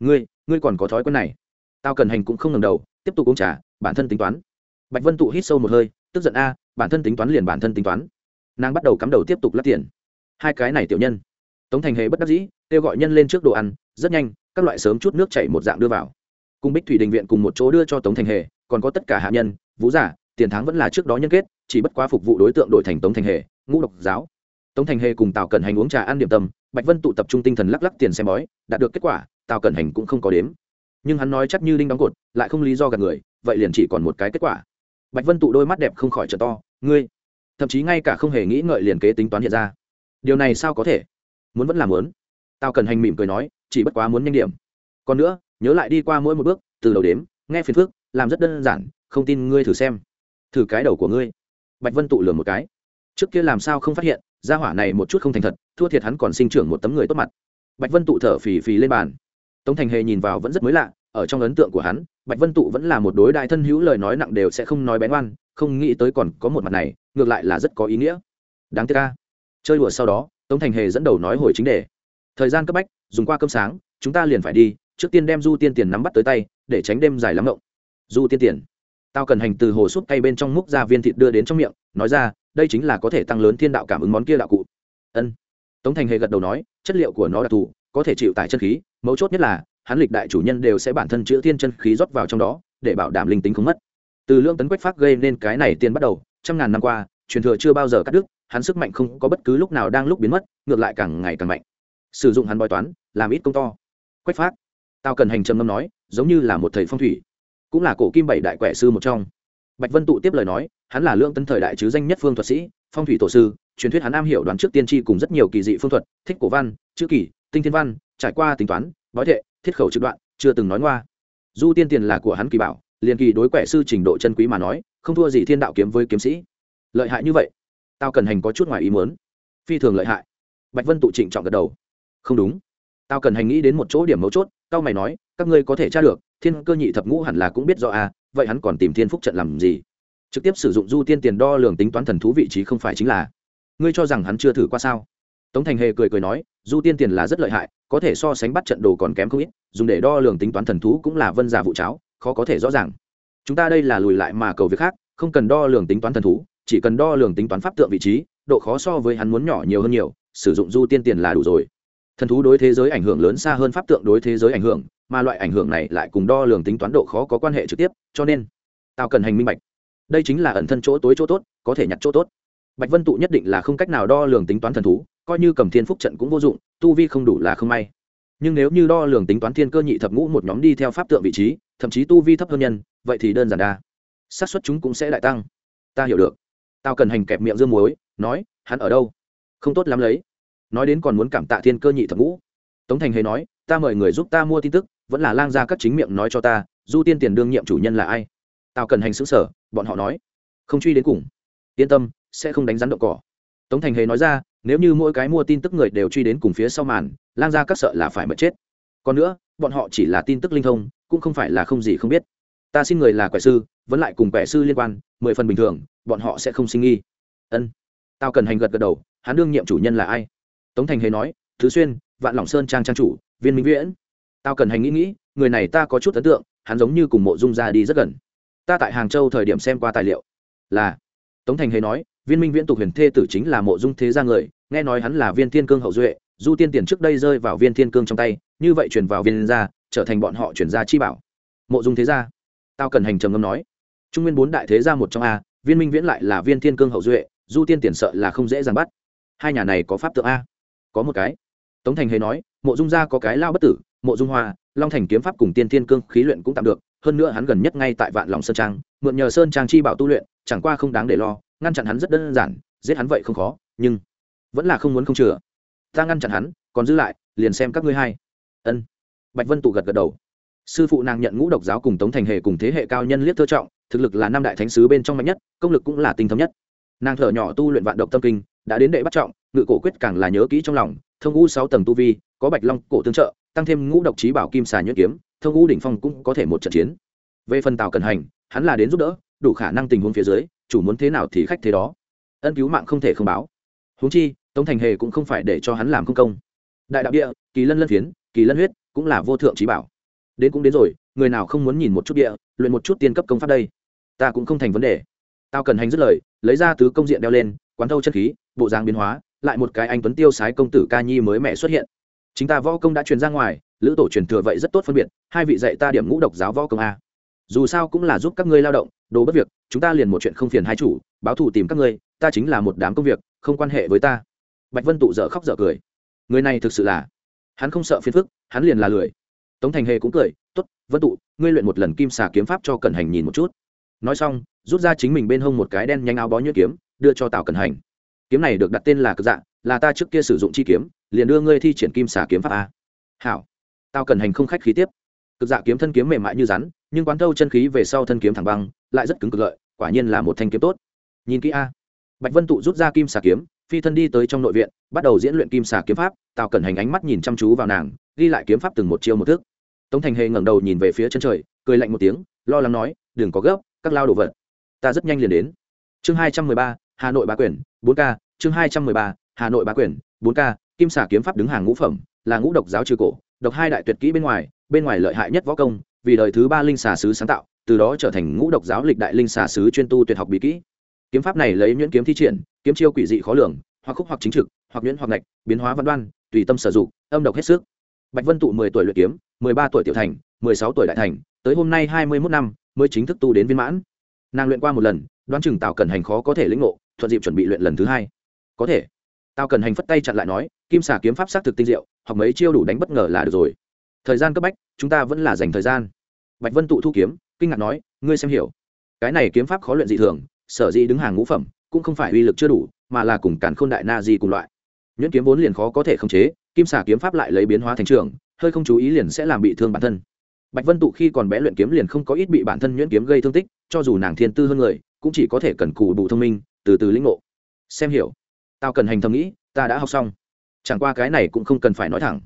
Ngươi ngươi còn có thói quen này. Tao cần hành cũng không ngầm đầu, tiếp tục uống trà, bản thân tính toán. Bạch vân tụ hít sâu một hơi, tức giận a, bản thân tính toán liền bản thân tính toán. Nàng bắt đầu cắm đầu tiếp tục lắp tiền. Hai cái này tiểu nhân. Tống thành hề bất đắc dĩ, kêu gọi nhân lên trước đồ ăn, rất nhanh, các loại sớm chút nước chảy một dạng đưa vào. Cung bích thủy đình viện cùng một chỗ đưa cho tống thành hề, còn có tất cả hạ nhân, vũ giả, tiền thắng vẫn là trước đó nhân kết, chỉ bất quá phục vụ đối tượng đổi thành tống thành hề, ngũ độc giáo tống thành hề cùng tào cẩn hành uống trà ăn điểm tâm, bạch vân tụ tập trung tinh thần lắc lắc tiền xem bói, đạt được kết quả, tào cẩn hành cũng không có đếm. Nhưng hắn nói chắc như đinh đóng cột, lại không lý do gạt người, vậy liền chỉ còn một cái kết quả. Bạch vân tụ đôi mắt đẹp không khỏi trở to, ngươi! Thậm chí ngay cả không hề nghĩ ngợi liền kế tính toán hiện ra. Điều này sao có thể? Muốn vẫn làm muốn? Tao cần hành mỉm cười nói, chỉ bất quá muốn nhanh điểm. Còn nữa, nhớ lại đi qua mỗi một bước, từ đầu đếm nghe phiền phước làm rất đơn giản, không tin ngươi thử xem. Thử cái đầu của ngươi. Bạch vân tụ lừa một cái. Trước kia làm sao không phát hiện gia hỏa này một chút không thành thật, thua thiệt hắn còn sinh trưởng một tấm người tốt mặt. Bạch vân tụ thở phì phì lên bàn. Tống thành hề nhìn vào vẫn rất mới lạ, ở trong ấn tượng của hắn, bạch vân tụ vẫn là một đối đại thân hữu lời nói nặng đều sẽ không nói bén oan, không nghĩ tới còn có một mặt này, ngược lại là rất có ý nghĩa. Đáng tiếc ca chơi đùa sau đó, tống thành hề dẫn đầu nói hồi chính đề. Thời gian cấp bách, dùng qua cơm sáng, chúng ta liền phải đi, trước tiên đem du tiên tiền nắm bắt tới tay, để tránh đêm dài lắm rộng du tiên tiền. Tao cần hành từ hồ súp tay bên trong múc ra viên thịt đưa đến trong miệng, nói ra đây chính là có thể tăng lớn thiên đạo cảm ứng món kia đạo cụ. Ân. Tống thành hề gật đầu nói, chất liệu của nó đặc thù, có thể chịu tải chân khí, mấu chốt nhất là, hắn lịch đại chủ nhân đều sẽ bản thân chữ thiên chân khí rót vào trong đó, để bảo đảm linh tính không mất. Từ lương tấn quách phát gây nên cái này tiền bắt đầu, trăm ngàn năm qua, truyền thừa chưa bao giờ cắt đứt, hắn sức mạnh không có bất cứ lúc nào đang lúc biến mất, ngược lại càng ngày càng mạnh. Sử dụng hắn bói toán, làm ít công to. Quách phát tao cần hành trầm ngâm nói, giống như là một thầy phong thủy, cũng là cổ kim bảy đại quẻ sư một trong. Bạch vân tụ tiếp lời nói hắn là lương tân thời đại chứ danh nhất phương thuật sĩ, phong thủy tổ sư, truyền thuyết hắn am hiểu đoán trước tiên tri cùng rất nhiều kỳ dị phương thuật, thích cổ văn, chữ kỷ, tinh thiên văn, trải qua tính toán, bói thệ, thiết khẩu trực đoạn, chưa từng nói ngoa. Du tiên tiền là của hắn kỳ bảo, liền kỳ đối quẻ sư trình độ chân quý mà nói, không thua gì thiên đạo kiếm với kiếm sĩ. Lợi hại như vậy tao cần hành có chút ngoài ý muốn. Phi thường lợi hại. Bạch vân tụ trịnh trọng gật đầu. Không đúng. Tao cần hành nghĩ đến một chỗ điểm mấu chốt tao mày nói, các ngươi có thể tra được, thiên cơ nhị thập ngũ hẳn là cũng biết rõ à vậy hắn còn tìm thiên phúc trận làm gì? Trực tiếp sử dụng du tiên tiền đo lường tính toán thần thú vị trí không phải chính là. Ngươi cho rằng hắn chưa thử qua sao? Tống thành hề cười cười nói, du tiên tiền là rất lợi hại, có thể so sánh bắt trận đồ còn kém không ít, dùng để đo lường tính toán thần thú cũng là vân giả vụ cháo, khó có thể rõ ràng. Chúng ta đây là lùi lại mà cầu việc khác, không cần đo lường tính toán thần thú, chỉ cần đo lường tính toán pháp tượng vị trí, độ khó so với hắn muốn nhỏ nhiều hơn nhiều, sử dụng du tiên tiền là đủ rồi. Thần thú đối thế giới ảnh hưởng lớn xa hơn pháp tượng đối thế giới ảnh hưởng, mà loại ảnh hưởng này lại cùng đo lường tính toán độ khó có quan hệ trực tiếp, cho nên, tao cần hành minh bạch đây chính là ẩn thân chỗ tối chỗ tốt, có thể nhặt chỗ tốt. Bạch vân tụ nhất định là không cách nào đo lường tính toán thần thú, coi như cầm thiên phúc trận cũng vô dụng, tu vi không đủ là không may. Nhưng nếu như đo lường tính toán thiên cơ nhị thập ngũ một nhóm đi theo pháp tượng vị trí, thậm chí tu vi thấp hơn nhân, vậy thì đơn giản đa. Xác suất chúng cũng sẽ đại tăng. Ta hiểu được. Tao cần hành kẹp miệng dương muối, nói, hắn ở đâu? Không tốt lắm lấy. Nói đến còn muốn cảm tạ thiên cơ nhị thập ngũ. Tống thành hề nói, ta mời người giúp ta mua tin tức, vẫn là lang ra các chính miệng nói cho ta, du tiên tiền đương nhiệm chủ nhân là ai? Tao cần hành xứng sở, bọn họ nói, không truy đến cùng. Yên tâm, sẽ không đánh rắn động cỏ. Tống thành hề nói ra, nếu như mỗi cái mua tin tức người đều truy đến cùng phía sau màn, lang ra các sợ là phải mất chết. Còn nữa, bọn họ chỉ là tin tức linh thông, cũng không phải là không gì không biết. Ta xin người là quẻ sư, vẫn lại cùng quẻ sư liên quan, mười phần bình thường, bọn họ sẽ không sinh nghi. Ân. Tao cần hành gật gật đầu, hắn đương nhiệm chủ nhân là ai? Tống thành hề nói, thứ xuyên, vạn lỏng sơn trang trang chủ, viên minh viễn. Tao cần hành nghĩ nghĩ, người này ta có chút ấn tượng, hắn giống như cùng mộ dung ra đi rất gần ta tại hàng châu thời điểm xem qua tài liệu. Là, tống thành hề nói, viên minh viễn tục huyền thê tử chính là mộ dung thế gia người, nghe nói hắn là viên thiên cương hậu duệ, du tiên tiền trước đây rơi vào viên thiên cương trong tay, như vậy chuyển vào viên gia, trở thành bọn họ chuyển gia chi bảo. Mộ dung thế gia. Tao cần hành trầm ngâm nói, trung nguyên bốn đại thế gia một trong a, viên minh viễn lại là viên thiên cương hậu duệ, du tiên tiền sợ là không dễ dàng bắt. Hai nhà này có pháp tượng a. Có một cái. Tống thành hề nói, mộ dung gia có cái lao bất tử, mộ dung hoa, long thành kiếm pháp cùng tiên thiên cương khí luyện cũng tạm được hơn nữa hắn gần nhất ngay tại vạn lòng sơn trang, mượn nhờ sơn trang chi bảo tu luyện, chẳng qua không đáng để lo, ngăn chặn hắn rất đơn giản, giết hắn vậy không khó, nhưng vẫn là không muốn không chừa. Ta ngăn chặn hắn, còn giữ lại, liền xem các ngươi hai. Ân. Bạch vân tụ gật gật đầu. Sư phụ nàng nhận ngũ độc giáo cùng tống thành hề cùng thế hệ cao nhân liếc thơ trọng, thực lực là năm đại thánh sứ bên trong mạnh nhất, công lực cũng là tinh thống nhất. Nàng thở nhỏ tu luyện vạn độc tâm kinh, đã đến đệ bắt trọng, ngự cổ quyết càng là nhớ kỹ trong lòng, thông ngũ sáu tầng tu vi, có bạch long cổ tương trợ, tăng thêm ngũ độc trí bảo kim xà nhuyễn kiếm thông ngũ đỉnh phong cũng có thể một trận chiến. Về phần tào cần hành, hắn là đến giúp đỡ, đủ khả năng tình huống phía dưới, chủ muốn thế nào thì khách thế đó. Ân cứu mạng không thể không báo. Huống chi, tống thành hề cũng không phải để cho hắn làm công công. Đại đạo địa, kỳ lân lân phiến, kỳ lân huyết cũng là vô thượng trí bảo. Đến cũng đến rồi, người nào không muốn nhìn một chút địa, luyện một chút tiên cấp công pháp đây? Ta cũng không thành vấn đề. Tao cần hành dứt lời, lấy ra tứ công diện đeo lên, quán thâu chân khí, bộ dáng biến hóa, lại một cái anh tuấn tiêu sái công tử ca nhi mới mẹ xuất hiện. Chính ta võ công đã truyền ra ngoài lữ tổ truyền thừa vậy rất tốt phân biệt, hai vị dạy ta điểm ngũ độc giáo võ công a. Dù sao cũng là giúp các ngươi lao động, đồ bất việc, chúng ta liền một chuyện không phiền hai chủ, báo thù tìm các ngươi, ta chính là một đám công việc, không quan hệ với ta. Bạch vân tụ dở khóc dở cười. Người này thực sự là, hắn không sợ phiền phức, hắn liền là lười. Tống thành hề cũng cười t ố t vân tụ, ngươi luyện một lần kim xà kiếm pháp cho cẩn hành nhìn một chút. Nói xong, rút ra chính mình bên hông một cái đen nhanh áo bó nhuyễn kiếm, đưa cho tào cẩn hành. Kiếm này được đặt tên là cực dạ là ta trước kia sử dụng chi kiếm, liền đưa ngươi thi triển kim xà kiếm pháp a. Hảo. Tao cần hành không khách khí tiếp. Cực dạ kiếm thân kiếm mềm mại như rắn, nhưng quán thâu chân khí về sau thân kiếm thẳng băng, lại rất cứng cực lợi, quả nhiên là một thanh kiếm tốt. Nhìn kỹ a. Bạch vân tụ rút ra kim xà kiếm, phi thân đi tới trong nội viện, bắt đầu diễn luyện kim xà kiếm pháp tào cẩn hành ánh mắt nhìn chăm chú vào nàng, ghi lại kiếm pháp từng một chiêu một thước tống thành hề ngẩng đầu nhìn về phía chân trời, cười lạnh một tiếng, lo lắng nói, đừng có gấp, các lao đồ vật. Ta rất nhanh liền đến. Chương hai trăm mười ba, hà nội bá quyền, bốn k chương hai trăm mười ba, hà nội bá quyền, bốn k kim xà kiếm pháp đứng hàng ngũ phẩm, là ngũ độc giáo trừ cổ độc hai đại tuyệt kỹ bên ngoài bên ngoài lợi hại nhất võ công, vì đời thứ ba linh xà sứ sáng tạo, từ đó trở thành ngũ độc giáo lịch đại linh xà sứ chuyên tu tuyệt học bí kỹ. Kiếm pháp này lấy nhuyễn kiếm thi triển, kiếm chiêu quỷ dị khó lường, hoặc khúc hoặc chính trực, hoặc nhuyễn hoặc ngạch, biến hóa văn đoan, tùy tâm sử dụng, âm độc hết sức. Bạch vân tụ mười tuổi luyện kiếm, mười ba tuổi tiểu thành, mười sáu tuổi đại thành, tới hôm nay hai mươi mốt năm mới chính thức tu đến viên mãn. Nàng luyện qua một lần, đoán chừng tạo cần hành khó có thể lĩnh ngộ, thuận dịp chuẩn bị luyện lần thứ hai. Có thể tao cần hành phất tay chặn lại nói, kim xà kiếm pháp xác thực tinh diệu hoặc mấy chiêu đủ đánh bất ngờ là được rồi. Thời gian cấp bách, chúng ta vẫn là dành thời gian. Bạch vân tụ thu kiếm, kinh ngạc nói, ngươi xem hiểu. Cái này kiếm pháp khó luyện dị thường, sở dĩ đứng hàng ngũ phẩm, cũng không phải uy lực chưa đủ, mà là cùng cản khôn đại na di cùng loại. Nhuyễn kiếm vốn liền khó có thể khống chế, kim xà kiếm pháp lại lấy biến hóa thành trường, hơi không chú ý liền sẽ làm bị thương bản thân. Bạch vân tụ khi còn bé luyện kiếm liền không có ít bị bản thân nhuyễn kiếm gây thương tích, cho dù nàng thiên tư hơn người, cũng chỉ có thể cần cù đủ thông minh, từ từ lĩnh ngộ. Xem hiểu tao cần hành thầm nghĩ, ta đã học xong. Chẳng qua cái này cũng không cần phải nói thẳng.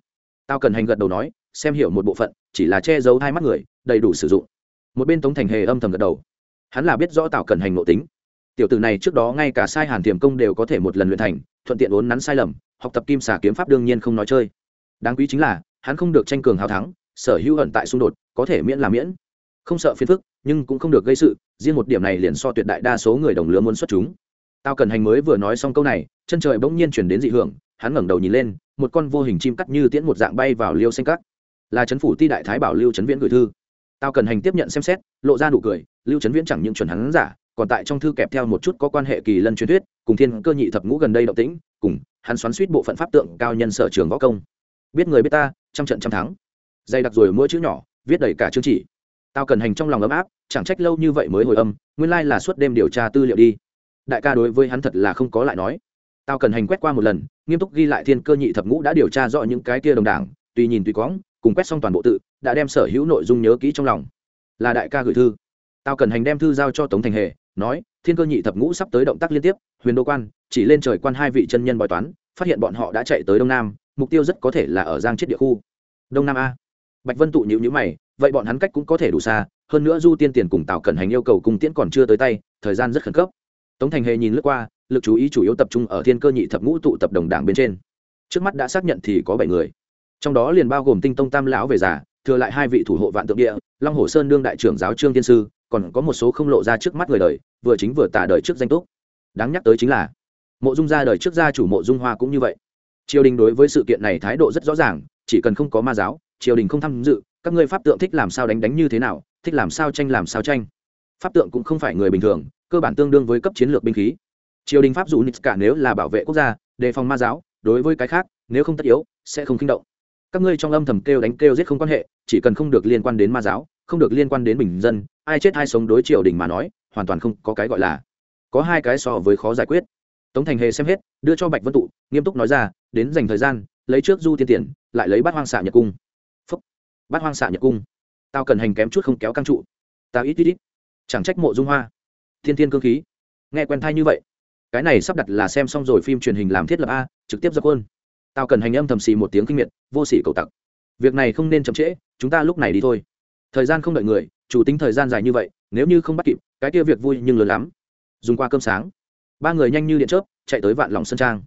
Tao cần hành gật đầu nói, xem hiểu một bộ phận, chỉ là che giấu hai mắt người, đầy đủ sử dụng. Một bên tống thành hề âm thầm gật đầu. Hắn là biết rõ tạo cần hành nội tính. Tiểu tử này trước đó ngay cả sai hàn tiềm công đều có thể một lần luyện thành, thuận tiện uốn nắn sai lầm, học tập kim xà kiếm pháp đương nhiên không nói chơi. Đáng quý chính là, hắn không được tranh cường hào thắng, sở hữu hận tại xung đột, có thể miễn là miễn. Không sợ phiền phức, nhưng cũng không được gây sự, riêng một điểm này liền so tuyệt đại đa số người đồng lứa muốn xuất chúng tao cần hành mới vừa nói xong câu này, chân trời bỗng nhiên chuyển đến dị hưởng, hắn ngẩng đầu nhìn lên, một con vô hình chim cắt như tiễn một dạng bay vào liêu xanh cắt là trấn phủ ti đại thái bảo lưu trấn viễn gửi thư. Tao cần hành tiếp nhận xem xét, lộ ra nụ cười, lưu trấn viễn chẳng những chuẩn hắn giả, còn tại trong thư kẹp theo một chút có quan hệ kỳ lân truyền thuyết, cùng thiên cơ nhị thập ngũ gần đây động tĩnh, cùng hắn xoắn suýt bộ phận pháp tượng cao nhân sở trường võ công. Biết người biết ta, trăm trận trăm thắng. Dày đặc rồi mỗi chữ nhỏ, viết đầy cả chương chỉ. Tao cần hành trong lòng ấm áp, chẳng trách lâu như vậy mới hồi âm, nguyên lai là suốt đêm điều tra tư liệu đi đại ca đối với hắn thật là không có lại nói. Tao cần hành quét qua một lần, nghiêm túc ghi lại thiên cơ nhị thập ngũ đã điều tra rõ những cái kia đồng đảng, tùy nhìn tùy quõng cùng quét xong toàn bộ tự, đã đem sở hữu nội dung nhớ kỹ trong lòng. Là đại ca gửi thư. Tao cần hành đem thư giao cho tống thành hề, nói, thiên cơ nhị thập ngũ sắp tới động tác liên tiếp, huyền đô quan, chỉ lên trời quan hai vị chân nhân bói toán, phát hiện bọn họ đã chạy tới đông nam, mục tiêu rất có thể là ở giang chết địa khu. Đông nam a. Bạch vân tụ nhịu nhữ mày, vậy bọn hắn cách cũng có thể đủ xa, hơn nữa du tiên tiền cùng tào cẩn hành yêu cầu cung tiễn còn chưa tới tay, thời gian rất khẩn cấp tống thành hề nhìn lướt qua, lực chú ý chủ yếu tập trung ở thiên cơ nhị thập ngũ tụ tập đồng đảng bên trên. Trước mắt đã xác nhận thì có bảy người. Trong đó liền bao gồm tinh tông tam lão về già, thừa lại hai vị thủ hộ vạn tượng địa, long hồ sơn đương đại trưởng giáo trương tiên sư, còn có một số không lộ ra trước mắt người đời, vừa chính vừa tả đời trước danh túc. Đáng nhắc tới chính là, mộ dung ra đời trước gia chủ mộ dung hoa cũng như vậy. Triều đình đối với sự kiện này thái độ rất rõ ràng, chỉ cần không có ma giáo, triều đình không tham dự, các ngươi pháp tượng thích làm sao đánh đánh như thế nào, thích làm sao tranh làm sao tranh. Pháp tượng cũng không phải người bình thường cơ bản tương đương với cấp chiến lược binh khí. Triều đình pháp dù nít cả nếu là bảo vệ quốc gia, đề phòng ma giáo, đối với cái khác, nếu không tất yếu, sẽ không kinh động. Các ngươi trong âm thầm kêu đánh kêu giết không quan hệ, chỉ cần không được liên quan đến ma giáo, không được liên quan đến bình dân, ai chết ai sống đối triều đình mà nói, hoàn toàn không có cái gọi là có hai cái so với khó giải quyết. Tống thành hề xem hết, đưa cho bạch vân tụ, nghiêm túc nói ra, đến dành thời gian, lấy trước du tiên tiền, lại lấy bát hoang xạ nhật cung. Phúc, bát hoang xạ nhật cung. Tao cần hành kém chút không kéo căng trụ. Tao ít ít ít. Chẳng trách mộ dung hoa thiên thiên cơ khí. Nghe quen thai như vậy, cái này sắp đặt là xem xong rồi phim truyền hình làm thiết lập a, trực tiếp dập quân tao cần hành âm thầm xì một tiếng kinh miệt, vô sỉ cầu tặc. Việc này không nên chậm trễ, chúng ta lúc này đi thôi. Thời gian không đợi người, chủ tính thời gian dài như vậy, nếu như không bắt kịp, cái kia việc vui nhưng lớn lắm. Dùng qua cơm sáng, ba người nhanh như điện chớp, chạy tới vạn lòng sơn trang.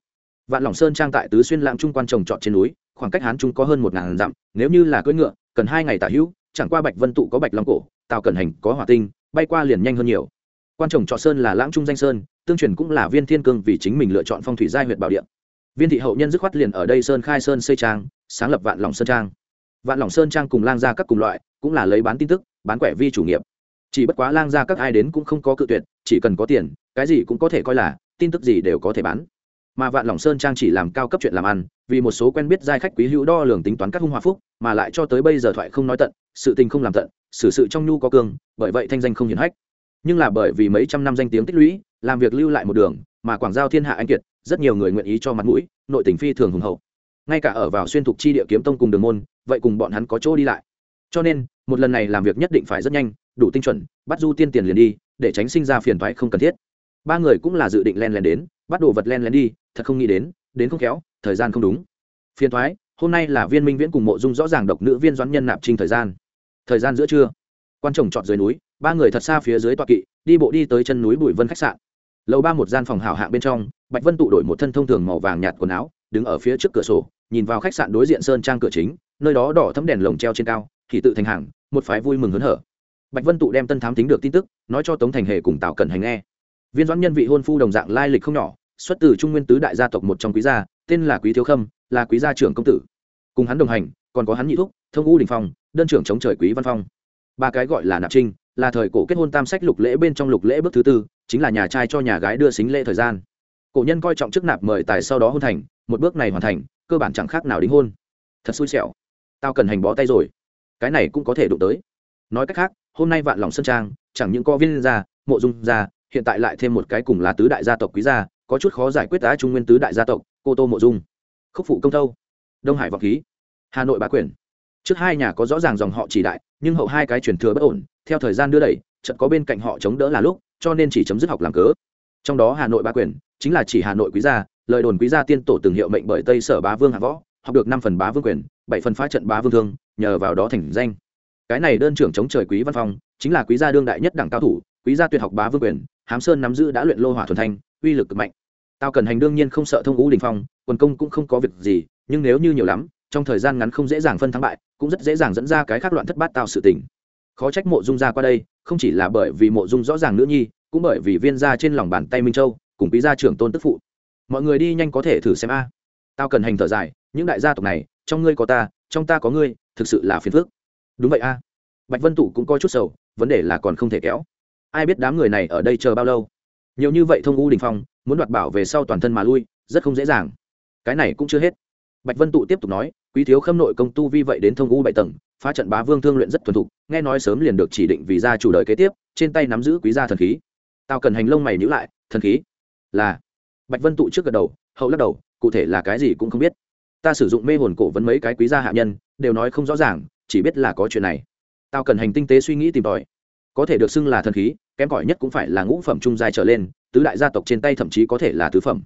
Vạn lòng sơn trang tại tứ xuyên lãng trung quan trồng trọt trên núi, khoảng cách hán trung có hơn một ngàn dặm, nếu như là cưỡi ngựa, cần hai ngày tả hữu, chẳng qua bạch vân tụ có bạch long cổ, tào cẩn hành có hỏa tinh, bay qua liền nhanh hơn nhiều quan trọng trọ sơn là lãng trung danh sơn, tương truyền cũng là viên thiên cương vì chính mình lựa chọn phong thủy giai huyện bảo điện. viên thị hậu nhân dứt khoát liền ở đây sơn khai sơn xây trang, sáng lập vạn lòng sơn trang. Vạn lòng sơn trang cùng lang gia các cùng loại, cũng là lấy bán tin tức, bán quẻ vi chủ nghiệp. Chỉ bất quá lang gia các ai đến cũng không có cự tuyệt, chỉ cần có tiền, cái gì cũng có thể coi là, tin tức gì đều có thể bán. Mà vạn lòng sơn trang chỉ làm cao cấp chuyện làm ăn, vì một số quen biết giai khách quý hữu đo lường tính toán các hung hòa phúc, mà lại cho tới bây giờ thoại không nói tận, sự tình không làm tận, xử sự trong nhu có cương, bởi vậy thanh danh không hiển hách nhưng là bởi vì mấy trăm năm danh tiếng tích lũy, làm việc lưu lại một đường, mà quảng giao thiên hạ anh kiệt, rất nhiều người nguyện ý cho mặt mũi, nội tình phi thường hùng hậu. Ngay cả ở vào xuyên thục chi địa kiếm tông cùng đường môn, vậy cùng bọn hắn có chỗ đi lại. Cho nên, một lần này làm việc nhất định phải rất nhanh, đủ tinh chuẩn, bắt du tiên tiền liền đi, để tránh sinh ra phiền toái không cần thiết. Ba người cũng là dự định len lén đến, bắt đồ vật len lén đi, thật không nghĩ đến đến không khéo, thời gian không đúng. Phiền toái, hôm nay là viên minh viễn cùng mộ dung rõ ràng độc nữ viên doãn nhân nạp trinh thời gian. Thời gian giữa trưa quan trồng trọt dưới núi, ba người thật xa phía dưới tọa kỵ, đi bộ đi tới chân núi bùi vân khách sạn. Lầu ba một gian phòng hảo hạng bên trong, bạch vân tụ đổi một thân thông thường màu vàng nhạt quần áo, đứng ở phía trước cửa sổ, nhìn vào khách sạn đối diện sơn trang cửa chính, nơi đó đỏ thấm đèn lồng treo trên cao, thì tự thành hàng, một phái vui mừng hớn hở. Bạch vân tụ đem tân thám tính được tin tức, nói cho tống thành hề cùng tào cẩn hành nghe. Viên doãn nhân vị hôn phu đồng dạng lai lịch không nhỏ, xuất từ trung nguyên tứ đại gia tộc một trong quý gia, tên là quý thiếu khâm, là quý gia trưởng công tử. Cùng hắn đồng hành, còn có hắn nhị thúc, thông u đình phong, đơn trưởng chống trời quý văn phong ba cái gọi là nạp trinh, là thời cổ kết hôn tam sách lục lễ bên trong lục lễ bước thứ tư, chính là nhà trai cho nhà gái đưa xính lễ thời gian. Cổ nhân coi trọng chức nạp mời tài sau đó hôn thành, một bước này hoàn thành, cơ bản chẳng khác nào đính hôn. Thật xui xẻo. Tao cần hành bó tay rồi. Cái này cũng có thể đụng tới. Nói cách khác, hôm nay vạn lòng sơn trang, chẳng những có viên gia, mộ dung gia, hiện tại lại thêm một cái cùng là tứ đại gia tộc quý gia, có chút khó giải quyết đá trung nguyên tứ đại gia tộc, cô tô mộ dung. Khúc phụ công thâu. Đông hải vọng khí. Hà nội bá quyền. Trước hai nhà có rõ ràng dòng họ chỉ đại nhưng hậu hai cái truyền thừa bất ổn, theo thời gian đưa đẩy, chợt có bên cạnh họ chống đỡ là lúc, cho nên chỉ chấm dứt học làm cớ. Trong đó hà nội bá quyền, chính là chỉ hà nội quý gia, lời đồn quý gia tiên tổ từng hiệu mệnh bởi tây sở bá vương hạ võ, học được năm phần bá vương quyền, bảy phần phá trận bá vương thương, nhờ vào đó thành danh. Cái này đơn trưởng chống trời quý văn phong, chính là quý gia đương đại nhất đẳng cao thủ, quý gia tuyệt học bá vương quyền, hám sơn nắm giữ đã luyện lô hỏa thuần thanh, uy lực cực mạnh. Tao cần hành đương nhiên không sợ thông ngũ đình phong quần công cũng không có việc gì, nhưng nếu như nhiều lắm, trong thời gian ngắn không dễ dàng phân thắng bại cũng rất dễ dàng dẫn ra cái khác loạn thất bát tạo sự tình. Khó trách mộ dung ra qua đây, không chỉ là bởi vì mộ dung rõ ràng nữ nhi, cũng bởi vì viên ra trên lòng bàn tay minh châu, cùng quý gia trưởng tôn tức phụ. Mọi người đi nhanh có thể thử xem a. Tao cần hành thở dài, những đại gia tộc này, trong ngươi có ta, trong ta có ngươi, thực sự là phiền phức. Đúng vậy a. Bạch vân tụ cũng coi chút sầu, vấn đề là còn không thể kéo. Ai biết đám người này ở đây chờ bao lâu? Nhiều như vậy thông u đình phong, muốn đoạt bảo về sau toàn thân mà lui, rất không dễ dàng. Cái này cũng chưa hết bạch vân tụ tiếp tục nói, quý thiếu khâm nội công tu vi vậy đến thông u bảy tầng, phá trận bá vương thương luyện rất thuần thục, nghe nói sớm liền được chỉ định vì gia chủ đời kế tiếp, trên tay nắm giữ quý gia thần khí. Tao cần hành lông mày nhữ lại, thần khí? Là. Bạch vân tụ trước gật đầu, hậu lắc đầu, cụ thể là cái gì cũng không biết. Ta sử dụng mê hồn cổ vấn mấy cái quý gia hạ nhân, đều nói không rõ ràng, chỉ biết là có chuyện này. Tao cần hành tinh tế suy nghĩ tìm tòi. Có thể được xưng là thần khí, kém cỏi nhất cũng phải là ngũ phẩm trung giai trở lên, tứ đại gia tộc trên tay thậm chí có thể là tứ phẩm.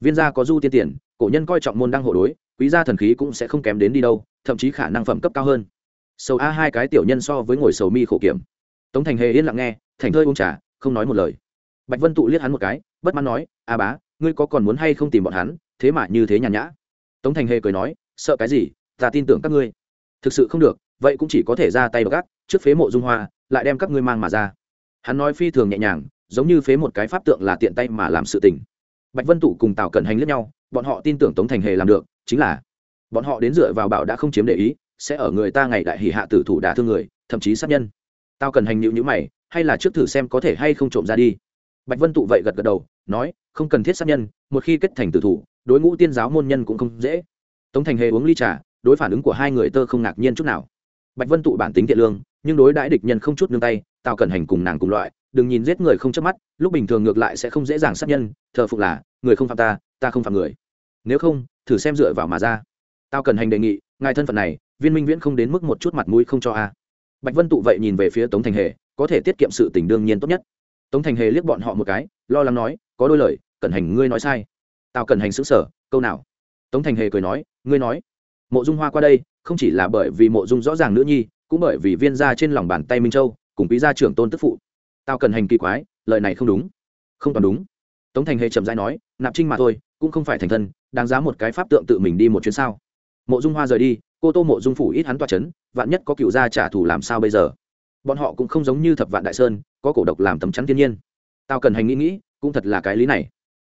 Viên gia có du tiên tiền, cổ nhân coi trọng môn đăng hộ đối quý gia thần khí cũng sẽ không kém đến đi đâu, thậm chí khả năng phẩm cấp cao hơn. Sầu a hai cái tiểu nhân so với ngồi sầu mi khổ kiểm. Tống thành hề yên lặng nghe, thành thơi uống trà, không nói một lời. Bạch vân tụ liếc hắn một cái, bất mãn nói, a bá, ngươi có còn muốn hay không tìm bọn hắn? Thế mà như thế nhàn nhã. Tống thành hề cười nói, sợ cái gì? Ta tin tưởng các ngươi. Thực sự không được, vậy cũng chỉ có thể ra tay gác, trước phế mộ dung hoa, lại đem các ngươi mang mà ra. Hắn nói phi thường nhẹ nhàng, giống như phế một cái pháp tượng là tiện tay mà làm sự tình. Bạch vân tụ cùng tào cẩn hành lẫn nhau, bọn họ tin tưởng tống thành hề làm được chính là, bọn họ đến dựa vào bảo đã không chiếm để ý, sẽ ở người ta ngày đại hỉ hạ tử thủ đả thương người, thậm chí sát nhân. Tao cần hành nhịu nhữ mày, hay là trước thử xem có thể hay không trộm ra đi. Bạch vân tụ vậy gật gật đầu, nói, không cần thiết sát nhân, một khi kết thành tử thủ, đối ngũ tiên giáo môn nhân cũng không dễ. Tống thành hề uống ly trà, đối phản ứng của hai người tơ không ngạc nhiên chút nào. Bạch vân tụ bản tính thiện lương, nhưng đối đãi địch nhân không chút nương tay, tao cần hành cùng nàng cùng loại, đừng nhìn giết người không chớp mắt, lúc bình thường ngược lại sẽ không dễ dàng sát nhân, thờ phục là, người không phạm ta ta không phạm người nếu không, thử xem dựa vào mà ra. Tao cần hành đề nghị, ngài thân phận này, viên minh viễn không đến mức một chút mặt mũi không cho a. Bạch vân tụ vậy nhìn về phía tống thành hề, có thể tiết kiệm sự tình đương nhiên tốt nhất. Tống thành hề liếc bọn họ một cái, lo lắng nói, có đôi lời, cẩn hành ngươi nói sai. Tao cần hành xứng sở, câu nào? Tống thành hề cười nói, ngươi nói. Mộ dung hoa qua đây, không chỉ là bởi vì mộ dung rõ ràng nữ nhi, cũng bởi vì viên gia trên lòng bàn tay minh châu, cùng quý gia trưởng tôn tức phụ. Tao cần hành kỳ quái, lời này không đúng. Không toàn đúng. Tống thành hề chậm dãi nói, nạp trinh mà thôi, cũng không phải thành thân đáng giá một cái pháp tượng tự mình đi một chuyến sao? Mộ dung hoa rời đi, cô tô mộ dung phủ ít hắn toa c h ấ n vạn nhất có cựu gia trả thù làm sao bây giờ? Bọn họ cũng không giống như thập vạn đại sơn, có cổ độc làm tấm chắn thiên nhiên. Tao cần hành nghĩ nghĩ, cũng thật là cái lý này.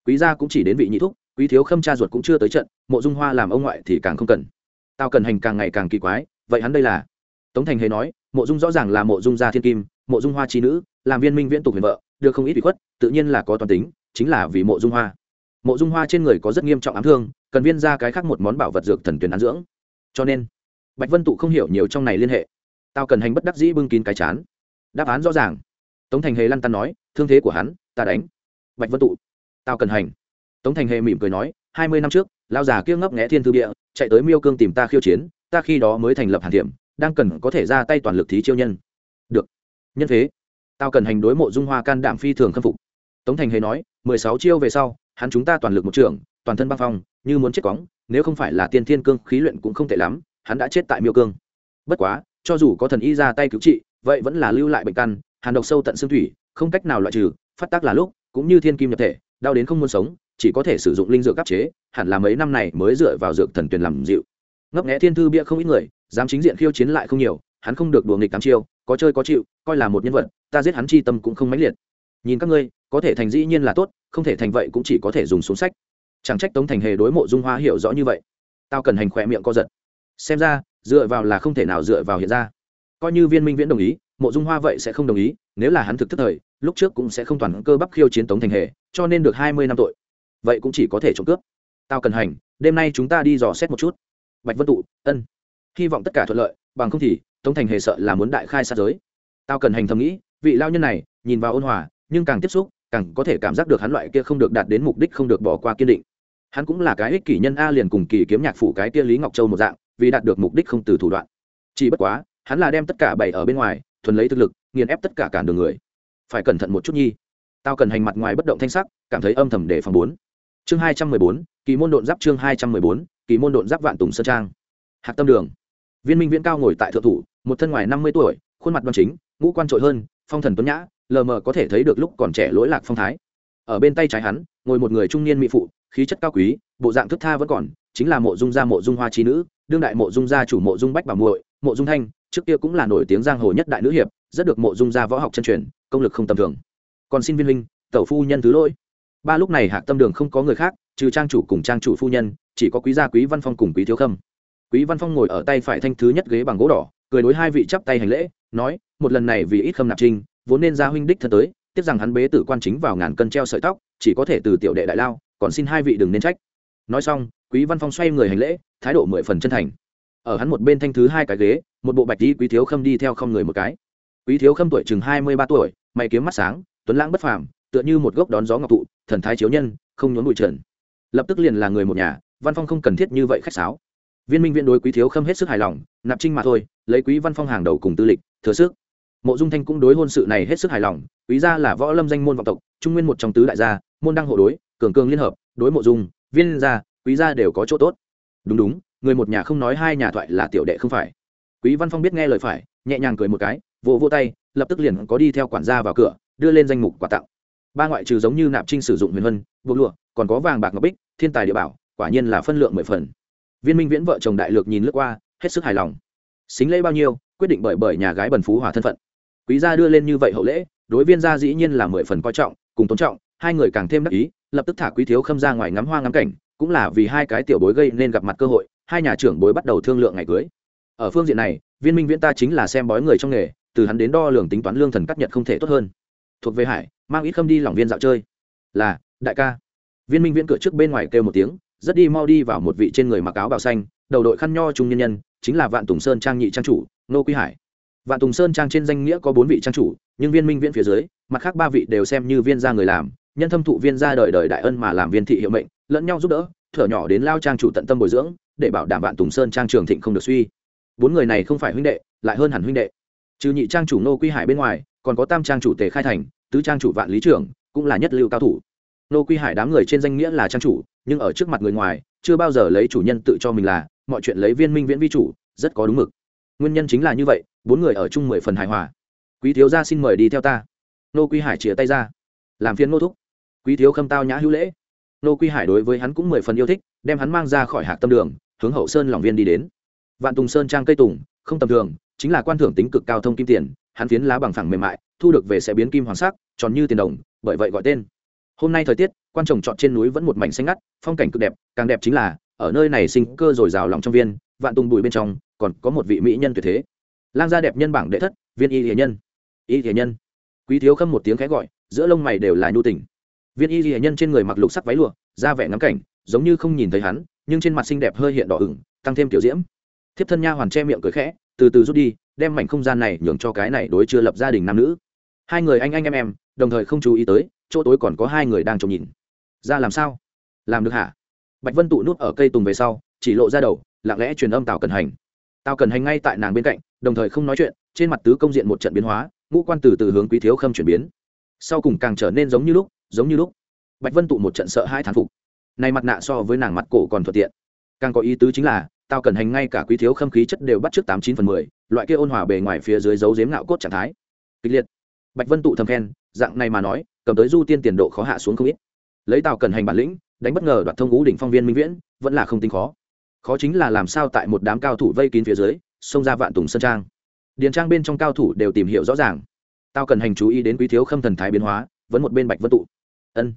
Quý gia cũng chỉ đến vị nhị thúc, quý thiếu khâm cha ruột cũng chưa tới trận, mộ dung hoa làm ông ngoại thì càng không cần. Tao cần hành càng ngày càng kỳ quái, vậy hắn đây là? Tống thành hề nói, mộ dung rõ ràng là mộ dung gia thiên kim, mộ dung hoa trí nữ, làm viên minh viễn tục huyền vợ, được không ít bị khuất, tự nhiên là có toàn tính, chính là vì mộ dung hoa mộ dung hoa trên người có rất nghiêm trọng ám thương, cần viên ra cái khác một món bảo vật dược thần tuyển án dưỡng. Cho nên, bạch vân tụ không hiểu nhiều trong này liên hệ. Tao cần hành bất đắc dĩ bưng kín cái chán. Đáp án rõ ràng. Tống thành hề lăn tăn nói, thương thế của hắn, ta đánh. Bạch vân tụ, tao cần hành. Tống thành hề mỉm cười nói, hai mươi năm trước lao già kia ngấp nghẽ thiên thư địa, chạy tới miêu cương tìm ta khiêu chiến, ta khi đó mới thành lập hàn thiệm đang cần có thể ra tay toàn lực thí chiêu nhân. Được, nhân thế. Tao cần hành đối mộ dung hoa can đảm phi thường khâm phục. Tống thành hề nói, mười sáu chiêu về sau hắn chúng ta toàn lực một trường, toàn thân băng phong, như muốn chết cóng, nếu không phải là tiên thiên cương khí luyện cũng không tệ lắm, hắn đã chết tại miêu cương. Bất quá, cho dù có thần y ra tay cứu trị, vậy vẫn là lưu lại bệnh căn, hàn độc sâu tận xương thủy, không cách nào loại trừ, phát tác là lúc, cũng như thiên kim nhập thể, đau đến không muốn sống, chỉ có thể sử dụng linh dược áp chế, hẳn là mấy năm này mới dựa vào dược thần tuyền làm dịu. Ngấp nghẽ thiên thư bia không ít người, dám chính diện khiêu chiến lại không nhiều, hắn không được đùa nghịch tám chiêu, có chơi có chịu, coi là một nhân vật, ta giết hắn chi tâm cũng không mãnh liệt. Nhìn các ngươi, có thể thành dĩ nhiên là tốt không thể thành vậy cũng chỉ có thể dùng xuống sách. Chẳng trách tống thành hề đối mộ dung hoa hiểu rõ như vậy. Tao cần hành khỏe miệng co giật. Xem ra, dựa vào là không thể nào dựa vào hiện ra. Coi như viên minh viễn đồng ý, mộ dung hoa vậy sẽ không đồng ý, nếu là hắn thực thức thời, lúc trước cũng sẽ không toàn cơ bắp khiêu chiến tống thành hề, cho nên được hai mươi năm tội. Vậy cũng chỉ có thể trộm cướp. Tao cần hành, đêm nay chúng ta đi dò xét một chút. Bạch vân tụ, ân. Hy vọng tất cả thuận lợi, bằng không thì, tống thành hề sợ là muốn đại khai sát giới. Tao cần hành thầm nghĩ, vị lao nhân này, nhìn vào ôn hòa, nhưng càng tiếp xúc càng có thể cảm giác được hắn loại kia không được đạt đến mục đích không được bỏ qua kiên định. Hắn cũng là cái ích kỷ nhân a liền cùng kỳ kiếm nhạc phủ cái kia lý ngọc châu một dạng, vì đạt được mục đích không từ thủ đoạn. Chỉ bất quá, hắn là đem tất cả bày ở bên ngoài, thuần lấy thực lực, nghiền ép tất cả cản đường người. Phải cẩn thận một chút nhi. Tao cần hành mặt ngoài bất động thanh sắc, cảm thấy âm thầm để phòng bốn. Chương hai trăm mười bốn, kỳ môn độn giáp chương hai trăm mười bốn, kỳ môn độn giáp vạn tùng sơn trang. Hạc tâm đường. Viên minh viễn cao ngồi tại thượng thủ, một thân ngoài năm mươi tuổi, khuôn mặt đoan chính, ngũ quan trội hơn, phong thần tuấn nhã lờ mờ có thể thấy được lúc còn trẻ lỗi lạc phong thái. Ở bên tay trái hắn, ngồi một người trung niên mỹ phụ, khí chất cao quý, bộ dạng thức tha vẫn còn, chính là mộ dung gia mộ dung hoa trí nữ, đương đại mộ dung gia chủ mộ dung bách bà muội, mộ dung thanh, trước kia cũng là nổi tiếng giang hồ nhất đại nữ hiệp, rất được mộ dung gia võ học chân truyền, công lực không tầm thường. Còn xin viên minh tẩu phu nhân thứ lỗi. Ba lúc này hạc tâm đường không có người khác, trừ trang chủ cùng trang chủ phu nhân, chỉ có quý gia quý văn phong cùng quý thiếu khâm. Quý văn phong ngồi ở tay phải thanh thứ nhất ghế bằng gỗ đỏ, cười đối hai vị chắp tay hành lễ, nói, một lần này vì ít khâm nạp trinh vốn nên ra huynh đích thân tới tiếc rằng hắn bế tử quan chính vào ngàn cân treo sợi tóc, chỉ có thể từ tiểu đệ đại lao, còn xin hai vị đừng nên trách. Nói xong, quý văn phong xoay người hành lễ, thái độ mười phần chân thành. Ở hắn một bên thanh thứ hai cái ghế, một bộ bạch đi quý thiếu khâm đi theo không người một cái. Quý thiếu khâm tuổi chừng hai mươi ba tuổi, mày kiếm mắt sáng, tuấn lãng bất phàm, tựa như một gốc đón gió ngọc thụ thần thái chiếu nhân, không nhốn bụi trần. Lập tức liền là người một nhà, văn phong không cần thiết như vậy khách sáo. Viên minh viện đối quý thiếu khâm hết sức hài lòng, nạp trinh mà thôi, lấy quý văn phong hàng đầu cùng tư lịch, thừa sức mộ dung thanh cũng đối hôn sự này hết sức hài lòng quý gia là võ lâm danh môn vọng tộc, trung nguyên một trong tứ đại gia, môn đăng hộ đối, cường cường liên hợp, đối mộ dung, viên gia, quý gia đều có chỗ tốt. Đúng đúng, người một nhà không nói hai nhà thoại là tiểu đệ không phải. Quý văn phong biết nghe lời phải, nhẹ nhàng cười một cái, vỗ vỗ tay, lập tức liền có đi theo quản gia vào cửa, đưa lên danh mục quà tặng. Ba ngoại trừ giống như nạp trinh sử dụng huyền vân buộc lụa, còn có vàng bạc ngọc bích, thiên tài địa bảo, quả nhiên là phân lượng mười phần. Viên minh viễn vợ chồng đại lược nhìn lướt qua, hết sức hài lòng. Xính lễ bao nhiêu, quyết định bởi bởi nhà gái bần phú hòa thân phận quý gia đưa lên như vậy hậu lễ, đối viên gia dĩ nhiên là mười phần coi trọng, cùng tôn trọng, hai người càng thêm đắc ý, lập tức thả quý thiếu khâm ra ngoài ngắm hoa ngắm cảnh, cũng là vì hai cái tiểu bối gây nên gặp mặt cơ hội, hai nhà trưởng bối bắt đầu thương lượng ngày cưới. Ở phương diện này, viên minh viễn ta chính là xem bói người trong nghề, từ hắn đến đo lường tính toán lương thần cắt nhật không thể tốt hơn. Thuộc về hải, mang ít khâm đi lỏng viên dạo chơi. Là, đại ca. Viên minh viễn cửa trước bên ngoài kêu một tiếng, rất đi mau đi vào một vị trên người mặc áo bào xanh, đầu đội khăn nho trung nhân nhân, chính là vạn tùng sơn trang nhị trang chủ nô quy hải vạn tùng sơn trang trên danh nghĩa có bốn vị trang chủ, nhưng viên minh viễn phía dưới, mặt khác ba vị đều xem như viên gia người làm, nhân thâm thụ viên gia đời đời đại ân mà làm viên thị hiệu mệnh, lẫn nhau giúp đỡ, thở nhỏ đến lao trang chủ tận tâm bồi dưỡng, để bảo đảm vạn tùng sơn trang trường thịnh không được suy. Bốn người này không phải huynh đệ, lại hơn hẳn huynh đệ. Trừ nhị trang chủ nô quy hải bên ngoài, còn có tam trang chủ tề khai thành, tứ trang chủ vạn lý trưởng, cũng là nhất lưu cao thủ. Nô quy hải đám người trên danh nghĩa là trang chủ, nhưng ở trước mặt người ngoài, chưa bao giờ lấy chủ nhân tự cho mình là, mọi chuyện lấy viên minh viễn vi chủ, rất có đúng mực. Nguyên nhân chính là như vậy bốn người ở chung mười phần hài hòa. Quý thiếu gia xin mời đi theo ta. Nô quy hải chia tay ra. Làm phiên nô thúc. Quý thiếu khâm tao nhã hữu lễ. Nô quy hải đối với hắn cũng mười phần yêu thích, đem hắn mang ra khỏi hạc tâm đường, hướng hậu sơn lòng viên đi đến. Vạn tùng sơn trang cây tùng, không tầm thường, chính là quan thưởng tính cực cao thông kim tiền, hắn phiến lá bằng phẳng mềm mại, thu được về sẽ biến kim hoàng sắc, tròn như tiền đồng, bởi vậy gọi tên. Hôm nay thời tiết, quan trồng trọt trên núi vẫn một mảnh xanh ngắt, phong cảnh cực đẹp, càng đẹp chính là, ở nơi này sinh cơ dồi dào lòng trong viên, vạn tùng bụi bên trong, còn có một vị mỹ nhân tuyệt thế lang gia đẹp nhân bảng đệ thất, viên y hiền nhân. Y hiền nhân. Quý thiếu khâm một tiếng khẽ gọi, giữa lông mày đều là nhu tình. Viên y hiền nhân trên người mặc lục sắc váy lụa ra vẻ ngắm cảnh, giống như không nhìn thấy hắn, nhưng trên mặt xinh đẹp hơi hiện đỏ ửng, tăng thêm tiểu diễm. Thiếp thân nha hoàn che miệng cười khẽ, từ từ rút đi, đem mảnh không gian này nhường cho cái này đối chưa lập gia đình nam nữ. Hai người anh anh em em, đồng thời không chú ý tới, chỗ tối còn có hai người đang trông nhìn. Ra làm sao? Làm được hả? Bạch vân tụ nút ở cây tùng về sau, chỉ lộ ra đầu, lặng lẽ truyền âm tào cần hành. Tao cần hành ngay tại nàng bên cạnh, đồng thời không nói chuyện, trên mặt tứ công diện một trận biến hóa, ngũ quan từ từ hướng quý thiếu khâm chuyển biến. Sau cùng càng trở nên giống như lúc, giống như lúc. Bạch vân tụ một trận sợ hai thán phục. Này mặt nạ so với nàng mặt cổ còn thuận tiện. Càng có ý tứ chính là, tao cần hành ngay cả quý thiếu khâm khí chất đều bắt trước tám chín phần mười, loại kia ôn hòa bề ngoài phía dưới dấu dếm ngạo cốt trạng thái. Kịch liệt. Bạch vân tụ thầm khen, dạng này mà nói, cầm tới du tiên tiền độ khó hạ xuống không ít. Lấy tàu cần hành bản lĩnh, đánh bất ngờ đoạt thông ngũ đỉnh phong viên minh viễn, vẫn là không tính khó khó chính là làm sao tại một đám cao thủ vây kín phía dưới, xông ra vạn tùng sơn trang. Điền trang bên trong cao thủ đều tìm hiểu rõ ràng. Tao cần hành chú ý đến quý thiếu khâm thần thái biến hóa, vẫn một bên bạch vân tụ. Ân.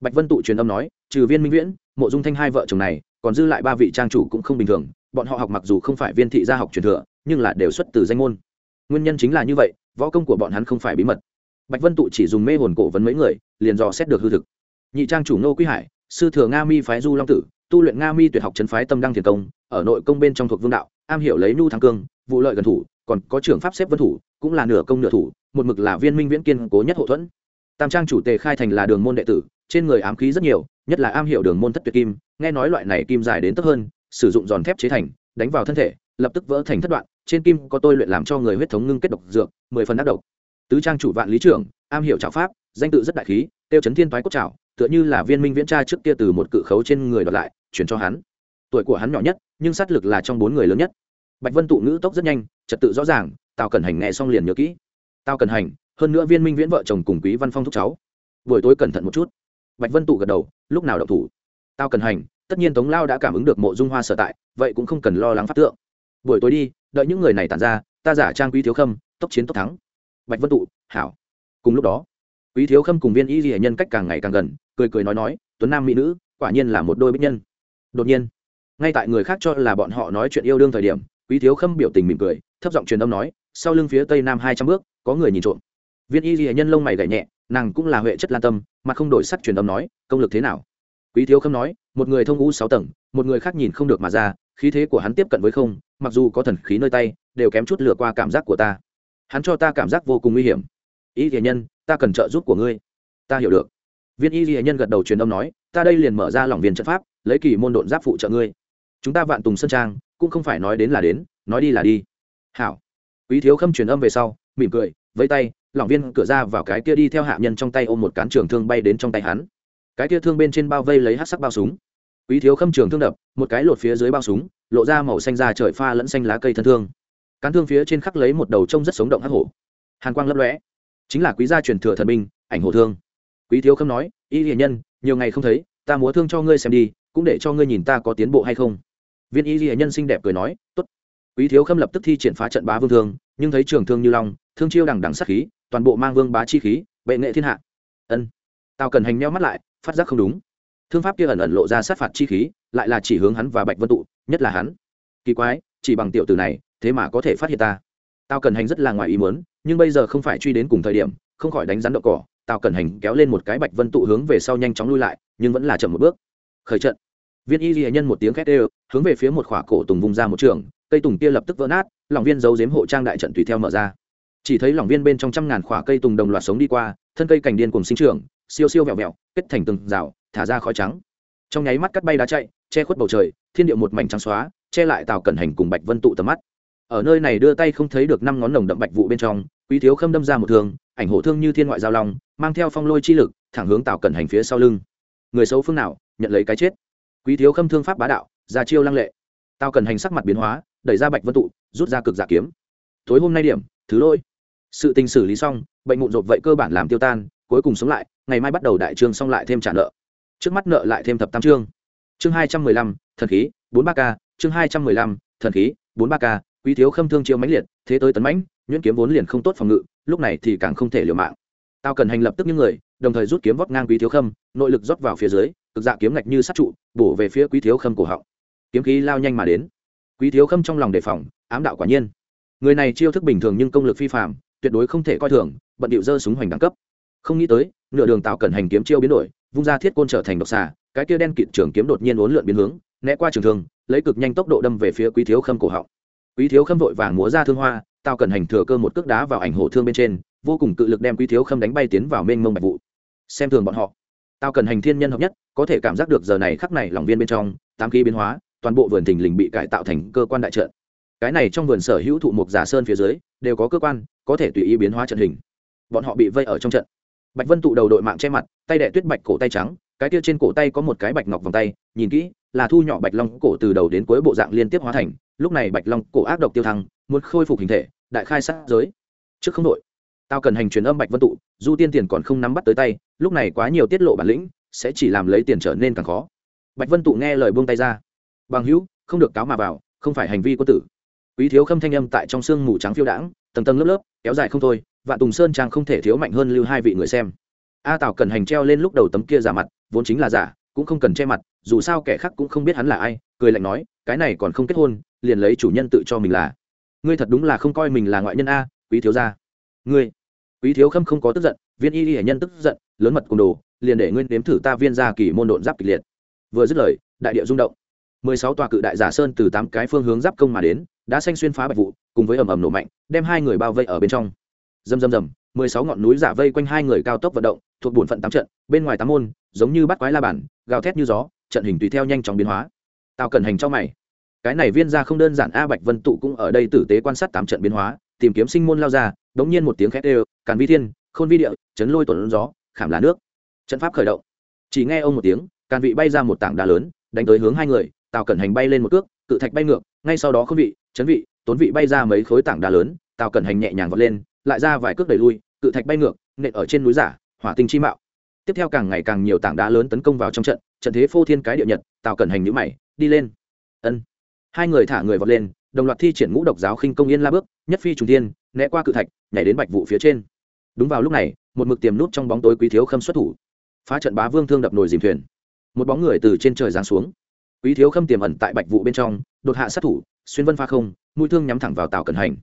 Bạch vân tụ truyền âm nói, trừ viên minh viễn, mộ dung thanh hai vợ chồng này, còn dư lại ba vị trang chủ cũng không bình thường, bọn họ học mặc dù không phải viên thị gia học truyền thừa, nhưng là đều xuất từ danh môn. Nguyên nhân chính là như vậy, võ công của bọn hắn không phải bí mật. Bạch vân tụ chỉ dùng mê hồn cổ vấn mấy người, liền dò xét được hư thực. Nhị trang chủ nô quý hải, sư thừa nga mi phái du long tử tu luyện nga mi tuyệt học chân phái tâm đăng thiền công, ở nội công bên trong thuộc vương đạo, am hiểu lấy nhu thắng cương, vụ lợi gần thủ, còn có trưởng pháp xếp vân thủ, cũng là nửa công nửa thủ, một mực là viên minh viễn kiên cố nhất hậu thuẫn. Tam trang chủ tề khai thành là đường môn đệ tử, trên người ám khí rất nhiều, nhất là am hiểu đường môn thất tuyệt kim, nghe nói loại này kim dài đến tấp hơn, sử dụng giòn thép chế thành, đánh vào thân thể, lập tức vỡ thành thất đoạn, trên kim có tôi luyện làm cho người huyết thống ngưng kết độc dược, mười phần đắc độc. Tứ trang chủ vạn lý trưởng, am hiểu trảo pháp, danh tự rất đại khí, tiêu chấn thiên thoái cốt trảo, tựa như là viên minh viễn tra trước kia từ một cự khấu trên người đoạt lại chuyển cho hắn. Tuổi của hắn nhỏ nhất, nhưng sát lực là trong bốn người lớn nhất. Bạch vân tụ ngữ tốc rất nhanh, trật tự rõ ràng, tào cẩn hành nghe xong liền nhớ kỹ. Tào cẩn hành, hơn nữa viên minh viễn vợ chồng cùng quý văn phong thúc cháu. Buổi tối cẩn thận một chút. Bạch vân tụ gật đầu, lúc nào đậu thủ? Tào cẩn hành, tất nhiên tống lao đã cảm ứng được mộ dung hoa sở tại, vậy cũng không cần lo lắng phát tượng. Buổi tối đi, đợi những người này tàn ra, ta giả trang quý thiếu khâm, tốc chiến tốc thắng. Bạch vân tụ, hảo. Cùng lúc đó, quý thiếu khâm cùng viên y ghi nhân cách càng ngày càng gần, cười cười nói nói, tuấn nam mỹ nữ, quả nhiên là một đôi bích nhân đột nhiên, ngay tại người khác cho là bọn họ nói chuyện yêu đương thời điểm, quý thiếu khâm biểu tình mỉm cười, thấp giọng truyền âm nói, sau lưng phía tây nam hai trăm bước, có người nhìn trộm. Viên y ghi nhân lông mày gảy nhẹ, nàng cũng là huệ chất lan tâm mà không đổi sắc truyền âm nói, công lực thế nào? Quý thiếu khâm nói, một người thông ngũ sáu tầng, một người khác nhìn không được mà ra, khí thế của hắn tiếp cận với không, mặc dù có thần khí nơi tay, đều kém chút lừa qua cảm giác của ta. Hắn cho ta cảm giác vô cùng nguy hiểm. Y ghi nhân, ta cần trợ giúp của ngươi. Ta hiểu được. Viên y ghi nhân gật đầu truyền âm nói ta đây liền mở ra lòng viên trận pháp, lấy kỳ môn độn giáp phụ trợ ngươi. Chúng ta vạn tùng sơn trang, cũng không phải nói đến là đến, nói đi là đi. Hảo. Quý thiếu khâm truyền âm về sau, mỉm cười, vẫy tay lỏng viên cửa ra vào cái kia đi theo hạ nhân trong tay ôm một cán trường thương bay đến trong tay hắn. Cái kia thương bên trên bao vây lấy hát sắc bao súng. Quý thiếu khâm trường thương đập, một cái lột phía dưới bao súng, lộ ra màu xanh da trời pha lẫn xanh lá cây thân thương. Cán thương phía trên khắc lấy một đầu trông rất sống động hắc hổ. Hàn quang lấp lõe chính là quý gia truyền thừa thần binh, ảnh hổ thương. Quý thiếu khâm nói, y hiền nhân nhiều ngày không thấy, ta múa thương cho ngươi xem đi, cũng để cho ngươi nhìn ta có tiến bộ hay không. Viên y ghi nhân xinh đẹp cười nói, tốt. Quý thiếu khâm lập tức thi triển phá trận bá vương thương, nhưng thấy trường thương như long, thương chiêu đằng đằng sát khí, toàn bộ mang vương bá chi khí, bệ nghệ thiên hạ. Ân. Tao cần hành meo mắt lại, phát giác không đúng. Thương pháp kia ẩn ẩn lộ ra sát phạt chi khí, lại là chỉ hướng hắn và bạch vân tụ, nhất là hắn. Kỳ quái, chỉ bằng tiểu tử này, thế mà có thể phát hiện ta. Tao cần hành rất là ngoài ý muốn, nhưng bây giờ không phải truy đến cùng thời điểm, không khỏi đánh rắn đậu cỏ. Tào Cẩn hành kéo lên một cái bạch vân tụ hướng về sau nhanh chóng lui lại, nhưng vẫn là chậm một bước. Khởi trận. Viên y ghi nhân một tiếng khét ê hướng về phía một khỏa cổ tùng vùng ra một trường, cây tùng kia lập tức vỡ nát, lòng viên giấu giếm hộ trang đại trận tùy theo mở ra. Chỉ thấy lòng viên bên trong trăm ngàn khỏa cây tùng đồng loạt sống đi qua, thân cây cành điên cùng sinh trưởng, siêu siêu vẹo vẹo, kết thành từng rào, thả ra khói trắng. Trong nháy mắt cắt bay đá chạy, che khuất bầu trời, thiên điệu một mảnh trắng xóa, che lại tàu cẩn hành cùng bạch vân tụ tầm mắt. Ở nơi này đưa tay không thấy được năm ngón nồng đậm bạch vụ bên trong, quý thiếu khâm đâm ra một thường ảnh hổ thương như thiên ngoại giao long, mang theo phong lôi chi lực, thẳng hướng tào cẩn hành phía sau lưng. Người xấu phương nào, nhận lấy cái chết. Quý thiếu khâm thương pháp bá đạo, ra chiêu lăng lệ. Tao cần hành sắc mặt biến hóa, đẩy ra bạch vân tụ, rút ra cực giả kiếm. Tối hôm nay điểm, thứ lỗi. Sự tình xử lý xong, bệnh mụn rộp vậy cơ bản làm tiêu tan, cuối cùng sống lại, ngày mai bắt đầu đại trương xong lại thêm trả nợ. Trước mắt nợ lại thêm thập tam trương. Chương hai trăm mười lăm, thần khí, bốn ba k chương hai trăm mười lăm, thần khí, bốn ba k quý thiếu khâm thương chiêu mãnh liệt, thế tới tấn mãnh, nhuyễn kiếm vốn liền không tốt phòng ngự lúc này thì càng không thể liều mạng. Tao cần hành lập tức những người, đồng thời rút kiếm vót ngang quý thiếu khâm, nội lực rót vào phía dưới, cực dạ kiếm ngạch như sát trụ, bổ về phía quý thiếu khâm cổ họng. Kiếm khí lao nhanh mà đến. Quý thiếu khâm trong lòng đề phòng, ám đạo quả nhiên. Người này chiêu thức bình thường nhưng công lực phi phạm tuyệt đối không thể coi thường, bận điệu dơ súng hoành đẳng cấp. Không nghĩ tới, nửa đường tạo cần hành kiếm chiêu biến đổi, vung ra thiết côn trở thành độc xà, cái kia đen kịt trường kiếm đột nhiên uốn lượn biến hướng, né qua trường thương, lấy cực nhanh tốc độ đâm về phía quý thiếu khâm cổ họng. Quý thiếu khâm vội vàng múa ra thương hoa tao cần hành thừa cơ một cước đá vào ảnh hổ thương bên trên, vô cùng cự lực đem quý thiếu khâm đánh bay tiến vào mênh mông bạch vụ. Xem thường bọn họ. Tao cần hành thiên nhân hợp nhất, có thể cảm giác được giờ này khắc này lòng viên bên trong, tám khí biến hóa, toàn bộ vườn thình lình bị cải tạo thành cơ quan đại trận. Cái này trong vườn sở hữu thụ mục giả sơn phía dưới, đều có cơ quan, có thể tùy ý biến hóa trận hình. Bọn họ bị vây ở trong trận. Bạch vân tụ đầu đội mạng che mặt, tay đẻ tuyết bạch cổ tay trắng, cái kia trên cổ tay có một cái bạch ngọc vòng tay, nhìn kỹ, là thu nhỏ bạch long cổ từ đầu đến cuối bộ dạng liên tiếp hóa thành, lúc này bạch long cổ ác độc tiêu thăng muốn khôi phục hình thể, đại khai sát giới. Trước không đội tao cần hành truyền âm bạch vân tụ, du tiên tiền còn không nắm bắt tới tay, lúc này quá nhiều tiết lộ bản lĩnh, sẽ chỉ làm lấy tiền trở nên càng khó. Bạch vân tụ nghe lời buông tay ra. Bằng hữu, không được cáo mà vào, không phải hành vi quân tử. Quý thiếu khâm thanh âm tại trong sương mù trắng phiêu đãng, tầng tầng lớp lớp, kéo dài không thôi, vạn tùng sơn trang không thể thiếu mạnh hơn lưu hai vị người xem. A tào cần hành treo lên lúc đầu tấm kia giả mặt, vốn chính là giả, cũng không cần che mặt, dù sao kẻ khác cũng không biết hắn là ai, cười lạnh nói, cái này còn không kết hôn, liền lấy chủ nhân tự cho mình là ngươi thật đúng là không coi mình là ngoại nhân a, quý thiếu gia. Ngươi, quý thiếu khâm không có tức giận, viên y y nhân tức giận, lớn mật cùng đồ, liền để ngươi nếm thử ta viên gia kỳ môn độn giáp kịch liệt. Vừa dứt lời, đại địa rung động. Mười sáu tòa cự đại giả sơn từ tám cái phương hướng giáp công mà đến, đã xanh xuyên phá bạch vụ, cùng với ầm ầm nổ mạnh, đem hai người bao vây ở bên trong. Rầm rầm rầm, mười sáu ngọn núi giả vây quanh hai người cao tốc vận động, thuộc bổn phận tám trận, bên ngoài tám môn, giống như bắt quái la bản gào thét như gió, trận hình tùy theo nhanh chóng biến hóa. Tao cần hành cho mày cái này viên ra không đơn giản, a bạch vân tụ cũng ở đây tử tế quan sát tám trận biến hóa, tìm kiếm sinh môn lao ra, đống nhiên một tiếng khét đều, càn vi thiên, khôn vi địa, chấn lôi tuần gió, khảm lá nước. Trận pháp khởi động. Chỉ nghe ông một tiếng, càn vị bay ra một tảng đá lớn, đánh tới hướng hai người, tào cẩn hành bay lên một cước, cự thạch bay ngược, ngay sau đó khôn vị, chấn vị, tốn vị bay ra mấy khối tảng đá lớn, tào cẩn hành nhẹ nhàng vọt lên, lại ra vài cước đẩy lui, cự thạch bay ngược, nện ở trên núi giả, hỏa tinh chi mạo. Tiếp theo càng ngày càng nhiều tảng đá lớn tấn công vào trong trận trận thế phô thiên cái địa nhật, tào cẩn hành nhữ mày, đi lên. Ân hai người thả người vọt lên, đồng loạt thi triển ngũ độc giáo khinh công yên la bước, nhất phi trùng tiên né qua cự thạch, nhảy đến bạch vụ phía trên. Đúng vào lúc này, một mực tiềm nút trong bóng tối quý thiếu khâm xuất thủ. Phá trận bá vương thương đập nồi dìm thuyền. Một bóng người từ trên trời giáng xuống. Quý thiếu khâm tiềm ẩn tại bạch vụ bên trong, đột hạ sát thủ, xuyên vân pha không, mũi thương nhắm thẳng vào tàu cẩn hành.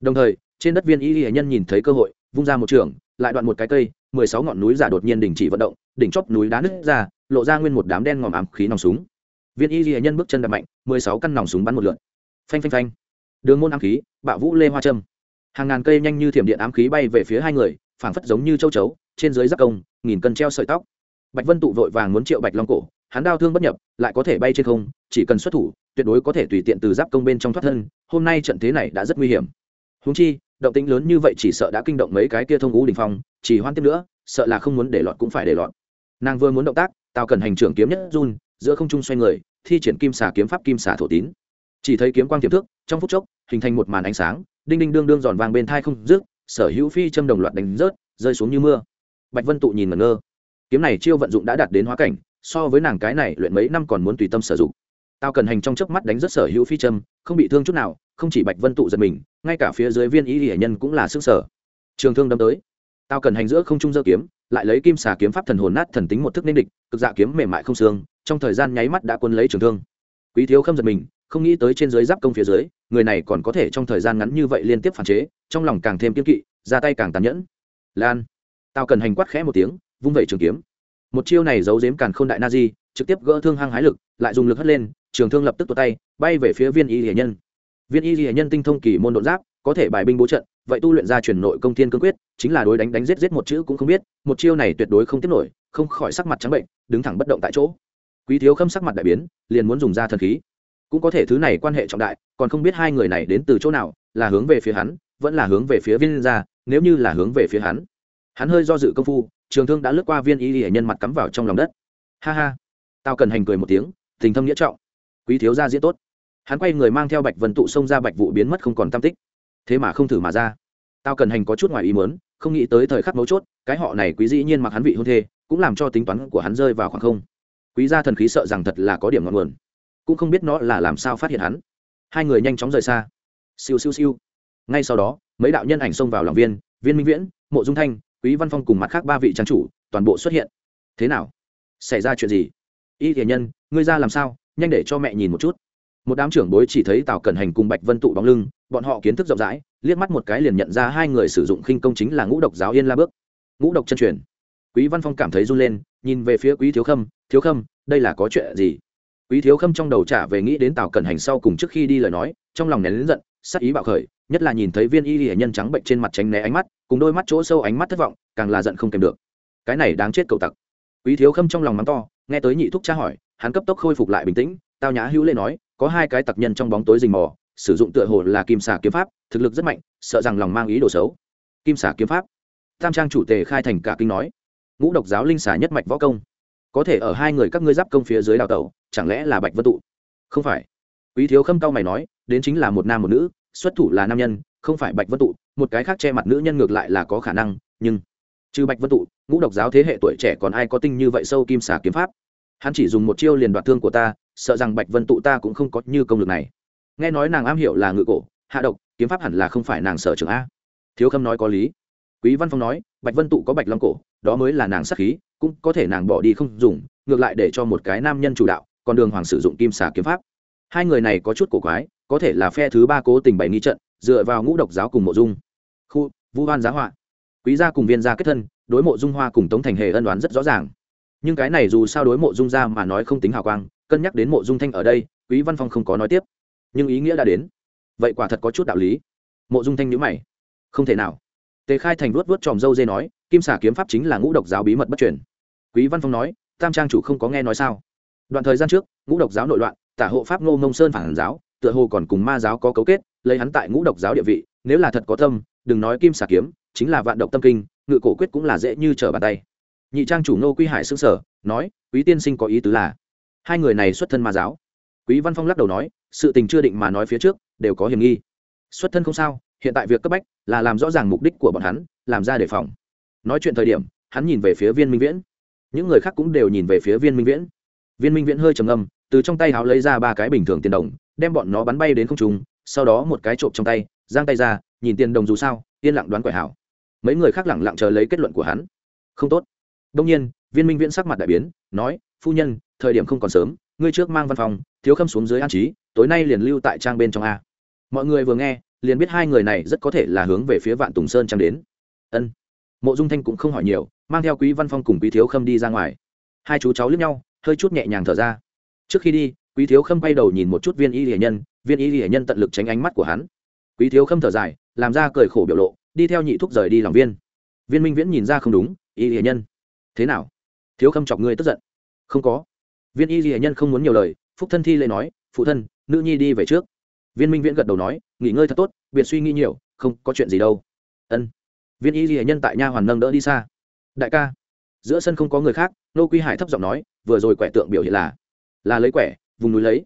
Đồng thời, trên đất viên y y nhân nhìn thấy cơ hội, vung ra một trường, lại đoạn một cái cây, mười sáu ngọn núi giả đột nhiên đình chỉ vận động, đỉnh chóp núi đá nứt ra, lộ ra nguyên một đám đen ngòm ám khí nòng súng viên y ghi nhân bước chân đập mạnh, mười sáu căn nòng súng bắn một lượn phanh phanh phanh. Đường môn ám khí, bạo vũ lê hoa trâm. Hàng ngàn cây nhanh như thiểm điện ám khí bay về phía hai người, phảng phất giống như châu chấu, trên dưới giáp công, nghìn cân treo sợi tóc. Bạch vân tụ vội vàng muốn triệu bạch long cổ, hắn đau thương bất nhập, lại có thể bay trên không, chỉ cần xuất thủ, tuyệt đối có thể tùy tiện từ giáp công bên trong thoát thân, hôm nay trận thế này đã rất nguy hiểm. Húng chi, động tĩnh lớn như vậy chỉ sợ đã kinh động mấy cái kia thông ngũ đình phong, chỉ hoan tiếp nữa, sợ là không muốn để lọt cũng phải để lọt. Nàng vừa muốn động tác, tào cần hành trưởng kiếm nhất run giữa không trung xoay người, thi triển kim xà kiếm pháp kim xà thổ tín. Chỉ thấy kiếm quang tiềm thức, trong phút chốc, hình thành một màn ánh sáng, đinh đinh đương đương giòn vàng bên thai không rước sở hữu phi châm đồng loạt đánh rớt, rơi xuống như mưa. Bạch vân tụ nhìn ngẩn ngơ. Kiếm này chiêu vận dụng đã đạt đến hóa cảnh, so với nàng cái này luyện mấy năm còn muốn tùy tâm sử dụng. Tao cần hành trong chớp mắt đánh rất sở hữu phi châm, không bị thương chút nào, không chỉ bạch vân tụ giật mình, ngay cả phía dưới viên ý hiển nhân cũng là sức sở trường thương đâm tới. Tao cần hành giữa không trung dơ kiếm, lại lấy kim xà kiếm pháp thần hồn nát thần tính một thức nên địch, cực dạ kiếm mềm mại không xương trong thời gian nháy mắt đã quân lấy trường thương. Quý thiếu khâm giật mình, không nghĩ tới trên dưới giáp công phía dưới, người này còn có thể trong thời gian ngắn như vậy liên tiếp phản chế, trong lòng càng thêm kiên kỵ, ra tay càng tàn nhẫn. Lan tao cần hành quát khẽ một tiếng, vung vẩy trường kiếm. Một chiêu này giấu giếm càn k h ô n đại na di trực tiếp gỡ thương hăng hái lực, lại dùng lực hất lên, trường thương lập tức tuột tay, bay về phía viên y hiển nhân. Viên y hiển nhân tinh thông kỳ môn đột giáp, có thể bài binh bố trận, vậy tu luyện ra chuyển nội công thiên cương quyết, chính là đối đánh đánh giết giết một chữ cũng không biết, một chiêu này tuyệt đối không tiếp nổi, không khỏi sắc mặt trắng bệnh, đứng thẳng bất động tại chỗ quý thiếu khâm sắc mặt đại biến, liền muốn dùng ra thần khí. Cũng có thể thứ này quan hệ trọng đại, còn không biết hai người này đến từ chỗ nào, là hướng về phía hắn, vẫn là hướng về phía viên gia, nếu như là hướng về phía hắn. Hắn hơi do dự công phu, trường thương đã lướt qua viên y hệ nhân mặt cắm vào trong lòng đất. Ha ha. Tao cần hành cười một tiếng, tình thâm nghĩa trọng. Quý thiếu gia diễn tốt. Hắn quay người mang theo bạch vân tụ xông ra bạch vụ biến mất không còn tam tích. Thế mà không thử mà ra. Tao cần hành có chút ngoài ý muốn, không nghĩ tới thời khắc mấu chốt, cái họ này quý dĩ nhiên mặc hắn vị hôn thê, cũng làm cho tính toán của hắn rơi vào khoảng không quý gia thần khí sợ rằng thật là có điểm ngọn nguồn. Cũng không biết nó là làm sao phát hiện hắn. Hai người nhanh chóng rời xa. Siêu siêu siêu. Ngay sau đó, mấy đạo nhân ảnh xông vào lòng viên viên minh viễn, mộ dung thanh, quý văn phong cùng mặt khác ba vị trang chủ, toàn bộ xuất hiện. Thế nào? Xảy ra chuyện gì? Y thiền nhân, ngươi ra làm sao? Nhanh để cho mẹ nhìn một chút. Một đám trưởng bối chỉ thấy tào cẩn hành cùng bạch vân tụ bóng lưng, bọn họ kiến thức rộng rãi, liếc mắt một cái liền nhận ra hai người sử dụng khinh công chính là ngũ độc giáo yên la bước. Ngũ độc chân truyền quý văn phong cảm thấy run lên, nhìn về phía quý thiếu khâm thiếu khâm, đây là có chuyện gì? Quý thiếu khâm trong đầu trả về nghĩ đến tào cẩn hành sau cùng trước khi đi lời nói, trong lòng nén lớn giận, sắc ý bạo khởi, nhất là nhìn thấy viên y hệ nhân trắng bệnh trên mặt tránh né ánh mắt, cùng đôi mắt chỗ sâu ánh mắt thất vọng, càng là giận không kèm được. Cái này đáng chết cậu tặc. Quý thiếu khâm trong lòng mắng to, nghe tới nhị thúc tra hỏi, hắn cấp tốc khôi phục lại bình tĩnh, tao nhã hữu lê nói, có hai cái tặc nhân trong bóng tối rình mò, sử dụng tựa hồ là kim xà kiếm pháp, thực lực rất mạnh, sợ rằng lòng mang ý đồ xấu. Kim xà kiếm pháp? Tam trang chủ tề khai thành cả kinh nói ngũ độc giáo linh xà nhất mạch võ công. Có thể ở hai người các ngươi giáp công phía dưới đào tẩu, chẳng lẽ là bạch vân tụ? Không phải. Quý thiếu khâm cao mày nói, đến chính là một nam một nữ, xuất thủ là nam nhân, không phải bạch vân tụ, một cái khác che mặt nữ nhân ngược lại là có khả năng, nhưng trừ bạch vân tụ, ngũ độc giáo thế hệ tuổi trẻ còn ai có tinh như vậy sâu kim xà kiếm pháp? Hắn chỉ dùng một chiêu liền đoạt thương của ta, sợ rằng bạch vân tụ ta cũng không có như công lực này. Nghe nói nàng am hiểu là ngự cổ, hạ độc, kiếm pháp hẳn là không phải nàng sở trường a. Thiếu khâm nói có lý. Quý văn phong nói bạch vân tụ có bạch long cổ, đó mới là nàng sắc khí, cũng có thể nàng bỏ đi không dùng, ngược lại để cho một cái nam nhân chủ đạo còn đường hoàng sử dụng kim xà kiếm pháp. Hai người này có chút cổ quái, có thể là phe thứ ba cố tình bày nghi trận, dựa vào ngũ độc giáo cùng mộ dung. Khu, vu hoan giá họa. Quý gia cùng viên gia kết thân, đối mộ dung hoa cùng tống thành hề ân đoán rất rõ ràng. Nhưng cái này dù sao đối mộ dung ra mà nói không tính hào quang, cân nhắc đến mộ dung thanh ở đây, quý văn phong không có nói tiếp. Nhưng ý nghĩa đã đến. Vậy quả thật có chút đạo lý. Mộ dung thanh nhữ mày. Không thể nào tề khai thành vuốt vuốt tròm dâu dê nói, kim xả kiếm pháp chính là ngũ độc giáo bí mật bất truyền. Quý văn phong nói, tam trang chủ không có nghe nói sao? Đoạn thời gian trước, ngũ độc giáo nội loạn, tả hộ pháp ngô ngông sơn phản giáo, tựa hồ còn cùng ma giáo có cấu kết, lấy hắn tại ngũ độc giáo địa vị, nếu là thật có tâm, đừng nói kim xà kiếm, chính là vạn độc tâm kinh, ngự cổ quyết cũng là dễ như trở bàn tay. Nhị trang chủ Ngô quy hải xương sở nói, quý tiên sinh có ý tứ là, hai người này xuất thân ma giáo. Quý văn phong lắc đầu nói, sự tình chưa định mà nói phía trước, đều có hiểm nghi. Xuất thân không sao, hiện tại việc cấp bách là làm rõ ràng mục đích của bọn hắn, làm ra đề phòng. Nói chuyện thời điểm, hắn nhìn về phía viên minh viễn. Những người khác cũng đều nhìn về phía viên minh viễn. Viên minh viễn hơi trầm âm từ trong tay háo lấy ra ba cái bình thường tiền đồng, đem bọn nó bắn bay đến không trung, sau đó một cái trộm trong tay, giang tay ra, nhìn tiền đồng dù sao, yên lặng đoán quẻ hảo. Mấy người khác lẳng lặng chờ lấy kết luận của hắn. Không tốt. Đông nhiên, viên minh viễn sắc mặt đại biến, nói, phu nhân, thời điểm không còn sớm, ngươi trước mang văn phòng, thiếu khâm xuống dưới an trí, tối nay liền lưu tại trang bên trong a. Mọi người vừa nghe liền biết hai người này rất có thể là hướng về phía vạn tùng sơn trang đến. Ân. Mộ dung thanh cũng không hỏi nhiều, mang theo quý văn phong cùng quý thiếu khâm đi ra ngoài. Hai chú cháu lướt nhau, hơi chút nhẹ nhàng thở ra. Trước khi đi, quý thiếu khâm bay đầu nhìn một chút viên y hiển nhân, viên y hiển nhân tận lực tránh ánh mắt của hắn. Quý thiếu khâm thở dài, làm ra cười khổ biểu lộ, đi theo nhị thúc rời đi lòng viên. Viên minh viễn nhìn ra không đúng, y hiển nhân, thế nào? Thiếu khâm chọc ngươi tức giận. Không có. Viên y hiển nhân không muốn nhiều lời, phúc thân thi lại nói, phụ thân, nữ nhi đi về trước viên minh viễn gật đầu nói, nghỉ ngơi thật tốt, biệt suy nghĩ nhiều, không có chuyện gì đâu. Ân. Viên y hiển nhân tại nha hoàn nâng đỡ đi xa. Đại ca. Giữa sân không có người khác, nô quy hải thấp giọng nói, vừa rồi quẻ tượng biểu hiện là là lấy quẻ, vùng núi lấy.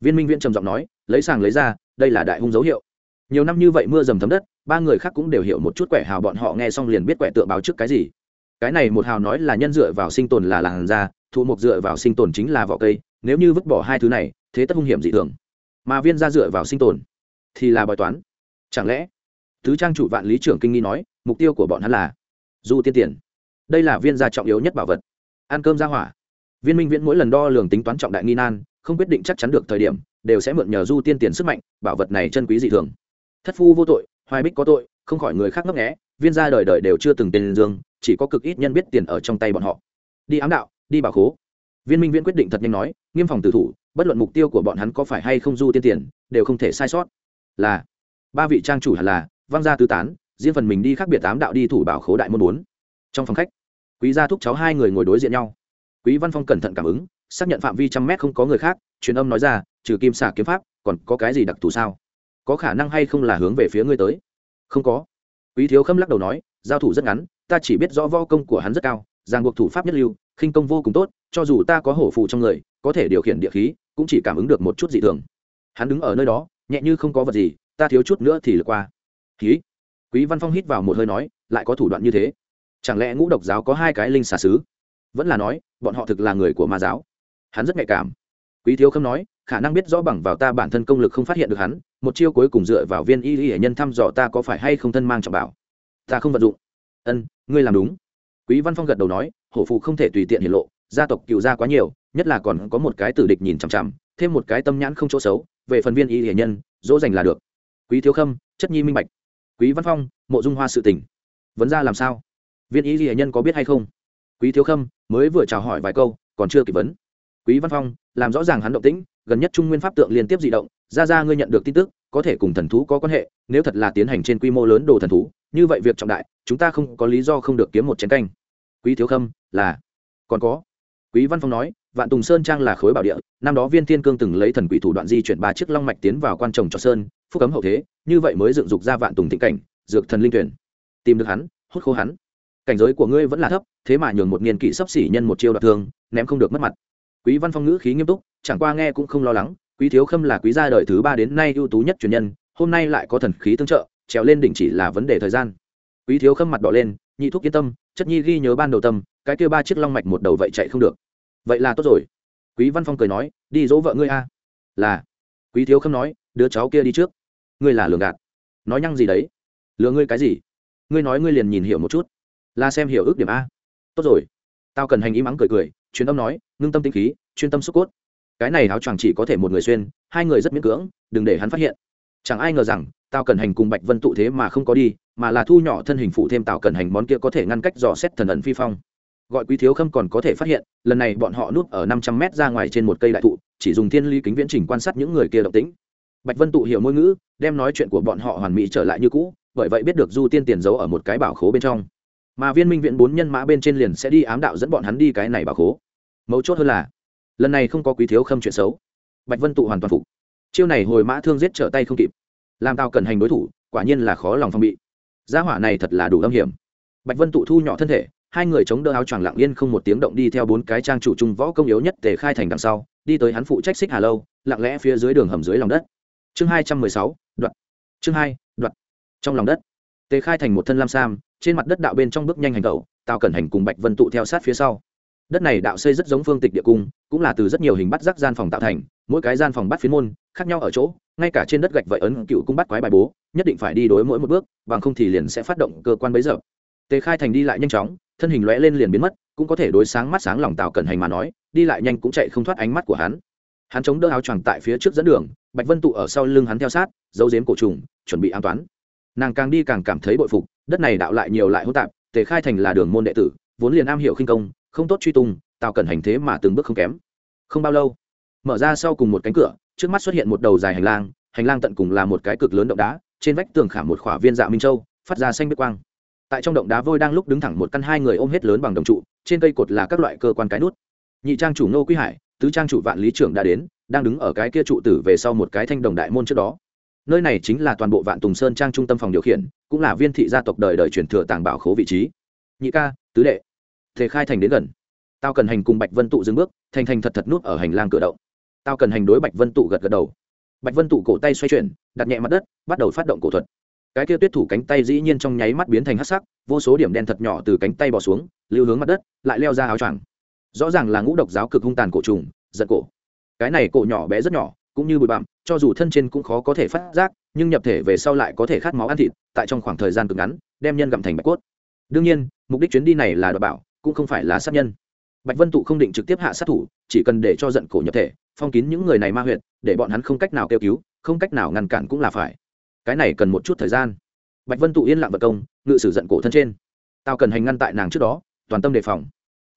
Viên minh viễn trầm giọng nói, lấy sàng lấy ra đây là đại hung dấu hiệu. Nhiều năm như vậy mưa dầm thấm đất, ba người khác cũng đều hiểu một chút quẻ hào bọn họ nghe xong liền biết quẻ tượng báo trước cái gì. Cái này một hào nói là nhân dựa vào sinh tồn là làn da, thụ mục dựa vào sinh tồn chính là vỏ cây, nếu như vứt bỏ hai thứ này, thế tất hung hiểm dị thường mà viên gia dựa vào sinh tồn, thì là bói toán. Chẳng lẽ thứ trang chủ vạn lý trưởng kinh nghi nói, mục tiêu của bọn hắn là, du tiên tiền. Đây là viên gia trọng yếu nhất bảo vật. Ăn cơm ra hỏa. Viên minh viễn mỗi lần đo lường tính toán trọng đại nghi nan, không quyết định chắc chắn được thời điểm, đều sẽ mượn nhờ du tiên tiền sức mạnh, bảo vật này chân quý dị thường. Thất phu vô tội, hoài bích có tội, không khỏi người khác ngấp nghẽ viên gia đời đời đều chưa từng tên dương, chỉ có cực ít nhân biết tiền ở trong tay bọn họ. Đi ám đạo, đi bảo khố. Viên minh viễn quyết định thật nhanh nói, nghiêm phòng tử thủ bất luận mục tiêu của bọn hắn có phải hay không du tiên tiền, đều không thể sai sót. Là, ba vị trang chủ hẳn là, văng gia tứ tán, riêng phần mình đi khác biệt tám đạo đi thủ bảo khố đại môn bốn. Trong phòng khách, quý gia thúc cháu hai người ngồi đối diện nhau. Quý văn phong cẩn thận cảm ứng, xác nhận phạm vi trăm mét không có người khác, truyền âm nói ra, trừ kim xả kiếm pháp, còn có cái gì đặc thù sao? Có khả năng hay không là hướng về phía ngươi tới? Không có. Quý thiếu khâm lắc đầu nói, giao thủ rất ngắn, ta chỉ biết rõ võ công của hắn rất cao, ràng buộc thủ pháp nhất lưu, khinh công vô cùng tốt, cho dù ta có hổ phụ trong người, có thể điều khiển địa khí cũng chỉ cảm ứng được một chút dị thường. Hắn đứng ở nơi đó, nhẹ như không có vật gì, ta thiếu chút nữa thì lượt qua. Khí quý văn phong hít vào một hơi nói, lại có thủ đoạn như thế. Chẳng lẽ ngũ độc giáo có hai cái linh xà sứ vẫn là nói, bọn họ thực là người của ma giáo. Hắn rất nhạy cảm. Quý thiếu khâm nói, khả năng biết rõ bằng vào ta bản thân công lực không phát hiện được hắn, một chiêu cuối cùng dựa vào viên y y hệ nhân thăm dò ta có phải hay không thân mang trọng bảo? Ta không vận dụng. Ân, ngươi làm đúng. Quý văn phong gật đầu nói, hổ phụ không thể tùy tiện hiển lộ, gia tộc cựu gia quá nhiều nhất là còn có một cái tử địch nhìn chằm chằm, thêm một cái tâm nhãn không chỗ xấu, về phần viên y hiển nhân, dỗ dành là được. Quý thiếu khâm, chất nhi minh bạch. Quý văn phong, mộ dung hoa sự tình. Vấn ra làm sao? Viên y hiển nhân có biết hay không? Quý thiếu khâm mới vừa chào hỏi vài câu, còn chưa kịp vấn. Quý văn phong, làm rõ ràng hắn động tĩnh, gần nhất trung nguyên pháp tượng liên tiếp di động, ra ra ngươi nhận được tin tức, có thể cùng thần thú có quan hệ, nếu thật là tiến hành trên quy mô lớn đồ thần thú, như vậy việc trọng đại, chúng ta không có lý do không được kiếm một chén canh. Quý thiếu khâm, là, còn có quý văn phong nói, vạn tùng sơn trang là khối bảo địa, năm đó viên thiên cương từng lấy thần quỷ thủ đoạn di chuyển ba chiếc long mạch tiến vào quan trồng cho sơn, phúc cấm hậu thế, như vậy mới dựng dục ra vạn tùng thịnh cảnh, dược thần linh tuyển. Tìm được hắn, hút khô hắn. Cảnh giới của ngươi vẫn là thấp, thế mà nhường một niên kỷ sắp xỉ nhân một chiêu đoạt thương, ném không được mất mặt. Quý văn phong ngữ khí nghiêm túc, chẳng qua nghe cũng không lo lắng, quý thiếu khâm là quý gia đời thứ ba đến nay ưu tú nhất truyền nhân, hôm nay lại có thần khí tương trợ, trèo lên đỉnh chỉ là vấn đề thời gian. Quý thiếu khâm mặt đỏ lên, nhị thúc yên tâm, chất nhi ghi nhớ ban đầu tâm cái kia ba chiếc long mạch một đầu vậy chạy không được. Vậy là tốt rồi. Quý văn phong cười nói, đi dỗ vợ ngươi a. Là. Quý thiếu khâm nói, đứa cháu kia đi trước. Ngươi là lường gạt. Nói nhăng gì đấy? Lừa ngươi cái gì? Ngươi nói ngươi liền nhìn hiểu một chút. Là xem hiểu ước điểm a. Tốt rồi. Tao cần hành ý mắng cười cười chuyến âm nói, ngưng tâm tinh khí, chuyên tâm xúc cốt. Cái này áo choàng chỉ có thể một người xuyên, hai người rất miễn cưỡng, đừng để hắn phát hiện. Chẳng ai ngờ rằng, tao cần hành cùng bạch vân tụ thế mà không có đi, mà là thu nhỏ thân hình phụ thêm tạo cần hành món kia có thể ngăn cách dò xét thần ẩn phi phong gọi quý thiếu khâm còn có thể phát hiện, lần này bọn họ núp ở năm trăm mét ra ngoài trên một cây đại thụ, chỉ dùng thiên ly kính viễn trình quan sát những người kia động tĩnh. Bạch vân tụ hiểu ngôn ngữ, đem nói chuyện của bọn họ hoàn mỹ trở lại như cũ, bởi vậy biết được du tiên tiền giấu ở một cái bảo khố bên trong. Mà viên minh viện bốn nhân mã bên trên liền sẽ đi ám đạo dẫn bọn hắn đi cái này bảo khố. Mấu chốt hơn là, lần này không có quý thiếu khâm chuyện xấu. Bạch vân tụ hoàn toàn phục. Chiêu này hồi mã thương giết trở tay không kịp. Làm tao cần hành đối thủ, quả nhiên là khó lòng phong bị. Gia hỏa này thật là đủ âm hiểm. Bạch vân tụ thu nhỏ thân thể hai người chống đỡ áo choàng lặng yên không một tiếng động đi theo bốn cái trang chủ trung võ công yếu nhất tề khai thành đằng sau, đi tới hắn phụ trách xích hà lâu, lặng lẽ phía dưới đường hầm dưới lòng đất. Chương hai trăm mười sáu, đoạn. Chương hai, đoạn. Trong lòng đất, tề khai thành một thân lam sam, trên mặt đất đạo bên trong bước nhanh hành tẩu tao cẩn hành cùng bạch vân tụ theo sát phía sau. Đất này đạo xây rất giống phương tịch địa cung, cũng là từ rất nhiều hình bắt rác gian phòng tạo thành, mỗi cái gian phòng bắt phiến môn, khác nhau ở chỗ, ngay cả trên đất gạch vậy ấn cựu cung bắt quái bài bố, nhất định phải đi đối mỗi một bước, bằng không thì liền sẽ phát động cơ quan bấy giờ. Tề khai thành đi lại nhanh chóng thân hình lóe lên liền biến mất, cũng có thể đối sáng mắt sáng lòng tào cẩn hành mà nói, đi lại nhanh cũng chạy không thoát ánh mắt của hắn. Hắn chống đỡ áo choàng tại phía trước dẫn đường, bạch vân tụ ở sau lưng hắn theo sát, giấu giếm cổ trùng, chuẩn bị an toán nàng càng đi càng cảm thấy bội phục, đất này đạo lại nhiều lại hỗn tạp, tề khai thành là đường môn đệ tử, vốn liền am hiểu khinh công, không tốt truy tung, tào cẩn hành thế mà từng bước không kém. Không bao lâu, mở ra sau cùng một cánh cửa, trước mắt xuất hiện một đầu dài hành lang hành lang tận cùng là một cái cực lớn động đá, trên vách tường khảm một khỏa viên dạ minh châu, phát ra xanh biết quang tại trong động đá vôi đang lúc đứng thẳng một căn hai người ôm hết lớn bằng đồng trụ, trên cây cột là các loại cơ quan cái nút. Nhị trang chủ nô quý hải, tứ trang chủ vạn lý trưởng đã đến, đang đứng ở cái kia trụ tử về sau một cái thanh đồng đại môn trước đó. Nơi này chính là toàn bộ vạn tùng sơn trang trung tâm phòng điều khiển, cũng là viên thị gia tộc đời đời truyền thừa tàng bảo khố vị trí. Nhị ca, tứ đệ. Thể khai thành đến gần. Tao cần hành cùng bạch vân tụ dừng bước, thành thành thật thật nút ở hành lang cửa động. Tao cần hành đối bạch vân tụ gật gật đầu. Bạch vân tụ cổ tay xoay chuyển, đặt nhẹ mặt đất, bắt đầu phát động cổ thuật cái kia tuyết thủ cánh tay dĩ nhiên trong nháy mắt biến thành hắc sắc, vô số điểm đen thật nhỏ từ cánh tay bỏ xuống, lưu hướng mặt đất, lại leo ra áo choàng. Rõ ràng là ngũ độc giáo cực hung tàn cổ trùng, giận cổ. Cái này cổ nhỏ bé rất nhỏ, cũng như bụi bặm, cho dù thân trên cũng khó có thể phát giác, nhưng nhập thể về sau lại có thể khát máu ăn thịt, tại trong khoảng thời gian cực ngắn, đem nhân gặm thành bạch cốt. Đương nhiên, mục đích chuyến đi này là đ bảo, cũng không phải là sát nhân. Bạch vân tụ không định trực tiếp hạ sát thủ, chỉ cần để cho giận cổ nhập thể, phong kín những người này ma huyệt, để bọn hắn không cách nào kêu cứu, không cách nào ngăn cản cũng là phải cái này cần một chút thời gian. Bạch vân tụ yên lặng vật công, ngự sử giận cổ thân trên. Tao cần hành ngăn tại nàng trước đó, toàn tâm đề phòng.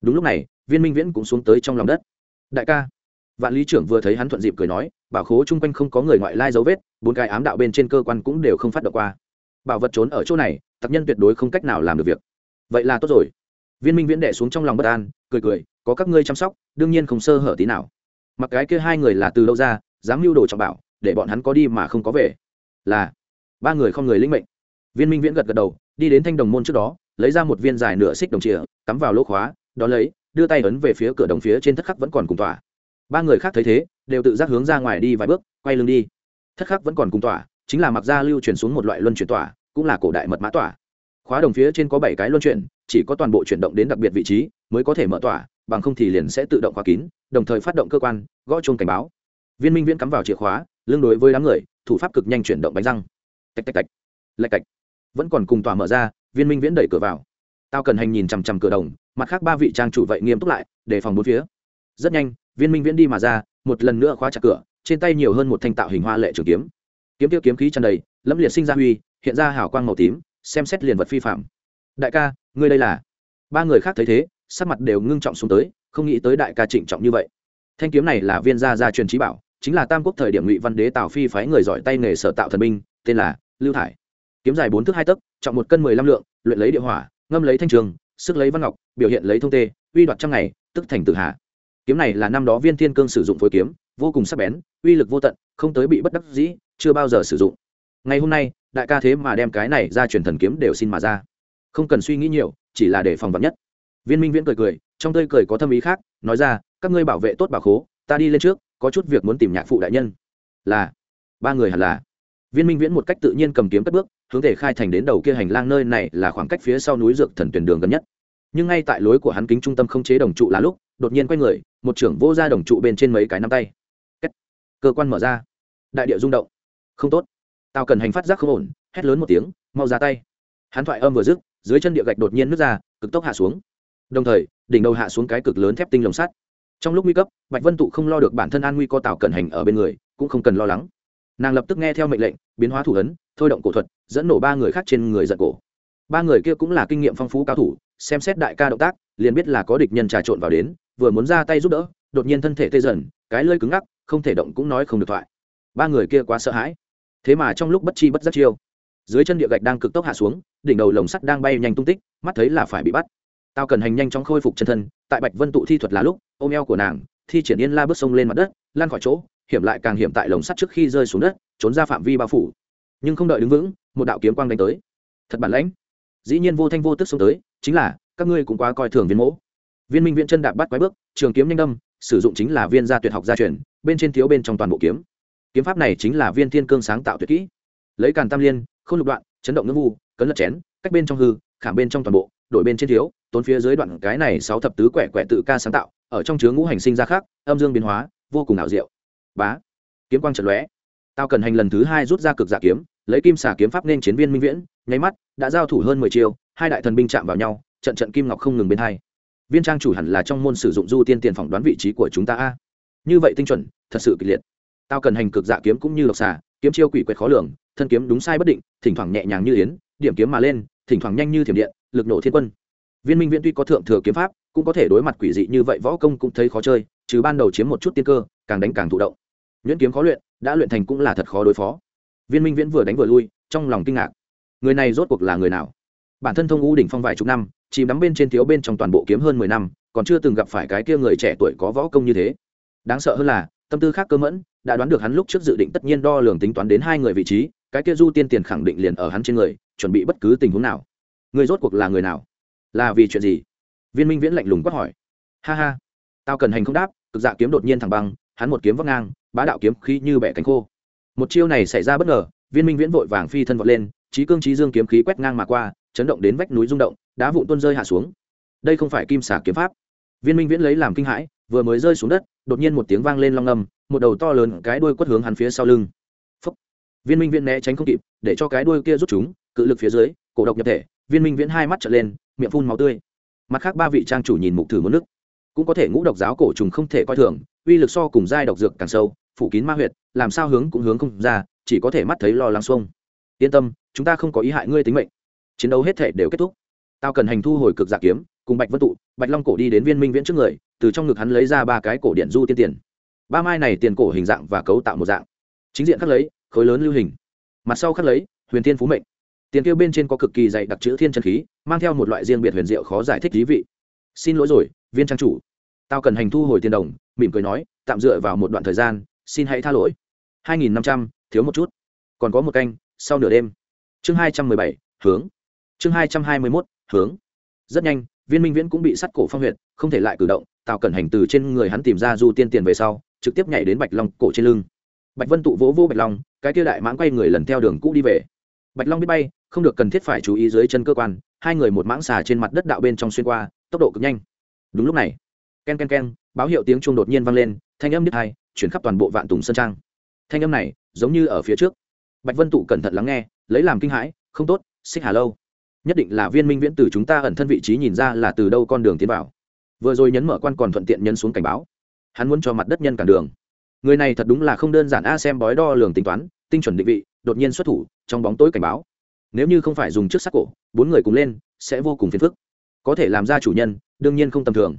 Đúng lúc này, viên minh viễn cũng xuống tới trong lòng đất. Đại ca. Vạn lý trưởng vừa thấy hắn thuận dịp cười nói, bảo khố chung quanh không có người ngoại lai dấu vết, bốn cái ám đạo bên trên cơ quan cũng đều không phát động qua. Bảo vật trốn ở chỗ này, tập nhân tuyệt đối không cách nào làm được việc. Vậy là tốt rồi. Viên minh viễn đệ xuống trong lòng bất an, cười cười, có các ngươi chăm sóc, đương nhiên không sơ hở tí nào. Mặc cái kia hai người là từ đâu ra, dám mưu đồ trọng bảo, để bọn hắn có đi mà không có về. Là ba người không người linh mệnh. Viên minh viễn gật gật đầu, đi đến thanh đồng môn trước đó, lấy ra một viên dài nửa xích đồng chìa, cắm vào lỗ khóa đó lấy, đưa tay ấn về phía cửa đồng phía trên thất khắc vẫn còn cùng tỏa. Ba người khác thấy thế, đều tự giác hướng ra ngoài đi vài bước, quay lưng đi. Thất khắc vẫn còn cùng tỏa, chính là mặc gia lưu chuyển xuống một loại luân chuyển tỏa, cũng là cổ đại mật mã tỏa. Khóa đồng phía trên có bảy cái luân chuyển, chỉ có toàn bộ chuyển động đến đặc biệt vị trí, mới có thể mở tỏa, bằng không thì liền sẽ tự động khóa kín, đồng thời phát động cơ quan, gõ chuông cảnh báo. Viên minh viễn cắm vào chìa khóa lương đối với đám người, thủ pháp cực nhanh chuyển động bánh răng tạch tạch tạch, lạch cạch. Vẫn còn cùng tòa mở ra, viên minh viễn đẩy cửa vào. Tao cần hành nhìn chằm chằm cửa đồng, mặt khác ba vị trang chủ vậy nghiêm túc lại, đề phòng bốn phía. Rất nhanh, viên minh viễn đi mà ra, một lần nữa khóa chặt cửa, trên tay nhiều hơn một thanh tạo hình hoa lệ trường kiếm. Kiếm tiêu kiếm khí tràn đầy lâm liệt sinh ra huy, hiện ra hào quang màu tím, xem xét liền vật phi phạm. Đại ca, ngươi đây là? Ba người khác thấy thế, sắc mặt đều ngưng trọng xuống tới, không nghĩ tới đại ca trịnh trọng như vậy. Thanh kiếm này là viên gia gia truyền trí bảo, chính là tam quốc thời điểm ngụy văn đế tào phi phái người giỏi tay nghề sở tạo thần binh tên là lưu thải. Kiếm dài bốn thước hai tấc, trọng một cân mười lăm lượng, luyện lấy địa hỏa, ngâm lấy thanh trường, sức lấy văn ngọc, biểu hiện lấy thông tê, uy đoạt trăm ngày, tức thành tử hạ. Kiếm này là năm đó viên thiên cương sử dụng phối kiếm, vô cùng sắc bén, uy lực vô tận, không tới bị bất đắc dĩ, chưa bao giờ sử dụng. Ngày hôm nay, đại ca thế mà đem cái này ra truyền thần kiếm đều xin mà ra. Không cần suy nghĩ nhiều, chỉ là để phòng vật nhất. Viên minh viễn cười cười, trong tơi cười có thâm ý khác, nói ra, các ngươi bảo vệ tốt bảo khố, ta đi lên trước, có chút việc muốn tìm nhạc phụ đại nhân. Là, ba người hẳn là viên minh viễn một cách tự nhiên cầm kiếm cất bước, hướng thể khai thành đến đầu kia hành lang nơi này là khoảng cách phía sau núi dược thần tuyển đường gần nhất. Nhưng ngay tại lối của hắn kính trung tâm không chế đồng trụ là lúc, đột nhiên quay người, một trưởng vô ra đồng trụ bên trên mấy cái nắm tay. Cơ quan mở ra. Đại địa rung động. Không tốt. Tao cần hành phát giác không ổn, hét lớn một tiếng, mau ra tay. Hắn thoại âm vừa dứt, dưới chân địa gạch đột nhiên nứt ra, cực tốc hạ xuống. Đồng thời, đỉnh đầu hạ xuống cái cực lớn thép tinh lồng sắt. Trong lúc nguy cấp, bạch vân tụ không lo được bản thân an nguy có tào cẩn hành ở bên người, cũng không cần lo lắng nàng lập tức nghe theo mệnh lệnh, biến hóa thủ ấn, thôi động cổ thuật, dẫn nổ ba người khác trên người giận cổ. Ba người kia cũng là kinh nghiệm phong phú cao thủ, xem xét đại ca động tác, liền biết là có địch nhân trà trộn vào đến, vừa muốn ra tay giúp đỡ, đột nhiên thân thể tê dần, cái lơi cứng ngắc, không thể động cũng nói không được thoại. Ba người kia quá sợ hãi. Thế mà trong lúc bất chi bất giác chiêu, dưới chân địa gạch đang cực tốc hạ xuống, đỉnh đầu lồng sắt đang bay nhanh tung tích, mắt thấy là phải bị bắt. Tao cần hành nhanh chóng khôi phục chân thân, tại bạch vân tụ thi thuật là lúc, ôm eo của nàng, thi triển yên la bước sông lên mặt đất, lan khỏi chỗ hiểm lại càng hiểm tại lồng sắt trước khi rơi xuống đất, trốn ra phạm vi bao phủ. Nhưng không đợi đứng vững, một đạo kiếm quang đánh tới. Thật bản lãnh. Dĩ nhiên vô thanh vô tức xông tới, chính là, các ngươi cũng quá coi thường viên mỗ. Viên minh viện chân đạp bắt quái bước, trường kiếm nhanh đâm, sử dụng chính là viên gia tuyệt học gia truyền, bên trên thiếu bên trong toàn bộ kiếm. Kiếm pháp này chính là viên thiên cương sáng tạo tuyệt kỹ. Lấy càn tam liên không lục đoạn, chấn động ngưng vu, cấn lật chén, cách bên trong hư, khảm bên trong toàn bộ, đổi bên trên thiếu, tốn phía dưới đoạn cái này sáu thập tứ quẻ quẻ tự ca sáng tạo, ở trong chứa ngũ hành sinh ra khác, âm dương biến hóa, vô cùng ảo diệu bá, kiếm quang trận lóe. Tao cần hành lần thứ hai rút ra cực giả kiếm, lấy kim xả kiếm pháp nên chiến viên minh viễn, nháy mắt, đã giao thủ hơn mười chiều hai đại thần binh chạm vào nhau, trận trận kim ngọc không ngừng bên hai. Viên trang chủ hẳn là trong môn sử dụng du tiên tiền phỏng đoán vị trí của chúng ta a. Như vậy tinh chuẩn, thật sự kịch liệt. Tao cần hành cực dạ kiếm cũng như độc xà, kiếm chiêu quỷ quệt khó lường, thân kiếm đúng sai bất định, thỉnh thoảng nhẹ nhàng như yến, điểm kiếm mà lên, thỉnh thoảng nhanh như thiểm điện, lực nổ thiên quân. Viên minh viễn tuy có thượng thừa kiếm pháp, cũng có thể đối mặt quỷ dị như vậy võ công cũng thấy khó chơi chứ ban đầu chiếm một chút tiên cơ, càng đánh càng thụ động nhuyễn kiếm khó luyện, đã luyện thành cũng là thật khó đối phó. Viên minh viễn vừa đánh vừa lui, trong lòng kinh ngạc. Người này rốt cuộc là người nào? Bản thân thông u đỉnh phong vài chục năm, chìm đắm bên trên thiếu bên trong toàn bộ kiếm hơn mười năm, còn chưa từng gặp phải cái kia người trẻ tuổi có võ công như thế. Đáng sợ hơn là, tâm tư khác cơ mẫn, đã đoán được hắn lúc trước dự định tất nhiên đo lường tính toán đến hai người vị trí, cái kia du tiên tiền khẳng định liền ở hắn trên người, chuẩn bị bất cứ tình huống nào. Người rốt cuộc là người nào? Là vì chuyện gì? Viên minh viễn lạnh lùng quát hỏi. Ha ha. Tao cần hành không đáp, cực dạ kiếm đột nhiên thẳng băng, hắn một kiếm vấp ngang bá đạo kiếm khí như bẻ cánh khô. Một chiêu này xảy ra bất ngờ, viên minh viễn vội vàng phi thân vọt lên trí cương trí dương kiếm khí quét ngang mà qua, chấn động đến vách núi rung động, đá vụn tuôn rơi hạ xuống. Đây không phải kim xả kiếm pháp. Viên minh viễn lấy làm kinh hãi, vừa mới rơi xuống đất, đột nhiên một tiếng vang lên long ngầm một đầu to lớn cái đuôi quất hướng hắn phía sau lưng. Phúc. viên minh viễn né tránh không kịp, để cho cái đuôi kia rút chúng, cự lực phía dưới, cổ độc nhập thể, viên minh viễn hai mắt trở lên, miệng phun máu tươi. Mặt khác ba vị trang chủ nhìn mục thử một nước, cũng có thể ngũ độc giáo cổ trùng không thể coi thường, uy lực so cùng giai độc dược càng sâu phủ kín ma huyệt, làm sao hướng cũng hướng không ra, chỉ có thể mắt thấy lo lắng xuông. Yên tâm, chúng ta không có ý hại ngươi tính mệnh. Chiến đấu hết thể đều kết thúc. Tao cần hành thu hồi cực giả kiếm, cùng bạch vân tụ, bạch long cổ đi đến viên minh viễn trước người, từ trong ngực hắn lấy ra ba cái cổ điện du tiên tiền. Ba mai này tiền cổ hình dạng và cấu tạo một dạng. Chính diện khắc lấy, khối lớn lưu hình. Mặt sau khắc lấy, huyền thiên phú mệnh. Tiền kêu bên trên có cực kỳ dày đặc chữ thiên chân khí, mang theo một loại riêng biệt huyền diệu khó giải thích lý vị. Xin lỗi rồi, viên trang chủ. Tao cần hành thu hồi tiền đồng, mỉm cười nói, tạm dựa vào một đoạn thời gian xin hãy tha lỗi. hai nghìn năm trăm, thiếu một chút. Còn có một canh, sau nửa đêm. Chương hai trăm mười bảy, hướng. Chương hai trăm hai mươi mốt, hướng. Rất nhanh, viên minh viễn cũng bị sắt cổ phong huyệt, không thể lại cử động, tào cẩn hành từ trên người hắn tìm ra du tiên tiền về sau, trực tiếp nhảy đến bạch long cổ trên lưng. Bạch vân tụ vỗ vỗ bạch long, cái kia đại mãng quay người lần theo đường cũ đi về. Bạch long biết bay, không được cần thiết phải chú ý dưới chân cơ quan, hai người một mãng xà trên mặt đất đạo bên trong xuyên qua, tốc độ cực nhanh. Đúng lúc này, ken ken ken, báo hiệu tiếng chuông đột nhiên vang lên, thanh âm đứt hai chuyển khắp toàn bộ vạn tùng sơn trang. Thanh âm này giống như ở phía trước. Bạch vân tụ cẩn thận lắng nghe, lấy làm kinh hãi, không tốt, xích hà lâu. Nhất định là viên minh viễn từ chúng ta ẩn thân vị trí nhìn ra là từ đâu con đường tiến vào. Vừa rồi nhấn mở quan còn thuận tiện nhấn xuống cảnh báo. Hắn muốn cho mặt đất nhân cản đường. Người này thật đúng là không đơn giản a, xem bói đo lường tính toán, tinh chuẩn định vị, đột nhiên xuất thủ, trong bóng tối cảnh báo. Nếu như không phải dùng trước sắc cổ, bốn người cùng lên, sẽ vô cùng phiền phức. Có thể làm ra chủ nhân, đương nhiên không tầm thường.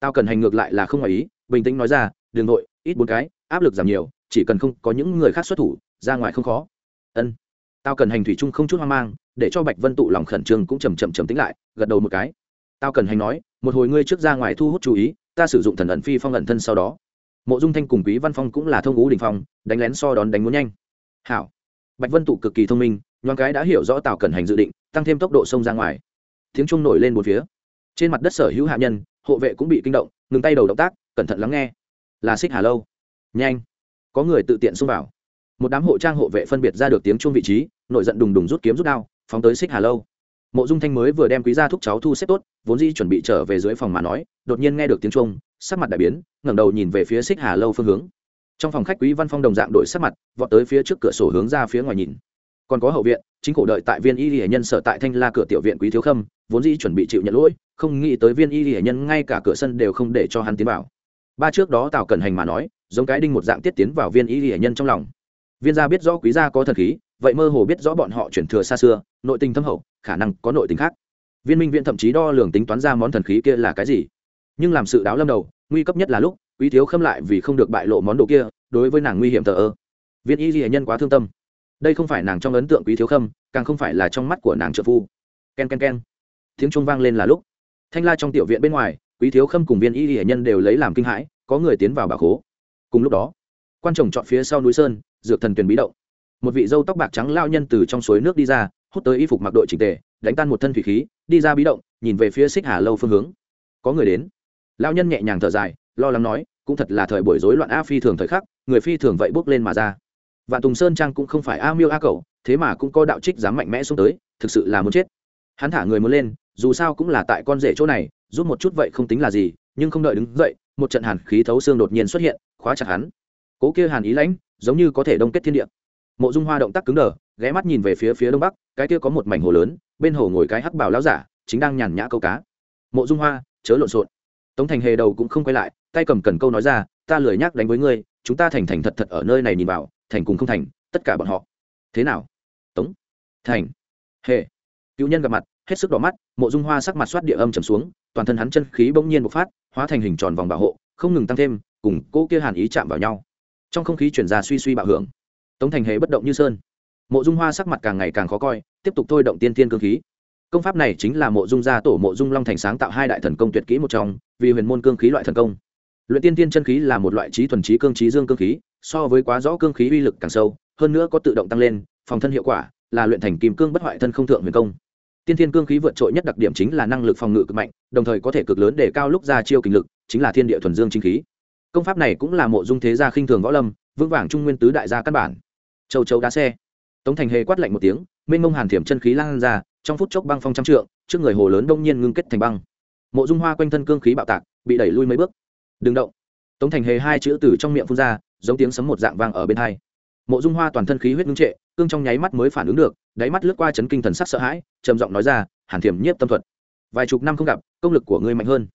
Tao cần hành ngược lại là không ngoài ý, bình tĩnh nói ra, đường nội ít bốn cái, áp lực giảm nhiều, chỉ cần không có những người khác xuất thủ, ra ngoài không khó. Ân. Tao cần hành thủy chung không chút hoang mang, để cho bạch vân tụ lòng khẩn trương cũng chầm chậm chầm tính lại, gật đầu một cái. Tao cần hành nói, một hồi ngươi trước ra ngoài thu hút chú ý, ta sử dụng thần ẩn phi phong ẩn thân sau đó. Mộ dung thanh cùng quý văn phong cũng là thông ngũ đình phong, đánh lén so đón đánh muốn nhanh. Hảo. Bạch vân tụ cực kỳ thông minh, nhoáng cái đã hiểu rõ tào cẩn hành dự định, tăng thêm tốc độ sông ra ngoài. Tiếng trung nổi lên một phía. Trên mặt đất sở hữu hạ nhân, hộ vệ cũng bị kinh động, ngừng tay đầu động tác, cẩn thận lắng nghe là xích hà lâu. Nhanh. Có người tự tiện xông vào. Một đám hộ trang hộ vệ phân biệt ra được tiếng chuông vị trí nổi giận đùng đùng rút kiếm rút đao, phóng tới xích hà lâu. Mộ dung thanh mới vừa đem quý gia thúc cháu thu xếp tốt, vốn dĩ chuẩn bị trở về dưới phòng mà nói, đột nhiên nghe được tiếng chuông, sắc mặt đại biến, ngẩng đầu nhìn về phía xích hà lâu phương hướng. Trong phòng khách quý văn phong đồng dạng đổi sắc mặt, vọt tới phía trước cửa sổ hướng ra phía ngoài nhìn. Còn có hậu viện, chính cổ đợi tại viên y hệ nhân sở tại thanh la cửa tiểu viện quý thiếu khâm, vốn dĩ chuẩn bị chịu nhận lỗi, không nghĩ tới viên y hệ nhân ngay cả cửa sân đều không để cho hắn tiến vào ba trước đó tào cẩn hành mà nói giống cái đinh một dạng tiết tiến vào viên y hệ nhân trong lòng viên gia biết rõ quý gia có thần khí vậy mơ hồ biết rõ bọn họ chuyển thừa xa xưa nội tình thâm hậu khả năng có nội tình khác viên minh viện thậm chí đo lường tính toán ra món thần khí kia là cái gì nhưng làm sự đáo lâm đầu nguy cấp nhất là lúc quý thiếu khâm lại vì không được bại lộ món đồ kia đối với nàng nguy hiểm thờ ơ viên y ghi nhân quá thương tâm đây không phải nàng trong ấn tượng quý thiếu khâm càng không phải là trong mắt của nàng trợ phu k e n k e n k e n tiếng trung vang lên là lúc thanh la trong tiểu viện bên ngoài quý thiếu khâm cùng viên y hệ nhân đều lấy làm kinh hãi, có người tiến vào bà khố. Cùng lúc đó, quan trồng chọn phía sau núi sơn, dược thần tuyển bí động. Một vị dâu tóc bạc trắng lao nhân từ trong suối nước đi ra, hút tới y phục mặc đội trình tề, đánh tan một thân thủy khí, đi ra bí động, nhìn về phía xích hà lâu phương hướng. Có người đến. Lao nhân nhẹ nhàng thở dài, lo lắng nói, cũng thật là thời buổi rối loạn a phi thường thời khắc, người phi thường vậy bước lên mà ra. Vạn tùng sơn trang cũng không phải a miêu a cầu thế mà cũng có đạo trích dám mạnh mẽ xuống tới, thực sự là muốn chết. Hắn thả người muốn lên, dù sao cũng là tại con rể chỗ này giúp một chút vậy không tính là gì, nhưng không đợi đứng dậy, một trận hàn khí thấu xương đột nhiên xuất hiện, khóa chặt hắn. Cố kia hàn ý lãnh, giống như có thể đông kết thiên địa. Mộ dung hoa động tác cứng đờ, ghé mắt nhìn về phía phía đông bắc, cái kia có một mảnh hồ lớn, bên hồ ngồi cái hắc bảo lão giả, chính đang nhàn nhã câu cá. Mộ dung hoa, chớ lộn xộn. Tống thành hề đầu cũng không quay lại, tay cầm cần câu nói ra, ta lười nhắc đánh với ngươi, chúng ta thành thành thật thật ở nơi này nhìn vào, thành cùng không thành, tất cả bọn họ. Thế nào? Tống. Thành. Hề. Cựu nhân gặp mặt hết sức đỏ mắt, mộ dung hoa sắc mặt soát địa âm trầm xuống, toàn thân hắn chân khí bỗng nhiên bộc phát, hóa thành hình tròn vòng bảo hộ, không ngừng tăng thêm, cùng cô kia hàn ý chạm vào nhau. Trong không khí chuyển ra suy suy bạo hưởng. Tống thành hề bất động như sơn. Mộ dung hoa sắc mặt càng ngày càng khó coi, tiếp tục thôi động tiên tiên cơ khí. Công pháp này chính là mộ dung gia tổ mộ dung long thành sáng tạo hai đại thần công tuyệt kỹ một trong, vì huyền môn cương khí loại thần công. Luyện tiên tiên chân khí là một loại trí thuần trí cương trí dương cương khí, so với quá rõ cương khí uy lực càng sâu, hơn nữa có tự động tăng lên, phòng thân hiệu quả, là luyện thành kim cương bất hoại thân không thượng huyền công tiên thiên cương khí vượt trội nhất đặc điểm chính là năng lực phòng ngự cực mạnh, đồng thời có thể cực lớn để cao lúc ra chiêu kinh lực, chính là thiên địa thuần dương chính khí. Công pháp này cũng là mộ dung thế gia khinh thường võ lâm, vững vàng trung nguyên tứ đại gia căn bản. Châu châu đá xe. Tống thành hề quát lạnh một tiếng, mênh mông hàn thiểm chân khí lan ra, trong phút chốc băng phong trăm trượng, trước người hồ lớn đông nhiên ngưng kết thành băng. Mộ dung hoa quanh thân cương khí bạo tạc, bị đẩy lui mấy bước. Đừng động. Tống thành hề hai chữ từ trong miệng phun ra, giống tiếng sấm một dạng vang ở bên hai mộ dung hoa toàn thân khí huyết ngưng trệ, cương trong nháy mắt mới phản ứng được, đáy mắt lướt qua chấn kinh thần sắc sợ hãi, trầm giọng nói ra, hàn thiểm nhiếp tâm thuật, vài chục năm không gặp, công lực của ngươi mạnh hơn.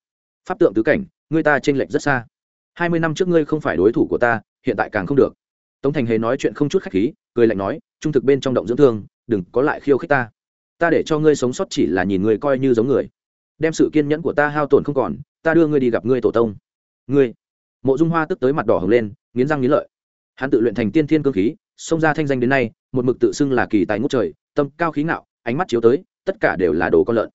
Pháp tượng tứ cảnh, ngươi ta t r ê n lệch rất xa. Hai mươi năm trước ngươi không phải đối thủ của ta, hiện tại càng không được. Tống thành hề nói chuyện không chút khách khí, cười lạnh nói, trung thực bên trong động dưỡng thương, đừng có lại khiêu khích ta. Ta để cho ngươi sống sót chỉ là nhìn ngươi coi như giống người. Đem sự kiên nhẫn của ta hao tổn không còn, ta đưa ngươi đi gặp ngươi tổ tông. Ngươi? Mộ dung hoa tức tới mặt đỏ hồng lên, nghiến răng nghiến lợi hắn tự luyện thành tiên thiên cương khí, xông ra thanh danh đến nay, một mực tự xưng là kỳ tài ngút trời, tâm cao khí ngạo, ánh mắt chiếu tới, tất cả đều là đồ con lợn.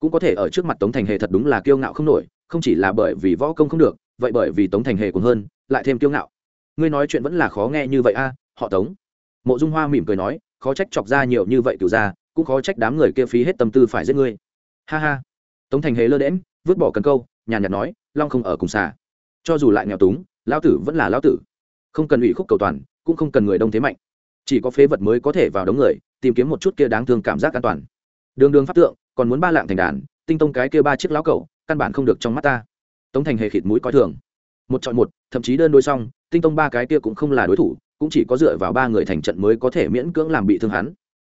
Cũng có thể ở trước mặt tống thành hề thật đúng là kiêu ngạo không nổi, không chỉ là bởi vì võ công không được, vậy bởi vì tống thành hề còn hơn, lại thêm kiêu ngạo. Ngươi nói chuyện vẫn là khó nghe như vậy a, họ tống. Mộ dung hoa mỉm cười nói, khó trách chọc ra nhiều như vậy cựu ra cũng khó trách đám người kia phí hết tâm tư phải giết ngươi. Ha ha. Tống thành hề lơ đễm vứt bỏ cần câu, nhàn nhạt nói, long không ở cùng xà. Cho dù lại nghèo túng, lão tử vẫn là lão tử không cần ủy khúc cầu toàn, cũng không cần người đông thế mạnh. Chỉ có phế vật mới có thể vào đống người, tìm kiếm một chút kia đáng thương cảm giác an toàn. Đường đường pháp tượng, còn muốn ba lạng thành đàn, tinh tông cái kia ba chiếc lão cẩu, căn bản không được trong mắt ta. Tống thành hề khịt mũi coi thường. Một chọn một, thậm chí đơn đôi xong, tinh tông ba cái kia cũng không là đối thủ, cũng chỉ có dựa vào ba người thành trận mới có thể miễn cưỡng làm bị thương hắn.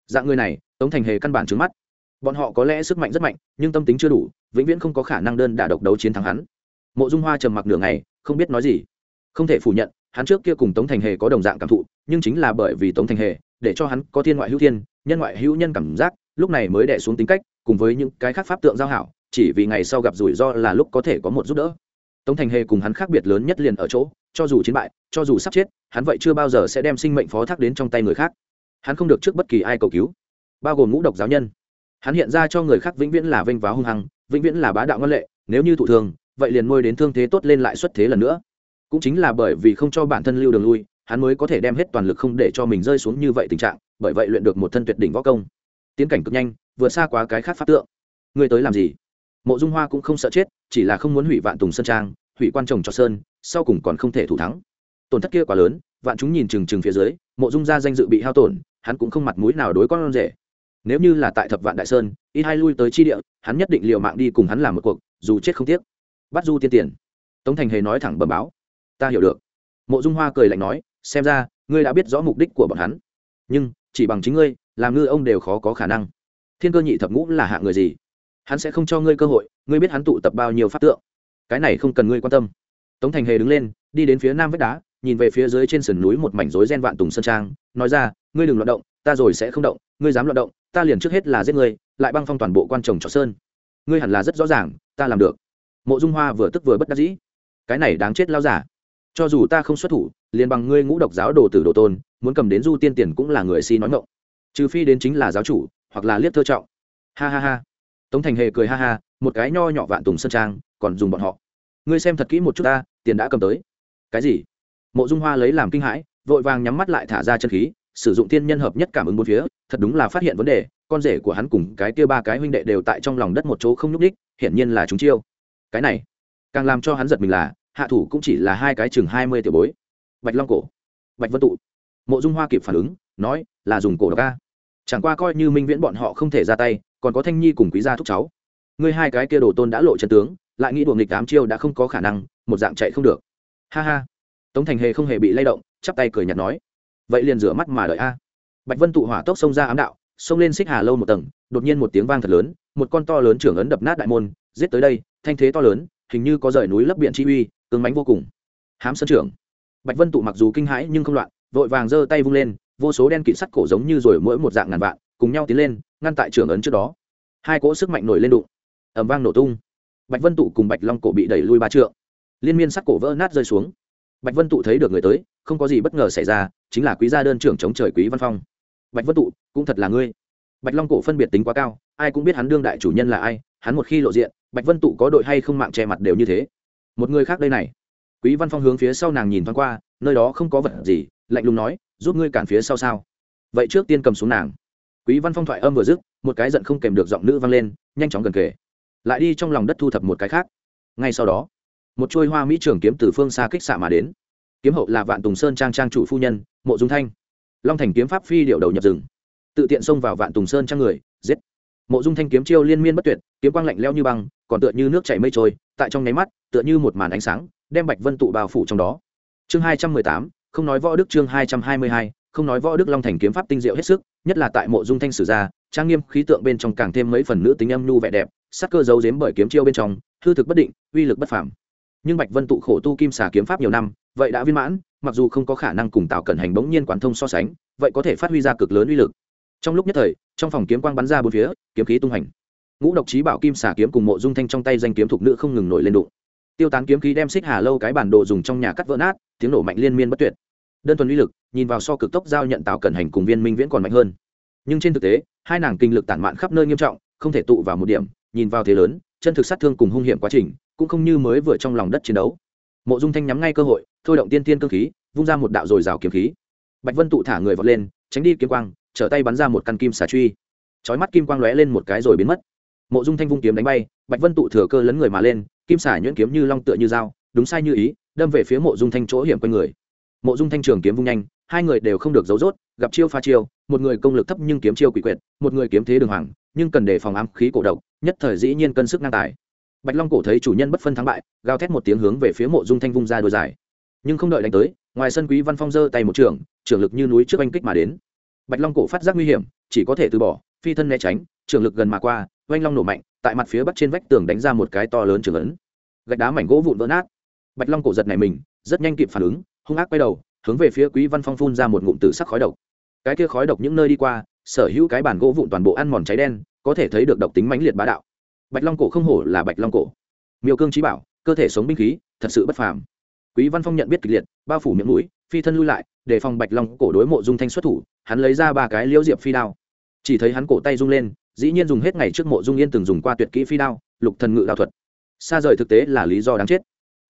Dạng người này, tống thành hề căn bản trứng mắt. Bọn họ có lẽ sức mạnh rất mạnh, nhưng tâm tính chưa đủ, vĩnh viễn không có khả năng đơn đả độc đấu chiến thắng hắn. Mộ dung hoa trầm mặc nửa ngày, không biết nói gì. Không thể phủ nhận hắn trước kia cùng tống thành hề có đồng dạng cảm thụ, nhưng chính là bởi vì tống thành hề, để cho hắn có thiên ngoại hữu thiên, nhân ngoại hữu nhân cảm giác, lúc này mới đẻ xuống tính cách, cùng với những cái khác pháp tượng giao hảo, chỉ vì ngày sau gặp rủi ro là lúc có thể có một giúp đỡ. Tống thành hề cùng hắn khác biệt lớn nhất liền ở chỗ, cho dù chiến bại, cho dù sắp chết, hắn vậy chưa bao giờ sẽ đem sinh mệnh phó thác đến trong tay người khác. Hắn không được trước bất kỳ ai cầu cứu, bao gồm ngũ độc giáo nhân. Hắn hiện ra cho người khác vĩnh viễn là vênh váo hung hăng, vĩnh viễn là bá đạo ngân lệ, nếu như thụ thường, vậy liền nuôi đến thương thế tốt lên lại xuất thế lần nữa cũng chính là bởi vì không cho bản thân lưu đường lui, hắn mới có thể đem hết toàn lực không để cho mình rơi xuống như vậy tình trạng, bởi vậy luyện được một thân tuyệt đỉnh võ công. Tiến cảnh cực nhanh, vượt xa quá cái khác pháp tượng. Ngươi tới làm gì? Mộ dung hoa cũng không sợ chết, chỉ là không muốn hủy vạn tùng sơn trang, hủy quan chồng cho sơn, sau cùng còn không thể thủ thắng. Tổn thất kia quá lớn, vạn chúng nhìn chừng chừng phía dưới, mộ dung ra danh dự bị hao tổn, hắn cũng không mặt mũi nào đối con rể. Nếu như là tại thập vạn đại sơn, ít hai lui tới chi địa, hắn nhất định l i ề u mạng đi cùng hắn làm một cuộc, dù chết không tiếc. Bắt du tiên tiền. Tống thành hề nói thẳng bẩm báo ta hiểu được. Mộ dung hoa cười lạnh nói, xem ra, ngươi đã biết rõ mục đích của bọn hắn. Nhưng, chỉ bằng chính ngươi, làm ngư ông đều khó có khả năng. Thiên cơ nhị thập ngũ là hạ người gì? Hắn sẽ không cho ngươi cơ hội, ngươi biết hắn tụ tập bao nhiêu pháp tượng. Cái này không cần ngươi quan tâm. Tống thành hề đứng lên, đi đến phía nam vách đá, nhìn về phía dưới trên sườn núi một mảnh rối gen vạn tùng sơn trang, nói ra, ngươi đừng loạn động, ta rồi sẽ không động, ngươi dám loạn động, ta liền trước hết là giết ngươi, lại băng phong toàn bộ quan trồng trọ sơn. Ngươi hẳn là rất rõ ràng, ta làm được. Mộ dung hoa vừa tức vừa bất đắc dĩ. Cái này đáng chết lao giả cho dù ta không xuất thủ, liền bằng ngươi ngũ độc giáo đồ tử đồ tôn, muốn cầm đến du tiên tiền cũng là người si nói ngộng trừ phi đến chính là giáo chủ, hoặc là liếc thơ trọng. Ha ha ha. Tống thành hề cười ha ha, một cái nho nhỏ vạn tùng sơn trang, còn dùng bọn họ. Ngươi xem thật kỹ một chút ta, tiền đã cầm tới. Cái gì? Mộ dung hoa lấy làm kinh hãi, vội vàng nhắm mắt lại thả ra chân khí, sử dụng thiên nhân hợp nhất cảm ứng bốn phía, thật đúng là phát hiện vấn đề, con rể của hắn cùng cái kia ba cái huynh đệ đều tại trong lòng đất một chỗ không nhúc đích hiển nhiên là chúng chiêu. Cái này, càng làm cho hắn giật mình là hạ thủ cũng chỉ là hai cái chừng hai mươi tiểu bối. Bạch long cổ, bạch vân tụ. Mộ dung hoa kịp phản ứng, nói, là dùng cổ độc ca chẳng qua coi như minh viễn bọn họ không thể ra tay, còn có thanh nhi cùng quý gia thúc cháu. Ngươi hai cái kia đồ tôn đã lộ chân tướng, lại nghĩ đuổi nghịch tám chiêu đã không có khả năng, một dạng chạy không được. Ha ha. Tống thành hề không hề bị lay động, chắp tay cười nhạt nói, vậy liền rửa mắt mà đợi a. Bạch vân tụ hỏa tốc xông ra ám đạo, xông lên xích hà lâu một tầng, đột nhiên một tiếng vang thật lớn, một con to lớn trưởng ấn đập nát đại môn, giết tới đây, thanh thế to lớn, hình như có rời núi lấp biển chi uy cứng mánh vô cùng. Hám sơn trưởng. Bạch vân tụ mặc dù kinh hãi nhưng không loạn, vội vàng giơ tay vung lên, vô số đen kịt sắt cổ giống như rồi mỗi một dạng ngàn vạn, cùng nhau tiến lên, ngăn tại trưởng ấn trước đó. Hai cỗ sức mạnh nổi lên đụng. Ẩm vang nổ tung. Bạch vân tụ cùng bạch long cổ bị đẩy lui ba trượng. Liên miên sắt cổ vỡ nát rơi xuống. Bạch vân tụ thấy được người tới, không có gì bất ngờ xảy ra, chính là quý gia đơn trưởng chống trời quý văn phong. Bạch vân tụ, cũng thật là ngươi. Bạch long cổ phân biệt tính quá cao, ai cũng biết hắn đương đại chủ nhân là ai, hắn một khi lộ diện, bạch vân tụ có đội hay không mạng che mặt đều như thế một người khác đây này. Quý văn phong hướng phía sau nàng nhìn thoáng qua, nơi đó không có vật gì, lạnh lùng nói, giúp ngươi cản phía sau sao? Vậy trước tiên cầm xuống nàng. Quý văn phong thoại âm vừa dứt, một cái giận không kèm được giọng nữ vang lên, nhanh chóng gần kề. Lại đi trong lòng đất thu thập một cái khác. Ngay sau đó, một chuôi hoa mỹ trường kiếm từ phương xa kích xạ mà đến. Kiếm hậu là vạn tùng sơn trang trang chủ phu nhân, mộ dung thanh. Long thành kiếm pháp phi điệu đầu nhập rừng. Tự tiện xông vào vạn tùng sơn trang người, giết mộ dung thanh kiếm chiêu liên miên bất tuyệt, kiếm quang lạnh leo như băng, còn tựa như nước chảy mây trôi, tại trong nháy mắt, tựa như một màn ánh sáng, đem bạch vân tụ bao phủ trong đó. Chương hai trăm mười tám, không nói võ đức chương hai trăm hai mươi hai, không nói võ đức long thành kiếm pháp tinh diệu hết sức, nhất là tại mộ dung thanh sử gia, trang nghiêm khí tượng bên trong càng thêm mấy phần nữ tính âm nhu vẻ đẹp, sắc cơ giấu giếm bởi kiếm chiêu bên trong, hư thực bất định, uy lực bất phàm. Nhưng bạch vân tụ khổ tu kim xà kiếm pháp nhiều năm, vậy đã viên mãn, mặc dù không có khả năng cùng tạo cẩn hành bỗng nhiên quán thông so sánh, vậy có thể phát huy ra cực lớn uy lực trong lúc nhất thời, trong phòng kiếm quang bắn ra bốn phía, kiếm khí tung hành ngũ độc trí bảo kim xà kiếm cùng mộ dung thanh trong tay danh kiếm thục nữ không ngừng nổi lên đụng. Tiêu tán kiếm khí đem xích hà lâu cái bản đồ dùng trong nhà cắt vỡ nát, tiếng nổ mạnh liên miên bất tuyệt. Đơn thuần uy lực, nhìn vào so cực tốc giao nhận tào cẩn hành cùng viên minh viễn còn mạnh hơn. Nhưng trên thực tế, hai nàng kinh lực tản mạn khắp nơi nghiêm trọng, không thể tụ vào một điểm, nhìn vào thế lớn, chân thực sát thương cùng hung hiểm quá trình, cũng không như mới vừa trong lòng đất chiến đấu. Mộ dung thanh nhắm ngay cơ hội, thôi động tiên tiên cơ khí, vung ra một đạo dồi dào kiếm khí. Bạch vân tụ thả người vọt lên, tránh đi kiếm quang trở tay bắn ra một căn kim xà truy. Chói mắt kim quang lóe lên một cái rồi biến mất. Mộ dung thanh vung kiếm đánh bay, bạch vân tụ thừa cơ lấn người mà lên, kim xà nhuyễn kiếm như long tựa như dao, đúng sai như ý, đâm về phía mộ dung thanh chỗ hiểm quanh người. Mộ dung thanh trường kiếm vung nhanh, hai người đều không được giấu rốt, gặp chiêu pha chiêu, một người công lực thấp nhưng kiếm chiêu quỷ quyệt, một người kiếm thế đường hoàng, nhưng cần đề phòng ám khí cổ độc, nhất thời dĩ nhiên cân sức ngang tài. Bạch long cổ thấy chủ nhân bất phân thắng bại, gào thét một tiếng hướng về phía mộ dung thanh vung ra đôi dài nhưng không đợi đánh tới, ngoài sân quý văn phong giơ tay một trường trường lực như núi trước oanh kích mà đến bạch long cổ phát giác nguy hiểm, chỉ có thể từ bỏ, phi thân né tránh, trường lực gần mà qua, oanh long nổ mạnh, tại mặt phía bắc trên vách tường đánh ra một cái to lớn trường ấn. Gạch đá mảnh gỗ vụn vỡ nát. Bạch long cổ giật này mình, rất nhanh kịp phản ứng, hung ác quay đầu, hướng về phía quý văn phong phun ra một ngụm tử sắc khói độc. Cái kia khói độc những nơi đi qua, sở hữu cái bản gỗ vụn toàn bộ ăn mòn cháy đen, có thể thấy được độc tính mãnh liệt bá đạo. Bạch long cổ không hổ là bạch long cổ. Miêu cương trí bảo, cơ thể sống binh khí, thật sự bất phàm. Quý văn phong nhận biết kịch liệt, bao phủ miệng mũi, phi thân lui lại để phòng bạch long cổ đối mộ dung thanh xuất thủ, hắn lấy ra ba cái liễu diệp phi đao. Chỉ thấy hắn cổ tay rung lên, dĩ nhiên dùng hết ngày trước mộ dung yên từng dùng qua tuyệt kỹ phi đao, lục thần ngự đao thuật. Xa rời thực tế là lý do đáng chết.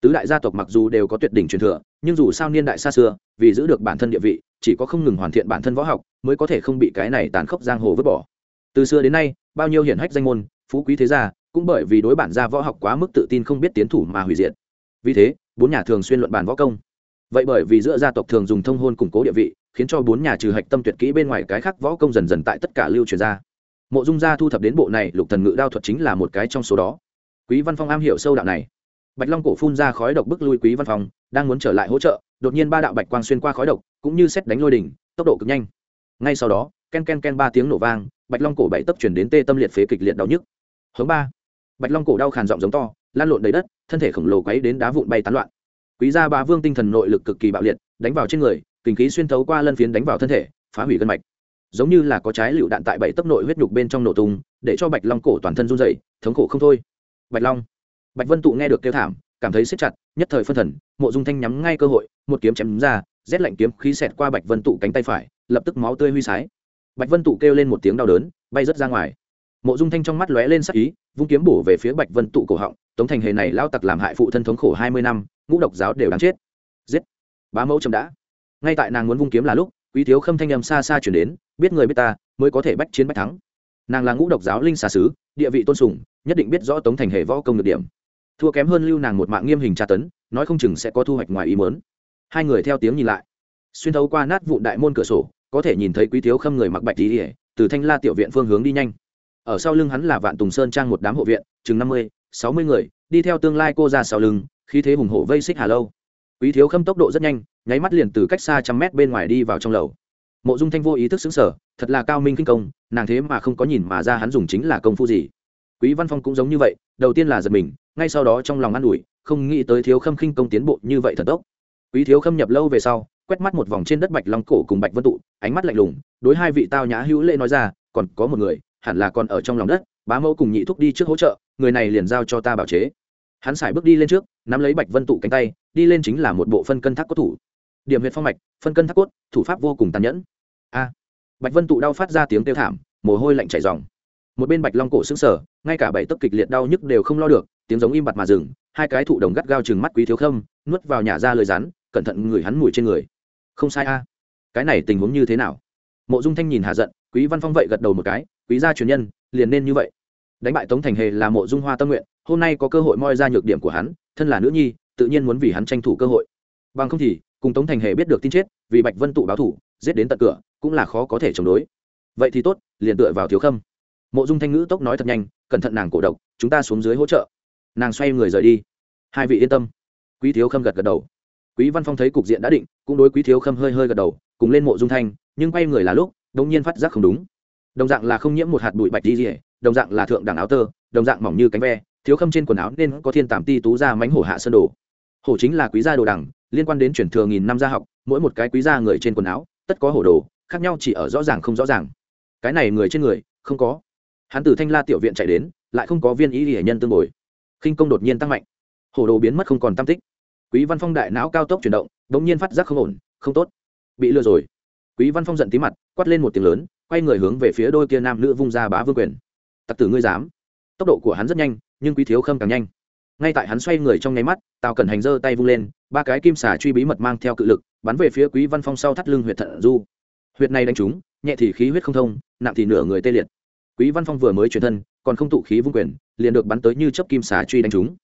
Tứ đại gia tộc mặc dù đều có tuyệt đỉnh truyền thừa, nhưng dù sao niên đại xa xưa, vì giữ được bản thân địa vị, chỉ có không ngừng hoàn thiện bản thân võ học mới có thể không bị cái này tàn khốc giang hồ vứt bỏ. Từ xưa đến nay, bao nhiêu hiển hách danh môn, phú quý thế gia, cũng bởi vì đối bản gia võ học quá mức tự tin không biết tiến thủ mà hủy diệt. Vì thế, bốn nhà thường xuyên luận bàn võ công vậy bởi vì giữa gia tộc thường dùng thông hôn củng cố địa vị, khiến cho bốn nhà trừ hạch tâm tuyệt kỹ bên ngoài cái khác võ công dần dần tại tất cả lưu truyền ra. Mộ dung gia thu thập đến bộ này, lục thần ngự đao thuật chính là một cái trong số đó. Quý văn phong am hiểu sâu đạo này. Bạch long cổ phun ra khói độc bức lui quý văn phong, đang muốn trở lại hỗ trợ, đột nhiên ba đạo bạch quang xuyên qua khói độc, cũng như xét đánh lôi đỉnh, tốc độ cực nhanh. Ngay sau đó, ken ken ken ba tiếng nổ vang, bạch long cổ bảy tấp chuyển đến tê tâm liệt phế kịch liệt đau nhức. Hướng ba. Bạch long cổ đau khàn giọng giống to, lan lộn đầy đất, thân thể khổng lồ quấy đến đá vụn bay tán loạn quý gia bá vương tinh thần nội lực cực kỳ bạo liệt, đánh vào trên người, kinh khí xuyên thấu qua lân phiến đánh vào thân thể, phá hủy gân mạch. Giống như là có trái lựu đạn tại bảy tấc nội huyết nhục bên trong nổ tung, để cho bạch long cổ toàn thân run dậy thống khổ không thôi. Bạch long. Bạch vân tụ nghe được kêu thảm, cảm thấy siết chặt, nhất thời phân thần, mộ dung thanh nhắm ngay cơ hội, một kiếm chém ra, rét lạnh kiếm khí xẹt qua bạch vân tụ cánh tay phải, lập tức máu tươi huy sái. Bạch vân tụ kêu lên một tiếng đau đớn, bay rớt ra ngoài. Mộ dung thanh trong mắt lóe lên sắc ý, vung kiếm bổ về phía bạch vân tụ cổ họng tống thành hề này lao tặc làm hại phụ thân thống khổ hai mươi năm, ngũ độc giáo đều đáng chết. Giết. Bá mẫu chậm đã. Ngay tại nàng muốn vung kiếm là lúc, quý thiếu khâm thanh âm xa xa chuyển đến, biết người biết ta, mới có thể bách chiến bách thắng. Nàng là ngũ độc giáo linh xà sứ địa vị tôn sùng, nhất định biết rõ tống thành hề võ công được điểm. Thua kém hơn lưu nàng một mạng nghiêm hình tra tấn, nói không chừng sẽ có thu hoạch ngoài ý mớn hai người theo tiếng nhìn lại. Xuyên thấu qua nát vụn đại môn cửa sổ, có thể nhìn thấy quý thiếu khâm người mặc bạch tí ỉa từ thanh la tiểu viện phương hướng đi nhanh. Ở sau lưng hắn là vạn tùng sơn trang một đám hộ viện, chừng năm mươi sáu mươi người, đi theo tương lai cô ra sau lưng khi thế hùng hổ vây xích hà lâu. Quý thiếu khâm tốc độ rất nhanh, nháy mắt liền từ cách xa trăm mét bên ngoài đi vào trong lầu. Mộ dung thanh vô ý thức xứng sở thật là cao minh kinh công, nàng thế mà không có nhìn mà ra hắn dùng chính là công phu gì. Quý văn phong cũng giống như vậy, đầu tiên là giật mình, ngay sau đó trong lòng an ủi, không nghĩ tới thiếu khâm khinh công tiến bộ như vậy thần tốc quý thiếu khâm nhập lâu về sau, quét mắt một vòng trên đất bạch long cổ cùng bạch vân tụ, ánh mắt lạnh lùng, đối hai vị tao nhã hữu lễ nói ra, còn có một người, hẳn là còn ở trong lòng đất, bá mẫu cùng nhị thúc đi trước hỗ trợ người này liền giao cho ta bảo chế. Hắn sải bước đi lên trước, nắm lấy bạch vân tụ cánh tay, đi lên chính là một bộ phân cân thác cốt thủ. Điểm huyện phong mạch, phân cân thác cốt, thủ pháp vô cùng tàn nhẫn. A! Bạch vân tụ đau phát ra tiếng kêu thảm, mồ hôi lạnh chảy dòng một bên bạch long cổ xứng sở ngay cả bảy tấc kịch liệt đau nhức đều không lo được, tiếng giống im bặt mà dừng, hai cái thụ đồng gắt gao chừng mắt quý thiếu khâm, nuốt vào nhà ra lời rắn, cẩn thận ngửi hắn mùi trên người. Không sai a. Cái này tình huống như thế nào? Mộ dung thanh nhìn hạ giận, quý văn phong vậy gật đầu một cái, quý gia truyền nhân, liền nên như vậy đánh bại tống thành hề là mộ dung hoa tâm nguyện, hôm nay có cơ hội moi ra nhược điểm của hắn, thân là nữ nhi, tự nhiên muốn vì hắn tranh thủ cơ hội. Bằng không thì, cùng tống thành hề biết được tin chết, vì bạch vân tụ báo thủ, giết đến tận cửa, cũng là khó có thể chống đối. Vậy thì tốt, liền tựa vào thiếu khâm. Mộ dung thanh ngữ tốc nói thật nhanh, cẩn thận nàng cổ độc, chúng ta xuống dưới hỗ trợ. Nàng xoay người rời đi. Hai vị yên tâm. Quý thiếu khâm gật gật đầu. Quý văn phong thấy cục diện đã định, cũng đối quý thiếu khâm hơi hơi gật đầu, cùng lên mộ dung thanh, nhưng quay người là lúc, đống nhiên phát giác không đúng. Đồng dạng là không nhiễm một hạt bụi bạch đi rỉa đồng dạng là thượng đẳng áo tơ, đồng dạng mỏng như cánh ve, thiếu khâm trên quần áo nên có thiên tàm ti tú ra mánh hổ hạ sơn đồ. Hổ chính là quý gia đồ đẳng, liên quan đến chuyển thừa nghìn năm gia học, mỗi một cái quý gia người trên quần áo, tất có hổ đồ, khác nhau chỉ ở rõ ràng không rõ ràng. Cái này người trên người, không có. Hắn từ thanh la tiểu viện chạy đến, lại không có viên ý hệ nhân tương bồi. Khinh công đột nhiên tăng mạnh. Hổ đồ biến mất không còn tam tích. Quý văn phong đại não cao tốc chuyển động đ ỗ n g nhiên phát giác không ổn, không tốt. Bị lừa rồi. Quý văn phong giận tí mặt, quát lên một tiếng lớn, quay người hướng về phía đôi kia nam nữ vung ra bá vương quyền tặc tử ngươi dám. Tốc độ của hắn rất nhanh, nhưng quý thiếu khâm càng nhanh. Ngay tại hắn xoay người trong nháy mắt, tào cẩn hành giơ tay vung lên, ba cái kim xả truy bí mật mang theo cự lực, bắn về phía quý văn phong sau thắt lưng huyệt thận du. Huyệt này đánh trúng, nhẹ thì khí huyết không thông, nặng thì nửa người tê liệt. Quý văn phong vừa mới chuyển thân, còn không tụ khí vung quyền, liền được bắn tới như chấp kim xà truy đánh trúng.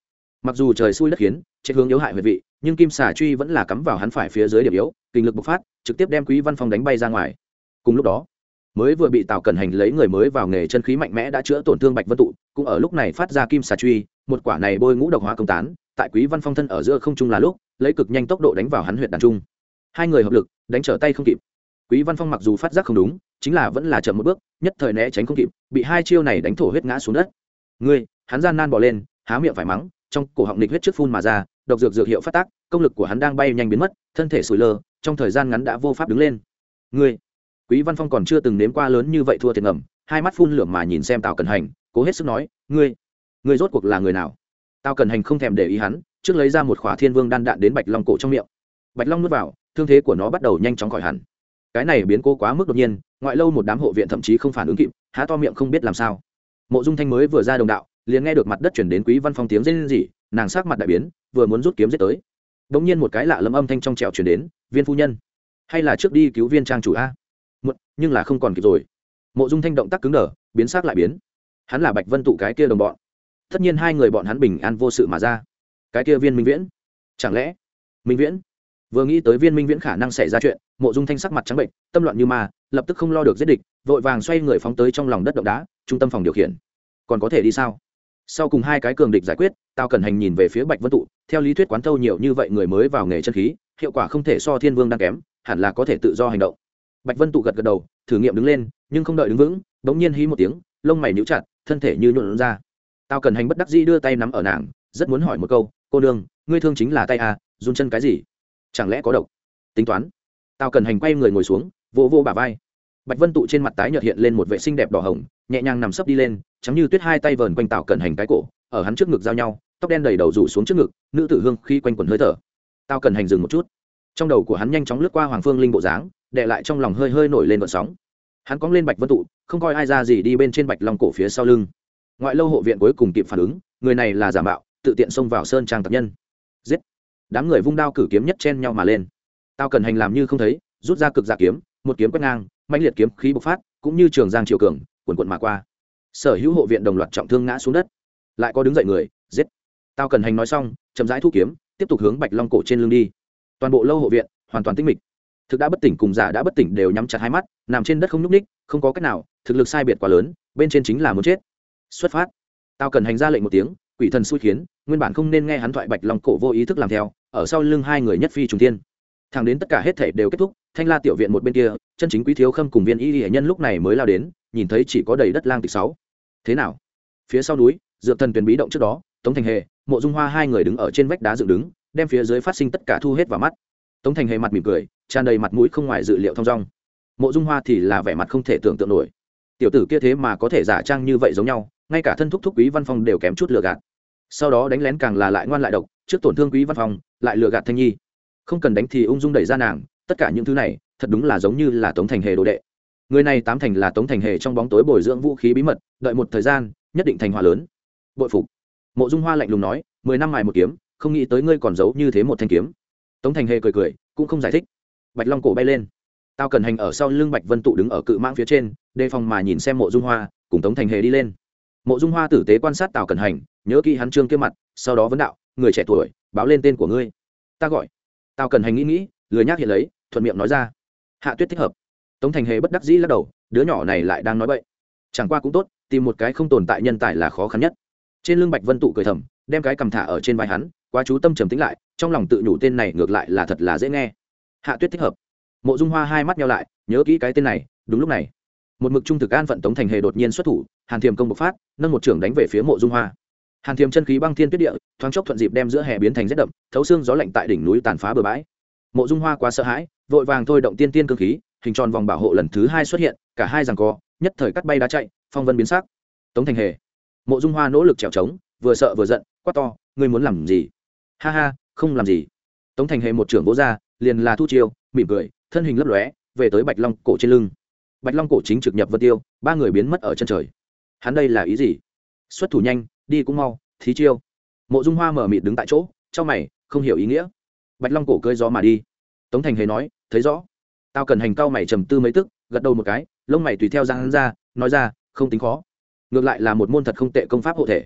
Mặc dù trời xui đất khiến, chết hướng yếu hại huyệt vị, nhưng kim xà truy vẫn là cắm vào hắn phải phía dưới điểm yếu, kinh lực bộc phát, trực tiếp đem quý văn phong đánh bay ra ngoài. Cùng lúc đó mới vừa bị tào cẩn hành lấy người mới vào nghề chân khí mạnh mẽ đã chữa tổn thương bạch vân tụ, cũng ở lúc này phát ra kim xà truy, một quả này bôi ngũ độc hóa công tán, tại quý văn phong thân ở giữa không trung là lúc, lấy cực nhanh tốc độ đánh vào hắn huyện đàn trung. Hai người hợp lực, đánh trở tay không kịp. Quý văn phong mặc dù phát giác không đúng, chính là vẫn là chậm một bước, nhất thời né tránh không kịp, bị hai chiêu này đánh thổ huyết ngã xuống đất. Ngươi! Hắn gian nan bỏ lên, há miệng phải mắng, trong cổ họng nịch huyết trước phun mà ra, độc dược dược hiệu phát tác, công lực của hắn đang bay nhanh biến mất, thân thể sủi lơ, trong thời gian ngắn đã vô pháp đứng lên. Ngươi! Quý văn phong còn chưa từng nếm qua lớn như vậy thua thiệt ngầm, hai mắt phun lửa mà nhìn xem tào cần hành, cố hết sức nói, ngươi ngươi rốt cuộc là người nào? Tào cần hành không thèm để ý hắn, trước lấy ra một khỏa thiên vương đan đạn đến bạch long cổ trong miệng. Bạch long nuốt vào, thương thế của nó bắt đầu nhanh chóng khỏi hẳn. Cái này biến cố quá mức đột nhiên, ngoại lâu một đám hộ viện thậm chí không phản ứng kịp, há to miệng không biết làm sao. Mộ dung thanh mới vừa ra đồng đạo, liền nghe được mặt đất chuyển đến quý văn phong tiếng rên rỉ, nàng sắc mặt đại biến, vừa muốn rút kiếm giết tới. Đ ỗ n g nhiên một cái lạ lẫm âm thanh trong trèo chuyển đến, viên phu nhân, hay là trước đi cứu viên trang chủ a? Một nhưng là không còn kịp rồi. Mộ dung thanh động tác cứng đờ, biến sắc lại biến. Hắn là bạch vân tụ cái kia đồng bọn. Tất nhiên hai người bọn hắn bình an vô sự mà ra. Cái kia viên minh viễn. Chẳng lẽ? Minh viễn? Vừa nghĩ tới viên minh viễn khả năng xảy ra chuyện, mộ dung thanh sắc mặt trắng bệnh, tâm loạn như ma, lập tức không lo được giết địch, vội vàng xoay người phóng tới trong lòng đất động đá, trung tâm phòng điều khiển. Còn có thể đi sao? Sau cùng hai cái cường địch giải quyết tao cần hành nhìn về phía bạch vân tụ, theo lý thuyết quán thâu nhiều như vậy người mới vào nghề chân khí, hiệu quả không thể so thiên vương đang kém, hẳn là có thể tự do hành động bạch vân tụ gật gật đầu, thử nghiệm đứng lên, nhưng không đợi đứng vững, bỗng nhiên hí một tiếng, lông mày níu chặt, thân thể như nhuộn ra. Tao cần hành bất đắc dĩ đưa tay nắm ở nàng, rất muốn hỏi một câu, cô nương, ngươi thương chính là tay à run chân cái gì? Chẳng lẽ có độc? Tính toán. Tao cần hành quay người ngồi xuống, vỗ vỗ bả vai. Bạch vân tụ trên mặt tái nhợt hiện lên một vệ sinh đẹp đỏ hồng, nhẹ nhàng nằm sấp đi lên chắm như tuyết hai tay vờn quanh tào cần hành cái cổ, ở hắn trước ngực giao nhau, tóc đen đầy đầu rủ xuống trước ngực, nữ tử hương khi quanh quần hơi thở. Tao cần hành dừng một chút. Trong đầu của hắn nhanh chóng lướt qua hoàng phương linh bộ dáng đệ lại trong lòng hơi hơi nổi lên vận sóng. Hắn cóng lên bạch vân tụ, không coi ai ra gì đi bên trên bạch long cổ phía sau lưng. Ngoại lâu hộ viện cuối cùng kịp phản ứng, người này là giả mạo, tự tiện xông vào sơn trang tập nhân. Giết! Đám người vung đao cử kiếm nhất chen nhau mà lên. Tao cần hành làm như không thấy, rút ra cực giả kiếm, một kiếm quét ngang mạnh liệt kiếm khí bộc phát, cũng như trường giang triều cường quần quận mà qua. Sở hữu hộ viện đồng loạt trọng thương ngã xuống đất. Lại có đứng dậy người, giết! Tao cần hành nói xong, chậm rãi thu kiếm, tiếp tục hướng bạch long cổ trên lưng đi. Toàn bộ lâu hộ viện, hoàn toàn tinh mịch thực đã bất tỉnh cùng giả đã bất tỉnh đều nhắm chặt hai mắt nằm trên đất không nhúc ních không có cách nào thực lực sai biệt quá lớn bên trên chính là muốn chết. Xuất phát. Tao cần hành ra lệnh một tiếng quỷ thần xui khiến nguyên bản không nên nghe hắn thoại bạch long cổ vô ý thức làm theo ở sau lưng hai người nhất phi trùng Thiên, thẳng đến tất cả hết thể đều kết thúc thanh la tiểu viện một bên kia chân chính quý thiếu khâm cùng viên y hệ nhân lúc này mới lao đến nhìn thấy chỉ có đầy đất lang tịch sáu. Thế nào? Phía sau núi dược thần tuyển bí động trước đó tống thành hề mộ dung hoa hai người đứng ở trên vách đá dựng đứng đem phía dưới phát sinh tất cả thu hết vào mắt. Tống thành hề mặt mỉm cười tràn đầy mặt mũi không ngoài dự liệu thong dong. Mộ dung hoa thì là vẻ mặt không thể tưởng tượng nổi. Tiểu tử kia thế mà có thể giả trang như vậy giống nhau, ngay cả thân thúc thúc quý văn phong đều kém chút lừa gạt. Sau đó đánh lén càng là lại ngoan lại độc, trước tổn thương quý văn phong, lại lừa gạt thanh nhi. Không cần đánh thì ung dung đẩy ra nàng, tất cả những thứ này, thật đúng là giống như là tống thành hề đồ đệ. Người này tám thành là tống thành hề trong bóng tối bồi dưỡng vũ khí bí mật, đợi một thời gian, nhất định thành hòa lớn. Bội phục. Mộ dung hoa lạnh lùng nói, mười năm mài một kiếm, không nghĩ tới ngươi còn giấu như thế một thanh kiếm. Tống thành hề cười cười, cũng không giải thích bạch long cổ bay lên. Tao cần hành ở sau lưng bạch vân tụ đứng ở cự mãng phía trên, đề phòng mà nhìn xem mộ dung hoa, cùng tống thành hề đi lên. Mộ dung hoa tử tế quan sát tào cần hành, nhớ kỹ hắn trương kia mặt, sau đó vấn đạo, người trẻ tuổi, báo lên tên của ngươi. Ta gọi. Tào cần hành nghĩ nghĩ, lười nhác hiện lấy, thuận miệng nói ra. Hạ tuyết thích hợp. Tống thành hề bất đắc dĩ lắc đầu, đứa nhỏ này lại đang nói bậy. Chẳng qua cũng tốt, tìm một cái không tồn tại nhân tài là khó khăn nhất. Trên lưng bạch vân tụ cười thầm, đem cái cầm thả ở trên vai hắn, quá chú tâm trầm tính lại, trong lòng tự nhủ tên này ngược lại là thật là dễ nghe hạ tuyết thích hợp. Mộ dung hoa hai mắt nhau lại, nhớ kỹ cái tên này, đúng lúc này. Một mực trung thực an phận tống thành hề đột nhiên xuất thủ, hàn thiềm công bộc phát, nâng một trưởng đánh về phía mộ dung hoa. Hàn thiềm chân khí băng thiên tuyết địa, thoáng chốc thuận dịp đem giữa hè biến thành rét đậm, thấu xương gió lạnh tại đỉnh núi tàn phá bờ bãi. Mộ dung hoa quá sợ hãi, vội vàng thôi động tiên tiên cơ khí, hình tròn vòng bảo hộ lần thứ hai xuất hiện, cả hai rằng co, nhất thời cắt bay đá chạy, phong vân biến sắc. Tống thành hề. Mộ dung hoa nỗ lực trèo trống, vừa sợ vừa giận, quát to, ngươi muốn làm gì? Ha ha, không làm gì. Tống thành hề một trưởng vỗ ra liền là thu chiêu, mỉm cười, thân hình lấp lóe, về tới bạch long cổ trên lưng. Bạch long cổ chính trực nhập vân tiêu, ba người biến mất ở chân trời. Hắn đây là ý gì? Xuất thủ nhanh, đi cũng mau, thí chiêu. Mộ dung hoa mở mịt đứng tại chỗ trong mày, không hiểu ý nghĩa. Bạch long cổ cơi gió mà đi. Tống thành hề nói, thấy rõ. Tao cần hành cao mày trầm tư mấy tức, gật đầu một cái, lông mày tùy theo giang hắn ra, nói ra, không tính khó. Ngược lại là một môn thật không tệ công pháp hộ thể.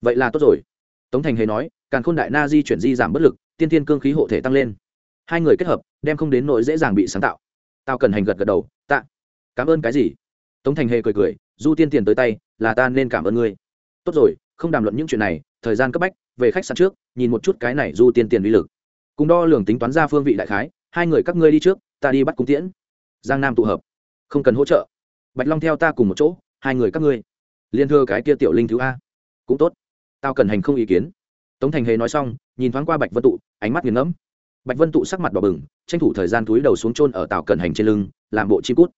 Vậy là tốt rồi. Tống thành hề nói càng khôn đại na di chuyển di giảm bất lực, tiên tiên cương khí hộ thể tăng lên hai người kết hợp, đem không đến nỗi dễ dàng bị sáng tạo. Tao cần hành gật gật đầu, tạ, cảm ơn cái gì? Tống thành hề cười cười, du tiên tiền tới tay, là ta nên cảm ơn ngươi. Tốt rồi, không đàm luận những chuyện này, thời gian cấp bách, về khách sạn trước, nhìn một chút cái này du tiên tiền uy lực. Cùng đo lường tính toán ra phương vị đại khái, hai người các ngươi đi trước, ta đi bắt cung tiễn. Giang nam tụ hợp. Không cần hỗ trợ. Bạch long theo ta cùng một chỗ, hai người các ngươi. Liên thưa cái kia tiểu linh thứ a. Cũng tốt. Tao cần hành không ý kiến. Tống thành hề nói xong, nhìn thoáng qua bạch vân tụ, ánh mắt nghiền ngẫm bạch vân tụ sắc mặt đỏ bừng, tranh thủ thời gian túi đầu xuống trôn ở tàu cận hành trên lưng, làm bộ chi cút.